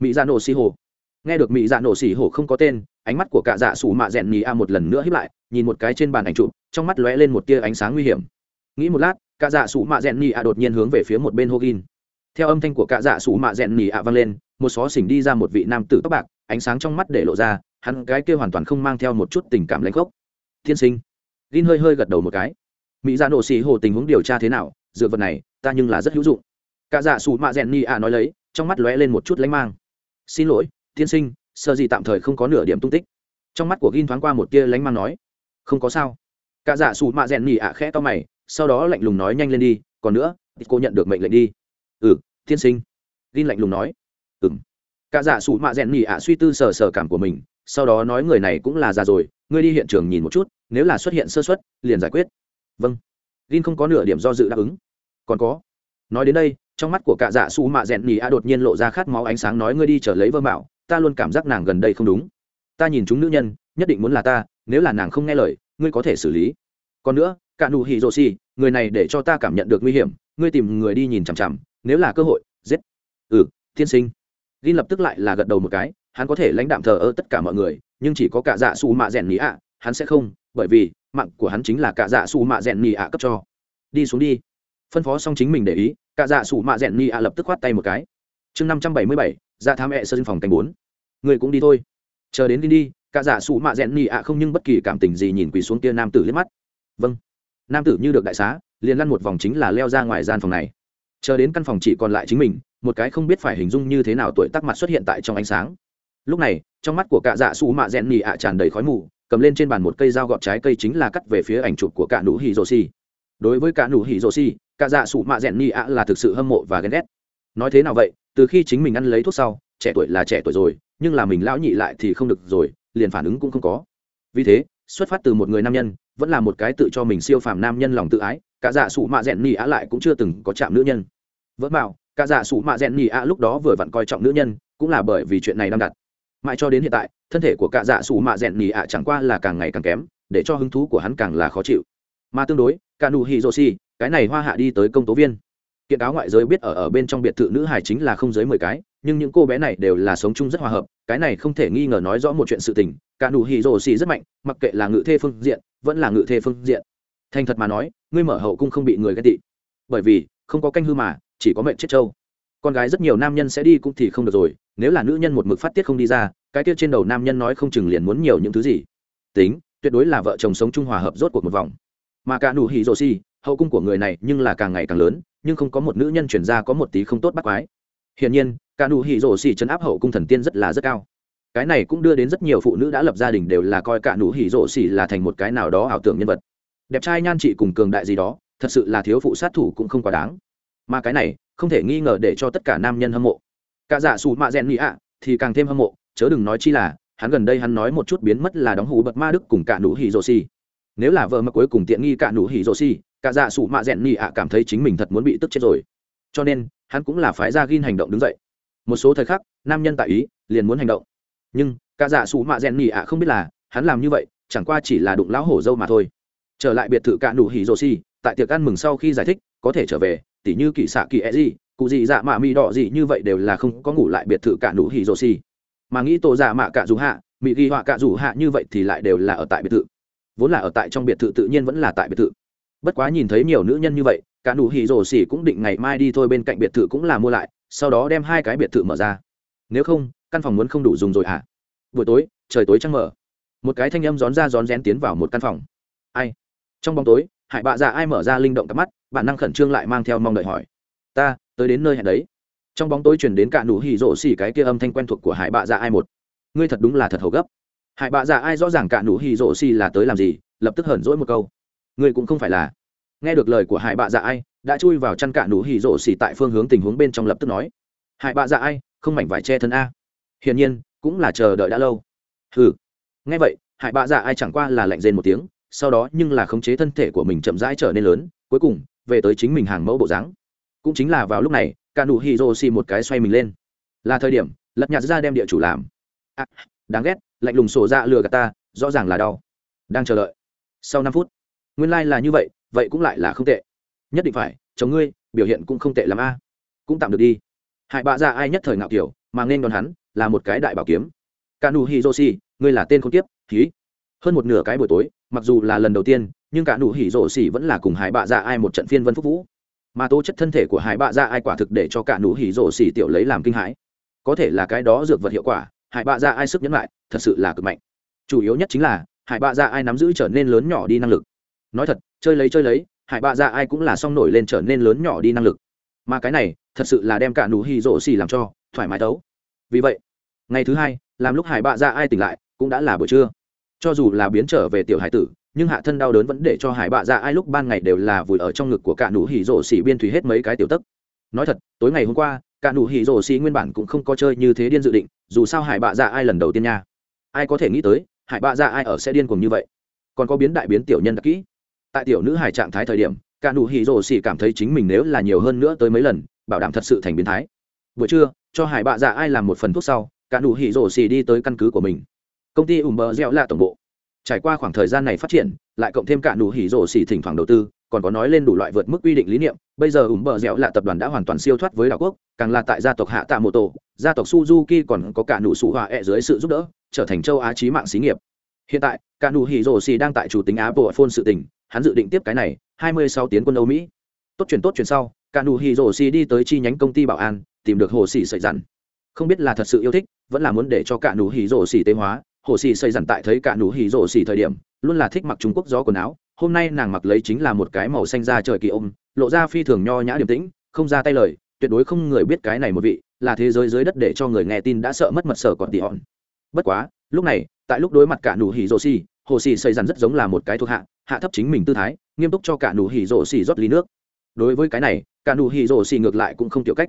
Mỹ dạ nổ xì hồ. Nghe được mỹ dạ nổ xì hồ không có tên, ánh mắt của cạ dạ su mạ rèn nhì ạ một lần nữa hít lại, nhìn một cái trên bàn ảnh chụp, trong mắt lóe lên một tia ánh sáng nguy hiểm nghĩ một lát, cạ dạ sủ mạ rẽn nhì ạ đột nhiên hướng về phía một bên hô gin theo âm thanh của cạ dạ sủ mạ rẽn nhì ạ vang lên, một xó xỉnh đi ra một vị nam tử tóc bạc, ánh sáng trong mắt để lộ ra, hắn cái kia hoàn toàn không mang theo một chút tình cảm lãnh gốc Thiên sinh. Gin hơi hơi gật đầu một cái. Mỹ ra nổ xì hồ tình huống điều tra thế nào? Dựa vật này, ta nhưng là rất hữu dụng. Cạ dạ sủ mạ rẽn nhì ạ nói lấy, trong mắt lóe lên một chút lãnh mang. Xin lỗi Thiên sinh sợ gì tạm thời không có nửa điểm tung tích. Trong mắt của gin thoáng qua một tia lãnh mang nói. Không có sao. Cạ dạ sủ mạ rèn nhì ạ khẽ to mày sau đó lạnh lùng nói nhanh lên đi, còn nữa, cô nhận được mệnh lệnh đi. Ừ tiên sinh. Gin lạnh lùng nói. Ừ m cả dạ sủ mạ rẽn nhị ạ suy tư sờ sờ cảm của mình, sau đó nói người này cũng là già rồi, ngươi đi hiện trường nhìn một chút, nếu là xuất hiện sơ xuất liền giải quyết. Vâng. Gin không có nửa điểm do dự đáp ứng. Còn có. Nói đến đây, trong mắt của cả dạ su mạ rẽn nhì a đột nhiên lộ ra khát máu ánh sáng nói ngươi đi trở lấy vơ mạo, ta luôn cảm giác nàng gần đây không đúng. Ta nhìn chúng nữ nhân, nhất định muốn là ta, nếu là nàng không nghe lời, ngươi có thể xử lý. Còn nữa cả nụ hỉ rồ xì, người này để cho ta cảm nhận được nguy hiểm, ngươi tìm người đi nhìn chằm chằm, nếu là cơ hội, giết. Ừ thiên sinh. Gin lập tức lại là gật đầu một cái, hắn có thể lãnh đạm thờ ơ tất cả mọi người, nhưng chỉ có cả dạ su mạ rèn nhị ạ, hắn sẽ không, bởi vì, mạng của hắn chính là cả dạ su mạ rèn nhị ạ cấp cho. Đi xuống đi. Phân phó xong chính mình để ý, cả dạ su mạ rèn nhị ạ lập tức khoát tay một cái. Chương năm trăm bảy mươi bảy dạ thám ẹ sơ phòng canh bốn. Người cũng đi thôi. Chờ đến đi đi, cả dạ su mạ rèn nhị ạ không nhưng bất kỳ cảm tình gì nhìn quỳ xuống tia nam tử liếc mắt. Vâng nam tử như được đại xá, liền lăn một vòng chính là leo ra ngoài gian phòng này. Chờ đến căn phòng chỉ còn lại chính mình, một cái không biết phải hình dung như thế nào tuổi tắc mặt xuất hiện tại trong ánh sáng. Lúc này, trong mắt của cạ dạ xù mạ rẽn nhì ạ tràn đầy khói mù, cầm lên trên bàn một cây dao gọt trái cây chính là cắt về phía ảnh chụp của cạ nụ hì rô xì đối với cạ nụ hì rô xì cạ dạ xù mạ rẽn nhì ạ là thực sự hâm mộ và ghen ghét. Nói thế nào vậy, từ khi chính mình ăn lấy thuốc sau, trẻ tuổi là trẻ tuổi rồi, nhưng là mình lão nhị lại thì không được rồi, liền phản ứng cũng không có. Vì thế, xuất phát từ một người nam nhân vẫn là một cái tự cho mình siêu phàm nam nhân lòng tự ái, cả dạ Sụ mạ rẽn nhì ạ lại cũng chưa từng có chạm nữ nhân. Vẫn bảo cả dạ Sụ mạ rẽn nhì ạ lúc đó vừa vặn coi trọng nữ nhân, cũng là bởi vì chuyện này đang đặt. Mãi cho đến hiện tại, thân thể của cả dạ Sụ mạ rẽn nhì ạ chẳng qua là càng ngày càng kém, để cho hứng thú của hắn càng là khó chịu. Mà tương đối, cả nụ hì rossi cái này hoa hạ đi tới công tố viên. Kiện cáo ngoại giới biết ở ở bên trong biệt thự nữ hài chính là không dưới mười cái, nhưng những cô bé này đều là sống chung rất hòa hợp cái này không thể nghi ngờ nói rõ một chuyện sự tình, cả nụ hỉ rồ xì rất mạnh, mặc kệ là ngự thê phương diện, vẫn là ngự thê phương diện. Thành thật mà nói, ngươi mở hậu cung không bị người ghét tị. Bởi vì, không có canh hư mà, chỉ có mệnh chết trâu. Con gái rất nhiều nam nhân sẽ đi cũng thì không được rồi, nếu là nữ nhân một mực phát tiết không đi ra, cái kia trên đầu nam nhân nói không chừng liền muốn nhiều những thứ gì. Tính, tuyệt đối là vợ chồng sống trung hòa hợp rốt cuộc một vòng. Mà cả nụ hỉ rồ xì, hậu cung của người này nhưng là càng ngày càng lớn, nhưng không có một nữ nhân chuyển ra có một tí không tốt bắt quái. Hiển nhiên cả nụ hỉ rổ xì chấn áp hậu cung thần tiên rất là rất cao. Cái này cũng đưa đến rất nhiều phụ nữ đã lập gia đình đều là coi cả nụ hỉ rổ xì là thành một cái nào đó ảo tưởng nhân vật. Đẹp trai nhan trị cùng cường đại gì đó thật sự là thiếu phụ sát thủ cũng không quá đáng. Mà cái này không thể nghi ngờ để cho tất cả nam nhân hâm mộ. Cả giả xù mạ rèn nghĩ ạ thì càng thêm hâm mộ chớ đừng nói chi là hắn gần đây hắn nói một chút biến mất là đóng hủ bật ma đức cùng cả nụ hỉ rổ xì. nếu là vợ mà cuối cùng tiện nghi cả nụ hỉ rổ xì, cả dạ giả sủ mạ rèn nhị ạ cảm thấy chính mình thật muốn bị tức chết rồi. Cho nên hắn cũng là phái ra gin hành động đứng dậy một số thời khắc, nam nhân tại ý, liền muốn hành động. Nhưng ca dạ sủ mạ rèn nhì ạ không biết là, hắn làm như vậy, chẳng qua chỉ là đụng lão hổ dâu mà thôi. Trở lại biệt thự cả nụ hỉ rồ xì, tại tiệc ăn mừng sau khi giải thích, có thể trở về, tỉ như kỳ xạ kỳ e gì, cụ gì dạ mạ mị đỏ gì như vậy đều là không có ngủ lại biệt thự cả nụ hỉ rồ xì. Mà nghĩ tổ dạ mạ cả dù hạ mỹ ghi họa cả dù hạ như vậy thì lại đều là ở tại biệt thự. Vốn là ở tại trong biệt thự tự nhiên vẫn là tại biệt thự. Bất quá nhìn thấy nhiều nữ nhân như vậy cả nụ hỉ rổ xỉ cũng định ngày mai đi thôi, bên cạnh biệt thự cũng là mua lại, sau đó đem hai cái biệt thự mở ra. Nếu không, căn phòng muốn không đủ dùng rồi hả? À? buổi tối, trời tối trăng mở một cái thanh âm rón ra rón rén tiến vào một căn phòng. Ai? Trong bóng tối, hải bạ dạ ai mở ra linh động cặp mắt, bản năng khẩn trương lại mang theo mong đợi hỏi. Ta, tới đến nơi hẹn đấy. Trong bóng tối chuyển đến cả nụ hỉ rổ xỉ cái kia âm thanh quen thuộc của hải bạ dạ ai một. Ngươi thật đúng là thật hầu gấp. Hải bạ dạ ai rõ ràng cả nụ hỉ rổ xỉ là tới làm gì, lập tức hờn dỗi một câu. Ngươi cũng không phải là nghe được lời của hải bạ dạ ai đã chui vào chăn cả nụ hỉ rổ xì tại phương hướng tình huống bên trong lập tức nói hải bạ dạ ai không mảnh vải che thân a. Hiển nhiên cũng là chờ đợi đã lâu. Hừ. Nghe vậy hải bạ dạ ai chẳng qua là lạnh rên một tiếng sau đó nhưng là khống chế thân thể của mình chậm rãi trở nên lớn cuối cùng về tới chính mình hàng mẫu bộ dáng. Cũng chính là vào lúc này cả nụ hỉ rổ xì một cái xoay mình lên. Là thời điểm lật nhạt ra đem địa chủ làm. À, đáng ghét lạnh lùng sổ ra lừa gạt ta rõ ràng là đau. Đang chờ đợi. Sau năm phút nguyên lai là như vậy vậy cũng lại là không tệ. Nhất định phải, chồng ngươi, biểu hiện cũng không tệ l ắ m a. Cũng tạm được đi. Hại bạ ra ai nhất thời ngạo kiểu, mà nên đón hắn là một cái đại bảo kiếm. Kanu hiroshi ngươi là tên không tiếp khí hơn một nửa cái buổi tối, mặc dù là lần đầu tiên, nhưng cả nụ hỉ rổ xỉ vẫn là cùng hải bạ ra ai một trận phiên vân phúc vũ. Mà tố chất thân thể của hải bạ ra ai quả thực để cho cả nụ hỉ rổ xỉ tiểu lấy làm kinh hãi. Có thể là cái đó dược vật hiệu quả hải bạ ra ai sức nhẫn lại, thật sự là cực mạnh. Chủ yếu nhất chính là hải bạ ra ai nắm giữ trở nên lớn nhỏ đi năng lực nói thật, chơi lấy chơi lấy, hải bạ dạ ai cũng là xong nổi lên trở nên lớn nhỏ đi năng lực. Mà cái này, thật sự là đem cả nụ hì rỗ xì làm cho, thoải mái tấu vì vậy, ngày thứ hai, làm lúc hải bạ dạ ai tỉnh lại, cũng đã là buổi trưa. Cho dù là biến trở về tiểu hải tử, nhưng hạ thân đau đớn vẫn để cho hải bạ dạ ai lúc ban ngày đều là vùi ở trong ngực của cả nụ hỉ rổ xì biên thủy hết mấy cái tiểu tấc. Nói thật, tối ngày hôm qua, cả nụ hỉ rổ xì nguyên bản cũng không có chơi như thế điên dự định, dù sao hải bạ dạ ai lần đầu tiên nha. Ai có thể nghĩ tới, hải bạ dạ ai ở sẽ điên cùng như vậy? Còn có biến đại biến tiểu nhân đặc kỹ tại tiểu nữ hải trạng thái thời điểm, cả nụ hỉ rồ xỉ cảm thấy chính mình nếu là nhiều hơn nữa tới mấy lần, bảo đảm thật sự thành biến thái. Buổi trưa, cho hải bạ dạ ai làm một phần thuốc sau, cả nụ hỉ rồ xỉ đi tới căn cứ của mình. Công ty ủng bờ gieo là tổng bộ. Trải qua khoảng thời gian này phát triển, lại cộng thêm cả nụ hỉ rồ xỉ thỉnh thoảng đầu tư, còn có nói lên đủ loại vượt mức quy định lý niệm, bây giờ ủng bờ dẻo là tập đoàn đã hoàn toàn siêu thoát với đảo quốc, càng là tại gia tộc hạ tạ mô tô gia tộc suzuki còn có cả nụ sủ hòa ẹ dưới sự giúp đỡ, trở thành châu á trí mạng xí nghiệp. Hiện tại, cả nụ hỉ rồ xì đang tại chủ tính apple phone sự tỉnh hắn dự định tiếp cái này 26 tiến quân Âu Mỹ. Tốt chuyển tốt chuyển sau, Kanu Hiroshi đi tới chi nhánh công ty bảo an, tìm được Hồ Sĩ Sợi Dặn. Không biết là thật sự yêu thích, vẫn là muốn để cho Kanu Hiroshi tế hóa, Hồ Sĩ Sợi Dặn tại thấy Kanu Hiroshi thời điểm, luôn là thích mặc Trung Quốc gió quần áo, hôm nay nàng mặc lấy chính là một cái màu xanh da trời kỳ ôm, lộ ra phi thường nho nhã điềm tĩnh, không ra tay lời, tuyệt đối không người biết cái này một vị, là thế giới dưới đất để cho người nghe tin đã sợ mất mật sở còn tỷ hòn. Bất quá, lúc này, tại lúc đối mặt cả nụ hỉ rồ xì, hồ xì sợi dặn rất giống là một cái thuộc hạ hạ thấp chính mình tư thái, nghiêm túc cho cả nụ hỉ rổ xì rót ly nước. Đối với cái này, cả nụ hỉ rổ xỉ ngược lại cũng không tiểu cách.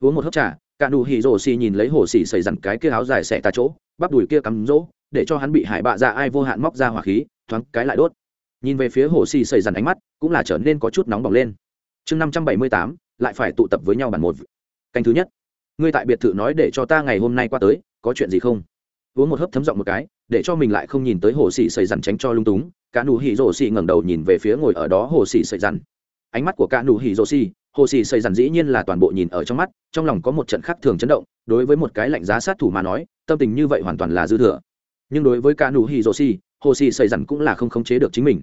Uống một hớp trà, cả nụ hỉ rổ xỉ nhìn lấy hồ xỉ xảy dằn cái kia áo dài xẻ tà chỗ, bắp đùi kia cắm rỗ, để cho hắn bị hải bạ ra ai vô hạn móc ra hỏa khí, thoáng cái lại đốt. Nhìn về phía hồ xỉ xảy dằn ánh mắt, cũng là trở nên có chút nóng bỏng lên. Chương năm trăm bảy mươi tám, lại phải tụ tập với nhau bản một. Canh thứ nhất. Ngươi tại biệt thự nói để cho ta ngày hôm nay qua tới, có chuyện gì không? Uống một hớp thấm giọng một cái để cho mình lại không nhìn tới hồ sĩ xảy dằn tránh cho lung túng, cả nụ hỉ rổ xỉ ngẩng đầu nhìn về phía ngồi ở đó hồ sĩ xảy dằn. Ánh mắt của cả nụ hỉ rổ xỉ, hồ sĩ xảy dằn dĩ nhiên là toàn bộ nhìn ở trong mắt, trong lòng có một trận khác thường chấn động, đối với một cái lạnh giá sát thủ mà nói, tâm tình như vậy hoàn toàn là dư thừa. Nhưng đối với cả nụ hỉ rổ xỉ, hồ sĩ xảy dằn cũng là không khống chế được chính mình.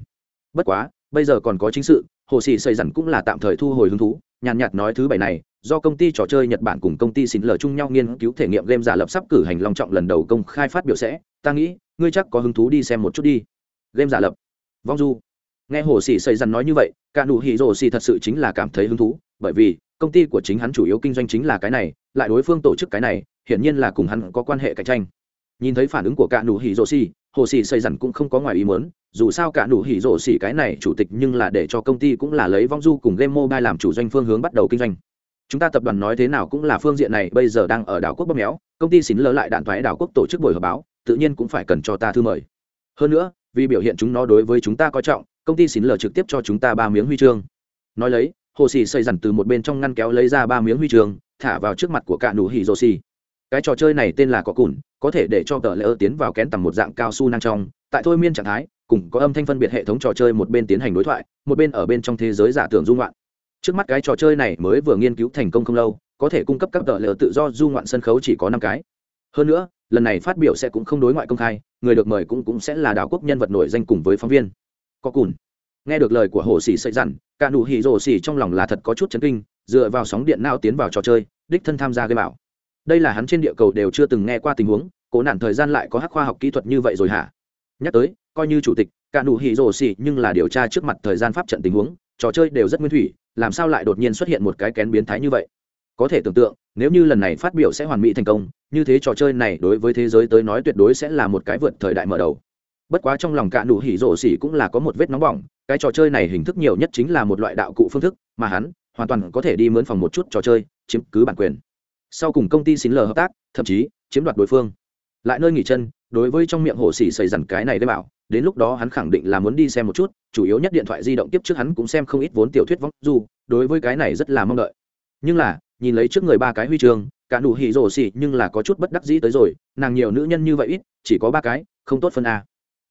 Bất quá, bây giờ còn có chính sự, hồ sĩ xây dần cũng là tạm thời thu hồi hứng thú, nhàn nhạt nói thứ bảy này, do công ty trò chơi nhật bản cùng công ty xin lờ chung nhau nghiên cứu thể nghiệm game giả lập sắp cử hành long trọng lần đầu công khai phát biểu sẽ ta nghĩ, ngươi chắc có hứng thú đi xem một chút đi. Game giả lập. Vong du. Nghe hồ sĩ xây dằn nói như vậy, cả nụ hỉ rồ xì thật sự chính là cảm thấy hứng thú, bởi vì, công ty của chính hắn chủ yếu kinh doanh chính là cái này, lại đối phương tổ chức cái này, hiển nhiên là cùng hắn có quan hệ cạnh tranh. Nhìn thấy phản ứng của cả nụ hỉ rồ xì, hồ sĩ xây dằn cũng không có ngoài ý muốn, dù sao cả nụ hỉ rồ xì cái này chủ tịch nhưng là để cho công ty cũng là lấy vong du cùng game mobile làm chủ doanh phương hướng bắt đầu kinh doanh. Chúng ta tập đoàn nói thế nào cũng là phương diện này, bây giờ đang ở đảo quốc bóp méo, công ty xin lỡ lại đạn thoái đảo quốc tổ chức buổi họp báo tự nhiên cũng phải cần cho ta thư mời. Hơn nữa, vì biểu hiện chúng nó đối với chúng ta coi trọng, công ty xin lờ trực tiếp cho chúng ta ba miếng huy chương. Nói lấy, hồ sỉ xây dần từ một bên trong ngăn kéo lấy ra ba miếng huy chương, thả vào trước mặt của cả nụ hỉ rô xì. Cái trò chơi này tên là có cùn, có thể để cho tờ lỡ tiến vào kén tầm một dạng cao su năng trong. Tại thôi miên trạng thái, cùng có âm thanh phân biệt hệ thống trò chơi một bên tiến hành đối thoại, một bên ở bên trong thế giới giả tưởng dung ngoạn. trước mắt cái trò chơi này mới vừa nghiên cứu thành công không lâu, có thể cung cấp các tờ lỡ tự do du ngoạn sân khấu chỉ có năm cái. Hơn nữa lần này phát biểu sẽ cũng không đối ngoại công khai, người được mời cũng cũng sẽ là đảo quốc nhân vật nổi danh cùng với phóng viên. Có cùn. Nghe được lời của hồ sĩ xây dặn, cả nụ hỉ rồ xỉ trong lòng là thật có chút chấn kinh, dựa vào sóng điện nao tiến vào trò chơi, đích thân tham gia gây bảo. Đây là hắn trên địa cầu đều chưa từng nghe qua tình huống, cố nản thời gian lại có hắc khoa học kỹ thuật như vậy rồi hả? Nhắc tới, coi như chủ tịch, cả nụ hỉ rồ xỉ nhưng là điều tra trước mặt thời gian pháp trận tình huống, trò chơi đều rất nguyên thủy, làm sao lại đột nhiên xuất hiện một cái kén biến thái như vậy? có thể tưởng tượng, nếu như lần này phát biểu sẽ hoàn mỹ thành công, như thế trò chơi này đối với thế giới tới nói tuyệt đối sẽ là một cái vượt thời đại mở đầu. Bất quá trong lòng cạ đủ hỉ rổ xỉ cũng là có một vết nóng bỏng, cái trò chơi này hình thức nhiều nhất chính là một loại đạo cụ phương thức, mà hắn hoàn toàn có thể đi mướn phòng một chút trò chơi, chiếm cứ bản quyền. Sau cùng công ty xin lờ hợp tác, thậm chí chiếm đoạt đối phương. Lại nơi nghỉ chân, đối với trong miệng hồ xỉ xảy dần cái này đ bảo, đến lúc đó hắn khẳng định là muốn đi xem một chút, chủ yếu nhất điện thoại di động tiếp trước hắn cũng xem không ít vốn tiểu thuyết vong du, đối với cái này rất là mong đợi. Nhưng là nhìn lấy trước người ba cái huy chương, cả nụ hỉ rổ xỉ nhưng là có chút bất đắc dĩ tới rồi, nàng nhiều nữ nhân như vậy ít, chỉ có ba cái, không tốt phân a.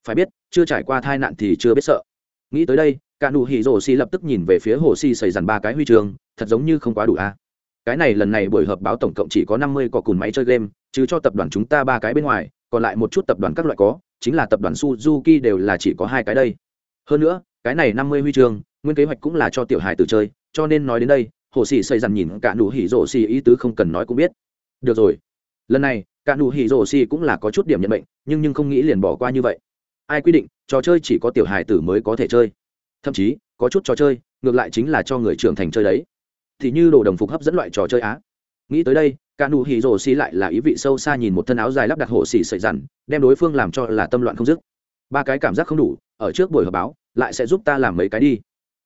Phải biết, chưa trải qua tai nạn thì chưa biết sợ. Nghĩ tới đây, cả nụ hỉ rổ xỉ lập tức nhìn về phía hồ xỉ xảy dần ba cái huy chương, thật giống như không quá đủ a. Cái này lần này buổi họp báo tổng cộng chỉ có năm mươi cỏ cùn máy chơi game, chứ cho tập đoàn chúng ta ba cái bên ngoài, còn lại một chút tập đoàn các loại có, chính là tập đoàn suzuki đều là chỉ có hai cái đây. Hơn nữa, cái này năm mươi huy chương, nguyên kế hoạch cũng là cho tiểu hài tử chơi, cho nên nói đến đây hồ sĩ xây dằn nhìn cả nụ hỉ rổ xì, ý tứ không cần nói cũng biết. Được rồi. Lần này, cả nụ hỉ rổ xì cũng là có chút điểm nhận bệnh nhưng nhưng không nghĩ liền bỏ qua như vậy. Ai quy định, trò chơi chỉ có tiểu hài tử mới có thể chơi. Thậm chí, có chút trò chơi, ngược lại chính là cho người trưởng thành chơi đấy. Thì như đồ đồng phục hấp dẫn loại trò chơi á. Nghĩ tới đây, cả nụ hỉ rổ xì lại là ý vị sâu xa nhìn một thân áo dài lắp đặt hồ sĩ xây dằn đem đối phương làm cho là tâm loạn không dứt. Ba cái cảm giác không đủ, ở trước buổi họp báo, lại sẽ giúp ta làm mấy cái đi.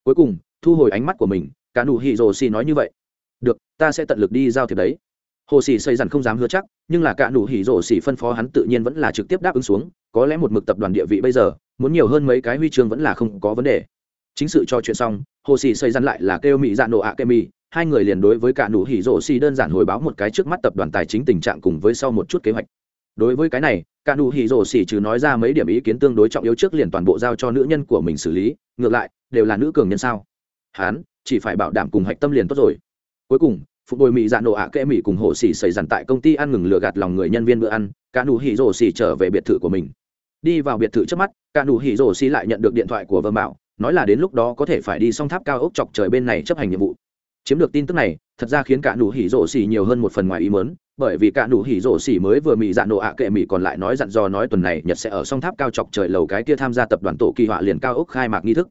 Cuối cùng, thu hồi ánh mắt của mình cả nụ hỉ rồ xì nói như vậy. Được, ta sẽ tận lực đi giao thiệp đấy. Hồ sĩ xây dần không dám hứa chắc, nhưng là cả nụ hỉ rồ sĩ phân phó hắn tự nhiên vẫn là trực tiếp đáp ứng xuống. Có lẽ một mực tập đoàn địa vị bây giờ, muốn nhiều hơn mấy cái huy chương vẫn là không có vấn đề. Chính sự cho chuyện xong, hồ sĩ xây dần lại là kêu mỹ dạ nổ ạ kemi hai người liền đối với cả nụ hỉ rồ sĩ đơn giản hồi báo một cái trước mắt tập đoàn tài chính tình trạng cùng với sau một chút kế hoạch. Đối với cái này, cả nụ hỉ rồ sĩ trừ nói ra mấy điểm ý kiến tương đối trọng yếu trước liền toàn bộ giao cho nữ nhân của mình xử lý, ngược lại, đều là nữ cường nhân sao? Hán chỉ phải bảo đảm cùng hạch tâm liền tốt rồi. Cuối cùng phục bồi mỹ dạ nổ ạ à kệ mỹ cùng hộ xỉ xảy dặn tại công ty ăn ngừng lừa gạt lòng người nhân viên bữa ăn, cả nụ hỉ rổ xỉ trở về biệt thự của mình. Đi vào biệt thự trước mắt, cả nụ hỉ rổ xỉ lại nhận được điện thoại của vương bảo, nói là đến lúc đó có thể phải đi song tháp cao ốc chọc trời bên này chấp hành nhiệm vụ. Chiếm được tin tức này, thật ra khiến cả nụ hỉ rổ xỉ nhiều hơn một phần ngoài ý mớn bởi vì cả nụ hỉ rổ xỉ mới vừa mỹ dạ nổ ạ kệ mỹ còn lại nói dặn dò nói tuần này nhật sẽ ở song tháp cao chọc trời lầu cái kia tham gia tập đoàn tổ kỳ họa liền cao ốc khai mạc nghi thức.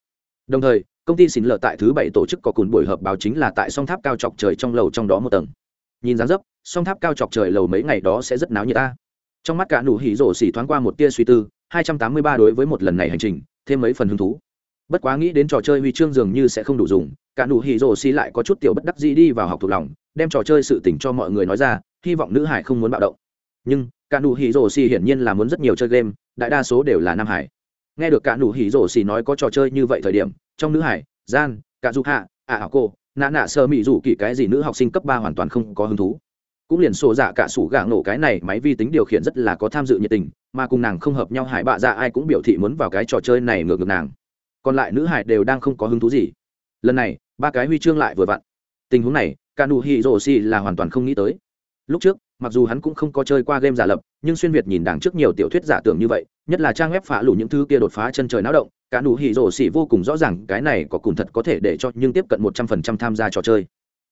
Đồng thời công ty xin lợ tại thứ bảy tổ chức có cùn buổi họp báo chính là tại song tháp cao chọc trời trong lầu trong đó một tầng. Nhìn dáng dấp, song tháp cao chọc trời lầu mấy ngày đó sẽ rất náo nhiệt ta. Trong mắt cả nụ hỉ rổ xỉ thoáng qua một tia suy tư, hai trăm tám mươi ba đối với một lần này hành trình, thêm mấy phần hứng thú. Bất quá nghĩ đến trò chơi huy chương dường như sẽ không đủ dùng, cả nụ hỉ rổ xỉ lại có chút tiểu bất đắc dĩ đi vào học thuộc lòng, đem trò chơi sự tỉnh cho mọi người nói ra, hy vọng nữ hải không muốn bạo động. Nhưng, cả nụ hỉ rổ xỉ hiển nhiên là muốn rất nhiều chơi game, đại đa số đều là nam hải nghe được cả nụ hỉ rổ xì nói có trò chơi như vậy thời điểm, trong nữ hải, gian, cả du hạ ả ảo cô, nã nạ sơ mỹ rủ kỳ cái gì nữ học sinh cấp ba hoàn toàn không có hứng thú. Cũng liền sổ dạ cả sủ gạ nổ cái này, máy vi tính điều khiển rất là có tham dự nhiệt tình, mà cùng nàng không hợp nhau hải bạ dạ ai cũng biểu thị muốn vào cái trò chơi này ngược ngược nàng. Còn lại nữ hải đều đang không có hứng thú gì. Lần này, ba cái huy chương lại vừa vặn. Tình huống này, cả nụ hỉ rổ xì là hoàn toàn không nghĩ tới. Lúc trước mặc dù hắn cũng không có chơi qua game giả lập, nhưng xuyên việt nhìn đằng trước nhiều tiểu thuyết giả tưởng như vậy, nhất là trang web phá lủ những thứ kia đột phá chân trời náo động, cả nụ hỉ rổ xỉ vô cùng rõ ràng cái này có cùng thật có thể để cho nhưng tiếp cận một trăm phần trăm tham gia trò chơi.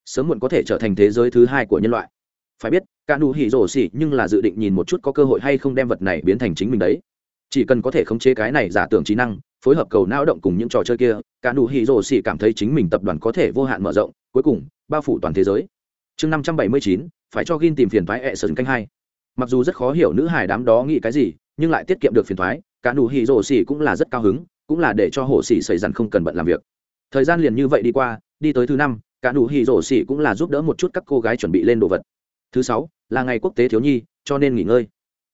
Sớm muộn có thể trở thành thế giới thứ hai của nhân loại. Phải biết, cả nụ hỉ rổ xỉ nhưng là dự định nhìn một chút có cơ hội hay không đem vật này biến thành chính mình đấy. Chỉ cần có thể khống chế cái này giả tưởng trí năng, phối hợp cầu não động cùng những trò chơi kia, cả nụ hỉ rổ xỉ cảm thấy chính mình tập đoàn có thể vô hạn mở rộng, cuối cùng, bao phủ toàn thế giới chương năm trăm bảy mươi chín, phải cho gin tìm phiền thoái ẹ sờn canh hai. Mặc dù rất khó hiểu nữ hải đám đó nghĩ cái gì, nhưng lại tiết kiệm được phiền thoái cả nụ hỉ rổ xỉ cũng là rất cao hứng, cũng là để cho hồ xỉ xảy dần không cần bận làm việc. Thời gian liền như vậy đi qua, đi tới thứ năm, cả nụ hỉ rổ xỉ cũng là giúp đỡ một chút các cô gái chuẩn bị lên đồ vật. Thứ sáu, là ngày quốc tế thiếu nhi, cho nên nghỉ ngơi.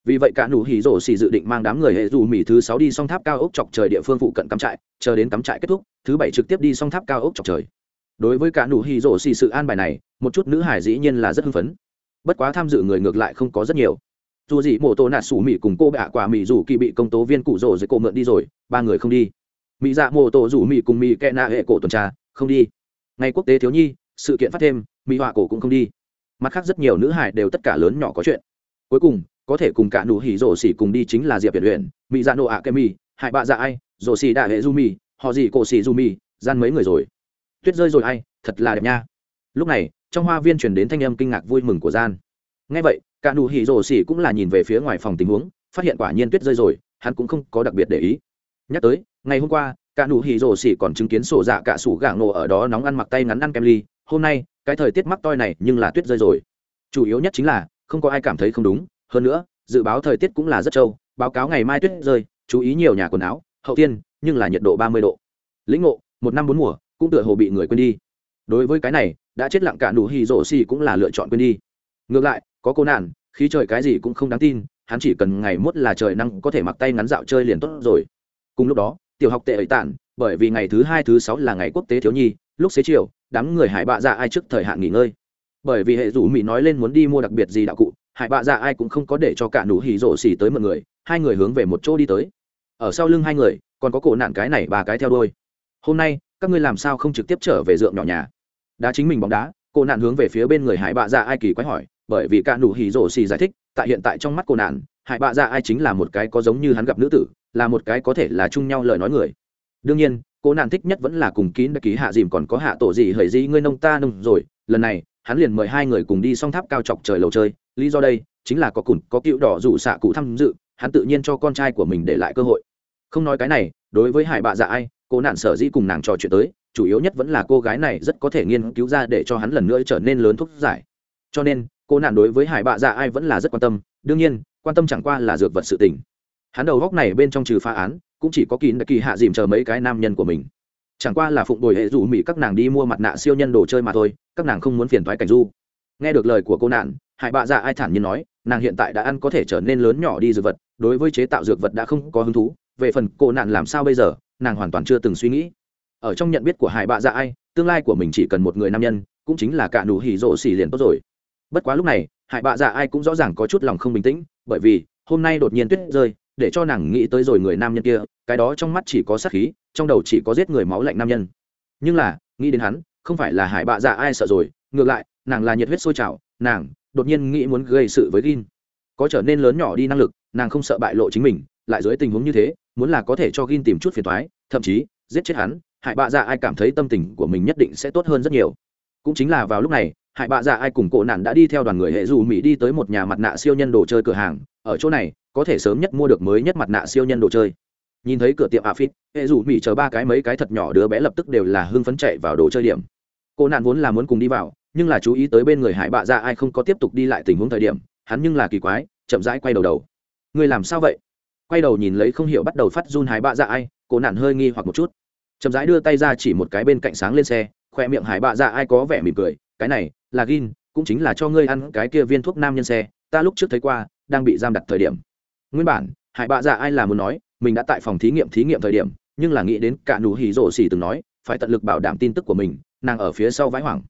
Vì vậy cả nụ hỉ rổ xỉ dự định mang đám người hệ dù mỹ thứ sáu đi song tháp cao ốc chọc trời địa phương phụ cận cắm trại, chờ đến cắm trại kết thúc, thứ bảy trực tiếp đi song tháp cao ốc chọc trời đối với cả nụ hỉ rổ xì sự an bài này, một chút nữ hải dĩ nhiên là rất hưng phấn. Bất quá tham dự người ngược lại không có rất nhiều. Dù gì mổ tổ nạt sủ mỹ cùng cô bạ quả mỹ dù kỳ bị công tố viên cụ rổ dưới cổ mượn đi rồi, ba người không đi. Mỹ dạ mổ tổ rủ mỹ cùng mỹ kẹ nạ hệ cổ tuần tra, không đi. Ngày quốc tế thiếu nhi, sự kiện phát thêm mỹ họa cổ cũng không đi. Mặt khác rất nhiều nữ hải đều tất cả lớn nhỏ có chuyện. Cuối cùng, có thể cùng cả nụ hỉ rổ xỉ cùng đi chính là diệp việt luyện mỹ dạ nộ ạ kem mỹ hải bạ dạ ai, rổ xỉ đại hệ du mỹ họ gì cổ xỉ du mỹ gian mấy người rồi tuyết rơi rồi hay, thật là đẹp nha. Lúc này, trong hoa viên truyền đến thanh âm kinh ngạc vui mừng của gian. Nghe vậy, cả nụ hỉ rồ xỉ cũng là nhìn về phía ngoài phòng tình huống, phát hiện quả nhiên tuyết rơi rồi, hắn cũng không có đặc biệt để ý. Nhắc tới, ngày hôm qua, cả nụ hỉ rồ xỉ còn chứng kiến sổ dạ cả sủ gạ ngộ ở đó nóng ăn mặc tay ngắn ăn kem ly. Hôm nay, cái thời tiết mắc toi này nhưng là tuyết rơi rồi. Chủ yếu nhất chính là, không có ai cảm thấy không đúng. Hơn nữa, dự báo thời tiết cũng là rất trâu. Báo cáo ngày mai tuyết rơi, chú ý nhiều nhà quần áo, hậu tiên, nhưng là nhiệt độ ba mươi độ. Lĩnh ngộ, một năm bốn mùa cũng tựa hồ bị người quên đi. Đối với cái này, đã chết lặng cả nụ hỉ rổ xì cũng là lựa chọn quên đi. Ngược lại, có cô nạn, khí trời cái gì cũng không đáng tin, hắn chỉ cần ngày mốt là trời năng có thể mặc tay ngắn dạo chơi liền tốt rồi. Cùng lúc đó, tiểu học tệ ấy tản, bởi vì ngày thứ hai, thứ sáu là ngày quốc tế thiếu nhi, lúc xế chiều, đám người hải bạ dạ ai trước thời hạn nghỉ ngơi. Bởi vì hệ rủ mỹ nói lên muốn đi mua đặc biệt gì đạo cụ, hải bạ dạ ai cũng không có để cho cả nụ hỉ rổ xì tới mọi người, hai người hướng về một chỗ đi tới. Ở sau lưng hai người, còn có cổ nạn cái này ba cái theo đôi hôm nay các ngươi làm sao không trực tiếp trở về dượng nhỏ nhà? Đá chính mình bóng đá, cô nạn hướng về phía bên người hải bạ dạ ai kỳ quái hỏi, bởi vì cả nụ hỉ rổ xì giải thích, tại hiện tại trong mắt cô nạn, hải bạ dạ ai chính là một cái có giống như hắn gặp nữ tử, là một cái có thể là chung nhau lời nói người. Đương nhiên, cô nạn thích nhất vẫn là cùng kín đã ký hạ dìm còn có hạ tổ gì hời gì ngươi nông ta nông rồi, lần này, hắn liền mời hai người cùng đi song tháp cao chọc trời lầu chơi, lý do đây, chính là có cùn, có cựu đỏ rủ xạ cụ tham dự, hắn tự nhiên cho con trai của mình để lại cơ hội. Không nói cái này, đối với hải bạ dạ ai cô nạn sở dĩ cùng nàng trò chuyện tới, chủ yếu nhất vẫn là cô gái này rất có thể nghiên cứu ra để cho hắn lần nữa trở nên lớn thuốc giải. Cho nên cô nạn đối với hải bạ dạ ai vẫn là rất quan tâm, đương nhiên, quan tâm chẳng qua là dược vật sự tình. Hắn đầu góc này bên trong trừ phá án, cũng chỉ có kín đặc kỳ hạ dìm chờ mấy cái nam nhân của mình. Chẳng qua là phụng bồi hệ rủ mỹ các nàng đi mua mặt nạ siêu nhân đồ chơi mà thôi, các nàng không muốn phiền thoái cảnh du. Nghe được lời của cô nạn, hải bạ dạ ai thản nhiên nói, nàng hiện tại đã ăn có thể trở nên lớn nhỏ đi dược vật, đối với chế tạo dược vật đã không có hứng thú, về phần cô nạn làm sao bây giờ? nàng hoàn toàn chưa từng suy nghĩ. Ở trong nhận biết của hải bạ dạ ai, tương lai của mình chỉ cần một người nam nhân, cũng chính là cả nụ hỉ rộ xỉ liền tốt rồi. Bất quá lúc này, hải bạ dạ ai cũng rõ ràng có chút lòng không bình tĩnh, bởi vì, hôm nay đột nhiên tuyết rơi, để cho nàng nghĩ tới rồi người nam nhân kia, cái đó trong mắt chỉ có sát khí, trong đầu chỉ có giết người máu lạnh nam nhân. Nhưng là, nghĩ đến hắn, không phải là hải bạ dạ ai sợ rồi, ngược lại, nàng là nhiệt huyết sôi trào, nàng, đột nhiên nghĩ muốn gây sự với gin. Có trở nên lớn nhỏ đi năng lực, nàng không sợ bại lộ chính mình, lại dưới tình huống như thế muốn là có thể cho gin tìm chút phiền toái, thậm chí, giết chết hắn, hại bạ dạ ai cảm thấy tâm tình của mình nhất định sẽ tốt hơn rất nhiều. Cũng chính là vào lúc này, hại bạ dạ ai cùng cổ nạn đã đi theo đoàn người hệ dù mỹ đi tới một nhà mặt nạ siêu nhân đồ chơi cửa hàng. Ở chỗ này, có thể sớm nhất mua được mới nhất mặt nạ siêu nhân đồ chơi. Nhìn thấy cửa tiệm a phít, hệ dù mỹ chờ ba cái mấy cái thật nhỏ đứa bé lập tức đều là hưng phấn chạy vào đồ chơi điểm. Cô nạn vốn là muốn cùng đi vào, nhưng là chú ý tới bên người hại bạ ra ai không có tiếp tục đi lại tình huống thời điểm, hắn nhưng là kỳ quái, chậm rãi quay đầu đầu. Người làm sao vậy? quay đầu nhìn lấy không hiểu bắt đầu phát run hái bạ dạ ai, cô nạn hơi nghi hoặc một chút. Chậm rãi đưa tay ra chỉ một cái bên cạnh sáng lên xe khoe miệng hải bạ dạ ai có vẻ mỉm cười, cái này, là gin, cũng chính là cho ngươi ăn cái kia viên thuốc nam nhân xe, ta lúc trước thấy qua, đang bị giam đặt thời điểm. Nguyên bản hải bạ dạ ai là muốn nói, mình đã tại phòng thí nghiệm thí nghiệm thời điểm, nhưng là nghĩ đến cả nụ hỉ rổ xỉ từng nói, phải tận lực bảo đảm tin tức của mình, nàng ở phía sau vãi hoảng.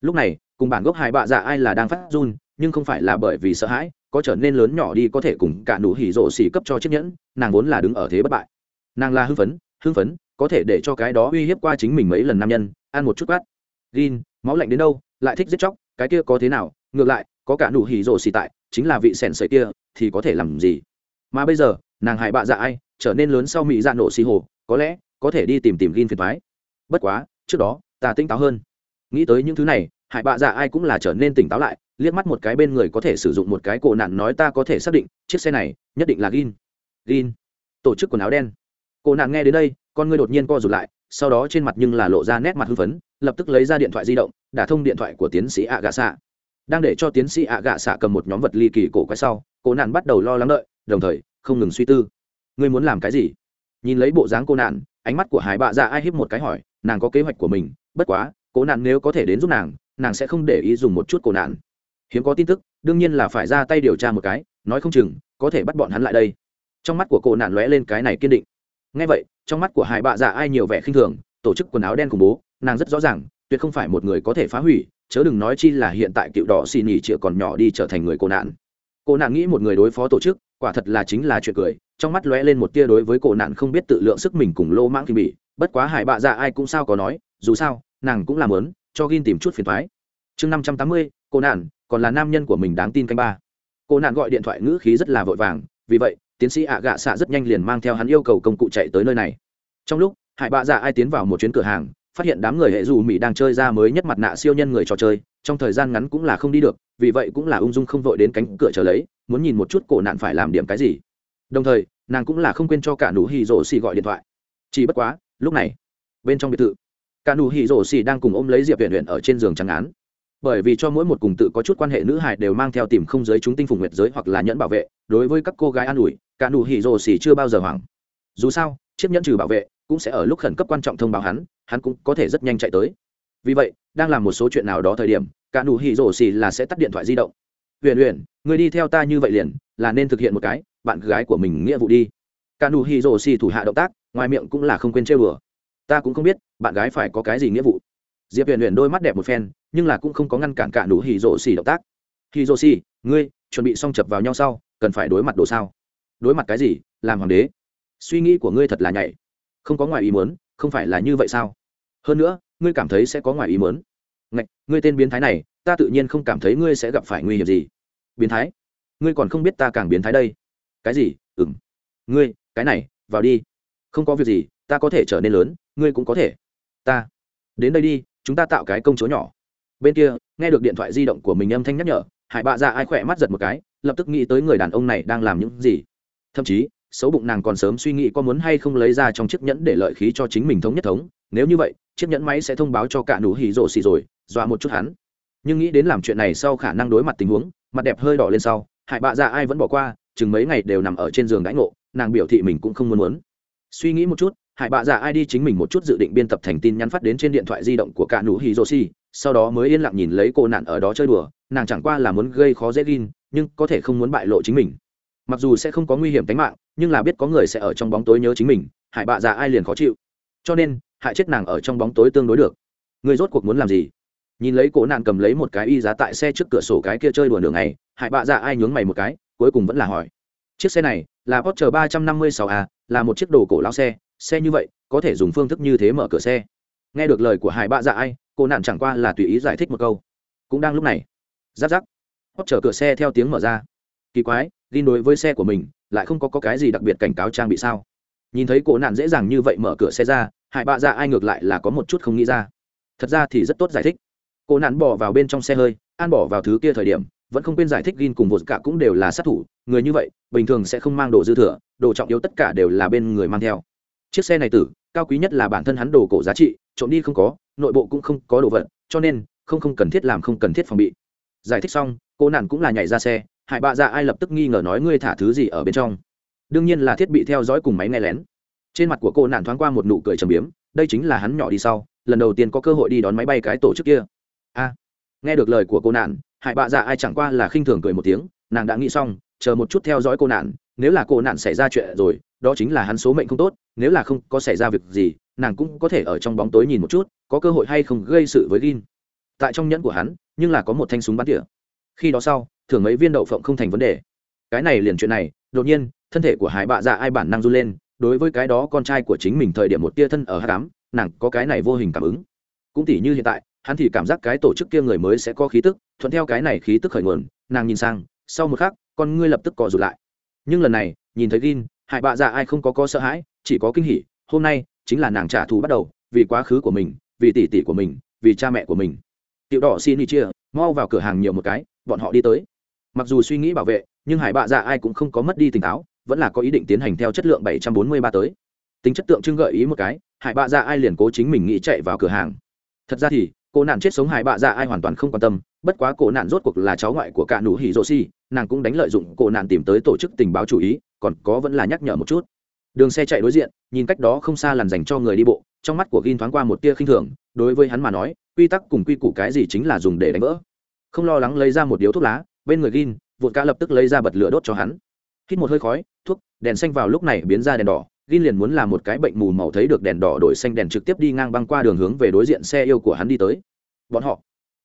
Lúc này, cùng bản gốc hải bạ dạ ai là đang phát run, nhưng không phải là bởi vì sợ hãi có trở nên lớn nhỏ đi có thể cùng cả nụ hỉ rộ xỉ cấp cho chiếc nhẫn, nàng vốn là đứng ở thế bất bại. Nàng là hưng phấn hưng phấn, có thể để cho cái đó uy hiếp qua chính mình mấy lần nam nhân, ăn một chút quát. Gin, máu lạnh đến đâu, lại thích giết chóc, cái kia có thế nào, ngược lại, có cả nụ hỉ rộ xỉ tại, chính là vị sẻn sợi kia, thì có thể làm gì? Mà bây giờ, nàng hại bạ dạ ai, trở nên lớn sau mỹ dạ nổ xì hồ, có lẽ, có thể đi tìm tìm gin phiền thoái bất quá, trước đó, ta tỉnh táo hơn. Nghĩ tới những thứ này, hại bạ dạ ai cũng là trở nên tỉnh táo lại liếc mắt một cái bên người có thể sử dụng một cái cổ nạn nói ta có thể xác định, chiếc xe này nhất định là gin. Gin. Tổ chức quần áo đen. Cổ nạn nghe đến đây, con ngươi đột nhiên co rụt lại, sau đó trên mặt nhưng là lộ ra nét mặt hưng phấn, lập tức lấy ra điện thoại di động, đả thông điện thoại của tiến sĩ ạ gạ xạ đang để cho tiến sĩ ạ gạ xạ cầm một nhóm vật ly kỳ cổ quái sau, cổ nạn bắt đầu lo lắng đợi, đồng thời, không ngừng suy tư. Ngươi muốn làm cái gì? Nhìn lấy bộ dáng cô nạn, ánh mắt của hải bạ ra ai híp một cái hỏi, nàng có kế hoạch của mình, bất quá cố nạn nếu có thể đến giúp nàng nàng sẽ không để ý dùng một chút cổ nạn hiếm có tin tức, đương nhiên là phải ra tay điều tra một cái, nói không chừng, có thể bắt bọn hắn lại đây. Trong mắt của cô nạn lóe lên cái này kiên định. Ngay vậy, trong mắt của hai bạ già ai nhiều vẻ khinh thường, tổ chức quần áo đen khủng bố, nàng rất rõ ràng, tuyệt không phải một người có thể phá hủy, chớ đừng nói chi là hiện tại cựu đỏ xì nhì chịa còn nhỏ đi trở thành người cô nạn. Cô nạn nghĩ một người đối phó tổ chức, quả thật là chính là chuyện cười, trong mắt lóe lên một tia đối với cô nạn không biết tự lượng sức mình cùng lô mãng khinh bị. bất quá hải bạ già ai cũng sao có nói, dù sao, nàng cũng làm lớn cho gin tìm chút phiền thoái chương năm trăm tám mươi cô nạn còn là nam nhân của mình đáng tin canh ba. Cô nạn gọi điện thoại ngữ khí rất là vội vàng, vì vậy, tiến sĩ ạ gạ xạ rất nhanh liền mang theo hắn yêu cầu công cụ chạy tới nơi này. Trong lúc hải bạ dạ ai tiến vào một chuyến cửa hàng, phát hiện đám người hệ dù mỹ đang chơi ra mới nhất mặt nạ siêu nhân người trò chơi, trong thời gian ngắn cũng là không đi được, vì vậy cũng là ung dung không vội đến cánh cửa trở lấy, muốn nhìn một chút cổ nạn phải làm điểm cái gì. Đồng thời, nàng cũng là không quên cho cả nụ hì rổ xì gọi điện thoại. Chỉ bất quá, lúc này, bên trong biệt thự, cả nụ hì rổ xì đang cùng ôm lấy diệp huyền huyền ở trên giường trắng án bởi vì cho mỗi một cùng tự có chút quan hệ nữ hải đều mang theo tìm không giới chúng tinh phùng nguyệt giới hoặc là nhẫn bảo vệ, đối với các cô gái an ủi, cả nụ hỉ rồ xỉ chưa bao giờ hoảng. Dù sao, chiếc nhẫn trừ bảo vệ cũng sẽ ở lúc khẩn cấp quan trọng thông báo hắn hắn cũng có thể rất nhanh chạy tới. Vì vậy, đang làm một số chuyện nào đó thời điểm, cả nụ hỉ rồ xỉ là sẽ tắt điện thoại di động. Huyền huyền người đi theo ta như vậy liền, là nên thực hiện một cái, bạn gái của mình nghĩa vụ đi. Cả nụ hỉ rồ xỉ thủ hạ động tác, ngoài miệng cũng là không quên chơi bừa ta cũng không biết, bạn gái phải có cái gì nghĩa vụ diệp huyền huyền đôi mắt đẹp một phen, nhưng là cũng không có ngăn cản cả nụ hì rỗ xì động tác. Hì rỗ xì, ngươi, chuẩn bị xong chập vào nhau sau, cần phải đối mặt đồ sao? Đối mặt cái gì? Làm hoàng đế. Suy nghĩ của ngươi thật là nhạy. Không có ngoài ý muốn, không phải là như vậy sao? Hơn nữa, ngươi cảm thấy sẽ có ngoài ý muốn. Ngạch, ngươi tên biến thái này, ta tự nhiên không cảm thấy ngươi sẽ gặp phải nguy hiểm gì. Biến thái? Ngươi còn không biết ta càng biến thái đây. Cái gì? Ừ m ngươi, cái này, vào đi. Không có việc gì, ta có thể trở nên lớn, ngươi cũng có thể. Ta, đến đây đi chúng ta tạo cái công chúa nhỏ. Bên kia, nghe được điện thoại di động của mình âm thanh nhắc nhở, hải bạ ra ai khỏe mắt giật một cái, lập tức nghĩ tới người đàn ông này đang làm những gì. Thậm chí, xấu bụng nàng còn sớm suy nghĩ có muốn hay không lấy ra trong chiếc nhẫn để lợi khí cho chính mình thống nhất thống. Nếu như vậy, chiếc nhẫn máy sẽ thông báo cho cả nụ hỉ rộ xì rồi, dọa một chút hắn. Nhưng nghĩ đến làm chuyện này sau khả năng đối mặt tình huống, mặt đẹp hơi đỏ lên sau, hải bạ ra ai vẫn bỏ qua, chừng mấy ngày đều nằm ở trên giường đãi ngộ, nàng biểu thị mình cũng không muốn muốn. Suy nghĩ một chút hải bạ dạ ai đi chính mình một chút dự định biên tập thành tin nhắn phát đến trên điện thoại di động của cả nụ hì rô si sau đó mới yên lặng nhìn lấy cô nạn ở đó chơi đùa, nàng chẳng qua là muốn gây khó dễ gin, nhưng có thể không muốn bại lộ chính mình. Mặc dù sẽ không có nguy hiểm tính mạng, nhưng là biết có người sẽ ở trong bóng tối nhớ chính mình, hải bạ dạ ai liền khó chịu. Cho nên, hại chết nàng ở trong bóng tối tương đối được. Người rốt cuộc muốn làm gì? Nhìn lấy cổ nạn cầm lấy một cái y giá tại xe trước cửa sổ cái kia chơi đùa đường này hại bạ dạ ai nhướng mày một cái, cuối cùng vẫn là hỏi. Chiếc xe này là porsche ba trăm năm mươi sáu a, là một chiếc đồ cổ lao xe xe như vậy có thể dùng phương thức như thế mở cửa xe. Nghe được lời của hải bạ dạ ai cô nạn chẳng qua là tùy ý giải thích một câu. Cũng đang lúc này giáp giáp hót chở cửa xe theo tiếng mở ra. Kỳ quái đi đối với xe của mình lại không có, có cái gì đặc biệt cảnh cáo trang bị sao? Nhìn thấy cổ nạn dễ dàng như vậy mở cửa xe ra hải bạ dạ ai ngược lại là có một chút không nghĩ ra. Thật ra thì rất tốt giải thích. Cổ nạn bỏ vào bên trong xe hơi an bỏ vào thứ kia thời điểm vẫn không quên giải thích gin cùng vột cả cũng đều là sát thủ. Người như vậy bình thường sẽ không mang đồ dư thừa đồ trọng yếu tất cả đều là bên người mang theo chiếc xe này tử, cao quý nhất là bản thân hắn đồ cổ giá trị, trộm đi không có, nội bộ cũng không có đồ vật, cho nên, không không cần thiết làm không cần thiết phòng bị. Giải thích xong, cô nạn cũng là nhảy ra xe, hải bạ dạ ai lập tức nghi ngờ nói ngươi thả thứ gì ở bên trong. Đương nhiên là thiết bị theo dõi cùng máy nghe lén. Trên mặt của cô nạn thoáng qua một nụ cười trầm biếm, đây chính là hắn nhỏ đi sau, lần đầu tiên có cơ hội đi đón máy bay cái tổ chức kia. A. Nghe được lời của cô nạn hải bạ dạ ai chẳng qua là khinh thường cười một tiếng, nàng đã nghĩ xong, chờ một chút theo dõi cô nạn nếu là cô nạn xảy ra chuyện rồi đó chính là hắn số mệnh không tốt, nếu là không có xảy ra việc gì, nàng cũng có thể ở trong bóng tối nhìn một chút, có cơ hội hay không gây sự với gin. Tại trong nhẫn của hắn, nhưng là có một thanh súng bắn tỉa. Khi đó sau thường mấy viên đậu phộng không thành vấn đề. Cái này liền chuyện này, đột nhiên, thân thể của hải bạ dạ ai bản năng run lên, đối với cái đó con trai của chính mình thời điểm một tia thân ở h tám nàng có cái này vô hình cảm ứng. Cũng tỉ như hiện tại, hắn thì cảm giác cái tổ chức kia người mới sẽ có khí tức, thuận theo cái này khí tức khởi nguồn, nàng nhìn sang, sau một khắc, con ngươi lập tức cò rụt lại. Nhưng lần này, nhìn thấy gin Hải bạ dạ ai không có có sợ hãi, chỉ có kinh hỉ, hôm nay chính là nàng trả thù bắt đầu, vì quá khứ của mình, vì tỷ tỷ của mình, vì cha mẹ của mình. Tiểu đỏ xin đi chia, mau vào cửa hàng nhiều một cái, bọn họ đi tới. Mặc dù suy nghĩ bảo vệ, nhưng hải bạ dạ ai cũng không có mất đi tỉnh táo, vẫn là có ý định tiến hành theo chất lượng 743 tới. Tính chất tượng trưng gợi ý một cái, hải bạ dạ ai liền cố chính mình nghĩ chạy vào cửa hàng. Thật ra thì, cô nạn chết sống hải bạ dạ ai hoàn toàn không quan tâm, bất quá cô nạn rốt cuộc là cháu ngoại của cả nụ hỉ rô si nàng cũng đánh lợi dụng cổ nạn tìm tới tổ chức tình báo chủ ý, còn có vẫn là nhắc nhở một chút. Đường xe chạy đối diện, nhìn cách đó không xa làn dành cho người đi bộ, trong mắt của gin thoáng qua một tia khinh thường, đối với hắn mà nói, quy tắc cùng quy củ cái gì chính là dùng để đánh vỡ. Không lo lắng lấy ra một điếu thuốc lá, bên người gin, vụt cá lập tức lấy ra bật lửa đốt cho hắn. Hít một hơi khói, thuốc, đèn xanh vào lúc này biến ra đèn đỏ, gin liền muốn làm một cái bệnh mù màu thấy được đèn đỏ đổi xanh đèn trực tiếp đi ngang băng qua đường hướng về đối diện xe yêu của hắn đi tới. Bọn họ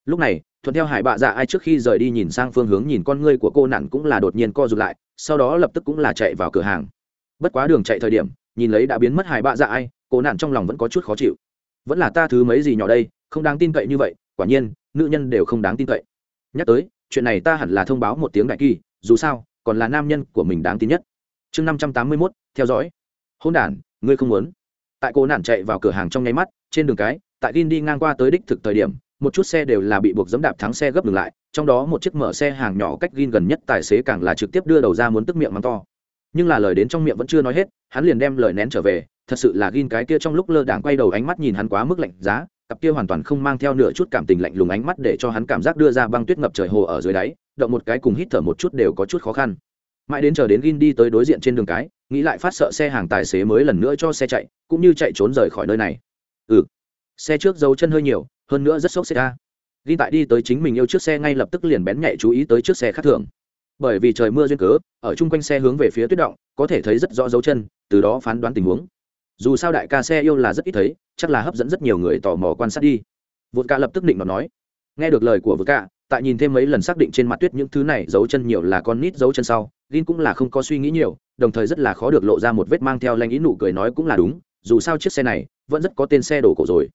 lúc này, thuận theo hải bạ dạ ai trước khi rời đi nhìn sang phương hướng nhìn con ngươi của cô nản cũng là đột nhiên co rụt lại, sau đó lập tức cũng là chạy vào cửa hàng. Bất quá đường chạy thời điểm, nhìn lấy đã biến mất hải bạ dạ ai, cô nản trong lòng vẫn có chút khó chịu. Vẫn là ta thứ mấy gì nhỏ đây, không đáng tin cậy như vậy, quả nhiên, nữ nhân đều không đáng tin cậy. Nhắc tới, chuyện này ta hẳn là thông báo một tiếng đại kỳ, dù sao, còn là nam nhân của mình đáng tin nhất. Chương năm trăm tám mươi mốt, theo dõi. Hôn đ ngươi không muốn. Tại cô nản chạy vào cửa hàng trong nháy mắt, trên đường cái, tại gin đi ngang qua tới đích thực thời điểm một chút xe đều là bị buộc dẫm đạp thắng xe gấp ngừng lại, trong đó một chiếc mở xe hàng nhỏ cách gin gần nhất tài xế càng là trực tiếp đưa đầu ra muốn tức miệng mắng to. Nhưng là lời đến trong miệng vẫn chưa nói hết, hắn liền đem lời nén trở về, thật sự là gin cái kia trong lúc lơ đảng quay đầu ánh mắt nhìn hắn quá mức lạnh giá, cặp kia hoàn toàn không mang theo nửa chút cảm tình lạnh lùng ánh mắt để cho hắn cảm giác đưa ra băng tuyết ngập trời hồ ở dưới đáy, động một cái cùng hít thở một chút đều có chút khó khăn. Mãi đến chờ đến gin đi tới đối diện trên đường cái, nghĩ lại phát sợ xe hàng tài xế mới lần nữa cho xe chạy, cũng như chạy trốn rời khỏi nơi này. Ừ xe trước dấu chân hơi nhiều hơn nữa rất sốc xe ra ghi tại đi tới chính mình yêu chiếc xe ngay lập tức liền bén nhạy chú ý tới chiếc xe khác thường. Bởi vì trời mưa duyên cớ, ở chung quanh xe hướng về phía tuyết động, có thể thấy rất rõ dấu chân, từ đó phán đoán tình huống. Dù sao đại ca xe yêu là rất ít thấy, chắc là hấp dẫn rất nhiều người tò mò quan sát đi. Vượt ca lập tức định nó nói. Nghe được lời của vượt ca, tại nhìn thêm mấy lần xác định trên mặt tuyết những thứ này, dấu chân nhiều là con nít dấu chân sau, gin cũng là không có suy nghĩ nhiều, đồng thời rất là khó được lộ ra một vết mang theo lanh ý nụ cười nói cũng là đúng, dù sao chiếc xe này vẫn rất có tên xe đổ cổ rồi.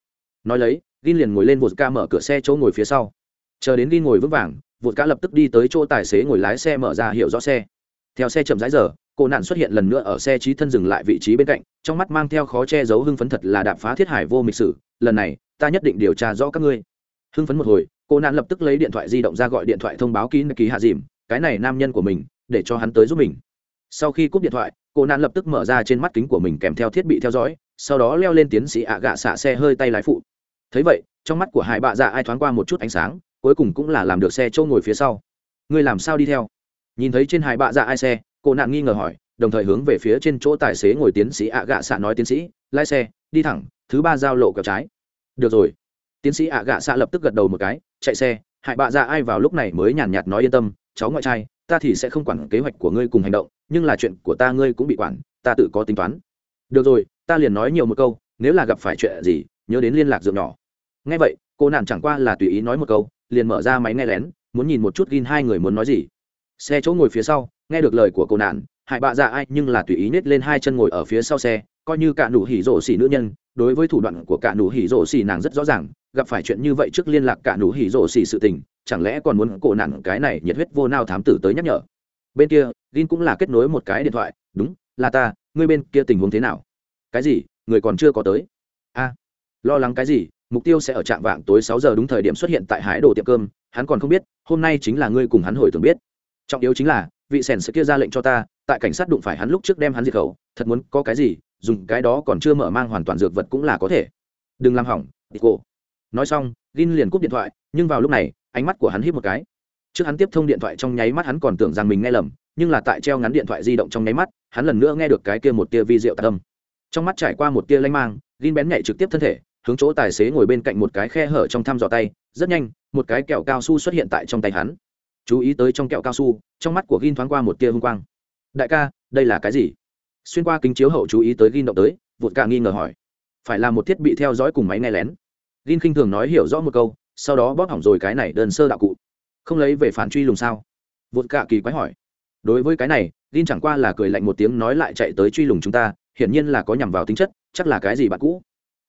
Nói lấy gin liền ngồi lên vột ca mở cửa xe chỗ ngồi phía sau. Chờ đến gin ngồi vững vàng vột ca lập tức đi tới chỗ tài xế ngồi lái xe mở ra hiệu rõ xe. Theo xe chậm rãi giờ, cô nạn xuất hiện lần nữa ở xe trí thân dừng lại vị trí bên cạnh, trong mắt mang theo khó che giấu hưng phấn thật là đạp phá thiết hải vô mịch sử, lần này, ta nhất định điều tra rõ các ngươi. Hưng phấn một hồi, cô nạn lập tức lấy điện thoại di động ra gọi điện thoại thông báo kín ký hạ dìm, cái này nam nhân của mình, để cho hắn tới giúp mình. Sau khi cúp điện thoại, cô nạn lập tức mở ra trên mắt kính của mình kèm theo thiết bị theo dõi, sau đó leo lên tiến sĩ ạ gạ xạ xe hơi tay lái phụ thấy vậy, trong mắt của hải bạ dạ ai thoáng qua một chút ánh sáng, cuối cùng cũng là làm được xe châu ngồi phía sau. Ngươi làm sao đi theo? Nhìn thấy trên hải bạ dạ ai xe, cô nạn nghi ngờ hỏi, đồng thời hướng về phía trên chỗ tài xế ngồi tiến sĩ ạ gạ xạ nói tiến sĩ, lái xe, đi thẳng, thứ ba giao lộ kẹo trái. Được rồi. Tiến sĩ ạ gạ xạ lập tức gật đầu một cái, chạy xe hại bạ Dạ ai vào lúc này mới nhàn nhạt nói yên tâm, cháu ngoại trai, ta thì sẽ không quản kế hoạch của ngươi cùng hành động, nhưng là chuyện của ta ngươi cũng bị quản, ta tự có tính toán. Được rồi, ta liền nói nhiều một câu, nếu là gặp phải chuyện gì, nhớ đến liên lạc dược nhỏ ngay vậy, cô nạn chẳng qua là tùy ý nói một câu, liền mở ra máy nghe lén, muốn nhìn một chút gin hai người muốn nói gì. Xe chỗ ngồi phía sau, nghe được lời của cô nạn hại bạ dạ ai nhưng là tùy ý nết lên hai chân ngồi ở phía sau xe, coi như cả nụ hỉ rổ xỉ nữ nhân, đối với thủ đoạn của cả nụ hỉ rổ xỉ nàng rất rõ ràng, gặp phải chuyện như vậy trước liên lạc cả nụ hỉ rổ xỉ sự tình, chẳng lẽ còn muốn cô nạn cái này nhiệt huyết vô nao thám tử tới nhắc nhở. Bên kia, gin cũng là kết nối một cái điện thoại, đúng, là ta, ngươi bên kia tình huống thế nào? Cái gì? Người còn chưa có tới. A, lo lắng cái gì? mục tiêu sẽ ở trạm vạng tối sáu giờ đúng thời điểm xuất hiện tại hải đồ tiệm cơm, hắn còn không biết, hôm nay chính là ngươi cùng hắn hồi tưởng biết. Trọng yếu chính là, vị sèn sẽ kia ra lệnh cho ta, tại cảnh sát đụng phải hắn lúc trước đem hắn diệt khẩu, thật muốn có cái gì, dùng cái đó còn chưa mở mang hoàn toàn dược vật cũng là có thể. Đừng làm hỏng, đi cô. Nói xong, gin liền cúp điện thoại, nhưng vào lúc này, ánh mắt của hắn hít một cái. Trước hắn tiếp thông điện thoại trong nháy mắt hắn còn tưởng rằng mình nghe lầm, nhưng là tại treo ngắn điện thoại di động trong nháy mắt, hắn lần nữa nghe được cái kia một tia vi diệu tạc âm. Trong mắt trải qua một tia lanh mang, gin bén nhạy trực tiếp thân thể hướng chỗ tài xế ngồi bên cạnh một cái khe hở trong thăm dò tay, rất nhanh, một cái kẹo cao su xuất hiện tại trong tay hắn. Chú ý tới trong kẹo cao su, trong mắt của gin thoáng qua một tia h u n g quang. Đại ca, đây là cái gì? Xuyên qua kính chiếu hậu chú ý tới gin động tới, vụt cả nghi ngờ hỏi. Phải là một thiết bị theo dõi cùng máy nghe lén? Gin khinh thường nói hiểu rõ một câu, sau đó bóp hỏng rồi cái này đơn sơ đạo cụ. Không lấy về phán truy lùng sao? Vụt cả kỳ quái hỏi. Đối với cái này, gin chẳng qua là cười lạnh một tiếng nói lại chạy tới truy lùng chúng ta, hiển nhiên là có nhằm vào tính chất, chắc là cái gì bạn cũ?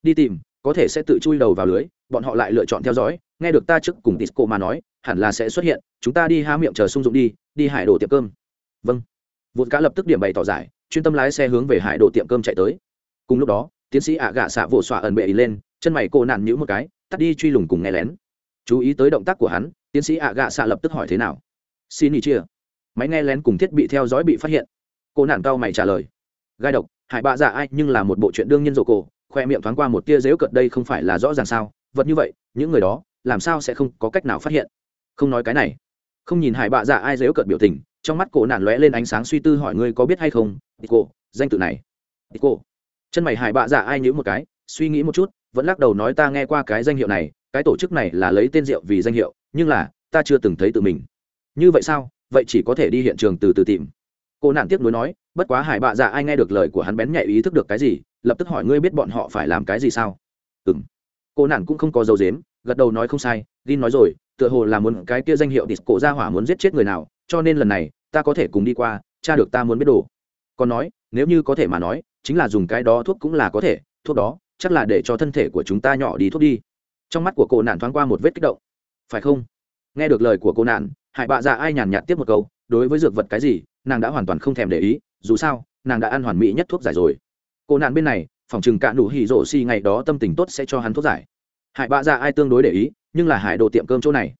Đi tìm có thể sẽ tự chui đầu vào lưới, bọn họ lại lựa chọn theo dõi. Nghe được ta trước cùng tisco mà nói, hẳn là sẽ xuất hiện, chúng ta đi há miệng chờ sung dụng đi đi hải đồ tiệm cơm. Vâng. Vụt cá lập tức điểm bày tỏ giải, chuyên tâm lái xe hướng về hải đồ tiệm cơm chạy tới. Cùng lúc đó, tiến sĩ ạ gạ xạ vỗ xọa ẩn bệ ý lên, chân mày cô nản nhữ một cái, tắt đi truy lùng cùng nghe lén. Chú ý tới động tác của hắn, tiến sĩ ạ gạ xạ lập tức hỏi thế nào? Xin ý chia máy nghe lén cùng thiết bị theo dõi bị phát hiện. Cô nản cao mày trả lời. Gai độc hải bạ giả ai, nhưng là một bộ chuyện đương nhiên rồ cổ khoe miệng thoáng qua một tia dếu cợt, đây không phải là rõ ràng sao? Vật như vậy, những người đó, làm sao sẽ không có cách nào phát hiện? Không nói cái này. Không nhìn hải bạ dạ ai dếu cợt biểu tình, trong mắt cổ nản lóe lên ánh sáng suy tư hỏi ngươi có biết hay không? Cô, danh tự này. Cô. Chân mày hải bạ dạ ai nhữ một cái, suy nghĩ một chút, vẫn lắc đầu nói ta nghe qua cái danh hiệu này, cái tổ chức này là lấy tên rượu vì danh hiệu, nhưng là, ta chưa từng thấy tự mình. Như vậy sao? Vậy chỉ có thể đi hiện trường từ từ tìm. Cô nạn tiếc nuối nói, bất quá hải bạ dạ ai nghe được lời của hắn bén nhạy ý thức được cái gì lập tức hỏi ngươi biết bọn họ phải làm cái gì sao? Ừng cô nản cũng không có dấu dếm, gật đầu nói không sai gin nói rồi, tựa hồ là muốn cái kia danh hiệu disco ra hỏa muốn giết chết người nào, cho nên lần này, ta có thể cùng đi qua, cha được ta muốn biết đồ. Còn nói, nếu như có thể mà nói, chính là dùng cái đó thuốc cũng là có thể, thuốc đó, chắc là để cho thân thể của chúng ta nhỏ đi thuốc đi. Trong mắt của cô nạn thoáng qua một vết kích động. Phải không? Nghe được lời của cô nạn hải bạ dạ ai nhàn nhạt tiếp một câu, đối với dược vật cái gì, nàng đã hoàn toàn không thèm để ý, dù sao, nàng đã ăn hoàn mỹ nhất thuốc giải rồi cô nạn bên này, phòng chừng cạn đủ hỉ rổ xì ngày đó tâm tình tốt sẽ cho hắn thuốc giải. Hải bạ ra ai tương đối để ý, nhưng là hải đồ tiệm cơm chỗ này.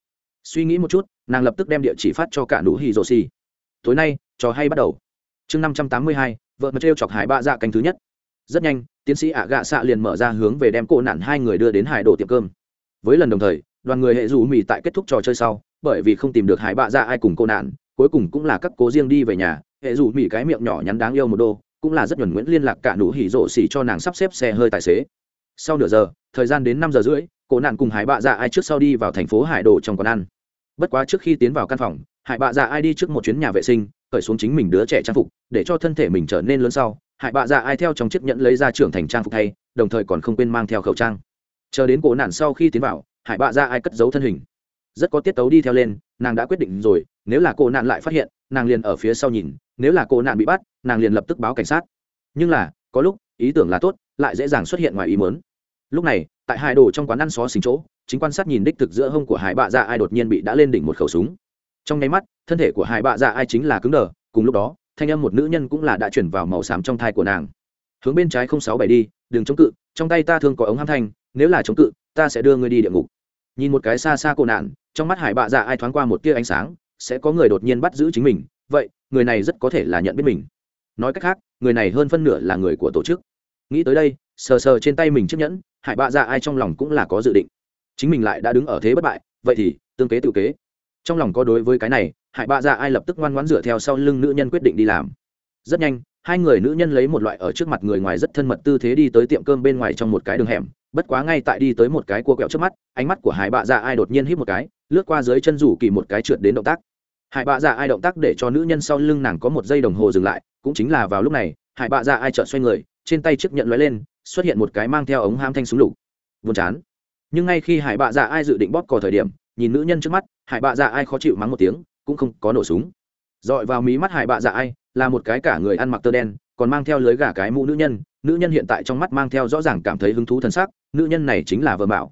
Suy nghĩ một chút, nàng lập tức đem địa chỉ phát cho cạn đủ hỉ rổ xì. Tối nay, trò hay bắt đầu. Chương năm trăm tám mươi hai, vợ mà trêu chọc hải bạ ra canh thứ nhất. Rất nhanh, tiến sĩ ạ gạ xạ liền mở ra hướng về đem cô nạn hai người đưa đến hải đồ tiệm cơm. Với lần đồng thời, đoàn người hệ rủ mì tại kết thúc trò chơi sau, bởi vì không tìm được hải bạ ra ai cùng cô nạn, cuối cùng cũng là các cố riêng đi về nhà, hệ rủ mì cái miệng nhỏ nhắn đáng yêu một đô cũng là rất nhuẩn nhuyễn liên lạc cả nụ hỉ rộ xỉ cho nàng sắp xếp xe hơi tài xế. Sau nửa giờ, thời gian đến năm giờ rưỡi, cổ nạn cùng hải bạ dạ ai trước sau đi vào thành phố hải đồ trong quán ăn. Bất quá trước khi tiến vào căn phòng, hải bạ dạ ai đi trước một chuyến nhà vệ sinh, cởi xuống chính mình đứa trẻ trang phục, để cho thân thể mình trở nên lớn sau, hải bạ dạ ai theo trong chiếc nhẫn lấy ra trưởng thành trang phục thay, đồng thời còn không quên mang theo khẩu trang. Chờ đến cổ nạn sau khi tiến vào, hải bạ dạ ai cất giấu thân hình. Rất có tiết tấu đi theo lên, nàng đã quyết định rồi, nếu là cổ nạn lại phát hiện, nàng liền ở phía sau nhìn nếu là cô nạn bị bắt, nàng liền lập tức báo cảnh sát. Nhưng là, có lúc, ý tưởng là tốt, lại dễ dàng xuất hiện ngoài ý mớn lúc này, tại hai đồ trong quán ăn xó xỉnh chỗ, chính quan sát nhìn đích thực giữa hông của hải bạ dạ ai đột nhiên bị đã lên đỉnh một khẩu súng. Trong nháy mắt, thân thể của hải bạ dạ ai chính là cứng đờ, cùng lúc đó, thanh âm một nữ nhân cũng là đã chuyển vào màu xám trong thai của nàng. Hướng bên trái không sáu bảy đi, đừng chống cự, trong tay ta thường có ống ham thanh, nếu là chống cự, ta sẽ đưa ngươi đi địa ngục. Nhìn một cái xa xa cô nạn, trong mắt hải bạ dạ ai thoáng qua một tia ánh sáng, sẽ có người đột nhiên bắt giữ chính mình vậy, người này rất có thể là nhận biết mình. Nói cách khác, người này hơn phân nửa là người của tổ chức. Nghĩ tới đây, sờ sờ trên tay mình chiếc nhẫn hải bạ ra ai trong lòng cũng là có dự định. Chính mình lại đã đứng ở thế bất bại, vậy thì, tương kế tự kế. Trong lòng có đối với cái này hải bạ ra ai lập tức ngoan ngoãn dựa theo sau lưng nữ nhân quyết định đi làm. Rất nhanh, hai người nữ nhân lấy một loại ở trước mặt người ngoài rất thân mật tư thế đi tới tiệm cơm bên ngoài trong một cái đường hẻm. Bất quá ngay tại đi tới một cái cua quẹo trước mắt, ánh mắt của hải bạ ra ai đột nhiên hít một cái, lướt qua dưới chân rủ kỳ một cái trượt đến động tác hải bạ dạ ai động tác để cho nữ nhân sau lưng nàng có một giây đồng hồ dừng lại, cũng chính là vào lúc này, hải bạ dạ ai chợt xoay người, trên tay chiếc nhận lóe lên, xuất hiện một cái mang theo ống ham thanh súng lục. Buồn chán. Nhưng ngay khi hải bạ dạ ai dự định bóp cò thời điểm, nhìn nữ nhân trước mắt, hải bạ dạ ai khó chịu mắng một tiếng, cũng không có nổ súng. Dọi vào mí mắt hải bạ dạ ai, là một cái cả người ăn mặc tơ đen, còn mang theo lưới gà cái mũ nữ nhân nữ nhân hiện tại trong mắt mang theo rõ ràng cảm thấy hứng thú thân xác nữ nhân này chính là vợ bảo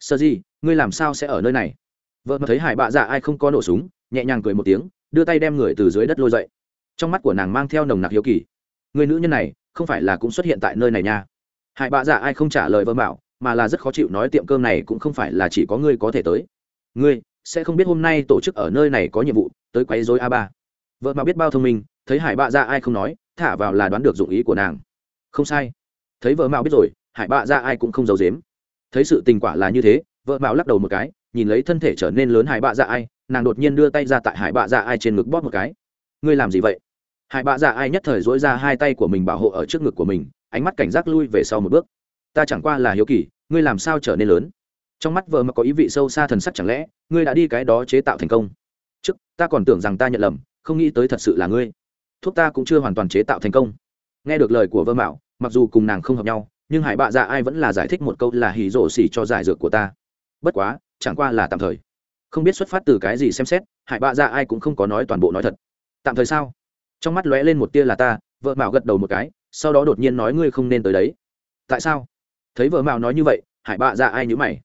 sơ gì ngươi làm sao sẽ ở nơi này? Vợ mà thấy hải bạ dạ ai không có nổ súng nhẹ nhàng cười một tiếng, đưa tay đem người từ dưới đất lôi dậy. Trong mắt của nàng mang theo nồng nặc hiếu kỳ. Người nữ nhân này, không phải là cũng xuất hiện tại nơi này nha. Hại bạ dạ ai không trả lời vơm bảo, mà là rất khó chịu nói tiệm cơm này cũng không phải là chỉ có ngươi có thể tới. Ngươi, sẽ không biết hôm nay tổ chức ở nơi này có nhiệm vụ, tới quấy dối a ba. Vợ mà biết bao thông minh, thấy hải bạ ra ai không nói, thả vào là đoán được dụng ý của nàng. Không sai. Thấy vợ mạo biết rồi hải bạ ra ai cũng không giấu dếm thấy sự tình quả là như thế, vợ mạo lắc đầu một cái, nhìn lấy thân thể trở nên lớn hải bạ ra ai nàng đột nhiên đưa tay ra tại hải bạ dạ ai trên ngực bóp một cái. Ngươi làm gì vậy? Hải bạ dạ ai nhất thời dỗi ra hai tay của mình bảo hộ ở trước ngực của mình, ánh mắt cảnh giác lui về sau một bước. Ta chẳng qua là hiếu kỳ, ngươi làm sao trở nên lớn? Trong mắt vợ mà có ý vị sâu xa thần sắc chẳng lẽ, ngươi đã đi cái đó chế tạo thành công? Trước, ta còn tưởng rằng ta nhận lầm, không nghĩ tới thật sự là ngươi. Thuốc ta cũng chưa hoàn toàn chế tạo thành công. Nghe được lời của vơ mạo, mặc dù cùng nàng không hợp nhau, nhưng hải bạ dạ ai vẫn là giải thích một câu là hì rổ xỉ cho giải dược của ta. Bất quá, chẳng qua là tạm thời không biết xuất phát từ cái gì xem xét, hải bạ ra ai cũng không có nói toàn bộ nói thật. Tạm thời sao? Trong mắt lóe lên một tia là ta, vợ mạo gật đầu một cái, sau đó đột nhiên nói ngươi không nên tới đấy. Tại sao? Thấy vợ mạo nói như vậy, hải bạ ra ai nhữ mày.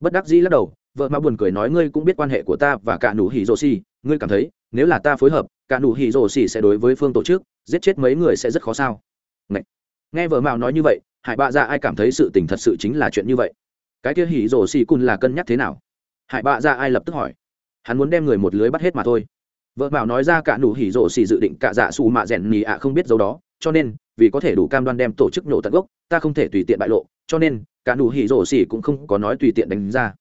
Bất đắc dĩ lắc đầu, vợ mạo buồn cười nói ngươi cũng biết quan hệ của ta và cả nụ hỉ rồ xì, ngươi cảm thấy, nếu là ta phối hợp, cả nụ hỉ rồ xì sẽ đối với phương tổ chức, giết chết mấy người sẽ rất khó sao? Ngậy. nghe vợ mạo nói như vậy, hải bạ ra ai cảm thấy sự tình thật sự chính là chuyện như vậy? Cái kia hỉ rồ xì cun là cân nhắc thế nào? hải bạ ra ai lập tức hỏi. Hắn muốn đem người một lưới bắt hết mà thôi. Vợ bảo nói ra cả nụ hỉ rộ xì dự định cả dạ xù mạ rèn nhì ạ không biết dấu đó, cho nên, vì có thể đủ cam đoan đem tổ chức nổ tận gốc, ta không thể tùy tiện bại lộ, cho nên, cả nụ hỉ rộ xì cũng không có nói tùy tiện đánh ra.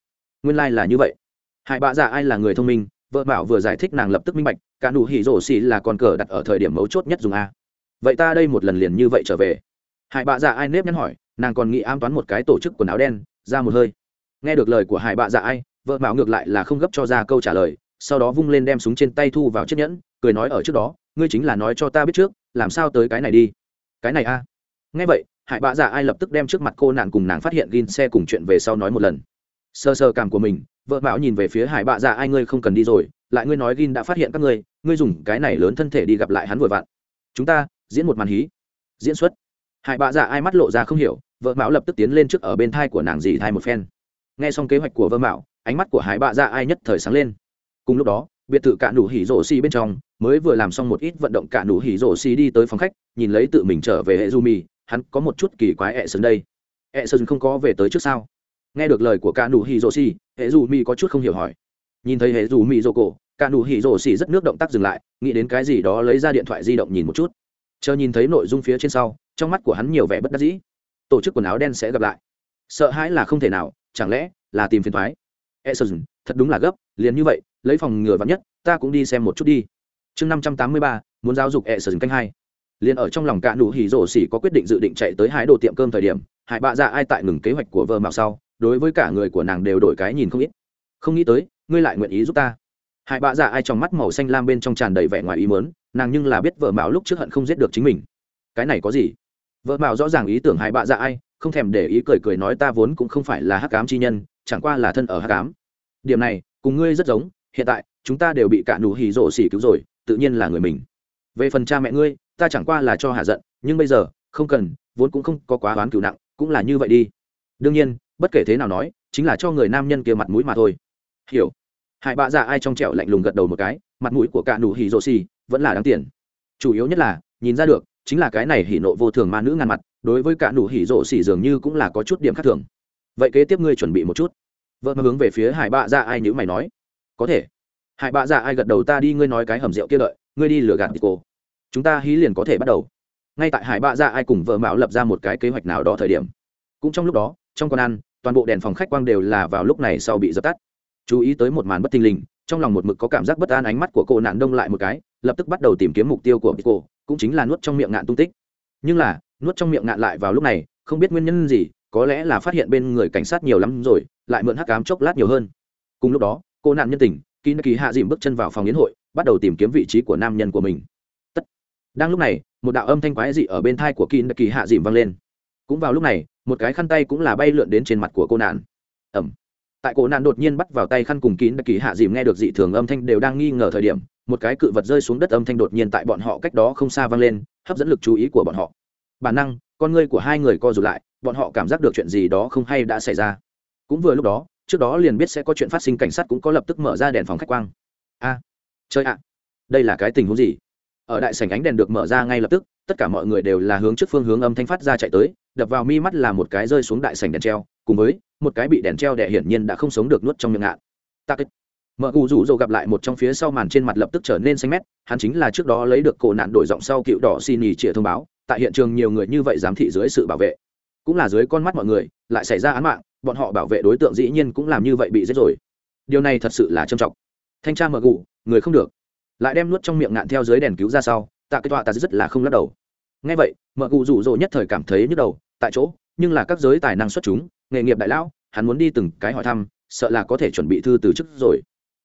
Nguyên lai、like、là như vậy. Hải bạ ra ai là người thông minh, vợ bảo vừa giải thích nàng lập tức minh bạch, cả nụ hỉ rổ xì là con cờ đặt ở thời điểm mấu chốt nhất dùng a. Vậy ta đây một lần liền như vậy trở về. Hải bạ dạ ai nếp nhắn hỏi, nàng còn nghĩ am toán một cái tổ chức quần áo đen, ra một hơi. Nghe được lời của hải bạ dạ ai vợ mạo ngược lại là không gấp cho ra câu trả lời, sau đó vung lên đem súng trên tay thu vào chiếc nhẫn, cười nói ở trước đó, ngươi chính là nói cho ta biết trước, làm sao tới cái này đi? Cái này a à? ngay vậy, hải bạ dạ ai lập tức đem trước mặt cô nàng cùng nàng phát hiện gin xe cùng chuyện về sau nói một lần. Sơ sơ cảm của mình, vợ mạo nhìn về phía hải bạ dạ ai, ngươi không cần đi rồi, lại ngươi nói gin đã phát hiện các ngươi ngươi dùng cái này lớn thân thể đi gặp lại hắn vội vặn. Chúng ta, diễn một màn hí. Diễn xuất. Hải bạ dạ ai mắt lộ ra không hiểu, vợ mạo lập tức tiến lên trước ở bên thai của nàng dì thai một phen. Nghe xong kế hoạch của vợ mạo ánh mắt của hải bạ Ra ai nhất thời sáng lên. Cùng lúc đó, biệt thự Cạn nụ hỉ rổ xì bên trong mới vừa làm xong một ít vận động Cạn nụ hỉ rổ xì đi tới phòng khách, nhìn lấy tự mình trở về hệ du mì hắn có một chút kỳ quái ẹ sơn đây. Ẹ sơn không có về tới trước sao? Nghe được lời của Cạn nụ hỉ rổ xì hệ du mì có chút không hiểu hỏi. Nhìn thấy hệ du mì rổ cổ Cạn nụ hỉ rổ xì rất nước động tác dừng lại, nghĩ đến cái gì đó lấy ra điện thoại di động nhìn một chút. Chờ nhìn thấy nội dung phía trên sau, trong mắt của hắn nhiều vẻ bất đắc dĩ. Tổ chức quần áo đen sẽ gặp lại. Sợ hãi là không thể nào, chẳng lẽ là tìm phiền thoái? Essen, thật đúng là gấp, liền như vậy, lấy phòng ngừa vạn nhất, ta cũng đi xem một chút đi. Chương 583, muốn giáo dục Essen canh hai. Liên ở trong lòng cạ nụ hỉ rồ xỉ có quyết định dự định chạy tới hái đồ tiệm cơm thời điểm, Hải bạ dạ ai tại ngừng kế hoạch của vợ mạo sau, đối với cả người của nàng đều đổi cái nhìn không ít. Không nghĩ tới, ngươi lại nguyện ý giúp ta. Hải bạ dạ ai trong mắt màu xanh lam bên trong tràn đầy vẻ ngoài ý muốn, nàng nhưng là biết vợ mạo lúc trước hận không giết được chính mình. Cái này có gì? Vợ mạo rõ ràng ý tưởng Hải bạ dạ ai, không thèm để ý cười cười nói ta vốn cũng không phải là hắc ám chi nhân, chẳng qua là thân ở hát cám. Điểm này, cùng ngươi rất giống, hiện tại, chúng ta đều bị cả nụ hỉ rộ xỉ cứu rồi, tự nhiên là người mình. Về phần cha mẹ ngươi, ta chẳng qua là cho hạ giận, nhưng bây giờ, không cần, vốn cũng không có quá oán cửu nặng, cũng là như vậy đi. Đương nhiên, bất kể thế nào nói, chính là cho người nam nhân kia mặt mũi mà thôi. Hiểu. Hải bạ dạ ai trong trẻo lạnh lùng gật đầu một cái, mặt mũi của cả nụ hỉ rộ xỉ vẫn là đáng tiền. Chủ yếu nhất là, nhìn ra được, chính là cái này hỉ nộ vô thường ma nữ ngàn mặt, đối với cả nụ hỉ rộ xỉ dường như cũng là có chút điểm khác thường vậy kế tiếp ngươi chuẩn bị một chút. Vợ hướng về phía hải bạ ra ai nhữ mày nói. Có thể. Hải bạ ra ai gật đầu ta đi ngươi nói cái hầm rượu kia lợi, ngươi đi lừa gạt cô. Chúng ta hí liền có thể bắt đầu. Ngay tại hải bạ ra ai cùng vợ mạo lập ra một cái kế hoạch nào đó thời điểm cũng trong lúc đó trong con ăn toàn bộ đèn phòng khách quang đều là vào lúc này sau bị dập tắt. Chú ý tới một màn bất thình lình trong lòng một mực có cảm giác bất an ánh mắt của cô nạn đông lại một cái lập tức bắt đầu tìm kiếm mục tiêu của cô cũng chính là nuốt trong miệng ngạn tung tích. Nhưng là nuốt trong miệng ngạn lại vào lúc này không biết nguyên nhân gì có lẽ là phát hiện bên người cảnh sát nhiều lắm rồi, lại mượn hắc cám chốc lát nhiều hơn. Cùng lúc đó, cô nạn nhân tình kỳ kỳ hạ dìm bước chân vào phòng yến hội, bắt đầu tìm kiếm vị trí của nam nhân của mình. Tất. đang lúc này, một đạo âm thanh quái dị ở bên thai của kỳ kỳ hạ dìm vang lên. Cũng vào lúc này, một cái khăn tay cũng là bay lượn đến trên mặt của cô nạn. Ẩm. Tại cô nạn đột nhiên bắt vào tay khăn cùng kín kỳ hạ dìm nghe được dị thường âm thanh đều đang nghi ngờ thời điểm, một cái cự vật rơi xuống đất âm thanh đột nhiên tại bọn họ cách đó không xa vang lên, hấp dẫn lực chú ý của bọn họ. Bản năng, con ngươi của hai người co rụt lại bọn họ cảm giác được chuyện gì đó không hay đã xảy ra. Cũng vừa lúc đó trước đó liền biết sẽ có chuyện phát sinh cảnh sát cũng có lập tức mở ra đèn phòng khách quang. A à, chơi ạ đây là cái tình huống gì? Ở đại sảnh ánh đèn được mở ra ngay lập tức tất cả mọi người đều là hướng trước phương hướng âm thanh phát ra chạy tới đập vào mi mắt là một cái rơi xuống đại sảnh đèn treo cùng với một cái bị đèn treo đẻ hiển nhiên đã không sống được nuốt trong miệng ngạn ta kích mợ cụ rủ rồ gặp lại một trong phía sau màn trên mặt lập tức trở nên xanh mét hắn chính là trước đó lấy được cổ nạn đổi giọng sau cựu đỏ xin nỉ trịa thông báo tại hiện trường nhiều người như vậy giám thị dưới sự bảo vệ cũng là dưới con mắt mọi người, lại xảy ra án mạng, bọn họ bảo vệ đối tượng dĩ nhiên cũng làm như vậy bị giết rồi. Điều này thật sự là trầm trọng. Thanh tra mờ gù người không được. Lại đem nuốt trong miệng ngạn theo dưới đèn cứu ra sau, tạ cái tọa ta rất là không lắc đầu. Ngay vậy mợ cụ rủ rỗ nhất thời cảm thấy nhức đầu, tại chỗ, nhưng là các giới tài năng xuất chúng, nghề nghiệp đại lão, hắn muốn đi từng cái hỏi thăm, sợ là có thể chuẩn bị thư từ chức rồi.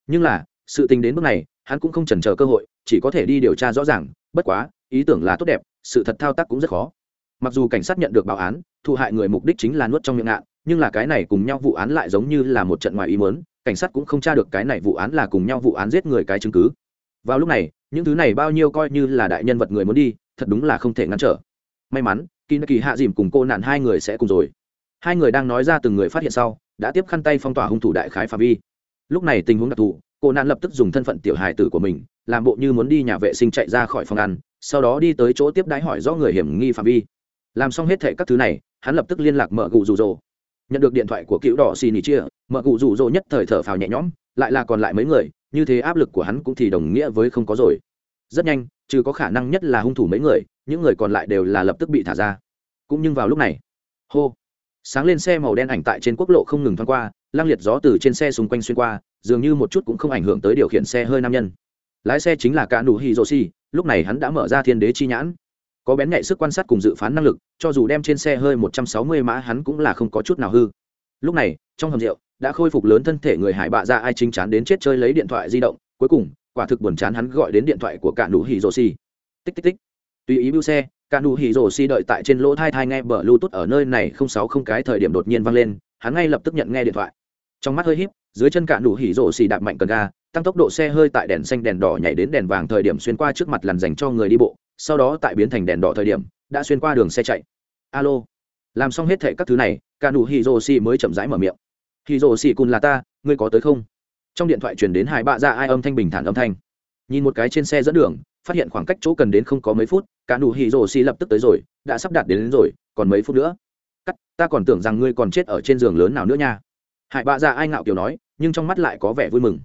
Nhưng là, sự tình đến bước này, hắn cũng không chần chờ cơ hội, chỉ có thể đi điều tra rõ ràng, bất quá, ý tưởng là tốt đẹp, sự thật thao tác cũng rất khó. Mặc dù cảnh sát nhận được báo án thụ hại người mục đích chính là nuốt trong miệng ngạn, nhưng là cái này cùng nhau vụ án lại giống như là một trận ngoài ý mớn cảnh sát cũng không tra được cái này vụ án là cùng nhau vụ án giết người cái chứng cứ. Vào lúc này, những thứ này bao nhiêu coi như là đại nhân vật người muốn đi, thật đúng là không thể ngăn trở. May mắn kỳ kỳ hạ dìm cùng cô nạn hai người sẽ cùng rồi. Hai người đang nói ra từng người phát hiện sau, đã tiếp khăn tay phong tỏa hung thủ đại khái phạm vi. Lúc này tình huống đặc thù, cô nạn lập tức dùng thân phận tiểu hài tử của mình, làm bộ như muốn đi nhà vệ sinh chạy ra khỏi phòng ăn, sau đó đi tới chỗ tiếp đái hỏi rõ người hiểm nghi phạm vi. Làm xong hết thệ các thứ này hắn lập tức liên lạc mở cụ rủ rồ nhận được điện thoại của cựu đỏ xì nỉ chia mở cụ rủ rồ nhất thời thở phào nhẹ nhõm, lại là còn lại mấy người, như thế áp lực của hắn cũng thì đồng nghĩa với không có rồi. Rất nhanh, trừ có khả năng nhất là hung thủ mấy người, những người còn lại đều là lập tức bị thả ra. Cũng nhưng vào lúc này, hô, sáng lên xe màu đen ảnh tại trên quốc lộ không ngừng thoáng qua, lang liệt gió từ trên xe xung quanh xuyên qua, dường như một chút cũng không ảnh hưởng tới điều khiển xe hơi nam nhân. Lái xe chính là cả nụ hi rô si lúc này hắn đã mở ra thiên đế chi nhãn có bén nhạy sức quan sát cùng dự phán năng lực, cho dù đem trên xe hơi một trăm sáu mươi mã hắn cũng là không có chút nào hư. Lúc này, trong hầm rượu, đã khôi phục lớn thân thể người hải bạ ra ai chính chán đến chết chơi lấy điện thoại di động, cuối cùng, quả thực buồn chán hắn gọi đến điện thoại của cả nụ hỉ rồ xì tích tích tích. Tùy ý bưu xe, cả nụ hỉ rồ xì đợi tại trên lỗ thai thai nghe bờ bluetooth ở nơi này không sáu không cái thời điểm đột nhiên vang lên, hắn ngay lập tức nhận nghe điện thoại. Trong mắt hơi híp, dưới chân cả nụ hỉ rồ xì đạp mạnh cần ga, tăng tốc độ xe hơi tại đèn xanh, đèn đỏ nhảy đến đèn vàng thời điểm xuyên qua trước mặt làn dành cho người đi bộ sau đó tại biến thành đèn đỏ thời điểm đã xuyên qua đường xe chạy. Alo. Làm xong hết thệ các thứ này cả nụ hiroshi mới chậm rãi mở miệng. Hiroshi cun là ta ngươi có tới không? Trong điện thoại truyền đến hai bạ ra ai âm thanh bình thản âm thanh. Nhìn một cái trên xe dẫn đường phát hiện khoảng cách chỗ cần đến không có mấy phút cả nụ hiroshi lập tức tới rồi đã sắp đạt đến, đến rồi còn mấy phút nữa. Cắt ta còn tưởng rằng ngươi còn chết ở trên giường lớn nào nữa nha. Hải bạ ra ai ngạo kiểu nói nhưng trong mắt lại có vẻ vui mừng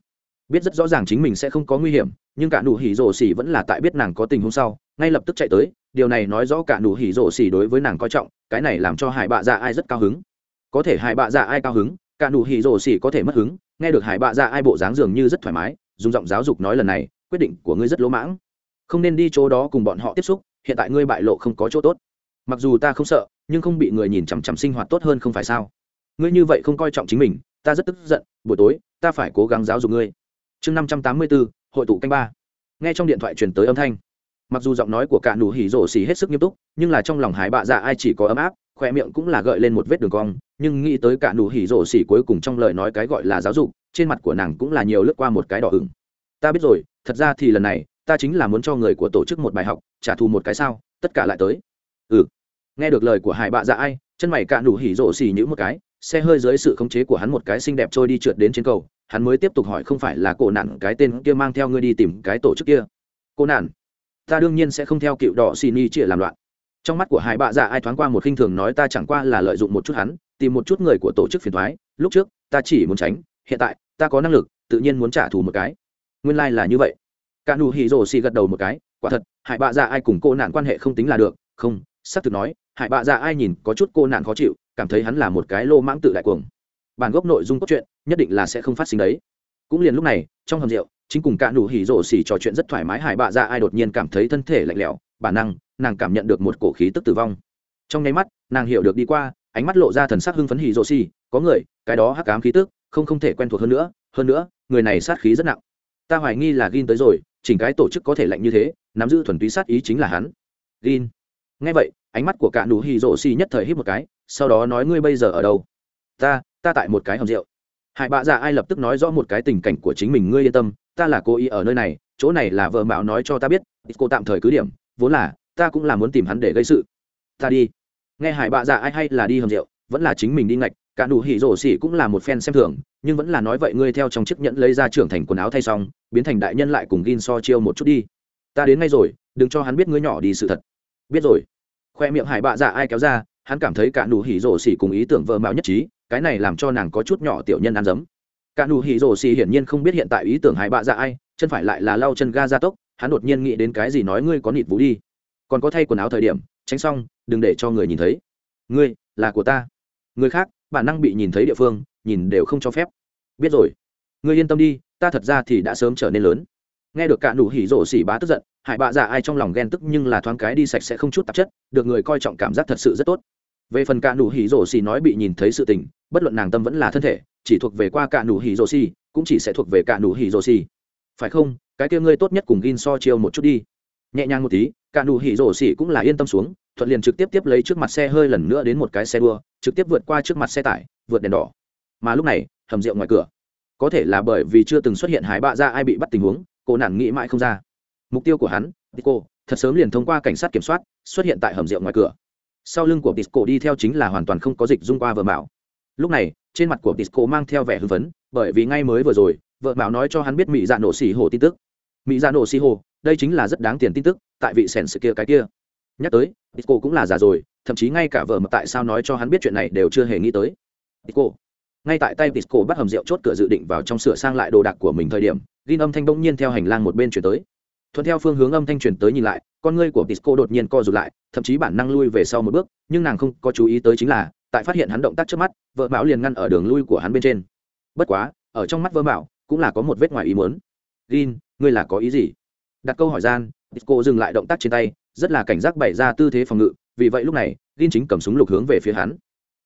biết rất rõ ràng chính mình sẽ không có nguy hiểm, nhưng cả nụ hỉ rổ xỉ vẫn là tại biết nàng có tình huống sau, ngay lập tức chạy tới, điều này nói rõ cả nụ hỉ rổ xỉ đối với nàng coi trọng, cái này làm cho hải bạ dạ ai rất cao hứng. Có thể hải bạ dạ ai cao hứng, cả nụ hỉ rổ xỉ có thể mất hứng, nghe được hải bạ dạ ai bộ dáng dường như rất thoải mái, dùng giọng giáo dục nói lần này, quyết định của ngươi rất lỗ mãng. Không nên đi chỗ đó cùng bọn họ tiếp xúc, hiện tại ngươi bại lộ không có chỗ tốt. Mặc dù ta không sợ, nhưng không bị người nhìn chằm chằm sinh hoạt tốt hơn không phải sao? Ngươi như vậy không coi trọng chính mình, ta rất tức giận, buổi tối, ta phải cố gắng giáo dục ngươi chương năm trăm tám mươi bốn, hội tụ canh ba. Nghe trong điện thoại truyền tới âm thanh. Mặc dù giọng nói của cả nụ hỉ rổ xỉ hết sức nghiêm túc, nhưng là trong lòng hải bạ dạ ai chỉ có ấm áp khoe miệng cũng là gợi lên một vết đường cong, nhưng nghĩ tới cả nụ hỉ rổ xỉ cuối cùng trong lời nói cái gọi là giáo dục, trên mặt của nàng cũng là nhiều lướt qua một cái đỏ hửng ta biết rồi, thật ra thì lần này, ta chính là muốn cho người của tổ chức một bài học, trả thù một cái sao, tất cả lại tới. Ừ. Nghe được lời của hải bạ dạ ai, chân mày cả nụ hỉ rổ xỉ nhữ một cái xe hơi dưới sự khống chế của hắn một cái xinh đẹp trôi đi trượt đến trên cầu, hắn mới tiếp tục hỏi không phải là cổ nạn cái tên kia mang theo ngươi đi tìm cái tổ chức kia. Cô nạn ta đương nhiên sẽ không theo cựu đỏ xì ni chĩa làm loạn. Trong mắt của hai bạ dạ ai thoáng qua một khinh thường nói ta chẳng qua là lợi dụng một chút hắn, tìm một chút người của tổ chức phiền thoái lúc trước, ta chỉ muốn tránh, hiện tại, ta có năng lực, tự nhiên muốn trả thù một cái. Nguyên lai、like、là như vậy. Cả nụ hì rồ xì gật đầu một cái, quả thật hải bạ dạ ai cùng cô nạn quan hệ không tính là được, không s ắ c thực nói hải bạ dạ ai nhìn có chút cô nạn khó chịu, cảm thấy hắn là một cái lô mãng tự đại cuồng. Bản gốc nội dung cốt truyện, nhất định là sẽ không phát sinh đấy. Cũng liền lúc này, trong hầm rượu, chính cùng cả nụ hỉ rổ xỉ trò chuyện rất thoải mái, hải bạ dạ ai đột nhiên cảm thấy thân thể lạnh lẽo, bản năng, nàng cảm nhận được một cổ khí tức tử vong. Trong nháy mắt, nàng hiểu được đi qua, ánh mắt lộ ra thần sắc hưng phấn hỉ rổ xỉ, có người, cái đó hắc ám khí tức, không không thể quen thuộc hơn nữa hơn nữa, người này sát khí rất nặng. Ta hoài nghi là gin tới rồi, chỉnh cái tổ chức có thể lạnh như thế, nắm giữ thuần túy sát ý chính là hắn. Gin. Nghe vậy ánh mắt của cả nụ hỉ rộ xì nhất thời hít một cái, sau đó nói, ngươi bây giờ ở đâu? Ta ta tại một cái hầm rượu. Hải bạ dạ ai lập tức nói rõ một cái tình cảnh của chính mình, ngươi yên tâm, ta là cô ý ở nơi này, chỗ này là vợ mạo nói cho ta biết, cô tạm thời cứ điểm, vốn là, ta cũng là muốn tìm hắn để gây sự. Ta đi. Nghe hải bạ dạ ai hay là đi hầm rượu, vẫn là chính mình đi ngạch, cả nụ hỉ rộ xỉ cũng là một fan xem thường, nhưng vẫn là nói, vậy ngươi theo trong chiếc nhẫn lấy ra trưởng thành quần áo thay xong, biến thành đại nhân lại cùng gin so chiêu một chút đi. Ta đến ngay rồi, đừng cho hắn biết ngươi nhỏ đi sự thật. Biết rồi khoe miệng hải bạ dạ ai kéo ra, hắn cảm thấy cả nụ hỉ rổ xỉ cùng ý tưởng vợ mạo nhất trí, cái này làm cho nàng có chút nhỏ tiểu nhân ăn dấm. Cả nụ hỉ rổ xỉ hiển nhiên không biết hiện tại ý tưởng hải bạ dạ ai, chân phải lại là lau chân ga ra tốc, hắn đột nhiên nghĩ đến cái gì nói ngươi có nịt vũ đi. Còn có thay quần áo thời điểm, tránh xong, đừng để cho người nhìn thấy. Ngươi, là của ta. Người khác, bản năng bị nhìn thấy địa phương, nhìn đều không cho phép. Biết rồi. Ngươi yên tâm đi, ta thật ra thì đã sớm trở nên lớn nghe được cả nụ hỉ rổ xỉ bá tức giận, hải bạ dạ ai trong lòng ghen tức nhưng là thoáng cái đi sạch sẽ không chút tạp chất, được người coi trọng cảm giác thật sự rất tốt. Về phần cả nụ hỉ rổ xỉ nói bị nhìn thấy sự tình, bất luận nàng tâm vẫn là thân thể, chỉ thuộc về qua cả nụ hỉ rổ xỉ, cũng chỉ sẽ thuộc về cả nụ hỉ rổ xỉ. Phải không? Cái kia ngươi tốt nhất cùng gin so chiêu một chút đi. Nhẹ nhàng một tí, cả nụ hỉ rổ xỉ cũng là yên tâm xuống, thuận liền trực tiếp tiếp lấy trước mặt xe hơi lần nữa đến một cái xe đua, trực tiếp vượt qua trước mặt xe tải, vượt đèn đỏ. Mà lúc này, hầm rượu ngoài cửa. Có thể là bởi vì chưa từng xuất hiện hải bạ ra ai bị bắt tình huống cô nản nghĩ mãi không ra. Mục tiêu của hắn tico thật sớm liền thông qua cảnh sát kiểm soát, xuất hiện tại hầm rượu ngoài cửa. Sau lưng của tico đi theo chính là hoàn toàn không có dịch dung qua vợ mạo. Lúc này, trên mặt của tico mang theo vẻ hưng phấn, bởi vì ngay mới vừa rồi, vợ mạo nói cho hắn biết mỹ dạ nổ xì hồ tin tức. Mỹ dạ nổ xì hồ, đây chính là rất đáng tiền tin tức, tại vị sẻn sự kia cái kia. Nhắc tới tico cũng là già rồi, thậm chí ngay cả vợ mà tại sao nói cho hắn biết chuyện này đều chưa hề nghĩ tới. Tico ngay tại tay Tisco bắt hầm rượu chốt cửa dự định vào trong sửa sang lại đồ đạc của mình thời điểm, Rin âm thanh bỗng nhiên theo hành lang một bên chuyển tới. Thuận theo phương hướng âm thanh chuyển tới nhìn lại, con ngươi của Tisco đột nhiên co rụt lại, thậm chí bản năng lui về sau một bước, nhưng nàng không có chú ý tới chính là, tại phát hiện hắn động tác trước mắt, vợ bảo liền ngăn ở đường lui của hắn bên trên. Bất quá, ở trong mắt vợ bảo cũng là có một vết ngoài ý muốn. Rin, ngươi là có ý gì? Đặt câu hỏi gian, Tisco dừng lại động tác trên tay, rất là cảnh giác bày ra tư thế phòng ngự, vì vậy lúc này, Rin chính cầm súng lục hướng về phía hắn.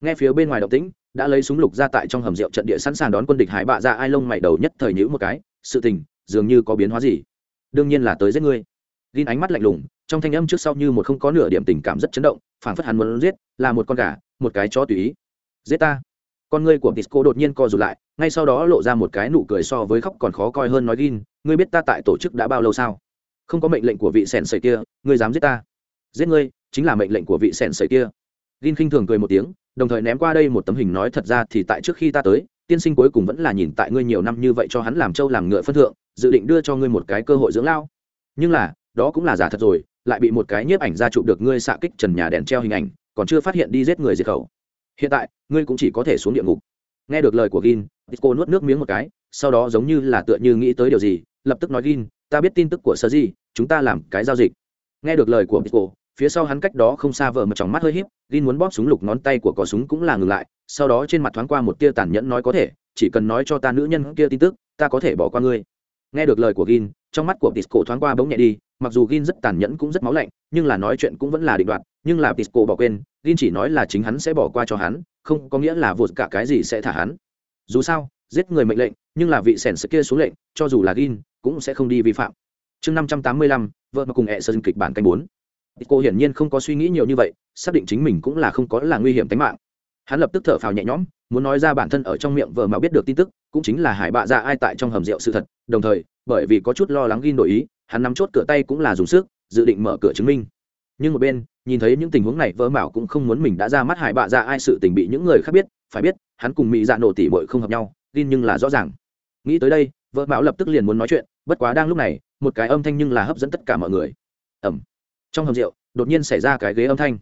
Nghe phía bên ngoài động tĩnh, đã lấy súng lục ra tại trong hầm rượu trận địa sẵn sàng đón quân địch hải bạ ra ai lông mày đầu nhất thời nhữ một cái, sự tình, dường như có biến hóa gì? Đương nhiên là tới giết ngươi. Gin ánh mắt lạnh lùng, trong thanh âm trước sau như một không có nửa điểm tình cảm rất chấn động phản phất hắn muốn giết, là một con gà, một cái chó tùy ý. Giết ta. Con ngươi của tisco đột nhiên co rụt lại, ngay sau đó lộ ra một cái nụ cười so với khóc còn khó coi hơn nói, gin, ngươi biết ta tại tổ chức đã bao lâu sao? Không có mệnh lệnh của vị sèn sầy kia, ngươi dám giết ta. Giết ngươi, chính là mệnh lệnh của vị sèn sầy kia gin khinh thường cười một tiếng, đồng thời ném qua đây một tấm hình nói thật ra thì tại trước khi ta tới, tiên sinh cuối cùng vẫn là nhìn tại ngươi nhiều năm như vậy cho hắn làm trâu làm ngựa phân thượng, dự định đưa cho ngươi một cái cơ hội dưỡng lao. Nhưng là, đó cũng là giả thật rồi, lại bị một cái nhiếp ảnh ra chụp được ngươi xạ kích trần nhà đèn treo hình ảnh, còn chưa phát hiện đi giết người diệt khẩu. Hiện tại, ngươi cũng chỉ có thể xuống địa ngục. Nghe được lời của gin cô nuốt nước miếng một cái, sau đó giống như là tựa như nghĩ tới điều gì, lập tức nói gin, ta biết tin tức của sơ di chúng ta làm cái giao dịch. Nghe được lời của cô phía sau hắn cách đó không xa vợ mà trong mắt hơi híp gin muốn bóp súng lục ngón tay của cò súng cũng là ngừng lại, sau đó trên mặt thoáng qua một tia tàn nhẫn nói có thể, chỉ cần nói cho ta nữ nhân kia tin tức, ta có thể bỏ qua ngươi. Nghe được lời của gin, trong mắt của tisco thoáng qua bỗng nhẹ đi, mặc dù gin rất tàn nhẫn cũng rất máu lạnh, nhưng là nói chuyện cũng vẫn là định đoạt, nhưng là tisco bỏ quên, gin chỉ nói là chính hắn sẽ bỏ qua cho hắn, không có nghĩa là vụt cả cái gì sẽ thả hắn. Dù sao, giết người mệnh lệnh, nhưng là vị sẻn sức kia xuống lệnh, cho dù là gin, cũng sẽ không đi vi phạm. Chương năm trăm tám mươi lăm, vợ mà cùng ẹ sơ kịch bản canh bốn cô hiển nhiên không có suy nghĩ nhiều như vậy, xác định chính mình cũng là không có là nguy hiểm tính mạng. Hắn lập tức thở phào nhẹ nhõm, muốn nói ra bản thân ở trong miệng vợ mà biết được tin tức, cũng chính là hải bạ ra ai tại trong hầm rượu sự thật, đồng thời, bởi vì có chút lo lắng ghi đổi ý, hắn nắm chốt cửa tay cũng là dùng sức, dự định mở cửa chứng minh. Nhưng một bên, nhìn thấy những tình huống này, vợ mạo cũng không muốn mình đã ra mắt hải bạ ra ai sự tình bị những người khác biết, phải biết, hắn cùng mỹ dạ nổ tỉ bội không hợp nhau, tin nhưng là rõ ràng. Nghĩ tới đây, vợ mạo lập tức liền muốn nói chuyện, bất quá đang lúc này, một cái âm thanh nhưng là hấp dẫn tất cả mọi người. Ẩm trong hầm rượu, đột nhiên xảy ra cái ghế âm thanh.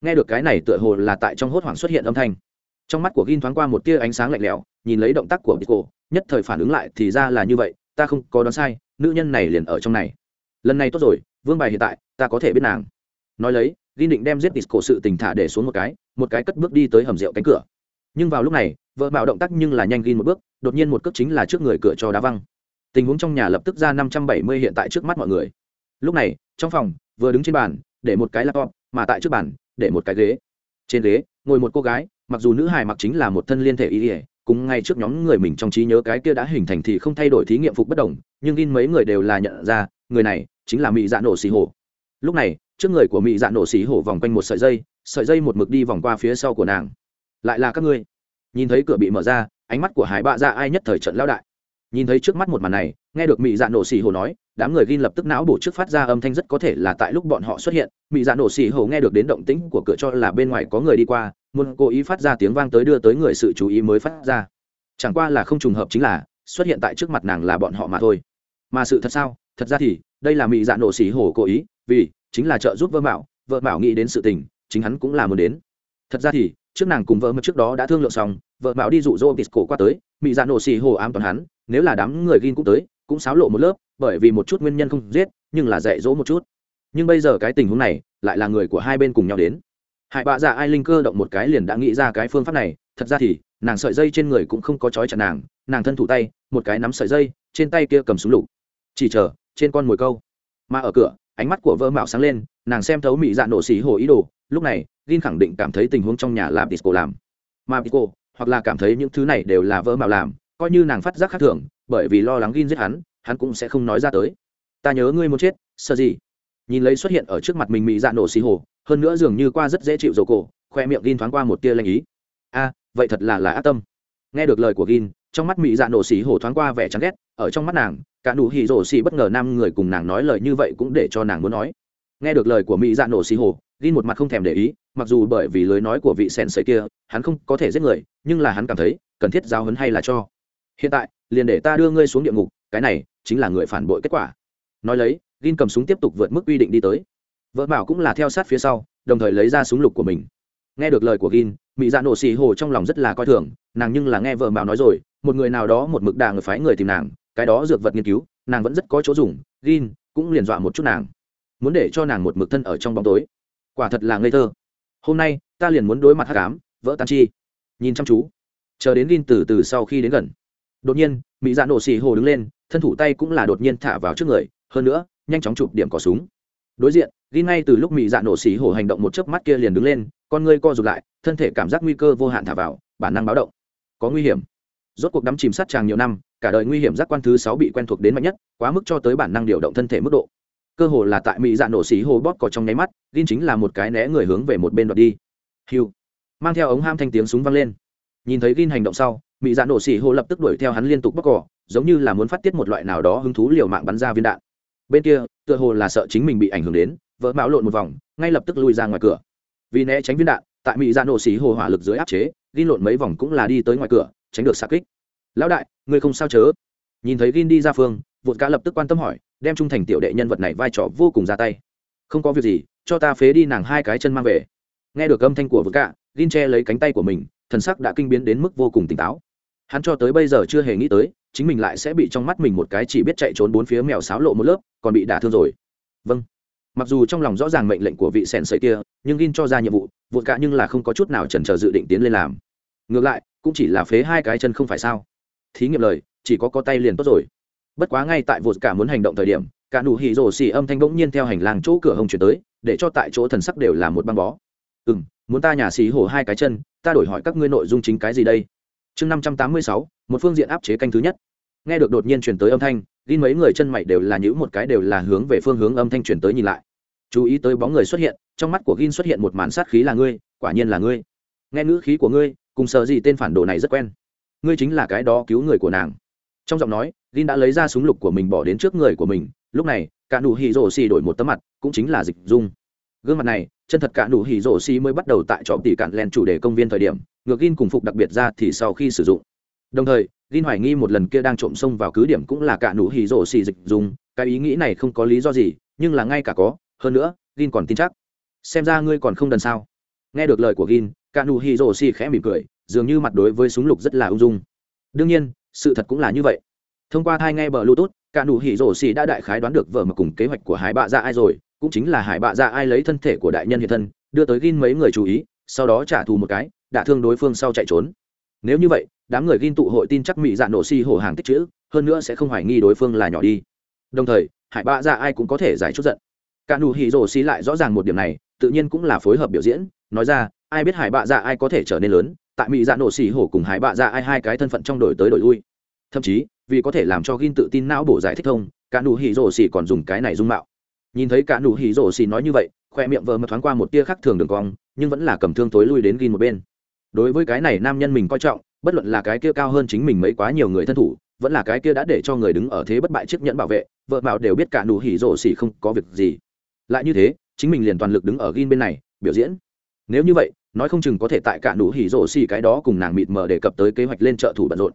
Nghe được cái này tựa hồ là tại trong hốt hoảng xuất hiện âm thanh. Trong mắt của gin thoáng qua một tia ánh sáng lạnh lẽo, nhìn lấy động tác của bitco nhất thời phản ứng lại thì ra là như vậy, ta không có đoán sai, nữ nhân này liền ở trong này. Lần này tốt rồi, vương bài hiện tại, ta có thể biết nàng. Nói lấy, gin định đem giết bitco sự tình thả để xuống một cái một cái cất bước đi tới hầm rượu cánh cửa. Nhưng vào lúc này, vợ bảo động tác nhưng là nhanh gin một bước, đột nhiên một cước chính là trước người cửa cho đá văng. Tình huống trong nhà lập tức ra năm trăm bảy mươi hiện tại trước mắt mọi người lúc này, trong phòng, vừa đứng trên bàn, để một cái laptop, mà tại trước bàn, để một cái ghế. Trên ghế, ngồi một cô gái, mặc dù nữ hài mặc chính là một thân liên thể y ỉa cùng ngay trước nhóm người mình trong trí nhớ cái kia đã hình thành thì không thay đổi thí nghiệm phục bất đồng, nhưng in mấy người đều là nhận ra, người này chính là mỹ dạ nổ xì hổ. Lúc này, trước người của mỹ dạ nổ xì hổ vòng quanh một sợi dây sợi dây một mực đi vòng qua phía sau của nàng. Lại là các ngươi. Nhìn thấy cửa bị mở ra, ánh mắt của hải bạ ra ai nhất thời trận lão đại. Nhìn thấy trước mắt một màn này nghe được mỹ dạ nổ xì hồ nói, đám người gin lập tức não bổ trước phát ra âm thanh rất có thể là tại lúc bọn họ xuất hiện. Mỹ dạ nổ xì hồ nghe được đến động tĩnh của cửa cho là bên ngoài có người đi qua, muốn cố ý phát ra tiếng vang tới đưa tới người sự chú ý mới phát ra. Chẳng qua là không trùng hợp chính là, xuất hiện tại trước mặt nàng là bọn họ mà thôi. Mà sự thật sao? Thật ra thì, đây là mỹ dạ nổ xì hồ cố ý, vì, chính là trợ giúp vợ bảo vợ bảo nghĩ đến sự tình, chính hắn cũng là muốn đến. Thật ra thì, trước nàng cùng vợ mập trước đó đã thương lượng xong, vợ bảo đi dụ dỗ cổ qua tới mỹ dạ nổ xì hồ ám toàn hắn, nếu là đám người gin cũng tới cũng xáo lộ một lớp, bởi vì một chút nguyên nhân không giết, nhưng là dạy dỗ một chút. Nhưng bây giờ cái tình huống này, lại là người của hai bên cùng nhau đến. Hải bạ dạ ai linh cơ động một cái liền đã nghĩ ra cái phương pháp này, thật ra thì, nàng sợi dây trên người cũng không có trói chặt nàng nàng thân thủ tay, một cái nắm sợi dây, trên tay kia cầm súng lục. Chỉ chờ, trên con mồi câu. Mà ở cửa, ánh mắt của vợ mạo sáng lên, nàng xem thấu mỹ dạ nổ xỉ hồ ý đồ, lúc này gin khẳng định cảm thấy tình huống trong nhà là pisco làm. Mà pisco, hoặc là cảm thấy những thứ này đều là vợ mạo làm coi như nàng phát giác khác thường, bởi vì lo lắng gin giết hắn hắn cũng sẽ không nói ra tới. Ta nhớ ngươi muốn chết, sợ gì? Nhìn lấy xuất hiện ở trước mặt mình mỹ dạ nổ xì hồ, hơn nữa dường như qua rất dễ chịu dầu cổ, khoe miệng gin thoáng qua một tia lanh ý. A, vậy thật là là ác tâm. Nghe được lời của gin, trong mắt mỹ dạ nổ xì hồ thoáng qua vẻ chán ghét, ở trong mắt nàng, cả nụ hỉ rổ xì bất ngờ nam người cùng nàng nói lời như vậy cũng để cho nàng muốn nói. Nghe được lời của mỹ dạ nổ xì hồ, gin một mặt không thèm để ý, mặc dù bởi vì lời nói của vị sen sợi kia, hắn không có thể giết người, nhưng là hắn cảm thấy cần thiết giao hấn hay là cho hiện tại, liền để ta đưa ngươi xuống địa ngục, cái này chính là người phản bội kết quả. Nói lấy, gin cầm súng tiếp tục vượt mức quy định đi tới. Vợ bảo cũng là theo sát phía sau, đồng thời lấy ra súng lục của mình. Nghe được lời của gin mỹ dạ nổ xì hồ trong lòng rất là coi thường, nàng nhưng là nghe vợ bảo nói rồi, một người nào đó một mực đà người phái người tìm nàng, cái đó dược vật nghiên cứu, nàng vẫn rất có chỗ dùng, gin cũng liền dọa một chút nàng. Muốn để cho nàng một mực thân ở trong bóng tối. Quả thật là ngây thơ. Hôm nay, ta liền muốn đối mặt hát cám vỡ tan chi. Nhìn chăm chú. Chờ đến gin từ từ sau khi đến gần đột nhiên, mỹ dạ nổ xì hồ đứng lên, thân thủ tay cũng là đột nhiên thả vào trước người, hơn nữa, nhanh chóng chụp điểm cỏ súng. Đối diện, ghi ngay từ lúc mỹ dạ nổ xì hồ hành động một chớp mắt kia liền đứng lên, con ngươi co rụt lại, thân thể cảm giác nguy cơ vô hạn thả vào, bản năng báo động. Có nguy hiểm. Rốt cuộc đắm chìm sát tràng nhiều năm, cả đời nguy hiểm giác quan thứ sáu bị quen thuộc đến mạnh nhất, quá mức cho tới bản năng điều động thân thể mức độ. Cơ hồ là tại mỹ dạ nổ xì hồ bóp có trong nháy mắt gin chính là một cái né người hướng về một bên đoạt đi. Hiu. Mang theo ống ham thanh tiếng súng văng lên. Nhìn thấy gin hành động sau mỹ dạ nổ xì hô lập tức đuổi theo hắn liên tục bóc cỏ giống như là muốn phát tiết một loại nào đó hứng thú liều mạng bắn ra viên đạn. Bên kia tựa hồ là sợ chính mình bị ảnh hưởng đến vỡ mạo lộn một vòng ngay lập tức lui ra ngoài cửa. Vì né tránh viên đạn tại mỹ dạ nổ xì hô hỏa lực dưới áp chế gin lộn mấy vòng cũng là đi tới ngoài cửa tránh được xa kích. Lão đại ngươi không sao chớ? Nhìn thấy gin đi ra phương vụt cá lập tức quan tâm hỏi đem trung thành tiểu đệ nhân vật này vai trò vô cùng ra tay. Không có việc gì cho ta phế đi nàng hai cái chân mang về. Nghe được âm thanh của vụt Cả, gin che lấy cánh tay của mình thần sắc đã kinh biến đến mức vô cùng tỉnh táo hắn cho tới bây giờ chưa hề nghĩ tới, chính mình lại sẽ bị trong mắt mình một cái chỉ biết chạy trốn bốn phía mèo sáo lộ một lớp, còn bị đả thương rồi. Vâng. Mặc dù trong lòng rõ ràng mệnh lệnh của vị sèn sợi kia, nhưng gin cho ra nhiệm vụ, vụt cả nhưng là không có chút nào chần chờ dự định tiến lên làm. Ngược lại, cũng chỉ là phế hai cái chân không phải sao? Thí nghiệm lời, chỉ có có tay liền tốt rồi. Bất quá ngay tại vụt cả muốn hành động thời điểm, cả nụ hỉ rổ xì âm thanh bỗng nhiên theo hành lang chỗ cửa hồng chuyển tới, để cho tại chỗ thần sắc đều là một băng bó. Ừ muốn ta nhà xì hổ hai cái chân, ta đổi hỏi các ngươi nội dung chính cái gì đây? chương năm trăm tám mươi sáu, một phương diện áp chế canh thứ nhất. Nghe được đột nhiên truyền tới âm thanh, gin mấy người chân mày đều là những một cái đều là hướng về phương hướng âm thanh truyền tới nhìn lại. Chú ý tới bóng người xuất hiện, trong mắt của gin xuất hiện một màn sát khí là ngươi, quả nhiên là ngươi. Nghe ngữ khí của ngươi, cùng sợ gì tên phản đồ này rất quen. Ngươi chính là cái đó cứu người của nàng. Trong giọng nói, gin đã lấy ra súng lục của mình bỏ đến trước người của mình, lúc này, cả nụ hỉ rổ xì đổi một tấm mặt, cũng chính là dịch dung. Gương mặt này, chân thật cả nụ hỉ rổ xì mới bắt đầu tại trọ tỷ cản lên chủ đề công viên thời điểm ngược gin cùng phục đặc biệt ra thì sau khi sử dụng. Đồng thời, gin hoài nghi một lần kia đang trộm xông vào cứ điểm cũng là cả nụ hỉ rổ xì dịch dùng, cái ý nghĩ này không có lý do gì, nhưng là ngay cả có, hơn nữa, gin còn tin chắc. Xem ra ngươi còn không đần sao. Nghe được lời của gin, cả nụ hỉ rổ xì khẽ mỉm cười, dường như mặt đối với súng lục rất là ung dung. Đương nhiên, sự thật cũng là như vậy. Thông qua thai nghe bờ bluetooth, cả nụ hỉ rổ xì đã đại khái đoán được vợ mà cùng kế hoạch của hải bạ ra ai rồi, cũng chính là hải bạ ra ai lấy thân thể của đại nhân hiện thân, đưa tới gin mấy người chú ý, sau đó trả thù một cái đã thương đối phương sau chạy trốn. Nếu như vậy, đám người gin tụ hội tin chắc mỹ dạ nổ xì hổ hàng tích chữ, hơn nữa sẽ không hoài nghi đối phương là nhỏ đi. Đồng thời, hải bạ dạ ai cũng có thể giải chút giận. Cả nụ hỉ rổ xì lại rõ ràng một điểm này, tự nhiên cũng là phối hợp biểu diễn, nói ra, ai biết hải bạ dạ ai có thể trở nên lớn, tại mỹ dạ nổ xì hổ cùng hải bạ dạ ai hai cái thân phận trong đổi tới đổi lui. Thậm chí, vì có thể làm cho gin tự tin não bổ giải thích thông, cả nụ hỉ rổ xì còn dùng cái này dung mạo. Nhìn thấy cả nụ hỉ rổ xì nói như vậy, khoe miệng vờ mật thoáng qua một tia khác thường đường cong, nhưng vẫn là cầm thương tối lui đến gin một bên đối với cái này nam nhân mình coi trọng, bất luận là cái kia cao hơn chính mình mấy quá nhiều người thân thủ, vẫn là cái kia đã để cho người đứng ở thế bất bại chiếc nhẫn bảo vệ, vợ bảo đều biết cả nụ hỉ rổ xỉ không có việc gì. Lại như thế, chính mình liền toàn lực đứng ở gin bên này, biểu diễn. Nếu như vậy, nói không chừng có thể tại cả nụ hỉ rổ xỉ cái đó cùng nàng mịt mờ đề cập tới kế hoạch lên trợ thủ bận rộn.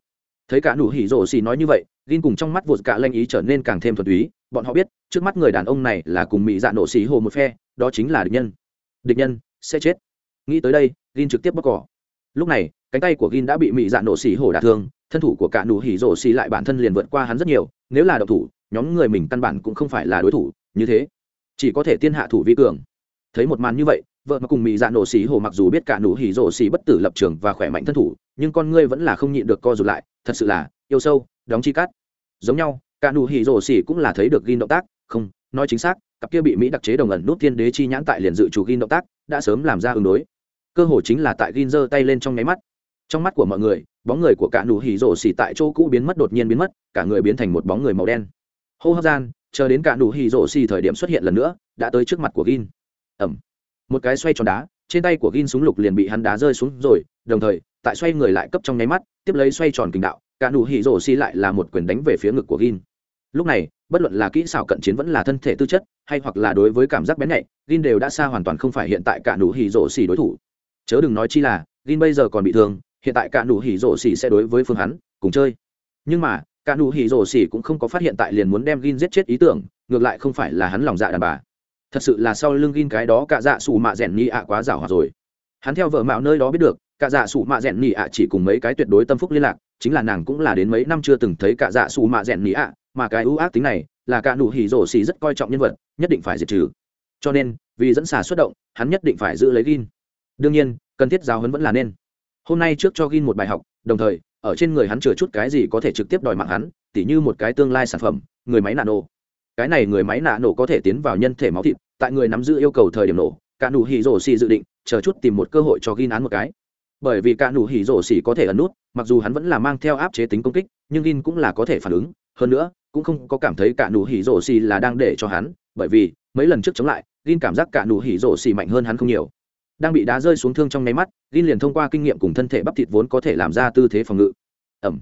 Thấy cả nụ hỉ rổ xỉ nói như vậy, gin cùng trong mắt vột cả lanh ý trở nên càng thêm thuần túy, bọn họ biết, trước mắt người đàn ông này là cùng mỹ dạ nổ xỉ hồ một phe, đó chính là địch nhân. Địch nhân sẽ chết. Nghĩ tới đây, gin trực tiếp bóc cỏ lúc này, cánh tay của gin đã bị mỹ dạ nổ xỉ hổ đả thương, thân thủ của cả nụ hỉ rổ xỉ lại bản thân liền vượt qua hắn rất nhiều, nếu là độc thủ, nhóm người mình căn bản cũng không phải là đối thủ, như thế, chỉ có thể tiên hạ thủ vi cường. Thấy một màn như vậy, vợ mà cùng mỹ dạ nổ xỉ hổ mặc dù biết cả nụ hỉ rổ xỉ bất tử lập trường và khỏe mạnh thân thủ, nhưng con ngươi vẫn là không nhịn được co rụt lại, thật sự là, yêu sâu, đóng chi cắt giống nhau, cả nụ hỉ rổ xỉ cũng là thấy được gin động tác, không, nói chính xác, cặp kia bị mỹ đặc chế đồng ẩn nút thiên đế chi nhãn tại liền dự chủ Gin động tác, đã sớm làm ra ứng đối cơ hồ chính là tại gin giơ tay lên trong nháy mắt. Trong mắt của mọi người, bóng người của cả nụ hỉ rổ xỉ tại chỗ cũ biến mất đột nhiên biến mất, cả người biến thành một bóng người màu đen. Hô hấp gian, chờ đến cả nụ hỉ rổ xỉ thời điểm xuất hiện lần nữa, đã tới trước mặt của gin. Ẩm một cái xoay tròn đá, trên tay của gin súng lục liền bị hắn đá rơi xuống rồi, đồng thời, tại xoay người lại cấp trong nháy mắt, tiếp lấy xoay tròn kình đạo, cả nụ hỉ rổ xỉ lại là một quyền đánh về phía ngực của gin. Lúc này, bất luận là kỹ xảo cận chiến vẫn là thân thể tư chất, hay hoặc là đối với cảm giác bén nhạy, gin đều đã xa hoàn toàn không phải hiện tại cả nụ hỉ rổ xỉ đối thủ chớ đừng nói chi là, gin bây giờ còn bị thương, hiện tại cả nụ hỉ rổ xỉ sẽ đối với phương hắn cùng chơi. Nhưng mà, cả nụ hỉ rổ xỉ cũng không có phát hiện tại liền muốn đem gin giết chết ý tưởng, ngược lại không phải là hắn lòng dạ đàn bà. Thật sự là sau lưng gin cái đó cả dạ sủ mạ rẻn nhị ạ quá rào hòa rồi. Hắn theo vợ mạo nơi đó biết được, cả dạ sủ mạ rẻn nhị ạ chỉ cùng mấy cái tuyệt đối tâm phúc liên lạc, chính là nàng cũng là đến mấy năm chưa từng thấy cả dạ sủ mạ rẻn nhị ạ, mà cái ưu ác tính này là cả nụ hỉ rổ xỉ rất coi trọng nhân vật, nhất định phải diệt trừ. Cho nên, vì dẫn xà xuất động, hắn nhất định phải giữ lấy gin đương nhiên, cần thiết giáo huấn vẫn là nên. Hôm nay trước cho gin một bài học, đồng thời, ở trên người hắn chừa chút cái gì có thể trực tiếp đòi mạng hắn, tỉ như một cái tương lai sản phẩm, người máy nạ nổ cái này người máy nạ nổ có thể tiến vào nhân thể máu thịt, tại người nắm giữ yêu cầu thời điểm nổ, cả nụ hỉ rổ xì dự định, chờ chút tìm một cơ hội cho Gin án một cái. Bởi vì cả nụ hỉ rổ xì có thể ấn nút, mặc dù hắn vẫn là mang theo áp chế tính công kích, nhưng gin cũng là có thể phản ứng. Hơn nữa, cũng không có cảm thấy cả nụ hỉ rổ xì là đang để cho hắn, bởi vì, mấy lần trước chống lại, gin cảm giác cả nụ hỉ rổ xì mạnh hơn hắn không nhiều đang bị đá rơi xuống thương trong nháy mắt, gin liền thông qua kinh nghiệm cùng thân thể bắp thịt vốn có thể làm ra tư thế phòng ngự. Ẩm.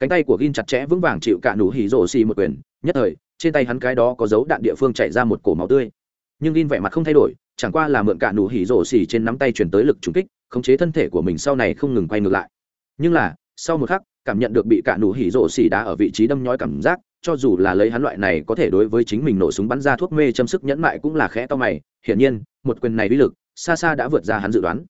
Cánh tay của gin chặt chẽ vững vàng chịu cả nụ hỉ rổ xì một quyền, nhất thời, trên tay hắn cái đó có dấu đạn địa phương chạy ra một cổ máu tươi. Nhưng gin vẻ mặt không thay đổi, chẳng qua là mượn cả nụ hỉ rổ xì trên nắm tay chuyển tới lực trúng kích, khống chế thân thể của mình sau này không ngừng quay ngược lại. Nhưng là, sau một khắc, cảm nhận được bị cả nụ hỉ rổ xì đá ở vị trí đâm nhói cảm giác, cho dù là lấy hắn loại này có thể đối với chính mình nổ súng bắn ra thuốc mê châm sức nhẫn mại cũng là khẽ to mày, hiển nhiên, một quyền này uy lực xa xa đã vượt ra hắn dự đoán.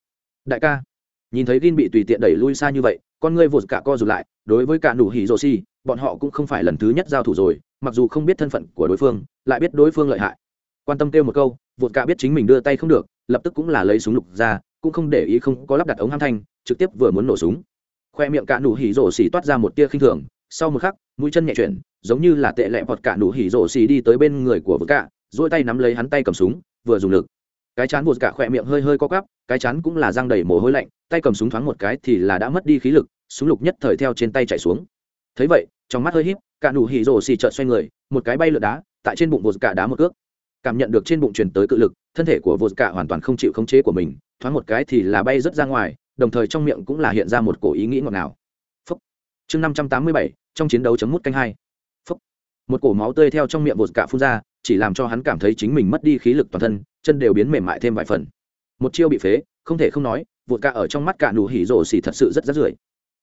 Đại ca, nhìn thấy gin bị tùy tiện đẩy lui xa như vậy, con ngươi vột cả co rụt lại, đối với cả nụ hỉ rồ xì, bọn họ cũng không phải lần thứ nhất giao thủ rồi, mặc dù không biết thân phận của đối phương, lại biết đối phương lợi hại. Quan tâm kêu một câu vột cả biết chính mình đưa tay không được, lập tức cũng là lấy súng lục ra, cũng không để ý không có lắp đặt ống ham thanh, trực tiếp vừa muốn nổ súng. Khoe miệng cả nụ hỉ rồ xì toát ra một tia khinh thường, sau một khắc, mũi chân nhẹ chuyển, giống như là tệ lệ vọt cả nụ hỉ rồ xì đi tới bên người của vột cả dỗi tay nắm lấy hắn tay cầm súng, vừa dùng lực cái chán bột cả khỏe miệng hơi hơi co quắp, cái chán cũng là răng đầy mồ hôi lạnh, tay cầm súng thoáng một cái thì là đã mất đi khí lực, súng lục nhất thời theo trên tay chạy xuống. Thấy vậy, trong mắt hơi híp, cả nụ hỉ rồ xì trợn xoay người, một cái bay lượt đá, tại trên bụng vột cả đá một cước. Cảm nhận được trên bụng truyền tới cự lực, thân thể của vột cả hoàn toàn không chịu khống chế của mình, thoáng một cái thì là bay rớt ra ngoài, đồng thời trong miệng cũng là hiện ra một cổ ý nghĩ ngọt ngào. Phúc. Chương năm trăm tám mươi bảy, trong chiến đấu chấm mút canh hai một cổ máu tươi theo trong miệng vột cả phun ra, chỉ làm cho hắn cảm thấy chính mình mất đi khí lực toàn thân, chân đều biến mềm mại thêm vài phần. Một chiêu bị phế, không thể không nói vột cả ở trong mắt cả nụ hỉ rổ xỉ thật sự rất rất rưởi.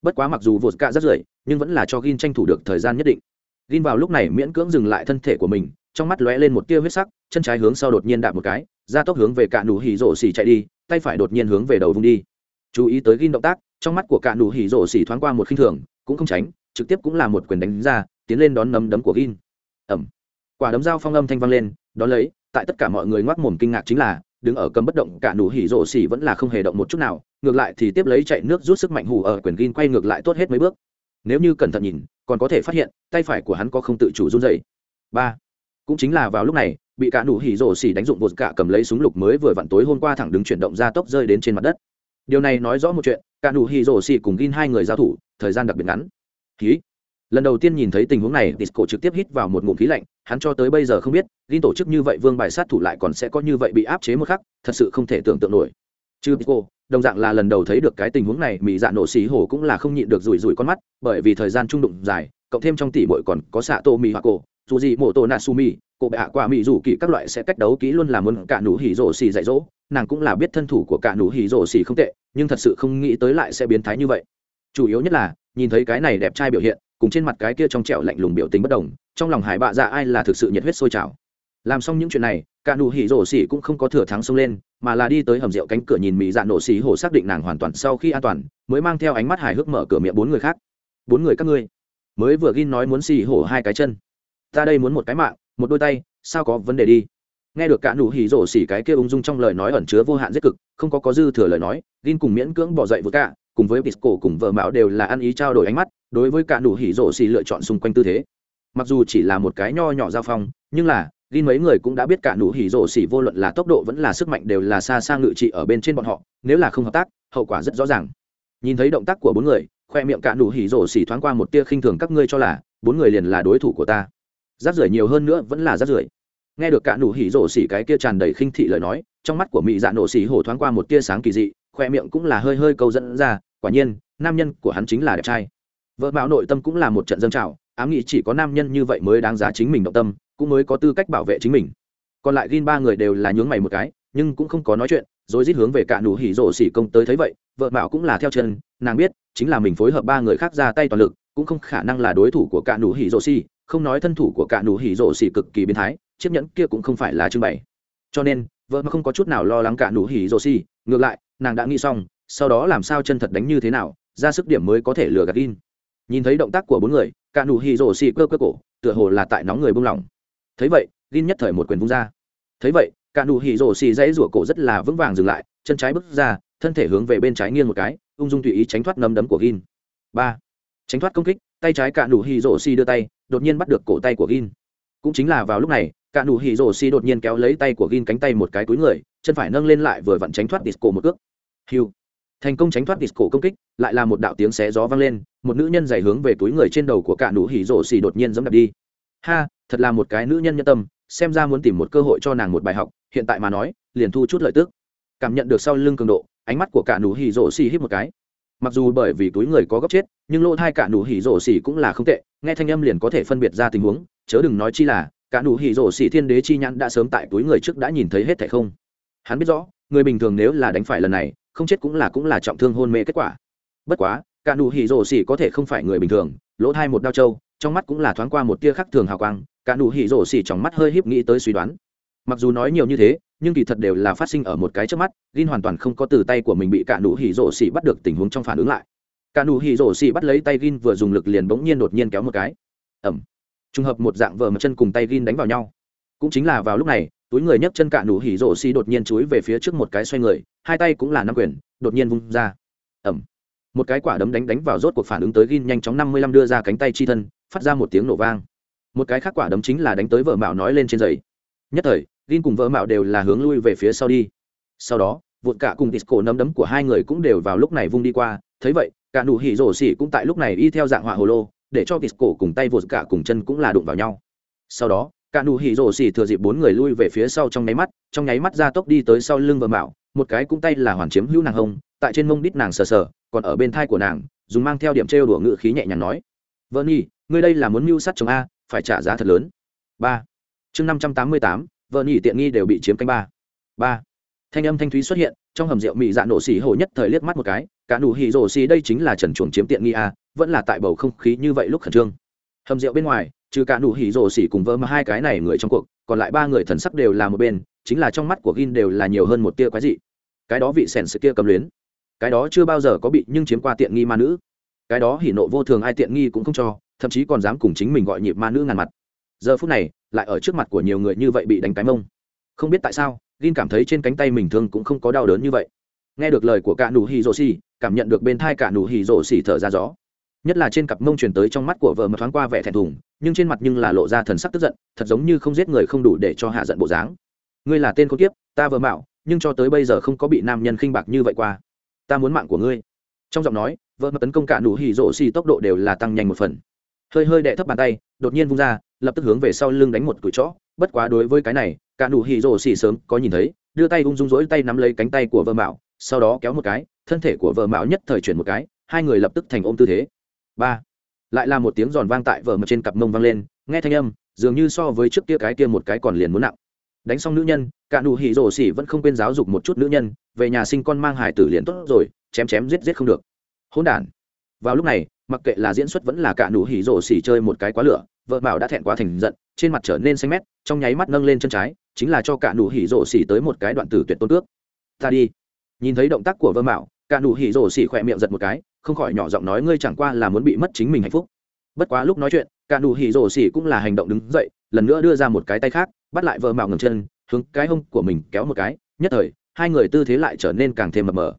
Bất quá mặc dù vột cả rất rưởi, nhưng vẫn là cho gin tranh thủ được thời gian nhất định. Gin vào lúc này miễn cưỡng dừng lại thân thể của mình, trong mắt lóe lên một tia huyết sắc, chân trái hướng sau đột nhiên đạp một cái, ra tốc hướng về cả nụ hỉ rổ xỉ chạy đi, tay phải đột nhiên hướng về đầu vung đi. Chú ý tới gin động tác, trong mắt của cả nụ hỉ rổ xỉ thoáng qua một khinh thường, cũng không tránh, trực tiếp cũng là một quyền đánh ra tiến lên đón nấm đấm của gin. Ẩm. Quả đấm dao phong âm thanh vang lên, đón lấy, tại tất cả mọi người ngoác mồm kinh ngạc chính là, đứng ở cầm bất động cả nụ hỉ rổ xỉ vẫn là không hề động một chút nào, ngược lại thì tiếp lấy chạy nước rút sức mạnh hù ở quyền gin quay ngược lại tốt hết mấy bước. Nếu như cẩn thận nhìn, còn có thể phát hiện, tay phải của hắn có không tự chủ run dày ba. Cũng chính là vào lúc này, bị cả nụ hỉ rổ xỉ đánh dụng bột cả cầm lấy súng lục mới vừa vặn tối hôm qua thẳng đứng chuyển động ra tốc rơi đến trên mặt đất. Điều này nói rõ một chuyện, cả nụ hỉ rổ xỉ cùng gin hai người giao thủ, thời gian đặc biệt ngắn. Ký lần đầu tiên nhìn thấy tình huống này, disco trực tiếp hít vào một ngụm khí lạnh, hắn cho tới bây giờ không biết, gin tổ chức như vậy vương bài sát thủ lại còn sẽ có như vậy bị áp chế một khắc, thật sự không thể tưởng tượng nổi. Chứ disco, đồng dạng là lần đầu thấy được cái tình huống này, mỹ dạ nổ xì hổ cũng là không nhịn được rủi rủi con mắt, bởi vì thời gian trung đụng dài, cộng thêm trong tỷ bội còn có xạ tô mỹ hoa cổ dù gì mô tô natsumi cô bệ hạ quả mỹ rủ kỳ các loại sẽ cách đấu kỹ luôn là muốn cả nụ hỉ rổ xì dạy dỗ, nàng cũng là biết thân thủ của cả nụ hỉ rổ xì không tệ, nhưng thật sự không nghĩ tới lại sẽ biến thái như vậy. Chủ yếu nhất là, nhìn thấy cái này đẹp trai biểu hiện cùng trên mặt cái kia trong trẻo lạnh lùng biểu tình bất đồng, trong lòng hải bạ dạ ai là thực sự nhiệt huyết sôi trào. Làm xong những chuyện này, cả nụ hỉ rổ xỉ cũng không có thừa thắng xông lên, mà là đi tới hầm rượu cánh cửa nhìn mỹ dạ nổ xỉ hổ xác định nàng hoàn toàn sau khi an toàn, mới mang theo ánh mắt hài hước mở cửa miệng bốn người khác. Bốn người các ngươi? Mới vừa gin nói muốn xỉ hổ hai cái chân. Ta đây muốn một cái mạng, một đôi tay, sao có vấn đề đi? Nghe được cả nụ hỉ rổ xỉ cái kia ung dung trong lời nói ẩn chứa vô hạn giết cực, không có có dư thừa lời nói, gin cùng miễn cưỡng bỏ dậy vừa cả, cùng với bisco cùng vợ mão đều là ăn ý trao đổi ánh mắt đối với cả nụ hỉ rổ xì lựa chọn xung quanh tư thế. Mặc dù chỉ là một cái nho nhỏ giao phong, nhưng là, ghi mấy người cũng đã biết cả nụ hỉ rổ xì vô luận là tốc độ vẫn là sức mạnh đều là xa xa ngự trị ở bên trên bọn họ, nếu là không hợp tác, hậu quả rất rõ ràng. Nhìn thấy động tác của bốn người, khoe miệng cả nụ hỉ rổ xì thoáng qua một tia khinh thường các ngươi cho là, bốn người liền là đối thủ của ta. Rác rưởi nhiều hơn nữa vẫn là rác rưởi. Nghe được cả nụ hỉ rổ xỉ cái kia tràn đầy khinh thị lời nói, trong mắt của mỹ dạ nổ xỉ hổ thoáng qua một tia sáng kỳ dị, khoe miệng cũng là hơi hơi câu dẫn ra, quả nhiên, nam nhân của hắn chính là đẹp trai vợ mạo nội tâm cũng là một trận dâng trào, ám nghĩ chỉ có nam nhân như vậy mới đáng giá chính mình động tâm, cũng mới có tư cách bảo vệ chính mình. Còn lại gin ba người đều là nhướng mày một cái, nhưng cũng không có nói chuyện, rồi rít hướng về cạn nụ hỉ rổ xỉ công tới thấy vậy, vợ mạo cũng là theo chân, nàng biết, chính là mình phối hợp ba người khác ra tay toàn lực, cũng không khả năng là đối thủ của cạn nụ hỉ rổ xỉ, không nói thân thủ của cạn nụ hỉ rổ xỉ cực kỳ biến thái, chiếc nhẫn kia cũng không phải là trưng bày. Cho nên, vợ mà không có chút nào lo lắng cạn nụ hỉ rổ xỉ, ngược lại, nàng đã nghĩ xong, sau đó làm sao chân thật đánh như thế nào, ra sức điểm mới có thể lừa gạt in nhìn thấy động tác của bốn người, cả nụ hì rổ xì cơ cơ cổ, tựa hồ là tại nóng người buông lỏng. Thấy vậy gin nhất thời một quyền vung ra. Thấy vậy, cả nụ hì rổ xì dãy rủa cổ rất là vững vàng dừng lại, chân trái bước ra, thân thể hướng về bên trái nghiêng một cái, ung dung tùy ý tránh thoát nấm đấm của gin ba. Tránh thoát công kích, tay trái cả nụ hì rổ xì đưa tay, đột nhiên bắt được cổ tay của gin cũng chính là vào lúc này, cả nụ hì rổ xì đột nhiên kéo lấy tay của gin cánh tay một cái túi người, chân phải nâng lên lại vừa vặn tránh thoát disco một cước. Hiu thành công tránh thoát disco công kích, lại là một đạo tiếng xé gió vang lên, một nữ nhân dày hướng về túi người trên đầu của cả nụ hỉ rổ xì đột nhiên dẫm đạp đi. Ha, thật là một cái nữ nhân nhân tâm, xem ra muốn tìm một cơ hội cho nàng một bài học, hiện tại mà nói, liền thu chút lợi tức. Cảm nhận được sau lưng cường độ, ánh mắt của cả nụ hỉ rổ xì hít một cái. Mặc dù bởi vì túi người có góc chết, nhưng lỗ thai cả nụ hỉ rổ xì cũng là không tệ, nghe thanh âm liền có thể phân biệt ra tình huống, chớ đừng nói chi là, cả nụ hỉ rổ xì thiên đế chi nhãn đã sớm tại túi người trước đã nhìn thấy hết thảy không? Hắn biết rõ, người bình thường nếu là đánh phải lần này không chết cũng là cũng là trọng thương hôn mê kết quả. Bất quá, cả nụ hỉ rổ xỉ có thể không phải người bình thường, lỗ thai một đao trâu, trong mắt cũng là thoáng qua một tia khắc thường hào quang, cả nụ hỉ rổ xỉ trong mắt hơi híp nghĩ tới suy đoán. Mặc dù nói nhiều như thế, nhưng kỳ thật đều là phát sinh ở một cái trước mắt gin hoàn toàn không có từ tay của mình bị cả nụ hỉ rổ xỉ bắt được tình huống trong phản ứng lại. Cả nụ hỉ rổ xỉ bắt lấy tay gin vừa dùng lực liền bỗng nhiên đột nhiên kéo một cái. Ẩm trùng hợp một dạng vờ mặt chân cùng tay gin đánh vào nhau cũng chính là vào lúc này, túi người nhấc chân cạ nụ hỉ rổ xì đột nhiên chúi về phía trước một cái xoay người, hai tay cũng là năm quyền, đột nhiên vung ra. Ẩm. Một cái quả đấm đánh đánh vào rốt cuộc phản ứng tới gin nhanh chóng năm mươi lăm đưa ra cánh tay chi thân, phát ra một tiếng nổ vang. Một cái khác quả đấm chính là đánh tới vợ mạo nói lên trên giấy nhất thời, gin cùng vợ mạo đều là hướng lui về phía sau đi. Sau đó vụt cả cùng tisco nấm đấm của hai người cũng đều vào lúc này vung đi qua. Thấy vậy, cả nụ hỉ rổ xì cũng tại lúc này y theo dạng họa hồ lô, để cho tisco cùng tay vụt cả cùng chân cũng là đụng vào nhau. Sau đó cả nụ hỉ rổ xỉ thừa dịp bốn người lui về phía sau trong nháy mắt, trong nháy mắt ra tốc đi tới sau lưng vờ mạo, một cái cũng tay là hoàn chiếm hữu nàng hông, tại trên mông đít nàng sờ sờ, còn ở bên thai của nàng, dùng mang theo điểm trêu đùa ngự khí nhẹ nhàng nói vợ nhi, ngươi đây là muốn mưu sát chồng a, phải trả giá thật lớn. Ba. Chương năm trăm tám mươi tám vợ nhi tiện nghi đều bị chiếm canh ba. Ba. Thanh âm thanh thúy xuất hiện, trong hầm rượu mị dạ nổ xỉ hồ nhất thời liếc mắt một cái, cả nụ hỉ rổ xỉ đây chính là trần chuồng chiếm tiện nghi a, vẫn là tại bầu không khí như vậy lúc khẩn trương. Hầm rượu bên ngoài trừ cả nụ hỉ rồ xỉ cùng vỡ mà hai cái này người trong cuộc, còn lại ba người thần sắc đều là một bên, chính là trong mắt của gin đều là nhiều hơn một tia quái dị. Cái đó vị sèn sự kia cầm luyến. Cái đó chưa bao giờ có bị nhưng chiếm qua tiện nghi ma nữ. Cái đó hỉ nộ vô thường ai tiện nghi cũng không cho, thậm chí còn dám cùng chính mình gọi nhịp ma nữ ngàn mặt. Giờ phút này, lại ở trước mặt của nhiều người như vậy bị đánh cái mông. Không biết tại sao, gin cảm thấy trên cánh tay mình thường cũng không có đau đớn như vậy. Nghe được lời của cả nụ hỉ rồ xỉ, cảm nhận được bên thai cả nụ hỉ rồ xỉ thở ra gió. Nhất là trên cặp mông truyền tới trong mắt của vợ mà thoáng qua vẻ thẹn thùng nhưng trên mặt nhưng là lộ ra thần sắc tức giận, thật giống như không giết người không đủ để cho hạ giận bộ dáng. Ngươi là tên con kiếp, ta vợ mạo, nhưng cho tới bây giờ không có bị nam nhân khinh bạc như vậy qua. Ta muốn mạng của ngươi. Trong giọng nói, vợ mạo tấn công cả nụ hỉ rộ xì tốc độ đều là tăng nhanh một phần. Hơi hơi đệ thấp bàn tay, đột nhiên vung ra, lập tức hướng về sau lưng đánh một cửi chó bất quá đối với cái này, cả nụ hỉ rộ xì sớm có nhìn thấy, đưa tay ung dung rỗi tay nắm lấy cánh tay của vợ mạo, sau đó kéo một cái, thân thể của vợ mạo nhất thời chuyển một cái, hai người lập tức thành ôm tư thế. Ba lại là một tiếng giòn vang tại vở mập trên cặp mông vang lên, nghe thanh âm, dường như so với trước kia cái kia một cái còn liền muốn nặng. Đánh xong nữ nhân, cả nụ hỉ rổ xỉ vẫn không quên giáo dục một chút nữ nhân, về nhà sinh con mang hải tử liền tốt rồi, chém chém giết giết không được. Hỗn đản. Vào lúc này, mặc kệ là diễn xuất vẫn là cả nụ hỉ rổ xỉ chơi một cái quá lửa, vợ bảo đã thẹn quá thành giận, trên mặt trở nên xanh mét, trong nháy mắt nâng lên chân trái, chính là cho cả nụ hỉ rổ xỉ tới một cái đoạn tử tuyệt tôn cước ta đi. Nhìn thấy động tác của vợ bảo, cả nụ hỉ rổ xỉ khỏe miệng giật một cái không khỏi nhỏ giọng nói, ngươi chẳng qua là muốn bị mất chính mình hạnh phúc. Bất quá lúc nói chuyện, cả nụ hỉ rổ xỉ cũng là hành động đứng dậy, lần nữa đưa ra một cái tay khác, bắt lại vợ mạo ngầm chân, hướng cái hông của mình kéo một cái, nhất thời, hai người tư thế lại trở nên càng thêm mập mờ.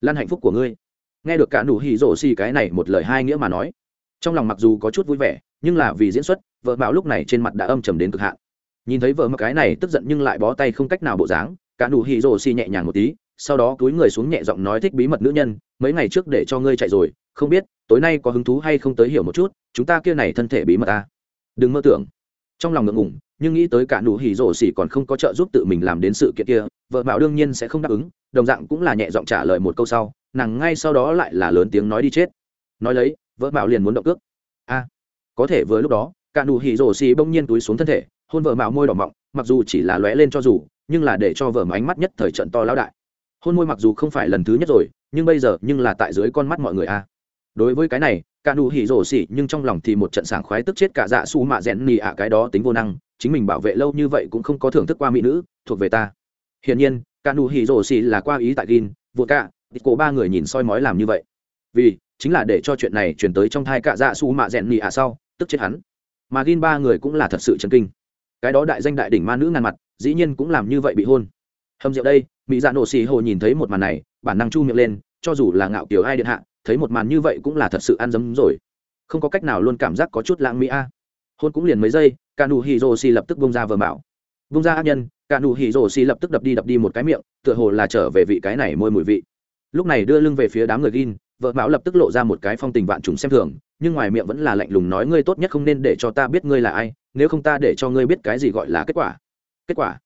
Lan hạnh phúc của ngươi. Nghe được cả nụ hỉ rổ xỉ cái này một lời hai nghĩa mà nói, trong lòng mặc dù có chút vui vẻ, nhưng là vì diễn xuất, vợ mạo lúc này trên mặt đã âm trầm đến cực hạn. Nhìn thấy vợ mạo cái này tức giận nhưng lại bó tay không cách nào bộ dáng, cả nụ hỉ rổ xỉ nhẹ nhàng một tí sau đó túi người xuống nhẹ giọng nói thích bí mật nữ nhân, mấy ngày trước để cho ngươi chạy rồi, không biết, tối nay có hứng thú hay không tới hiểu một chút, chúng ta kia này thân thể bí mật ta đừng mơ tưởng. Trong lòng ngượng ngủng nhưng nghĩ tới cả nụ hỉ rổ xỉ còn không có trợ giúp tự mình làm đến sự kiện kia, vợ bảo đương nhiên sẽ không đáp ứng, đồng dạng cũng là nhẹ giọng trả lời một câu sau, nàng ngay sau đó lại là lớn tiếng nói đi chết. Nói lấy, vợ bảo liền muốn động cước. A có thể với lúc đó, cả nụ hỉ rổ xỉ bỗng nhiên túi xuống thân thể, hôn vợ bảo môi đỏ mọng, mặc dù chỉ là lóe lên cho dù, nhưng là để cho vợ mà ánh mắt nhất thời trận to lão đại hôn môi mặc dù không phải lần thứ nhất rồi, nhưng bây giờ, nhưng là tại dưới con mắt mọi người a. Đối với cái này, cả nụ hỉ rổ xỉ, nhưng trong lòng thì một trận sảng khoái tức chết cả dạ su mạ rẽn Nì ạ, cái đó tính vô năng, chính mình bảo vệ lâu như vậy cũng không có thưởng thức qua mỹ nữ, thuộc về ta. Hiển nhiên, cả nụ hỉ rổ xỉ là qua ý tại gin vua cả ít cổ ba người nhìn soi mói làm như vậy. Vì, chính là để cho chuyện này chuyển tới trong thai cả dạ su mạ rẽn Nì ạ sau, tức chết hắn. Mà gin ba người cũng là thật sự chấn kinh. Cái đó đại danh đại đỉnh ma nữ ngàn mặt, dĩ nhiên cũng làm như vậy bị hôn hầm rượu đây, mỹ dạ nổ xì hồ nhìn thấy một màn này, bản năng chu miệng lên, cho dù là ngạo kiểu ai điện hạ, thấy một màn như vậy cũng là thật sự ăn dấm rồi. Không có cách nào luôn cảm giác có chút lãng mỹ a. Hôn cũng liền mấy giây cả nụ hì rồ xì lập tức bông ra vờ mạo. Bông ra ác nhân cả nụ hì rồ xì lập tức đập đi đập đi một cái miệng, tựa hồ là trở về vị cái này môi mùi vị. Lúc này đưa lưng về phía đám người gin, vợ mạo lập tức lộ ra một cái phong tình vạn trùng xem thường, nhưng ngoài miệng vẫn là lạnh lùng nói ngươi tốt nhất không nên để cho ta biết ngươi là ai, nếu không ta để cho ngươi biết cái gì gọi là kết quả. Kết quả?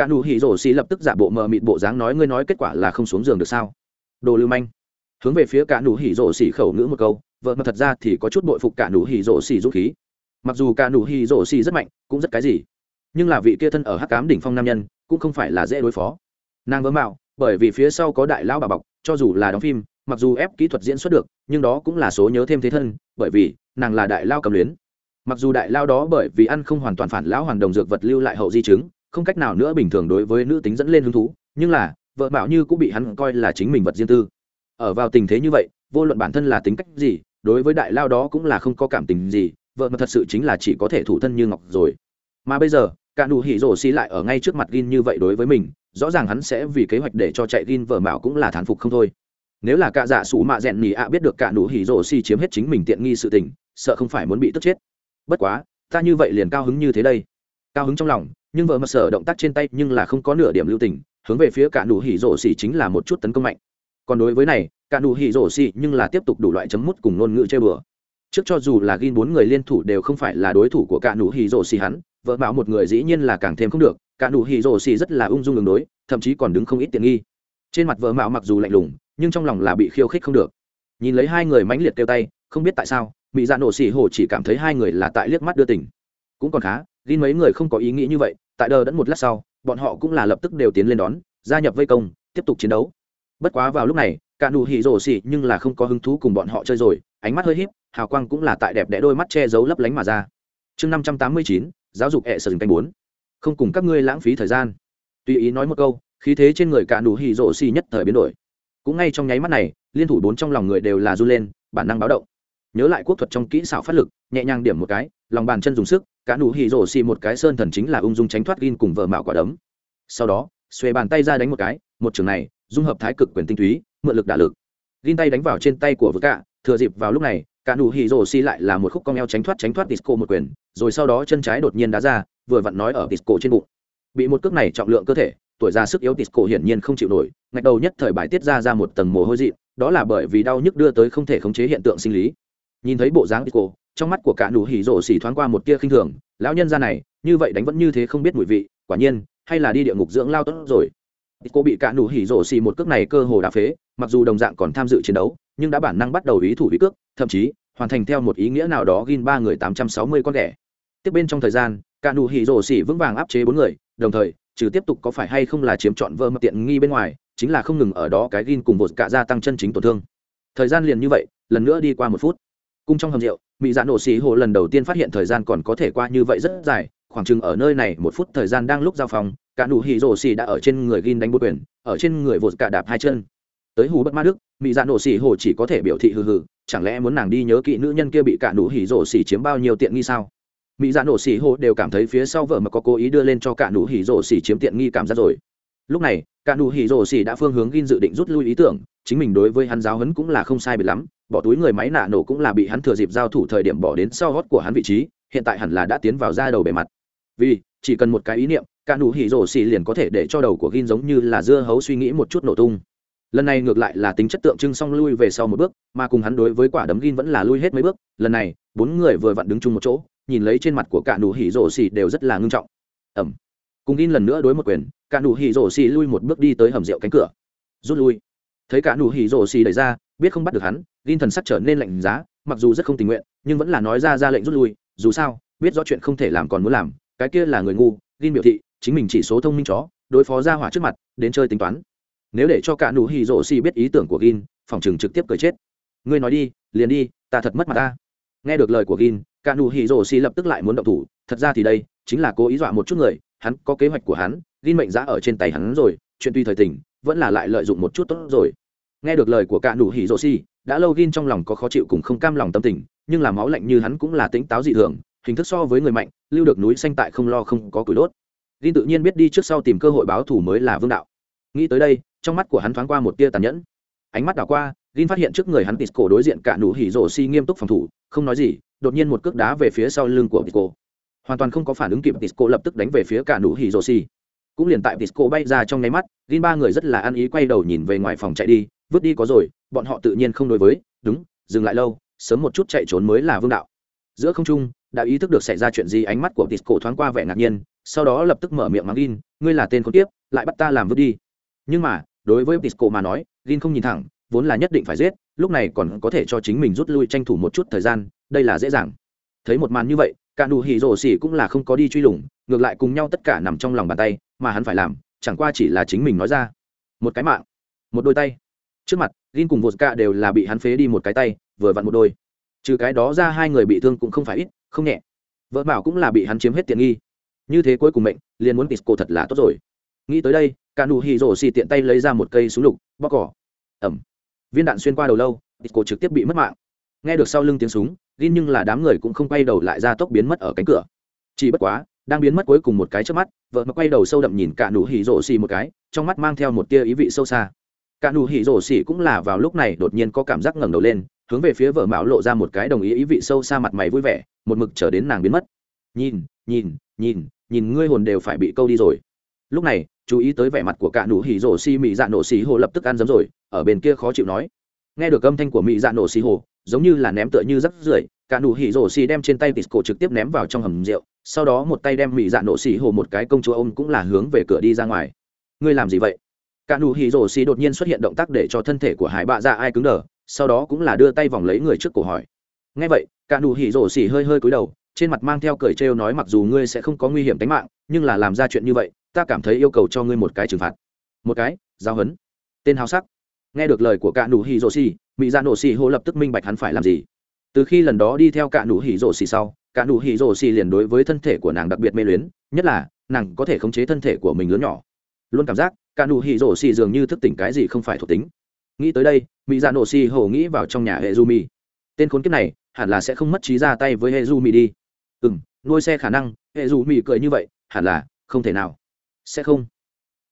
cả nụ hỉ rổ xì lập tức giả bộ mờ mịt bộ dáng nói, ngươi nói kết quả là không xuống giường được sao? Đồ lưu manh. Hướng về phía cả nụ hỉ rổ xì khẩu ngữ một câu, vợ mà thật ra thì có chút bội phục cả nụ hỉ rổ xì dũng khí. Mặc dù cả nụ hỉ rổ xì rất mạnh, cũng rất cái gì, nhưng là vị kia thân ở hắc cám đỉnh phong nam nhân, cũng không phải là dễ đối phó. Nàng vớ mạo, bởi vì phía sau có đại lão bà bọc, cho dù là đóng phim, mặc dù ép kỹ thuật diễn xuất được, nhưng đó cũng là số nhớ thêm thế thân, bởi vì nàng là đại lao cầm luyến. Mặc dù đại lao đó bởi vì ăn không hoàn toàn phản lão hoàng đồng dược vật lưu lại hậu di chứng không cách nào nữa bình thường đối với nữ tính dẫn lên hứng thú, nhưng là, vợ bảo như cũng bị hắn coi là chính mình vật riêng tư. Ở vào tình thế như vậy, vô luận bản thân là tính cách gì, đối với đại lao đó cũng là không có cảm tình gì, vợ mà thật sự chính là chỉ có thể thủ thân như ngọc rồi. Mà bây giờ, cả nụ hỉ rổ xi lại ở ngay trước mặt gin như vậy đối với mình, rõ ràng hắn sẽ vì kế hoạch để cho chạy gin vợ bảo cũng là thán phục không thôi. Nếu là cả dạ sủ mạ rèn nhì ạ biết được cả nụ hỉ rổ xi chiếm hết chính mình tiện nghi sự tình, sợ không phải muốn bị tức chết. Bất quá, ta như vậy liền cao hứng như thế đây. Cao hứng trong lòng nhưng vợ mặt sở động tác trên tay nhưng là không có nửa điểm lưu tình, hướng về phía cả nụ hỉ rổ xỉ chính là một chút tấn công mạnh. Còn đối với này, cả nụ hỉ rổ xỉ nhưng là tiếp tục đủ loại chấm mút cùng ngôn ngữ chơi bừa. Trước cho dù là gin bốn người liên thủ đều không phải là đối thủ của cả nụ hỉ rổ xỉ hắn, vợ mạo một người dĩ nhiên là càng thêm không được, cả nụ hỉ rổ xỉ rất là ung dung đường đối, thậm chí còn đứng không ít tiện nghi. Trên mặt vợ mạo mặc dù lạnh lùng, nhưng trong lòng là bị khiêu khích không được. Nhìn lấy hai người mãnh liệt kêu tay, không biết tại sao mỹ dạ nổ xỉ hồ chỉ cảm thấy hai người là tại liếc mắt đưa tỉnh cũng còn khá tin mấy người không có ý nghĩ như vậy, tại đờ đẫn một lát sau, bọn họ cũng là lập tức đều tiến lên đón, gia nhập vây công, tiếp tục chiến đấu. Bất quá vào lúc này, cả nụ hỉ rổ xỉ nhưng là không có hứng thú cùng bọn họ chơi rồi, ánh mắt hơi híp, hào quang cũng là tại đẹp đẽ đôi mắt che giấu lấp lánh mà ra. Chương năm trăm tám mươi chín, giáo dục hệ sở canh bốn. Không cùng các ngươi lãng phí thời gian. Tuy ý nói một câu, khí thế trên người cả nụ hỉ rổ xỉ nhất thời biến đổi. Cũng ngay trong nháy mắt này, liên thủ bốn trong lòng người đều là run lên, bản năng báo động. Nhớ lại quốc thuật trong kỹ xảo phát lực, nhẹ nhàng điểm một cái, lòng bàn chân dùng sức, cả nụ hỉ rổ xì một cái sơn thần chính là ung dung tránh thoát gin cùng vợ mạo quả đấm. Sau đó, xuề bàn tay ra đánh một cái, một trường này, dung hợp thái cực quyền tinh túy, mượn lực đả lực. Gin tay đánh vào trên tay của vợ cả thừa dịp vào lúc này, cả nụ hỉ rổ xì lại là một khúc con eo tránh thoát tránh thoát disco một quyền, rồi sau đó chân trái đột nhiên đá ra, vừa vặn nói ở disco trên bụng. Bị một cước này trọng lượng cơ thể, tuổi ra sức yếu disco hiển nhiên không chịu nổi, ngạch đầu nhất thời bài tiết ra ra một tầng mồ hôi dị đó là bởi vì đau nhức đưa tới không thể khống chế hiện tượng sinh lý. Nhìn thấy bộ dáng disco trong mắt của cả nụ hỉ rổ xỉ thoáng qua một tia khinh thường, lão nhân ra này, như vậy đánh vẫn như thế không biết mùi vị, quả nhiên, hay là đi địa ngục dưỡng lao tốt rồi. Cô bị cả nụ hỉ rổ xỉ một cước này cơ hồ đã phế, mặc dù đồng dạng còn tham dự chiến đấu, nhưng đã bản năng bắt đầu ý thủ ý cước, thậm chí, hoàn thành theo một ý nghĩa nào đó gin ba người tám trăm sáu mươi con đẻ tiếp bên trong thời gian, cả nụ hỉ rổ xỉ vững vàng áp chế bốn người, đồng thời, trừ tiếp tục có phải hay không là chiếm trọn vơ mập tiện nghi bên ngoài, chính là không ngừng ở đó cái gin cùng một cạ gia tăng chân chính tổn thương. Thời gian liền như vậy, lần nữa đi qua một phút. Cung trong hầm rượu mỹ dạ nổ xì hồ lần đầu tiên phát hiện thời gian còn có thể qua như vậy rất dài, khoảng chừng ở nơi này một phút thời gian đang lúc giao phòng, cả nụ hỉ rổ xì đã ở trên người gin đánh bột quyền, ở trên người vội cả đạp hai chân. Tới hù bất ma đức, mỹ dạ nổ xì hồ chỉ có thể biểu thị hừ hừ, chẳng lẽ muốn nàng đi nhớ kỹ nữ nhân kia bị cả nụ hỉ rổ xì chiếm bao nhiêu tiện nghi sao? Mỹ dạ nổ xì hồ đều cảm thấy phía sau vợ mà có cố ý đưa lên cho cả nụ hỉ rổ xì chiếm tiện nghi cảm giác rồi. Lúc này, cả nụ hỉ rổ xì đã phương hướng gin dự định rút lui ý tưởng chính mình đối với hắn giáo hấn cũng là không sai biệt lắm, bỏ túi người máy nạ nổ cũng là bị hắn thừa dịp giao thủ thời điểm bỏ đến sau gót của hắn vị trí, hiện tại hẳn là đã tiến vào ra đầu bề mặt. Vì, chỉ cần một cái ý niệm, cả nụ hỉ rổ xì liền có thể để cho đầu của gin giống như là dưa hấu suy nghĩ một chút nổ tung. Lần này ngược lại là tính chất tượng trưng xong lui về sau một bước, mà cùng hắn đối với quả đấm gin vẫn là lui hết mấy bước, lần này, bốn người vừa vặn đứng chung một chỗ, nhìn lấy trên mặt của cả nụ hỉ rổ xì đều rất là ngưng trọng. Ẩm. Cùng gin lần nữa đối một quyền, cả nụ hỉ rổ xì lui một bước đi tới hầm rượu cánh cửa. Rút lui thấy cả nụ hỉ rổ xì đẩy ra, biết không bắt được hắn, gin thần sắc trở nên lạnh giá, mặc dù rất không tình nguyện, nhưng vẫn là nói ra ra lệnh rút lui, dù sao, biết rõ chuyện không thể làm còn muốn làm, cái kia là người ngu, gin biểu thị, chính mình chỉ số thông minh chó, đối phó ra hỏa trước mặt, đến chơi tính toán. Nếu để cho cả nụ hỉ rổ xì biết ý tưởng của gin, phòng trường trực tiếp cười chết. Ngươi nói đi, liền đi, ta thật mất mặt ta. Nghe được lời của gin, cả nụ hỉ rổ xì lập tức lại muốn động thủ, thật ra thì đây, chính là cố ý dọa một chút người, hắn có kế hoạch của hắn, gin mệnh giá ở trên tay hắn rồi, chuyện tuy thời tình, vẫn là lại lợi dụng một chút tốt rồi nghe được lời của cạ nụ hỉ rộ xì, đã lâu gin trong lòng có khó chịu cùng không cam lòng tâm tình, nhưng là máu lạnh như hắn cũng là tính táo dị thường, hình thức so với người mạnh, lưu được núi xanh tại không lo không có củi đốt. Gin tự nhiên biết đi trước sau tìm cơ hội báo thù mới là vương đạo. Nghĩ tới đây, trong mắt của hắn thoáng qua một tia tàn nhẫn. Ánh mắt đảo qua, gin phát hiện trước người hắn tisco đối diện cạ nụ hỉ rộ xì nghiêm túc phòng thủ, không nói gì, đột nhiên một cước đá về phía sau lưng của tisco. Hoàn toàn không có phản ứng kịp, tisco lập tức đánh về phía cả nụ hỉ rộ xì. Cũng liền tại tisco bay ra trong nháy mắt, gin ba người rất là ăn ý quay đầu nhìn về ngoài phòng chạy đi vứt đi có rồi, bọn họ tự nhiên không đối với, đúng, dừng lại lâu, sớm một chút chạy trốn mới là vương đạo. Giữa không trung, đã ý thức được xảy ra chuyện gì, ánh mắt của tít cổ thoáng qua vẻ ngạc nhiên, sau đó lập tức mở miệng mắng in ngươi là tên con tiếp lại bắt ta làm vứt đi. Nhưng mà, đối với tít cổ mà nói in không nhìn thẳng, vốn là nhất định phải giết, lúc này còn có thể cho chính mình rút lui tranh thủ một chút thời gian, đây là dễ dàng. Thấy một màn như vậy, cả nụ hỉ rổ xỉ cũng là không có đi truy lùng, ngược lại cùng nhau tất cả nằm trong lòng bàn tay, mà hắn phải làm, chẳng qua chỉ là chính mình nói ra. Một cái mạng, một đôi tay trước mặt, gin cùng vột cạ đều là bị hắn phế đi một cái tay, vừa vặn một đôi. Trừ cái đó ra hai người bị thương cũng không phải ít, không nhẹ. Vợ bảo cũng là bị hắn chiếm hết tiện nghi. Như thế cuối cùng mệnh, liền muốn tisco thật là tốt rồi. Nghĩ tới đây cả nụ hì rổ xì tiện tay lấy ra một cây súng lục, bóc cỏ. Ẩm. Viên đạn xuyên qua đầu lâu, tisco trực tiếp bị mất mạng. Nghe được sau lưng tiếng súng, gin nhưng là đám người cũng không quay đầu lại ra tốc biến mất ở cánh cửa. Chỉ bất quá, đang biến mất cuối cùng một cái trước mắt, vợ mà quay đầu sâu đậm nhìn cả nụ hỉ rổ xì một cái, trong mắt mang theo một tia ý vị sâu xa cả nụ hỉ rổ xỉ cũng là vào lúc này đột nhiên có cảm giác ngẩng đầu lên, hướng về phía vợ mão lộ ra một cái đồng ý ý vị sâu xa mặt mày vui vẻ, một mực chờ đến nàng biến mất. Nhìn nhìn nhìn nhìn ngươi hồn đều phải bị câu đi rồi. Lúc này, chú ý tới vẻ mặt của cả nụ hỉ rổ xỉ, mị dạ nổ xỉ hồ lập tức ăn dấm rồi, ở bên kia khó chịu nói. Nghe được âm thanh của mị dạ nổ xỉ hồ, giống như là ném tựa như rắc rưởi, cả nụ hỉ rổ xỉ đem trên tay tít cổ trực tiếp ném vào trong hầm rượu, sau đó một tay đem mị dạ nổ xỉ hồ một cái công chúa ôm cũng là hướng về cửa đi ra ngoài. Ngươi làm gì vậy? cả nụ hỉ rổ xì đột nhiên xuất hiện động tác để cho thân thể của hải bạ ra ai cứng đờ, sau đó cũng là đưa tay vòng lấy người trước cổ hỏi. Ngay vậy, cả nụ hỉ rổ xì hơi hơi cúi đầu, trên mặt mang theo cười trêu nói mặc dù ngươi sẽ không có nguy hiểm tính mạng, nhưng là làm ra chuyện như vậy, ta cảm thấy yêu cầu cho ngươi một cái trừng phạt. Một cái, giao hấn. Tên hào sắc. Nghe được lời của cả nụ hỉ rổ xì mỹ ra dạ nổ xì hô lập tức minh bạch hắn phải làm gì. Từ khi lần đó đi theo cả nụ hỉ rổ xì sau, cả nụ hỉ rổ xì liền đối với thân thể của nàng đặc biệt mê luyến, nhất là, nàng có thể khống chế thân thể của mình lớn nhỏ. Luôn cảm giác cả nụ hỉ rổ xì dường như thức tỉnh cái gì không phải thuộc tính. Nghĩ tới đây, mỹ dạ nổ xì hổ nghĩ vào trong nhà hệ du mi tên khốn kiếp này, hẳn là sẽ không mất trí ra tay với hệ du mi đi. Ừ m nuôi xe khả năng hệ du mi cười như vậy, hẳn là không thể nào. Sẽ không.